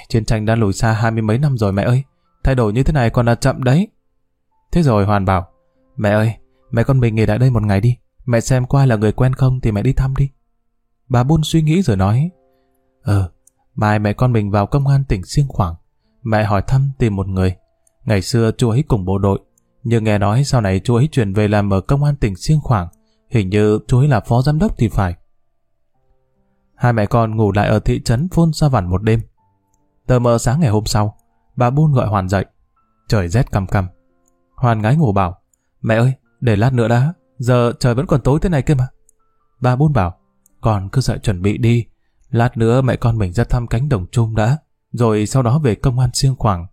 chiến tranh đã lùi xa hai mươi mấy năm rồi mẹ ơi, thay đổi như thế này còn là chậm đấy. Thế rồi Hoàn bảo, mẹ ơi, mẹ con mình nghỉ lại đây một ngày đi, mẹ xem qua là người quen không thì mẹ đi thăm đi. Bà buôn suy nghĩ rồi nói, Ờ, mai mẹ con mình vào công an tỉnh Siêng Khoảng, mẹ hỏi thăm tìm một người. Ngày xưa chú ấy cùng bộ đội, nhưng nghe nói sau này chú ấy chuyển về làm ở công an tỉnh Siêng Khoảng, hình như chú ấy là phó giám đốc thì phải. Hai mẹ con ngủ lại ở thị trấn Phôn Sa Vản một đêm. Tờ mờ sáng ngày hôm sau, bà buôn gọi Hoàn dậy. Trời rét căm căm. Hoàn ngái ngủ bảo, mẹ ơi, để lát nữa đã, giờ trời vẫn còn tối thế này kia mà. Bà buôn bảo, con cứ dậy chuẩn bị đi, lát nữa mẹ con mình ra thăm cánh đồng chung đã, rồi sau đó về công an siêng khoảng.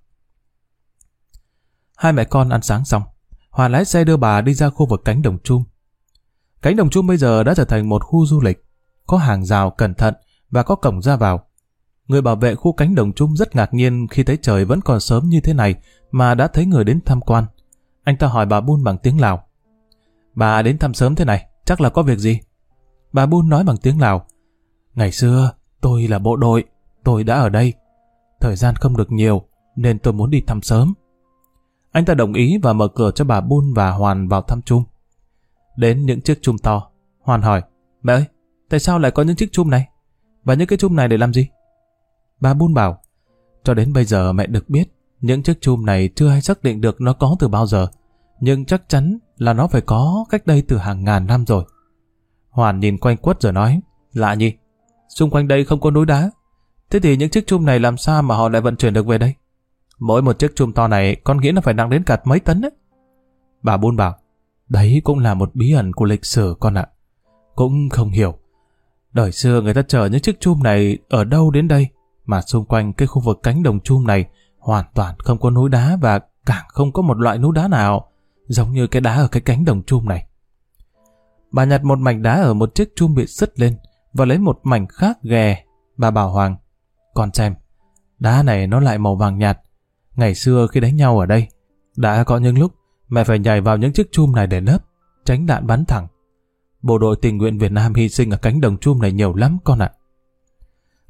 Hai mẹ con ăn sáng xong, Hoàn lái xe đưa bà đi ra khu vực cánh đồng chung. Cánh đồng chung bây giờ đã trở thành một khu du lịch, có hàng rào cẩn thận và có cổng ra vào. Người bảo vệ khu cánh đồng chung rất ngạc nhiên khi thấy trời vẫn còn sớm như thế này mà đã thấy người đến tham quan. Anh ta hỏi bà Bun bằng tiếng Lào. Bà đến thăm sớm thế này, chắc là có việc gì? Bà Bun nói bằng tiếng Lào. Ngày xưa, tôi là bộ đội, tôi đã ở đây. Thời gian không được nhiều, nên tôi muốn đi thăm sớm. Anh ta đồng ý và mở cửa cho bà Bun và Hoàn vào thăm chung. Đến những chiếc chum to, Hoàn hỏi, mẹ ơi, tại sao lại có những chiếc chum này? Và những cái chum này để làm gì? Bà Bun bảo, cho đến bây giờ mẹ được biết, những chiếc chum này chưa ai xác định được nó có từ bao giờ, nhưng chắc chắn là nó phải có cách đây từ hàng ngàn năm rồi. Hoàn nhìn quanh quất rồi nói, lạ nhỉ, xung quanh đây không có núi đá, Thế thì những chiếc chum này làm sao mà họ lại vận chuyển được về đây? Mỗi một chiếc chum to này con nghĩ nó phải nặng đến cả mấy tấn đấy. Bà Bun bảo, đấy cũng là một bí ẩn của lịch sử con ạ. Cũng không hiểu. Đời xưa người ta chở những chiếc chum này ở đâu đến đây, mà xung quanh cái khu vực cánh đồng chum này hoàn toàn không có núi đá và càng không có một loại núi đá nào, giống như cái đá ở cái cánh đồng chum này. Bà nhặt một mảnh đá ở một chiếc chum bị sứt lên và lấy một mảnh khác ghè. Bà bảo Hoàng, con xem, đá này nó lại màu vàng nhạt. Ngày xưa khi đánh nhau ở đây, đã có những lúc mẹ phải nhảy vào những chiếc chum này để nấp, tránh đạn bắn thẳng. Bộ đội tình nguyện Việt Nam hy sinh ở cánh đồng chum này nhiều lắm con ạ.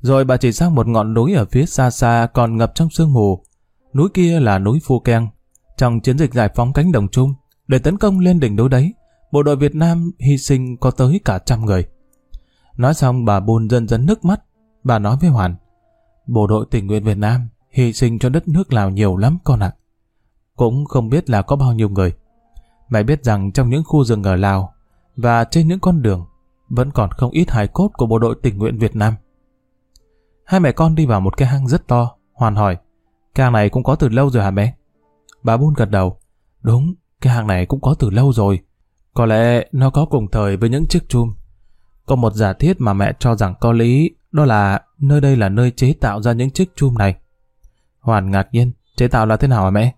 Rồi bà chỉ sang một ngọn núi ở phía xa xa còn ngập trong sương mù. Núi kia là núi Phu Keng. Trong chiến dịch giải phóng cánh đồng chung để tấn công lên đỉnh núi đấy, bộ đội Việt Nam hy sinh có tới cả trăm người. Nói xong bà buồn dần dần nước mắt, bà nói với Hoàn, bộ đội tình nguyện Việt Nam hy sinh cho đất nước Lào nhiều lắm con ạ. Cũng không biết là có bao nhiêu người. Mày biết rằng trong những khu rừng ở Lào và trên những con đường vẫn còn không ít hài cốt của bộ đội tình nguyện Việt Nam. Hai mẹ con đi vào một cái hang rất to, Hoàn hỏi, cái hang này cũng có từ lâu rồi hả mẹ? Bà Bun gật đầu, đúng, cái hang này cũng có từ lâu rồi. Có lẽ nó có cùng thời với những chiếc chum. Có một giả thiết mà mẹ cho rằng có lý, đó là nơi đây là nơi chế tạo ra những chiếc chum này. Hoàn ngạc nhiên, chế tạo là thế nào hả mẹ?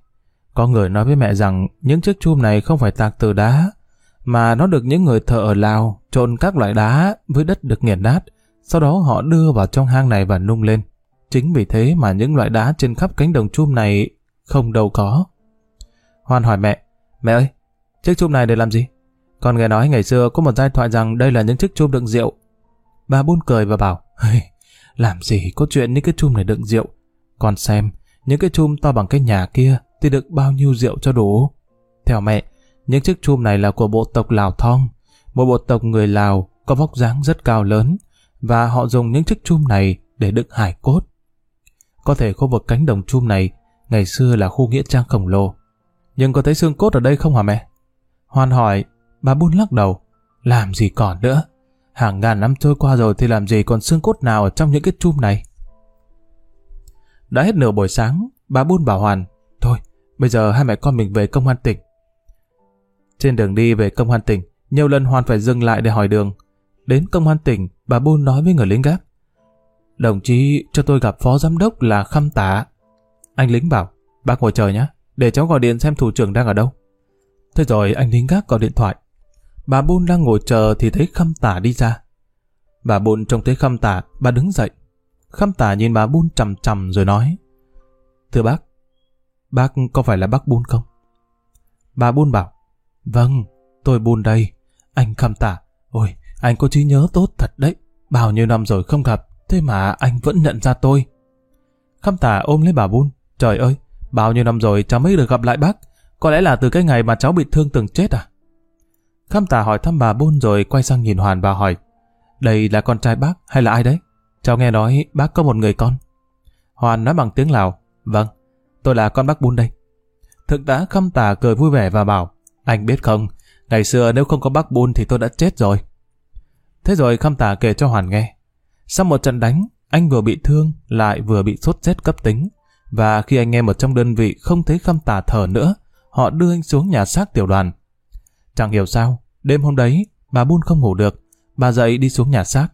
Có người nói với mẹ rằng những chiếc chum này không phải tạc từ đá, mà nó được những người thợ ở Lào trộn các loại đá với đất được nghiền nát, sau đó họ đưa vào trong hang này và nung lên. Chính vì thế mà những loại đá trên khắp cánh đồng chum này không đâu có. Hoan hỏi mẹ, mẹ ơi, chiếc chum này để làm gì? Con nghe nói ngày xưa có một giai thoại rằng đây là những chiếc chum đựng rượu. Bà buôn cười và bảo, hey, làm gì có chuyện những cái chum này đựng rượu. Con xem, những cái chum to bằng cái nhà kia thì được bao nhiêu rượu cho đủ. Theo mẹ, những chiếc chum này là của bộ tộc Lào Thong, một bộ tộc người Lào có vóc dáng rất cao lớn, và họ dùng những chiếc chum này để đựng hải cốt. Có thể khu vực cánh đồng chum này ngày xưa là khu nghĩa trang khổng lồ. Nhưng có thấy xương cốt ở đây không hả mẹ? Hoan hỏi, bà buôn lắc đầu. Làm gì còn nữa? Hàng ngàn năm trôi qua rồi thì làm gì còn xương cốt nào ở trong những cái chum này? Đã hết nửa buổi sáng, bà buôn bảo Hoàn, thôi, bây giờ hai mẹ con mình về công an tỉnh. Trên đường đi về công an tỉnh, nhiều lần Hoàn phải dừng lại để hỏi đường. Đến công an tỉnh, bà buôn nói với người lính gác. Đồng chí cho tôi gặp phó giám đốc là Khăm Tả. Anh lính bảo, bác ngồi chờ nhé, để cháu gọi điện xem thủ trưởng đang ở đâu. Thế rồi anh lính gác gọi điện thoại. Bà Bôn đang ngồi chờ thì thấy Khăm Tả đi ra. Bà Bôn trông thấy Khăm Tả, bà đứng dậy. Khăm Tả nhìn bà Bôn chầm chầm rồi nói. Thưa bác, bác có phải là bác Bôn không? Bà Bôn bảo, vâng, tôi Bôn đây, anh Khăm Tả. Ôi, anh có trí nhớ tốt thật đấy, bao nhiêu năm rồi không gặp, thế mà anh vẫn nhận ra tôi. Khăm Tả ôm lấy bà bun trời ơi, bao nhiêu năm rồi cháu mới được gặp lại bác, có lẽ là từ cái ngày mà cháu bị thương từng chết à? Khăm tả hỏi thăm bà bun rồi quay sang nhìn Hoàn và hỏi Đây là con trai bác hay là ai đấy? Cháu nghe nói bác có một người con. Hoàn nói bằng tiếng Lào Vâng, tôi là con bác bun đây. Thượng tá khăm tả cười vui vẻ và bảo Anh biết không, ngày xưa nếu không có bác bun thì tôi đã chết rồi. Thế rồi khăm tả kể cho Hoàn nghe. Sau một trận đánh, anh vừa bị thương lại vừa bị sốt rét cấp tính. Và khi anh em ở trong đơn vị không thấy khăm tả thở nữa, họ đưa anh xuống nhà xác tiểu đoàn. Chẳng hiểu sao, đêm hôm đấy, bà buôn không ngủ được, bà dậy đi xuống nhà xác.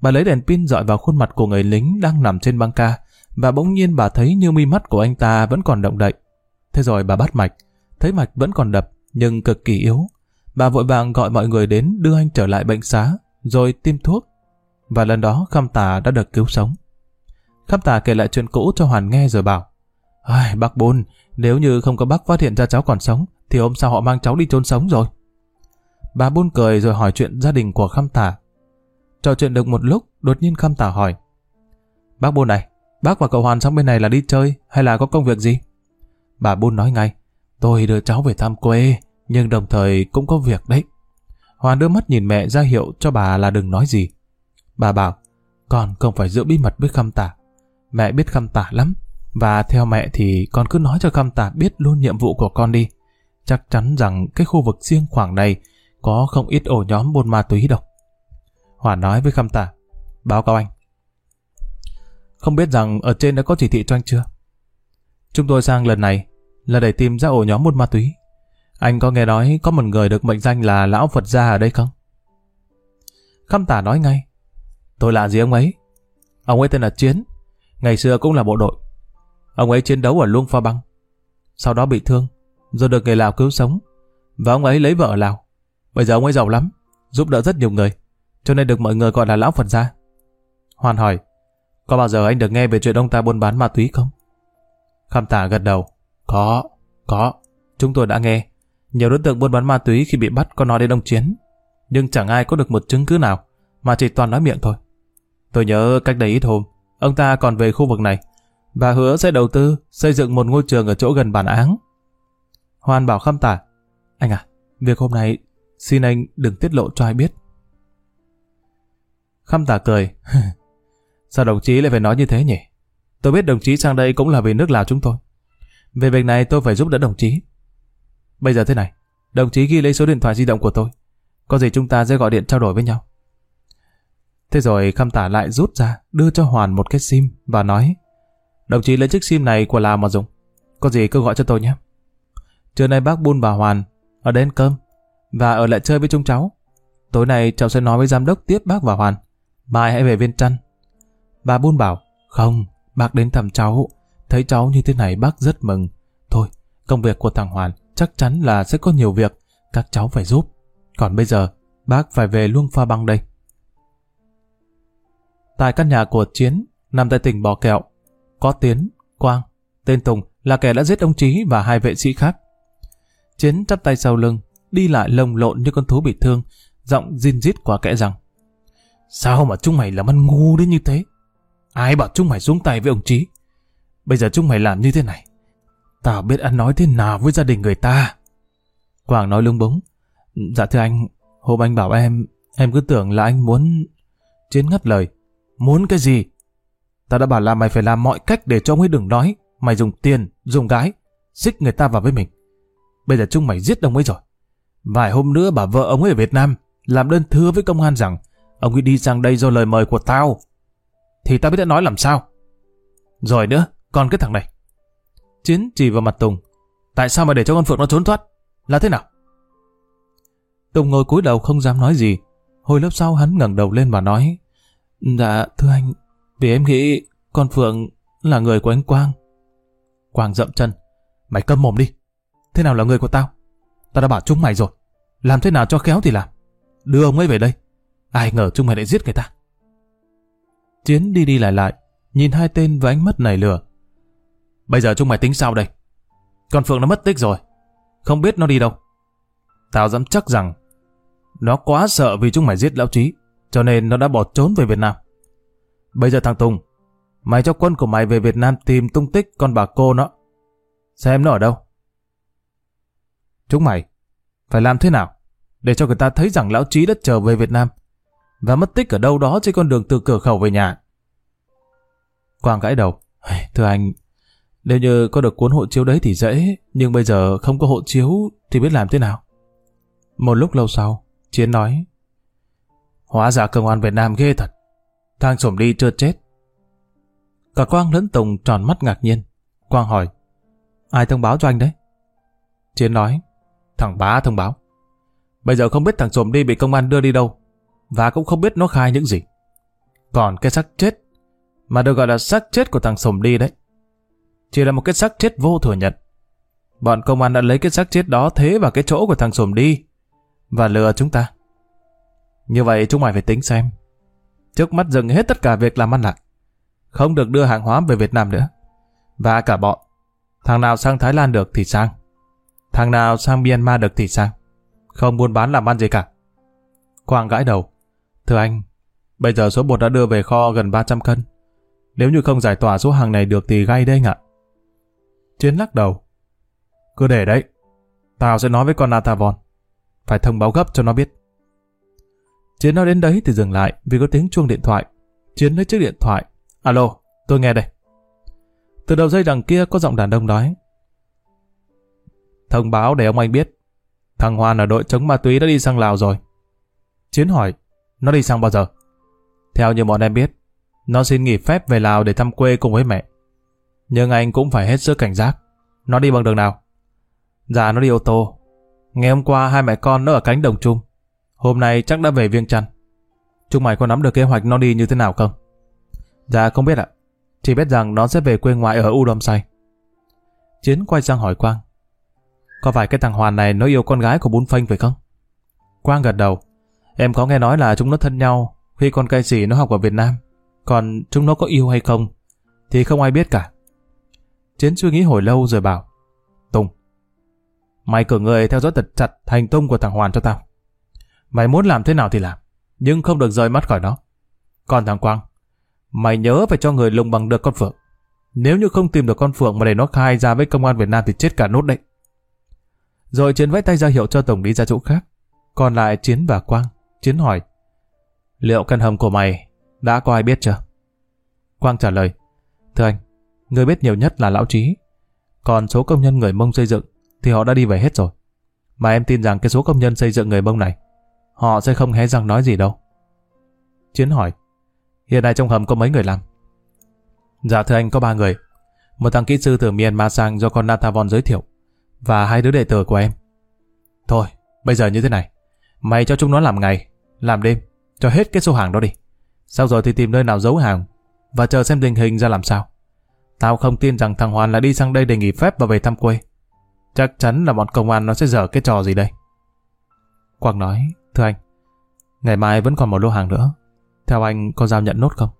Bà lấy đèn pin dọi vào khuôn mặt của người lính đang nằm trên băng ca, và bỗng nhiên bà thấy như mi mắt của anh ta vẫn còn động đậy. Thế rồi bà bắt mạch, thấy mạch vẫn còn đập, nhưng cực kỳ yếu. Bà vội vàng gọi mọi người đến đưa anh trở lại bệnh xá, rồi tiêm thuốc. Và lần đó Khăm Tà đã được cứu sống. Khăm Tà kể lại chuyện cũ cho Hoàn nghe rồi bảo Ai, bác Bôn, nếu như không có bác phát hiện ra cháu còn sống, thì hôm sau họ mang cháu đi trôn sống rồi. Bà Bôn cười rồi hỏi chuyện gia đình của Khăm Tả. Trò chuyện được một lúc, đột nhiên Khăm Tả hỏi. Bác Bôn này, bác và cậu Hoàn sang bên này là đi chơi hay là có công việc gì? Bà Bôn nói ngay, tôi đưa cháu về thăm quê, nhưng đồng thời cũng có việc đấy. Hoàn đưa mắt nhìn mẹ ra hiệu cho bà là đừng nói gì. Bà bảo, con không phải giữ bí mật với Khâm Tả. Mẹ biết Khâm Tả lắm, và theo mẹ thì con cứ nói cho Khâm Tả biết luôn nhiệm vụ của con đi. Chắc chắn rằng cái khu vực riêng khoảng này có không ít ổ nhóm buôn ma túy đâu. Hòa nói với Khâm Tả. Báo cáo anh. Không biết rằng ở trên đã có chỉ thị cho anh chưa? Chúng tôi sang lần này là để tìm ra ổ nhóm buôn ma túy. Anh có nghe nói có một người được mệnh danh là Lão Phật Gia ở đây không? Khâm tả nói ngay. Tôi là gì ông ấy? Ông ấy tên là Chiến. Ngày xưa cũng là bộ đội. Ông ấy chiến đấu ở Luông Pha Băng. Sau đó bị thương, rồi được người Lào cứu sống. Và ông ấy lấy vợ ở Lào. Bây giờ ông ấy giàu lắm, giúp đỡ rất nhiều người. Cho nên được mọi người gọi là Lão Phật Gia. Hoàn hỏi, có bao giờ anh được nghe về chuyện ông ta buôn bán ma túy không? Khâm tả gật đầu. Có, có. Chúng tôi đã nghe. Nhiều đối tượng buôn bán ma túy khi bị bắt có nói đến ông Chiến. Nhưng chẳng ai có được một chứng cứ nào, mà chỉ toàn nói miệng thôi. Tôi nhớ cách đây ít hôm, ông ta còn về khu vực này, và hứa sẽ đầu tư xây dựng một ngôi trường ở chỗ gần bản án. Hoan bảo khâm tả, anh à, việc hôm nay xin anh đừng tiết lộ cho ai biết. Khâm tả cười. Sao đồng chí lại phải nói như thế nhỉ? Tôi biết đồng chí sang đây cũng là vì nước Lào chúng tôi. Về việc này tôi phải giúp đỡ đồng chí. Bây giờ thế này, đồng chí ghi lấy số điện thoại di động của tôi. Có gì chúng ta sẽ gọi điện trao đổi với nhau. Thế rồi khâm tả lại rút ra, đưa cho Hoàn một cái sim và nói Đồng chí lấy chiếc sim này của Lào mà dùng. Có gì cứ gọi cho tôi nhé. Trưa nay bác Bun và Hoàn ở đây ăn cơm và ở lại chơi với chúng cháu. Tối nay cháu sẽ nói với giám đốc tiếp bác và Hoàn. Mai hãy về viên trăn. Bà Bun bảo, không, bác đến thăm cháu. Thấy cháu như thế này bác rất mừng. Thôi, công việc của thằng Hoàn chắc chắn là sẽ có nhiều việc. Các cháu phải giúp. Còn bây giờ, bác phải về Luông Pha Băng đây. Tại căn nhà của Chiến, nằm tại tỉnh Bò Kẹo, có Tiến, Quang, tên Tùng là kẻ đã giết ông Trí và hai vệ sĩ khác. Chiến chắp tay sau lưng, đi lại lồng lộn như con thú bị thương, giọng zin rít quả kẽ rằng Sao mà chúng mày làm ăn ngu đến như thế? Ai bảo chúng mày xuống tay với ông Trí? Bây giờ chúng mày làm như thế này. Tao biết ăn nói thế nào với gia đình người ta. Quang nói lung búng. Dạ thưa anh, hôm anh bảo em, em cứ tưởng là anh muốn... Chiến ngắt lời. Muốn cái gì? Ta đã bảo là mày phải làm mọi cách để cho ông ấy đừng nói. Mày dùng tiền, dùng gái, xích người ta vào với mình. Bây giờ chúng mày giết ông ấy rồi. Vài hôm nữa bà vợ ông ấy ở Việt Nam làm đơn thưa với công an rằng ông ấy đi sang đây do lời mời của tao. Thì tao biết đã nói làm sao. Rồi nữa, còn cái thằng này. Chiến chỉ vào mặt Tùng. Tại sao mà để cho con Phượng nó trốn thoát? Là thế nào? Tùng ngồi cúi đầu không dám nói gì. Hồi lớp sau hắn ngẩng đầu lên và nói Dạ, thưa anh, vì em nghĩ con Phượng là người của anh Quang. Quang dậm chân. Mày câm mồm đi. Thế nào là người của tao? Tao đã bảo chúng mày rồi. Làm thế nào cho khéo thì làm. Đưa ông ấy về đây. Ai ngờ chúng mày lại giết người ta. Chiến đi đi lại lại, nhìn hai tên với ánh mắt này lửa. Bây giờ chúng mày tính sao đây? Con Phượng nó mất tích rồi. Không biết nó đi đâu. Tao dám chắc rằng nó quá sợ vì chúng mày giết lão trí, cho nên nó đã bỏ trốn về Việt Nam. Bây giờ thằng Tùng, mày cho quân của mày về Việt Nam tìm tung tích con bà cô nó. Xem nó ở đâu. Chúng mày, phải làm thế nào để cho người ta thấy rằng lão trí đã trở về Việt Nam và mất tích ở đâu đó trên con đường từ cửa khẩu về nhà. Quang gãi đầu. Thưa anh, nếu như có được cuốn hộ chiếu đấy thì dễ, nhưng bây giờ không có hộ chiếu thì biết làm thế nào. Một lúc lâu sau, Chiến nói Hóa ra công an Việt Nam ghê thật. Thang sổm đi chưa chết. Cả Quang lẫn Tùng tròn mắt ngạc nhiên. Quang hỏi Ai thông báo cho anh đấy? Chiến nói Thằng bá thông báo. Bây giờ không biết thằng sổm đi bị công an đưa đi đâu và cũng không biết nó khai những gì. Còn cái xác chết mà được gọi là xác chết của thằng sổm đi đấy chỉ là một cái xác chết vô thừa nhận. Bọn công an đã lấy cái xác chết đó thế vào cái chỗ của thằng sồm đi và lừa chúng ta. Như vậy chúng mày phải tính xem. Trước mắt dừng hết tất cả việc làm ăn lại. Không được đưa hàng hóa về Việt Nam nữa. Và cả bọn. Thằng nào sang Thái Lan được thì sang. Thằng nào sang Myanmar được thì sang. Không buôn bán làm ăn gì cả. Quang gãi đầu. Thưa anh, bây giờ số bột đã đưa về kho gần 300 cân. Nếu như không giải tỏa số hàng này được thì gay đây anh ạ. Chiến lắc đầu. Cứ để đấy. Tao sẽ nói với con Atavon. Phải thông báo gấp cho nó biết. Chiến nói đến đấy thì dừng lại vì có tiếng chuông điện thoại. Chiến lấy chiếc điện thoại. Alo, tôi nghe đây. Từ đầu dây đằng kia có giọng đàn ông nói. Thông báo để ông anh biết. Thằng Hoàn ở đội chống ma túy đã đi sang Lào rồi. Chiến hỏi, nó đi sang bao giờ? Theo như bọn em biết, Nó xin nghỉ phép về Lào để thăm quê cùng với mẹ. Nhưng anh cũng phải hết sức cảnh giác. Nó đi bằng đường nào? Dạ nó đi ô tô. Ngày hôm qua hai mẹ con nó ở cánh đồng chung. Hôm nay chắc đã về Viêng Chăn. Chúng mày có nắm được kế hoạch nó đi như thế nào không? Dạ không biết ạ. Chỉ biết rằng nó sẽ về quê ngoại ở U Đom Say. Chiến quay sang hỏi Quang. Có phải cái thằng Hoàn này nó yêu con gái của Bún Phanh phải không? Quang gật đầu. Em có nghe nói là chúng nó thân nhau khi con cây sỉ nó học ở Việt Nam. Còn chúng nó có yêu hay không thì không ai biết cả. Chiến suy nghĩ hồi lâu rồi bảo Tùng Mày cử người theo dõi thật chặt hành tung của thằng Hoàn cho tao. Mày muốn làm thế nào thì làm nhưng không được rời mắt khỏi nó. Còn thằng Quang Mày nhớ phải cho người lùng bằng được con Phượng. Nếu như không tìm được con Phượng mà để nó khai ra với công an Việt Nam thì chết cả nốt đấy. Rồi Chiến vẫy tay ra hiệu cho Tùng đi ra chỗ khác. Còn lại Chiến và Quang. Chiến hỏi. Liệu căn hầm của mày đã có ai biết chưa? Quang trả lời. Thưa anh, người biết nhiều nhất là Lão Trí. Còn số công nhân người Mông xây dựng thì họ đã đi về hết rồi. Mà em tin rằng cái số công nhân xây dựng người Mông này họ sẽ không hé răng nói gì đâu. Chiến hỏi. Hiện nay trong hầm có mấy người làm? Dạ thưa anh có ba người. Một thằng kỹ sư từ Myanmar sang do con Natavon giới thiệu. Và hai đứa đệ tử của em. Thôi, bây giờ như thế này. Mày cho chúng nó làm ngày, làm đêm, cho hết cái số hàng đó đi. Sau rồi thì tìm nơi nào giấu hàng và chờ xem tình hình ra làm sao. Tao không tin rằng thằng Hoàn là đi sang đây để nghỉ phép và về thăm quê. Chắc chắn là bọn công an nó sẽ dở cái trò gì đây. Quang nói, thưa anh, ngày mai vẫn còn một lô hàng nữa. Theo anh có giao nhận nốt không?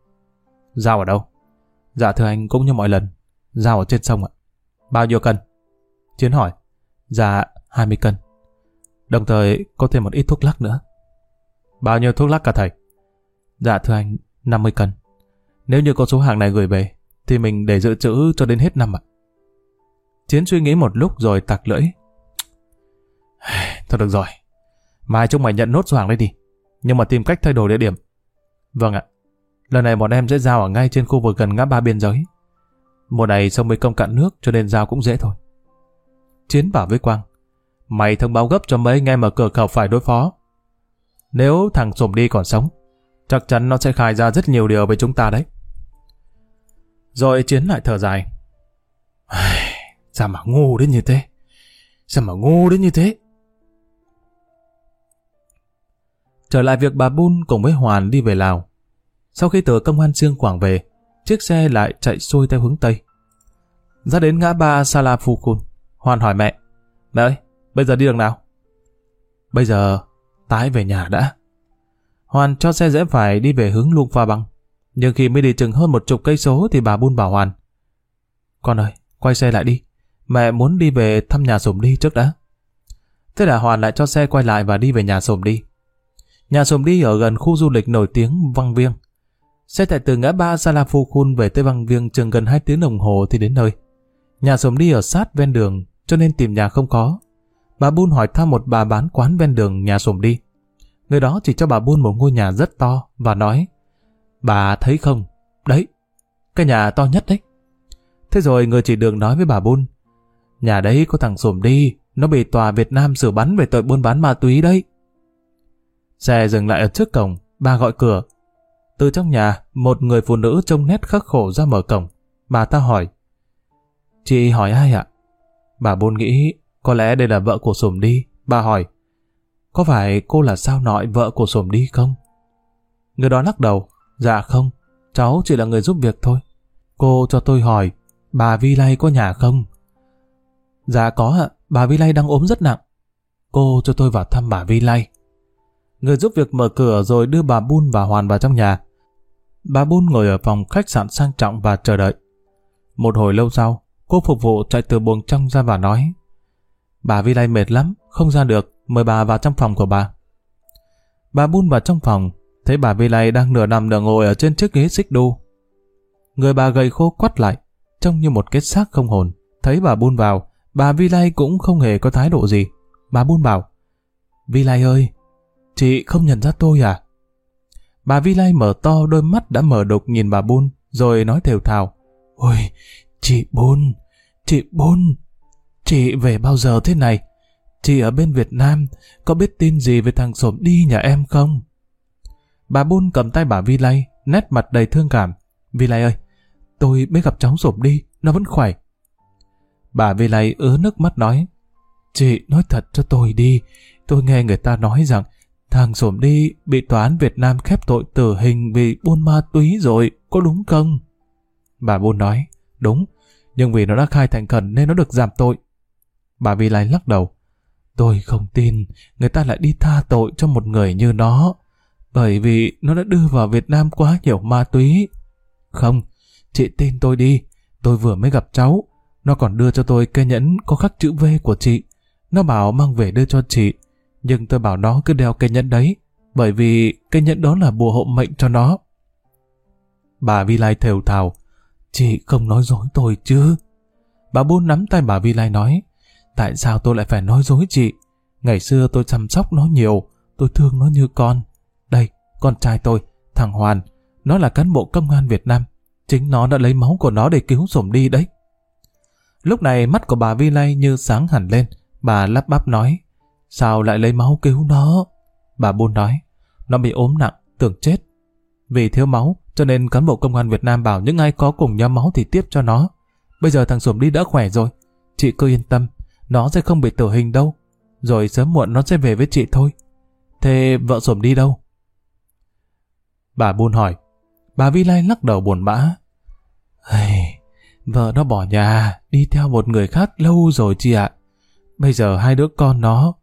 Giao ở đâu? Dạ thưa anh cũng như mọi lần. Giao ở trên sông ạ. Bao nhiêu cân? Chiến hỏi. Dạ 20 cân. Đồng thời có thêm một ít thuốc lắc nữa. Bao nhiêu thuốc lắc cả thầy? Dạ thưa anh 50 cân. Nếu như có số hàng này gửi về thì mình để dự trữ cho đến hết năm ạ. Chiến suy nghĩ một lúc rồi tặc lưỡi. Thôi được rồi. Mai chúng mày nhận nốt hoàng đây đấy đi. Nhưng mà tìm cách thay đổi địa điểm. Vâng ạ. Lần này bọn em sẽ giao ở ngay trên khu vực gần ngã ba biên giới. Mùa này sông Mê Công cạn nước cho nên giao cũng dễ thôi. Chiến bảo với Quang. Mày thông báo gấp cho mấy anh em ở cửa khẩu phải đối phó. Nếu thằng Sổm đi còn sống, chắc chắn nó sẽ khai ra rất nhiều điều về chúng ta đấy. Rồi Chiến lại thở dài. Sao mà ngu đến như thế? Sao mà ngu đến như thế? Trở lại việc bà Bun cùng với Hoàn đi về Lào. Sau khi từ công an Sương Quảng về, chiếc xe lại chạy xuôi theo hướng Tây. Ra đến ngã ba Sala Salafukun, Hoàn hỏi mẹ. Mẹ ơi, bây giờ đi đường nào? Bây giờ, tái về nhà đã. Hoàn cho xe rẽ phải đi về hướng Luông Pha Băng. Nhưng khi mới đi chừng hơn một chục cây số thì bà Bun bảo Hoàn. Con ơi, quay xe lại đi. Mẹ muốn đi về thăm nhà sổm đi trước đã. Thế là Hoàn lại cho xe quay lại và đi về nhà sổm đi. Nhà sổm đi ở gần khu du lịch nổi tiếng Văn Viêng. Xe chạy từ ngã ba Salafukhun về tới Văn Viêng chừng gần 2 tiếng đồng hồ thì đến nơi. Nhà sổm đi ở sát ven đường cho nên tìm nhà không có. Bà Bun hỏi thăm một bà bán quán ven đường nhà sổm đi. Người đó chỉ cho bà Bun một ngôi nhà rất to và nói Bà thấy không? Đấy, cái nhà to nhất đấy. Thế rồi người chỉ đường nói với bà Bun Nhà đấy có thằng sổm đi, nó bị tòa Việt Nam xử bắn về tội buôn bán ma túy đấy. Xe dừng lại ở trước cổng, bà gọi cửa. Từ trong nhà, một người phụ nữ trông nét khắc khổ ra mở cổng. Bà ta hỏi. Chị hỏi ai ạ? Bà bôn nghĩ, có lẽ đây là vợ của Sổm đi. Bà hỏi. Có phải cô là sao nội vợ của Sổm đi không? Người đó lắc đầu. Dạ không, cháu chỉ là người giúp việc thôi. Cô cho tôi hỏi, bà Vi Lay có nhà không? Dạ có ạ, bà Vi Lay đang ốm rất nặng. Cô cho tôi vào thăm bà Vi Lay. Người giúp việc mở cửa rồi đưa bà Bun và Hoàn vào trong nhà. Bà Bun ngồi ở phòng khách sạn sang trọng và chờ đợi. Một hồi lâu sau, cô phục vụ chạy từ buồng trong ra và nói Bà Vi Lay mệt lắm, không ra được, mời bà vào trong phòng của bà. Bà Bun vào trong phòng, thấy bà Vi Lay đang nửa nằm nửa ngồi ở trên chiếc ghế xích đu. Người bà gầy khô quắt lại, trông như một cái xác không hồn. Thấy bà Bun vào, bà Vi Lay cũng không hề có thái độ gì. Bà Bun bảo, Vi Lay ơi, Chị không nhận ra tôi à? Bà Vi Lai mở to đôi mắt đã mở đục nhìn bà Bun, rồi nói thều thào. Ôi, chị Bun, chị Bun, chị về bao giờ thế này? Chị ở bên Việt Nam, có biết tin gì về thằng sổm đi nhà em không? Bà Bun cầm tay bà Vi Lai, nét mặt đầy thương cảm. Vi Lai ơi, tôi mới gặp cháu rộp đi, nó vẫn khỏe. Bà Vi Lai ứa nước mắt nói, Chị nói thật cho tôi đi, tôi nghe người ta nói rằng thằng rộm đi bị tòa án Việt Nam khép tội tử hình vì buôn ma túy rồi, có đúng không? Bà Bun nói, đúng, nhưng vì nó đã khai thành khẩn nên nó được giảm tội. Bà Vi Lai lắc đầu, tôi không tin người ta lại đi tha tội cho một người như nó, bởi vì nó đã đưa vào Việt Nam quá nhiều ma túy. Không, chị tin tôi đi, tôi vừa mới gặp cháu, nó còn đưa cho tôi cây nhẫn có khắc chữ V của chị. Nó bảo mang về đưa cho chị, nhưng tôi bảo nó cứ đeo cây nhẫn đấy, bởi vì cây nhẫn đó là bùa hộ mệnh cho nó. Bà Vi Lai thều thào, chị không nói dối tôi chứ. Bà buôn nắm tay bà Vi Lai nói, tại sao tôi lại phải nói dối chị? Ngày xưa tôi chăm sóc nó nhiều, tôi thương nó như con. Đây, con trai tôi, thằng Hoàn, nó là cán bộ công an Việt Nam. Chính nó đã lấy máu của nó để cứu sổm đi đấy. Lúc này mắt của bà Vi Lai như sáng hẳn lên. Bà lắp bắp nói, sao lại lấy máu cứu nó? Bà buôn nói, nó bị ốm nặng, tưởng chết. Vì thiếu máu, cho nên cán bộ công an Việt Nam bảo những ai có cùng nhóm máu thì tiếp cho nó. Bây giờ thằng sổm đi đã khỏe rồi. Chị cứ yên tâm, nó sẽ không bị tử hình đâu. Rồi sớm muộn nó sẽ về với chị thôi. Thế vợ sổm đi đâu? Bà buôn hỏi. Bà Vi Lai lắc đầu buồn bã. Hey, vợ nó bỏ nhà, đi theo một người khác lâu rồi chị ạ. Bây giờ hai đứa con nó,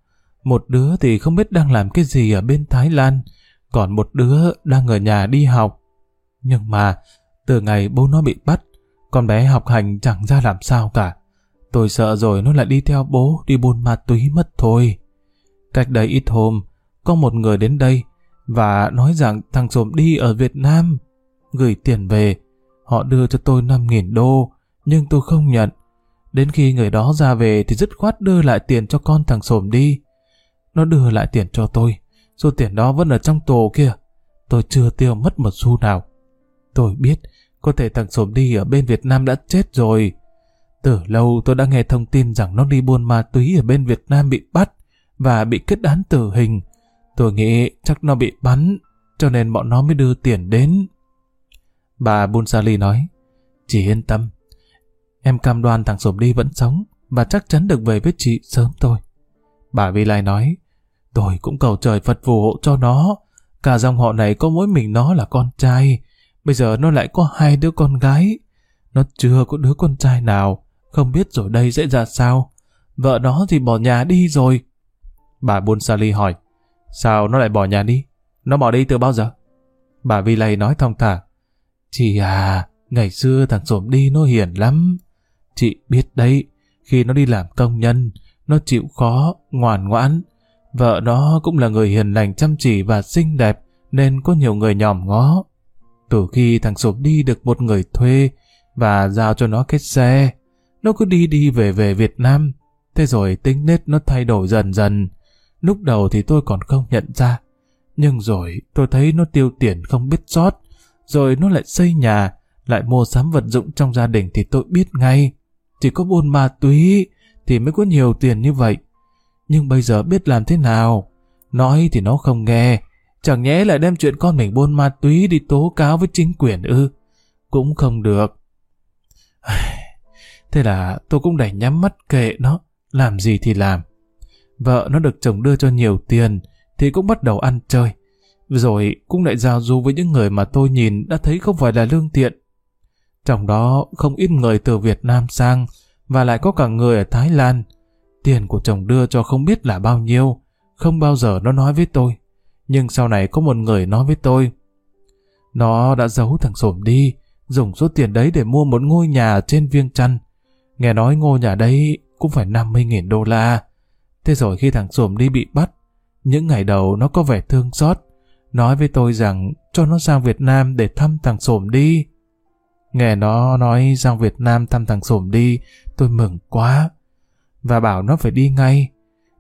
một đứa thì không biết đang làm cái gì ở bên Thái Lan, còn một đứa đang ở nhà đi học. Nhưng mà, từ ngày bố nó bị bắt, con bé học hành chẳng ra làm sao cả. Tôi sợ rồi nó lại đi theo bố đi buôn ma túy mất thôi. Cách đây ít hôm, có một người đến đây và nói rằng thằng Sồm đi ở Việt Nam. Gửi tiền về, họ đưa cho tôi 5.000 đô, nhưng tôi không nhận. Đến khi người đó ra về thì dứt khoát đưa lại tiền cho con thằng Sồm đi. Nó đưa lại tiền cho tôi, số tiền đó vẫn ở trong tù kia. Tôi chưa tiêu mất một xu nào. Tôi biết, có thể thằng Sồm đi ở bên Việt Nam đã chết rồi. Từ lâu tôi đã nghe thông tin rằng nó đi buôn ma túy ở bên Việt Nam bị bắt và bị kết án tử hình. Tôi nghĩ chắc nó bị bắn, cho nên bọn nó mới đưa tiền đến. Bà Bunsali nói, chị yên tâm. Em cam đoan thằng Sổm đi vẫn sống và chắc chắn được về với chị sớm thôi. Bà Vi Lai nói, tôi cũng cầu trời Phật phù hộ cho nó. Cả dòng họ này có mỗi mình nó là con trai. Bây giờ nó lại có hai đứa con gái. Nó chưa có đứa con trai nào. Không biết rồi đây sẽ ra sao. Vợ nó thì bỏ nhà đi rồi. Bà Bunsali hỏi, Sao nó lại bỏ nhà đi? Nó bỏ đi từ bao giờ? Bà Vi Lây nói thong thả. Chị à, ngày xưa thằng Sổm đi nó hiền lắm. Chị biết đấy, khi nó đi làm công nhân, nó chịu khó, ngoan ngoãn. Vợ nó cũng là người hiền lành chăm chỉ và xinh đẹp, nên có nhiều người nhòm ngó. Từ khi thằng Sổm đi được một người thuê và giao cho nó cái xe, nó cứ đi đi về về Việt Nam. Thế rồi tính nết nó thay đổi dần dần. Lúc đầu thì tôi còn không nhận ra. Nhưng rồi tôi thấy nó tiêu tiền không biết sót. Rồi nó lại xây nhà, lại mua sắm vật dụng trong gia đình thì tôi biết ngay. Chỉ có buôn ma túy thì mới có nhiều tiền như vậy. Nhưng bây giờ biết làm thế nào? Nói thì nó không nghe. Chẳng nhẽ lại đem chuyện con mình buôn ma túy đi tố cáo với chính quyền ư. Cũng không được. Thế là tôi cũng đành nhắm mắt kệ nó. Làm gì thì làm. Vợ nó được chồng đưa cho nhiều tiền thì cũng bắt đầu ăn chơi. Rồi cũng lại giao du với những người mà tôi nhìn đã thấy không phải là lương thiện. Trong đó không ít người từ Việt Nam sang và lại có cả người ở Thái Lan. Tiền của chồng đưa cho không biết là bao nhiêu, không bao giờ nó nói với tôi. Nhưng sau này có một người nói với tôi. Nó đã giấu thằng Sổm đi, dùng số tiền đấy để mua một ngôi nhà trên viêng chăn. Nghe nói ngôi nhà đấy cũng phải 50.000 đô la. Thế rồi khi thằng Sùm đi bị bắt, những ngày đầu nó có vẻ thương xót, nói với tôi rằng cho nó sang Việt Nam để thăm thằng Sùm đi. Nghe nó nói sang Việt Nam thăm thằng Sùm đi, tôi mừng quá. Và bảo nó phải đi ngay.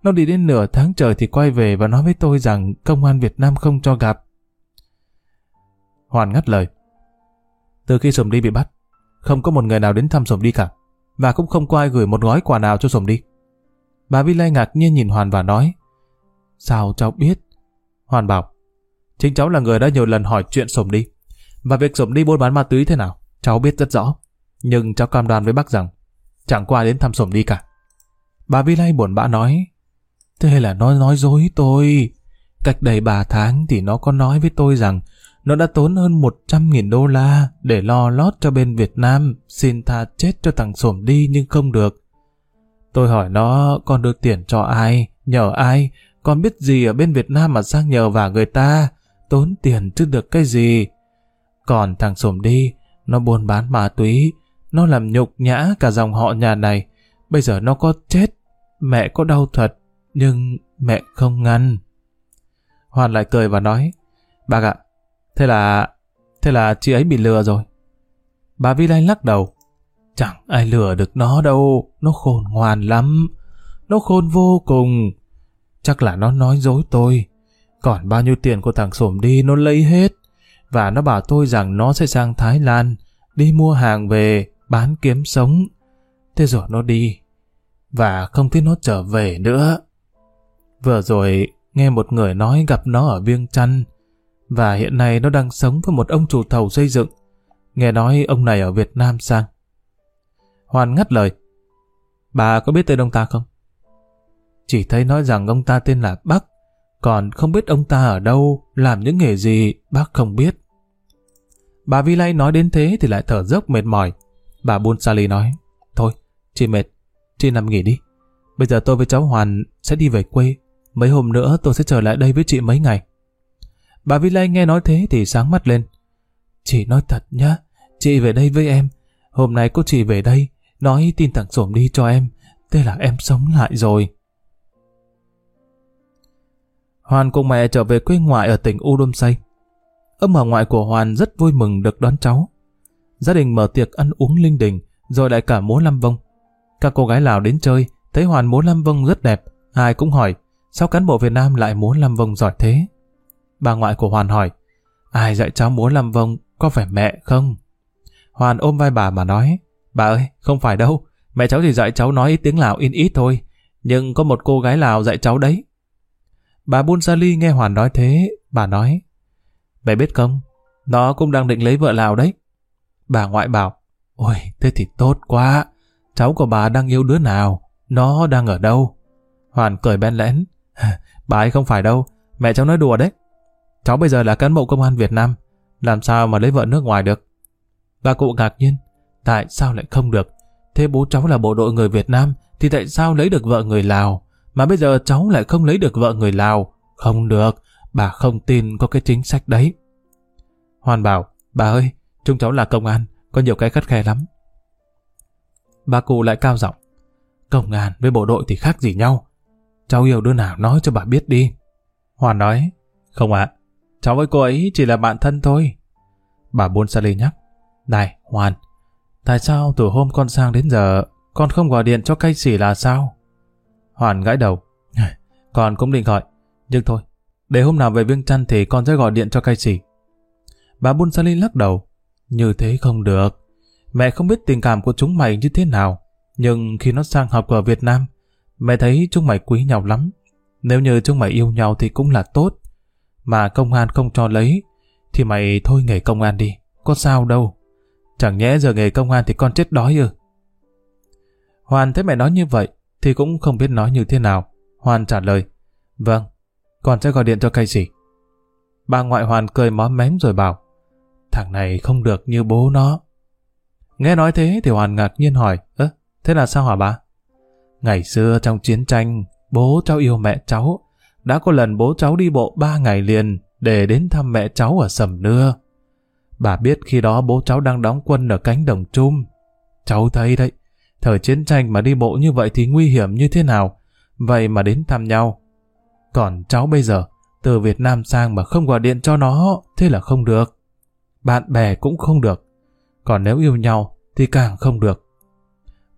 Nó đi đến nửa tháng trời thì quay về và nói với tôi rằng công an Việt Nam không cho gặp. Hoàn ngắt lời. Từ khi Sùm đi bị bắt, không có một người nào đến thăm Sùm đi cả. Và cũng không có ai gửi một gói quà nào cho Sùm đi. Bà Vi Lai ngạc nhiên nhìn Hoàn và nói Sao cháu biết? Hoàn bảo Chính cháu là người đã nhiều lần hỏi chuyện sổm đi. Và việc Sổm đi buôn bán ma túy thế nào, cháu biết rất rõ. Nhưng cháu cam đoan với bác rằng, chẳng qua đến thăm Sổm đi cả. Bà Vi Lai buồn bã nói, thế là nó nói dối tôi. Cách đây 3 tháng thì nó có nói với tôi rằng nó đã tốn hơn 100.000 đô la để lo lót cho bên Việt Nam, xin tha chết cho thằng Sổm đi nhưng không được. Tôi hỏi nó con đưa tiền cho ai, nhờ ai, con biết gì ở bên Việt Nam mà sang nhờ vả người ta, tốn tiền chứ được cái gì. Còn thằng Sổm đi, nó buôn bán ma túy, nó làm nhục nhã cả dòng họ nhà này. Bây giờ nó có chết, mẹ có đau thật, nhưng mẹ không ngăn. Hoàn lại cười và nói, bác ạ, thế là, thế là chị ấy bị lừa rồi. Bà Vi Lai lắc đầu, chẳng ai lừa được nó đâu, nó khôn ngoan lắm, nó khôn vô cùng. Chắc là nó nói dối tôi, còn bao nhiêu tiền của thằng Sổm đi nó lấy hết, và nó bảo tôi rằng nó sẽ sang Thái Lan, đi mua hàng về, bán kiếm sống. Thế rồi nó đi, và không thấy nó trở về nữa. Vừa rồi, nghe một người nói gặp nó ở Viêng Chăn, và hiện nay nó đang sống với một ông chủ thầu xây dựng. Nghe nói ông này ở Việt Nam sang. Hoàn ngắt lời. Bà có biết tên ông ta không? Chỉ thấy nói rằng ông ta tên là Bắc, còn không biết ông ta ở đâu, làm những nghề gì, bác không biết. Bà Vi Lay nói đến thế thì lại thở dốc mệt mỏi. Bà Bun Sali nói, Thôi, chị mệt, chị nằm nghỉ đi. Bây giờ tôi với cháu Hoàn sẽ đi về quê. Mấy hôm nữa tôi sẽ trở lại đây với chị mấy ngày. Bà Vi Lay nghe nói thế thì sáng mắt lên. Chị nói thật nhá, chị về đây với em. Hôm nay cô chị về đây, nói tin thằng Sổm đi cho em. Thế là em sống lại rồi. Hoàn cùng mẹ trở về quê ngoại ở tỉnh Udomsay. Ông bà ngoại của Hoàn rất vui mừng được đón cháu. Gia đình mở tiệc ăn uống linh đình, rồi lại cả múa lâm vông. Các cô gái Lào đến chơi, thấy Hoàn múa lâm vông rất đẹp, ai cũng hỏi, sao cán bộ Việt Nam lại múa lâm vông giỏi thế? Bà ngoại của Hoàn hỏi, ai dạy cháu múa lâm vông, có phải mẹ không? Hoàn ôm vai bà mà nói, bà ơi, không phải đâu, mẹ cháu chỉ dạy cháu nói ít tiếng Lào in ít thôi, nhưng có một cô gái Lào dạy cháu đấy. Bà Bun Sali nghe Hoàn nói thế, bà nói, mẹ biết không, nó cũng đang định lấy vợ Lào đấy. Bà ngoại bảo, ôi, thế thì tốt quá, cháu của bà đang yêu đứa nào, nó đang ở đâu? Hoàn cười ben lẽn, bà ấy không phải đâu, mẹ cháu nói đùa đấy. Cháu bây giờ là cán bộ công an Việt Nam, làm sao mà lấy vợ nước ngoài được? Bà cụ ngạc nhiên, tại sao lại không được? Thế bố cháu là bộ đội người Việt Nam, thì tại sao lấy được vợ người Lào? Mà bây giờ cháu lại không lấy được vợ người Lào. Không được, bà không tin có cái chính sách đấy. Hoàn bảo, bà ơi, chúng cháu là công an, có nhiều cái khắt khe lắm. Bà cụ lại cao giọng, công an với bộ đội thì khác gì nhau. Cháu yêu đứa nào nói cho bà biết đi. Hoàn nói, không ạ, cháu với cô ấy chỉ là bạn thân thôi. Bà buôn Lê nhắc, này, Hoàn, tại sao từ hôm con sang đến giờ con không gọi điện cho cây sỉ là sao? Hoàn gãi đầu, con cũng định gọi, nhưng thôi, để hôm nào về Viêng Chăn thì con sẽ gọi điện cho cây sỉ. Bà Bun Salin lắc đầu, như thế không được. Mẹ không biết tình cảm của chúng mày như thế nào, nhưng khi nó sang học ở Việt Nam, mẹ thấy chúng mày quý nhau lắm. Nếu như chúng mày yêu nhau thì cũng là tốt. Mà công an không cho lấy, thì mày thôi nghề công an đi, có sao đâu. Chẳng nhẽ giờ nghề công an thì con chết đói ư. Hoàn thấy mẹ nói như vậy, thì cũng không biết nói như thế nào. Hoàn trả lời, vâng, con sẽ gọi điện cho cây sĩ. Bà ngoại Hoàn cười móm mém rồi bảo, thằng này không được như bố nó. Nghe nói thế thì Hoàn ngạc nhiên hỏi, ơ, thế là sao hả bà? Ngày xưa trong chiến tranh, bố cháu yêu mẹ cháu. Đã có lần bố cháu đi bộ ba ngày liền để đến thăm mẹ cháu ở Sầm Nưa. Bà biết khi đó bố cháu đang đóng quân ở cánh đồng trung Cháu thấy đấy, thời chiến tranh mà đi bộ như vậy thì nguy hiểm như thế nào, vậy mà đến thăm nhau. Còn cháu bây giờ, từ Việt Nam sang mà không gọi điện cho nó, thế là không được. Bạn bè cũng không được. Còn nếu yêu nhau thì càng không được.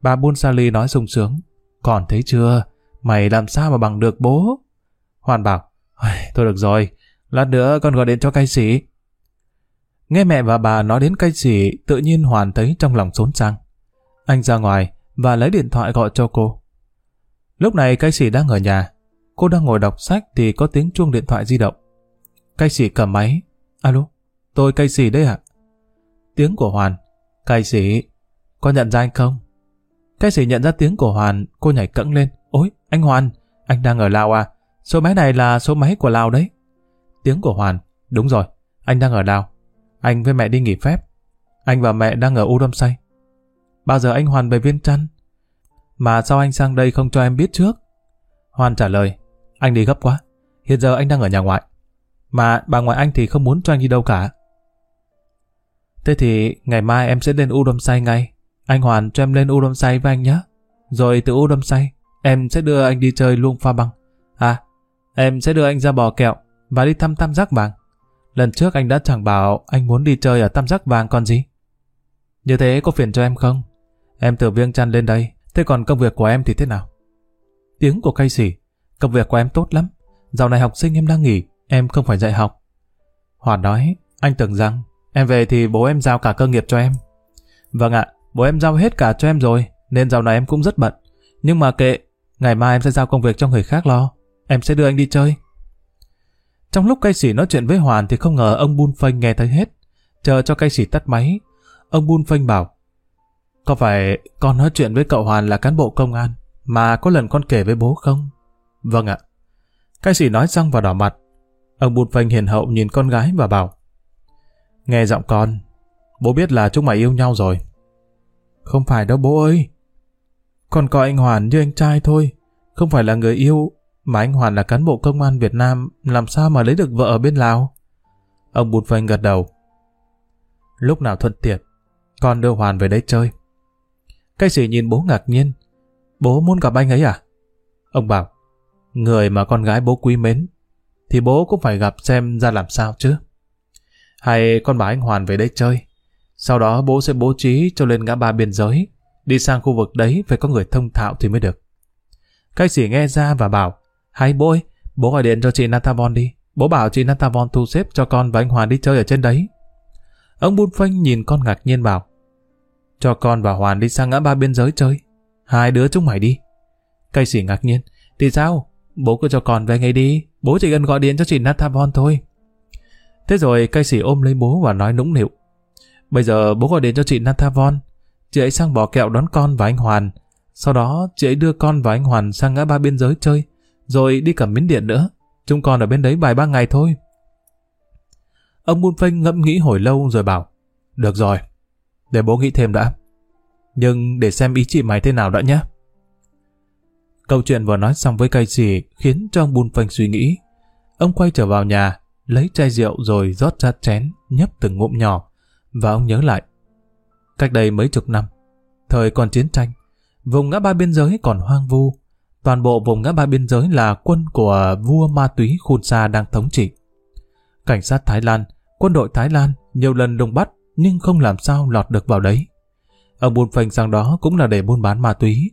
Bà Bun Sali nói sung sướng. Còn thấy chưa, mày làm sao mà bằng được bố? Hoàn bảo, thôi được rồi, lát nữa con gọi điện cho cai sĩ. Nghe mẹ và bà nói đến cai sĩ, tự nhiên Hoàn thấy trong lòng xốn sang. Anh ra ngoài và lấy điện thoại gọi cho cô. Lúc này cai sĩ đang ở nhà. Cô đang ngồi đọc sách thì có tiếng chuông điện thoại di động. Cai sĩ cầm máy. Alo, tôi cai sĩ đấy ạ. tiếng của Hoàn. Cay sĩ, có nhận ra anh không? Cay sĩ nhận ra tiếng của Hoàn, cô nhảy cẫng lên. Ôi, anh Hoàn, anh đang ở Lào à? Số máy này là số máy của Lào đấy. Tiếng của Hoàn, đúng rồi, anh đang ở Lào. Anh với mẹ đi nghỉ phép. Anh và mẹ đang ở U Đâm Say. Bao giờ anh Hoàn về Viên Trăn? Mà sao anh sang đây không cho em biết trước? Hoàn trả lời, anh đi gấp quá. Hiện giờ anh đang ở nhà ngoại. Mà bà ngoại anh thì không muốn cho anh đi đâu cả. Thế thì ngày mai em sẽ lên U Đâm Say ngay. Anh Hoàn cho em lên U Đâm Say với anh nhé. Rồi từ U Đâm Say, em sẽ đưa anh đi chơi luôn pha băng. À, em sẽ đưa anh ra bò kẹo và đi thăm tam giác vàng. Lần trước anh đã chẳng bảo anh muốn đi chơi ở tam giác vàng còn gì. Như thế có phiền cho em không? Em từ Viêng Chăn lên đây, thế còn công việc của em thì thế nào? Tiếng của cây sỉ, công việc của em tốt lắm. Dạo này học sinh em đang nghỉ, em không phải dạy học. Hoàn nói, anh tưởng rằng em về thì bố em giao cả cơ nghiệp cho em. Vâng ạ, bố em giao hết cả cho em rồi, nên dạo này em cũng rất bận. Nhưng mà kệ, ngày mai em sẽ giao công việc cho người khác lo. Em sẽ đưa anh đi chơi. Trong lúc cây sỉ nói chuyện với Hoàn thì không ngờ ông Bun Phanh nghe thấy hết. Chờ cho cây sỉ tắt máy, ông Bun Phanh bảo Có phải con nói chuyện với cậu Hoàn là cán bộ công an mà có lần con kể với bố không? Vâng ạ. Cây sỉ nói xong và đỏ mặt. Ông Bun Phanh hiền hậu nhìn con gái và bảo Nghe giọng con, bố biết là chúng mày yêu nhau rồi. Không phải đâu bố ơi. Con coi anh Hoàn như anh trai thôi, không phải là người yêu mà anh Hoàn là cán bộ công an Việt Nam, làm sao mà lấy được vợ ở bên Lào? Ông Bụt Phanh gật đầu. Lúc nào thuận tiện, con đưa Hoàn về đây chơi. Cái sĩ nhìn bố ngạc nhiên. Bố muốn gặp anh ấy à? Ông bảo, người mà con gái bố quý mến, thì bố cũng phải gặp xem ra làm sao chứ. Hay con bảo anh Hoàn về đây chơi. Sau đó bố sẽ bố trí cho lên ngã ba biên giới. Đi sang khu vực đấy phải có người thông thạo thì mới được. Cái sĩ nghe ra và bảo, hay bố ơi, bố gọi điện cho chị Natavon đi. Bố bảo chị Natavon thu xếp cho con và anh Hoàn đi chơi ở trên đấy. Ông Bun Phanh nhìn con ngạc nhiên bảo. Cho con và Hoàn đi sang ngã ba biên giới chơi. Hai đứa chúng mày đi. Cây sỉ ngạc nhiên. Thì sao? Bố cứ cho con về ngay đi. Bố chỉ cần gọi điện cho chị Natavon thôi. Thế rồi cây sỉ ôm lấy bố và nói nũng nịu. Bây giờ bố gọi điện cho chị Natavon. Chị ấy sang bỏ kẹo đón con và anh Hoàn. Sau đó chị ấy đưa con và anh Hoàn sang ngã ba biên giới chơi rồi đi cả miến điện nữa. Chúng con ở bên đấy vài ba ngày thôi. Ông Bun Phanh ngẫm nghĩ hồi lâu rồi bảo, được rồi, để bố nghĩ thêm đã. Nhưng để xem ý chị mày thế nào đã nhé. Câu chuyện vừa nói xong với cây xì khiến cho ông Bun Phanh suy nghĩ. Ông quay trở vào nhà, lấy chai rượu rồi rót ra chén, nhấp từng ngụm nhỏ, và ông nhớ lại. Cách đây mấy chục năm, thời còn chiến tranh, vùng ngã ba biên giới còn hoang vu, toàn bộ vùng ngã ba biên giới là quân của vua ma túy Khun Sa đang thống trị. Cảnh sát Thái Lan, quân đội Thái Lan nhiều lần lùng bắt nhưng không làm sao lọt được vào đấy. Ông buôn phanh sang đó cũng là để buôn bán ma túy.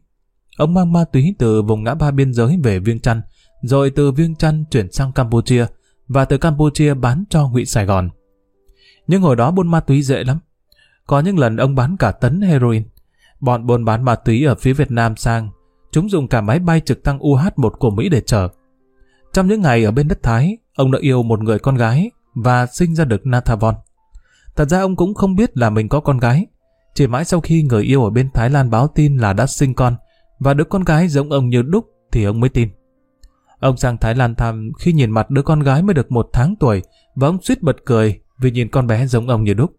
Ông mang ma túy từ vùng ngã ba biên giới về Viêng Chăn, rồi từ Viêng Chăn chuyển sang Campuchia và từ Campuchia bán cho ngụy Sài Gòn. Nhưng hồi đó buôn ma túy dễ lắm. Có những lần ông bán cả tấn heroin. Bọn buôn bán ma túy ở phía Việt Nam sang Chúng dùng cả máy bay trực thăng UH-1 của Mỹ để chở. Trong những ngày ở bên đất Thái, ông đã yêu một người con gái và sinh ra được Nathavon. Thật ra ông cũng không biết là mình có con gái. Chỉ mãi sau khi người yêu ở bên Thái Lan báo tin là đã sinh con và đứa con gái giống ông như đúc thì ông mới tin. Ông sang Thái Lan thăm khi nhìn mặt đứa con gái mới được một tháng tuổi và ông suýt bật cười vì nhìn con bé giống ông như đúc.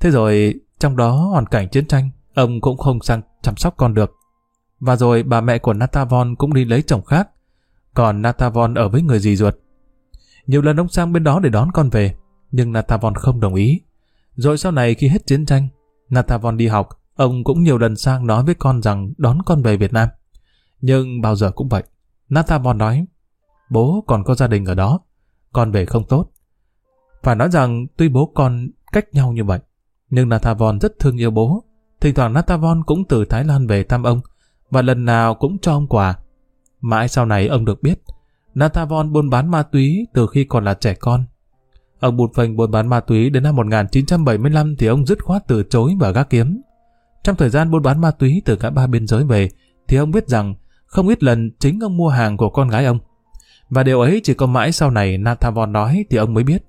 Thế rồi, trong đó hoàn cảnh chiến tranh, ông cũng không sang chăm sóc con được. Và rồi bà mẹ của Natavon cũng đi lấy chồng khác. Còn Natavon ở với người dì ruột. Nhiều lần ông sang bên đó để đón con về, nhưng Natavon không đồng ý. Rồi sau này khi hết chiến tranh, Natavon đi học, ông cũng nhiều lần sang nói với con rằng đón con về Việt Nam. Nhưng bao giờ cũng vậy. Natavon nói, bố còn có gia đình ở đó, con về không tốt. Phải nói rằng tuy bố con cách nhau như vậy, nhưng Natavon rất thương yêu bố. Thỉnh thoảng Natavon cũng từ Thái Lan về thăm ông, và lần nào cũng cho ông quà. Mãi sau này ông được biết, Natavon buôn bán ma túy từ khi còn là trẻ con. Ông bụt phành buôn bán ma túy đến năm 1975 thì ông dứt khoát từ chối và gác kiếm. Trong thời gian buôn bán ma túy từ cả ba biên giới về, thì ông biết rằng không ít lần chính ông mua hàng của con gái ông. Và điều ấy chỉ có mãi sau này Natavon nói thì ông mới biết.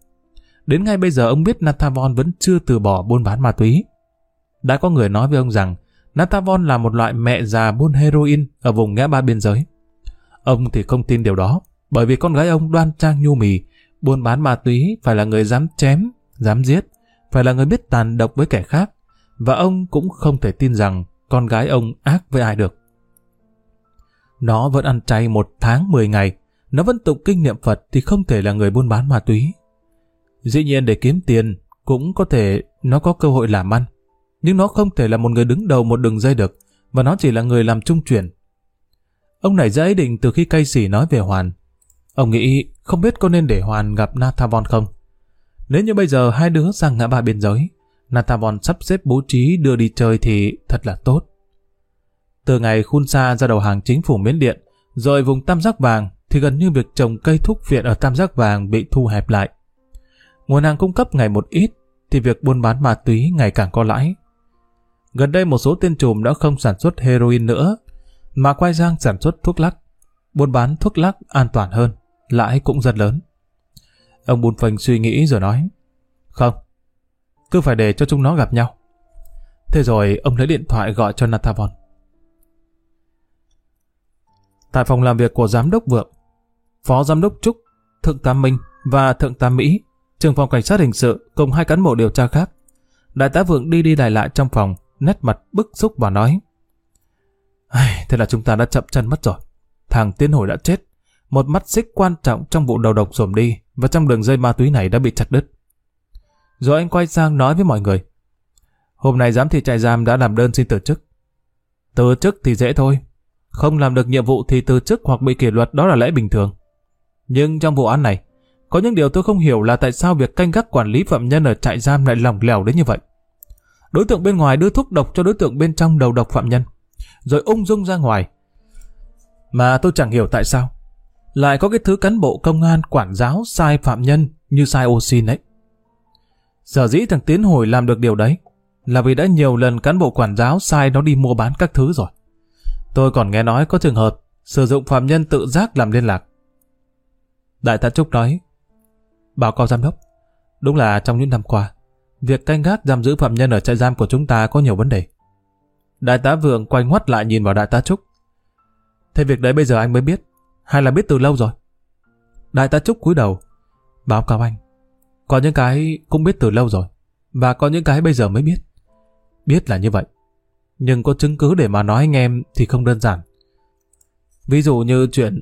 Đến ngay bây giờ ông biết Natavon vẫn chưa từ bỏ buôn bán ma túy. Đã có người nói với ông rằng Natavon là một loại mẹ già buôn heroin ở vùng ngã ba biên giới. Ông thì không tin điều đó, bởi vì con gái ông đoan trang nhu mì, buôn bán ma túy phải là người dám chém, dám giết, phải là người biết tàn độc với kẻ khác, và ông cũng không thể tin rằng con gái ông ác với ai được. Nó vẫn ăn chay một tháng 10 ngày, nó vẫn tụng kinh niệm Phật thì không thể là người buôn bán ma túy. Dĩ nhiên để kiếm tiền, cũng có thể nó có cơ hội làm ăn. Nhưng nó không thể là một người đứng đầu một đường dây được, và nó chỉ là người làm trung chuyển. Ông này ra ý định từ khi cây sỉ nói về Hoàn. Ông nghĩ không biết có nên để Hoàn gặp Nathavon không? Nếu như bây giờ hai đứa sang ngã ba biên giới, Nathavon sắp xếp bố trí đưa đi chơi thì thật là tốt. Từ ngày Khun xa ra đầu hàng chính phủ Miến Điện, rồi vùng Tam Giác Vàng thì gần như việc trồng cây thuốc viện ở Tam Giác Vàng bị thu hẹp lại. Nguồn hàng cung cấp ngày một ít thì việc buôn bán ma túy ngày càng có lãi. Gần đây một số tên trùm đã không sản xuất heroin nữa, mà quay sang sản xuất thuốc lắc. Buôn bán thuốc lắc an toàn hơn, lãi cũng rất lớn. Ông Bùn Phành suy nghĩ rồi nói, không, cứ phải để cho chúng nó gặp nhau. Thế rồi ông lấy điện thoại gọi cho Natavon. Tại phòng làm việc của Giám đốc Vượng, Phó Giám đốc Trúc, Thượng tá Minh và Thượng tá Mỹ, trưởng phòng cảnh sát hình sự cùng hai cán bộ điều tra khác. Đại tá Vượng đi đi lại lại trong phòng, nét mặt bức xúc và nói Thế là chúng ta đã chậm chân mất rồi. Thằng Tiến Hồi đã chết. Một mắt xích quan trọng trong vụ đầu độc xổm đi và trong đường dây ma túy này đã bị chặt đứt. Rồi anh quay sang nói với mọi người. Hôm nay giám thị trại giam đã làm đơn xin từ chức. Từ chức thì dễ thôi. Không làm được nhiệm vụ thì từ chức hoặc bị kỷ luật đó là lẽ bình thường. Nhưng trong vụ án này, có những điều tôi không hiểu là tại sao việc canh gác quản lý phạm nhân ở trại giam lại lỏng lẻo đến như vậy. Đối tượng bên ngoài đưa thuốc độc cho đối tượng bên trong đầu độc phạm nhân, rồi ung dung ra ngoài. Mà tôi chẳng hiểu tại sao. Lại có cái thứ cán bộ công an quản giáo sai phạm nhân như sai oxy ấy. Sở dĩ thằng Tiến Hồi làm được điều đấy là vì đã nhiều lần cán bộ quản giáo sai nó đi mua bán các thứ rồi. Tôi còn nghe nói có trường hợp sử dụng phạm nhân tự giác làm liên lạc. Đại tá Trúc nói, báo cáo giám đốc, đúng là trong những năm qua, việc canh gác giam giữ phạm nhân ở trại giam của chúng ta có nhiều vấn đề. Đại tá Vượng quay ngoắt lại nhìn vào đại tá Trúc. Thế việc đấy bây giờ anh mới biết, hay là biết từ lâu rồi? Đại tá Trúc cúi đầu, báo cáo anh, có những cái cũng biết từ lâu rồi, và có những cái bây giờ mới biết. Biết là như vậy, nhưng có chứng cứ để mà nói anh em thì không đơn giản. Ví dụ như chuyện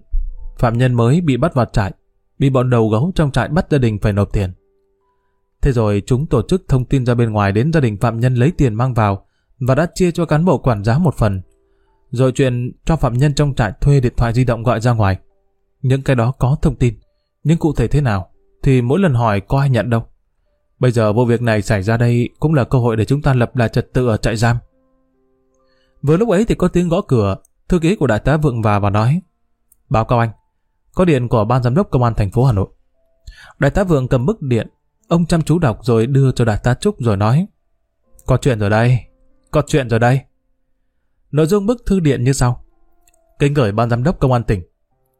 phạm nhân mới bị bắt vào trại, bị bọn đầu gấu trong trại bắt gia đình phải nộp tiền. Thế rồi chúng tổ chức thông tin ra bên ngoài đến gia đình phạm nhân lấy tiền mang vào và đã chia cho cán bộ quản giáo một phần. Rồi chuyện cho phạm nhân trong trại thuê điện thoại di động gọi ra ngoài. Những cái đó có thông tin, nhưng cụ thể thế nào thì mỗi lần hỏi có ai nhận đâu. Bây giờ vụ việc này xảy ra đây cũng là cơ hội để chúng ta lập lại trật tự ở trại giam. Vừa lúc ấy thì có tiếng gõ cửa, thư ký của đại tá Vượng vào và nói Báo cáo anh, có điện của ban giám đốc công an thành phố Hà Nội. Đại tá Vượng cầm bức điện, ông chăm chú đọc rồi đưa cho đại tá Trúc rồi nói Có chuyện rồi đây, có chuyện rồi đây. Nội dung bức thư điện như sau. Kính gửi ban giám đốc công an tỉnh.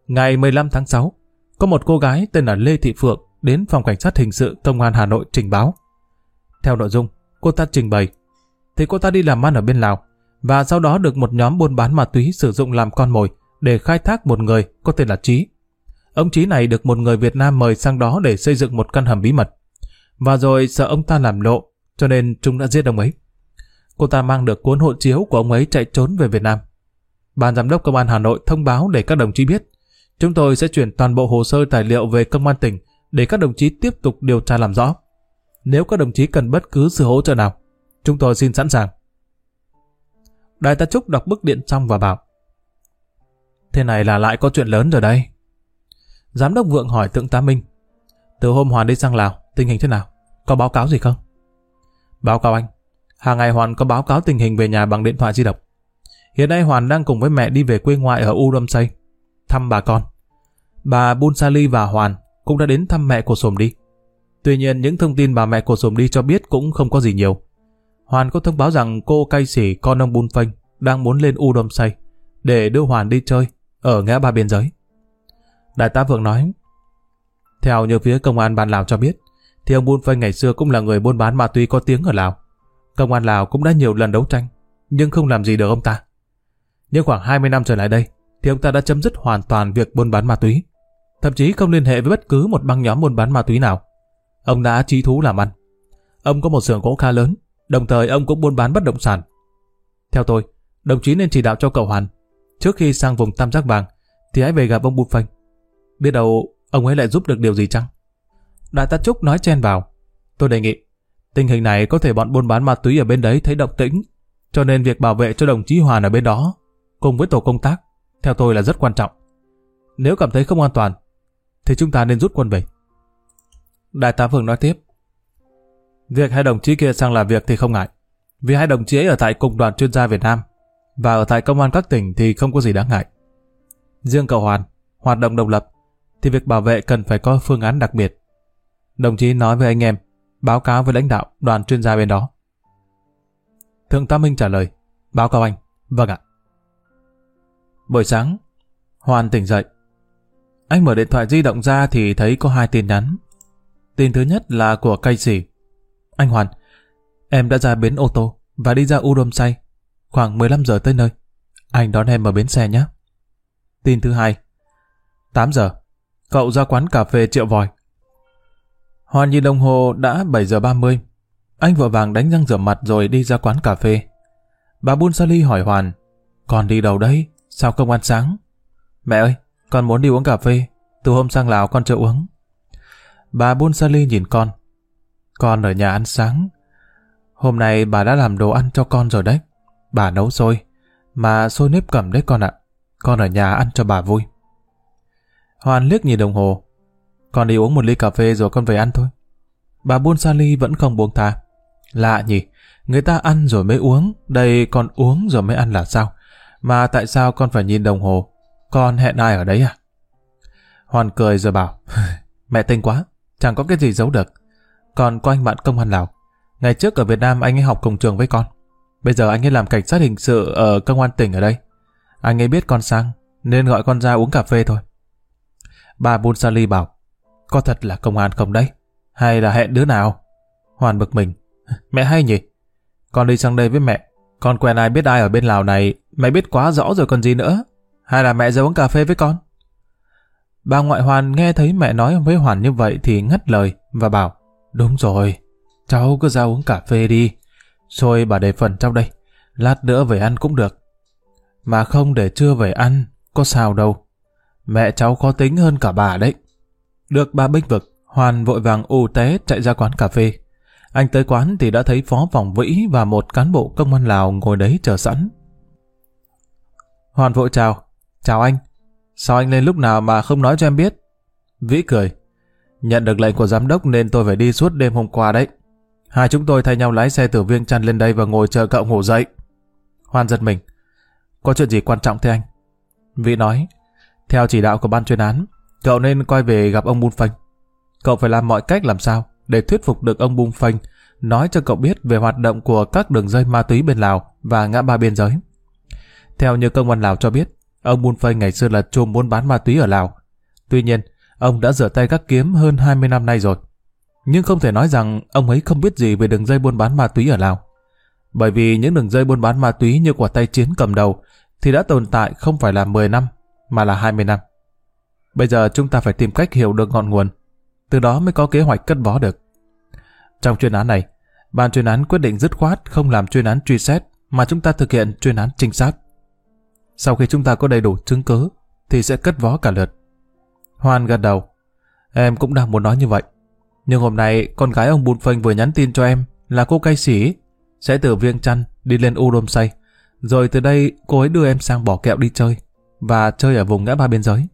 Ngày 15 tháng 6, có một cô gái tên là Lê Thị Phượng đến phòng cảnh sát hình sự công an Hà Nội trình báo. Theo nội dung, cô ta trình bày, thì cô ta đi làm ăn ở bên Lào và sau đó được một nhóm buôn bán ma túy sử dụng làm con mồi để khai thác một người có tên là Trí. Ông Trí này được một người Việt Nam mời sang đó để xây dựng một căn hầm bí mật. Và rồi sợ ông ta làm lộ, cho nên chúng đã giết ông ấy. Cô ta mang được cuốn hộ chiếu của ông ấy chạy trốn về Việt Nam. Ban giám đốc công an Hà Nội thông báo để các đồng chí biết. Chúng tôi sẽ chuyển toàn bộ hồ sơ tài liệu về công an tỉnh để các đồng chí tiếp tục điều tra làm rõ. Nếu các đồng chí cần bất cứ sự hỗ trợ nào, chúng tôi xin sẵn sàng. Đại tá Trúc đọc bức điện xong và bảo Thế này là lại có chuyện lớn rồi đây. Giám đốc Vượng hỏi thượng tá Minh Từ hôm Hoàn đi sang Lào, tình hình thế nào? Có báo cáo gì không? Báo cáo anh. Hàng ngày Hoàn có báo cáo tình hình về nhà bằng điện thoại di động. Hiện nay Hoàn đang cùng với mẹ đi về quê ngoại ở Udomsay, thăm bà con. Bà Bunsali và Hoàn cũng đã đến thăm mẹ của Sồm đi. Tuy nhiên những thông tin bà mẹ của Sồm đi cho biết cũng không có gì nhiều. Hoàn có thông báo rằng cô cay sỉ con ông Bun Phanh đang muốn lên U để đưa Hoàn đi chơi ở ngã ba biên giới. Đại tá Vượng nói, theo như phía công an ban Lào cho biết, thì ông Bun Phanh ngày xưa cũng là người buôn bán ma túy có tiếng ở Lào. Công an Lào cũng đã nhiều lần đấu tranh, nhưng không làm gì được ông ta. Nhưng khoảng 20 năm trở lại đây, thì ông ta đã chấm dứt hoàn toàn việc buôn bán ma túy. Thậm chí không liên hệ với bất cứ một băng nhóm buôn bán ma túy nào. Ông đã trí thú làm ăn. Ông có một xưởng gỗ khá lớn, đồng thời ông cũng buôn bán bất động sản. Theo tôi, đồng chí nên chỉ đạo cho cậu Hoàn, trước khi sang vùng Tam Giác Vàng, thì hãy về gặp ông Bụt Phanh. Biết đâu ông ấy lại giúp được điều gì chăng? Đại tá Trúc nói chen vào. Tôi đề nghị, tình hình này có thể bọn buôn bán ma túy ở bên đấy thấy động tĩnh, cho nên việc bảo vệ cho đồng chí Hoàn ở bên đó, cùng với tổ công tác, theo tôi là rất quan trọng. Nếu cảm thấy không an toàn, thì chúng ta nên rút quân về. Đại tá Vương nói tiếp. Việc hai đồng chí kia sang làm việc thì không ngại, vì hai đồng chí ấy ở tại Cục đoàn chuyên gia Việt Nam và ở tại công an các tỉnh thì không có gì đáng ngại. Riêng cậu Hoàn, hoạt động độc lập, thì việc bảo vệ cần phải có phương án đặc biệt. Đồng chí nói với anh em, báo cáo với lãnh đạo đoàn chuyên gia bên đó. Thượng tá Minh trả lời, báo cáo anh, vâng ạ. Buổi sáng, Hoàn tỉnh dậy. Anh mở điện thoại di động ra thì thấy có hai tin nhắn. Tin thứ nhất là của cây sỉ. Anh Hoàn, em đã ra bến ô tô và đi ra Udom say. Khoảng 15 giờ tới nơi. Anh đón em ở bến xe nhé. Tin thứ hai. 8 giờ. Cậu ra quán cà phê triệu vòi. Hoàn nhìn đồng hồ đã 7 giờ 30. Anh vội vàng đánh răng rửa mặt rồi đi ra quán cà phê. Bà Bun Sally hỏi Hoàn. Con đi đâu đấy? Sao không ăn sáng? Mẹ ơi, con muốn đi uống cà phê. Từ hôm sang Lào con chưa uống. Bà Bun Sally nhìn con. Con ở nhà ăn sáng. Hôm nay bà đã làm đồ ăn cho con rồi đấy. Bà nấu xôi. Mà xôi nếp cẩm đấy con ạ. Con ở nhà ăn cho bà vui. Hoàn liếc nhìn đồng hồ. Con đi uống một ly cà phê rồi con về ăn thôi. Bà Buôn Sali vẫn không buông tha. Lạ nhỉ, người ta ăn rồi mới uống, đây con uống rồi mới ăn là sao? Mà tại sao con phải nhìn đồng hồ? Con hẹn ai ở đấy à? Hoàn cười rồi bảo, mẹ tinh quá, chẳng có cái gì giấu được. Còn có anh bạn công an Lào. Ngày trước ở Việt Nam anh ấy học cùng trường với con. Bây giờ anh ấy làm cảnh sát hình sự ở công an tỉnh ở đây. Anh ấy biết con sang, nên gọi con ra uống cà phê thôi. Bà Bunsali bảo, có thật là công an không đấy? Hay là hẹn đứa nào? Hoàn bực mình. Mẹ hay nhỉ? Con đi sang đây với mẹ. Con quen ai biết ai ở bên Lào này, mẹ biết quá rõ rồi còn gì nữa. Hay là mẹ ra uống cà phê với con? Bà ngoại Hoàn nghe thấy mẹ nói với Hoàn như vậy thì ngắt lời và bảo, đúng rồi, cháu cứ ra uống cà phê đi. Rồi bà để phần trong đây, lát nữa về ăn cũng được. Mà không để trưa về ăn, có sao đâu. Mẹ cháu khó tính hơn cả bà đấy. Được bà bênh vực, Hoàn vội vàng ù té chạy ra quán cà phê. Anh tới quán thì đã thấy phó phòng vĩ và một cán bộ công an Lào ngồi đấy chờ sẵn. Hoàn vội chào. Chào anh. Sao anh lên lúc nào mà không nói cho em biết? Vĩ cười. Nhận được lệnh của giám đốc nên tôi phải đi suốt đêm hôm qua đấy. Hai chúng tôi thay nhau lái xe từ Viêng Chăn lên đây và ngồi chờ cậu ngủ dậy. Hoan giật mình. Có chuyện gì quan trọng thế anh? Vĩ nói. Theo chỉ đạo của ban chuyên án, cậu nên quay về gặp ông Bun Phanh. Cậu phải làm mọi cách làm sao để thuyết phục được ông Bun Phanh nói cho cậu biết về hoạt động của các đường dây ma túy bên Lào và ngã ba biên giới. Theo như công an Lào cho biết, ông Bun Phanh ngày xưa là chùm buôn bán ma túy ở Lào. Tuy nhiên, ông đã rửa tay các kiếm hơn 20 năm nay rồi. Nhưng không thể nói rằng ông ấy không biết gì về đường dây buôn bán ma túy ở Lào. Bởi vì những đường dây buôn bán ma túy như quả tay chiến cầm đầu thì đã tồn tại không phải là 10 năm mà là 20 năm. Bây giờ chúng ta phải tìm cách hiểu được ngọn nguồn, từ đó mới có kế hoạch cất bó được. Trong chuyên án này, ban chuyên án quyết định dứt khoát không làm chuyên án truy xét, mà chúng ta thực hiện chuyên án trinh sát. Sau khi chúng ta có đầy đủ chứng cứ, thì sẽ cất vó cả lượt. Hoan gật đầu. Em cũng đang muốn nói như vậy. Nhưng hôm nay, con gái ông Bùn Phênh vừa nhắn tin cho em là cô cay sĩ sẽ từ Viêng Chăn đi lên U Đôm Say. Rồi từ đây cô ấy đưa em sang bỏ kẹo đi chơi và chơi ở vùng ngã ba biên giới.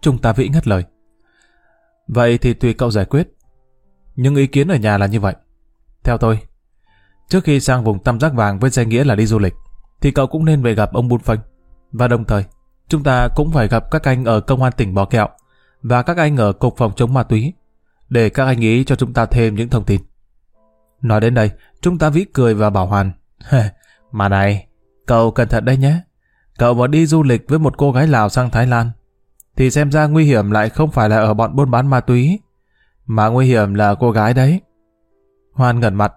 Trung tá Vĩ ngắt lời. Vậy thì tùy cậu giải quyết. Nhưng ý kiến ở nhà là như vậy. Theo tôi, trước khi sang vùng tam giác vàng với danh nghĩa là đi du lịch, thì cậu cũng nên về gặp ông Bun Phanh. Và đồng thời, chúng ta cũng phải gặp các anh ở công an tỉnh Bò Kẹo và các anh ở Cục Phòng chống ma túy để các anh ý cho chúng ta thêm những thông tin. Nói đến đây, chúng ta vĩ cười và bảo Hoàn. mà này, cậu cẩn thận đây nhé. Cậu mà đi du lịch với một cô gái Lào sang Thái Lan, thì xem ra nguy hiểm lại không phải là ở bọn buôn bán ma túy, Mà nguy hiểm là cô gái đấy. Hoan ngẩn mặt.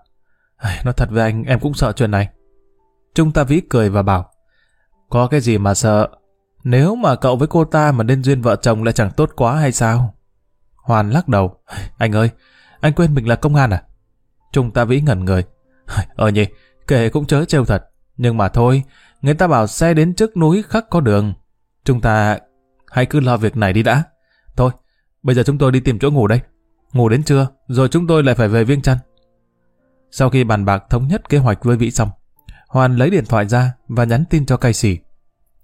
Nói thật với anh, em cũng sợ chuyện này. Trung ta vĩ cười và bảo. Có cái gì mà sợ? Nếu mà cậu với cô ta mà nên duyên vợ chồng lại chẳng tốt quá hay sao? Hoàn lắc đầu. Anh ơi, anh quên mình là công an à? Trung ta vĩ ngẩn người. Ờ nhỉ, kể cũng chớ trêu thật. Nhưng mà thôi, người ta bảo xe đến trước núi khắc có đường. Chúng ta hãy cứ lo việc này đi đã. Thôi, bây giờ chúng tôi đi tìm chỗ ngủ đây. Ngủ đến trưa, rồi chúng tôi lại phải về Viêng Chăn. Sau khi bàn bạc thống nhất kế hoạch với Vĩ xong, Hoàn lấy điện thoại ra và nhắn tin cho cai sĩ.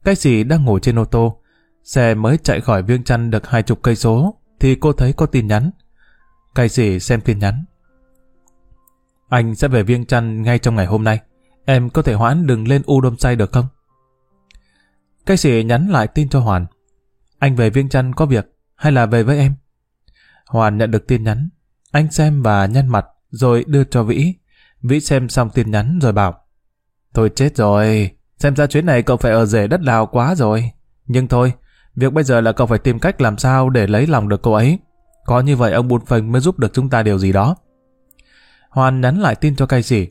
Cai sĩ đang ngồi trên ô tô, xe mới chạy khỏi Viêng Chăn được hai chục cây số, thì cô thấy có tin nhắn. Cai sĩ xem tin nhắn. Anh sẽ về Viêng Chăn ngay trong ngày hôm nay. Em có thể hoãn đừng lên U Đôm Say được không? Cai sĩ nhắn lại tin cho Hoàn. Anh về Viêng Chăn có việc, hay là về với em? Hoàn nhận được tin nhắn. Anh xem và nhăn mặt, rồi đưa cho Vĩ. Vĩ xem xong tin nhắn rồi bảo. Thôi chết rồi, xem ra chuyến này cậu phải ở rể đất Lào quá rồi. Nhưng thôi, việc bây giờ là cậu phải tìm cách làm sao để lấy lòng được cô ấy. Có như vậy ông Bùn Phình mới giúp được chúng ta điều gì đó. Hoàn nhắn lại tin cho cai sĩ.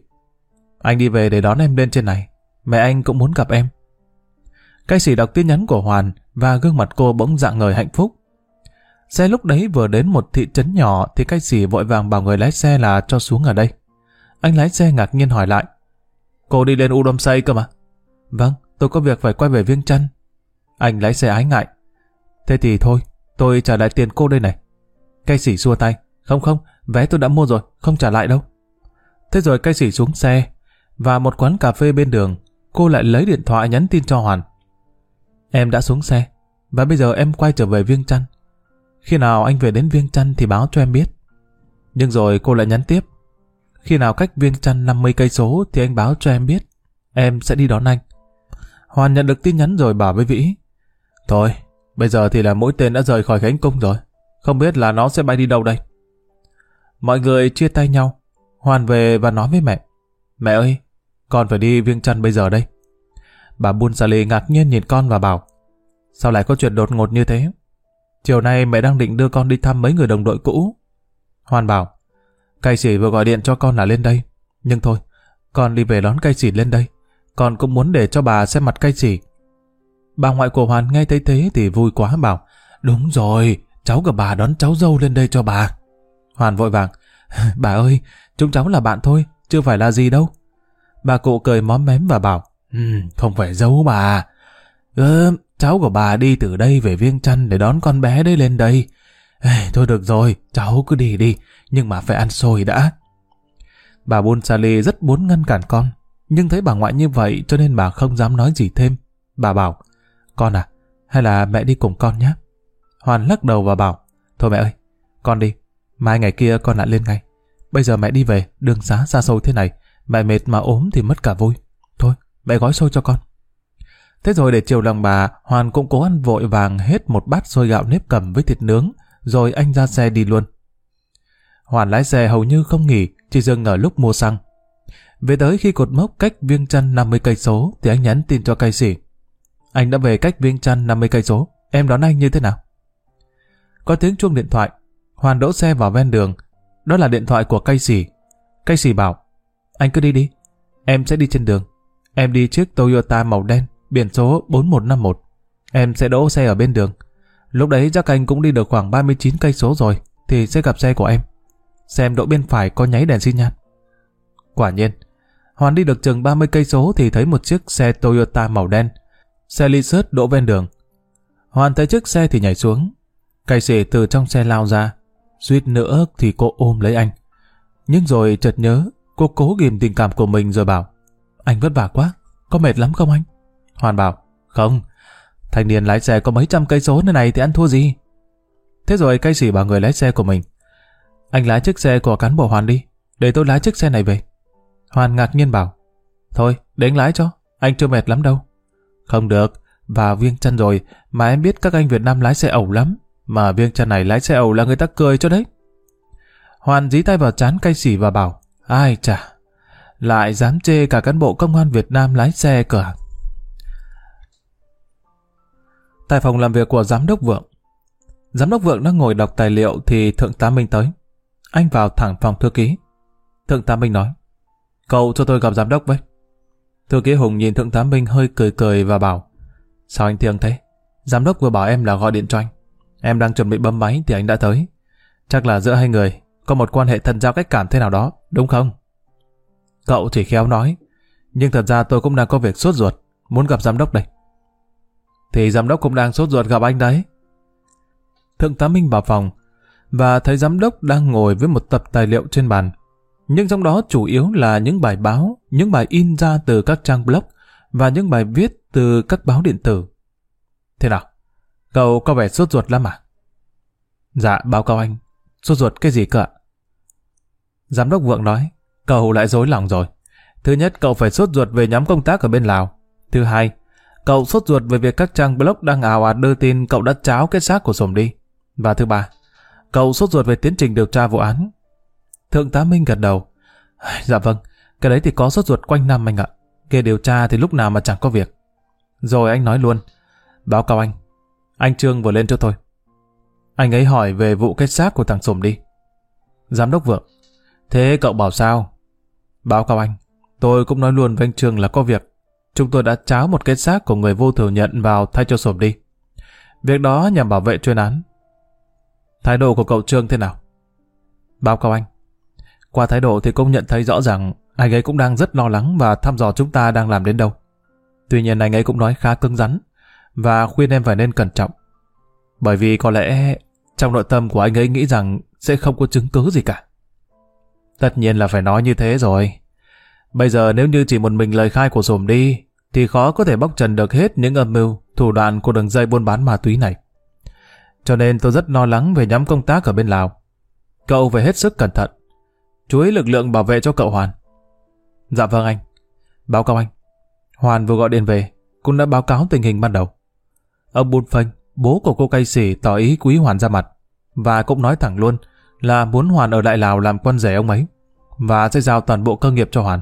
Anh đi về để đón em lên trên này. Mẹ anh cũng muốn gặp em. Cai sĩ đọc tin nhắn của Hoàn và gương mặt cô bỗng dạng ngời hạnh phúc. Xe lúc đấy vừa đến một thị trấn nhỏ thì cai sĩ vội vàng bảo người lái xe là cho xuống ở đây. Anh lái xe ngạc nhiên hỏi lại. Cô đi lên U Say cơ mà. Vâng, tôi có việc phải quay về Viêng Chăn. Anh lái xe ái ngại. Thế thì thôi, tôi trả lại tiền cô đây này. cai sĩ xua tay. Không không, vé tôi đã mua rồi, không trả lại đâu. Thế rồi cai sĩ xuống xe, và một quán cà phê bên đường, cô lại lấy điện thoại nhắn tin cho Hoàn. Em đã xuống xe, và bây giờ em quay trở về Viêng Chăn. Khi nào anh về đến Viêng Chăn thì báo cho em biết. Nhưng rồi cô lại nhắn tiếp. Khi nào cách Viêng Chăn 50 cây số thì anh báo cho em biết. Em sẽ đi đón anh. Hoàn nhận được tin nhắn rồi bảo với Vĩ. Thôi, bây giờ thì là mỗi tên đã rời khỏi Khánh cung rồi. Không biết là nó sẽ bay đi đâu đây. Mọi người chia tay nhau. Hoàn về và nói với mẹ. Mẹ ơi, con phải đi viêng chăn bây giờ đây. Bà Bun Sali ngạc nhiên nhìn con và bảo. Sao lại có chuyện đột ngột như thế? Chiều nay mẹ đang định đưa con đi thăm mấy người đồng đội cũ. Hoan bảo. Cai sĩ vừa gọi điện cho con là lên đây. Nhưng thôi, con đi về đón cai sĩ lên đây. Con cũng muốn để cho bà xem mặt cai sĩ. Bà ngoại của Hoàn nghe thấy thế thì vui quá bảo. Đúng rồi, cháu gặp bà đón cháu dâu lên đây cho bà. Hoàn vội vàng. bà ơi, chúng cháu là bạn thôi, chưa phải là gì đâu. Bà cụ cười móm mém và bảo. Ừ, không phải giấu bà. Ừ, cháu của bà đi từ đây về Viêng Chăn để đón con bé đấy lên đây. Ê, thôi được rồi, cháu cứ đi đi, nhưng mà phải ăn xôi đã. Bà Bun Lê rất muốn ngăn cản con, nhưng thấy bà ngoại như vậy cho nên bà không dám nói gì thêm. Bà bảo, con à, hay là mẹ đi cùng con nhé. Hoàn lắc đầu và bảo, thôi mẹ ơi, con đi, mai ngày kia con lại lên ngay. Bây giờ mẹ đi về, đường xá xa xôi thế này, mẹ mệt mà ốm thì mất cả vui. Mẹ gói xôi cho con. Thế rồi để chiều lòng bà, Hoàn cũng cố ăn vội vàng hết một bát xôi gạo nếp cầm với thịt nướng, rồi anh ra xe đi luôn. Hoàn lái xe hầu như không nghỉ, chỉ dừng ở lúc mua xăng. Về tới khi cột mốc cách Viêng Chăn 50 cây số thì anh nhắn tin cho cây sĩ. Anh đã về cách Viêng Chăn 50 cây số, em đón anh như thế nào? Có tiếng chuông điện thoại, Hoàn đỗ xe vào ven đường. Đó là điện thoại của cây sĩ. Cây sĩ bảo, anh cứ đi đi, em sẽ đi trên đường. Em đi chiếc Toyota màu đen, biển số 4151. Em sẽ đỗ xe ở bên đường. Lúc đấy chắc anh cũng đi được khoảng 39 cây số rồi, thì sẽ gặp xe của em. Xem đỗ bên phải có nháy đèn xi nhan. Quả nhiên, Hoàn đi được chừng 30 cây số thì thấy một chiếc xe Toyota màu đen. Xe Lexus đỗ ven đường. Hoàn thấy chiếc xe thì nhảy xuống. Cây sĩ từ trong xe lao ra. Suýt nữa thì cô ôm lấy anh. Nhưng rồi chợt nhớ, cô cố ghim tình cảm của mình rồi bảo anh vất vả quá, có mệt lắm không anh? Hoàn bảo, không, thanh niên lái xe có mấy trăm cây số nơi này thì ăn thua gì? Thế rồi cây sĩ bảo người lái xe của mình Anh lái chiếc xe của cán bộ Hoàn đi, để tôi lái chiếc xe này về. Hoàn ngạc nhiên bảo, thôi, để anh lái cho, anh chưa mệt lắm đâu. Không được, và viêng chân rồi, mà em biết các anh Việt Nam lái xe ẩu lắm, mà viêng chân này lái xe ẩu là người ta cười cho đấy. Hoàn dí tay vào chán cây xỉ và bảo, ai chà, lại dám chê cả cán bộ công an Việt Nam lái xe cửa. À? Tại phòng làm việc của giám đốc Vượng, giám đốc Vượng đang ngồi đọc tài liệu thì thượng tá Minh tới. anh vào thẳng phòng thư ký. Thượng tá Minh nói, cậu cho tôi gặp giám đốc với. Thư ký Hùng nhìn Thượng tá Minh hơi cười cười và bảo, sao anh thiêng thế? Giám đốc vừa bảo em là gọi điện cho anh. Em đang chuẩn bị bấm máy thì anh đã tới. Chắc là giữa hai người có một quan hệ thân giao cách cảm thế nào đó, đúng không? Cậu chỉ khéo nói, nhưng thật ra tôi cũng đang có việc sốt ruột, muốn gặp giám đốc đây. Thì giám đốc cũng đang sốt ruột gặp anh đấy. Thượng tá Minh vào phòng, và thấy giám đốc đang ngồi với một tập tài liệu trên bàn. Nhưng trong đó chủ yếu là những bài báo, những bài in ra từ các trang blog và những bài viết từ các báo điện tử. Thế nào? Cậu có vẻ sốt ruột lắm à? Dạ, báo cáo anh. Sốt ruột cái gì cơ ạ? Giám đốc vượng nói, cậu lại dối lòng rồi. Thứ nhất, cậu phải sốt ruột về nhóm công tác ở bên Lào. Thứ hai, cậu sốt ruột về việc các trang blog đang ảo ạt đưa tin cậu đã cháo kết xác của Sổm đi. Và thứ ba, cậu sốt ruột về tiến trình điều tra vụ án. Thượng tá Minh gật đầu. Dạ vâng, cái đấy thì có sốt ruột quanh năm anh ạ. Kê điều tra thì lúc nào mà chẳng có việc. Rồi anh nói luôn. Báo cáo anh. Anh Trương vừa lên trước thôi. Anh ấy hỏi về vụ kết xác của thằng Sổm đi. Giám đốc vượng. Thế cậu bảo sao? Báo cáo anh. Tôi cũng nói luôn với anh Trương là có việc. Chúng tôi đã cháo một kết xác của người vô thừa nhận vào thay cho sộp đi. Việc đó nhằm bảo vệ chuyên án. Thái độ của cậu Trương thế nào? Báo cáo anh. Qua thái độ thì cũng nhận thấy rõ ràng anh ấy cũng đang rất lo lắng và thăm dò chúng ta đang làm đến đâu. Tuy nhiên anh ấy cũng nói khá cứng rắn và khuyên em phải nên cẩn trọng. Bởi vì có lẽ trong nội tâm của anh ấy nghĩ rằng sẽ không có chứng cứ gì cả. Tất nhiên là phải nói như thế rồi. Bây giờ nếu như chỉ một mình lời khai của Sổm đi, thì khó có thể bóc trần được hết những âm mưu, thủ đoạn của đường dây buôn bán ma túy này. Cho nên tôi rất lo lắng về nhóm công tác ở bên Lào. Cậu phải hết sức cẩn thận. Chú ý lực lượng bảo vệ cho cậu Hoàn. Dạ vâng anh. Báo cáo anh. Hoàn vừa gọi điện về, cũng đã báo cáo tình hình ban đầu. Ông bùn Phanh, bố của cô cây sỉ tỏ ý quý Hoàn ra mặt, và cũng nói thẳng luôn là muốn Hoàn ở lại Lào làm quân rể ông ấy, và sẽ giao toàn bộ cơ nghiệp cho Hoàn.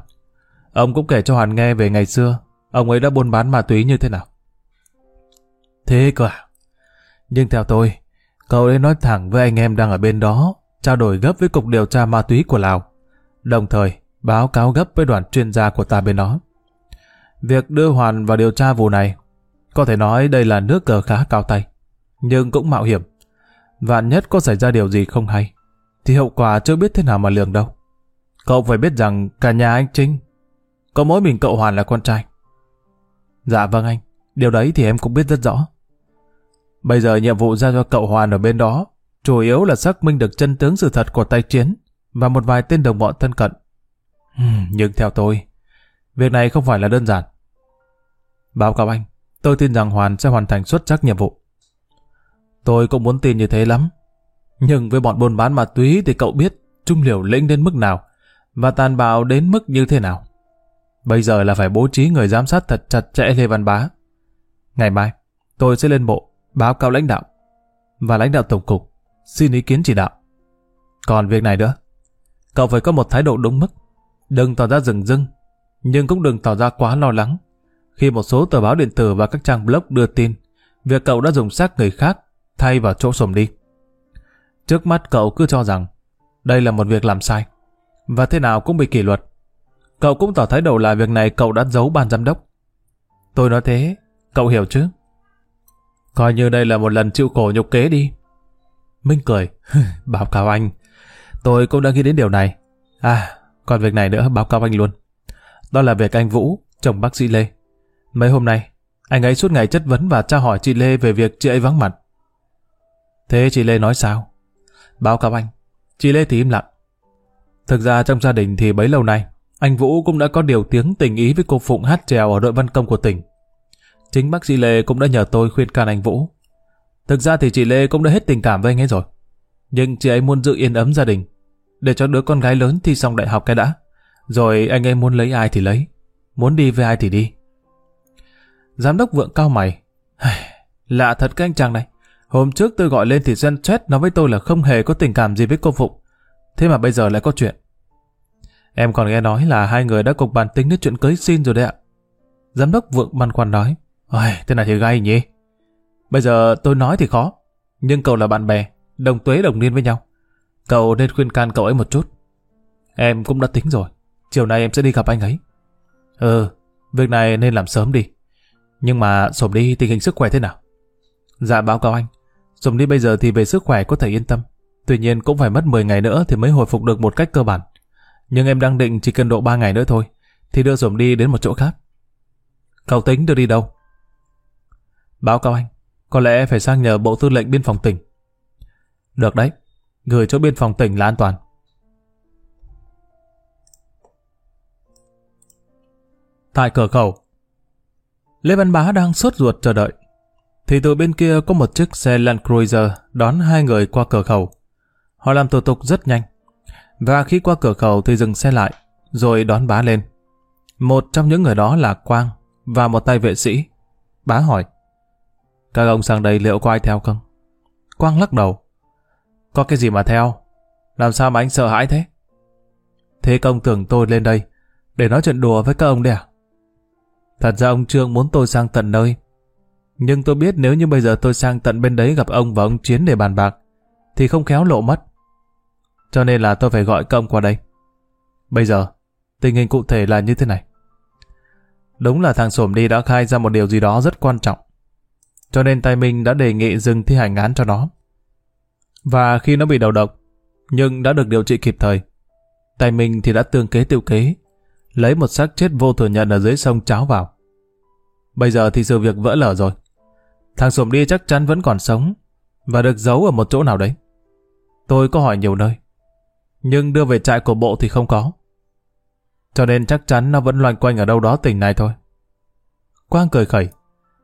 Ông cũng kể cho Hoàn nghe về ngày xưa, ông ấy đã buôn bán ma túy như thế nào. Thế cơ à? Nhưng theo tôi, cậu ấy nói thẳng với anh em đang ở bên đó, trao đổi gấp với Cục Điều tra Ma túy của Lào, đồng thời báo cáo gấp với đoàn chuyên gia của ta bên đó. Việc đưa Hoàn vào điều tra vụ này, có thể nói đây là nước cờ khá cao tay, nhưng cũng mạo hiểm. Vạn nhất có xảy ra điều gì không hay, thì hậu quả chưa biết thế nào mà lường đâu. Cậu phải biết rằng cả nhà anh Trinh, có mỗi mình cậu Hoàn là con trai. Dạ vâng anh, điều đấy thì em cũng biết rất rõ. Bây giờ nhiệm vụ giao cho cậu Hoàn ở bên đó, chủ yếu là xác minh được chân tướng sự thật của tay chiến và một vài tên đồng bọn thân cận. Ừ, nhưng theo tôi, việc này không phải là đơn giản. Báo cáo anh, tôi tin rằng Hoàn sẽ hoàn thành xuất sắc nhiệm vụ. Tôi cũng muốn tin như thế lắm. Nhưng với bọn buôn bán ma túy thì cậu biết trung liều lĩnh đến mức nào và tàn bạo đến mức như thế nào. Bây giờ là phải bố trí người giám sát thật chặt chẽ Lê Văn Bá. Ngày mai, tôi sẽ lên bộ báo cáo lãnh đạo và lãnh đạo tổng cục xin ý kiến chỉ đạo. Còn việc này nữa, cậu phải có một thái độ đúng mức, đừng tỏ ra rừng rưng, nhưng cũng đừng tỏ ra quá lo lắng. Khi một số tờ báo điện tử và các trang blog đưa tin, việc cậu đã dùng xác người khác thay vào chỗ sồm đi. Trước mắt cậu cứ cho rằng đây là một việc làm sai, và thế nào cũng bị kỷ luật. Cậu cũng tỏ thái độ là việc này cậu đã giấu ban giám đốc. Tôi nói thế, cậu hiểu chứ? Coi như đây là một lần chịu khổ nhục kế đi. Minh cười. báo cáo anh. Tôi cũng đã nghĩ đến điều này. À, còn việc này nữa báo cáo anh luôn. Đó là việc anh Vũ, chồng bác sĩ Lê. Mấy hôm nay, anh ấy suốt ngày chất vấn và tra hỏi chị Lê về việc chị ấy vắng mặt. Thế chị Lê nói sao? Báo cáo anh. Chị Lê thì im lặng. Thực ra trong gia đình thì bấy lâu nay, anh Vũ cũng đã có điều tiếng tình ý với cô Phụng hát trèo ở đội văn công của tỉnh. Chính bác sĩ Lê cũng đã nhờ tôi khuyên can anh Vũ. Thực ra thì chị Lê cũng đã hết tình cảm với anh ấy rồi. Nhưng chị ấy muốn giữ yên ấm gia đình, để cho đứa con gái lớn thi xong đại học cái đã. Rồi anh ấy muốn lấy ai thì lấy, muốn đi với ai thì đi. Giám đốc vượng cao mày. Lạ thật cái anh chàng này. Hôm trước tôi gọi lên thì dân chết nói với tôi là không hề có tình cảm gì với cô Phụng. Thế mà bây giờ lại có chuyện. Em còn nghe nói là hai người đã cục bàn tính đến chuyện cưới xin rồi đấy ạ. Giám đốc vượng băn khoăn nói. Ôi, thế này thì gay nhỉ? Bây giờ tôi nói thì khó, nhưng cậu là bạn bè, đồng tuế đồng niên với nhau. Cậu nên khuyên can cậu ấy một chút. Em cũng đã tính rồi. Chiều nay em sẽ đi gặp anh ấy. Ừ, việc này nên làm sớm đi. Nhưng mà sổm đi tình hình sức khỏe thế nào? Dạ báo cáo anh. Dùng đi bây giờ thì về sức khỏe có thể yên tâm. Tuy nhiên cũng phải mất 10 ngày nữa thì mới hồi phục được một cách cơ bản. Nhưng em đang định chỉ cần độ 3 ngày nữa thôi. Thì đưa sổm đi đến một chỗ khác. Cậu tính đưa đi đâu? Báo cáo anh. Có lẽ phải sang nhờ Bộ Tư lệnh Biên phòng tỉnh. Được đấy. Gửi cho biên phòng tỉnh là an toàn. Tại cửa khẩu, Lê Văn Bá đang sốt ruột chờ đợi. Thì từ bên kia có một chiếc xe Land Cruiser đón hai người qua cửa khẩu. Họ làm thủ tục rất nhanh. Và khi qua cửa khẩu thì dừng xe lại, rồi đón bá lên. Một trong những người đó là Quang và một tay vệ sĩ. Bá hỏi, các ông sang đây liệu có ai theo không? Quang lắc đầu. Có cái gì mà theo? Làm sao mà anh sợ hãi thế? Thế công tưởng tôi lên đây để nói chuyện đùa với các ông đấy à? Thật ra ông Trương muốn tôi sang tận nơi. Nhưng tôi biết nếu như bây giờ tôi sang tận bên đấy gặp ông và ông Chiến để bàn bạc, thì không khéo lộ mất. Cho nên là tôi phải gọi công qua đây. Bây giờ, tình hình cụ thể là như thế này. Đúng là thằng Sổm đi đã khai ra một điều gì đó rất quan trọng. Cho nên tay mình đã đề nghị dừng thi hành án cho nó. Và khi nó bị đầu độc, nhưng đã được điều trị kịp thời, tay mình thì đã tương kế tiêu kế, lấy một xác chết vô thừa nhận ở dưới sông cháo vào. Bây giờ thì sự việc vỡ lở rồi. Thằng sụm đi chắc chắn vẫn còn sống và được giấu ở một chỗ nào đấy. Tôi có hỏi nhiều nơi, nhưng đưa về trại của bộ thì không có. Cho nên chắc chắn nó vẫn loanh quanh ở đâu đó tỉnh này thôi. Quang cười khẩy.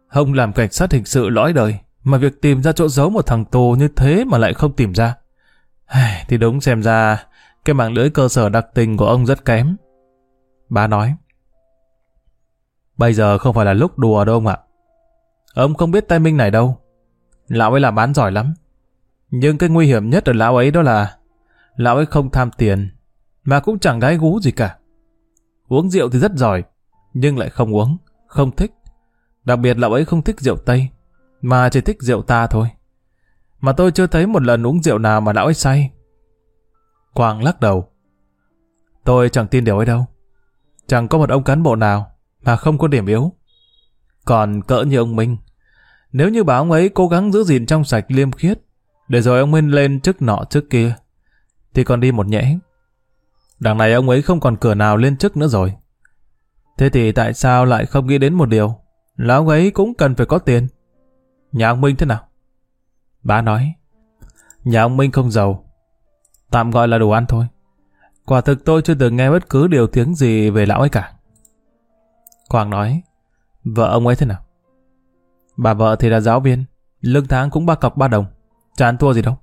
Hồng làm cảnh sát hình sự lõi đời, mà việc tìm ra chỗ giấu một thằng tù như thế mà lại không tìm ra. Thì đúng xem ra, cái mạng lưới cơ sở đặc tình của ông rất kém. Bà nói, Bây giờ không phải là lúc đùa đâu ông ạ. Ông không biết tay minh này đâu. Lão ấy làm bán giỏi lắm. Nhưng cái nguy hiểm nhất ở lão ấy đó là lão ấy không tham tiền, mà cũng chẳng gái gú gì cả. Uống rượu thì rất giỏi, nhưng lại không uống, không thích. Đặc biệt lão ấy không thích rượu Tây, mà chỉ thích rượu ta thôi. Mà tôi chưa thấy một lần uống rượu nào mà lão ấy say. Quang lắc đầu. Tôi chẳng tin điều ấy đâu. Chẳng có một ông cán bộ nào mà không có điểm yếu. Còn cỡ như ông Minh, nếu như bảo ông ấy cố gắng giữ gìn trong sạch liêm khiết, để rồi ông Minh lên chức nọ trước kia, thì còn đi một nhẽ. Đằng này ông ấy không còn cửa nào lên chức nữa rồi. Thế thì tại sao lại không nghĩ đến một điều, là ông ấy cũng cần phải có tiền. Nhà ông Minh thế nào? Bà nói, nhà ông Minh không giàu, tạm gọi là đồ ăn thôi. Quả thực tôi chưa từng nghe bất cứ điều tiếng gì về lão ấy cả. Quang nói, vợ ông ấy thế nào? Bà vợ thì là giáo viên, lương tháng cũng ba cọc ba đồng, chán thua gì đâu.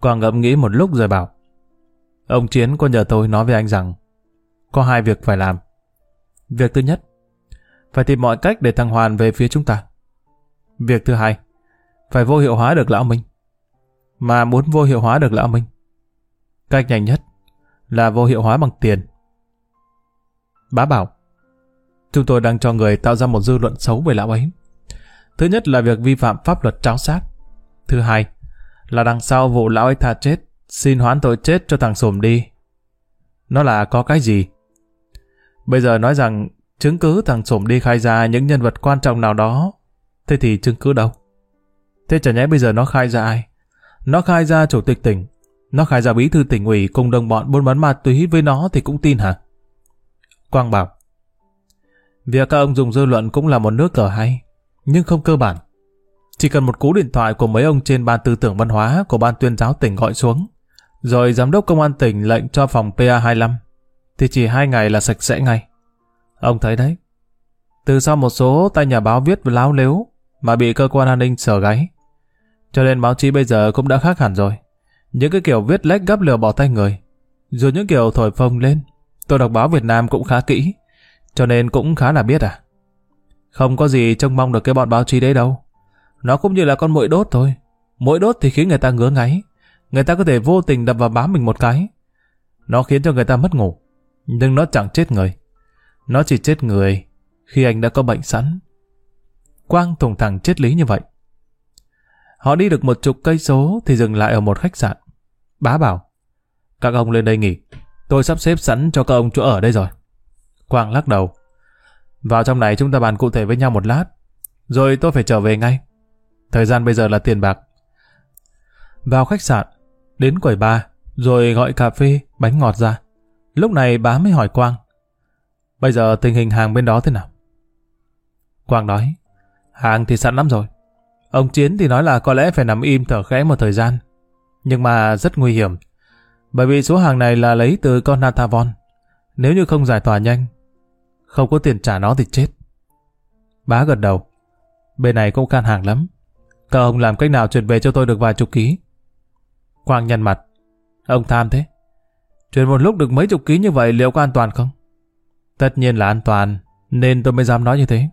Quang ngẫm nghĩ một lúc rồi bảo, ông Chiến có nhờ tôi nói với anh rằng, có hai việc phải làm. Việc thứ nhất, phải tìm mọi cách để thằng Hoàn về phía chúng ta. Việc thứ hai, phải vô hiệu hóa được Lão Minh. Mà muốn vô hiệu hóa được Lão Minh, cách nhanh nhất là vô hiệu hóa bằng tiền. Bá bảo, chúng tôi đang cho người tạo ra một dư luận xấu về lão ấy. Thứ nhất là việc vi phạm pháp luật tráo xác. Thứ hai là đằng sau vụ lão ấy tha chết, xin hoãn tội chết cho thằng Sồm đi. Nó là có cái gì? Bây giờ nói rằng chứng cứ thằng sổm đi khai ra những nhân vật quan trọng nào đó, thế thì chứng cứ đâu? Thế chả nhẽ bây giờ nó khai ra ai? Nó khai ra chủ tịch tỉnh, nó khai ra bí thư tỉnh ủy cùng đồng bọn buôn bán ma túy với nó thì cũng tin hả? Quang bảo, việc các ông dùng dư luận cũng là một nước cờ hay, nhưng không cơ bản. Chỉ cần một cú điện thoại của mấy ông trên ban tư tưởng văn hóa của ban tuyên giáo tỉnh gọi xuống, rồi giám đốc công an tỉnh lệnh cho phòng PA25, thì chỉ hai ngày là sạch sẽ ngay. Ông thấy đấy, từ sau một số tay nhà báo viết láo lếu mà bị cơ quan an ninh sờ gáy. Cho nên báo chí bây giờ cũng đã khác hẳn rồi. Những cái kiểu viết lách gấp lừa bỏ tay người, rồi những kiểu thổi phồng lên, tôi đọc báo Việt Nam cũng khá kỹ, cho nên cũng khá là biết à. Không có gì trông mong được cái bọn báo chí đấy đâu. Nó cũng như là con muỗi đốt thôi. Muỗi đốt thì khiến người ta ngứa ngáy. Người ta có thể vô tình đập vào bám mình một cái. Nó khiến cho người ta mất ngủ. Nhưng nó chẳng chết người. Nó chỉ chết người khi anh đã có bệnh sẵn. Quang thùng thẳng chết lý như vậy. Họ đi được một chục cây số thì dừng lại ở một khách sạn. Bá bảo, các ông lên đây nghỉ. Tôi sắp xếp sẵn cho các ông chỗ ở đây rồi. Quang lắc đầu. Vào trong này chúng ta bàn cụ thể với nhau một lát. Rồi tôi phải trở về ngay. Thời gian bây giờ là tiền bạc. Vào khách sạn, đến quầy bar, rồi gọi cà phê, bánh ngọt ra. Lúc này bá mới hỏi Quang. Bây giờ tình hình hàng bên đó thế nào? Quang nói, hàng thì sẵn lắm rồi. Ông Chiến thì nói là có lẽ phải nằm im thở khẽ một thời gian. Nhưng mà rất nguy hiểm. Bởi vì số hàng này là lấy từ con Natavon. Nếu như không giải tỏa nhanh, không có tiền trả nó thì chết. Bá gật đầu. Bên này cũng khan hàng lắm. Các ông làm cách nào chuyển về cho tôi được vài chục ký. Quang nhăn mặt. Ông tham thế. Chuyển một lúc được mấy chục ký như vậy liệu có an toàn không? Tất nhiên là an toàn, nên tôi mới dám nói như thế.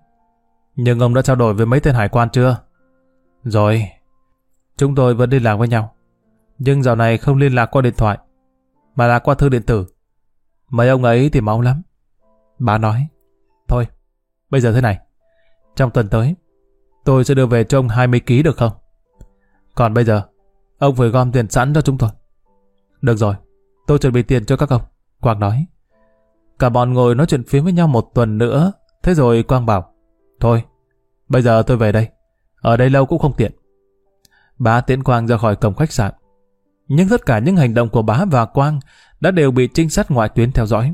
Nhưng ông đã trao đổi với mấy tên hải quan chưa? Rồi. Chúng tôi vẫn liên lạc với nhau. Nhưng dạo này không liên lạc qua điện thoại, mà là qua thư điện tử. Mấy ông ấy thì máu lắm. Bà nói, thôi, bây giờ thế này. Trong tuần tới, tôi sẽ đưa về cho ông 20 ký được không? Còn bây giờ, ông phải gom tiền sẵn cho chúng tôi. Được rồi, tôi chuẩn bị tiền cho các ông. Quang nói. Cả bọn ngồi nói chuyện phía với nhau một tuần nữa. Thế rồi Quang bảo, thôi, bây giờ tôi về đây. Ở đây lâu cũng không tiện. Bá tiễn Quang ra khỏi cổng khách sạn. Nhưng tất cả những hành động của bá và Quang đã đều bị trinh sát ngoại tuyến theo dõi.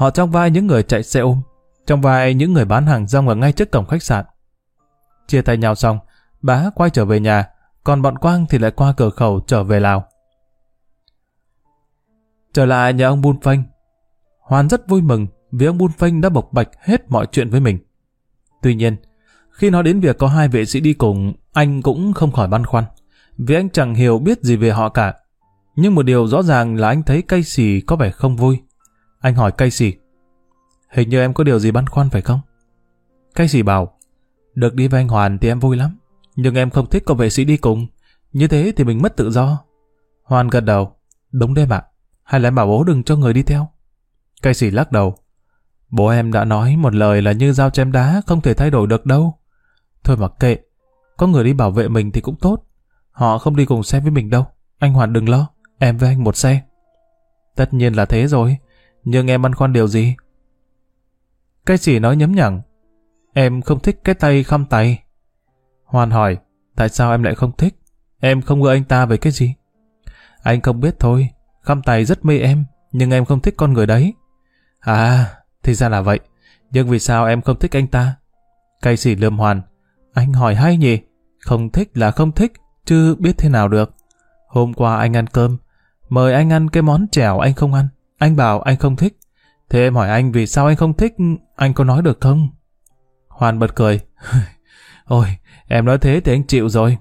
Họ trong vai những người chạy xe ôm, trong vai những người bán hàng rong ở ngay trước cổng khách sạn. Chia tay nhau xong, bá quay trở về nhà, còn bọn Quang thì lại qua cửa khẩu trở về Lào. Trở lại nhà ông Bun Phanh, Hoàn rất vui mừng vì ông Bun Phanh đã bộc bạch hết mọi chuyện với mình. Tuy nhiên, khi nói đến việc có hai vệ sĩ đi cùng, anh cũng không khỏi băn khoăn, vì anh chẳng hiểu biết gì về họ cả. Nhưng một điều rõ ràng là anh thấy cây xì có vẻ không vui. Anh hỏi Casey, hình như em có điều gì băn khoăn phải không? Casey bảo, được đi với anh Hoàn thì em vui lắm, nhưng em không thích có vệ sĩ đi cùng, như thế thì mình mất tự do. Hoàn gật đầu, đúng đấy ạ, hay là em bảo bố đừng cho người đi theo? Casey lắc đầu, bố em đã nói một lời là như dao chém đá không thể thay đổi được đâu. Thôi mặc kệ, có người đi bảo vệ mình thì cũng tốt. Họ không đi cùng xe với mình đâu. Anh Hoàn đừng lo, em với anh một xe. Tất nhiên là thế rồi, nhưng em băn khoăn điều gì? Cái chỉ nói nhấm nhẳng. Em không thích cái tay khăm tay. Hoàn hỏi, tại sao em lại không thích? Em không ưa anh ta về cái gì? Anh không biết thôi, khăm tay rất mê em, nhưng em không thích con người đấy. À, thì ra là vậy. Nhưng vì sao em không thích anh ta? Cây sỉ lườm hoàn. Anh hỏi hay nhỉ? Không thích là không thích, chứ biết thế nào được. Hôm qua anh ăn cơm, mời anh ăn cái món chèo anh không ăn. Anh bảo anh không thích. Thế em hỏi anh vì sao anh không thích, anh có nói được không? Hoàn bật cười. Ôi, em nói thế thì anh chịu rồi.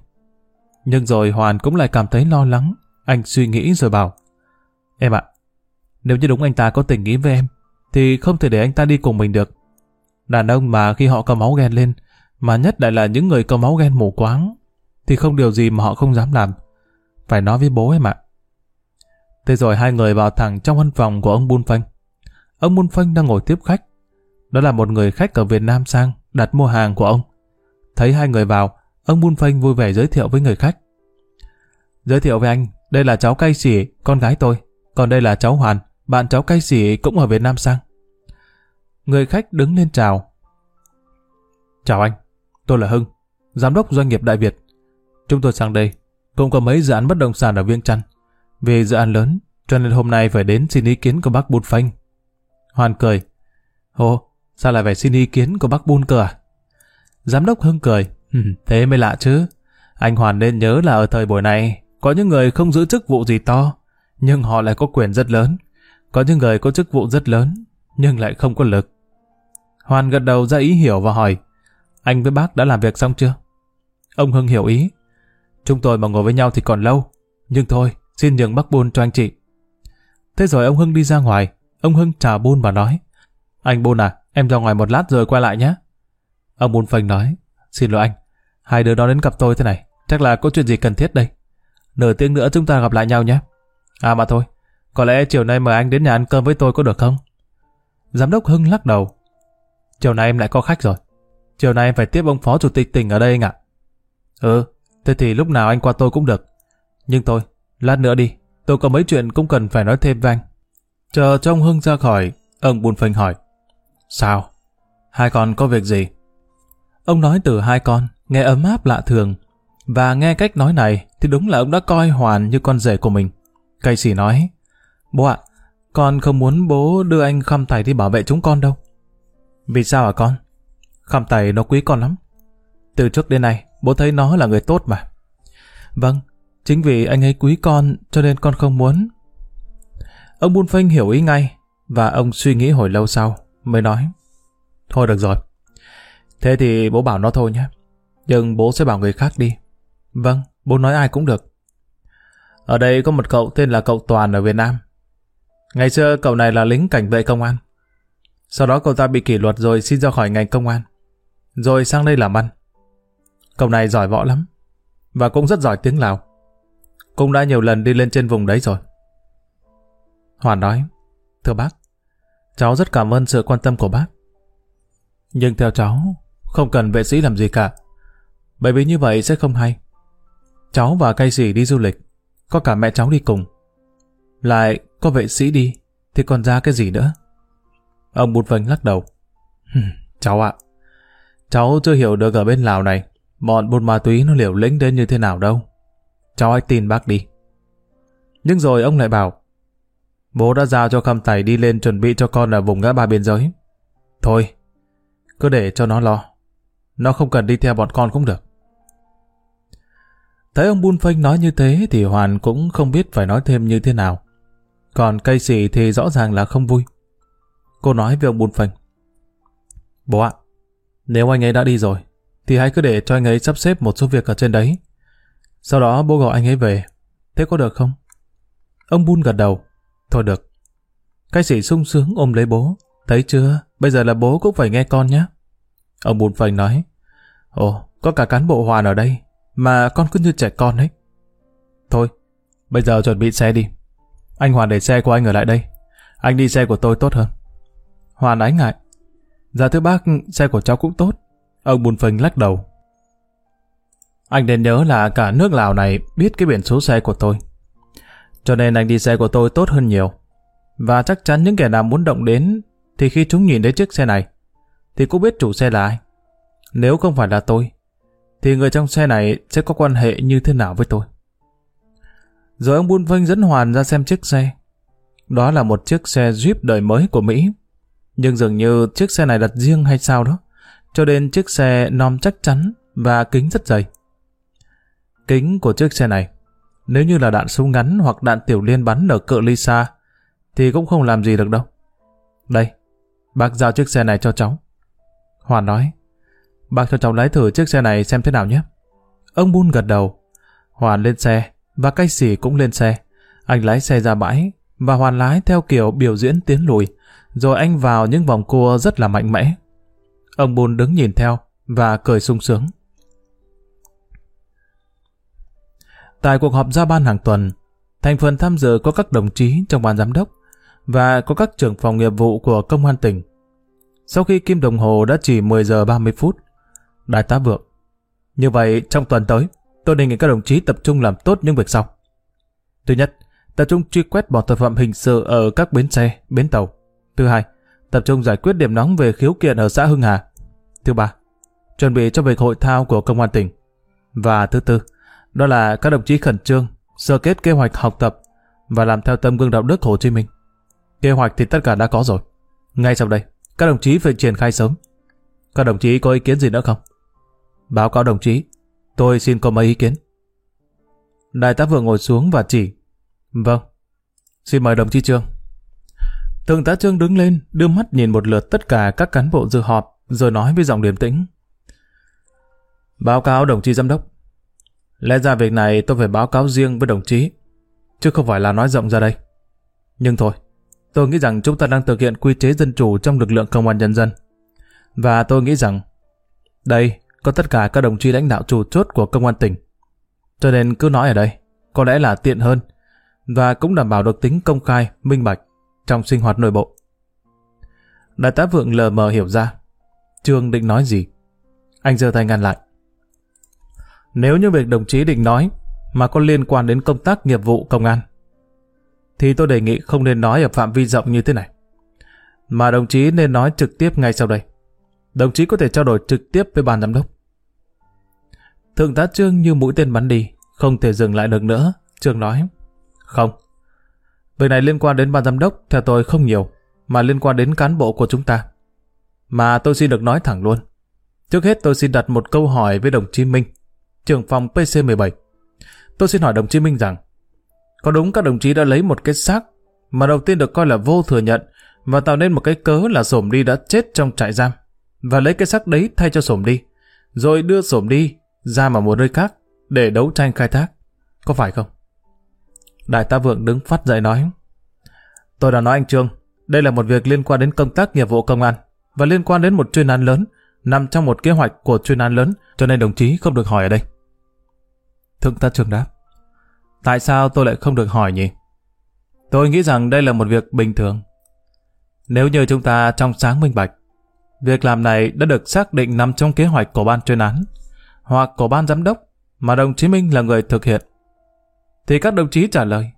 Nhưng rồi Hoàn cũng lại cảm thấy lo lắng. Anh suy nghĩ rồi bảo. Em ạ, nếu như đúng anh ta có tình ý với em, thì không thể để anh ta đi cùng mình được. Đàn ông mà khi họ có máu ghen lên, mà nhất lại là những người có máu ghen mù quáng, thì không điều gì mà họ không dám làm. Phải nói với bố em ạ. Thế rồi hai người vào thẳng trong văn phòng của ông Bun Phanh. Ông Bun Phanh đang ngồi tiếp khách. Đó là một người khách ở Việt Nam sang đặt mua hàng của ông. Thấy hai người vào, ông Bun Phanh vui vẻ giới thiệu với người khách. Giới thiệu với anh, đây là cháu cay xỉ, con gái tôi. Còn đây là cháu Hoàn, bạn cháu cay xỉ cũng ở Việt Nam sang. Người khách đứng lên chào. Chào anh, tôi là Hưng, giám đốc doanh nghiệp Đại Việt. Chúng tôi sang đây, cũng có mấy dự án bất động sản ở Viêng Chăn. Vì dự án lớn, cho nên hôm nay phải đến xin ý kiến của bác Bùn Phanh. Hoàn cười. Ồ, sao lại phải xin ý kiến của bác Bùn cơ à? Giám đốc Hưng cười. Ừ, thế mới lạ chứ. Anh Hoàn nên nhớ là ở thời buổi này, có những người không giữ chức vụ gì to, nhưng họ lại có quyền rất lớn. Có những người có chức vụ rất lớn, nhưng lại không có lực. Hoàn gật đầu ra ý hiểu và hỏi, anh với bác đã làm việc xong chưa? Ông Hưng hiểu ý. Chúng tôi mà ngồi với nhau thì còn lâu, nhưng thôi, xin nhường bác Bôn cho anh chị. Thế rồi ông Hưng đi ra ngoài, ông Hưng chào Bôn và nói, anh Bôn à, em ra ngoài một lát rồi quay lại nhé. Ông Bôn phanh nói, xin lỗi anh, hai đứa đó đến gặp tôi thế này, chắc là có chuyện gì cần thiết đây. Nửa tiếng nữa chúng ta gặp lại nhau nhé. À mà thôi, có lẽ chiều nay mời anh đến nhà ăn cơm với tôi có được không? Giám đốc Hưng lắc đầu. Chiều nay em lại có khách rồi. Chiều nay em phải tiếp ông phó chủ tịch tỉnh ở đây anh ạ. Ừ, thế thì lúc nào anh qua tôi cũng được. Nhưng tôi lát nữa đi, tôi có mấy chuyện cũng cần phải nói thêm với anh. Chờ trong Hưng ra khỏi, ông buồn phanh hỏi. Sao? Hai con có việc gì? Ông nói từ hai con, nghe ấm áp lạ thường. Và nghe cách nói này thì đúng là ông đã coi Hoàn như con rể của mình. Cây sỉ nói, bố ạ, con không muốn bố đưa anh khăm tài đi bảo vệ chúng con đâu. Vì sao hả con? Khăm tài nó quý con lắm. Từ trước đến nay, bố thấy nó là người tốt mà. Vâng, chính vì anh ấy quý con cho nên con không muốn. Ông Bun Phanh hiểu ý ngay và ông suy nghĩ hồi lâu sau mới nói Thôi được rồi. Thế thì bố bảo nó thôi nhé. Nhưng bố sẽ bảo người khác đi. Vâng, bố nói ai cũng được. Ở đây có một cậu tên là cậu Toàn ở Việt Nam. Ngày xưa cậu này là lính cảnh vệ công an. Sau đó cậu ta bị kỷ luật rồi xin ra khỏi ngành công an. Rồi sang đây làm ăn. Cậu này giỏi võ lắm. Và cũng rất giỏi tiếng Lào. Cũng đã nhiều lần đi lên trên vùng đấy rồi. Hoàn nói, Thưa bác, cháu rất cảm ơn sự quan tâm của bác. Nhưng theo cháu, không cần vệ sĩ làm gì cả. Bởi vì như vậy sẽ không hay. Cháu và cây sĩ đi du lịch, có cả mẹ cháu đi cùng. Lại có vệ sĩ đi, thì còn ra cái gì nữa? Ông Bụt Vành lắc đầu. cháu ạ, cháu chưa hiểu được ở bên Lào này, bọn buôn ma túy nó liều lĩnh đến như thế nào đâu. Cháu hãy tin bác đi. Nhưng rồi ông lại bảo, bố đã giao cho Khâm Tài đi lên chuẩn bị cho con ở vùng ngã ba biên giới. Thôi, cứ để cho nó lo. Nó không cần đi theo bọn con cũng được. Thấy ông Bun Phanh nói như thế thì Hoàn cũng không biết phải nói thêm như thế nào. Còn cây sĩ thì rõ ràng là không vui. Cô nói với ông Bun Phanh. Bố ạ, nếu anh ấy đã đi rồi, thì hãy cứ để cho anh ấy sắp xếp một số việc ở trên đấy. Sau đó bố gọi anh ấy về. Thế có được không? Ông Bun gật đầu. Thôi được. cái sĩ sung sướng ôm lấy bố. Thấy chưa? Bây giờ là bố cũng phải nghe con nhé. Ông Bun phành nói. Ồ, có cả cán bộ Hoàn ở đây. Mà con cứ như trẻ con ấy. Thôi, bây giờ chuẩn bị xe đi. Anh Hoàn để xe của anh ở lại đây. Anh đi xe của tôi tốt hơn. Hoàn ái ngại. Dạ thưa bác, xe của cháu cũng tốt. Ông Bùn Phình lắc đầu. Anh nên nhớ là cả nước Lào này biết cái biển số xe của tôi. Cho nên anh đi xe của tôi tốt hơn nhiều. Và chắc chắn những kẻ nào muốn động đến thì khi chúng nhìn thấy chiếc xe này thì cũng biết chủ xe là ai. Nếu không phải là tôi, thì người trong xe này sẽ có quan hệ như thế nào với tôi. Rồi ông Bun Vinh dẫn Hoàn ra xem chiếc xe. Đó là một chiếc xe Jeep đời mới của Mỹ. Nhưng dường như chiếc xe này đặt riêng hay sao đó. Cho nên chiếc xe non chắc chắn và kính rất dày. Kính của chiếc xe này, nếu như là đạn súng ngắn hoặc đạn tiểu liên bắn ở cự ly xa, thì cũng không làm gì được đâu. Đây, bác giao chiếc xe này cho cháu. Hoàn nói, bác cho cháu lái thử chiếc xe này xem thế nào nhé. Ông Bun gật đầu. Hoàn lên xe, và cây xỉ cũng lên xe. Anh lái xe ra bãi, và Hoàn lái theo kiểu biểu diễn tiến lùi, rồi anh vào những vòng cua rất là mạnh mẽ. Ông Bun đứng nhìn theo, và cười sung sướng. Tại cuộc họp ra ban hàng tuần, thành phần tham dự có các đồng chí trong ban giám đốc và có các trưởng phòng nghiệp vụ của công an tỉnh. Sau khi kim đồng hồ đã chỉ 10 giờ 30 phút, Đại tá Vượng. Như vậy, trong tuần tới, tôi đề nghị các đồng chí tập trung làm tốt những việc sau. Thứ nhất, tập trung truy quét bọn tội phạm hình sự ở các bến xe, bến tàu. Thứ hai, tập trung giải quyết điểm nóng về khiếu kiện ở xã Hưng Hà. Thứ ba, chuẩn bị cho việc hội thao của công an tỉnh. Và thứ tư, đó là các đồng chí khẩn trương, sơ kết kế hoạch học tập và làm theo tâm gương đạo đức Hồ Chí Minh. Kế hoạch thì tất cả đã có rồi. Ngay sau đây, các đồng chí phải triển khai sớm. Các đồng chí có ý kiến gì nữa không? Báo cáo đồng chí, tôi xin có mấy ý kiến. Đại tá vừa ngồi xuống và chỉ. Vâng, xin mời đồng chí Trương. Thượng tá Trương đứng lên, đưa mắt nhìn một lượt tất cả các cán bộ dự họp, rồi nói với giọng điềm tĩnh. Báo cáo đồng chí giám đốc. Lẽ ra việc này tôi phải báo cáo riêng với đồng chí, chứ không phải là nói rộng ra đây. Nhưng thôi, tôi nghĩ rằng chúng ta đang thực hiện quy chế dân chủ trong lực lượng công an nhân dân. Và tôi nghĩ rằng, đây có tất cả các đồng chí lãnh đạo chủ chốt của công an tỉnh. Cho nên cứ nói ở đây, có lẽ là tiện hơn, và cũng đảm bảo được tính công khai, minh bạch trong sinh hoạt nội bộ. Đại tá Vượng lờ mờ hiểu ra. Trương định nói gì? Anh giơ tay ngăn lại. Nếu như việc đồng chí định nói mà có liên quan đến công tác nghiệp vụ công an, thì tôi đề nghị không nên nói ở phạm vi rộng như thế này. Mà đồng chí nên nói trực tiếp ngay sau đây. Đồng chí có thể trao đổi trực tiếp với ban giám đốc. Thượng tá Trương như mũi tên bắn đi, không thể dừng lại được nữa. Trương nói, không. Việc này liên quan đến ban giám đốc, theo tôi không nhiều, mà liên quan đến cán bộ của chúng ta. Mà tôi xin được nói thẳng luôn. Trước hết tôi xin đặt một câu hỏi với đồng chí Minh, trưởng phòng PC17. Tôi xin hỏi đồng chí Minh rằng, có đúng các đồng chí đã lấy một cái xác mà đầu tiên được coi là vô thừa nhận và tạo nên một cái cớ là sổm đi đã chết trong trại giam và lấy cái xác đấy thay cho sổm đi rồi đưa sổm đi ra mà một nơi khác để đấu tranh khai thác. Có phải không? Đại tá Vượng đứng phát dậy nói Tôi đã nói anh Trương, đây là một việc liên quan đến công tác nghiệp vụ công an và liên quan đến một chuyên án lớn nằm trong một kế hoạch của chuyên án lớn cho nên đồng chí không được hỏi ở đây. Thượng tá trường đáp Tại sao tôi lại không được hỏi nhỉ? Tôi nghĩ rằng đây là một việc bình thường. Nếu như chúng ta trong sáng minh bạch, việc làm này đã được xác định nằm trong kế hoạch của ban chuyên án hoặc của ban giám đốc mà đồng chí Minh là người thực hiện, thì các đồng chí trả lời.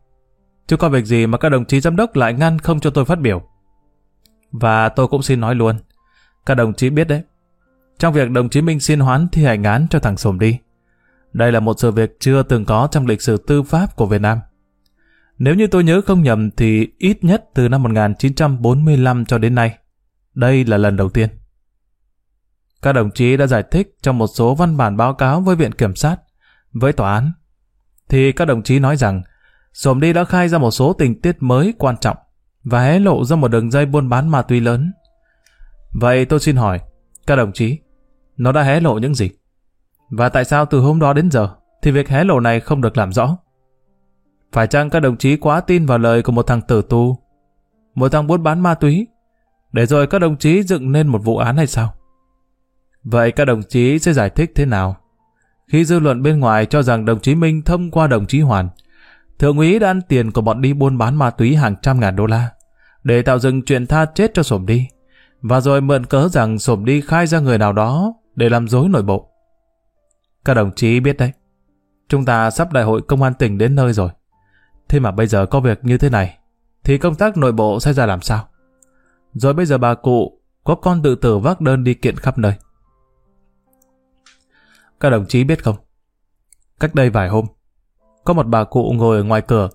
Chứ có việc gì mà các đồng chí giám đốc lại ngăn không cho tôi phát biểu. Và tôi cũng xin nói luôn, các đồng chí biết đấy, trong việc đồng chí Minh xin hoán thi hành án cho thằng Sồm đi, đây là một sự việc chưa từng có trong lịch sử tư pháp của Việt Nam. Nếu như tôi nhớ không nhầm thì ít nhất từ năm 1945 cho đến nay, đây là lần đầu tiên. Các đồng chí đã giải thích trong một số văn bản báo cáo với Viện Kiểm sát, với tòa án, thì các đồng chí nói rằng Sồm đi đã khai ra một số tình tiết mới quan trọng và hé lộ ra một đường dây buôn bán ma túy lớn. Vậy tôi xin hỏi, các đồng chí, nó đã hé lộ những gì? Và tại sao từ hôm đó đến giờ thì việc hé lộ này không được làm rõ? Phải chăng các đồng chí quá tin vào lời của một thằng tử tù, một thằng buôn bán ma túy, để rồi các đồng chí dựng nên một vụ án hay sao? Vậy các đồng chí sẽ giải thích thế nào? Khi dư luận bên ngoài cho rằng đồng chí Minh thông qua đồng chí Hoàn, thượng úy đã ăn tiền của bọn đi buôn bán ma túy hàng trăm ngàn đô la, để tạo dựng chuyện tha chết cho sổm đi, và rồi mượn cớ rằng sổm đi khai ra người nào đó để làm dối nội bộ. Các đồng chí biết đấy, chúng ta sắp đại hội công an tỉnh đến nơi rồi. Thế mà bây giờ có việc như thế này, thì công tác nội bộ sẽ ra làm sao? Rồi bây giờ bà cụ có con tự tử vác đơn đi kiện khắp nơi. Các đồng chí biết không? Cách đây vài hôm, có một bà cụ ngồi ở ngoài cửa,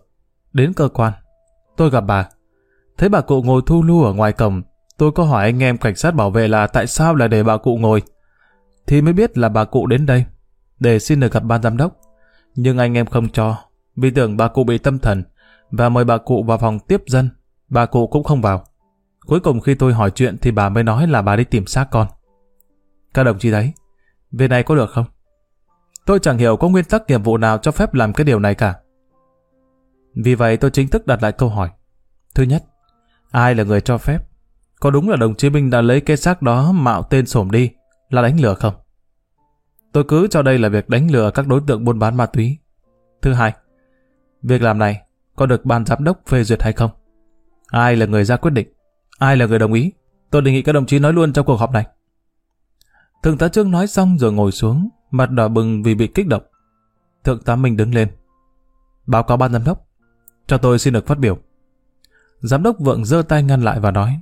đến cơ quan. Tôi gặp bà. Thấy bà cụ ngồi thu lưu ở ngoài cổng, tôi có hỏi anh em cảnh sát bảo vệ là tại sao lại để bà cụ ngồi. Thì mới biết là bà cụ đến đây, để xin được gặp ban giám đốc. Nhưng anh em không cho, vì tưởng bà cụ bị tâm thần, và mời bà cụ vào phòng tiếp dân, bà cụ cũng không vào. Cuối cùng khi tôi hỏi chuyện thì bà mới nói là bà đi tìm xác con. Các đồng chí đấy, việc này có được không? Tôi chẳng hiểu có nguyên tắc nghiệp vụ nào cho phép làm cái điều này cả. Vì vậy tôi chính thức đặt lại câu hỏi. Thứ nhất, ai là người cho phép? Có đúng là đồng chí Minh đã lấy cái xác đó mạo tên sổm đi, là đánh lừa không? Tôi cứ cho đây là việc đánh lừa các đối tượng buôn bán ma túy. Thứ hai, việc làm này có được ban giám đốc phê duyệt hay không? Ai là người ra quyết định? Ai là người đồng ý? Tôi đề nghị các đồng chí nói luôn trong cuộc họp này. Thượng tá Trương nói xong rồi ngồi xuống, mặt đỏ bừng vì bị kích động. Thượng tá Minh đứng lên. Báo cáo ban giám đốc. Cho tôi xin được phát biểu. Giám đốc vượng giơ tay ngăn lại và nói.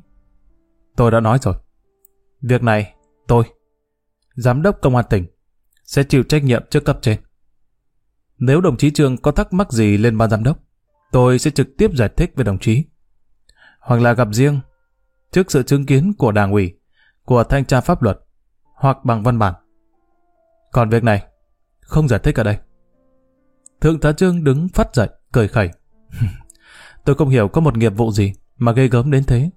Tôi đã nói rồi. Việc này, tôi, giám đốc công an tỉnh, sẽ chịu trách nhiệm trước cấp trên. Nếu đồng chí Trương có thắc mắc gì lên ban giám đốc, tôi sẽ trực tiếp giải thích với đồng chí. Hoặc là gặp riêng, trước sự chứng kiến của đảng ủy, của thanh tra pháp luật, hoặc bằng văn bản. Còn việc này, không giải thích ở đây. Thượng tá Trương đứng phát dậy, cười khẩy. tôi không hiểu có một nghiệp vụ gì mà gây gớm đến thế.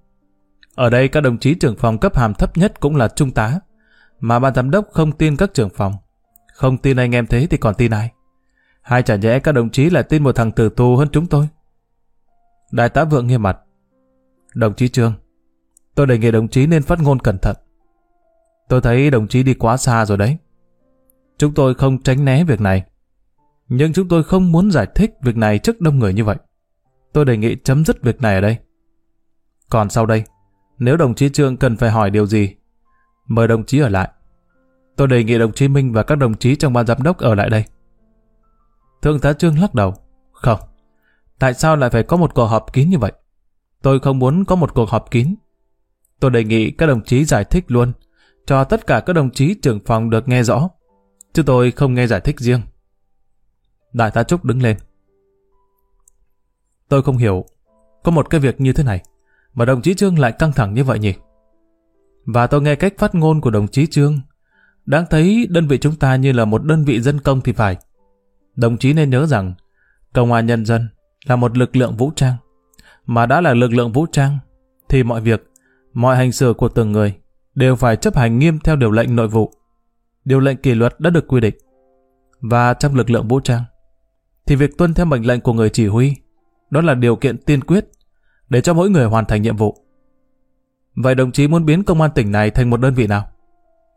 Ở đây các đồng chí trưởng phòng cấp hàm thấp nhất cũng là trung tá, mà ban giám đốc không tin các trưởng phòng. Không tin anh em thế thì còn tin ai? Hai chả nhẽ các đồng chí lại tin một thằng tử tù hơn chúng tôi. Đại tá vượng nghiêm mặt. Đồng chí Trương, tôi đề nghị đồng chí nên phát ngôn cẩn thận. Tôi thấy đồng chí đi quá xa rồi đấy. Chúng tôi không tránh né việc này. Nhưng chúng tôi không muốn giải thích việc này trước đông người như vậy. Tôi đề nghị chấm dứt việc này ở đây. Còn sau đây, nếu đồng chí Trương cần phải hỏi điều gì, mời đồng chí ở lại. Tôi đề nghị đồng chí Minh và các đồng chí trong ban giám đốc ở lại đây. Thượng tá Trương lắc đầu. Không, Tại sao lại phải có một cuộc họp kín như vậy? Tôi không muốn có một cuộc họp kín. Tôi đề nghị các đồng chí giải thích luôn, cho tất cả các đồng chí trưởng phòng được nghe rõ. Chứ tôi không nghe giải thích riêng. Đại tá Trúc đứng lên. Tôi không hiểu, có một cái việc như thế này, mà đồng chí Trương lại căng thẳng như vậy nhỉ? Và tôi nghe cách phát ngôn của đồng chí Trương, đáng thấy đơn vị chúng ta như là một đơn vị dân công thì phải. Đồng chí nên nhớ rằng, công an nhân dân là một lực lượng vũ trang, mà đã là lực lượng vũ trang, thì mọi việc, mọi hành xử của từng người đều phải chấp hành nghiêm theo điều lệnh nội vụ. Điều lệnh kỷ luật đã được quy định. Và trong lực lượng vũ trang, thì việc tuân theo mệnh lệnh của người chỉ huy, đó là điều kiện tiên quyết để cho mỗi người hoàn thành nhiệm vụ. Vậy đồng chí muốn biến công an tỉnh này thành một đơn vị nào?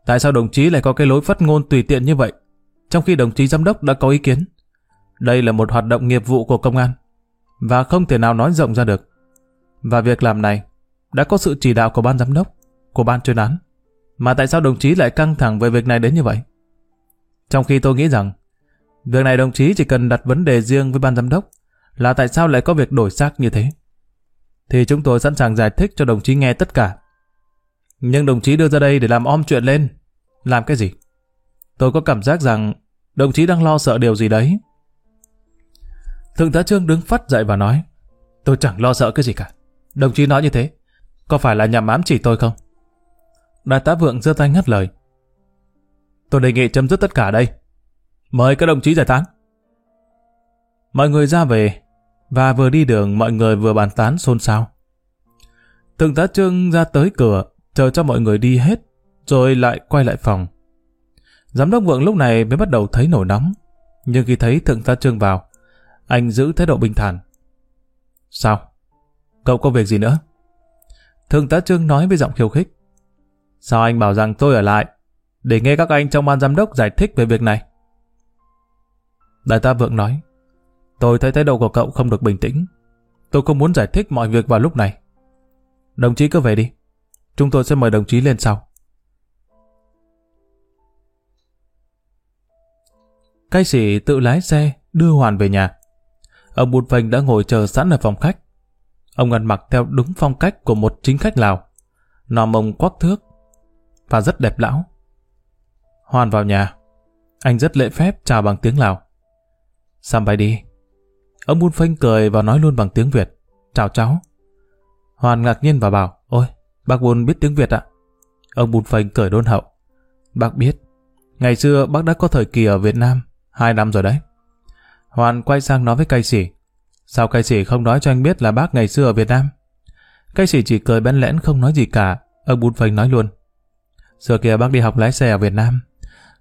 Tại sao đồng chí lại có cái lối phát ngôn tùy tiện như vậy, trong khi đồng chí giám đốc đã có ý kiến? Đây là một hoạt động nghiệp vụ của công an, và không thể nào nói rộng ra được. Và việc làm này đã có sự chỉ đạo của ban giám đốc, của ban chuyên án. Mà tại sao đồng chí lại căng thẳng về việc này đến như vậy? Trong khi tôi nghĩ rằng, việc này đồng chí chỉ cần đặt vấn đề riêng với ban giám đốc, là tại sao lại có việc đổi xác như thế? Thì chúng tôi sẵn sàng giải thích cho đồng chí nghe tất cả. Nhưng đồng chí đưa ra đây để làm om chuyện lên. Làm cái gì? Tôi có cảm giác rằng đồng chí đang lo sợ điều gì đấy. Thượng tá Trương đứng phát dậy và nói Tôi chẳng lo sợ cái gì cả. Đồng chí nói như thế, có phải là nhằm ám chỉ tôi không? Đại tá Vượng giơ tay ngắt lời. Tôi đề nghị chấm dứt tất cả đây. Mời các đồng chí giải tán. Mọi người ra về, và vừa đi đường mọi người vừa bàn tán xôn xao. Thượng tá Trương ra tới cửa, chờ cho mọi người đi hết, rồi lại quay lại phòng. Giám đốc Vượng lúc này mới bắt đầu thấy nổi nóng, nhưng khi thấy Thượng tá Trương vào, anh giữ thái độ bình thản. Sao? Cậu có việc gì nữa? Thượng tá Trương nói với giọng khiêu khích. Sao anh bảo rằng tôi ở lại, để nghe các anh trong ban giám đốc giải thích về việc này? Đại tá Vượng nói, tôi thấy thái độ của cậu không được bình tĩnh. Tôi không muốn giải thích mọi việc vào lúc này. Đồng chí cứ về đi. Chúng tôi sẽ mời đồng chí lên sau. Cái sĩ tự lái xe đưa Hoàn về nhà. Ông Bùn Vành đã ngồi chờ sẵn ở phòng khách. Ông ăn mặc theo đúng phong cách của một chính khách Lào. Nò mông quắc thước và rất đẹp lão. Hoàn vào nhà. Anh rất lễ phép chào bằng tiếng Lào. xăm bay đi. Ông Bùn Phanh cười và nói luôn bằng tiếng Việt. Chào cháu. Hoàn ngạc nhiên và bảo, bác Bùn biết tiếng Việt ạ. Ông Bùn Phành cười đôn hậu. Bác biết. Ngày xưa bác đã có thời kỳ ở Việt Nam, hai năm rồi đấy. Hoàn quay sang nói với cây sỉ. Sao cây sỉ không nói cho anh biết là bác ngày xưa ở Việt Nam? Cây sỉ chỉ cười bén lẽn không nói gì cả. Ông Bùn Phành nói luôn. Xưa kia bác đi học lái xe ở Việt Nam.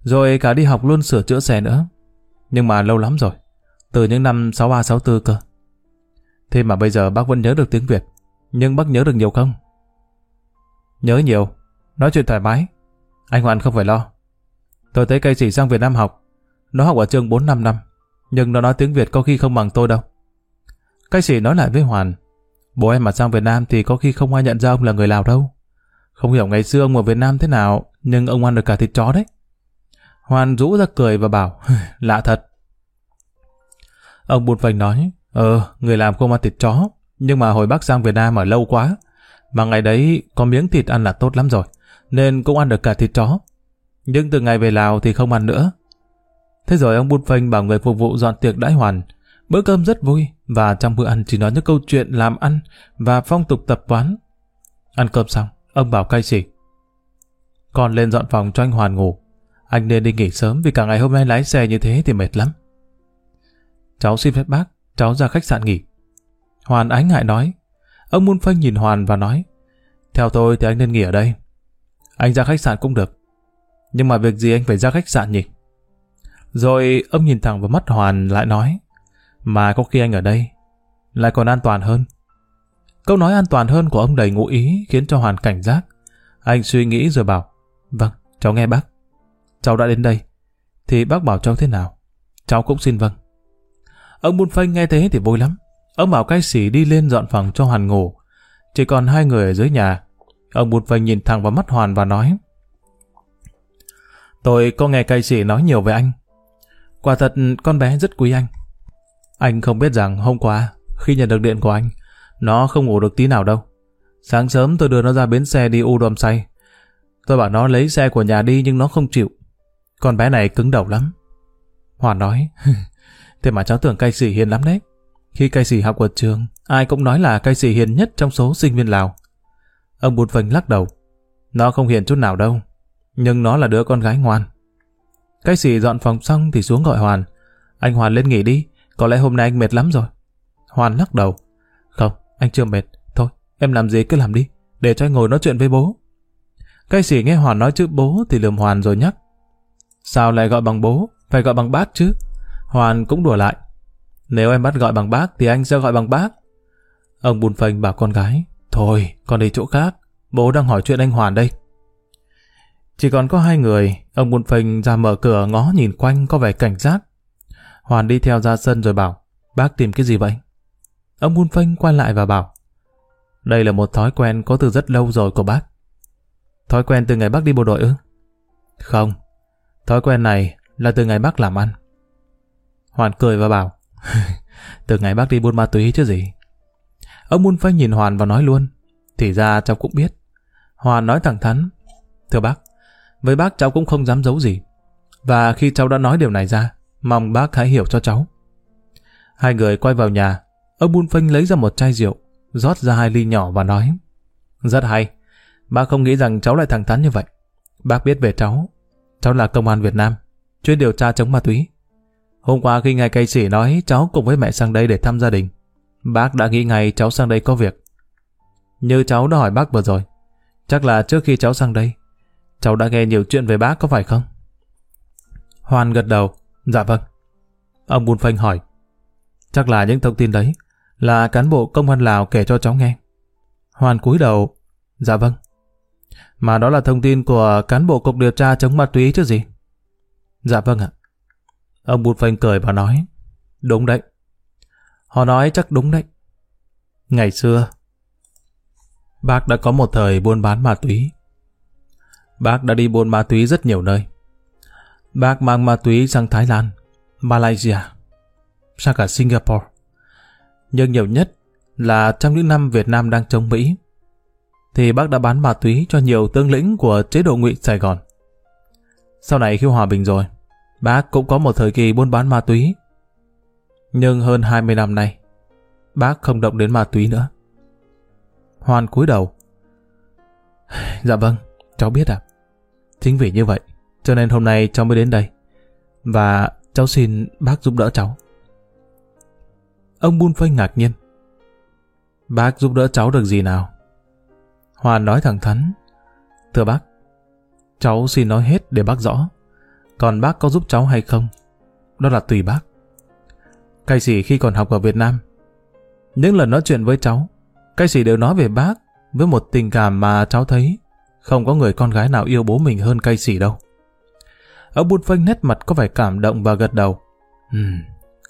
Rồi cả đi học luôn sửa chữa xe nữa. Nhưng mà lâu lắm rồi. Từ những năm 63-64 cơ. Thế mà bây giờ bác vẫn nhớ được tiếng Việt. Nhưng bác nhớ được nhiều không? Nhớ nhiều. Nói chuyện thoải mái. Anh Hoàn không phải lo. Tôi thấy cây chỉ sang Việt Nam học. Nó học ở trường 4-5 năm. Nhưng nó nói tiếng Việt có khi không bằng tôi đâu. Cây sĩ nói lại với Hoàn. Bố em mà sang Việt Nam thì có khi không ai nhận ra ông là người Lào đâu. Không hiểu ngày xưa ông ở Việt Nam thế nào, nhưng ông ăn được cả thịt chó đấy. Hoàn rũ ra cười và bảo, lạ thật. Ông buồn vành nói, ờ, người làm không ăn thịt chó, nhưng mà hồi bác sang Việt Nam ở lâu quá, mà ngày đấy có miếng thịt ăn là tốt lắm rồi, nên cũng ăn được cả thịt chó. Nhưng từ ngày về Lào thì không ăn nữa. Thế rồi ông bút Phanh bảo người phục vụ dọn tiệc đãi hoàn. Bữa cơm rất vui, và trong bữa ăn chỉ nói những câu chuyện làm ăn và phong tục tập quán. Ăn cơm xong, ông bảo cay xỉ. Con lên dọn phòng cho anh Hoàn ngủ. Anh nên đi nghỉ sớm vì cả ngày hôm nay lái xe như thế thì mệt lắm. Cháu xin phép bác, cháu ra khách sạn nghỉ. Hoàn ái ngại nói. Ông Môn Phanh nhìn Hoàn và nói. Theo tôi thì anh nên nghỉ ở đây. Anh ra khách sạn cũng được. Nhưng mà việc gì anh phải ra khách sạn nhỉ? Rồi ông nhìn thẳng vào mắt Hoàn lại nói. Mà có khi anh ở đây lại còn an toàn hơn. Câu nói an toàn hơn của ông đầy ngụ ý khiến cho Hoàn cảnh giác. Anh suy nghĩ rồi bảo, vâng, cháu nghe bác. Cháu đã đến đây, thì bác bảo cháu thế nào? Cháu cũng xin vâng. Ông Bun Phanh nghe thế thì vui lắm. Ông bảo cai sĩ đi lên dọn phòng cho Hoàn ngủ. Chỉ còn hai người ở dưới nhà. Ông bụt Phanh nhìn thẳng vào mắt Hoàn và nói, Tôi có nghe cai sĩ nói nhiều về anh. Quả thật con bé rất quý anh. Anh không biết rằng hôm qua Khi nhận được điện của anh, nó không ngủ được tí nào đâu. Sáng sớm tôi đưa nó ra bến xe đi u đom say. Tôi bảo nó lấy xe của nhà đi nhưng nó không chịu. Con bé này cứng đầu lắm. Hoàn nói, thế mà cháu tưởng cai sĩ hiền lắm đấy. Khi cai sĩ học ở trường, ai cũng nói là cai sĩ hiền nhất trong số sinh viên Lào. Ông Bụt Vành lắc đầu. Nó không hiền chút nào đâu, nhưng nó là đứa con gái ngoan. Cai sĩ dọn phòng xong thì xuống gọi Hoàn. Anh Hoàn lên nghỉ đi, có lẽ hôm nay anh mệt lắm rồi. Hoàn lắc đầu. Không, anh chưa mệt. Thôi, em làm gì cứ làm đi, để cho anh ngồi nói chuyện với bố. Cai sĩ nghe Hoàn nói chữ bố thì lườm Hoàn rồi nhắc. Sao lại gọi bằng bố, phải gọi bằng bác chứ? Hoàn cũng đùa lại. Nếu em bắt gọi bằng bác thì anh sẽ gọi bằng bác. Ông bùn phênh bảo con gái. Thôi, con đi chỗ khác. Bố đang hỏi chuyện anh Hoàn đây. Chỉ còn có hai người, ông bùn phênh ra mở cửa ngó nhìn quanh có vẻ cảnh giác. Hoàn đi theo ra sân rồi bảo, bác tìm cái gì vậy? Ông bùn phênh quay lại và bảo, đây là một thói quen có từ rất lâu rồi của bác. Thói quen từ ngày bác đi bộ đội ư? Không, thói quen này là từ ngày bác làm ăn. Hoàn cười và bảo, từ ngày bác đi buôn ma túy chứ gì. Ông Mun Phanh nhìn Hoàn và nói luôn, thì ra cháu cũng biết. Hoàn nói thẳng thắn, thưa bác, với bác cháu cũng không dám giấu gì. Và khi cháu đã nói điều này ra, mong bác hãy hiểu cho cháu. Hai người quay vào nhà, ông Bun Phanh lấy ra một chai rượu, rót ra hai ly nhỏ và nói, rất hay, bác không nghĩ rằng cháu lại thẳng thắn như vậy. Bác biết về cháu, cháu là công an Việt Nam, chuyên điều tra chống ma túy. Hôm qua khi nghe cây sĩ nói cháu cùng với mẹ sang đây để thăm gia đình, bác đã nghĩ ngay cháu sang đây có việc. Như cháu đã hỏi bác vừa rồi, chắc là trước khi cháu sang đây, cháu đã nghe nhiều chuyện về bác có phải không? Hoan gật đầu, dạ vâng. Ông Bùn Phanh hỏi, chắc là những thông tin đấy là cán bộ công an Lào kể cho cháu nghe. Hoan cúi đầu, dạ vâng. Mà đó là thông tin của cán bộ cục điều tra chống ma túy chứ gì? Dạ vâng ạ. Ông Bụt Phanh cười và nói, đúng đấy. Họ nói chắc đúng đấy. Ngày xưa, bác đã có một thời buôn bán ma túy. Bác đã đi buôn ma túy rất nhiều nơi. Bác mang ma túy sang Thái Lan, Malaysia, sang cả Singapore. Nhưng nhiều nhất là trong những năm Việt Nam đang chống Mỹ, thì bác đã bán ma túy cho nhiều tướng lĩnh của chế độ ngụy Sài Gòn. Sau này khi hòa bình rồi, bác cũng có một thời kỳ buôn bán ma túy. Nhưng hơn 20 năm nay, bác không động đến ma túy nữa. Hoan cúi đầu. Dạ vâng, cháu biết ạ. Chính vì như vậy, cho nên hôm nay cháu mới đến đây. Và cháu xin bác giúp đỡ cháu. Ông Bun Phanh ngạc nhiên. Bác giúp đỡ cháu được gì nào? Hoàn nói thẳng thắn. Thưa bác, cháu xin nói hết để bác rõ. Còn bác có giúp cháu hay không? Đó là tùy bác. Cây sĩ khi còn học ở Việt Nam, những lần nói chuyện với cháu, cây sĩ đều nói về bác với một tình cảm mà cháu thấy không có người con gái nào yêu bố mình hơn cây sĩ đâu. Ông Bụt Phanh nét mặt có vẻ cảm động và gật đầu. Ừm,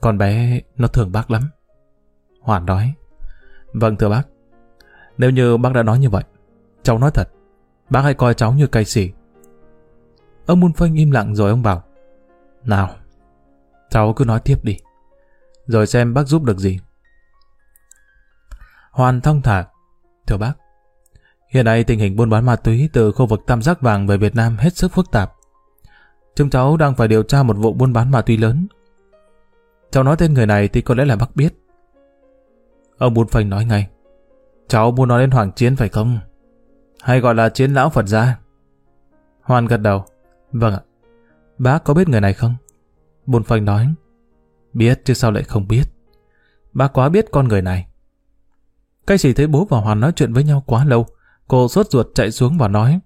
con bé nó thương bác lắm. Hoàn nói. Vâng thưa bác. Nếu như bác đã nói như vậy, cháu nói thật, bác hãy coi cháu như cây sĩ. Ông Môn Phanh im lặng rồi ông bảo. Nào, cháu cứ nói tiếp đi. Rồi xem bác giúp được gì. Hoàn thong thả. Thưa bác, hiện nay tình hình buôn bán ma túy từ khu vực Tam Giác Vàng về Việt Nam hết sức phức tạp. Chúng cháu đang phải điều tra một vụ buôn bán ma túy lớn. Cháu nói tên người này thì có lẽ là bác biết. Ông Bùn Phanh nói ngay. Cháu muốn nói đến Hoàng Chiến phải không? Hay gọi là Chiến Lão Phật gia? Hoan gật đầu. Vâng ạ. Bác có biết người này không? Bồn Phanh nói. Biết chứ sao lại không biết. Bác quá biết con người này. Cái chỉ thấy bố và Hoàn nói chuyện với nhau quá lâu. Cô sốt ruột chạy xuống và nói.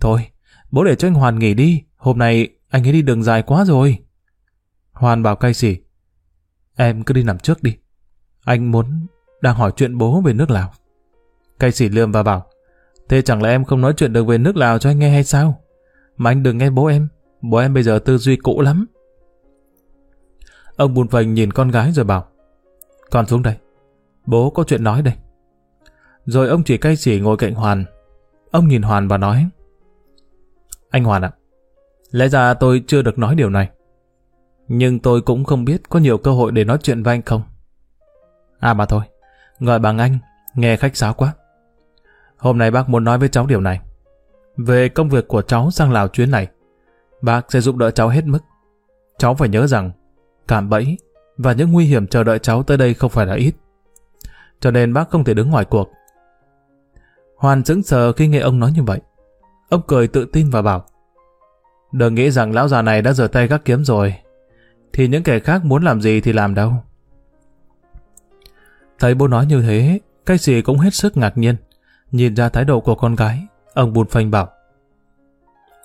Thôi, bố để cho anh Hoàn nghỉ đi. Hôm nay anh ấy đi đường dài quá rồi. Hoàn bảo cay xỉ. Em cứ đi nằm trước đi. Anh muốn đang hỏi chuyện bố về nước Lào. Cay xỉ lườm và bảo. Thế chẳng lẽ em không nói chuyện được về nước Lào cho anh nghe hay sao? Mà anh đừng nghe bố em. Bố em bây giờ tư duy cũ lắm. Ông buồn phành nhìn con gái rồi bảo. Con xuống đây. Bố có chuyện nói đây. Rồi ông chỉ cay xỉ ngồi cạnh Hoàn. Ông nhìn Hoàn và nói. Anh Hoàn ạ, lẽ ra tôi chưa được nói điều này. Nhưng tôi cũng không biết có nhiều cơ hội để nói chuyện với anh không. À mà thôi, gọi bằng anh, nghe khách sáo quá. Hôm nay bác muốn nói với cháu điều này. Về công việc của cháu sang Lào chuyến này, bác sẽ giúp đỡ cháu hết mức. Cháu phải nhớ rằng, cảm bẫy và những nguy hiểm chờ đợi cháu tới đây không phải là ít. Cho nên bác không thể đứng ngoài cuộc. Hoàn sững sờ khi nghe ông nói như vậy. Ông cười tự tin và bảo, Đừng nghĩ rằng lão già này đã rửa tay gác kiếm rồi, thì những kẻ khác muốn làm gì thì làm đâu. Thấy bố nói như thế, cái gì cũng hết sức ngạc nhiên. Nhìn ra thái độ của con gái, ông buồn phanh bảo.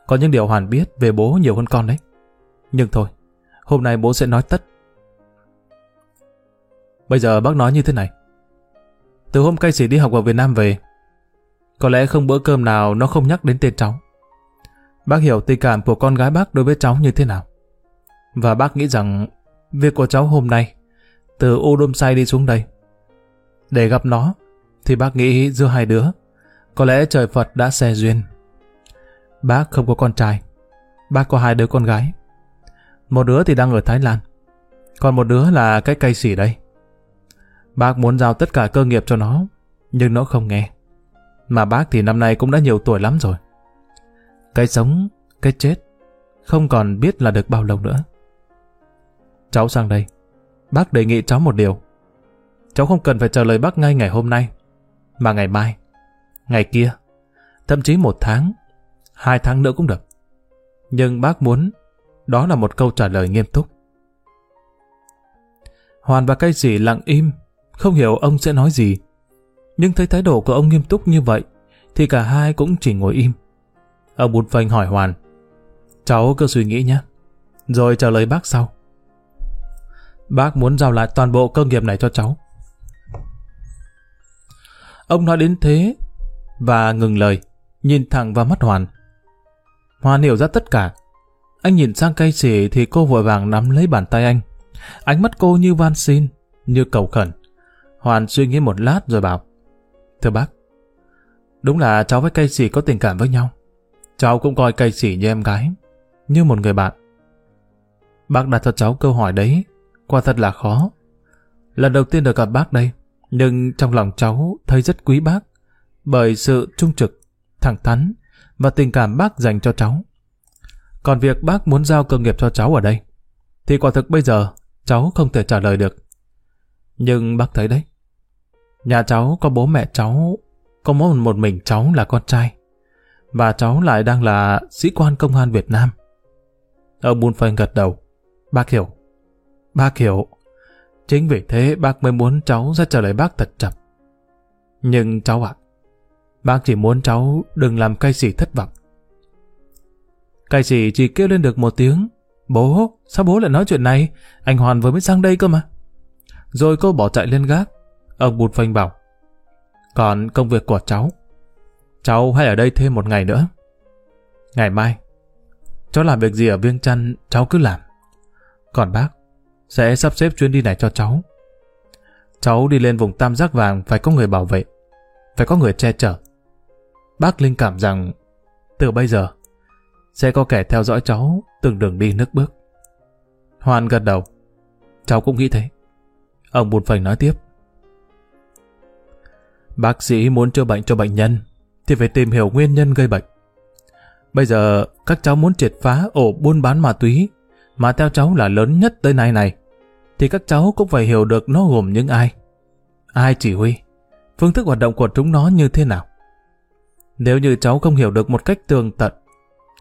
Có những điều Hoàn biết về bố nhiều hơn con đấy. Nhưng thôi, hôm nay bố sẽ nói tất. Bây giờ bác nói như thế này. Từ hôm cây sĩ đi học ở Việt Nam về, có lẽ không bữa cơm nào nó không nhắc đến tên cháu. Bác hiểu tình cảm của con gái bác đối với cháu như thế nào. Và bác nghĩ rằng việc của cháu hôm nay, từ Ô Đôm Say đi xuống đây, để gặp nó, thì bác nghĩ giữa hai đứa, có lẽ trời Phật đã xe duyên. Bác không có con trai, bác có hai đứa con gái. Một đứa thì đang ở Thái Lan, còn một đứa là cái cây xỉ đây. Bác muốn giao tất cả cơ nghiệp cho nó, nhưng nó không nghe. Mà bác thì năm nay cũng đã nhiều tuổi lắm rồi. Cái sống, cái chết, không còn biết là được bao lâu nữa. Cháu sang đây, bác đề nghị cháu một điều. Cháu không cần phải trả lời bác ngay ngày hôm nay, mà ngày mai, ngày kia, thậm chí một tháng, hai tháng nữa cũng được. Nhưng bác muốn đó là một câu trả lời nghiêm túc. Hoàn và cây dì lặng im, không hiểu ông sẽ nói gì. Nhưng thấy thái độ của ông nghiêm túc như vậy, thì cả hai cũng chỉ ngồi im. Ông bụt phanh hỏi Hoàn. Cháu cứ suy nghĩ nhé, rồi trả lời bác sau. Bác muốn giao lại toàn bộ cơ nghiệp này cho cháu. Ông nói đến thế và ngừng lời, nhìn thẳng vào mắt Hoàn. Hoàn hiểu ra tất cả. Anh nhìn sang cây xỉ thì cô vội vàng nắm lấy bàn tay anh. Ánh mắt cô như van xin, như cầu khẩn. Hoàn suy nghĩ một lát rồi bảo. Thưa bác, đúng là cháu với cây xỉ có tình cảm với nhau. Cháu cũng coi cây xỉ như em gái, như một người bạn. Bác đặt cho cháu câu hỏi đấy, quả thật là khó. Lần đầu tiên được gặp bác đây, nhưng trong lòng cháu thấy rất quý bác, bởi sự trung trực, thẳng thắn và tình cảm bác dành cho cháu. Còn việc bác muốn giao cơ nghiệp cho cháu ở đây, thì quả thực bây giờ cháu không thể trả lời được. Nhưng bác thấy đấy, nhà cháu có bố mẹ cháu, có mỗi một mình cháu là con trai, và cháu lại đang là sĩ quan công an Việt Nam. Ông Bun Phanh gật đầu. Bác hiểu. Bác hiểu. Chính vì thế bác mới muốn cháu sẽ trả lời bác thật chậm. Nhưng cháu ạ, bác chỉ muốn cháu đừng làm cây sỉ thất vọng. Cây sỉ chỉ kêu lên được một tiếng. Bố, sao bố lại nói chuyện này? Anh Hoàn vừa mới sang đây cơ mà. Rồi cô bỏ chạy lên gác. Ông bụt phanh bảo. Còn công việc của cháu, cháu hãy ở đây thêm một ngày nữa. Ngày mai, cháu làm việc gì ở Viêng Chăn, cháu cứ làm. Còn bác, sẽ sắp xếp chuyến đi này cho cháu. Cháu đi lên vùng tam giác vàng phải có người bảo vệ, phải có người che chở. Bác linh cảm rằng từ bây giờ sẽ có kẻ theo dõi cháu từng đường đi nước bước. Hoan gật đầu. Cháu cũng nghĩ thế. Ông buồn phành nói tiếp. Bác sĩ muốn chữa bệnh cho bệnh nhân thì phải tìm hiểu nguyên nhân gây bệnh. Bây giờ các cháu muốn triệt phá ổ buôn bán ma túy mà theo cháu là lớn nhất tới nay này, thì các cháu cũng phải hiểu được nó gồm những ai. Ai chỉ huy, phương thức hoạt động của chúng nó như thế nào. Nếu như cháu không hiểu được một cách tường tận,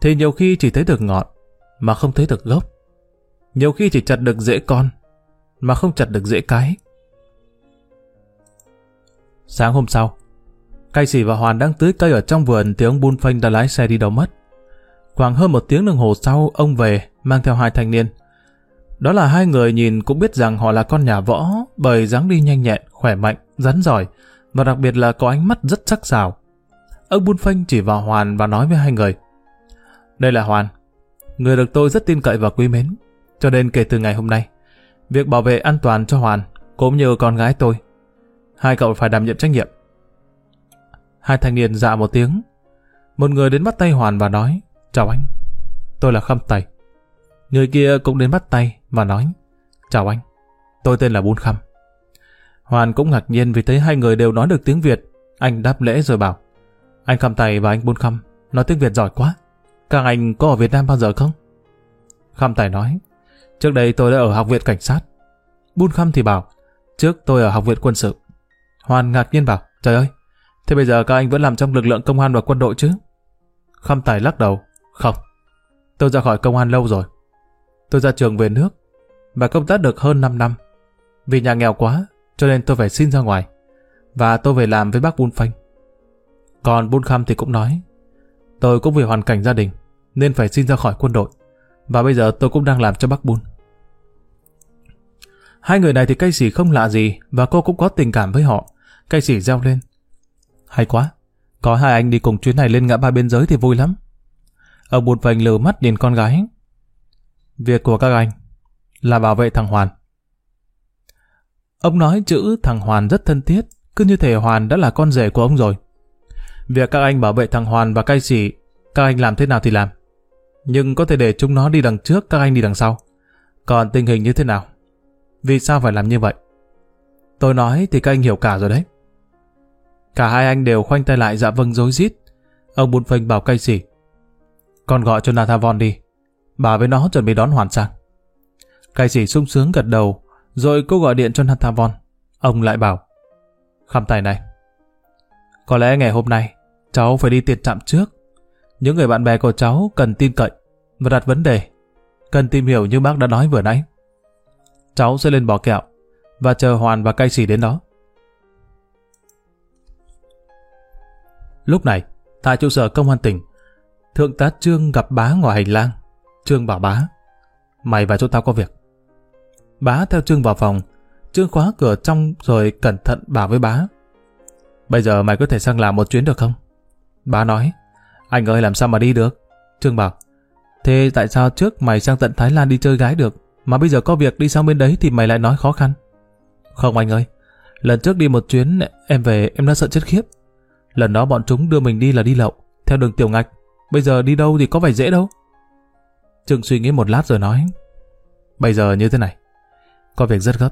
thì nhiều khi chỉ thấy được ngọn, mà không thấy được gốc. Nhiều khi chỉ chặt được rễ con, mà không chặt được rễ cái. Sáng hôm sau, Cây Sĩ và Hoàn đang tưới cây ở trong vườn thì ông Bun Phanh đã lái xe đi đâu mất. Khoảng hơn một tiếng đồng hồ sau, ông về, mang theo hai thanh niên. Đó là hai người nhìn cũng biết rằng họ là con nhà võ, bởi dáng đi nhanh nhẹn, khỏe mạnh, rắn giỏi, và đặc biệt là có ánh mắt rất sắc sảo. Ông Bun Phanh chỉ vào Hoàn và nói với hai người. Đây là Hoàn, người được tôi rất tin cậy và quý mến, cho nên kể từ ngày hôm nay, việc bảo vệ an toàn cho Hoàn, cũng như con gái tôi, hai cậu phải đảm nhiệm trách nhiệm. Hai thanh niên dạ một tiếng. Một người đến bắt tay Hoàn và nói, chào anh, tôi là Khâm Tây. Người kia cũng đến bắt tay và nói, chào anh, tôi tên là Bun Khâm. Hoàn cũng ngạc nhiên vì thấy hai người đều nói được tiếng Việt. Anh đáp lễ rồi bảo. Anh Khăm Tài và anh Bôn Khăm nói tiếng Việt giỏi quá. Các anh có ở Việt Nam bao giờ không? Khăm Tài nói. Trước đây tôi đã ở học viện cảnh sát. Bôn Khăm thì bảo. Trước tôi ở học viện quân sự. Hoàn ngạc nhiên bảo. Trời ơi, thế bây giờ các anh vẫn làm trong lực lượng công an và quân đội chứ? Khăm Tài lắc đầu. Không, tôi ra khỏi công an lâu rồi. Tôi ra trường về nước và công tác được hơn 5 năm. Vì nhà nghèo quá, cho nên tôi phải xin ra ngoài. Và tôi về làm với bác Bun Phanh. Còn Bun Kham thì cũng nói, tôi cũng vì hoàn cảnh gia đình, nên phải xin ra khỏi quân đội. Và bây giờ tôi cũng đang làm cho bác Bun. Hai người này thì cây sỉ không lạ gì và cô cũng có tình cảm với họ. Cây sỉ reo lên. Hay quá, có hai anh đi cùng chuyến này lên ngã ba biên giới thì vui lắm. Ông Bun vành lừa mắt nhìn con gái. Việc của các anh là bảo vệ thằng Hoàn. Ông nói chữ thằng Hoàn rất thân thiết, cứ như thể Hoàn đã là con rể của ông rồi. Việc các anh bảo vệ thằng Hoàn và cai sĩ, các anh làm thế nào thì làm. Nhưng có thể để chúng nó đi đằng trước, các anh đi đằng sau. Còn tình hình như thế nào? Vì sao phải làm như vậy? Tôi nói thì các anh hiểu cả rồi đấy. Cả hai anh đều khoanh tay lại dạ vâng dối rít. Ông bùn Phênh bảo cai sĩ. Con gọi cho Nathavon đi. Bà với nó chuẩn bị đón Hoàn sang. Cai sĩ sung sướng gật đầu, rồi cô gọi điện cho Nathavon. Ông lại bảo, Khăm tài này, có lẽ ngày hôm nay cháu phải đi tiền trạm trước. Những người bạn bè của cháu cần tin cậy và đặt vấn đề, cần tìm hiểu như bác đã nói vừa nãy. Cháu sẽ lên bò kẹo và chờ Hoàn và cai sĩ đến đó. Lúc này, tại trụ sở công an tỉnh, Thượng tá Trương gặp bá ngoài hành lang. Trương bảo bá, mày và chỗ tao có việc. Bá theo Trương vào phòng, Trương khóa cửa trong rồi cẩn thận bảo với bá. Bây giờ mày có thể sang làm một chuyến được không? Bá nói, anh ơi làm sao mà đi được? Trương bảo, thế tại sao trước mày sang tận Thái Lan đi chơi gái được, mà bây giờ có việc đi sang bên đấy thì mày lại nói khó khăn? Không anh ơi, lần trước đi một chuyến em về em đã sợ chết khiếp. Lần đó bọn chúng đưa mình đi là đi lậu, theo đường tiểu ngạch. Bây giờ đi đâu thì có phải dễ đâu. Trương suy nghĩ một lát rồi nói, bây giờ như thế này, có việc rất gấp.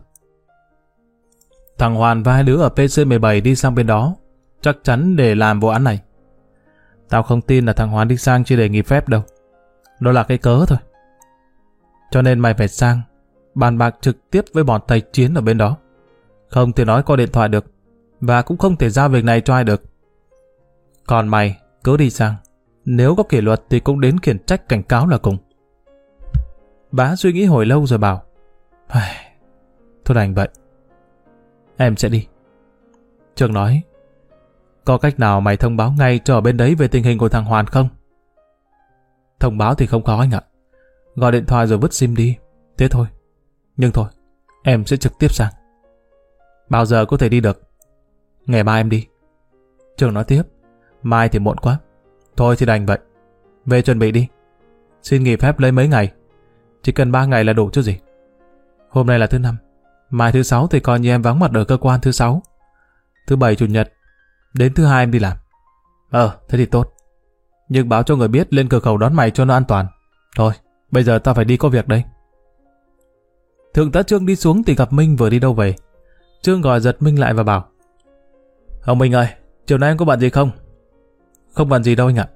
Thằng Hoàn và hai đứa ở PC17 đi sang bên đó, chắc chắn để làm vụ án này. Tao không tin là thằng Hoàn đi sang chưa để nghỉ phép đâu. Đó là cái cớ thôi. Cho nên mày phải sang, bàn bạc trực tiếp với bọn tay Chiến ở bên đó. Không thể nói qua điện thoại được, và cũng không thể giao việc này cho ai được. Còn mày, cứ đi sang. Nếu có kỷ luật thì cũng đến khiển trách cảnh cáo là cùng. Bá suy nghĩ hồi lâu rồi bảo. Thôi đành vậy. Em sẽ đi. Trường nói. Có cách nào mày thông báo ngay cho ở bên đấy về tình hình của thằng Hoàn không? Thông báo thì không có anh ạ. Gọi điện thoại rồi vứt sim đi. Thế thôi. Nhưng thôi, em sẽ trực tiếp sang. Bao giờ có thể đi được? Ngày mai em đi. Trường nói tiếp. Mai thì muộn quá. Thôi thì đành vậy. Về chuẩn bị đi. Xin nghỉ phép lấy mấy ngày. Chỉ cần 3 ngày là đủ chứ gì. Hôm nay là thứ năm. Mai thứ sáu thì coi như em vắng mặt ở cơ quan thứ sáu. Thứ bảy chủ nhật. Đến thứ hai em đi làm. Ờ, thế thì tốt. Nhưng báo cho người biết lên cửa khẩu đón mày cho nó an toàn. Thôi, bây giờ tao phải đi có việc đây. Thượng tá Trương đi xuống thì gặp Minh vừa đi đâu về. Trương gọi giật Minh lại và bảo. Ông Minh ơi, chiều nay em có bạn gì không? Không bạn gì đâu anh ạ.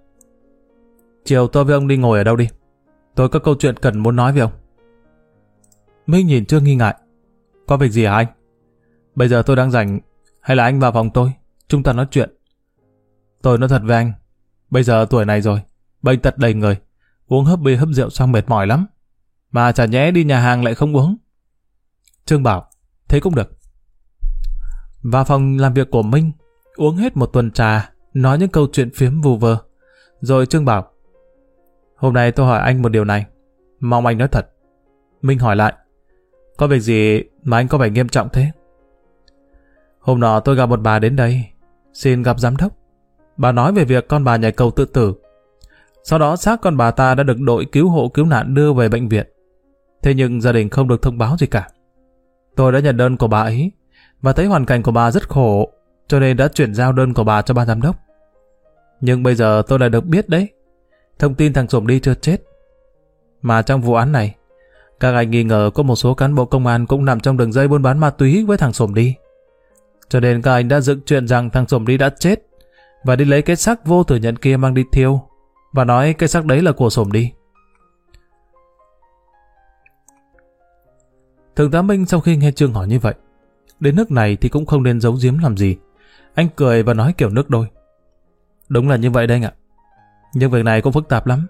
Chiều tôi với ông đi ngồi ở đâu đi. Tôi có câu chuyện cần muốn nói với ông. Minh nhìn Trương nghi ngại. Có việc gì hả anh? Bây giờ tôi đang rảnh, hay là anh vào phòng tôi, chúng ta nói chuyện. Tôi nói thật với anh, bây giờ tuổi này rồi, bệnh tật đầy người, uống hấp bia hấp rượu xong mệt mỏi lắm. Mà chả nhẽ đi nhà hàng lại không uống. Trương bảo, thế cũng được. Vào phòng làm việc của Minh, uống hết một tuần trà, nói những câu chuyện phiếm vù vơ. Rồi Trương bảo, hôm nay tôi hỏi anh một điều này, mong anh nói thật. Minh hỏi lại, có việc gì mà anh có vẻ nghiêm trọng thế? Hôm nọ tôi gặp một bà đến đây, xin gặp giám đốc. Bà nói về việc con bà nhảy cầu tự tử. Sau đó xác con bà ta đã được đội cứu hộ cứu nạn đưa về bệnh viện. Thế nhưng gia đình không được thông báo gì cả. Tôi đã nhận đơn của bà ấy và thấy hoàn cảnh của bà rất khổ, cho nên đã chuyển giao đơn của bà cho ban giám đốc. Nhưng bây giờ tôi lại được biết đấy, thông tin thằng Sổm đi chưa chết. Mà trong vụ án này, các anh nghi ngờ có một số cán bộ công an cũng nằm trong đường dây buôn bán ma túy với thằng Sổm đi. Cho nên các anh đã dựng chuyện rằng thằng Sổm đi đã chết và đi lấy cái xác vô thừa nhận kia mang đi thiêu và nói cái xác đấy là của Sổm đi. Thượng tá Minh sau khi nghe Trương hỏi như vậy, đến nước này thì cũng không nên giấu giếm làm gì. Anh cười và nói kiểu nước đôi. Đúng là như vậy đây anh ạ. Nhưng việc này cũng phức tạp lắm.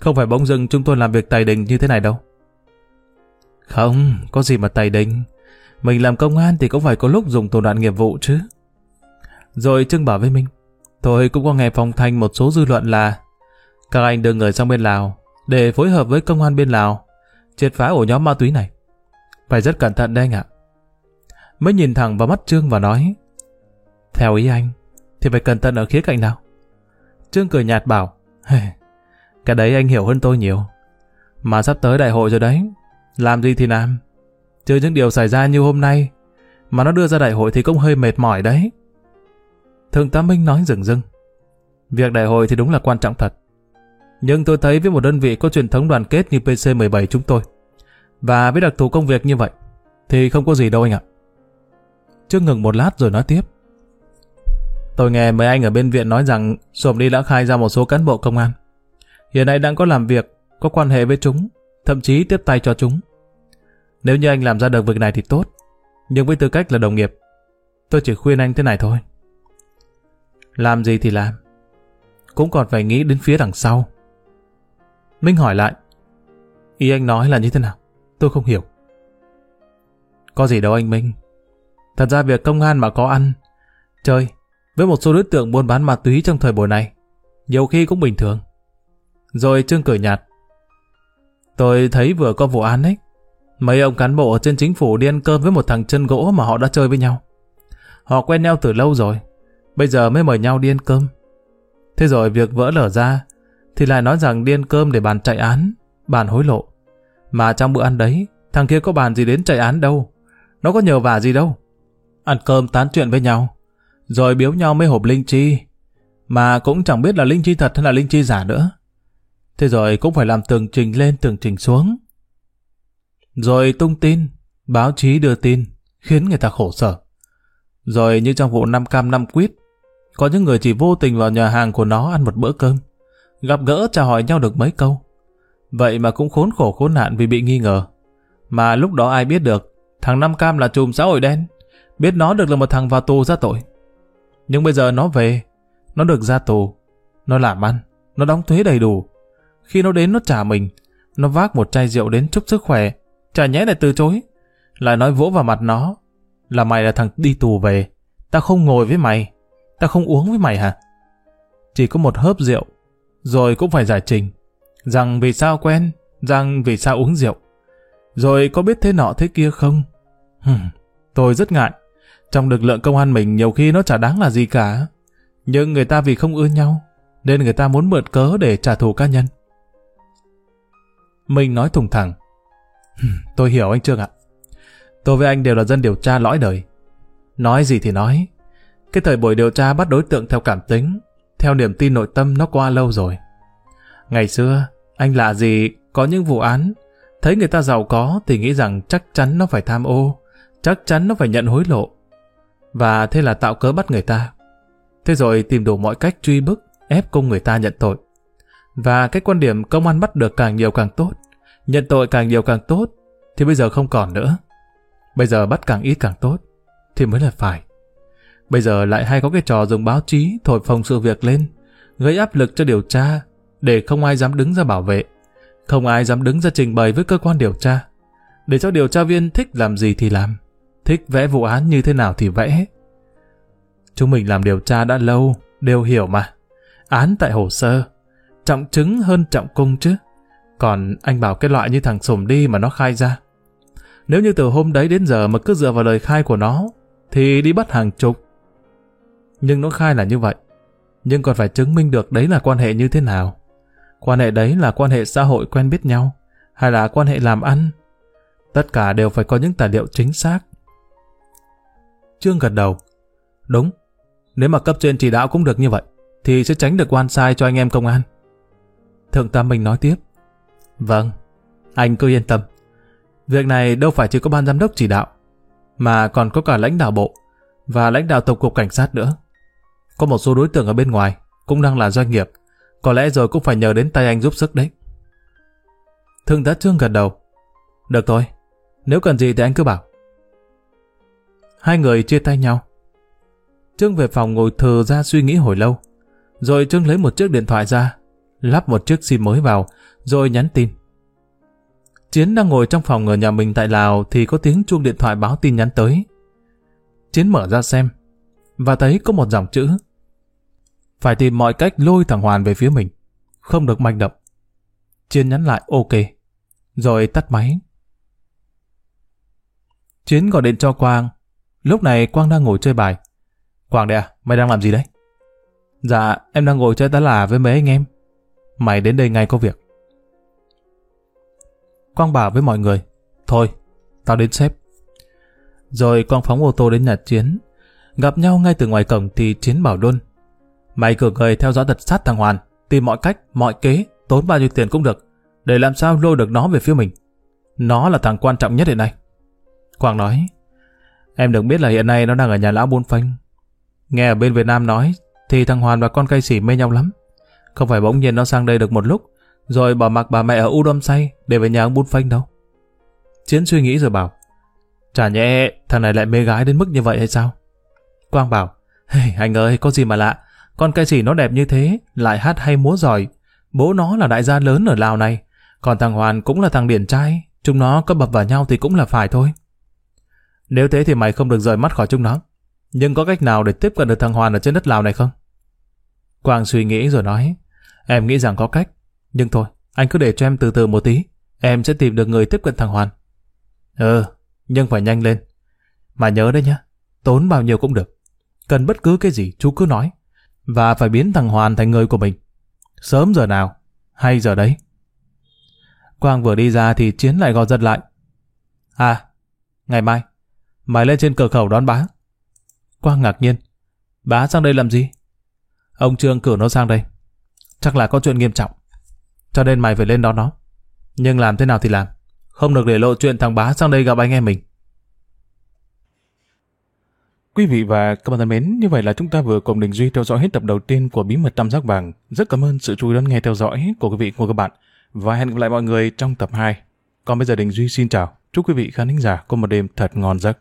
Không phải bỗng dưng chúng tôi làm việc tài đình như thế này đâu. Không, có gì mà tài đình. Mình làm công an thì cũng phải có lúc dùng thủ đoạn nghiệp vụ chứ. Rồi Trương bảo với Minh, tôi cũng có nghe phong thanh một số dư luận là các anh đưa người sang bên Lào để phối hợp với công an bên Lào triệt phá ổ nhóm ma túy này. Phải rất cẩn thận đấy anh ạ. Mới nhìn thẳng vào mắt Trương và nói Theo ý anh, thì phải cẩn thận ở khía cạnh nào? Trương cười nhạt bảo Cái đấy anh hiểu hơn tôi nhiều. Mà sắp tới đại hội rồi đấy. Làm gì thì làm. Chứ những điều xảy ra như hôm nay mà nó đưa ra đại hội thì cũng hơi mệt mỏi đấy. Thượng tá Minh nói rừng rưng. Việc đại hội thì đúng là quan trọng thật. Nhưng tôi thấy với một đơn vị có truyền thống đoàn kết như PC17 chúng tôi và với đặc thù công việc như vậy thì không có gì đâu anh ạ. Trương ngừng một lát rồi nói tiếp. Tôi nghe mấy anh ở bên viện nói rằng Sồm đi đã khai ra một số cán bộ công an. Hiện nay đang có làm việc, có quan hệ với chúng, thậm chí tiếp tay cho chúng. Nếu như anh làm ra được việc này thì tốt, nhưng với tư cách là đồng nghiệp, tôi chỉ khuyên anh thế này thôi. Làm gì thì làm, cũng còn phải nghĩ đến phía đằng sau. Minh hỏi lại, ý anh nói là như thế nào? Tôi không hiểu. Có gì đâu anh Minh. Thật ra việc công an mà có ăn, chơi, với một số đối tượng buôn bán ma túy trong thời buổi này, nhiều khi cũng bình thường. Rồi Trương cười nhạt. Tôi thấy vừa có vụ án ấy. Mấy ông cán bộ ở trên chính phủ đi ăn cơm với một thằng chân gỗ mà họ đã chơi với nhau. Họ quen nhau từ lâu rồi. Bây giờ mới mời nhau đi ăn cơm. Thế rồi việc vỡ lở ra, thì lại nói rằng đi ăn cơm để bàn chạy án, bàn hối lộ. Mà trong bữa ăn đấy, thằng kia có bàn gì đến chạy án đâu. Nó có nhờ vả gì đâu. Ăn cơm tán chuyện với nhau, rồi biếu nhau mấy hộp linh chi. Mà cũng chẳng biết là linh chi thật hay là linh chi giả nữa. Thế rồi cũng phải làm tường trình lên tường trình xuống. Rồi tung tin, báo chí đưa tin, khiến người ta khổ sở. Rồi như trong vụ năm cam năm quýt, có những người chỉ vô tình vào nhà hàng của nó ăn một bữa cơm, gặp gỡ chào hỏi nhau được mấy câu. Vậy mà cũng khốn khổ khốn nạn vì bị nghi ngờ. Mà lúc đó ai biết được, thằng Năm Cam là chùm xã hội đen, biết nó được là một thằng vào tù ra tội. Nhưng bây giờ nó về, nó được ra tù, nó làm ăn, nó đóng thuế đầy đủ, khi nó đến nó trả mình, nó vác một chai rượu đến chúc sức khỏe, chả nhẽ lại từ chối. Lại nói vỗ vào mặt nó, là mày là thằng đi tù về, tao không ngồi với mày, tao không uống với mày hả? Chỉ có một hớp rượu, rồi cũng phải giải trình, rằng vì sao quen, rằng vì sao uống rượu. Rồi có biết thế nọ thế kia không? Hừm, tôi rất ngại. Trong lực lượng công an mình nhiều khi nó chả đáng là gì cả. Nhưng người ta vì không ưa nhau, nên người ta muốn mượn cớ để trả thù cá nhân. Mình nói thùng thẳng. Tôi hiểu anh Trương ạ. Tôi với anh đều là dân điều tra lõi đời. Nói gì thì nói. Cái thời buổi điều tra bắt đối tượng theo cảm tính, theo niềm tin nội tâm nó qua lâu rồi. Ngày xưa, anh lạ gì có những vụ án, thấy người ta giàu có thì nghĩ rằng chắc chắn nó phải tham ô, chắc chắn nó phải nhận hối lộ. Và thế là tạo cớ bắt người ta. Thế rồi tìm đủ mọi cách truy bức, ép công người ta nhận tội. Và cái quan điểm công an bắt được càng nhiều càng tốt, nhận tội càng nhiều càng tốt, thì bây giờ không còn nữa. Bây giờ bắt càng ít càng tốt, thì mới là phải. Bây giờ lại hay có cái trò dùng báo chí thổi phồng sự việc lên, gây áp lực cho điều tra, để không ai dám đứng ra bảo vệ, không ai dám đứng ra trình bày với cơ quan điều tra, để cho điều tra viên thích làm gì thì làm, thích vẽ vụ án như thế nào thì vẽ. Chúng mình làm điều tra đã lâu, đều hiểu mà. Án tại hồ sơ, trọng chứng hơn trọng cung chứ. Còn anh bảo cái loại như thằng sổm đi mà nó khai ra. Nếu như từ hôm đấy đến giờ mà cứ dựa vào lời khai của nó, thì đi bắt hàng chục. Nhưng nó khai là như vậy. Nhưng còn phải chứng minh được đấy là quan hệ như thế nào. Quan hệ đấy là quan hệ xã hội quen biết nhau, hay là quan hệ làm ăn. Tất cả đều phải có những tài liệu chính xác. Trương gật đầu. Đúng, nếu mà cấp trên chỉ đạo cũng được như vậy, thì sẽ tránh được quan sai cho anh em công an. Thượng tá Minh nói tiếp. Vâng, anh cứ yên tâm. Việc này đâu phải chỉ có ban giám đốc chỉ đạo, mà còn có cả lãnh đạo bộ, và lãnh đạo tổng cục cảnh sát nữa. Có một số đối tượng ở bên ngoài cũng đang là doanh nghiệp, có lẽ rồi cũng phải nhờ đến tay anh giúp sức đấy. Thượng tá Trương gật đầu. Được thôi, nếu cần gì thì anh cứ bảo. Hai người chia tay nhau. Trương về phòng ngồi thờ ra suy nghĩ hồi lâu. Rồi Trương lấy một chiếc điện thoại ra, lắp một chiếc sim mới vào, rồi nhắn tin. Chiến đang ngồi trong phòng ở nhà mình tại Lào thì có tiếng chuông điện thoại báo tin nhắn tới. Chiến mở ra xem, và thấy có một dòng chữ. Phải tìm mọi cách lôi thằng Hoàn về phía mình, không được manh động. Chiến nhắn lại ok, rồi tắt máy. Chiến gọi điện cho Quang. Lúc này Quang đang ngồi chơi bài. Quang đây à, mày đang làm gì đấy? Dạ, em đang ngồi chơi tá là với mấy anh em. Mày đến đây ngay có việc. Quang bảo với mọi người, thôi, tao đến xếp. Rồi Quang phóng ô tô đến nhà Chiến. Gặp nhau ngay từ ngoài cổng thì Chiến bảo luôn. Mày cử người theo dõi tật sát thằng Hoàn, tìm mọi cách, mọi kế, tốn bao nhiêu tiền cũng được, để làm sao lôi được nó về phía mình. Nó là thằng quan trọng nhất hiện nay. Quang nói, em được biết là hiện nay nó đang ở nhà lão buôn phanh. Nghe ở bên Việt Nam nói, thì thằng Hoàn và con cây sỉ mê nhau lắm. Không phải bỗng nhiên nó sang đây được một lúc, rồi bỏ mặc bà mẹ ở U Đâm Say để về nhà ông buôn phanh đâu. Chiến suy nghĩ rồi bảo, chả nhẽ thằng này lại mê gái đến mức như vậy hay sao? Quang bảo, hey, anh ơi, có gì mà lạ, con cây sỉ nó đẹp như thế, lại hát hay múa giỏi. Bố nó là đại gia lớn ở Lào này, còn thằng Hoàn cũng là thằng điển trai, chúng nó có bập vào nhau thì cũng là phải thôi. Nếu thế thì mày không được rời mắt khỏi chúng nó. Nhưng có cách nào để tiếp cận được thằng Hoàn ở trên đất Lào này không? Quang suy nghĩ rồi nói, em nghĩ rằng có cách, nhưng thôi, anh cứ để cho em từ từ một tí, em sẽ tìm được người tiếp cận thằng Hoàn. Ừ, nhưng phải nhanh lên. Mà nhớ đấy nhá, tốn bao nhiêu cũng được. Cần bất cứ cái gì chú cứ nói, và phải biến thằng Hoàn thành người của mình. Sớm giờ nào, hay giờ đấy. Quang vừa đi ra thì Chiến lại gọi giật lại. À, ngày mai, mày lên trên cửa khẩu đón bá. Quang ngạc nhiên. Bá sang đây làm gì? Ông Trương cử nó sang đây. Chắc là có chuyện nghiêm trọng. Cho nên mày phải lên đó nó. Nhưng làm thế nào thì làm. Không được để lộ chuyện thằng bá sang đây gặp anh em mình. Quý vị và các bạn thân mến, như vậy là chúng ta vừa cùng Đình Duy theo dõi hết tập đầu tiên của Bí mật Tam Giác Vàng. Rất cảm ơn sự chú ý đón nghe theo dõi của quý vị và các bạn. Và hẹn gặp lại mọi người trong tập 2. Còn bây giờ Đình Duy xin chào. Chúc quý vị khán giả có một đêm thật ngon giấc.